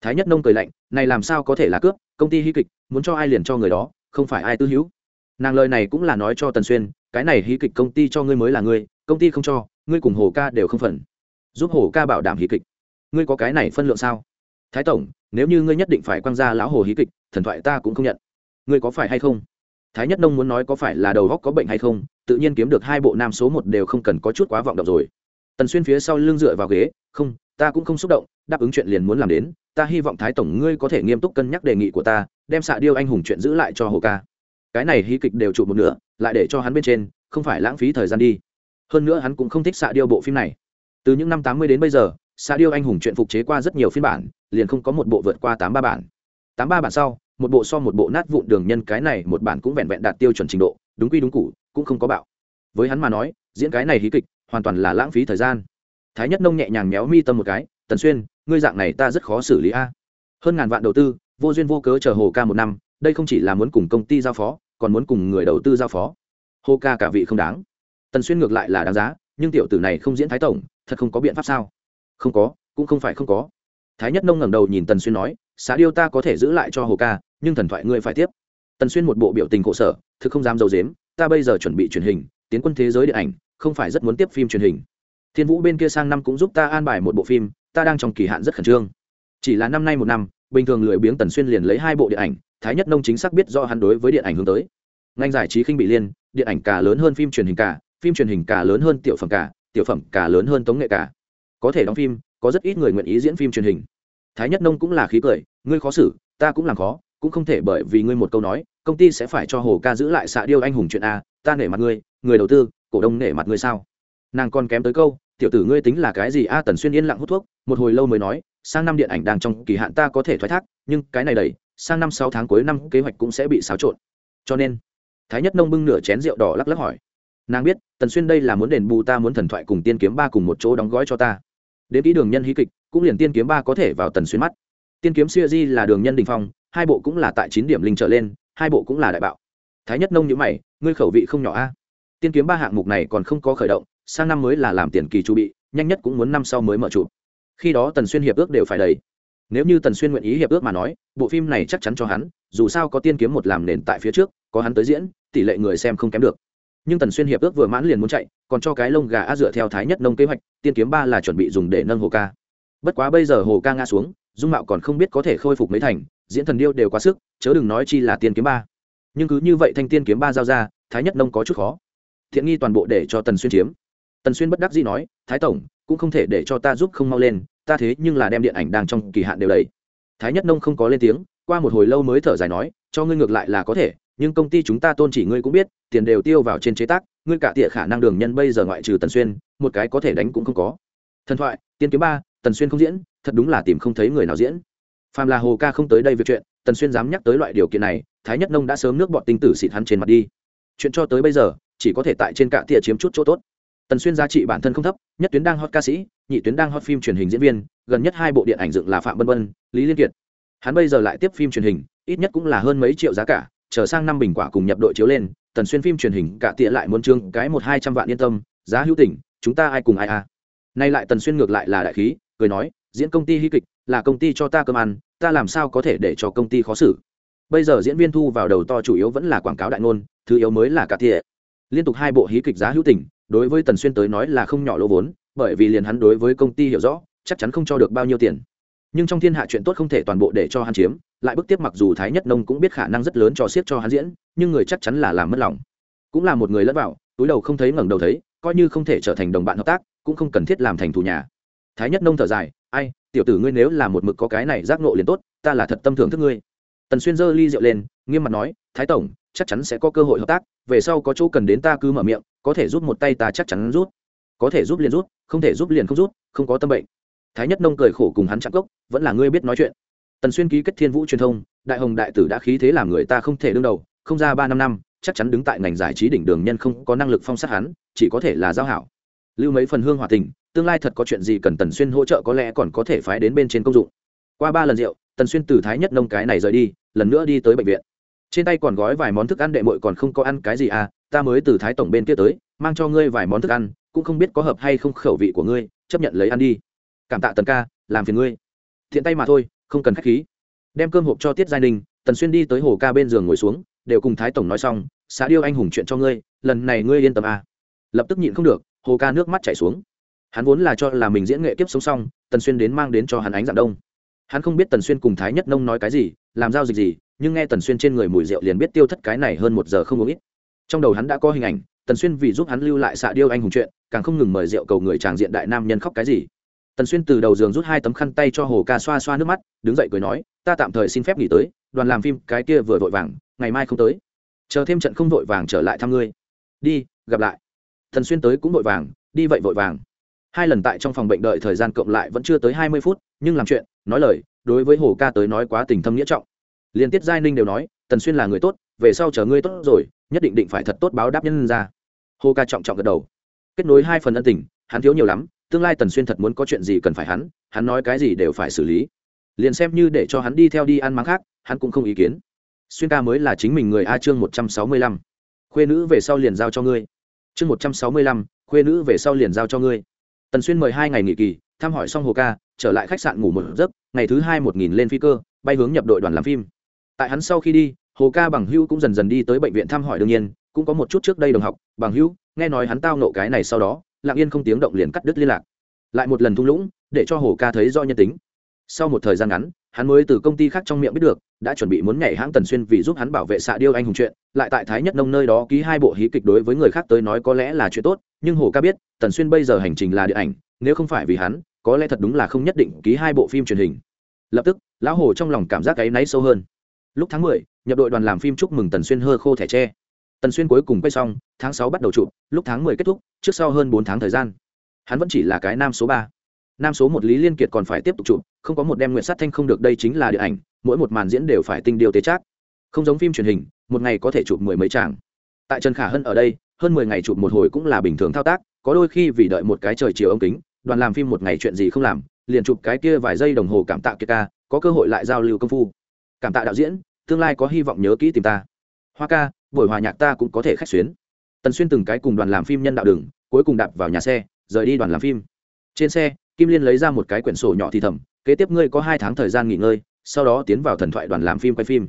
Thái nhất nông cười lạnh, này làm sao có thể là cướp, công ty hí kịch, muốn cho ai liền cho người đó, không phải ai tư hữu. Nàng lời này cũng là nói cho tần xuyên, cái này hí kịch công ty cho ngươi mới là ngươi, công ty không cho, ngươi cùng hồ ca đều không phần giúp hồ ca bảo đảm hí kịch. Ngươi có cái này phân lượng sao? Thái tổng, nếu như ngươi nhất định phải quăng ra lão hồ hí kịch, thần thoại ta cũng không nhận. Ngươi có phải hay không? Thái nhất nông muốn nói có phải là đầu góc có bệnh hay không, tự nhiên kiếm được hai bộ nam số một đều không cần có chút quá vọng động rồi. Tần xuyên phía sau lưng dựa vào ghế, không, ta cũng không xúc động, đáp ứng chuyện liền muốn làm đến. Ta hy vọng thái tổng ngươi có thể nghiêm túc cân nhắc đề nghị của ta, đem xạ điêu anh hùng chuyện giữ lại cho hồ ca. Cái này hí kịch đều trụ một nửa, lại để cho hắn bên trên, không phải lãng phí thời gian đi. Hơn nữa hắn cũng không thích xạ điêu bộ phim này từ những năm tám mươi đến bây giờ xạ điêu anh hùng chuyện phục chế qua rất nhiều phiên bản, liền không có một bộ vượt qua tám ba bản. Tám ba bản sau, một bộ so một bộ nát vụn đường nhân cái này một bản cũng vẹn vẹn đạt tiêu chuẩn trình độ, đúng quy đúng cụ cũng không có bạo. Với hắn mà nói, diễn cái này hí kịch, hoàn toàn là lãng phí thời gian. Thái nhất nông nhẹ nhàng méo mi tâm một cái, tần xuyên, ngươi dạng này ta rất khó xử lý a. Hơn ngàn vạn đầu tư, vô duyên vô cớ chờ hồ ca một năm, đây không chỉ là muốn cùng công ty giao phó, còn muốn cùng người đầu tư giao phó. Hồ ca cả vị không đáng. Tần xuyên ngược lại là đáng giá nhưng tiểu tử này không diễn thái tổng, thật không có biện pháp sao? Không có, cũng không phải không có. Thái nhất nông ngẩng đầu nhìn tần xuyên nói, xá điêu ta có thể giữ lại cho hồ ca, nhưng thần thoại ngươi phải tiếp. Tần xuyên một bộ biểu tình khổ sở, thực không dám dầu dếm ta bây giờ chuẩn bị truyền hình, tiến quân thế giới điện ảnh, không phải rất muốn tiếp phim truyền hình. Thiên vũ bên kia sang năm cũng giúp ta an bài một bộ phim, ta đang trong kỳ hạn rất khẩn trương. Chỉ là năm nay một năm, bình thường lười biếng tần xuyên liền lấy hai bộ điện ảnh, thái nhất nông chính xác biết do hắn đối với điện ảnh hướng tới. Ngành giải trí khinh bị liên, điện ảnh cả lớn hơn phim truyền hình cả phim truyền hình cả lớn hơn tiểu phẩm cả, tiểu phẩm cả lớn hơn tống nghệ cả. Có thể đóng phim, có rất ít người nguyện ý diễn phim truyền hình. Thái nhất nông cũng là khí cười, ngươi khó xử, ta cũng làm khó, cũng không thể bởi vì ngươi một câu nói, công ty sẽ phải cho hồ ca giữ lại xạ điêu anh hùng chuyện a, ta nể mặt ngươi, người đầu tư, cổ đông nể mặt ngươi sao? Nàng còn kém tới câu, tiểu tử ngươi tính là cái gì? A tần xuyên yên lặng hút thuốc, một hồi lâu mới nói, sang năm điện ảnh đang trong kỳ hạn ta có thể thoái thác, nhưng cái này đầy sang năm sáu tháng cuối năm kế hoạch cũng sẽ bị xáo trộn. Cho nên, thái nhất nông bưng nửa chén rượu đỏ lắc lắc hỏi nàng biết, tần xuyên đây là muốn đền bù ta muốn thần thoại cùng tiên kiếm ba cùng một chỗ đóng gói cho ta. Đến kỹ đường nhân hí kịch, cũng liền tiên kiếm ba có thể vào tần xuyên mắt. Tiên kiếm siêu di là đường nhân đình phong, hai bộ cũng là tại chín điểm linh trở lên, hai bộ cũng là đại bạo. Thái nhất nông nhữ mày, ngươi khẩu vị không nhỏ a. Tiên kiếm ba hạng mục này còn không có khởi động, sang năm mới là làm tiền kỳ chu bị, nhanh nhất cũng muốn năm sau mới mở chụp khi đó tần xuyên hiệp ước đều phải đầy. Nếu như tần xuyên nguyện ý hiệp ước mà nói, bộ phim này chắc chắn cho hắn, dù sao có tiên kiếm một làm nền tại phía trước, có hắn tới diễn, tỷ lệ người xem không kém được nhưng tần xuyên hiệp ước vừa mãn liền muốn chạy, còn cho cái lông gà a dựa theo thái nhất nông kế hoạch, tiên kiếm ba là chuẩn bị dùng để nâng hồ ca. Bất quá bây giờ hồ ca ngã xuống, dung mạo còn không biết có thể khôi phục mấy thành, diễn thần điêu đều quá sức, chớ đừng nói chi là tiên kiếm ba. Nhưng cứ như vậy thanh tiên kiếm ba giao ra, thái nhất nông có chút khó. Thiện nghi toàn bộ để cho tần xuyên chiếm. Tần xuyên bất đắc dĩ nói, thái tổng, cũng không thể để cho ta giúp không mau lên, ta thế nhưng là đem điện ảnh đang trong kỳ hạn đều đầy. Thái nhất nông không có lên tiếng, qua một hồi lâu mới thở dài nói, cho ngươi ngược lại là có thể nhưng công ty chúng ta tôn chỉ ngươi cũng biết, tiền đều tiêu vào trên chế tác, ngươi cả tỉa khả năng đường nhân bây giờ ngoại trừ tần xuyên, một cái có thể đánh cũng không có. Thần thoại, tiên kiếm ba, tần xuyên không diễn, thật đúng là tìm không thấy người nào diễn. Phàm là hồ ca không tới đây việc chuyện, tần xuyên dám nhắc tới loại điều kiện này, thái nhất nông đã sớm nước bọn tinh tử xịt hắn trên mặt đi. Chuyện cho tới bây giờ, chỉ có thể tại trên cạ tỉa chiếm chút chỗ tốt. Tần xuyên giá trị bản thân không thấp, nhất tuyến đang hot ca sĩ, nhị tuyến đang hot phim truyền hình diễn viên, gần nhất hai bộ điện ảnh dựng là phạm bân bân lý liên kiệt. Hắn bây giờ lại tiếp phim truyền hình, ít nhất cũng là hơn mấy triệu giá cả chờ sang năm bình quả cùng nhập đội chiếu lên, tần xuyên phim truyền hình cả tịa lại muốn trương cái một hai trăm vạn yên tâm, giá hữu tỉnh chúng ta ai cùng ai à. Nay lại tần xuyên ngược lại là đại khí, cười nói, diễn công ty hy kịch, là công ty cho ta cơm ăn, ta làm sao có thể để cho công ty khó xử. Bây giờ diễn viên thu vào đầu to chủ yếu vẫn là quảng cáo đại ngôn, thứ yếu mới là cả tịa. Liên tục hai bộ hí kịch giá hữu tỉnh đối với tần xuyên tới nói là không nhỏ lỗ vốn, bởi vì liền hắn đối với công ty hiểu rõ, chắc chắn không cho được bao nhiêu tiền nhưng trong thiên hạ chuyện tốt không thể toàn bộ để cho hắn chiếm, lại bức tiếp mặc dù thái nhất nông cũng biết khả năng rất lớn cho siết cho hắn diễn, nhưng người chắc chắn là làm mất lòng. Cũng là một người lẫn vào, túi đầu không thấy ngẩng đầu thấy, coi như không thể trở thành đồng bạn hợp tác, cũng không cần thiết làm thành thủ nhà. Thái nhất nông thở dài, ai, tiểu tử ngươi nếu là một mực có cái này giác nộ liền tốt, ta là thật tâm thưởng thức ngươi. Tần xuyên giơ ly rượu lên, nghiêm mặt nói, thái tổng, chắc chắn sẽ có cơ hội hợp tác, về sau có chỗ cần đến ta cứ mở miệng, có thể giúp một tay ta chắc chắn rút, có thể giúp liền rút, không thể giúp liền không rút, không có tâm bệnh thái nhất nông cười khổ cùng hắn chạm cốc, vẫn là ngươi biết nói chuyện. Tần xuyên ký kết thiên vũ truyền thông, đại hồng đại tử đã khí thế làm người ta không thể đương đầu, không ra ba năm năm, chắc chắn đứng tại ngành giải trí đỉnh đường nhân không có năng lực phong sát hắn, chỉ có thể là giao hảo. Lưu mấy phần hương hòa tình, tương lai thật có chuyện gì cần tần xuyên hỗ trợ có lẽ còn có thể phái đến bên trên công dụng. Qua ba lần rượu, tần xuyên từ thái nhất nông cái này rời đi, lần nữa đi tới bệnh viện. Trên tay còn gói vài món thức ăn đệ mội còn không có ăn cái gì à ta mới từ thái tổng bên kia tới, mang cho ngươi vài món thức ăn, cũng không biết có hợp hay không khẩu vị của ngươi, chấp nhận lấy ăn đi cảm tạ tần ca, làm phiền ngươi. Thiện tay mà thôi, không cần k h á c h khí. Đem cơm hộp cho tiết giai ninh, tần xuyên đi tới hồ ca bên giường ngồi xuống, đều cùng thái tổng nói xong xã điêu anh hùng chuyện cho ngươi, lần này ngươi yên tâm à. lập tức nhịn không được, hồ ca nước mắt chảy xuống. Hắn vốn là cho là mình diễn nghệ kiếp sống xong, tần xuyên đến mang đến cho hắn ánh dạng đông. Hắn không biết tần xuyên cùng thái nhất nông nói cái gì, làm giao dịch gì, nhưng nghe tần xuyên trên người mùi rượu liền biết tiêu thất cái này hơn một giờ không uống ít. Trong đầu hắn đã có hình ảnh, tần xuyên vì giúp hắn lưu lại xạ điêu anh hùng chuyện, càng không ngừng mời rượu cầu người tràng diện đại nam nhân khóc cái gì tần xuyên từ đầu giường rút hai tấm khăn tay cho hồ ca xoa xoa nước mắt, đứng dậy cười nói, ta tạm thời xin phép nghỉ tới, đoàn làm phim cái kia vừa vội vàng, ngày mai không tới. Chờ thêm trận không vội vàng trở lại thăm ngươi. Đi, gặp lại. Tần xuyên tới cũng vội vàng, đi vậy vội vàng. Hai lần tại trong phòng bệnh đợi thời gian cộng lại vẫn chưa tới hai mươi phút, nhưng làm chuyện, nói lời, đối với hồ ca tới nói quá tình thâm nghĩa trọng. Liên tiết giai ninh đều nói, tần xuyên là người tốt, về sau chờ ngươi tốt rồi, nhất định định phải thật tốt báo đáp nhân ra. Hồ ca trọng trọng gật đầu. Kết nối hai phần ân tình, hắn thiếu nhiều lắm tương lai tần xuyên thật muốn có chuyện gì cần phải hắn hắn nói cái gì đều phải xử lý. Liền xem như để cho hắn đi theo đi ăn mắng khác, hắn cũng không ý kiến. Xuyên ca mới là chính mình người a chương một trăm sáu mươi lăm. Khuê nữ về sau liền giao cho ngươi. Chương một trăm sáu mươi lăm, khuê nữ về sau liền giao cho ngươi. Tần xuyên mời hai ngày nghỉ kỳ, thăm hỏi xong hồ ca, trở lại khách sạn ngủ một giấc, ngày thứ hai một nghìn lên phi cơ, bay hướng nhập đội đoàn làm phim. Tại hắn sau khi đi, hồ ca bằng hữu cũng dần dần đi tới bệnh viện thăm hỏi đương nhiên, cũng có một chút trước đây đồng học, bằng hữu, nghe nói hắn tao nộ cái này sau đó lặng yên không tiếng động liền cắt đứt liên lạc. Lại một lần thung lũng, để cho hồ ca thấy do nhân tính. Sau một thời gian ngắn, hắn mới từ công ty khác trong miệng biết được, đã chuẩn bị muốn nhảy hãng tần xuyên vì giúp hắn bảo vệ xạ điêu anh hùng chuyện. Lại tại thái nhất nông nơi đó ký hai bộ hí kịch đối với người khác tới nói có lẽ là chuyện tốt, nhưng hồ ca biết, tần xuyên bây giờ hành trình là điện ảnh, nếu không phải vì hắn, có lẽ thật đúng là không nhất định ký hai bộ phim truyền hình. Lập tức, lão hồ trong lòng cảm giác áy náy sâu hơn. Lúc tháng mười, nhập đội đoàn làm phim chúc mừng tần xuyên hơ khô thẻ tre tần xuyên cuối cùng quay xong, tháng sáu bắt đầu chụp, lúc tháng mười kết thúc, trước sau hơn bốn tháng thời gian. Hắn vẫn chỉ là cái nam số ba. Nam số một lý liên kiệt còn phải tiếp tục chụp, không có một đem nguyện sát thanh không được, đây chính là điện ảnh, mỗi một màn diễn đều phải tinh điều tế trác. Không giống phim truyền hình, một ngày có thể chụp mười mấy tràng. Tại trần khả hân ở đây, hơn mười ngày chụp một hồi cũng là bình thường thao tác, có đôi khi vì đợi một cái trời chiều ống kính, đoàn làm phim một ngày chuyện gì không làm, liền chụp cái kia vài giây đồng hồ cảm tạ kia ca, có cơ hội lại giao lưu công phu. Cảm tạ đạo diễn, tương lai có hy vọng nhớ kỹ tìm ta hoa ca, buổi hòa nhạc ta cũng có thể khách xuyến. Tần xuyên từng cái cùng đoàn làm phim nhân đạo đường, cuối cùng đạp vào nhà xe, rời đi đoàn làm phim. Trên xe, kim liên lấy ra một cái quyển sổ nhỏ thì thầm, kế tiếp ngươi có hai tháng thời gian nghỉ ngơi, sau đó tiến vào thần thoại đoàn làm phim quay phim.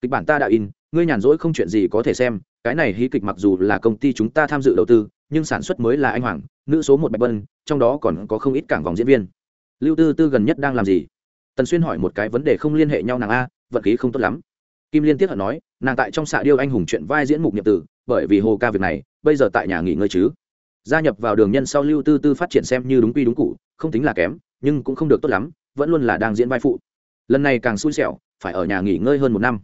Kịch bản ta đã in, ngươi nhàn rỗi không chuyện gì có thể xem, cái này hí kịch mặc dù là công ty chúng ta tham dự đầu tư, nhưng sản xuất mới là anh hoàng, nữ số một bạch bân trong đó còn có không ít cảng vòng diễn viên. Lưu tư tư gần nhất đang làm gì? Tần xuyên hỏi một cái vấn đề không liên hệ nhau nàng a, vận khí không tốt lắm. Kim liên tiếp hận nói nàng tại trong xạ điêu anh hùng chuyện vai diễn mục nhiệm tử, bởi vì hồ ca việc này, bây giờ tại nhà nghỉ ngơi chứ. Gia nhập vào đường nhân sau lưu tư tư phát triển xem như đúng quy đúng cụ không tính là kém, nhưng cũng không được tốt lắm, vẫn luôn là đang diễn vai phụ. Lần này càng xui xẻo, phải ở nhà nghỉ ngơi hơn một năm.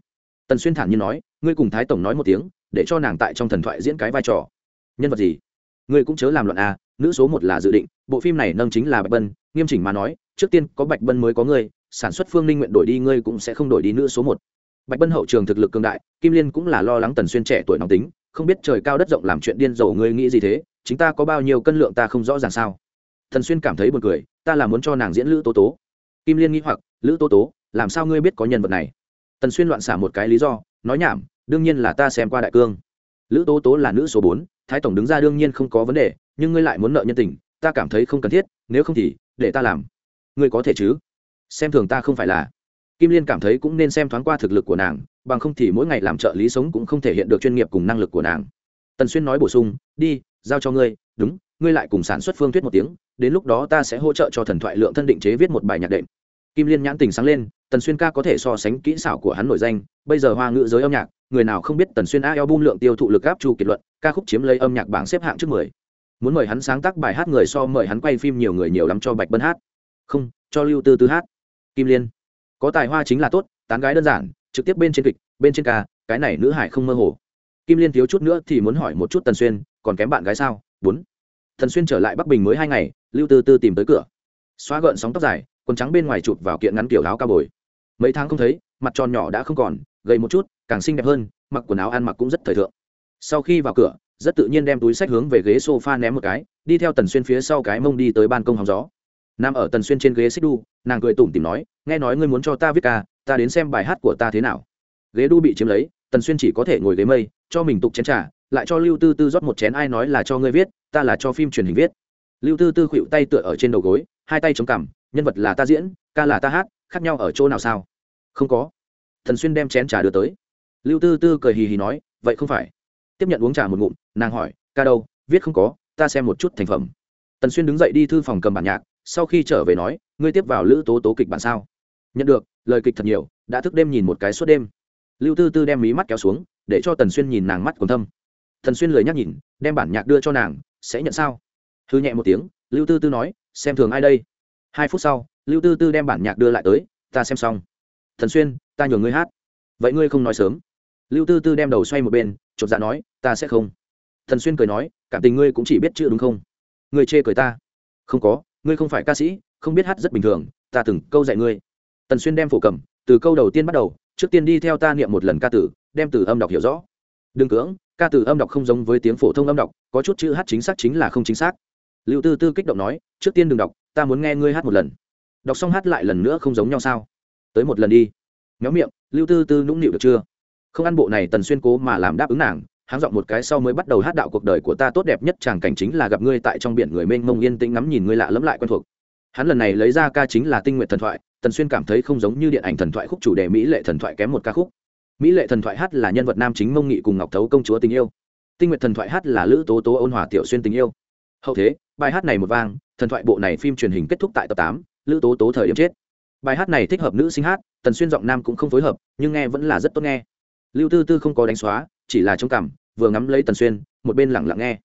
Tần xuyên thản nhiên nói, ngươi cùng thái tổng nói một tiếng, để cho nàng tại trong thần thoại diễn cái vai trò. Nhân vật gì? Ngươi cũng chớ làm luận a à, nữ số một là dự định, bộ phim này nâng chính là bạch bân, nghiêm chỉnh mà nói, trước tiên có bạch bân mới có ngươi, sản xuất phương ninh nguyện đổi đi, ngươi cũng sẽ không đổi đi nữ số một bạch bân hậu trường thực lực cường đại, kim liên cũng là lo lắng tần xuyên trẻ tuổi nóng tính, không biết trời cao đất rộng làm chuyện điên rồ ngươi nghĩ gì thế, chính ta có bao nhiêu cân lượng ta không rõ ràng sao. Thần xuyên cảm thấy buồn cười, ta là muốn cho nàng diễn lữ tố tố. Kim liên nghĩ hoặc, lữ tố tố, làm sao ngươi biết có nhân vật này? Tần xuyên loạn xả một cái lý do, nói nhảm, đương nhiên là ta xem qua đại cương. Lữ tố tố là nữ số bốn, thái tổng đứng ra đương nhiên không có vấn đề, nhưng ngươi lại muốn nợ nhân tình, ta cảm thấy không cần thiết, nếu không thì, để ta làm. Ngươi có thể chứ? Xem thường ta không phải là kim liên cảm thấy cũng nên xem thoáng qua thực lực của nàng, bằng không thì mỗi ngày làm trợ lý sống cũng không thể hiện được chuyên nghiệp cùng năng lực của nàng. Tần xuyên nói bổ sung, đi, giao cho ngươi, đúng, ngươi lại cùng sản xuất phương thuyết một tiếng, đến lúc đó ta sẽ hỗ trợ cho thần thoại lượng thân định chế viết một bài nhạc đệm. Kim liên nhãn tình sáng lên, tần xuyên ca có thể so sánh kỹ xảo của hắn nổi danh, bây giờ hoa ngữ giới âm nhạc, người nào không biết tần xuyên a album lượng tiêu thụ lực áp chu kiệt luận, ca khúc chiếm lấy âm nhạc bảng xếp hạng trước mười. Muốn mời hắn sáng tác bài hát người so mời hắn quay phim nhiều người nhiều lắm cho bạch bân hát. Không, cho lưu tư tư hát. Kim liên có tài hoa chính là tốt, tán gái đơn giản, trực tiếp bên trên kịch, bên trên ca, cái này nữ hải không mơ hồ. Kim liên thiếu chút nữa thì muốn hỏi một chút tần xuyên, còn kém bạn gái sao? Bốn. Thần xuyên trở lại bắc bình mới hai ngày, lưu tư tư tìm tới cửa. Xóa gợn sóng tóc dài, quần trắng bên ngoài chụp vào kiện ngắn kiểu áo cao bồi. Mấy tháng không thấy, mặt tròn nhỏ đã không còn, gầy một chút, càng xinh đẹp hơn, mặc quần áo ăn mặc cũng rất thời thượng. Sau khi vào cửa, rất tự nhiên đem túi sách hướng về ghế sofa ném một cái, đi theo tần xuyên phía sau cái mông đi tới ban công hóng gió nằm ở tần xuyên trên ghế xích đu, nàng cười tủm tìm nói, nghe nói ngươi muốn cho ta viết ca, ta đến xem bài hát của ta thế nào? Ghế đu bị chiếm lấy, tần xuyên chỉ có thể ngồi ghế mây, cho mình tục chén t r à lại cho lưu tư tư rót một chén ai nói là cho ngươi viết, ta là cho phim truyền hình viết. Lưu tư tư khuỵu tay tựa ở trên đầu gối, hai tay chống cằm, nhân vật là ta diễn, ca là ta hát, khác nhau ở chỗ nào sao? Không có. Thần xuyên đem chén trà đưa tới. Lưu tư tư cười hì hì nói, vậy không phải. Tiếp nhận uống trà một ngụm, nàng hỏi, ca đâu? Viết không có, ta xem một chút thành phẩm. Tần xuyên đứng dậy đi thư phòng cầm bản nhạc sau khi trở về nói, ngươi tiếp vào lữ tố tố kịch bản sao? Nhận được, lời kịch thật nhiều, đã thức đêm nhìn một cái suốt đêm. Lưu tư tư đem mí mắt kéo xuống, để cho tần xuyên nhìn nàng mắt còn thâm. Thần xuyên lời nhắc nhìn, đem bản nhạc đưa cho nàng, sẽ nhận sao? Thư nhẹ một tiếng, lưu tư tư nói, xem thường ai đây? Hai phút sau, lưu tư tư đem bản nhạc đưa lại tới, ta xem xong. Thần xuyên, ta nhường ngươi hát. Vậy ngươi không nói sớm. Lưu tư tư đem đầu xoay một bên, chột dạ nói, ta sẽ không. Thần xuyên cười nói, cảm tình ngươi cũng chỉ biết chữ đúng không? Ngươi chê cười ta. Không có ngươi không phải ca sĩ, không biết hát rất bình thường, ta từng câu dạy ngươi. Tần xuyên đem phổ cầm từ câu đầu tiên bắt đầu, trước tiên đi theo ta niệm một lần ca tử, đem từ âm đọc hiểu rõ. Đừng cưỡng, ca từ âm đọc không giống với tiếng phổ thông âm đọc, có chút chữ hát chính xác chính là không chính xác. Liệu tư tư kích động nói, trước tiên đừng đọc, ta muốn nghe ngươi hát một lần. Đọc xong hát lại lần nữa không giống nhau sao? Tới một lần đi. Nhóm miệng, lưu tư tư nũng nịu được chưa? Không ăn bộ này tần xuyên cố mà làm đáp ứng nàng háng giọng một cái sau mới bắt đầu hát đạo cuộc đời của ta tốt đẹp nhất chàng cảnh chính là gặp ngươi tại trong biển người mênh mông yên tĩnh ngắm nhìn ngươi lạ lẫm lại quen thuộc. Hắn lần này lấy ra ca chính là tinh nguyện thần thoại, tần xuyên cảm thấy không giống như điện ảnh thần thoại khúc chủ đề mỹ lệ thần thoại kém một ca khúc. Mỹ lệ thần thoại hát là nhân vật nam chính mông nghị cùng ngọc thấu công chúa tình yêu. Tinh nguyện thần thoại hát là lữ tố tố ôn hòa tiểu xuyên tình yêu. Hậu thế, bài hát này một vang, thần thoại bộ này phim truyền hình kết thúc tại tập tám, lữ tố tố thời điểm chết. Bài hát này thích hợp nữ sinh hát, tần xuyên giọng nam cũng không phối hợp, nhưng nghe vẫn là rất tốt nghe. Lưu tư tư không có đánh xóa, chỉ là trong cảm vừa ngắm lấy tần xuyên, một bên lẳng lặng nghe.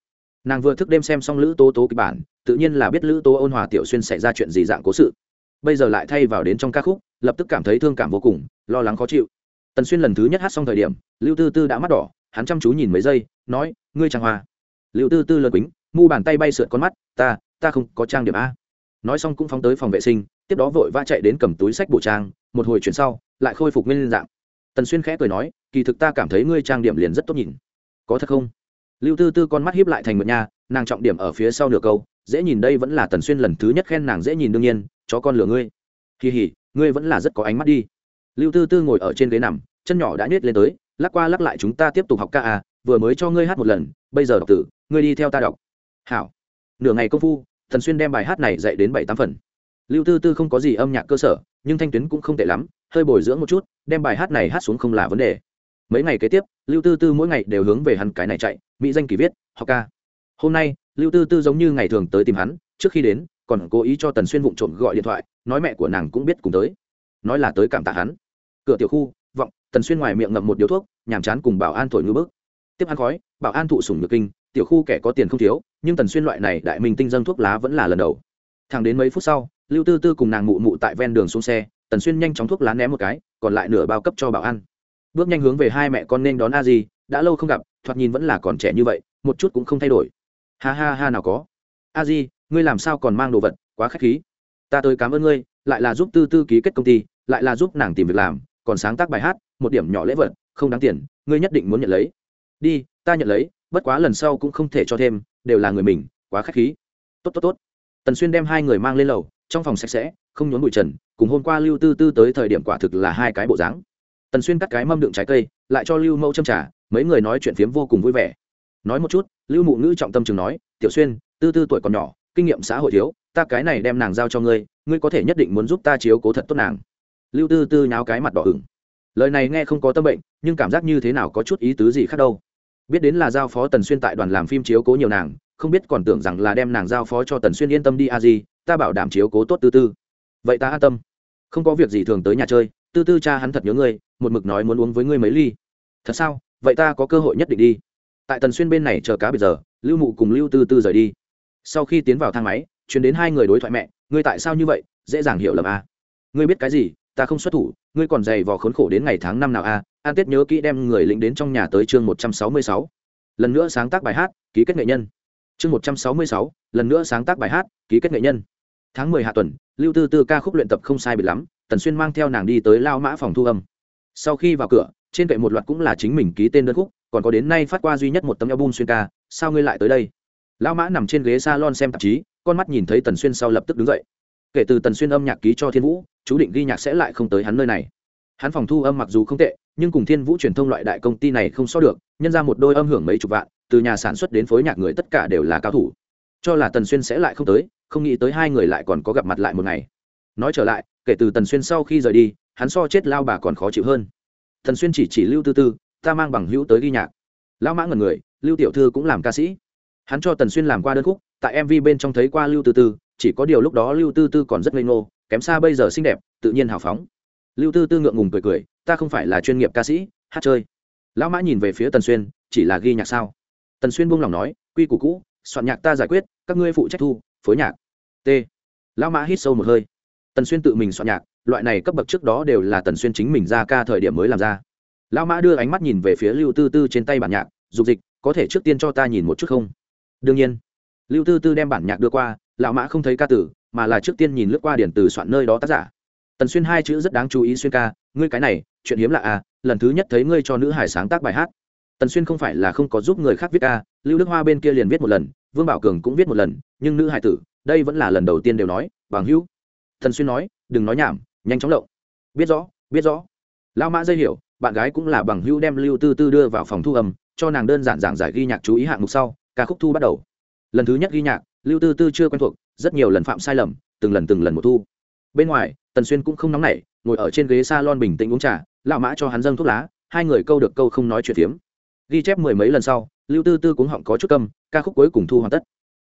Nàng vừa thức đêm xem xong lữ tố tố kịch bản, tự nhiên là biết lữ tố ôn hòa tiểu xuyên xảy ra chuyện gì dạng cố sự. Bây giờ lại thay vào đến trong ca khúc, lập tức cảm thấy thương cảm vô cùng, lo lắng khó chịu. Tần xuyên lần thứ nhất hát xong thời điểm, lưu tư tư đã mắt đỏ, hắn chăm chú nhìn mấy giây, nói, ngươi trang hoa. Lưu tư tư lơ quýnh mu bàn tay bay sượt con mắt, ta ta không có trang điểm a. Nói xong cũng phóng tới phòng vệ sinh, tiếp đó vội va chạy đến cầm túi sách bổ trang, một hồi chuyển sau, lại khôi phục nguyên dạng. Tần xuyên khẽ cười nói, kỳ thực ta cảm thấy ngươi trang điểm liền rất tốt nhìn có thật không? Lưu tư tư con mắt hiếp lại thành mượn nha, nàng trọng điểm ở phía sau nửa câu, dễ nhìn đây vẫn là tần xuyên lần thứ nhất khen nàng dễ nhìn đương nhiên, chó con lửa ngươi. Kỳ hỉ, ngươi vẫn là rất có ánh mắt đi. Lưu tư tư ngồi ở trên ghế nằm, chân nhỏ đã nhét lên tới, lắc qua lắc lại chúng ta tiếp tục học ca à vừa mới cho ngươi hát một lần, bây giờ đọc tử, ngươi đi theo ta đọc. Hảo. Nửa ngày công phu thần xuyên đem bài hát này dạy đến bảy tám phần. Lưu tư tư không có gì âm nhạc cơ sở, nhưng thanh tuyến cũng không tệ lắm, hơi bồi dưỡng một chút, đem bài hát này hát xuống không là vấn đề mấy ngày kế tiếp, lưu tư tư mỗi ngày đều hướng về hắn cái này chạy, mỹ danh kỳ viết họ ca. Hôm nay, lưu tư tư giống như ngày thường tới tìm hắn, trước khi đến, còn cố ý cho tần xuyên vụng trộm gọi điện thoại, nói mẹ của nàng cũng biết cùng tới. Nói là tới cảm tạ hắn. Cửa tiểu khu, vọng, tần xuyên ngoài miệng ngậm một điếu thuốc, nhàm chán cùng bảo an thổi ngư bức. Tiếp ăn khói, bảo an thụ sủng nhược kinh, tiểu khu kẻ có tiền không thiếu, nhưng tần xuyên loại này đại minh tinh dân thuốc lá vẫn là lần đầu. Thẳng đến mấy phút sau, lưu tư tư cùng nàng mụ mụ tại ven đường xuống xe, tần xuyên nhanh chóng thuốc lá ném một cái, còn lại nửa bao cấp cho bảo an bước nhanh hướng về hai mẹ con nên đón a di đã lâu không gặp, thoạt nhìn vẫn là còn trẻ như vậy, một chút cũng không thay đổi. Ha ha ha nào có. A di ngươi làm sao còn mang đồ vật, quá k h á c h khí. Ta tới cảm ơn ngươi, lại là giúp tư tư ký kết công ty, lại là giúp nàng tìm việc làm, còn sáng tác bài hát, một điểm nhỏ lễ vật, không đáng tiền, ngươi nhất định muốn nhận lấy. Đi, ta nhận lấy, bất quá lần sau cũng không thể cho thêm, đều là người mình, quá k h á c h khí. Tốt tốt tốt. Tần xuyên đem hai người mang lên lầu, trong phòng sạch sẽ, không nhốn bụi trần, cùng hôm qua lưu tư tư tới thời điểm quả thực là hai cái bộ dáng tần xuyên cắt cái mâm đựng trái cây, lại cho lưu mẫu châm trả mấy người nói chuyện phiếm vô cùng vui vẻ. Nói một chút, lưu mụ ngữ trọng tâm chừng nói, tiểu xuyên, tư tư tuổi còn nhỏ, kinh nghiệm xã hội thiếu, ta cái này đem nàng giao cho ngươi ngươi có thể nhất định muốn giúp ta chiếu cố thật tốt nàng. Lưu tư tư nháo cái mặt đỏ ửng. Lời này nghe không có tâm bệnh, nhưng cảm giác như thế nào có chút ý tứ gì khác đâu. Biết đến là giao phó tần xuyên tại đoàn làm phim chiếu cố nhiều nàng, không biết còn tưởng rằng là đem nàng giao phó cho tần xuyên yên tâm đi a gì ta bảo đảm chiếu cố tốt tư tư. Vậy ta an tâm. Không có việc gì thường tới nhà chơi tư tư cha hắn thật nhớ ngươi, một mực nói muốn uống với ngươi mấy ly. Thật sao? Vậy ta có cơ hội nhất định đi. Tại tần xuyên bên này chờ cá bây giờ, lưu mụ cùng lưu tư tư rời đi. Sau khi tiến vào thang máy, chuyển đến hai người đối thoại mẹ, ngươi tại sao như vậy? Dễ dàng hiểu lầm a ngươi biết cái gì? Ta không xuất thủ, ngươi còn dày vò khốn khổ đến ngày tháng năm nào a an tết nhớ kỹ đem người lính đến trong nhà tới chương một trăm sáu mươi sáu. Lần nữa sáng tác bài hát, ký kết nghệ nhân. Chương một trăm sáu mươi sáu, lần nữa sáng tác bài hát, ký kết nghệ nhân tháng mười hạ tuần, lưu tư tư ca khúc luyện tập không sai biệt lắm, tần xuyên mang theo nàng đi tới lao mã phòng thu âm. Sau khi vào cửa, trên kệ một loạt cũng là chính mình ký tên đơn khúc, còn có đến nay phát qua duy nhất một tấm album xuyên ca, sao ngươi lại tới đây. Lao mã nằm trên ghế s a lon xem tạp chí, con mắt nhìn thấy tần xuyên sau lập tức đứng dậy. Kể từ tần xuyên âm nhạc ký cho thiên vũ, chú định ghi nhạc sẽ lại không tới hắn nơi này. Hắn phòng thu âm mặc dù không tệ, nhưng cùng thiên vũ truyền thông loại đại công ty này không so được, nhân ra một đôi âm hưởng mấy chục vạn, từ nhà sản xuất đến phối nhạc người tất cả đều là cao thủ. Cho là tần xuyên sẽ lại không tới không nghĩ tới hai người lại còn có gặp mặt lại một ngày. Nói trở lại, kể từ tần xuyên sau khi rời đi, hắn so chết lao bà còn khó chịu hơn. Tần xuyên chỉ chỉ lưu tư tư, ta mang bằng hữu tới ghi nhạc. Lao mã ngần người, lưu tiểu thư cũng làm ca sĩ. Hắn cho tần xuyên làm qua đơn khúc, tại mv bên trong thấy qua lưu tư tư, chỉ có điều lúc đó lưu tư tư còn rất ngây ngô, kém xa bây giờ xinh đẹp, tự nhiên hào phóng. Lưu tư tư ngượng ngùng cười cười, ta không phải là chuyên nghiệp ca sĩ, hát chơi. Lão mã nhìn về phía tần xuyên, chỉ là ghi nhạc sao? Tần xuyên buông lòng nói, quy củ cũ, soạn nhạc ta giải quyết, các ngươi phụ trách thu, phối nhạc t. Lão mã hít sâu một hơi. Tần xuyên tự mình soạn nhạc, loại này cấp bậc trước đó đều là tần xuyên chính mình ra ca thời điểm mới làm ra. Lão mã đưa ánh mắt nhìn về phía lưu tư tư trên tay bản nhạc, dục dịch, có thể trước tiên cho ta nhìn một chút không? Đương nhiên. Lưu tư tư đem bản nhạc đưa qua, lão mã không thấy ca tử, mà là trước tiên nhìn lướt qua điển từ soạn nơi đó tác giả. Tần xuyên hai chữ rất đáng chú ý xuyên ca, ngươi cái này, chuyện hiếm lạ à lần thứ nhất thấy ngươi cho nữ hải sáng tác bài hát. Tần xuyên không phải là không có giúp người khác viết ca, lưu đức hoa bên kia liền viết một lần, vương bảo cường cũng viết một lần, nhưng nữ hải tử đây vẫn là lần đầu tiên đều nói, bằng hữu. Tần xuyên nói, đừng nói nhảm, nhanh chóng lộng. Biết rõ biết rõ. Lao mã dây hiểu, bạn gái cũng là bằng hữu đem lưu tư tư đưa vào phòng thu âm, cho nàng đơn giản giảng giải ghi nhạc chú ý hạng mục sau, ca khúc thu bắt đầu. Lần thứ nhất ghi nhạc, lưu tư tư chưa quen thuộc, rất nhiều lần phạm sai lầm, từng lần từng lần một thu. Bên ngoài, tần xuyên cũng không nóng nảy, ngồi ở trên ghế s a lon bình tĩnh uống trà, lão mã cho hắn dâng thuốc lá, hai người câu được câu không nói chuyện phiếm. Ghi chép mười mấy lần sau, lưu tư tư cũng họng có chút câm, ca khúc cuối cùng thu hoàn tất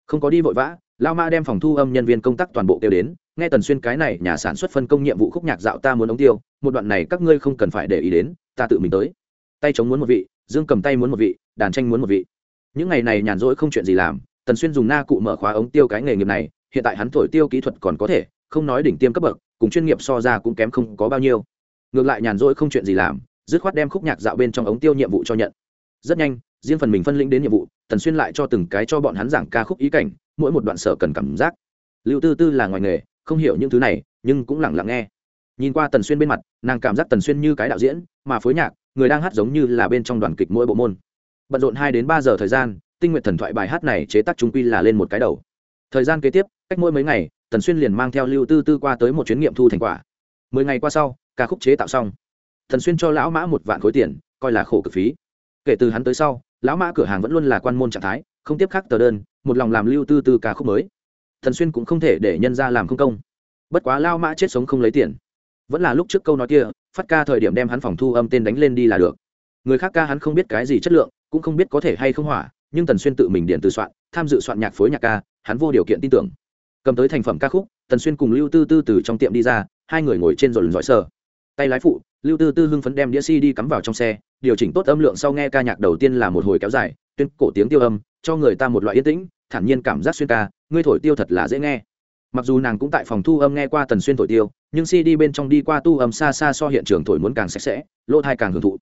không có đi vội vã, lao Ma đem phòng thu âm nhân viên công tác toàn bộ kêu đến, nghe tần xuyên cái này nhà sản xuất phân công nhiệm vụ khúc nhạc dạo ta muốn ống tiêu, một đoạn này các ngươi không cần phải để ý đến, ta tự mình tới. Tay chống muốn một vị, dương cầm tay muốn một vị, đàn tranh muốn một vị. Những ngày này nhàn rỗi không chuyện gì làm, tần xuyên dùng na cụ mở khóa ống tiêu cái nghề nghiệp này, hiện tại hắn thổi tiêu kỹ thuật còn có thể, không nói đỉnh tiêm cấp bậc, cùng chuyên nghiệp so ra cũng kém không có bao nhiêu. Ngược lại nhàn rỗi không chuyện gì làm, dứt khoát đem khúc nhạc dạo bên trong ống tiêu nhiệm vụ cho nhận. Rất nhanh riêng phần mình phân lĩnh đến nhiệm vụ, tần xuyên lại cho từng cái cho bọn hắn giảng ca khúc ý cảnh, mỗi một đoạn sở cần cảm giác. Lưu tư tư là ngoài nghề, không hiểu những thứ này, nhưng cũng lẳng lặng nghe. Nhìn qua tần xuyên bên mặt, nàng cảm giác tần xuyên như cái đạo diễn, mà phối nhạc, người đang hát giống như là bên trong đoàn kịch mỗi bộ môn. Bận rộn hai đến ba giờ thời gian, tinh nguyện thần thoại bài hát này chế tác trung quy là lên một cái đầu. Thời gian kế tiếp, cách mỗi mấy ngày, tần xuyên liền mang theo lưu tư tư qua tới một chuyến nghiệm thu thành quả. Mười ngày qua sau, ca khúc chế tạo xong. Tần xuyên cho lão mã một vạn khối tiền, coi là khổ cực phí. Kể từ hắn tới sau lão mã cửa hàng vẫn luôn là quan môn trạng thái, không tiếp khắc tờ đơn, một lòng làm lưu tư tư ca khúc mới. Thần xuyên cũng không thể để nhân ra làm không công. Bất quá lao mã chết sống không lấy tiền. Vẫn là lúc trước câu nói kia, phát ca thời điểm đem hắn phòng thu âm tên đánh lên đi là được. Người khác ca hắn không biết cái gì chất lượng, cũng không biết có thể hay không hỏa, nhưng tần xuyên tự mình điện từ soạn, tham dự soạn nhạc phối nhạc ca, hắn vô điều kiện tin tưởng. Cầm tới thành phẩm ca khúc tần xuyên cùng lưu tư tư từ trong tiệm đi ra, hai người ngồi trên rồi lần giỏi sờ tay lái phụ, lưu tư tư hưng phấn đem đĩa cd cắm vào trong xe, điều chỉnh tốt âm lượng sau nghe ca nhạc đầu tiên là một hồi kéo dài, tuyên cổ tiếng tiêu âm, cho người ta một loại yên tĩnh, thản nhiên cảm giác xuyên ca, ngươi thổi tiêu thật là dễ nghe. Mặc dù nàng cũng tại phòng thu âm nghe qua tần xuyên thổi tiêu, nhưng cd bên trong đi qua tu âm xa xa so hiện trường thổi muốn càng sạch sẽ, lỗ thai càng hưởng thụ.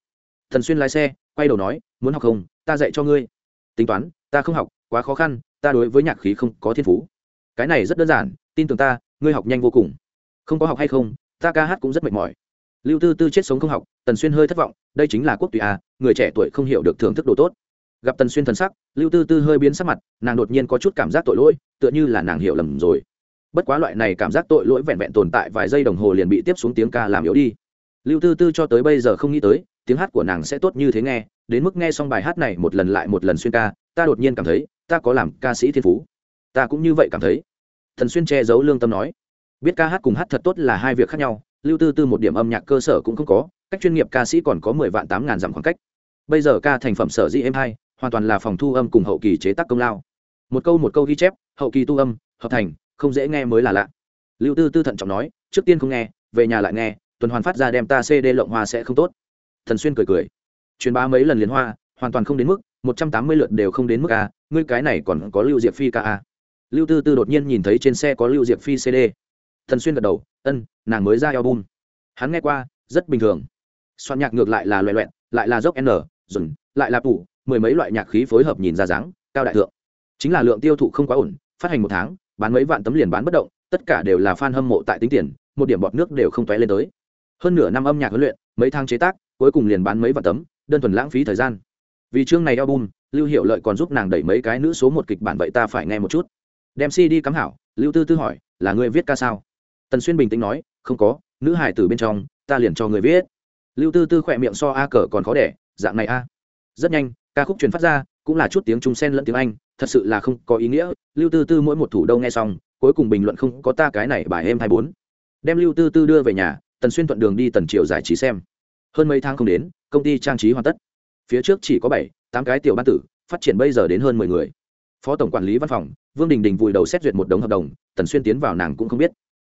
Tần xuyên lái xe, quay đầu nói, muốn học không? Ta dạy cho ngươi. Tính toán, ta không học, quá khó khăn, ta đối với nhạc khí không có thiên phú. Cái này rất đơn giản, tin tưởng ta, ngươi học nhanh vô cùng. Không có học hay không, ta ca hát cũng rất mệt mỏi lưu tư tư chết sống không học, tần xuyên hơi thất vọng, đây chính là quốc tùy a người trẻ tuổi không hiểu được thưởng thức đồ tốt. Gặp tần xuyên thần sắc, lưu tư tư hơi biến sắc mặt, nàng đột nhiên có chút cảm giác tội lỗi, tựa như là nàng hiểu lầm rồi. Bất quá loại này cảm giác tội lỗi vẹn vẹn tồn tại vài giây đồng hồ liền bị tiếp xuống tiếng ca làm yếu đi. Lưu tư tư cho tới bây giờ không nghĩ tới, tiếng hát của nàng sẽ tốt như thế nghe, đến mức nghe xong bài hát này một lần lại một lần xuyên ca, ta đột nhiên cảm thấy, ta có làm ca sĩ thiên phú. Ta cũng như vậy cảm thấy. Thần xuyên che giấu lương tâm nói, biết ca hát cùng hát thật tốt là hai việc khác nhau lưu tư tư một điểm âm nhạc cơ sở cũng không có, cách chuyên nghiệp ca sĩ còn có mười vạn tám ngàn dặm khoảng cách. Bây giờ ca thành phẩm sở dĩ em hai hoàn toàn là phòng thu âm cùng hậu kỳ chế tác công lao. Một câu một câu ghi chép, hậu kỳ tu âm, hợp thành, không dễ nghe mới là lạ. Lưu tư tư thận trọng nói, trước tiên không nghe, về nhà lại nghe, tuần hoàn phát ra đem ta cd lộng hoa sẽ không tốt. Thần xuyên cười cười. Truyền bá mấy lần liên hoa, hoàn toàn không đến mức, một trăm tám mươi lượt đều không đến mức a, ngươi cái này còn có lưu diệp phi ca a. Lưu tư tư đột nhiên nhìn thấy trên xe có lưu diệp phi cd thần xuyên gật đầu, ân, nàng mới ra album. Hắn nghe qua, rất bình thường. Soạn nhạc ngược lại là loẹ loẹn lại là dốc n dùn lại là tủ, mười mấy loại nhạc khí phối hợp nhìn ra dáng, cao đại thượng. Chính là lượng tiêu thụ không quá ổn, phát hành một tháng, bán mấy vạn tấm liền bán bất động, tất cả đều là fan hâm mộ tại tính tiền, một điểm bọt nước đều không tóe lên tới. Hơn nửa năm âm nhạc huấn luyện, mấy tháng chế tác, cuối cùng liền bán mấy vạn tấm, đơn thuần lãng phí thời gian. Vì chương này album, lưu hiệu lợi còn giúp nàng đẩy mấy cái nữ số một kịch bản vậy ta phải nghe một chút. Đem cd cắm hảo, lưu tư tư hỏi, là người viết ca sao? Tần xuyên bình tĩnh nói, không có, nữ hải tử bên trong, ta liền cho người viết. Lưu tư tư khỏe miệng so a cờ còn khó đẻ, dạng này a. Rất nhanh, ca khúc truyền phát ra, cũng là chút tiếng trung sen lẫn tiếng anh, thật sự là không có ý nghĩa. Lưu tư tư mỗi một thủ đâu nghe xong, cuối cùng bình luận không có ta cái này bài em hai bốn. Đem lưu tư tư đưa về nhà, tần xuyên thuận đường đi tần triều giải trí xem. Hơn mấy tháng không đến, công ty trang trí hoàn tất. Phía trước chỉ có bảy, tám cái tiểu ban tử, phát triển bây giờ đến hơn mười người. Phó tổng quản lý văn phòng, vương đình đình vùi đầu xét duyệt một đống hợp đồng, tần xuyên tiến vào nàng cũng không biết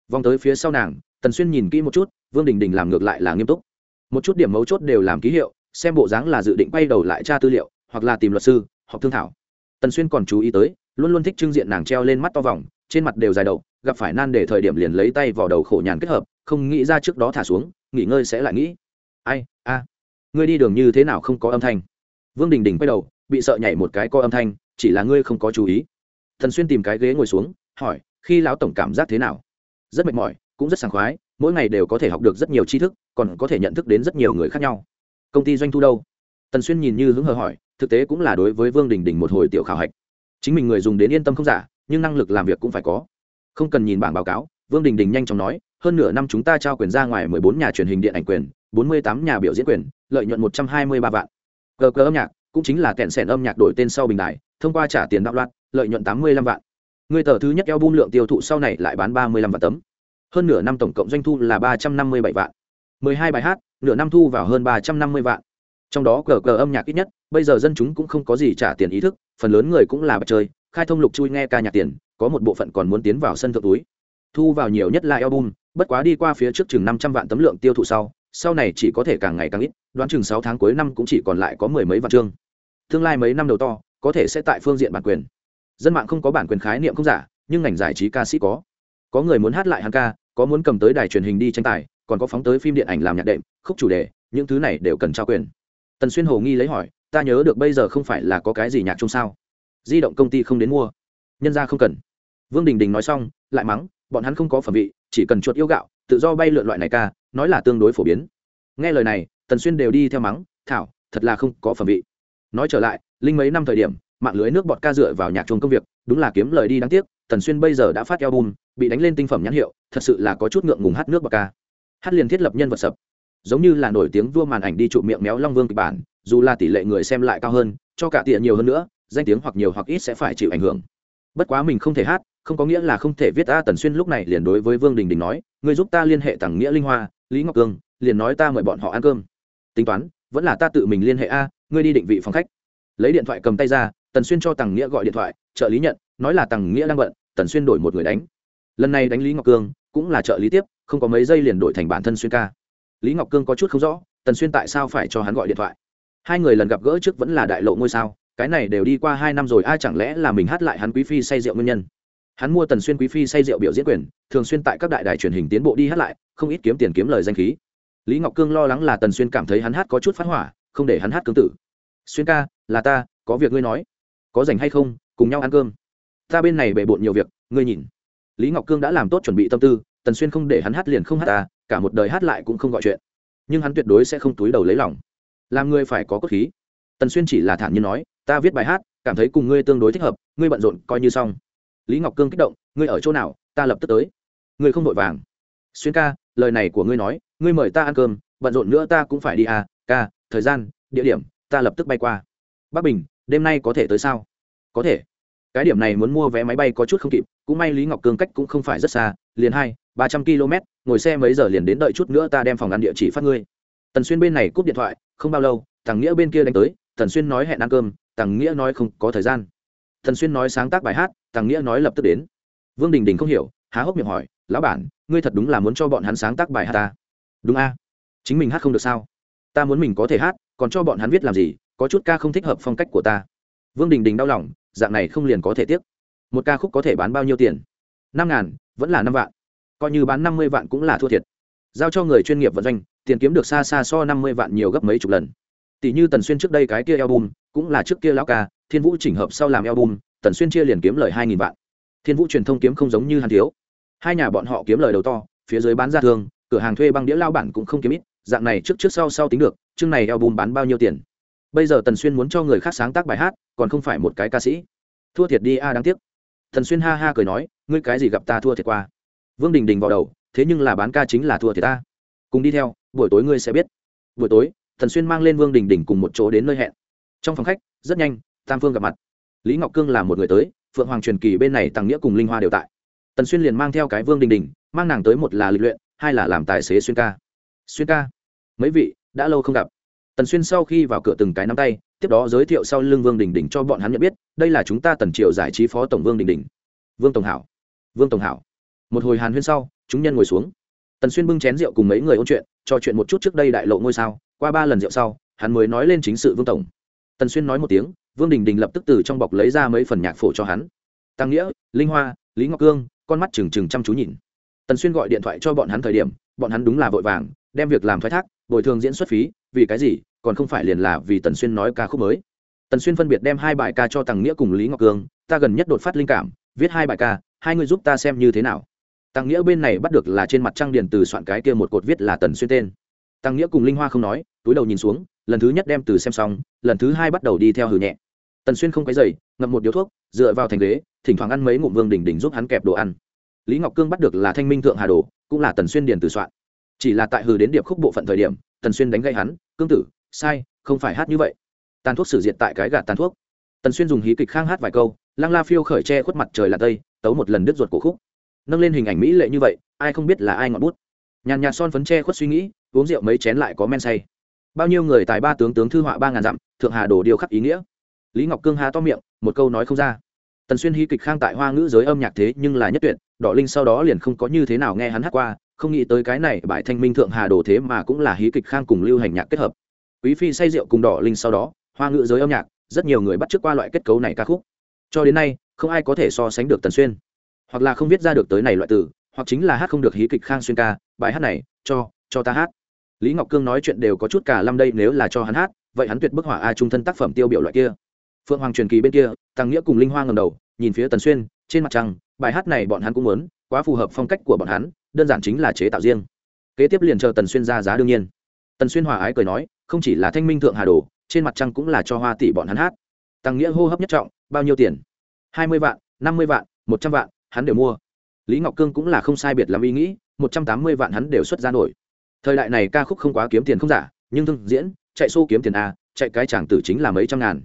vòng tới phía sau nàng, tần xuyên nhìn kỹ một chút, vương đình đình làm ngược lại là nghiêm túc. Một chút điểm mấu chốt đều làm ký hiệu, xem bộ dáng là dự định quay đầu lại tra tư liệu, hoặc là tìm luật sư, hoặc thương thảo. Tần xuyên còn chú ý tới, luôn luôn thích trưng diện nàng treo lên mắt to vòng, trên mặt đều dài đầu, gặp phải nan để thời điểm liền lấy tay vào đầu khổ nhàn kết hợp, không nghĩ ra trước đó thả xuống, nghỉ ngơi sẽ lại nghĩ. Ai, a, ngươi đi đường như thế nào không có âm thanh? Vương đình đình quay đầu, bị sợ nhảy một cái có âm thanh, chỉ là ngươi không có chú ý. Thần xuyên tìm cái ghế ngồi xuống, hỏi, khi lão tổng cảm giác thế nào? Rất mệt mỏi, cũng rất sảng khoái, mỗi ngày đều có thể học được rất nhiều tri thức, còn có thể nhận thức đến rất nhiều người khác nhau. Công ty doanh thu đâu? Tần xuyên nhìn như hứng hờ hỏi, thực tế cũng là đối với vương đình đình một hồi tiểu khảo hạch. Chính mình người dùng đến yên tâm không giả, nhưng năng lực làm việc cũng phải có. Không cần nhìn bảng báo cáo, vương đình đình nhanh chóng nói, hơn nửa năm chúng ta trao quyền ra ngoài mười bốn nhà truyền hình điện ảnh quyền, bốn mươi tám nhà biểu diễn quyền, lợi nhuận một trăm hai mươi ba vạn. Cờ cờ âm nhạc, cũng chính là kẹn sẻn âm nhạc đổi tên sau bình đài, thông qua trả tiền đạo loạt lợi nhuận tám mươi lăm vạn người tờ thứ nhất eo bum lượng tiêu thụ sau này lại bán ba mươi lăm vạn tấm. Hơn nửa năm tổng cộng doanh thu là ba trăm năm mươi bảy vạn. mười hai bài hát, nửa năm thu vào hơn ba trăm năm mươi vạn. Trong đó cờ cờ âm nhạc ít nhất, bây giờ dân chúng cũng không có gì trả tiền ý thức, phần lớn người cũng là bạch chơi, khai thông lục chui nghe ca nhạc tiền, có một bộ phận còn muốn tiến vào sân thượng túi. Thu vào nhiều nhất là album, bất quá đi qua phía trước chừng năm trăm vạn tấm lượng tiêu thụ sau sau này chỉ có thể càng ngày càng ít, đoán chừng sáu tháng cuối năm cũng chỉ còn lại có mười mấy vạn chương. Tương lai mấy năm đầu to, có thể sẽ tại phương diện bản quyền dân mạng không có bản quyền khái niệm không giả, nhưng ngành giải trí ca sĩ có. Có người muốn hát lại hắn ca, có muốn cầm tới đài truyền hình đi tranh tài, còn có phóng tới phim điện ảnh làm nhạc đệm, khúc chủ đề, những thứ này đều cần trao quyền. Tần xuyên hồ nghi lấy hỏi, ta nhớ được bây giờ không phải là có cái gì nhạc chung sao? Di động công ty không đến mua. Nhân ra không cần. Vương đình đình nói xong, lại mắng, bọn hắn không có phẩm vị, chỉ cần chuột yêu gạo, tự do bay lượn loại này ca, nói là tương đối phổ biến. Nghe lời này, tần xuyên đều đi theo mắng, thảo, thật là không có phẩm vị. Nói trở lại, linh mấy năm thời điểm mạng lưới nước bọt ca dựa vào nhạc chuông công việc, đúng là kiếm lời đi đáng tiếc, tần xuyên bây giờ đã phát album, bị đánh lên tinh phẩm nhãn hiệu, thật sự là có chút ngượng ngùng hát nước bọt ca. Hát liền thiết lập nhân vật sập. Giống như là nổi tiếng vua màn ảnh đi trụ miệng méo long vương kịch bản, dù là tỷ lệ người xem lại cao hơn, cho cả tiện nhiều hơn nữa, danh tiếng hoặc nhiều hoặc ít sẽ phải chịu ảnh hưởng. Bất quá mình không thể hát, không có nghĩa là không thể viết a tần xuyên lúc này liền đối với vương đình đình nói người giúp ta liên hệ tặng nghĩa linh hoa, lý ngọc cương, liền nói ta mời bọn họ ăn cơm. Tính toán, vẫn là ta tự mình liên hệ a, ngươi đi định vị phòng khách. Lấy điện thoại cầm tay ra tần xuyên cho tằng nghĩa gọi điện thoại, trợ lý nhận, nói là tằng nghĩa đang bận, tần xuyên đổi một người đánh. Lần này đánh lý ngọc cương, cũng là trợ lý tiếp, không có mấy giây liền đổi thành bản thân xuyên ca. Lý ngọc cương có chút không rõ, tần xuyên tại sao phải cho hắn gọi điện thoại? Hai người lần gặp gỡ trước vẫn là đại lộ ngôi sao, cái này đều đi qua hai năm rồi, ai chẳng lẽ là mình hát lại hắn quý phi say rượu nguyên nhân? Hắn mua tần xuyên quý phi say rượu biểu diễn quyền, thường xuyên tại các đại đài truyền hình tiến bộ đi hát lại, không ít kiếm tiền kiếm lời danh khí. Lý ngọc cương lo lắng là tần xuyên cảm thấy hắn hát có chút phát hỏa, không để hắn hát cương tử. Xuyên ca, là ta, có việc ngươi nói có rảnh hay không, cùng nhau ăn cơm. Ta bên này bề bộn nhiều việc, ngươi nhìn. Lý ngọc cương đã làm tốt chuẩn bị tâm tư, tần xuyên không để hắn hát liền không hát ta cả một đời hát lại cũng không gọi chuyện. Nhưng hắn tuyệt đối sẽ không túi đầu lấy lòng. Làm ngươi phải có cốt khí. Tần xuyên chỉ là thản nhiên nói, ta viết bài hát, cảm thấy cùng ngươi tương đối thích hợp, ngươi bận rộn coi như xong. Lý ngọc cương kích động, ngươi ở chỗ nào, ta lập tức tới. Ngươi không vội vàng. Xuyên ca, lời này của ngươi nói, ngươi mời ta ăn cơm, bận rộn nữa ta cũng phải đi à ca, thời gian, địa điểm, ta lập tức bay qua. Bắc bình đêm nay có thể tới sao? Có thể. Cái điểm này muốn mua vé máy bay có chút không kịp, cũng may lý ngọc cương cách cũng không phải rất xa, liền hai, ba trăm km ngồi xe mấy giờ liền đến đợi chút nữa ta đem phòng ăn địa chỉ phát ngươi. Tần xuyên bên này cúp điện thoại, không bao lâu, thằng nghĩa bên kia đánh tới, tần xuyên nói hẹn ăn cơm, thằng nghĩa nói không có thời gian. Tần xuyên nói sáng tác bài hát, thằng nghĩa nói lập tức đến. Vương đình đình không hiểu, há hốc miệng hỏi, lão bản, ngươi thật đúng là muốn cho bọn hắn sáng tác bài hát ta? Đúng a. Chính mình hát không được sao? Ta muốn mình có thể hát, còn cho bọn hắn viết làm gì có chút ca không thích hợp phong cách của ta. Vương đình đình đau lòng, dạng này không liền có thể tiếp. một ca khúc có thể bán bao nhiêu tiền? Năm ngàn, vẫn là năm vạn. Coi như bán năm mươi vạn cũng là thua thiệt. Giao cho người chuyên nghiệp vận doanh, tiền kiếm được xa xa so năm mươi vạn nhiều gấp mấy chục lần. Tỷ như tần xuyên trước đây cái kia album, cũng là trước kia lão ca, thiên vũ chỉnh hợp sau làm album, tần xuyên chia liền kiếm lời hai nghìn vạn. Thiên vũ truyền thông kiếm không giống như hàn thiếu. Hai nhà bọn họ kiếm lời đầu to, phía dưới bán ra thường cửa hàng thuê băng đĩa lao bản cũng không kiếm ít, dạng này trước trước sau sau tính được, chương này album bán bao nhiêu tiền? Bây giờ tần xuyên muốn cho người khác sáng tác bài hát, còn không phải một cái ca sĩ. Thua thiệt đi a, đáng tiếc. Thần xuyên ha ha cười nói, ngươi cái gì gặp ta thua thiệt qua. Vương đình đình vào đầu, thế nhưng là bán ca chính là thua thiệt ta. Cùng đi theo, buổi tối ngươi sẽ biết. Buổi tối thần xuyên mang lên vương đình đình cùng một chỗ đến nơi hẹn. Trong phòng khách, rất nhanh, tam phương gặp mặt. Lý ngọc cương là một người tới, phượng hoàng truyền kỳ bên này tăng nghĩa cùng linh hoa đều tại. Tần xuyên liền mang theo cái vương đình đình, mang nàng tới một là lịch luyện, hai là làm tài xế xuyên ca. Xuyên ca. Mấy vị, đã lâu không gặp tần xuyên sau khi vào cửa từng cái nắm tay, tiếp đó giới thiệu sau lưng vương đình đình cho bọn hắn nhận biết, đây là chúng ta tần triều giải trí phó tổng vương đình đình. Vương tổng hảo. Vương tổng hảo. Một hồi hàn huyên sau, chúng nhân ngồi xuống. Tần xuyên bưng chén rượu cùng mấy người ôn chuyện, trò chuyện một chút trước đây đại lộ ngôi sao, qua ba lần rượu sau, hắn mới nói lên chính sự vương tổng. Tần xuyên nói một tiếng, vương đình đình lập tức từ trong bọc lấy ra mấy phần nhạc phổ cho hắn. Tăng nghĩa, linh hoa, lý ngọc cương, con mắt trừng trừng chăm chú nhìn. Tần xuyên gọi điện thoại cho bọn hắn thời điểm, bọn hắn đúng là vội vàng đem việc làm thoái thác, bồi thường diễn xuất phí, vì cái gì? Còn không phải liền là vì tần xuyên nói ca khúc mới. Tần xuyên phân biệt đem hai bài ca cho tằng nghĩa cùng lý ngọc cương ta gần nhất đột phát linh cảm, viết hai bài ca, hai người giúp ta xem như thế nào. Tăng nghĩa bên này bắt được là trên mặt trăng điền từ soạn cái kia một cột viết là tần xuyên tên. Tăng nghĩa cùng linh hoa không nói, túi đầu nhìn xuống, lần thứ nhất đem từ xem xong, lần thứ hai bắt đầu đi theo hử nhẹ. Tần xuyên không cái dày ngậm một điếu thuốc, dựa vào thành ghế, thỉnh thoảng ăn mấy ngụm vương đỉnh đỉnh giúp hắn kẹp đồ ăn. Lý ngọc cương bắt được là thanh minh thượng hà đồ, cũng là tần xuyên điền từ soạn chỉ là tại hừ đến điệp khúc bộ phận thời điểm, tần xuyên đánh gây hắn, cương tử, sai, không phải hát như vậy. Tàn thuốc sử diện tại cái gạt tàn thuốc. Tần xuyên dùng hí kịch khang hát vài câu, lăng la phiêu khởi che khuất mặt trời là tây, tấu một lần đứt ruột của khúc. Nâng lên hình ảnh mỹ lệ như vậy, ai không biết là ai ngọn bút. Nhàn nhạt son phấn che khuất suy nghĩ, uống rượu mấy chén lại có men say. Bao nhiêu người tài ba tướng tướng thư họa ba ngàn dặm, thượng hà đồ điều khắc ý nghĩa. Lý ngọc cương hà to miệng, một câu nói không ra. Tần xuyên hí kịch khang tại hoa ngữ giới âm nhạc thế nhưng là nhất tuyệt, đỏ linh sau đó liền không có như thế nào nghe hắn hát qua không nghĩ tới cái này bài thanh minh thượng hà đồ thế mà cũng là hí kịch khang cùng lưu hành nhạc kết hợp. Quý phi say rượu cùng đỏ linh sau đó, hoa ngữ giới âm nhạc, rất nhiều người bắt chước qua loại kết cấu này ca khúc. Cho đến nay, không ai có thể so sánh được tần xuyên. Hoặc là không viết ra được tới này loại từ, hoặc chính là hát không được hí kịch khang xuyên ca, bài hát này, cho cho ta hát. Lý ngọc cương nói chuyện đều có chút cả lâm đây nếu là cho hắn hát, vậy hắn tuyệt bức hỏa a trung thân tác phẩm tiêu biểu loại kia. Phượng hoàng truyền kỳ bên kia, tăng nghĩa cùng linh hoa ngầm đầu, nhìn phía tần xuyên, trên mặt trăng, bài hát này bọn hắn cũng muốn, quá phù hợp phong cách của bọn hắn đơn giản chính là chế tạo riêng. Kế tiếp liền chờ tần xuyên ra giá đương nhiên. Tần xuyên hòa ái cười nói, không chỉ là thanh minh thượng hà đồ, trên mặt trăng cũng là cho hoa tỷ bọn hắn hát. Tăng nghĩa hô hấp nhất trọng, bao nhiêu tiền? Hai mươi vạn, năm mươi vạn, một trăm vạn, hắn đều mua. Lý ngọc cương cũng là không sai biệt làm ý nghĩ, một trăm tám mươi vạn hắn đều xuất ra nổi. Thời đại này ca khúc không quá kiếm tiền không giả, nhưng thương diễn, chạy xô kiếm tiền a, chạy cái chàng tử chính là mấy trăm ngàn.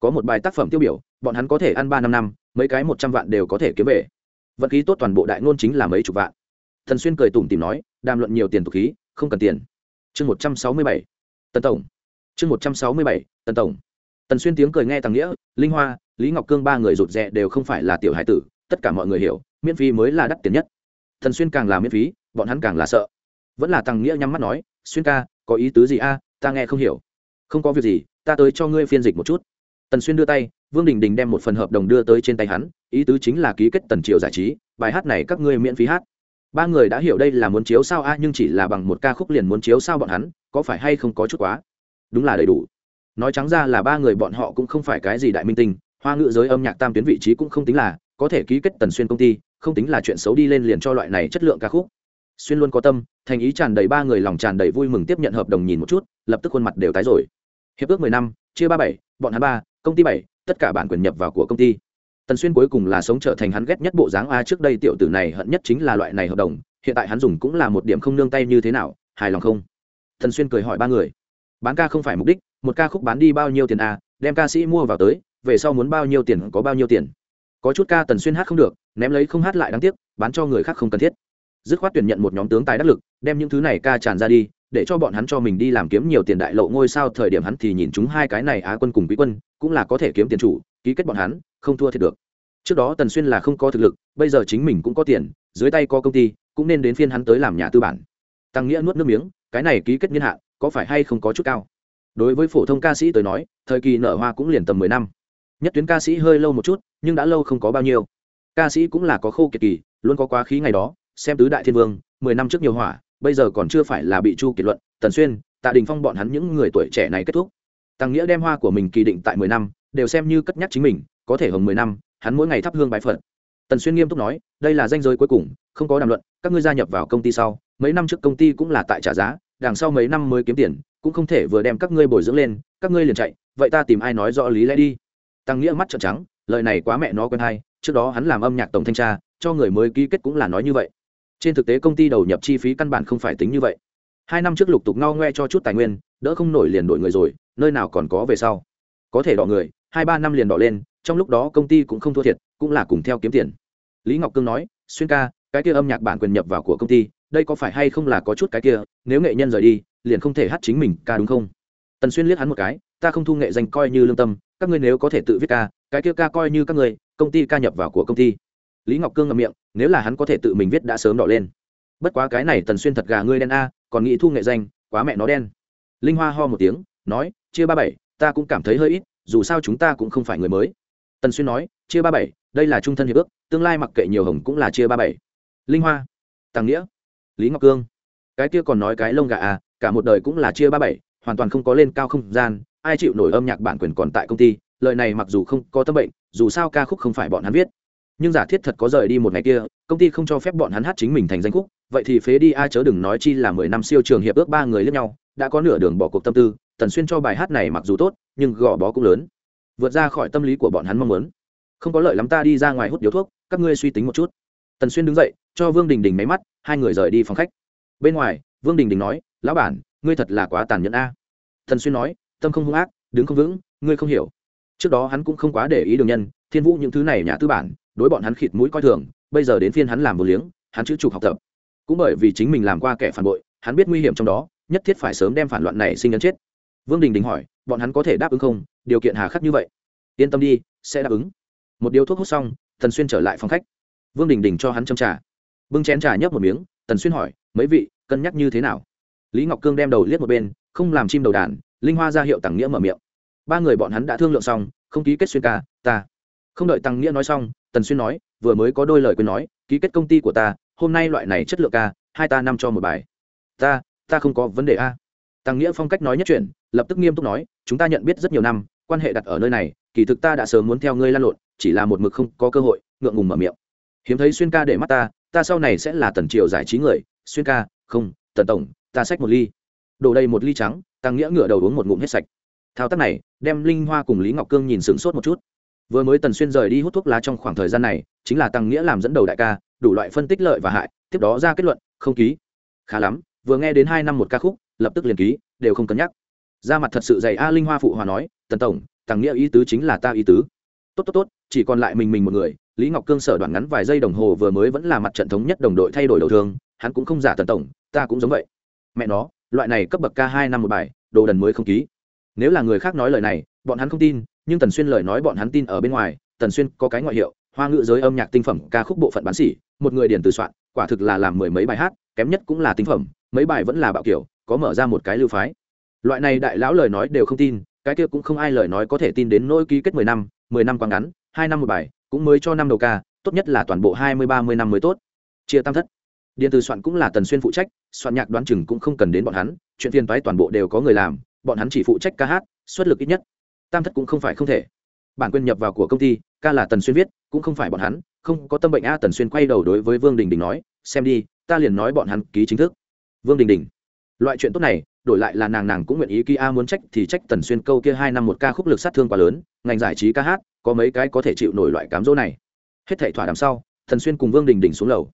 Có một bài tác phẩm tiêu biểu, bọn hắn có thể ăn ba năm năm, mấy cái một trăm vạn đều có thể kiếm về. Vận khí tốt toàn bộ đại ngôn chính là mấy chục vạn thần xuyên cười tủm tìm nói, đàm luận nhiều tiền tục khí, không cần tiền. Chương một trăm sáu mươi bảy, tần tổng. Chương một trăm sáu mươi bảy, tần tổng. Tần xuyên tiếng cười nghe tàng nghĩa, linh hoa, lý ngọc cương ba người rụt rè đều không phải là tiểu hải tử, tất cả mọi người hiểu, miễn phí mới là đắt tiền nhất. Thần xuyên càng là miễn phí, bọn hắn càng là sợ. Vẫn là tàng nghĩa nhắm mắt nói, xuyên ca, có ý tứ gì a? Ta nghe không hiểu. Không có việc gì, ta tới cho ngươi phiên dịch một chút. Tần xuyên đưa tay, vương đình đình đem một phần hợp đồng đưa tới trên tay hắn, ý tứ chính là ký kết tần triều giải trí, bài hát này các ngươi miễn phí hát ba người đã hiểu đây là muốn chiếu sao a, nhưng chỉ là bằng một ca khúc liền muốn chiếu sao bọn hắn, có phải hay không có chút quá? Đúng là đầy đủ. Nói trắng ra là ba người bọn họ cũng không phải cái gì đại minh tinh, hoa ngữ giới âm nhạc tam tuyến vị trí cũng không tính là, có thể ký kết tần xuyên công ty, không tính là chuyện xấu đi lên liền cho loại này chất lượng ca khúc. Xuyên luôn có tâm, thành ý tràn đầy ba người lòng tràn đầy vui mừng tiếp nhận hợp đồng nhìn một chút, lập tức khuôn mặt đều tái rồi. Hiệp ước mười năm, chia ba bảy, bọn hắn ba, công ty bảy, tất cả bản quyền nhập vào của công ty tần xuyên cuối cùng là sống trở thành hắn ghét nhất bộ dáng a, trước đây tiểu tử này hận nhất chính là loại này hợp đồng, hiện tại hắn dùng cũng là một điểm không nương tay như thế nào, hài lòng không? Tần xuyên cười hỏi ba người. Bán ca không phải mục đích, một ca khúc bán đi bao nhiêu tiền a, đem ca sĩ mua vào tới, về sau muốn bao nhiêu tiền, có bao nhiêu tiền? Có chút ca tần xuyên hát không được, ném lấy không hát lại đáng tiếc, bán cho người khác không cần thiết. Dứt khoát tuyển nhận một nhóm tướng tài đắc lực, đem những thứ này ca tràn ra đi, để cho bọn hắn cho mình đi làm kiếm nhiều tiền đại lộ ngôi sao, thời điểm hắn thì nhìn chúng hai cái này á quân cùng quý quân, cũng là có thể kiếm tiền chủ, ký kết bọn hắn không thua thiệt được. Trước đó tần xuyên là không có thực lực, bây giờ chính mình cũng có tiền, dưới tay có công ty, cũng nên đến phiên hắn tới làm nhà tư bản. Tăng nghĩa nuốt nước miếng, cái này ký kết niên hạn, có phải hay không có chút cao? Đối với phổ thông ca sĩ tới nói, thời kỳ nở hoa cũng liền tầm mười năm. Nhất tuyến ca sĩ hơi lâu một chút, nhưng đã lâu không có bao nhiêu. Ca sĩ cũng là có khô kiệt kỳ, luôn có quá khí ngày đó, xem tứ đại thiên vương, mười năm trước nhiều hỏa, bây giờ còn chưa phải là bị chu kiệt luận, tần xuyên, tạ đình phong bọn hắn những người tuổi trẻ này kết thúc. Tăng nghĩa đem hoa của mình kỳ định tại mười năm, đều xem như cất nhắc chính mình có thể hồng mười năm, hắn mỗi ngày thắp hương bái phật. Tần xuyên nghiêm túc nói, đây là danh giới cuối cùng, không có đàm luận, các ngươi gia nhập vào công ty sau, mấy năm trước công ty cũng là tại trả giá, đằng sau mấy năm mới kiếm tiền, cũng không thể vừa đem các ngươi bồi dưỡng lên, các ngươi liền chạy, vậy ta tìm ai nói rõ lý lẽ đi. Tăng nghĩa mắt trợn trắng, lời này quá mẹ nó quen hay, trước đó hắn làm âm nhạc tổng thanh tra, cho người mới ký kết cũng là nói như vậy. Trên thực tế công ty đầu nhập chi phí căn bản không phải tính như vậy. Hai năm trước lục tục ngao ngoe cho chút tài nguyên, đỡ không nổi liền đổi người rồi, nơi nào còn có về sau. Có thể đọ người hai ba năm liền đỏ lên, trong lúc đó công ty cũng không thua thiệt, cũng là cùng theo kiếm tiền. Lý ngọc cương nói, xuyên ca, cái kia âm nhạc bản quyền nhập vào của công ty, đây có phải hay không là có chút cái kia, nếu nghệ nhân rời đi, liền không thể hát chính mình ca đúng không? Tần xuyên liếc hắn một cái, ta không thu nghệ danh coi như lương tâm, các ngươi nếu có thể tự viết ca, cái kia ca coi như các ngươi, công ty ca nhập vào của công ty. Lý ngọc cương ngậm miệng, nếu là hắn có thể tự mình viết đã sớm đỏ lên. Bất quá cái này tần xuyên thật gà ngươi đen a, còn nghĩ thu nghệ danh, quá mẹ nó đen. Linh hoa ho một tiếng, nói, chia ba bảy, ta cũng cảm thấy hơi ít dù sao chúng ta cũng không phải người mới. Tần xuyên nói, chia ba bảy, đây là trung thân hiệp ước, tương lai mặc kệ nhiều hồng cũng là chia ba bảy. Linh hoa, tàng nghĩa, lý ngọc cương. Cái kia còn nói cái lông gà à cả một đời cũng là chia ba bảy, hoàn toàn không có lên cao không gian, ai chịu nổi âm nhạc bản quyền còn tại công ty, lời này mặc dù không có tâm bệnh, dù sao ca khúc không phải bọn hắn viết. Nhưng giả thiết thật có rời đi một ngày kia, công ty không cho phép bọn hắn hát chính mình thành danh khúc, vậy thì phế đi ai chớ đừng nói chi là mười năm siêu trường hiệp ước ba người lẫn nhau đã có nửa đường bỏ cuộc tâm tư, tần xuyên cho bài hát này mặc dù tốt, nhưng gò bó cũng lớn. Vượt ra khỏi tâm lý của bọn hắn mong muốn. Không có lợi lắm ta đi ra ngoài hút điếu thuốc, các ngươi suy tính một chút. Tần xuyên đứng dậy, cho vương đình đình máy mắt, hai người rời đi phòng khách. Bên ngoài, vương đình đình nói, lão bản, ngươi thật là quá tàn nhẫn a. Tần xuyên nói, tâm không hung ác, đứng không vững, ngươi không hiểu. Trước đó hắn cũng không quá để ý đường nhân, thiên vũ những thứ này nhà tư bản, đối bọn hắn khịt mũi coi thường, bây giờ đến phiên hắn làm một liếng, hắn chữ trục học tập. Cũng bởi vì chính mình làm qua kẻ phản bội, hắn biết nguy hiểm trong đó nhất thiết phải sớm đem phản loạn này sinh ấn chết. Vương đình đình hỏi, bọn hắn có thể đáp ứng không? Điều kiện hà khắc như vậy. Yên tâm đi, sẽ đáp ứng. Một điếu thuốc hút xong, tần xuyên trở lại phòng khách. Vương đình đình cho hắn châm trà. Bưng chén trà nhấp một miếng, tần xuyên hỏi, mấy vị, cân nhắc như thế nào? Lý ngọc cương đem đầu liếc một bên, không làm chim đầu đàn, linh hoa ra hiệu tàng nghĩa mở miệng. Ba người bọn hắn đã thương lượng xong, không ký kết xuyên ca, ta. Không đợi tăng nghĩa nói xong, tần xuyên nói, vừa mới có đôi lời quên nói, ký kết công ty của ta, hôm nay loại này chất lượng ca, hai ta năm cho một bài. Ta ta không có vấn đề a. Tăng nghĩa phong cách nói nhất chuyện lập tức nghiêm túc nói, chúng ta nhận biết rất nhiều năm, quan hệ đặt ở nơi này, kỳ thực ta đã sớm muốn theo ngươi lan lộn, chỉ là một mực không có cơ hội, ngượng ngùng mở miệng. Hiếm thấy xuyên ca để mắt ta ta sau này sẽ là tần triều giải trí người. Xuyên ca, không, tần tổng, ta xách một ly. Đổ đầy một ly trắng, tăng nghĩa ngửa đầu uống một ngụm hết sạch. Thao tác này, đem linh hoa cùng lý ngọc cương nhìn sửng sốt một chút. Vừa mới tần xuyên rời đi hút thuốc lá trong khoảng thời gian này, chính là tăng nghĩa làm dẫn đầu đại ca, đủ loại phân tích lợi và hại, tiếp đó ra kết luận, không ký. Khá lắm vừa nghe đến hai năm một ca khúc, lập tức liền ký, đều không cân nhắc. Ra mặt thật sự dày a linh hoa phụ hòa nói, tần tổng tàng nghĩa ý tứ chính là ta ý tứ. Tốt tốt tốt, chỉ còn lại mình mình một người. Lý ngọc cương sở đoạn ngắn vài giây đồng hồ vừa mới vẫn là mặt trận thống nhất đồng đội thay đổi đầu thương, hắn cũng không giả tần tổng, ta cũng giống vậy. Mẹ nó, loại này cấp bậc ca hai năm một bài, đồ đần mới không ký. Nếu là người khác nói lời này, bọn hắn không tin, nhưng tần xuyên lời nói bọn hắn tin ở bên ngoài, tần xuyên có cái ngoại hiệu, hoa ngữ giới âm nhạc tinh phẩm ca khúc bộ phận bán xỉ một người điển từ soạn, quả thực là làm mười mấy bài hát, kém nhất cũng là tinh phẩm mấy bài vẫn là bạo kiểu, có mở ra một cái lưu phái. Loại này đại lão lời nói đều không tin, cái kia cũng không ai lời nói có thể tin đến nỗi ký kết mười năm mười năm quá ngắn, hai năm một bài, cũng mới cho năm đầu ca, tốt nhất là toàn bộ hai mươi ba mươi năm mới tốt. Chia tam thất. Điện từ soạn cũng là tần xuyên phụ trách, soạn nhạc đoán chừng cũng không cần đến bọn hắn, chuyện phiên toái toàn bộ đều có người làm, bọn hắn chỉ phụ trách ca hát, xuất lực ít nhất. Tam thất cũng không phải không thể. Bản quyền nhập vào của công ty, ca là tần xuyên viết, cũng không phải bọn hắn, không có tâm bệnh a tần xuyên quay đầu đối với vương đình đình nói, xem đi, ta liền nói bọn hắn ký chính thức vương đình đình. Loại chuyện tốt này, đổi lại là nàng nàng cũng nguyện ý kia muốn trách thì trách tần xuyên câu kia hai năm một ca khúc lực sát thương quá lớn, ngành giải trí ca hát, có mấy cái có thể chịu nổi loại cám dỗ này. Hết thảy thỏa đằng sau, tần xuyên cùng vương đình đình xuống lầu.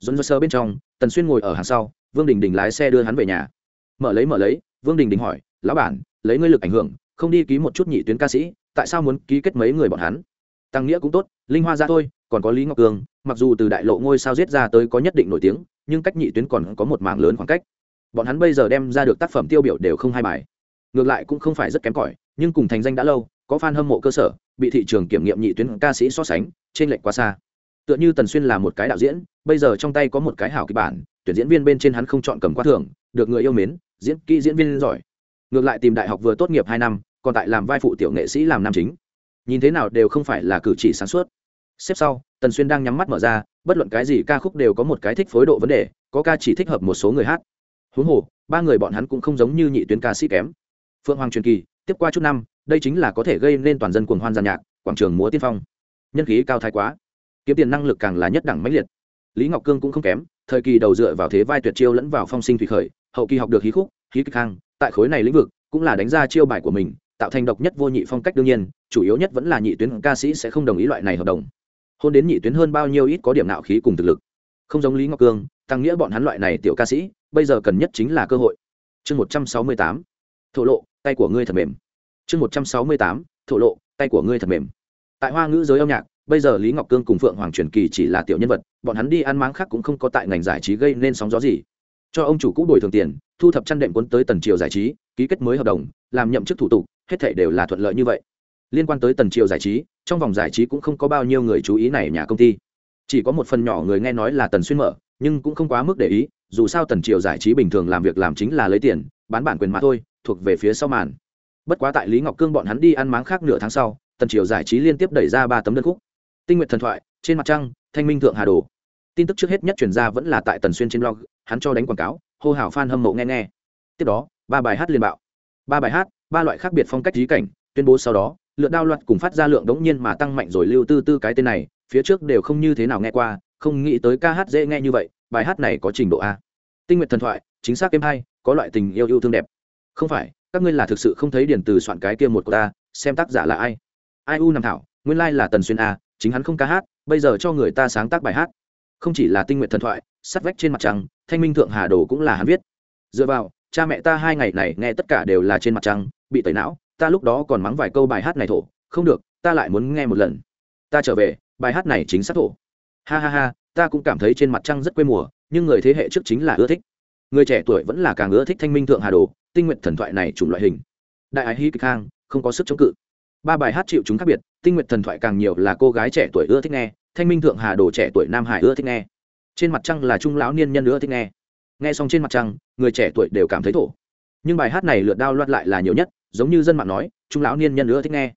Dồn dơ sơ bên trong, tần xuyên ngồi ở hàng sau, vương đình đình lái xe đưa hắn về nhà. Mở lấy mở lấy, vương đình đình hỏi, lão bản, lấy ngươi lực ảnh hưởng, không đi ký một chút nhị tuyến ca sĩ, tại sao muốn ký kết mấy người bọn hắn? Tăng nghĩa cũng tốt, linh hoa ra thôi còn có lý ngọc Cương, mặc dù từ đại lộ ngôi sao giết ra tới có nhất định nổi tiếng nhưng cách nhị tuyến còn có một mảng lớn khoảng cách. Bọn hắn bây giờ đem ra được tác phẩm tiêu biểu đều không hai bài. Ngược lại cũng không phải rất kém cỏi nhưng cùng thành danh đã lâu có fan hâm mộ cơ sở bị thị trường kiểm nghiệm nhị tuyến ca sĩ so sánh trên lệnh quá xa. Tựa như tần xuyên là một cái đạo diễn bây giờ trong tay có một cái hảo kịch bản tuyển diễn viên bên trên hắn không chọn cầm quá thưởng được người yêu mến diễn kỹ diễn viên giỏi. Ngược lại tìm đại học vừa tốt nghiệp hai năm còn tại làm vai phụ tiểu nghệ sĩ làm nam chính. Nhìn thế nào đều không phải là cử chỉ sáng suốt xếp sau, tần xuyên đang nhắm mắt mở ra, bất luận cái gì ca khúc đều có một cái thích phối độ vấn đề, có ca chỉ thích hợp một số người hát. Huống hồ, ba người bọn hắn cũng không giống như nhị tuyến ca sĩ kém. Phượng hoàng truyền kỳ, tiếp qua chút năm, đây chính là có thể gây nên toàn dân cuồng hoan gian nhạc, quảng trường múa tiên phong. Nhân khí cao thái quá. Kiếm tiền năng lực càng là nhất đẳng mãnh liệt. Lý ngọc cương cũng không kém, thời kỳ đầu dựa vào thế vai tuyệt chiêu lẫn vào phong sinh thủy khởi, hậu kỳ học được hí khúc, hí kịch khang tại khối này lĩnh vực, cũng là đánh ra chiêu bài của mình, tạo thành độc nhất vô nhị phong cách đương nhiên, chủ yếu nhất vẫn là nhị tuyến ca sĩ sẽ không đồng ý loại này hợp đồng hôn đến nhị tuyến hơn bao nhiêu ít có điểm nạo khí cùng thực lực. Không giống lý ngọc cương, tăng nghĩa bọn hắn loại này tiểu ca sĩ, bây giờ cần nhất chính là cơ hội. Chương một trăm sáu mươi tám, thổ lộ, tay của ngươi thật mềm. Chương một trăm sáu mươi tám, thổ lộ, tay của ngươi thật mềm. Tại hoa ngữ giới âm nhạc, bây giờ lý ngọc cương cùng phượng hoàng truyền kỳ chỉ là tiểu nhân vật, bọn hắn đi ăn máng khác cũng không có tại ngành giải trí gây nên sóng gió gì. Cho ông chủ cũ bồi thường tiền, thu thập chăn đệm cuốn tới tần triều giải trí, ký kết mới hợp đồng, làm nhậm chức thủ tục, hết thể đều là thuận lợi như vậy liên quan tới tần triều giải trí, trong vòng giải trí cũng không có bao nhiêu người chú ý này nhà công ty. Chỉ có một phần nhỏ người nghe nói là tần xuyên mở, nhưng cũng không quá mức để ý, dù sao tần triều giải trí bình thường làm việc làm chính là lấy tiền, bán bản quyền mà thôi, thuộc về phía sau màn. Bất quá tại lý ngọc cương bọn hắn đi ăn máng khác nửa tháng sau, tần triều giải trí liên tiếp đẩy ra ba tấm đơn khúc. Tinh nguyện thần thoại, trên mặt trăng, thanh minh thượng hà đồ. Tin tức trước hết nhất chuyển ra vẫn là tại tần xuyên trên blog, hắn cho đánh quảng cáo, hô hào f a n hâm mộ nghe nghe. Tiếp đó, ba bài hát liên bạo. Ba bài hát, ba loại khác biệt phong cách trí cảnh, tuyên bố sau đó lượng đao loạt cùng phát ra lượng đống nhiên mà tăng mạnh rồi lưu tư tư cái tên này, phía trước đều không như thế nào nghe qua, không nghĩ tới ca hát dễ nghe như vậy, bài hát này có trình độ a. Tinh nguyện thần thoại, chính xác êm hay, có loại tình yêu yêu thương đẹp. Không phải, các ngươi là thực sự không thấy điển từ soạn cái kia một của ta, xem tác giả là ai. Ai u nằm thảo, nguyên lai là tần xuyên a, chính hắn không ca hát, bây giờ cho người ta sáng tác bài hát. Không chỉ là tinh nguyện thần thoại, sắt vách trên mặt trăng, thanh minh thượng hà đồ cũng là hắn viết. Dựa vào, cha mẹ ta hai ngày này nghe tất cả đều là trên mặt trăng, bị tẩy não ta lúc đó còn mắng vài câu bài hát này thổ, không được, ta lại muốn nghe một lần. Ta trở về, bài hát này chính xác thổ. Ha ha ha, ta cũng cảm thấy trên mặt trăng rất quê mùa, nhưng người thế hệ trước chính là ưa thích. Người trẻ tuổi vẫn là càng ưa thích thanh minh thượng hà đồ, tinh nguyện thần thoại này chủng loại hình. Đại ái hi kịch khang không có sức chống cự. Ba bài hát chịu chúng khác biệt, tinh nguyện thần thoại càng nhiều là cô gái trẻ tuổi ưa thích nghe, thanh minh thượng hà đồ trẻ tuổi nam hải ưa thích nghe. Trên mặt trăng là trung lão niên nhân ưa thích nghe. Nghe xong trên mặt trăng, người trẻ tuổi đều cảm thấy thổ. Nhưng bài hát này lượt đao loạt lại là nhiều nhất giống như dân mạng nói, trung lão niên nhân nữa thích nghe.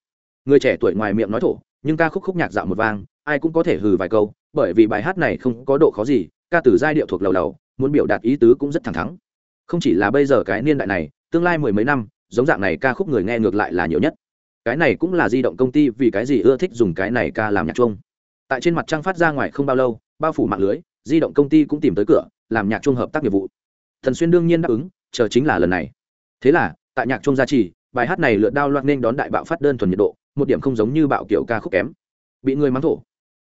Người trẻ tuổi ngoài miệng nói thổ, nhưng ca khúc khúc nhạc dạo một vang, ai cũng có thể hừ vài câu, bởi vì bài hát này không có độ khó gì, ca từ giai điệu thuộc lầu lầu, muốn biểu đạt ý tứ cũng rất thẳng thắn. Không chỉ là bây giờ cái niên đại này, tương lai mười mấy năm, giống dạng này ca khúc người nghe ngược lại là nhiều nhất. Cái này cũng là di động công ty vì cái gì ưa thích dùng cái này ca làm nhạc chuông. Tại trên mặt trăng phát ra ngoài không bao lâu, bao phủ mạng lưới, di động công ty cũng tìm tới cửa, làm nhạc chuông hợp tác nghiệp vụ. Thần xuyên đương nhiên đáp ứng, chờ chính là lần này. Thế là, tại nhạc chuông gia trì bài hát này lượt đao loạt nên đón đại bạo phát đơn thuần nhiệt độ, một điểm không giống như bạo kiểu ca khúc kém. Bị người mắng thổ.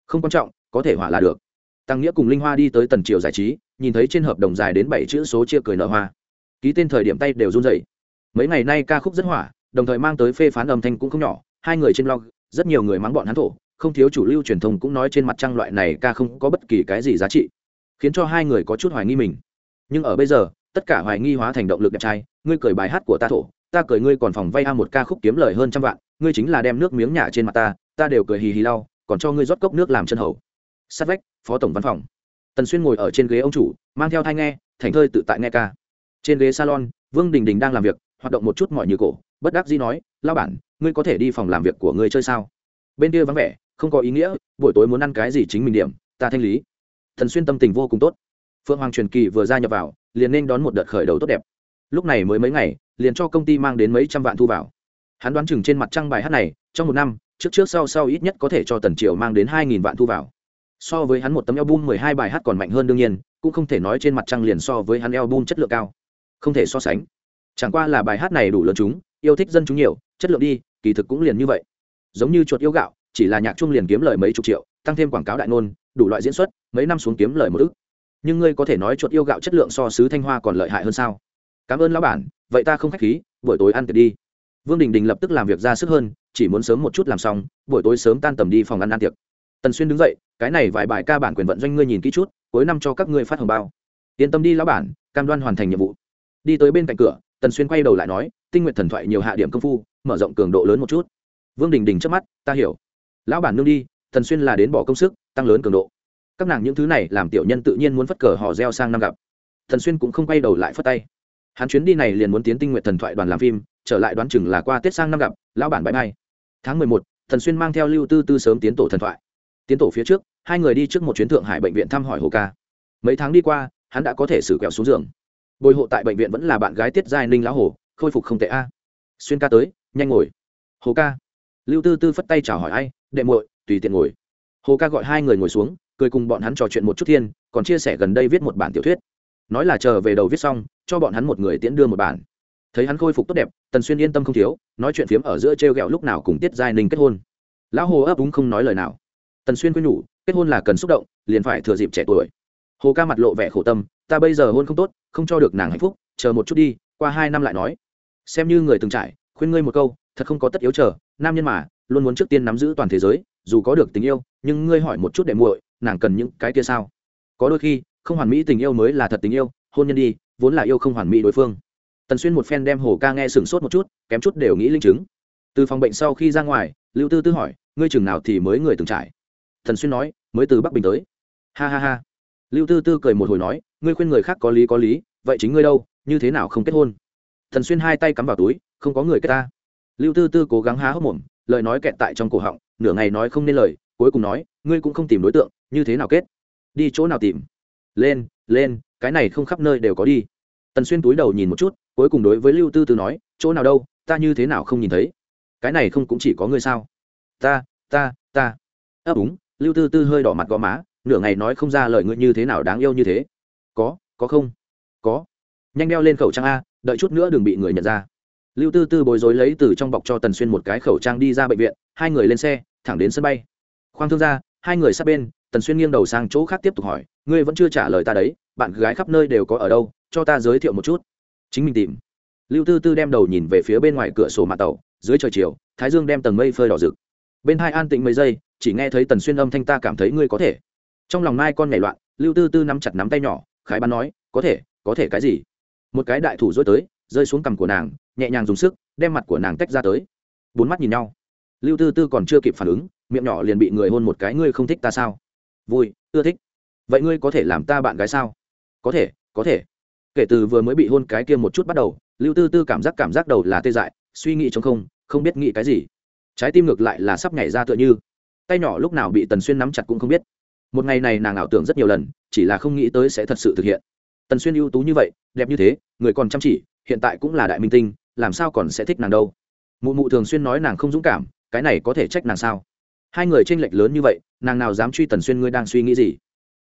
Không quan trọng, có thể hỏa là được. Tăng nghĩa cùng linh hoa đi tới tần triều giải trí, nhìn thấy trên hợp đồng dài đến bảy chữ số chia cười nở hoa. Ký tên thời điểm tay đều run rẩy. Mấy ngày nay ca khúc rất hỏa, đồng thời mang tới phê phán âm thanh cũng không nhỏ, hai người trên blog, rất nhiều người mắng bọn hắn thổ, không thiếu chủ lưu truyền thông cũng nói trên mặt trăng loại này ca không có bất kỳ cái gì giá trị, khiến cho hai người có chút hoài nghi mình. Nhưng ở bây giờ, tất cả hoài nghi hóa thành động lực đẹp trai, ngươi cười bài hát của ta thổ ta cười ngươi còn phòng vay a một ca khúc kiếm lời hơn trăm vạn, ngươi chính là đem nước miếng nhả trên mặt ta ta đều cười hì hì lau, còn cho ngươi rót cốc nước làm chân hầu. Sát vách, phó tổng văn phòng. Tần xuyên ngồi ở trên ghế ông chủ, mang theo thai nghe, thành thơi tự tại nghe ca. Trên ghế salon, vương đình đình đang làm việc, hoạt động một chút mọi như cổ, bất đắc dĩ nói lao bản, ngươi có thể đi phòng làm việc của ngươi chơi sao? Bên kia vắng vẻ, không có ý nghĩa, buổi tối muốn ăn cái gì chính mình điểm, ta thanh lý. Thần xuyên tâm tình vô cùng tốt. Phượng hoàng truyền kỳ vừa ra nhập vào, liền nên đón một đợt khởi đầu tốt đẹp. Lúc này mới mấy ngày liền cho công ty mang đến mấy trăm vạn thu vào. Hắn đoán chừng trên mặt trăng bài hát này, trong một năm, trước trước sau sau ít nhất có thể cho tần triều mang đến hai nghìn vạn thu vào. So với hắn một tấm album mười hai bài hát còn mạnh hơn đương nhiên, cũng không thể nói trên mặt trăng liền so với hắn album chất lượng cao. Không thể so sánh. Chẳng qua là bài hát này đủ lớn chúng, yêu thích dân chúng nhiều, chất lượng đi, kỳ thực cũng liền như vậy. Giống như chuột yêu gạo, chỉ là nhạc chung liền kiếm lời mấy chục triệu, tăng thêm quảng cáo đại ngôn, đủ loại diễn xuất, mấy năm xuống kiếm lời một ức. Nhưng ngươi có thể nói chuột yêu gạo chất lượng so sứ thanh hoa còn lợi hại hơn sao? Cảm ơn lão bản vậy ta không khách khí, buổi tối ăn tiệc đi. Vương đình đình lập tức làm việc ra sức hơn, chỉ muốn sớm một chút làm xong, buổi tối sớm tan tầm đi phòng ăn ăn tiệc. Tần xuyên đứng dậy, cái này vài bài ca bản quyền vận doanh ngươi nhìn kỹ chút, cuối năm cho các ngươi phát hồng bao. Yên tâm đi lão bản, cam đoan hoàn thành nhiệm vụ. Đi tới bên cạnh cửa, tần xuyên quay đầu lại nói, tinh nguyện thần thoại nhiều hạ điểm công phu, mở rộng cường độ lớn một chút. Vương đình đình trước mắt, ta hiểu. Lão bản nương đi, tần xuyên là đến bỏ công sức, tăng lớn cường độ. Các nàng những thứ này làm tiểu nhân tự nhiên muốn phất cờ họ gieo sang năm gặp. Tần xuyên cũng không quay đầu lại phất tay hắn chuyến đi này liền muốn tiến tinh nguyện thần thoại đoàn làm phim, trở lại đoán chừng là qua tết sang năm gặp, lão bản bãi bay. Tháng mười một, thần xuyên mang theo lưu tư tư sớm tiến tổ thần thoại. Tiến tổ phía trước, hai người đi trước một chuyến thượng hải bệnh viện thăm hỏi hồ ca. Mấy tháng đi qua, hắn đã có thể xử kẹo xuống giường. Bồi hộ tại bệnh viện vẫn là bạn gái tiết giai ninh lão hồ khôi phục không tệ a. Xuyên ca tới, nhanh ngồi. Hồ ca. Lưu tư tư phất tay chào hỏi ai, đệ muội, tùy tiện ngồi. Hồ ca gọi hai người ngồi xuống, cười cùng bọn hắn trò chuyện một chút thiên, còn chia sẻ gần đây viết một bản tiểu thuyết nói là chờ về đầu viết xong, cho bọn hắn một người tiễn đưa một bản. Thấy hắn khôi phục tốt đẹp, tần xuyên yên tâm không thiếu, nói chuyện phiếm ở giữa t r e o g ẹ o lúc nào cùng tiết giai ninh kết hôn. Lão hồ ấp úng không nói lời nào. Tần xuyên quên nhủ, kết hôn là cần xúc động, liền phải thừa dịp trẻ tuổi. Hồ ca mặt lộ vẻ khổ tâm, ta bây giờ hôn không tốt, không cho được nàng hạnh phúc, chờ một chút đi, qua hai năm lại nói. Xem như người từng trải, khuyên ngươi một câu, thật không có tất yếu chờ, nam nhân mà, luôn muốn trước tiên nắm giữ toàn thế giới, dù có được tình yêu, nhưng ngươi hỏi một chút để muội, nàng cần những cái kia sao? Có đôi khi không hoàn mỹ tình yêu mới là thật tình yêu, hôn nhân đi, vốn là yêu không hoàn mỹ đối phương. Tần xuyên một phen đem hồ ca nghe sửng sốt một chút, kém chút đều nghĩ linh chứng. Từ phòng bệnh sau khi ra ngoài, lưu tư tư hỏi, ngươi chừng nào thì mới người từng trải? Thần xuyên nói, mới từ bắc bình tới. Ha ha ha. Lưu tư tư cười một hồi nói, ngươi khuyên người khác có lý có lý, vậy chính ngươi đâu, như thế nào không kết hôn? Thần xuyên hai tay cắm vào túi, không có người kết ta. Lưu tư tư cố gắng há hốc mồm, lời nói kẹt tại trong cổ họng, nửa ngày nói không nên lời, cuối cùng nói, ngươi cũng không tìm đối tượng, như thế nào kết? Đi chỗ nào tìm? Lên lên, cái này không khắp nơi đều có đi. Tần xuyên túi đầu nhìn một chút, cuối cùng đối với lưu tư tư nói, chỗ nào đâu, ta như thế nào không nhìn thấy? Cái này không cũng chỉ có ngươi sao? Ta ta ta. Ấp úng lưu tư tư hơi đỏ mặt gõ má, nửa ngày nói không ra lời ngươi như thế nào đáng yêu như thế. Có có không? Có. Nhanh đeo lên khẩu trang a, đợi chút nữa đừng bị người nhận ra. Lưu tư tư bối rối lấy từ trong bọc cho tần xuyên một cái khẩu trang đi ra bệnh viện, hai người lên xe, thẳng đến sân bay. Khoang thương ra, hai người sát bên tần xuyên nghiêng đầu sang chỗ khác tiếp tục hỏi, ngươi vẫn chưa trả lời ta đấy, bạn gái khắp nơi đều có ở đâu? Cho ta giới thiệu một chút. Chính mình tìm. Lưu tư tư đem đầu nhìn về phía bên ngoài cửa sổ mạng tàu, dưới trời chiều, thái dương đem tầng mây phơi đỏ rực. Bên hai an tĩnh mấy giây, chỉ nghe thấy tần xuyên âm thanh ta cảm thấy ngươi có thể. Trong lòng mai con nhảy loạn, lưu tư tư nắm chặt nắm tay nhỏ khải bán nói, có thể có thể cái gì? Một cái đại thủ dối tới, rơi xuống cằm của nàng, nhẹ nhàng dùng sức, đem mặt của nàng tách ra tới. Bốn mắt nhìn nhau. Lưu tư tư còn chưa kịp phản ứng, miệng nhỏ liền bị người hôn một cái, ngươi không thích ta sao? Vui, ưa thích. Vậy ngươi có thể làm ta bạn gái sao? Có thể có thể. Kể từ vừa mới bị hôn cái kia một chút bắt đầu, lưu tư tư cảm giác cảm giác đầu là tê dại, suy nghĩ trong không không biết nghĩ cái gì. Trái tim ngược lại là sắp nhảy ra tựa như. Tay nhỏ lúc nào bị tần xuyên nắm chặt cũng không biết. Một ngày này nàng ảo tưởng rất nhiều lần, chỉ là không nghĩ tới sẽ thật sự thực hiện. Tần xuyên ưu tú như vậy, đẹp như thế, người còn chăm chỉ, hiện tại cũng là đại minh tinh, làm sao còn sẽ thích nàng đâu? Mụ mụ thường xuyên nói nàng không dũng cảm, cái này có thể trách nàng sao? Hai người tranh lệch lớn như vậy, nàng nào dám truy tần xuyên ngươi đang suy nghĩ gì?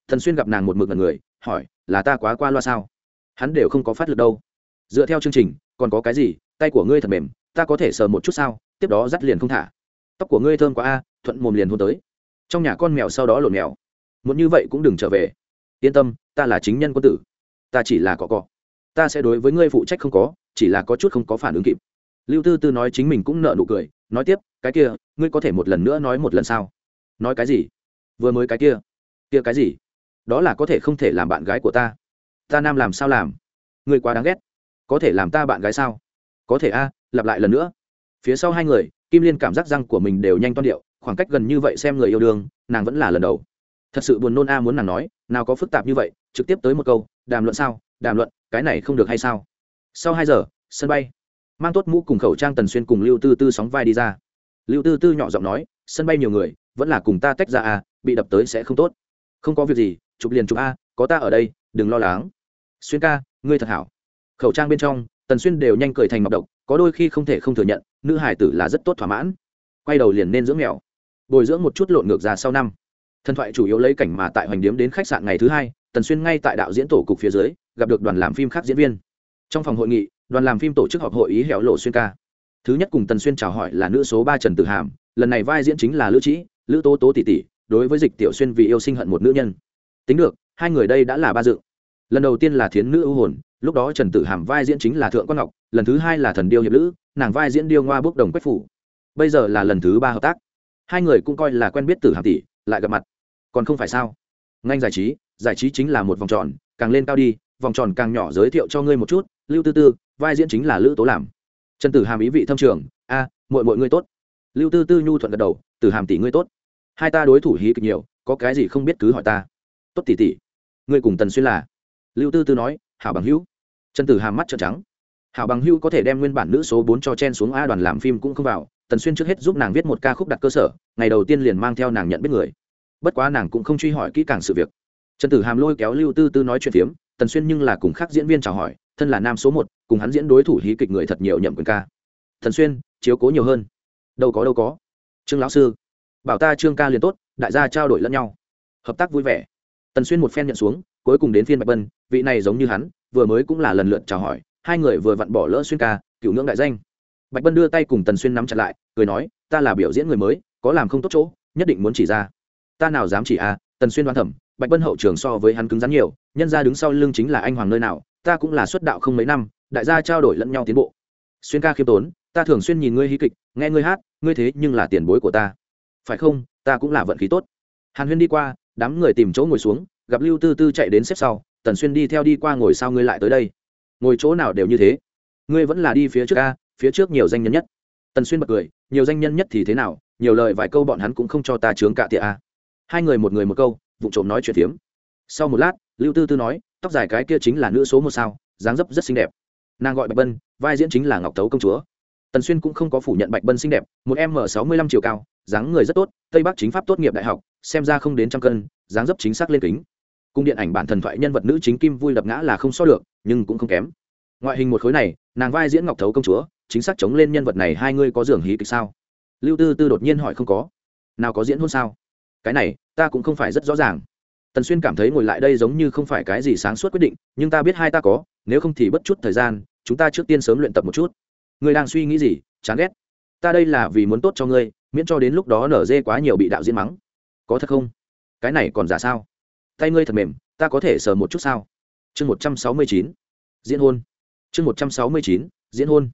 Tần xuyên gặp nàng một mực ngần người, hỏi, là ta quá qua loa sao? Hắn đều không có phát lực đâu. Dựa theo chương trình, còn có cái gì? Tay của ngươi thật mềm, ta có thể sờ một chút sao? Tiếp đó dắt liền không thả. Tóc của ngươi thơm quá a, thuận mồm liền hôn tới. Trong nhà con mèo sau đó lộn mèo. Muốn như vậy cũng đừng trở về. Yên tâm, ta là chính nhân quân tử. Ta chỉ là cọ cọ. Ta sẽ đối với ngươi phụ trách không có, chỉ là có chút không có phản ứng kịp. Lưu tư tư nói chính mình cũng nợ nụ cười nói tiếp, cái kia, ngươi có thể một lần nữa nói một lần sao? Nói cái gì? Vừa mới cái kia. Kia cái gì? Đó là có thể không thể làm bạn gái của ta. Ta nam làm sao làm? Ngươi quá đáng ghét. Có thể làm ta bạn gái sao? Có thể a, lặp lại lần nữa. Phía sau hai người, kim liên cảm giác răng của mình đều nhanh toan điệu, khoảng cách gần như vậy xem người yêu đương, nàng vẫn là lần đầu. Thật sự buồn nôn a muốn nàng nói, nào có phức tạp như vậy, trực tiếp tới một câu, đàm luận sao? Đàm luận, cái này không được hay sao? Sau hai giờ, sân bay mang tốt mũ cùng khẩu trang tần xuyên cùng lưu tư tư sóng vai đi ra lưu tư tư nhỏ giọng nói sân bay nhiều người vẫn là cùng ta tách ra à bị đập tới sẽ không tốt không có việc gì chụp liền chụp a, có ta ở đây, đừng lo lắng. xuyên ca, ngươi thật hảo. khẩu trang bên trong, tần xuyên đều nhanh cười thành mọc độc, có đôi khi không thể không thừa nhận, nữ hải tử là rất tốt thỏa mãn. quay đầu liền nên dưỡng mèo bồi dưỡng một chút lộn ngược ra sau năm. thần thoại chủ yếu lấy cảnh mà tại hoành điếm đến khách sạn ngày thứ hai, tần xuyên ngay tại đạo diễn tổ cục phía dưới, gặp được đoàn làm phim khác diễn viên. trong phòng hội nghị đoàn làm phim tổ chức họp hội ý hẻo lộ xuyên ca. Thứ nhất cùng tần xuyên chào hỏi là nữ số ba trần tử hàm, lần này vai diễn chính là lữ trĩ, lữ tố tố tỷ tỷ, đối với dịch tiểu xuyên vì yêu sinh hận một nữ nhân. Tính được, hai người đây đã là ba dự. Lần đầu tiên là thiến nữ ưu hồn, lúc đó trần tử hàm vai diễn chính là thượng quan ngọc, lần thứ hai là thần điêu hiệp lữ, nàng vai diễn điêu ngoa bước đồng quách phủ. Bây giờ là lần thứ ba hợp tác. Hai người cũng coi là quen biết tử hàm tỷ, lại gặp mặt. Còn không phải sao? Ngành giải trí giải trí chính là một vòng tròn, càng lên cao đi, vòng tròn càng nhỏ giới thiệu cho ngươi một chút, lưu tư tư vai diễn chính là lữ tố làm trần tử hàm ý vị thâm trường a à, mọi mọi ngươi tốt lưu tư tư nhu thuận gật đầu tử hàm tỷ ngươi tốt hai ta đối thủ hí kịch nhiều có cái gì không biết cứ hỏi ta tốt tỷ tỷ ngươi cùng tần xuyên là lưu tư tư nói hảo bằng hữu trần tử hàm mắt trợn trắng hảo bằng hữu có thể đem nguyên bản nữ số bốn cho chen xuống a đoàn làm phim cũng không vào tần xuyên trước hết giúp nàng viết một ca khúc đặt cơ sở ngày đầu tiên liền mang theo nàng nhận biết người bất quá nàng cũng không truy hỏi kỹ càng sự việc trần tử hàm lôi kéo lưu tư tư nói chuyện phiếm tần xuyên nhưng là cùng khác diễn viên chào hỏi thân là nam số một, cùng hắn diễn đối thủ hí kịch người thật nhiều nhậm quyền ca. Thần xuyên, chiếu cố nhiều hơn. Đâu có đâu có. Trương lão sư, bảo ta trương ca liền tốt, đại gia trao đổi lẫn nhau. Hợp tác vui vẻ. Tần xuyên một phen nhận xuống, cuối cùng đến phiên bạch bân vị này giống như hắn, vừa mới cũng là lần lượt chào hỏi, hai người vừa vặn bỏ lỡ xuyên ca, cựu ngưỡng đại danh. Bạch bân đưa tay cùng tần xuyên nắm chặt lại, cười nói, ta là biểu diễn người mới, có làm không tốt chỗ, nhất định muốn chỉ ra. Ta nào dám chỉ à? Tần xuyên đoán thẩm bạch bân hậu trường so với hắn cứng rắn nhiều, nhân ra đứng sau lưng chính là anh hoàng nơi nào ta cũng là xuất đạo không mấy năm, đại gia trao đổi lẫn nhau tiến bộ. Xuyên ca khiêm tốn, ta thường xuyên nhìn ngươi hí kịch, nghe ngươi hát, ngươi thế nhưng là tiền bối của ta. Phải không, ta cũng là vận khí tốt. Hàn huyên đi qua, đám người tìm chỗ ngồi xuống, gặp lưu tư tư chạy đến xếp sau, tần xuyên đi theo đi qua ngồi sao ngươi lại tới đây? Ngồi chỗ nào đều như thế. Ngươi vẫn là đi phía trước a, phía trước nhiều danh nhân nhất. Tần xuyên bật cười, nhiều danh nhân nhất thì thế nào, nhiều lời vài câu bọn hắn cũng không cho ta chướng cạ tịa a. Hai người một người một câu, vụ trộm nói chuyện phiếm. Sau một lát, lưu tư tư nói tóc dài cái kia chính là nữ số một sao, dáng dấp rất xinh đẹp. Nàng gọi bạch bân, vai diễn chính là ngọc tấu công chúa. Tần xuyên cũng không có phủ nhận bạch bân xinh đẹp, một em m sáu mươi lăm chiều cao, dáng người rất tốt, tây bắc chính pháp tốt nghiệp đại học, xem ra không đến trăm cân, dáng dấp chính xác lên kính. Cung điện ảnh bản thần thoại nhân vật nữ chính kim vui đập ngã là không so được, nhưng cũng không kém. Ngoại hình một khối này, nàng vai diễn ngọc thấu công chúa, chính xác chống lên nhân vật này hai ngươi có giường hí kịch sao? Lưu tư tư đột nhiên hỏi không có. Nào có diễn hôn sao? Cái này, ta cũng không phải rất rõ ràng tần xuyên cảm thấy ngồi lại đây giống như không phải cái gì sáng suốt quyết định, nhưng ta biết hai ta có, nếu không thì bất chút thời gian, chúng ta trước tiên sớm luyện tập một chút. Ngươi đang suy nghĩ gì? Chán ghét. Ta đây là vì muốn tốt cho ngươi, miễn cho đến lúc đó nở dê quá nhiều bị đạo diễn mắng. Có thật không? Cái này còn giả sao? Tay ngươi thật mềm, ta có thể sờ một chút sao? Chương một trăm sáu mươi chín, diễn hôn. Chương một trăm sáu mươi chín, diễn hôn.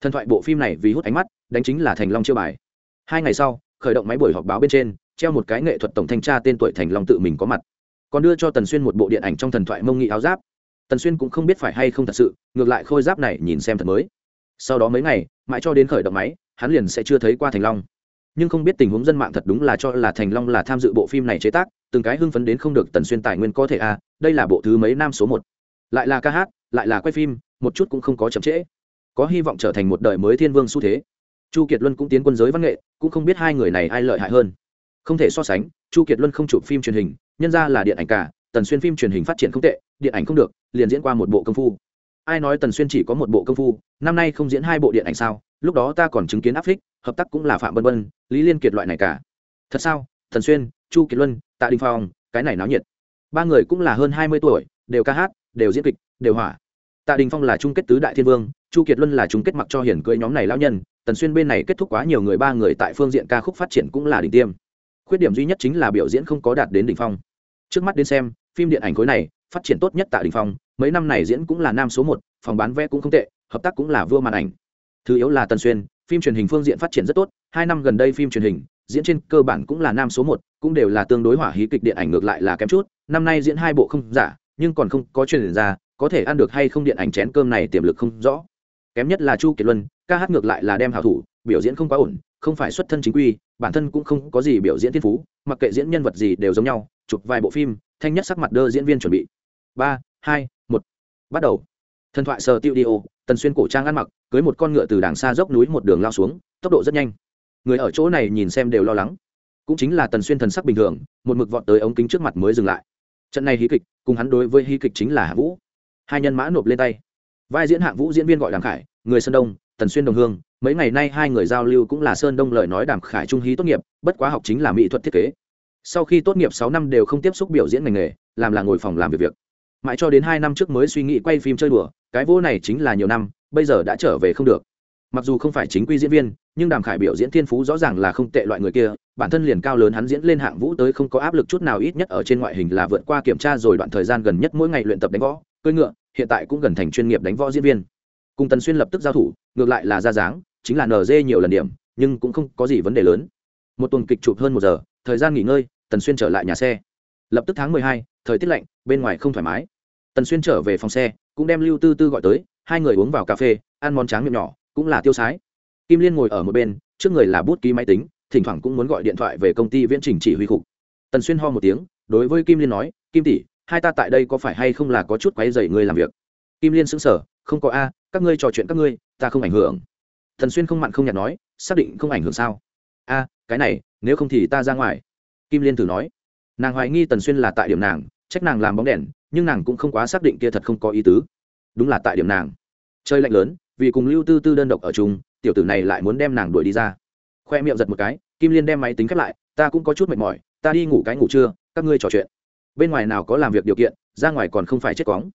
Thần thoại bộ phim này vì hút ánh mắt, đánh chính là thành long chiêu bài. Hai ngày sau, khởi động máy buổi họp báo bên trên, treo một cái nghệ thuật tổng thanh tra tên tuổi thành long tự mình có mặt còn đưa cho tần xuyên một bộ điện ảnh trong thần thoại mông nghị áo giáp. Tần xuyên cũng không biết phải hay không thật sự ngược lại khôi giáp này nhìn xem thật mới. Sau đó mấy ngày mãi cho đến khởi động máy hắn liền sẽ chưa thấy qua thành long. Nhưng không biết tình huống dân mạng thật đúng là cho là thành long là tham dự bộ phim này chế tác từng cái hưng phấn đến không được tần xuyên tài nguyên có thể à, đây là bộ thứ mấy nam số một. Lại là ca hát lại là quay phim một chút cũng không có chậm trễ. Có hy vọng trở thành một đời mới thiên vương xu thế. Chu kiệt luân cũng tiến quân giới văn nghệ cũng không biết hai người này ai lợi hại hơn. Không thể so sánh chu kiệt luân không chụp phim truyền hình nhân ra là điện ảnh cả, tần xuyên phim truyền hình phát triển không tệ, điện ảnh không được, liền diễn qua một bộ công phu. Ai nói tần xuyên chỉ có một bộ công phu, năm nay không diễn hai bộ điện ảnh sao? Lúc đó ta còn chứng kiến áp phích, hợp tác cũng là phạm bân bân lý liên kiệt loại này cả. Thật sao? Tần xuyên, chu kiệt luân, tạ đình phong, cái này náo nhiệt. Ba người cũng là hơn hai mươi tuổi, đều ca hát, đều diễn kịch, đều hỏa tạ đình phong là chung kết tứ đại thiên vương, chu kiệt luân là chung kết mặc cho hiển cưới nhóm này lão nhân, tần xuyên bên này kết thúc quá nhiều người ba người tại phương diện ca khúc phát triển cũng là đỉnh tiêm. Khuyết điểm duy nhất chính là biểu diễn không có đạt đến đỉnh phong trước mắt đến xem, phim điện ảnh khối này, phát triển tốt nhất tại đỉnh phong, mấy năm này diễn cũng là nam số một, phòng bán vé cũng không tệ, hợp tác cũng là vua màn ảnh. Thứ yếu là tần xuyên, phim truyền hình phương diện phát triển rất tốt, hai năm gần đây phim truyền hình, diễn trên cơ bản cũng là nam số một, cũng đều là tương đối hỏa hí kịch điện ảnh ngược lại là kém chút, năm nay diễn hai bộ không giả, nhưng còn không có truyền ra, có thể ăn được hay không điện ảnh chén cơm này tiềm lực không rõ. Kém nhất là chu kiệt luân, ca hát ngược lại là đem hảo thủ, biểu diễn không quá ổn, không phải xuất thân chính quy, bản thân cũng không có gì biểu diễn thiên phú, mặc kệ diễn nhân vật gì đều giống nhau chụp vài bộ phim, thanh nhất sắc mặt đơ diễn viên chuẩn bị. Ba, hai, một. Bắt đầu. Thần thoại sờ tiêu đi ô tần xuyên cổ trang ăn mặc, cưới một con ngựa từ đàng xa dốc núi một đường lao xuống, tốc độ rất nhanh. Người ở chỗ này nhìn xem đều lo lắng. Cũng chính là tần xuyên thần sắc bình thường, một mực vọt tới ống kính trước mặt mới dừng lại. Trận này hí kịch, cùng hắn đối với hí kịch chính là hạ vũ. Hai nhân mã nộp lên tay. Vai diễn hạng vũ diễn viên gọi đàm khải, người sơn đông, tần xuyên đồng hương, mấy ngày nay hai người giao lưu cũng là sơn đông lời nói đàm khải trung hí tốt nghiệp, bất quá học chính là mỹ thuật thiết kế sau khi tốt nghiệp sáu năm đều không tiếp xúc biểu diễn ngành nghề, làm là ngồi phòng làm việc việc. Mãi cho đến hai năm trước mới suy nghĩ quay phim chơi đùa, cái vô này chính là nhiều năm, bây giờ đã trở về không được. Mặc dù không phải chính quy diễn viên, nhưng đàm khải biểu diễn thiên phú rõ ràng là không tệ loại người kia, bản thân liền cao lớn hắn diễn lên hạng vũ tới không có áp lực chút nào ít nhất ở trên ngoại hình là vượt qua kiểm tra rồi đoạn thời gian gần nhất mỗi ngày luyện tập đánh võ, cưỡi ngựa, hiện tại cũng gần thành chuyên nghiệp đánh võ diễn viên. Cùng tần xuyên lập tức giao thủ, ngược lại là ra dáng, chính là nd nhiều lần điểm, nhưng cũng không có gì vấn đề lớn. Một tuần kịch chụp hơn một giờ, thời gian nghỉ ngơi tần xuyên trở lại nhà xe. Lập tức tháng mười hai, thời tiết lạnh, bên ngoài không thoải mái. Tần xuyên trở về phòng xe, cũng đem lưu tư tư gọi tới, hai người uống vào cà phê, ăn món tráng miệng nhỏ, cũng là tiêu sái. Kim liên ngồi ở một bên, trước người là bút ký máy tính, thỉnh thoảng cũng muốn gọi điện thoại về công ty viễn trình chỉ huy cục. Tần xuyên ho một tiếng, đối với kim liên nói, kim tỷ, hai ta tại đây có phải hay không là có chút quấy dày ngươi làm việc? Kim liên sững sờ, không có a, các ngươi trò chuyện các ngươi, ta không ảnh hưởng. Thần xuyên không mặn không nhạt nói, xác định không ảnh hưởng sao? A, cái này, nếu không thì ta ra ngoài kim liên thử nói, nàng hoài nghi tần xuyên là tại điểm nàng, trách nàng làm bóng đèn, nhưng nàng cũng không quá xác định kia thật không có ý tứ. Đúng là tại điểm nàng. Chơi lạnh lớn, vì cùng lưu tư tư đơn độc ở chung, tiểu tử này lại muốn đem nàng đuổi đi ra. Khoe miệng giật một cái, kim liên đem máy tính khép lại, ta cũng có chút mệt mỏi, ta đi ngủ cái ngủ trưa, các ngươi trò chuyện. Bên ngoài nào có làm việc điều kiện, ra ngoài còn không phải chết cóng.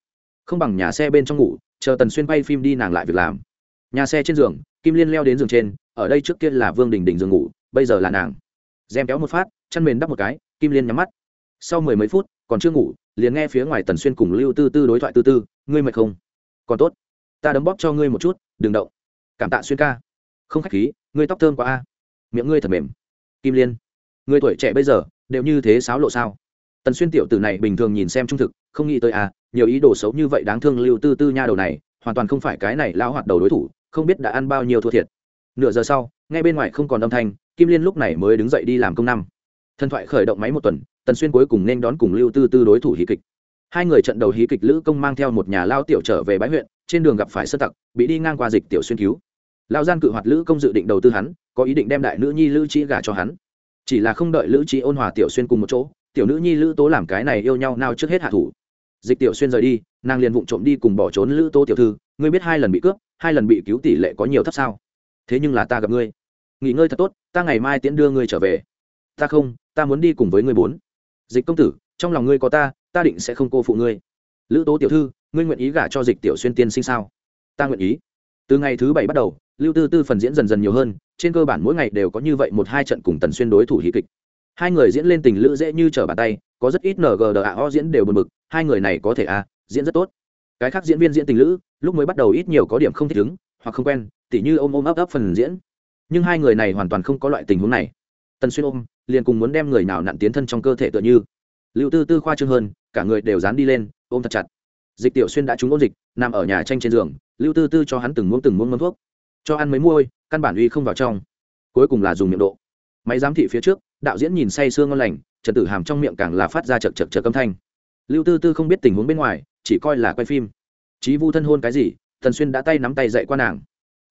Không bằng nhà xe bên trong ngủ, chờ tần xuyên bay phim đi nàng lại việc làm. Nhà xe trên giường, kim liên leo đến giường trên, ở đây trước kia là vương đình đình giường ngủ, bây giờ là nàng. Gem kéo một phát chăn mền đắp một cái, kim liên nhắm mắt. Sau mười mấy phút, còn chưa ngủ, liền nghe phía ngoài tần xuyên cùng lưu tư tư đối thoại tư tư ngươi mệt không? Còn tốt. Ta đấm bóp cho ngươi một chút, đừng động. Cảm tạ xuyên ca. Không khách khí, ngươi tóc thơm quá a. Miệng ngươi thật mềm. Kim liên người tuổi trẻ bây giờ, đều như thế sáo lộ sao? Tần xuyên tiểu tử này bình thường nhìn xem trung thực, không nghĩ tới a nhiều ý đồ xấu như vậy đáng thương lưu tư tư nha đầu này, hoàn toàn không phải cái này lao hoạt đầu đối thủ, không biết đã ăn bao nhiêu thua thiệt. Nửa giờ sau, ngay bên ngoài không còn âm thanh, kim liên lúc này mới đứng dậy đi làm công năm thần thoại khởi động máy một tuần, tần xuyên cuối cùng nên đón cùng lưu tư tư đối thủ hí kịch. Hai người trận đầu hí kịch lữ công mang theo một nhà lao tiểu trở về bãi huyện, trên đường gặp phải sơ tặc, bị đi ngang qua dịch tiểu xuyên cứu. Lao gian cự hoạt lữ công dự định đầu tư hắn, có ý định đem đại nữ nhi lữ trí gả cho hắn. Chỉ là không đợi lữ trí ôn hòa tiểu xuyên cùng một chỗ, tiểu nữ nhi lữ tố làm cái này yêu nhau nào trước hết hạ thủ. Dịch tiểu xuyên rời đi, nàng liền vụng trộm đi cùng bỏ trốn lữ tố tiểu thư, ngươi biết hai lần bị cướp, hai lần bị cứu tỷ lệ có nhiều thấp sao? Thế nhưng là ta gặp ngươi. Nghỉ ngơi thật tốt, ta ngày mai tiễn đưa ngươi trở về. Ta không ta muốn đi cùng với ngươi bốn. Dịch công tử trong lòng ngươi có ta ta định sẽ không cô phụ ngươi. Lữ tố tiểu thư ngươi nguyện ý gả cho dịch tiểu xuyên tiên sinh sao? Ta nguyện ý. Từ ngày thứ bảy bắt đầu lưu tư tư phần diễn dần dần nhiều hơn trên cơ bản mỗi ngày đều có như vậy một hai trận cùng tần xuyên đối thủ hí kịch. Hai người diễn lên tình lữ dễ như trở bàn tay có rất ít ngờ diễn đều bật mực hai người này có thể à, diễn rất tốt. Cái khác diễn viên diễn tình lữ lúc mới bắt đầu ít nhiều có điểm không thích ứng hoặc không quen tỉ như ôm ôm ấp ấp phần diễn. Nhưng hai người này hoàn toàn không có loại tình huống này. Tần xuyên ôm liền cùng muốn đem người nào nặn tiến thân trong cơ thể tựa như. Lưu tư tư khoa trương hơn, cả người đều dán đi lên, ôm thật chặt. Dịch tiểu xuyên đã trúng ôn dịch, nằm ở nhà tranh trên giường, lưu tư tư cho hắn từng muỗng từng muỗng mâm thuốc. Cho ăn mấy muôi, căn bản uy không vào trong. Cuối cùng là dùng miệng độ. Máy giám thị phía trước, đạo diễn nhìn say sương ngon lành, trần tử hàm trong miệng càng là phát ra chật chật chật âm thanh. Lưu tư tư không biết tình huống bên ngoài, chỉ coi là quay phim. Chí vu thân hôn cái gì thần xuyên đã tay nắm tay dậy qua nàng.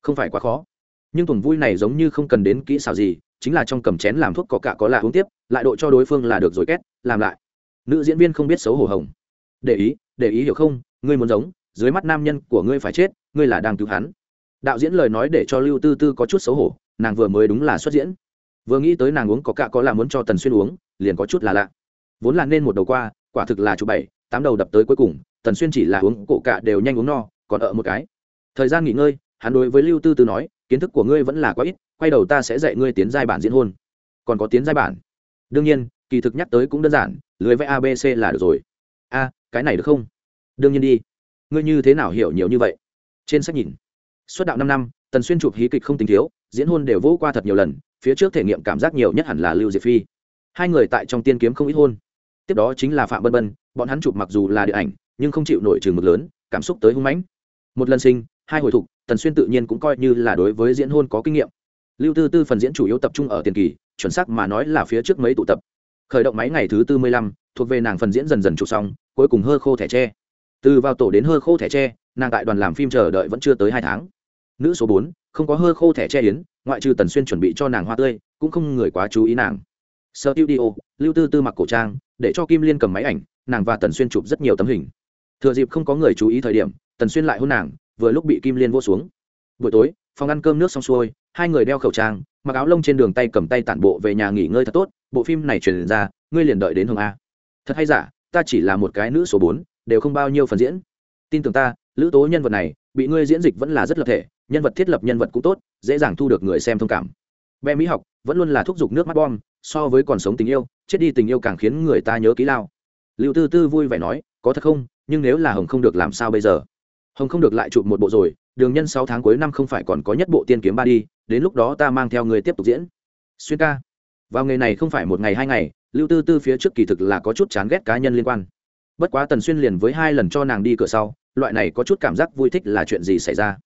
Không phải quá khó. Nhưng tuần vui này giống như không cần đến kỹ xảo gì chính là trong cầm chén làm thuốc có cả có lạ uống tiếp, lại độ cho đối phương là được rồi két, làm lại. Nữ diễn viên không biết xấu hổ hồng. Để ý để ý hiểu không, ngươi muốn giống, dưới mắt nam nhân của ngươi phải chết, ngươi là đang cứu hắn. Đạo diễn lời nói để cho lưu tư tư có chút xấu hổ, nàng vừa mới đúng là xuất diễn. Vừa nghĩ tới nàng uống có cạ có là muốn cho tần xuyên uống, liền có chút là lạ. Vốn là nên một đầu qua, quả thực là chục bảy, tám đầu đập tới cuối cùng, tần xuyên chỉ là uống cổ cạ đều nhanh uống no, còn ở một cái. Thời gian nghỉ ngơi hắn đối với lưu tư tư nói, kiến thức của ngươi vẫn là quá ít, quay đầu ta sẽ dạy ngươi tiến giai bản diễn hôn. Còn có tiến giai bản? Đương nhiên, kỳ thực nhắc tới cũng đơn giản, lưới vẽ abc là được rồi. A, cái này được không? Đương nhiên đi. Ngươi như thế nào hiểu nhiều như vậy? Trên sách nhìn. Suốt đạo năm năm, tần xuyên chụp hí kịch không tính thiếu, diễn hôn đều vỗ qua thật nhiều lần, phía trước thể nghiệm cảm giác nhiều nhất hẳn là lưu diệp phi. Hai người tại trong tiên kiếm không ít hôn. Tiếp đó chính là phạm bân bân bọn hắn chụp mặc dù là điện ảnh, nhưng không chịu nổi trường mực lớn, cảm xúc tới hung mãnh. Một lần sinh hai hồi thục, tần xuyên tự nhiên cũng coi như là đối với diễn hôn có kinh nghiệm. Lưu tư tư phần diễn chủ yếu tập trung ở tiền kỳ, chuẩn xác mà nói là phía trước mấy tụ tập. Khởi động máy ngày thứ tư mươi lăm, thuộc về nàng phần diễn dần dần chụp xong, cuối cùng hơ khô thẻ tre. Từ vào tổ đến hơ khô thẻ tre, nàng tại đoàn làm phim chờ đợi vẫn chưa tới hai tháng. Nữ số bốn, không có hơ khô thẻ tre yến, ngoại trừ tần xuyên chuẩn bị cho nàng hoa tươi, cũng không người quá chú ý nàng. Sơ tiêu đi ô lưu tư tư mặc cổ trang, để cho kim liên cầm máy ảnh, nàng và tần xuyên chụp rất nhiều tấm hình. Thừa dịp không có người chú ý thời điểm, tần xuyên lại hôn nàng vừa lúc bị kim liên vô xuống. Buổi tối, phòng ăn cơm nước xong xuôi, hai người đeo khẩu trang, mặc áo lông trên đường tay cầm tay tản bộ về nhà nghỉ ngơi thật tốt, bộ phim này truyền ra, ngươi liền đợi đến hồng a. Thật hay giả, ta chỉ là một cái nữ số bốn, đều không bao nhiêu phần diễn. Tin tưởng ta, lữ tố nhân vật này, bị ngươi diễn dịch vẫn là rất lập thể, nhân vật thiết lập nhân vật cũng tốt, dễ dàng thu được người xem thông cảm. Bé mỹ học, vẫn luôn là thúc giục nước mắt bom, so với còn sống tình yêu, chết đi tình yêu càng khiến người ta nhớ ký lao. Liệu tư tư vui vẻ nói, có thật không, nhưng nếu là hồng không được làm sao bây giờ? Hồng không được lại chụp một bộ rồi, đường nhân sáu tháng cuối năm không phải còn có nhất bộ tiên kiếm ba đi, đến lúc đó ta mang theo người tiếp tục diễn. Xuyên ca. Vào nghề này không phải một ngày hai ngày, lưu tư tư phía trước kỳ thực là có chút chán ghét cá nhân liên quan. Bất quá tần xuyên liền với hai lần cho nàng đi cửa sau, loại này có chút cảm giác vui thích là chuyện gì xảy ra.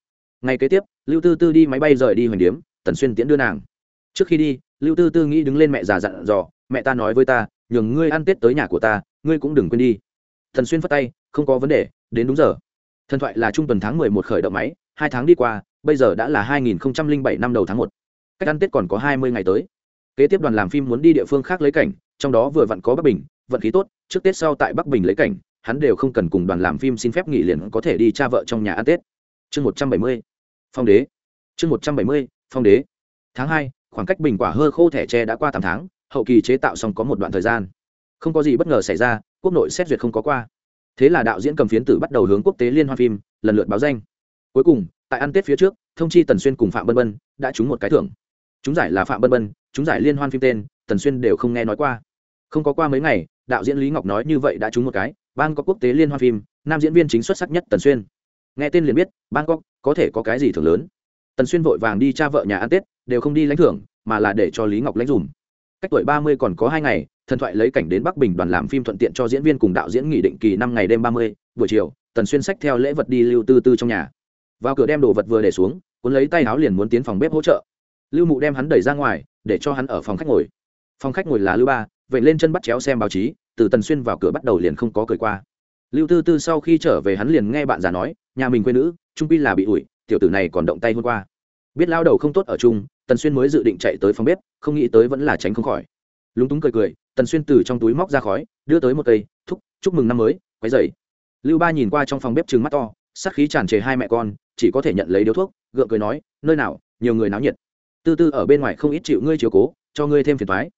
Ngày kế tiếp, lưu tư tư đi máy bay rời đi hoành điếm, tần xuyên tiễn đưa nàng. Trước khi đi, lưu tư tư nghĩ đứng lên mẹ già dặn dò, mẹ ta nói với ta, nhường ngươi ăn tết tới nhà của ta, ngươi cũng đừng quên đi. Thần xuyên phất tay, không có vấn đề, đến đúng giờ thần thoại là trung tuần tháng mười một khởi động máy, hai tháng đi qua, bây giờ đã là hai nghìn bảy năm đầu tháng một. Cách ăn tết còn có hai mươi ngày tới. Kế tiếp đoàn làm phim muốn đi địa phương khác lấy cảnh, trong đó vừa vặn có bắc bình, vận khí tốt, trước tết sau tại bắc bình lấy cảnh, hắn đều không cần cùng đoàn làm phim xin phép nghỉ liền có thể đi cha vợ trong nhà ăn tết. Chương một trăm bảy mươi, phong đế. Chương một trăm bảy mươi, phong đế. Tháng hai, khoảng cách bình quả hơ khô thẻ tre đã qua tám tháng, hậu kỳ chế tạo xong có một đoạn thời gian. Không có gì bất ngờ xảy ra, quốc nội xét duyệt không có qua thế là đạo diễn cầm phiến tử bắt đầu hướng quốc tế liên hoan phim, lần lượt báo danh. Cuối cùng, tại ăn tết phía trước, thông chi, tần xuyên cùng phạm bân bân đã trúng một cái thưởng. Chúng giải là phạm bân bân, chúng giải liên hoan phim tên, tần xuyên đều không nghe nói qua. Không có qua mấy ngày, đạo diễn lý ngọc nói như vậy đã trúng một cái ban có quốc tế liên hoan phim, nam diễn viên chính xuất sắc nhất tần xuyên. Nghe tên liền biết, bangkok có thể có cái gì thưởng lớn. Tần xuyên vội vàng đi cha vợ nhà ăn tết, đều không đi lãnh thưởng, mà là để cho lý ngọc lãnh dùm cách tuổi ba mươi còn có hai ngày, thần thoại lấy cảnh đến bắc bình đoàn làm phim thuận tiện cho diễn viên cùng đạo diễn nghỉ định kỳ năm ngày đêm ba mươi, buổi chiều, tần xuyên sách theo lễ vật đi lưu tư tư trong nhà. Vào cửa đem đồ vật vừa để xuống, cuốn lấy tay áo liền muốn tiến phòng bếp hỗ trợ. Lưu mụ đem hắn đẩy ra ngoài, để cho hắn ở phòng khách ngồi. Phòng khách ngồi là lưu ba, vậy lên chân bắt chéo xem báo chí, từ tần xuyên vào cửa bắt đầu liền không có cười qua. Lưu tư tư sau khi trở về hắn liền nghe bạn già nói, nhà mình quê nữ trung pi là bị ủi, tiểu tử này còn động tay hôm qua. Biết lao đầu không tốt ở chung tần xuyên mới dự định chạy tới phòng bếp, không nghĩ tới vẫn là tránh không khỏi. Lúng túng cười cười, tần xuyên từ trong túi móc ra khói, đưa tới một cây, thúc, chúc mừng năm mới, quấy dậy lưu ba nhìn qua trong phòng bếp trừng mắt to sắc khí tràn trề hai mẹ con, chỉ có thể nhận lấy điếu thuốc, gượng cười nói, nơi nào, nhiều người náo nhiệt. Tư tư ở bên ngoài không ít chịu ngươi chiếu cố, cho ngươi thêm phiền thoái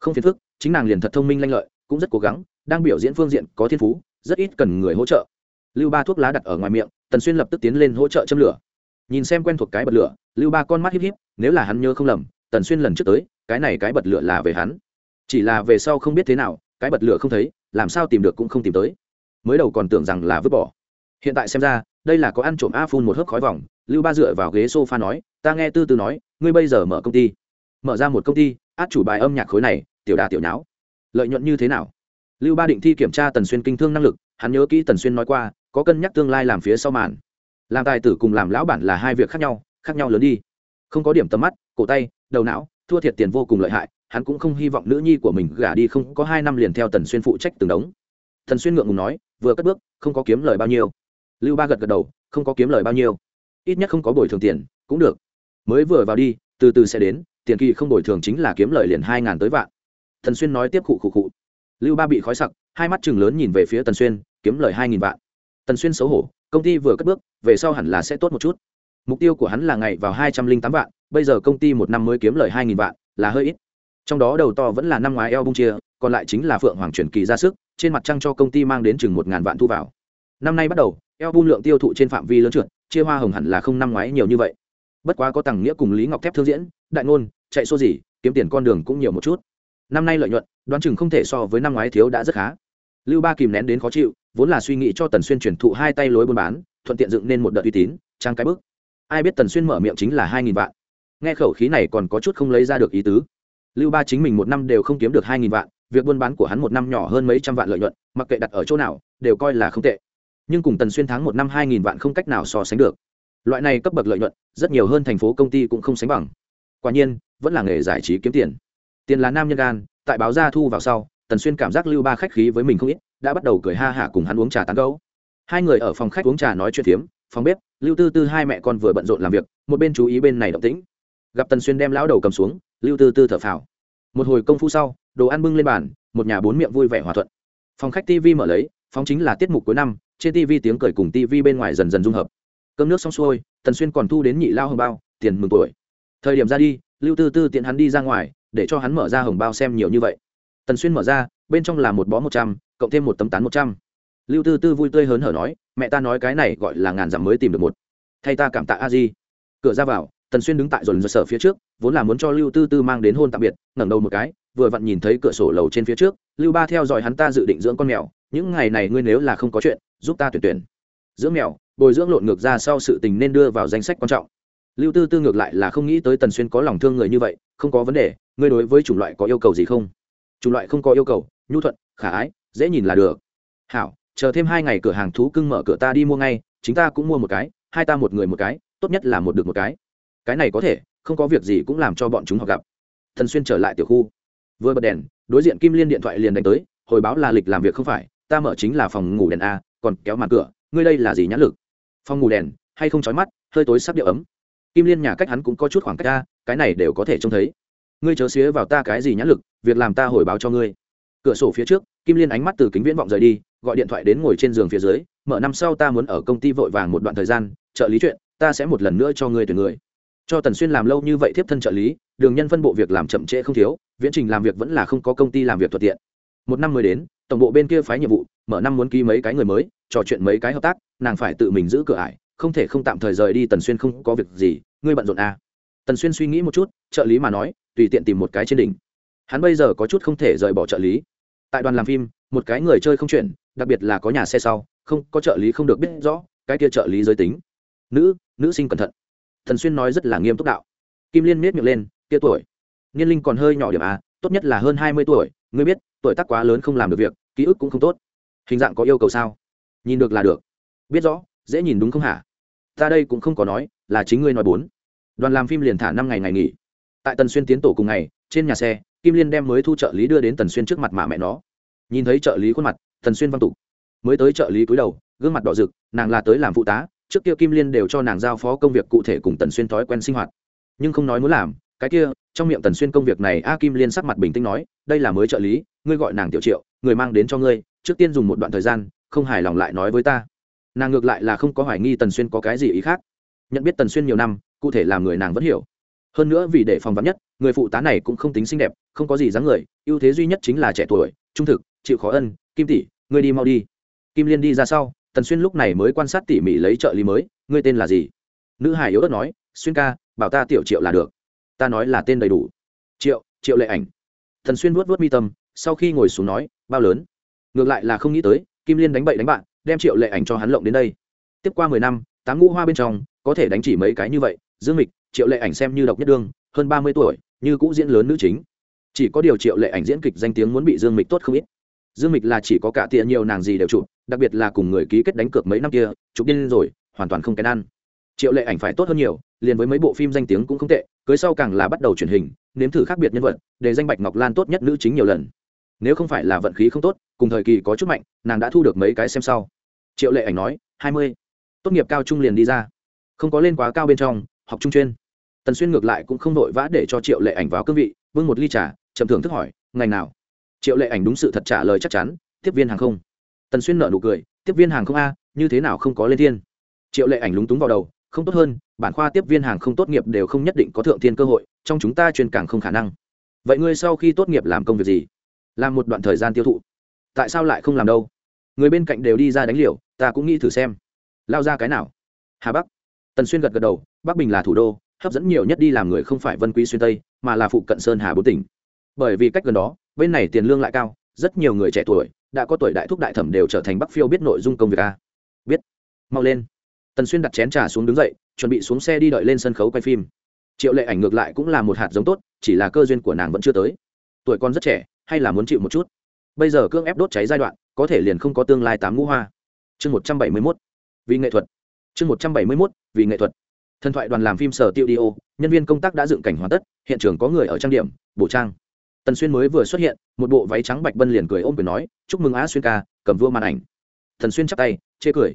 không phiền phức, chính nàng liền thật thông minh lanh lợi, cũng rất cố gắng, đang biểu diễn phương diện có thiên phú, rất ít cần người hỗ trợ. Lưu ba thuốc lá đặt ở ngoài miệng, tần xuyên lập tức tiến lên hỗ trợ châm lửa. Nhìn xem quen thuộc cái bật lửa, lưu ba con mắt híp híp nếu là hắn nhớ không lầm, tần xuyên lần trước tới, cái này cái bật lửa là về hắn. Chỉ là về sau không biết thế nào, cái bật lửa không thấy, làm sao tìm được cũng không tìm tới. Mới đầu còn tưởng rằng là vứt bỏ. Hiện tại xem ra, đây là có ăn trộm a phun một hớp khói vòng, lưu ba dựa vào ghế s o f a nói, ta nghe tư tư nói, ngươi bây giờ mở công ty. Mở ra một công ty, át chủ bài âm nhạc khối này, tiểu đà tiểu nháo. Lợi nhuận như thế nào? Lưu ba định thi kiểm tra tần xuyên kinh thương năng lực, hắn nhớ kỹ tần xuyên nói qua, có cân nhắc tương lai làm phía sau màn. Làm tài tử cùng làm lão bản là hai việc khác nhau khác nhau lớn đi không có điểm tầm mắt, cổ tay, đầu não, thua thiệt tiền vô cùng lợi hại, hắn cũng không hy vọng nữ nhi của mình gả đi không có hai năm liền theo tần xuyên phụ trách từng đống. Thần xuyên ngượng ngùng nói, vừa cất bước, không có kiếm lời bao nhiêu. Lưu ba gật gật đầu, không có kiếm lời bao nhiêu. Ít nhất không có bồi thường tiền, cũng được. Mới vừa vào đi, từ từ sẽ đến, tiền kỳ không bồi thường chính là kiếm lời liền hai ngàn tới vạn. Thần xuyên nói tiếp khụ khụ khụ. Lưu ba bị khói sặc, hai mắt chừng lớn nhìn về phía tần xuyên, kiếm lời hai nghìn vạn. Tần xuyên xấu hổ, công ty vừa cất bước, về sau hẳn là sẽ tốt một chút mục tiêu của hắn là ngày vào hai trăm linh tám vạn, bây giờ công ty một năm mới kiếm lời hai nghìn vạn, là hơi ít. Trong đó đầu to vẫn là năm ngoái eo bung chia, còn lại chính là phượng hoàng truyền kỳ ra sức, trên mặt trăng cho công ty mang đến chừng một ngàn vạn thu vào. Năm nay bắt đầu eo lượng tiêu thụ trên phạm vi lớn trượt, chia hoa hồng hẳn là không năm ngoái nhiều như vậy. Bất quá có tầng nghĩa cùng lý ngọc thép thương diễn, đại ngôn, chạy xô gì, kiếm tiền con đường cũng nhiều một chút. Năm nay lợi nhuận, đoán chừng không thể so với năm ngoái thiếu đã rất khá. Lưu ba kìm nén đến khó chịu, vốn là suy nghĩ cho tần xuyên chuyển thụ hai tay lối buôn bán, thuận tiện dựng nên một đợt uy tín, trang cái bước ai biết tần xuyên mở miệng chính là hai nghìn vạn. Nghe khẩu khí này còn có chút không lấy ra được ý tứ. Lưu ba chính mình một năm đều không kiếm được hai nghìn vạn, việc buôn bán của hắn một năm nhỏ hơn mấy trăm vạn lợi nhuận, mặc kệ đặt ở chỗ nào, đều coi là không tệ. Nhưng cùng tần xuyên tháng một năm hai nghìn vạn không cách nào so sánh được. Loại này cấp bậc lợi nhuận, rất nhiều hơn thành phố công ty cũng không sánh bằng. Quả nhiên, vẫn là nghề giải trí kiếm tiền. Tiền là nam nhân gan, tại báo gia thu vào sau, tần xuyên cảm giác lưu ba khách khí với mình không ít, đã bắt đầu cười ha hả cùng hắn uống trà tán gấu hai người ở phòng khách uống trà nói chuyện phiếm, phòng bếp lưu tư tư hai mẹ con vừa bận rộn làm việc, một bên chú ý bên này động tĩnh. Gặp tần xuyên đem lão đầu cầm xuống, lưu tư tư thở phào. Một hồi công phu sau, đồ ăn bưng lên bàn, một nhà bốn miệng vui vẻ hòa thuận. Phòng khách tv mở lấy, phóng chính là tiết mục cuối năm, trên tv tiếng cười cùng tv bên ngoài dần dần dung hợp. Cơm nước xong xuôi, tần xuyên còn thu đến nhị lao hồng bao, tiền mừng tuổi. Thời điểm ra đi, lưu tư tư tiện hắn đi ra ngoài, để cho hắn mở ra hồng bao xem nhiều như vậy. Tần xuyên mở ra, bên trong là một bó một trăm, cộng thêm một tấm tán một trăm lưu tư tư vui tươi hớn hở nói, mẹ ta nói cái này gọi là ngàn dặm mới tìm được một. Thay ta cảm tạ a di. Cửa ra vào, tần xuyên đứng tại dồn dơ sở phía trước, vốn là muốn cho lưu tư tư mang đến hôn tạm biệt, ngẩng đầu một cái, vừa vặn nhìn thấy cửa sổ lầu trên phía trước, lưu ba theo dõi hắn ta dự định dưỡng con mèo, những ngày này ngươi nếu là không có chuyện, giúp ta tuyển tuyển. Dưỡng mèo, bồi dưỡng lộn ngược ra sau sự tình nên đưa vào danh sách quan trọng. Lưu tư tư ngược lại là không nghĩ tới tần xuyên có lòng thương người như vậy, không có vấn đề, ngươi đối với chủng loại có yêu cầu gì không? Chủng loại không có yêu cầu, nhu thuận, khả ái, dễ nhìn là được. Hảo chờ thêm hai ngày cửa hàng thú cưng mở cửa ta đi mua ngay, chính ta cũng mua một cái, hai ta một người một cái, tốt nhất là một được một cái. Cái này có thể, không có việc gì cũng làm cho bọn chúng họ gặp. Thần xuyên trở lại tiểu khu. Vừa bật đèn, đối diện kim liên điện thoại liền đánh tới, hồi báo là lịch làm việc không phải, ta mở chính là phòng ngủ đèn a, còn kéo màn cửa, ngươi đây là gì nhãn lực? Phòng ngủ đèn, hay không chói mắt, hơi tối sắc điệu ấm. Kim liên nhà cách hắn cũng có chút khoảng cách a, cái này đều có thể trông thấy. Ngươi chớ xía vào ta cái gì nhãn lực, việc làm ta hồi báo cho ngươi. Cửa sổ phía trước, kim liên ánh mắt từ kính viễn vọng rời đi gọi điện thoại đến ngồi trên giường phía dưới, mở năm sau ta muốn ở công ty vội vàng một đoạn thời gian, trợ lý chuyện, ta sẽ một lần nữa cho ngươi tuyển người. Cho tần xuyên làm lâu như vậy tiếp thân trợ lý, đường nhân phân bộ việc làm chậm trễ không thiếu, viễn trình làm việc vẫn là không có công ty làm việc thuận tiện. Một năm mới đến, tổng bộ bên kia phái nhiệm vụ, mở năm muốn ký mấy cái người mới, trò chuyện mấy cái hợp tác, nàng phải tự mình giữ cửa ải, không thể không tạm thời rời đi, tần xuyên không có việc gì, ngươi bận rộn à. tần xuyên suy nghĩ một chút, trợ lý mà nói, tùy tiện tìm một cái trên đỉnh. Hắn bây giờ có chút không thể rời bỏ trợ lý. Tại đoàn làm phim, một cái người chơi không chuyển đặc biệt là có nhà xe sau, không, có trợ lý không được biết rõ, cái kia trợ lý giới tính. Nữ nữ sinh cẩn thận. Thần xuyên nói rất là nghiêm túc đạo. Kim liên miết miệng lên, kia tuổi. Niên linh còn hơi nhỏ điểm à tốt nhất là hơn hai mươi tuổi. Ngươi biết, tuổi tác quá lớn không làm được việc, ký ức cũng không tốt. Hình dạng có yêu cầu sao? Nhìn được là được. Biết rõ, dễ nhìn đúng không hả? Ta đây cũng không có nói, là chính ngươi nói bốn. Đoàn làm phim liền thả năm ngày ngày nghỉ. Tại tần xuyên tiến tổ cùng ngày, trên nhà xe, kim liên đem mới thu trợ lý đưa đến tần xuyên trước mặt mà mẹ nó. Nhìn thấy trợ lý khuôn mặt tần xuyên văn tục. Mới tới trợ lý cúi đầu, gương mặt đỏ rực, nàng là tới làm phụ tá, trước kia kim liên đều cho nàng giao phó công việc cụ thể cùng tần xuyên thói quen sinh hoạt. Nhưng không nói muốn làm, cái kia, trong miệng tần xuyên công việc này, a kim liên sắc mặt bình tĩnh nói, đây là mới trợ lý, ngươi gọi nàng tiểu triệu, người mang đến cho ngươi, trước tiên dùng một đoạn thời gian, không hài lòng lại nói với ta. Nàng ngược lại là không có hoài nghi tần xuyên có cái gì ý khác. Nhận biết tần xuyên nhiều năm, cụ thể làm người nàng vẫn hiểu. Hơn nữa vì để phòng vắn nhất, người phụ tá này cũng không tính xinh đẹp, không có gì dáng người, ưu thế duy nhất chính là trẻ tuổi, trung thực, chịu khó ân kim tỷ, ngươi đi mau đi. Kim liên đi ra sau, tần xuyên lúc này mới quan sát tỉ mỉ lấy trợ lý mới, ngươi tên là gì? Nữ hải yếu ớt nói, xuyên ca, bảo ta tiểu triệu là được. Ta nói là tên đầy đủ. Triệu triệu lệ ảnh. Tần xuyên vuốt vuốt mi tâm, sau khi ngồi xuống nói, bao lớn? Ngược lại là không nghĩ tới, kim liên đánh bậy đánh bạn, đem triệu lệ ảnh cho hắn lộng đến đây. Tiếp qua mười năm, tám ngũ hoa bên trong, có thể đánh chỉ mấy cái như vậy, dương mịch, triệu lệ ảnh xem như độc nhất đương, hơn ba mươi tuổi, như cũ diễn lớn nữ chính. Chỉ có điều triệu lệ ảnh diễn kịch danh tiếng muốn bị dương mịch tốt không ít dương mịch là chỉ có cả tiện nhiều nàng gì đều chụp, đặc biệt là cùng người ký kết đánh cược mấy năm kia, chụp điên rồi, hoàn toàn không kén ăn. Triệu lệ ảnh phải tốt hơn nhiều, liền với mấy bộ phim danh tiếng cũng không tệ, cưới sau càng là bắt đầu truyền hình, nếm thử khác biệt nhân vật, để danh bạch ngọc lan tốt nhất nữ chính nhiều lần. Nếu không phải là vận khí không tốt, cùng thời kỳ có chút mạnh, nàng đã thu được mấy cái xem sau. Triệu lệ ảnh nói, hai mươi. Tốt nghiệp cao trung liền đi ra. Không có lên quá cao bên trong, học trung chuyên. Tần xuyên ngược lại cũng không vội vã để cho triệu lệ ảnh vào cương vị vương một ly trà, chậm thưởng thức hỏi ngành nào? Triệu lệ ảnh đúng sự thật trả lời chắc chắn, tiếp viên hàng không. Tần xuyên nợ nụ cười, tiếp viên hàng không a, như thế nào không có lên thiên? Triệu lệ ảnh lúng túng vào đầu, không tốt hơn, bản khoa tiếp viên hàng không tốt nghiệp đều không nhất định có thượng thiên cơ hội, trong chúng ta chuyên càng không khả năng. Vậy ngươi sau khi tốt nghiệp làm công việc gì? Làm một đoạn thời gian tiêu thụ. Tại sao lại không làm đâu? Người bên cạnh đều đi ra đánh liều, ta cũng nghĩ thử xem. Lao ra cái nào? Hà bắc. Tần xuyên gật gật đầu, bắc bình là thủ đô, hấp dẫn nhiều nhất đi làm người không phải vân quý xuyên tây, mà là phụ cận sơn hà bốn tỉnh. Bởi vì cách gần đó bên này tiền lương lại cao, rất nhiều người trẻ tuổi, đã có tuổi đại thúc đại thẩm đều trở thành bắc phiêu biết nội dung công việc a. Biết. Mau lên. Tần xuyên đặt chén trà xuống đứng dậy, chuẩn bị xuống xe đi đợi lên sân khấu quay phim. Triệu lệ ảnh ngược lại cũng là một hạt giống tốt, chỉ là cơ duyên của nàng vẫn chưa tới. Tuổi con rất trẻ, hay là muốn chịu một chút? Bây giờ cưỡng ép đốt cháy giai đoạn, có thể liền không có tương lai tám ngũ hoa. Chương một trăm bảy mươi mốt. Vì nghệ thuật. Chương một trăm bảy mươi mốt, vì nghệ thuật. Thần thoại đoàn làm phim sở tiêu đi ô, nhân viên công tác đã dựng cảnh hoàn tất, hiện trường có người ở trang điểm, bổ trang tần xuyên mới vừa xuất hiện, một bộ váy trắng bạch bân liền cười ôm quyền nói, chúc mừng á xuyên ca, cầm vua màn ảnh. Thần xuyên chắp tay, chê cười.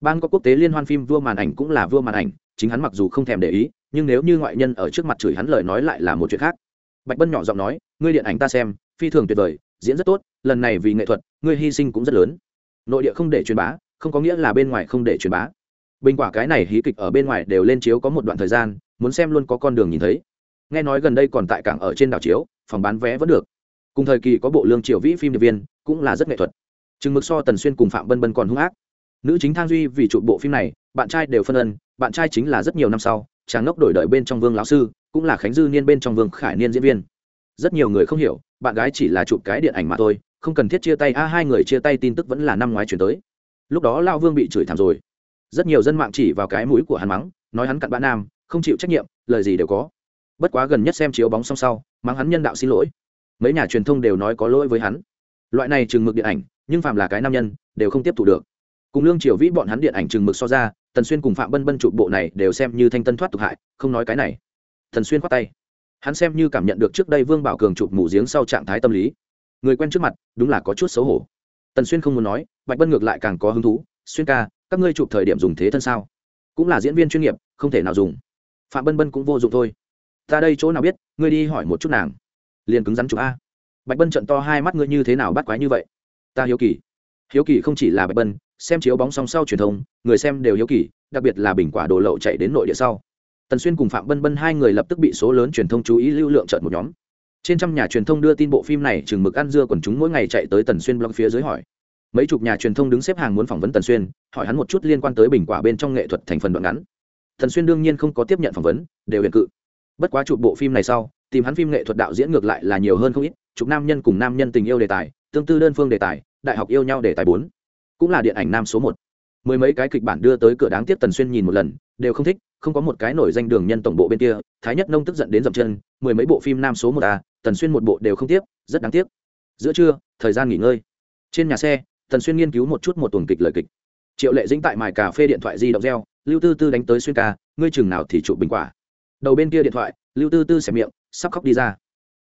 Ban có quốc tế liên hoan phim vua màn ảnh cũng là vua màn ảnh, chính hắn mặc dù không thèm để ý, nhưng nếu như ngoại nhân ở trước mặt chửi hắn lời nói lại là một chuyện khác. Bạch bân nhỏ giọng nói, ngươi điện ảnh ta xem, phi thường tuyệt vời, diễn rất tốt, lần này vì nghệ thuật, ngươi hy sinh cũng rất lớn. Nội địa không để truyền bá, không có nghĩa là bên ngoài không để truyền bá. Bình quả cái này hí kịch ở bên ngoài đều lên chiếu có một đoạn thời gian, muốn xem luôn có con đường nhìn thấy. Nghe nói gần đây còn tại cảng ở trên đảo chiếu phòng bán vé vẫn được. Cùng thời kỳ có bộ lương triều vĩ phim điệp viên, cũng là rất nghệ thuật. Chừng mực so tần xuyên cùng phạm bân bân còn hung ác. Nữ chính thang duy vì trụ bộ phim này, bạn trai đều phân ân, bạn trai chính là rất nhiều năm sau, chàng ngốc đổi đợi bên trong vương lão sư, cũng là khánh dư niên bên trong vương khải niên diễn viên. Rất nhiều người không hiểu, bạn gái chỉ là chụp cái điện ảnh mà thôi, không cần thiết chia tay, a, hai người chia tay tin tức vẫn là năm ngoái chuyển tới. Lúc đó lao vương bị chửi thảm rồi. Rất nhiều dân mạng chỉ vào cái mũi của hắn mắng, nói hắn cặn bã nam, không chịu trách nhiệm, lời gì đều có bất quá gần nhất xem chiếu bóng song sau mắng hắn nhân đạo xin lỗi. Mấy nhà truyền thông đều nói có lỗi với hắn. Loại này chừng mực điện ảnh, nhưng phạm là cái nam nhân, đều không tiếp thu được. Cùng lương triều vĩ bọn hắn điện ảnh chừng mực so ra, tần xuyên cùng phạm bân bân chụp bộ này đều xem như thanh tân thoát tục hại, không nói cái này. Thần xuyên khoát tay. Hắn xem như cảm nhận được trước đây vương bảo cường chụp mù giếng sau trạng thái tâm lý. Người quen trước mặt, đúng là có chút xấu hổ. Tần xuyên không muốn nói, bạch bân ngược lại càng có hứng thú. Xuyên ca, các ngươi chụp thời điểm dùng thế thân sao? Cũng là diễn viên chuyên nghiệp, không thể nào dùng. Phạm bân bân cũng vô dụng thôi ta đây chỗ nào biết, ngươi đi hỏi một chút nàng. Liền cứng rắn chụp a. Bạch bân trận to hai mắt ngươi như thế nào bắt quái như vậy? Ta hiếu kỳ. Hiếu kỳ không chỉ là bạch bân, xem chiếu bóng song sau truyền thông, người xem đều hiếu kỳ, đặc biệt là bình quả đồ lậu chạy đến nội địa sau. Tần xuyên cùng phạm bân bân hai người lập tức bị số lớn truyền thông chú ý lưu lượng trận một nhóm. Trên trăm nhà truyền thông đưa tin bộ phim này chừng mực ăn dưa còn chúng mỗi ngày chạy tới tần xuyên blog phía dưới hỏi. Mấy chục nhà truyền thông đứng xếp hàng muốn phỏng vấn tần xuyên, hỏi hắn một chút liên quan tới bình quả bên trong nghệ thuật thành phần đoạn ngắn. Tần xuyên đương nhiên không có tiếp nhận phỏng vấn, đều hiện cự bất quá chụp bộ phim này sau, tìm hắn phim nghệ thuật đạo diễn ngược lại là nhiều hơn không ít, chụp nam nhân cùng nam nhân tình yêu đề tài, tương tư đơn phương đề tài, đại học yêu nhau đề tài bốn. Cũng là điện ảnh nam số một. Mười mấy cái kịch bản đưa tới cửa đáng tiếc tần xuyên nhìn một lần, đều không thích, không có một cái nổi danh đường nhân tổng bộ bên kia, thái nhất nông tức giận đến dậm chân, mười mấy bộ phim nam số một a, tần xuyên một bộ đều không tiếp rất đáng tiếc. Giữa trưa, thời gian nghỉ ngơi. Trên nhà xe, tần xuyên nghiên cứu một chút một tuần kịch lời kịch. Triệu lệ dĩnh tại mài cà phê điện thoại di động reo, lưu tư tư đánh tới xuyên ca, ngươi chừng nào thì chụp bình quả? Đầu bên kia điện thoại, lưu tư tư xẹp miệng, sắp khóc đi ra.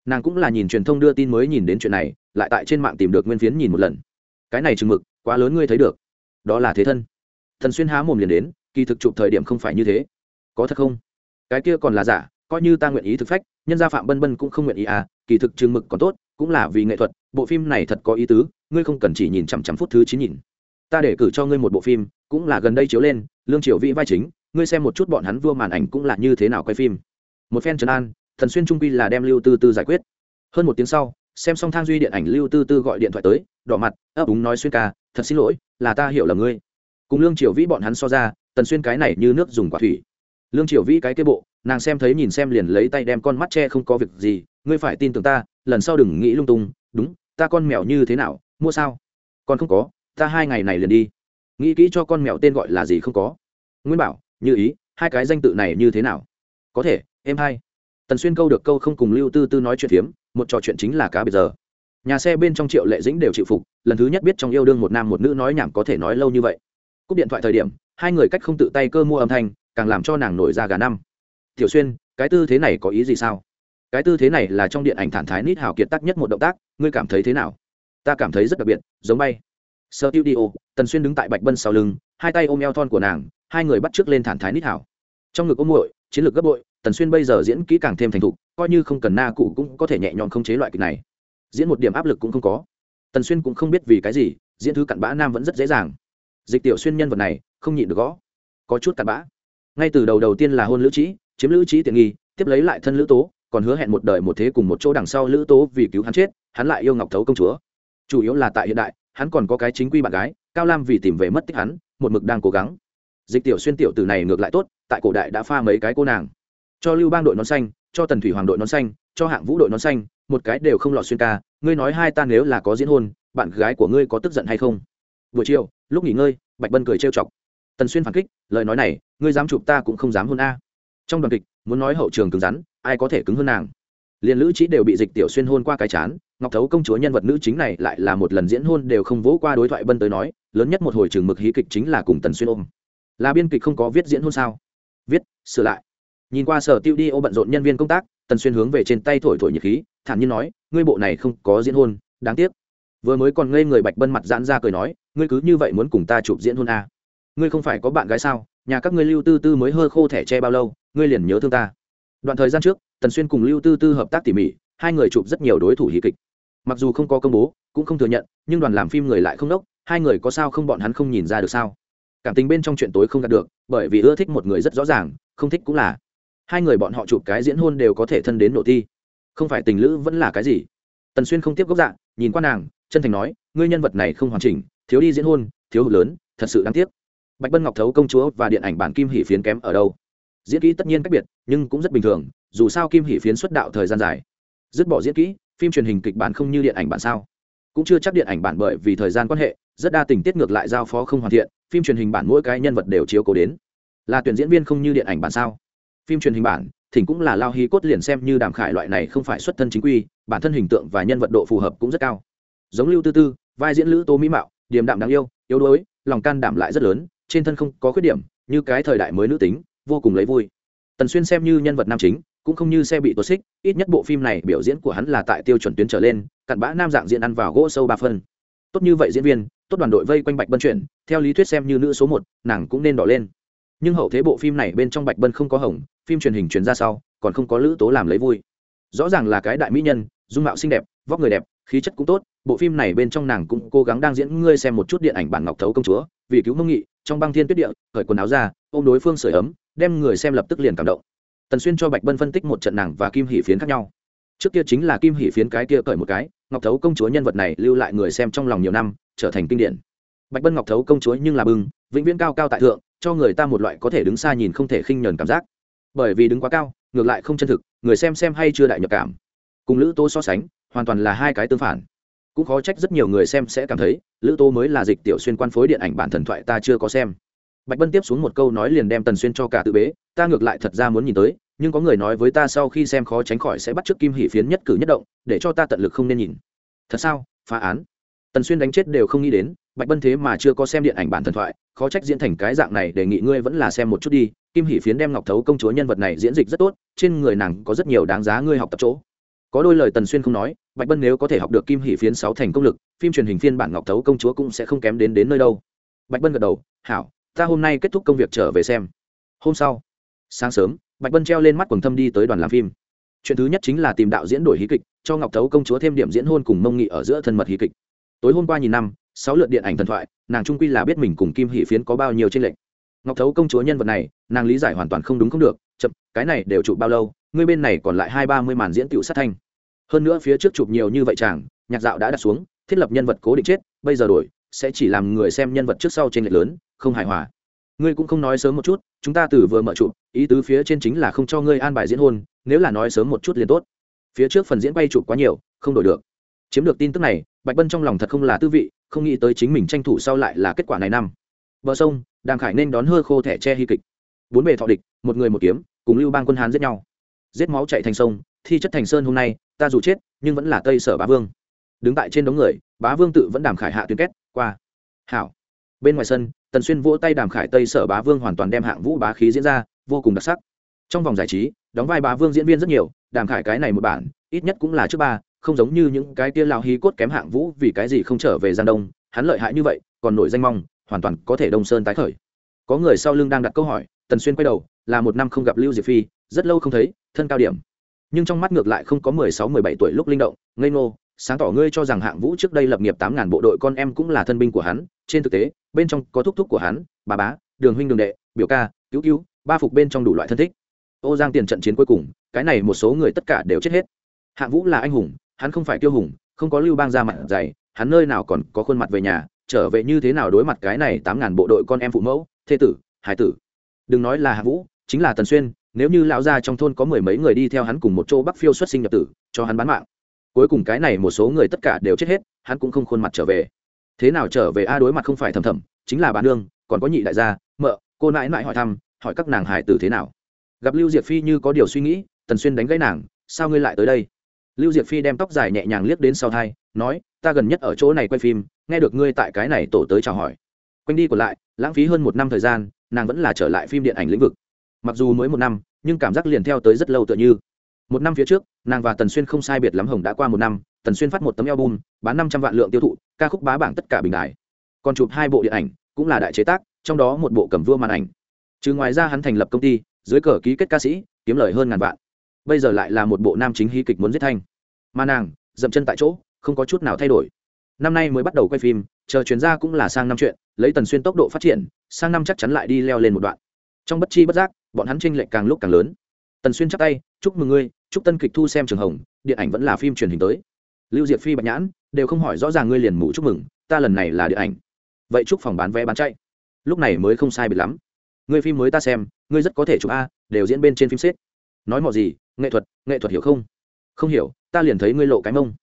Nàng cũng là nhìn truyền thông đưa tin mới nhìn đến chuyện này, lại tại trên mạng tìm được nguyên phiến nhìn một lần. Cái này chừng mực, quá lớn ngươi thấy được. Đó là thế thân. Thần xuyên há mồm liền đến, kỳ thực chụp thời điểm không phải như thế. Có thật không? Cái kia còn là giả, coi như ta nguyện ý thực phách, nhân gia phạm bân bân cũng không nguyện ý à kỳ thực chừng mực còn tốt, cũng là vì nghệ thuật, bộ phim này thật có ý tứ, ngươi không cần chỉ nhìn chằm chằm phút thứ chín nhìn. Ta để cử cho ngươi một bộ phim, cũng là gần đây chiếu lên, lương triều vĩ vai chính ngươi xem một chút bọn hắn vua màn ảnh cũng là như thế nào quay phim. Một phen trấn an, thần xuyên trung quy là đem lưu tư tư giải quyết. Hơn một tiếng sau, xem xong thang duy điện ảnh, lưu tư tư gọi điện thoại tới, đỏ mặt, ấp úng nói xuyên ca, thật xin lỗi, là ta hiểu là ngươi. Cùng lương triều vĩ bọn hắn so ra, tần xuyên cái này như nước dùng quả thủy. Lương triều vĩ cái kế bộ, nàng xem thấy nhìn xem liền lấy tay đem con mắt che không có việc gì, ngươi phải tin tưởng ta, lần sau đừng nghĩ lung tung, đúng, ta con mèo như thế nào, mua sao? Còn không có, ta hai ngày này liền đi. Nghĩ kỹ cho con mèo tên gọi là gì không có. Nguyên bảo như ý, hai cái danh tự này như thế nào? Có thể, em hai. Tần xuyên câu được câu không cùng lưu tư tư nói chuyện phiếm, một trò chuyện chính là cá bây giờ. Nhà xe bên trong triệu lệ dĩnh đều chịu phục, lần thứ nhất biết trong yêu đương một nam một nữ nói nhảm có thể nói lâu như vậy. Cúp điện thoại thời điểm, hai người cách không tự tay cơ mua âm thanh, càng làm cho nàng nổi ra gà năm. Tiểu xuyên, cái tư thế này có ý gì sao? Cái tư thế này là trong điện ảnh thản thái nít hào kiệt tác nhất một động tác, ngươi cảm thấy thế nào? Ta cảm thấy rất đặc biệt, giống bay. Sơ tiêu đi ô tần xuyên đứng tại bạch bân sau lưng, hai tay ôm eo thon của nàng hai người bắt trước lên thản thái nít hảo trong ngực ôm muội, chiến lược gấp bội, tần xuyên bây giờ diễn kỹ càng thêm thành thục, coi như không cần na cụ cũng có thể nhẹ nhõm không chế loại kịch này. Diễn một điểm áp lực cũng không có. Tần xuyên cũng không biết vì cái gì, diễn thứ cặn bã nam vẫn rất dễ dàng. Dịch tiểu xuyên nhân vật này, không nhịn được gõ. Có chút cặn bã. Ngay từ đầu đầu tiên là hôn lữ trí, chiếm lữ trí tiện nghi, tiếp lấy lại thân lữ tố, còn hứa hẹn một đời một thế cùng một chỗ đằng sau lữ tố vì cứu hắn chết, hắn lại yêu ngọc thấu công chúa. Chủ yếu là tại hiện đại, hắn còn có cái chính quy bạn gái, cao lam vì tìm về mất tích hắn, một mực đang cố gắng dịch tiểu xuyên tiểu từ này ngược lại tốt, tại cổ đại đã pha mấy cái cô nàng. Cho lưu bang đội nón xanh, cho tần thủy hoàng đội nón xanh, cho hạng vũ đội nón xanh, một cái đều không lọt xuyên ca, ngươi nói hai ta nếu là có diễn hôn, bạn gái của ngươi có tức giận hay không? Buổi chiều, lúc nghỉ ngơi, bạch bân cười trêu chọc. Tần xuyên phản kích, lời nói này, ngươi dám chụp ta cũng không dám hôn a. Trong đoàn kịch, muốn nói hậu trường cứng rắn, ai có thể cứng hơn nàng? Liền lữ trí đều bị dịch tiểu xuyên hôn qua cái chán, ngọc thấu công chúa nhân vật nữ chính này lại là một lần diễn hôn đều không vỗ qua đối thoại bân tới nói, lớn nhất một hồi trường mực hí kịch chính là cùng tần xuyên ôm là biên kịch không có viết diễn hôn sao? Viết, sửa lại. Nhìn qua sở tiêu đi ô bận rộn nhân viên công tác, tần xuyên hướng về trên tay thổi thổi nhiệt khí, thản nhiên nói, ngươi bộ này không có diễn hôn, đáng tiếc. Vừa mới còn ngây người bạch bân mặt giãn ra cười nói, ngươi cứ như vậy muốn cùng ta chụp diễn hôn à. ngươi không phải có bạn gái sao? Nhà các ngươi lưu tư tư mới hơ khô thẻ tre bao lâu, ngươi liền nhớ thương ta. Đoạn thời gian trước, tần xuyên cùng lưu tư tư hợp tác tỉ mỉ, hai người chụp rất nhiều đối thủ hí kịch. Mặc dù không có công bố, cũng không thừa nhận, nhưng đoàn làm phim người lại không đốc, hai người có sao không bọn hắn không nhìn ra được sao? Cảm tình bên trong chuyện tối không đạt được, bởi vì ưa thích một người rất rõ ràng, không thích cũng là. Hai người bọn họ chụp cái diễn hôn đều có thể thân đến nội thi. Không phải tình lữ vẫn là cái gì? Tần xuyên không tiếp gốc dạ nhìn qua nàng, chân thành nói, ngươi nhân vật này không hoàn chỉnh, thiếu đi diễn hôn, thiếu hụt lớn, thật sự đáng tiếc. Bạch bân ngọc thấu công chúa và điện ảnh bản kim hỷ phiến kém ở đâu? Diễn kỹ tất nhiên cách biệt, nhưng cũng rất bình thường, dù sao kim hỷ phiến xuất đạo thời gian dài. Dứt bỏ diễn kỹ, phim truyền hình kịch bản không như điện ảnh bản sao? Cũng chưa chắc điện ảnh bản bởi vì thời gian quan hệ rất đa tình tiết ngược lại giao phó không hoàn thiện, phim truyền hình bản mỗi cái nhân vật đều chiếu cố đến. Là tuyển diễn viên không như điện ảnh bản sao? Phim truyền hình bản, thỉnh cũng là lao hí cốt liền xem như đàm khải loại này không phải xuất thân chính quy, bản thân hình tượng và nhân vật độ phù hợp cũng rất cao. Giống lưu tư tư, vai diễn lữ tố mỹ mạo, điềm đạm đáng yêu, yếu đuối, lòng can đảm lại rất lớn, trên thân không có khuyết điểm, như cái thời đại mới nữ tính, vô cùng lấy vui. Tần xuyên xem như nhân vật nam chính, cũng không như xe bị tuột xích, ít nhất bộ phim này biểu diễn của hắn là tại tiêu chuẩn tuyến trở lên, cặn bã nam dạng diện ăn vào gỗ sâu ba phân tốt như vậy diễn viên, tốt đoàn đội vây quanh bạch bân chuyển. Theo lý thuyết xem như nữ số một, nàng cũng nên đỏ lên. Nhưng hậu thế bộ phim này bên trong bạch bân không có hồng, phim truyền hình truyền ra sau, còn không có lữ tố làm lấy vui. Rõ ràng là cái đại mỹ nhân, dung mạo xinh đẹp, vóc người đẹp, khí chất cũng tốt. Bộ phim này bên trong nàng cũng cố gắng đang diễn. Ngươi xem một chút điện ảnh bản ngọc thấu công chúa, vì cứu mông nghị, trong băng thiên tuyết địa, cởi quần áo ra, ôm đối phương sửa ấm, đem người xem lập tức liền cảm động. Tần xuyên cho bạch bân phân tích một trận nàng và kim hỷ phiến khác nhau trước kia chính là kim hỷ phiến cái kia cởi một cái, ngọc thấu công chúa nhân vật này lưu lại người xem trong lòng nhiều năm, trở thành kinh điển. Bạch bân ngọc thấu công chúa nhưng là bưng vĩnh viễn cao cao tại thượng, cho người ta một loại có thể đứng xa nhìn không thể khinh nhờn cảm giác. Bởi vì đứng quá cao, ngược lại không chân thực, người xem xem hay chưa đại nhập cảm. Cùng lữ tô so sánh, hoàn toàn là hai cái tương phản. Cũng khó trách rất nhiều người xem sẽ cảm thấy, lữ tô mới là dịch tiểu xuyên quan phối điện ảnh bản thần thoại ta chưa có xem. Bạch bân tiếp xuống một câu nói liền đem tần xuyên cho cả tự bế, ta ngược lại thật ra muốn nhìn tới nhưng có người nói với ta sau khi xem khó tránh khỏi sẽ bắt t kim hỷ phiến nhất cử nhất động, để cho ta tận lực không nên nhìn. Thật sao? Phá án. Tần xuyên đánh chết đều không nghĩ đến, bạch bân thế mà chưa có xem điện ảnh bản thần thoại, khó trách diễn thành cái dạng này, đề nghị ngươi vẫn là xem một chút đi, kim hỷ phiến đem ngọc thấu công chúa nhân vật này diễn dịch rất tốt, trên người nàng có rất nhiều đáng giá ngươi học tập chỗ. Có đôi lời tần xuyên không nói, bạch bân nếu có thể học được kim hỷ phiến sáu thành công lực, phim truyền hình phiên bản ngọc thấu công chúa cũng sẽ không kém đến đến nơi đâu. Bạch bân gật đầu, hảo, ta hôm nay kết thúc công việc trở về xem. Hôm sau, sáng sớm bạch bân treo lên mắt quần thâm đi tới đoàn làm phim. Chuyện thứ nhất chính là tìm đạo diễn đổi hí kịch, cho ngọc thấu công chúa thêm điểm diễn hôn cùng mông nghị ở giữa thân mật hí kịch. Tối hôm qua nhìn năm, sáu lượt điện ảnh thần thoại, nàng trung quy là biết mình cùng kim hỷ phiến có bao nhiêu tranh lệch. Ngọc thấu công chúa nhân vật này, nàng lý giải hoàn toàn không đúng không được, chậm, cái này đều chụp bao lâu ngươi bên này còn lại hai ba mươi màn diễn tiểu sát thanh. Hơn nữa phía trước chụp nhiều như vậy chàng, nhạc dạo đã đặt xuống, thiết lập nhân vật cố định chết, bây giờ đổi, sẽ chỉ làm người xem nhân vật trước sau trên lệch lớn, không hài hòa ngươi cũng không nói sớm một chút, chúng ta từ vừa mở chụp, ý tứ phía trên chính là không cho ngươi an bài diễn hôn, nếu là nói sớm một chút liền tốt. Phía trước phần diễn bay chụp quá nhiều, không đổi được. Chiếm được tin tức này, bạch bân trong lòng thật không là tư vị, không nghĩ tới chính mình tranh thủ sau lại là kết quả này năm. Bờ sông, đàng khải nên đón hơ khô thẻ che hy kịch. Bốn bề thọ địch, một người một kiếm, cùng lưu bang quân hán giết nhau. Giết máu chạy thành sông, thi chất thành sơn hôm nay, ta dù chết, nhưng vẫn là tây sở bá vương. Đứng tại trên đống người, bá vương tự vẫn đàm khải hạ tuyến kết, qua. Hảo bên ngoài sân, tần xuyên vỗ tay đàm khải tây sở bá vương hoàn toàn đem hạng vũ bá khí diễn ra, vô cùng đặc sắc. Trong vòng giải trí, đóng vai bá vương diễn viên rất nhiều, đàm khải cái này một bản, ít nhất cũng là trước ba, không giống như những cái kia lao hí cốt kém hạng vũ vì cái gì không trở về giang đông, hắn lợi hại như vậy, còn nổi danh mong, hoàn toàn có thể đông sơn tái khởi. Có người sau lưng đang đặt câu hỏi, tần xuyên quay đầu, là một năm không gặp lưu diệp phi, rất lâu không thấy, thân cao điểm. Nhưng trong mắt ngược lại không có mười sáu, mười bảy tuổi lúc linh động, ngây ngô, sáng tỏ ngươi cho rằng hạng vũ trước đây lập nghiệp tám ngàn bộ đội con em cũng là thân binh của hắn trên thực tế, bên trong có thúc thúc của hắn, bà bá, đường huynh đường đệ, biểu ca, cứu cứu, ba phục bên trong đủ loại thân thích. Ô giang tiền trận chiến cuối cùng, cái này một số người tất cả đều chết hết. Hạng vũ là anh hùng, hắn không phải tiêu hùng, không có lưu bang ra mặt dày, hắn nơi nào còn có khuôn mặt về nhà, trở về như thế nào đối mặt cái này tám ngàn bộ đội con em phụ mẫu thế tử hải tử. Đừng nói là hạng vũ, chính là tần xuyên, nếu như lão gia trong thôn có mười mấy người đi theo hắn cùng một chỗ bắc phiêu xuất sinh nhập tử, cho hắn bán mạng. Cuối cùng cái này một số người tất cả đều chết hết, hắn cũng không khuôn mặt trở về thế nào trở về a đối mặt không phải thầm thầm, chính là bà nương, còn có nhị đại gia, mợ, cô nãi nãi hỏi thăm, hỏi các nàng hải tử thế nào. Gặp lưu diệp phi như có điều suy nghĩ, tần xuyên đánh gãy nàng, sao ngươi lại tới đây? Lưu diệp phi đem tóc dài nhẹ nhàng liếc đến sau thai, nói, ta gần nhất ở chỗ này quay phim, nghe được ngươi tại cái này tổ tới chào hỏi. Quanh đi còn lại, lãng phí hơn một năm thời gian, nàng vẫn là trở lại phim điện ảnh lĩnh vực. Mặc dù mới một năm, nhưng cảm giác liền theo tới rất lâu tựa như. Một năm phía trước, nàng và tần xuyên không sai biệt lắm hồng đã qua một năm tần xuyên phát một tấm album, bán năm trăm vạn lượng tiêu thụ, ca khúc bá bảng tất cả bình đại còn chụp hai bộ điện ảnh, cũng là đại chế tác, trong đó một bộ cầm vua màn ảnh. Trừ ngoài ra hắn thành lập công ty, dưới cờ ký kết ca sĩ, kiếm lời hơn ngàn vạn. Bây giờ lại là một bộ nam chính hí kịch muốn giết thanh. Mà nàng, dậm chân tại chỗ, không có chút nào thay đổi. Năm nay mới bắt đầu quay phim, chờ chuyến ra cũng là sang năm chuyện, lấy tần xuyên tốc độ phát triển, sang năm chắc chắn lại đi leo lên một đoạn. Trong bất chi bất giác, bọn hắn tranh lệch càng lúc càng lớn. Tần xuyên chắc tay, chúc mừng ngươi, chúc tân kịch thu xem trường hồng, điện ảnh vẫn là phim truyền hình tới lưu diệp phi bạch nhãn, đều không hỏi rõ ràng ngươi liền mù chúc mừng, ta lần này là điện ảnh. Vậy chúc phòng bán vé bán chạy. Lúc này mới không sai biệt lắm. Ngươi phim mới ta xem, ngươi rất có thể chụp a, đều diễn bên trên phim xếp. Nói mọi gì, nghệ thuật nghệ thuật hiểu không? Không hiểu, ta liền thấy ngươi lộ cái mông.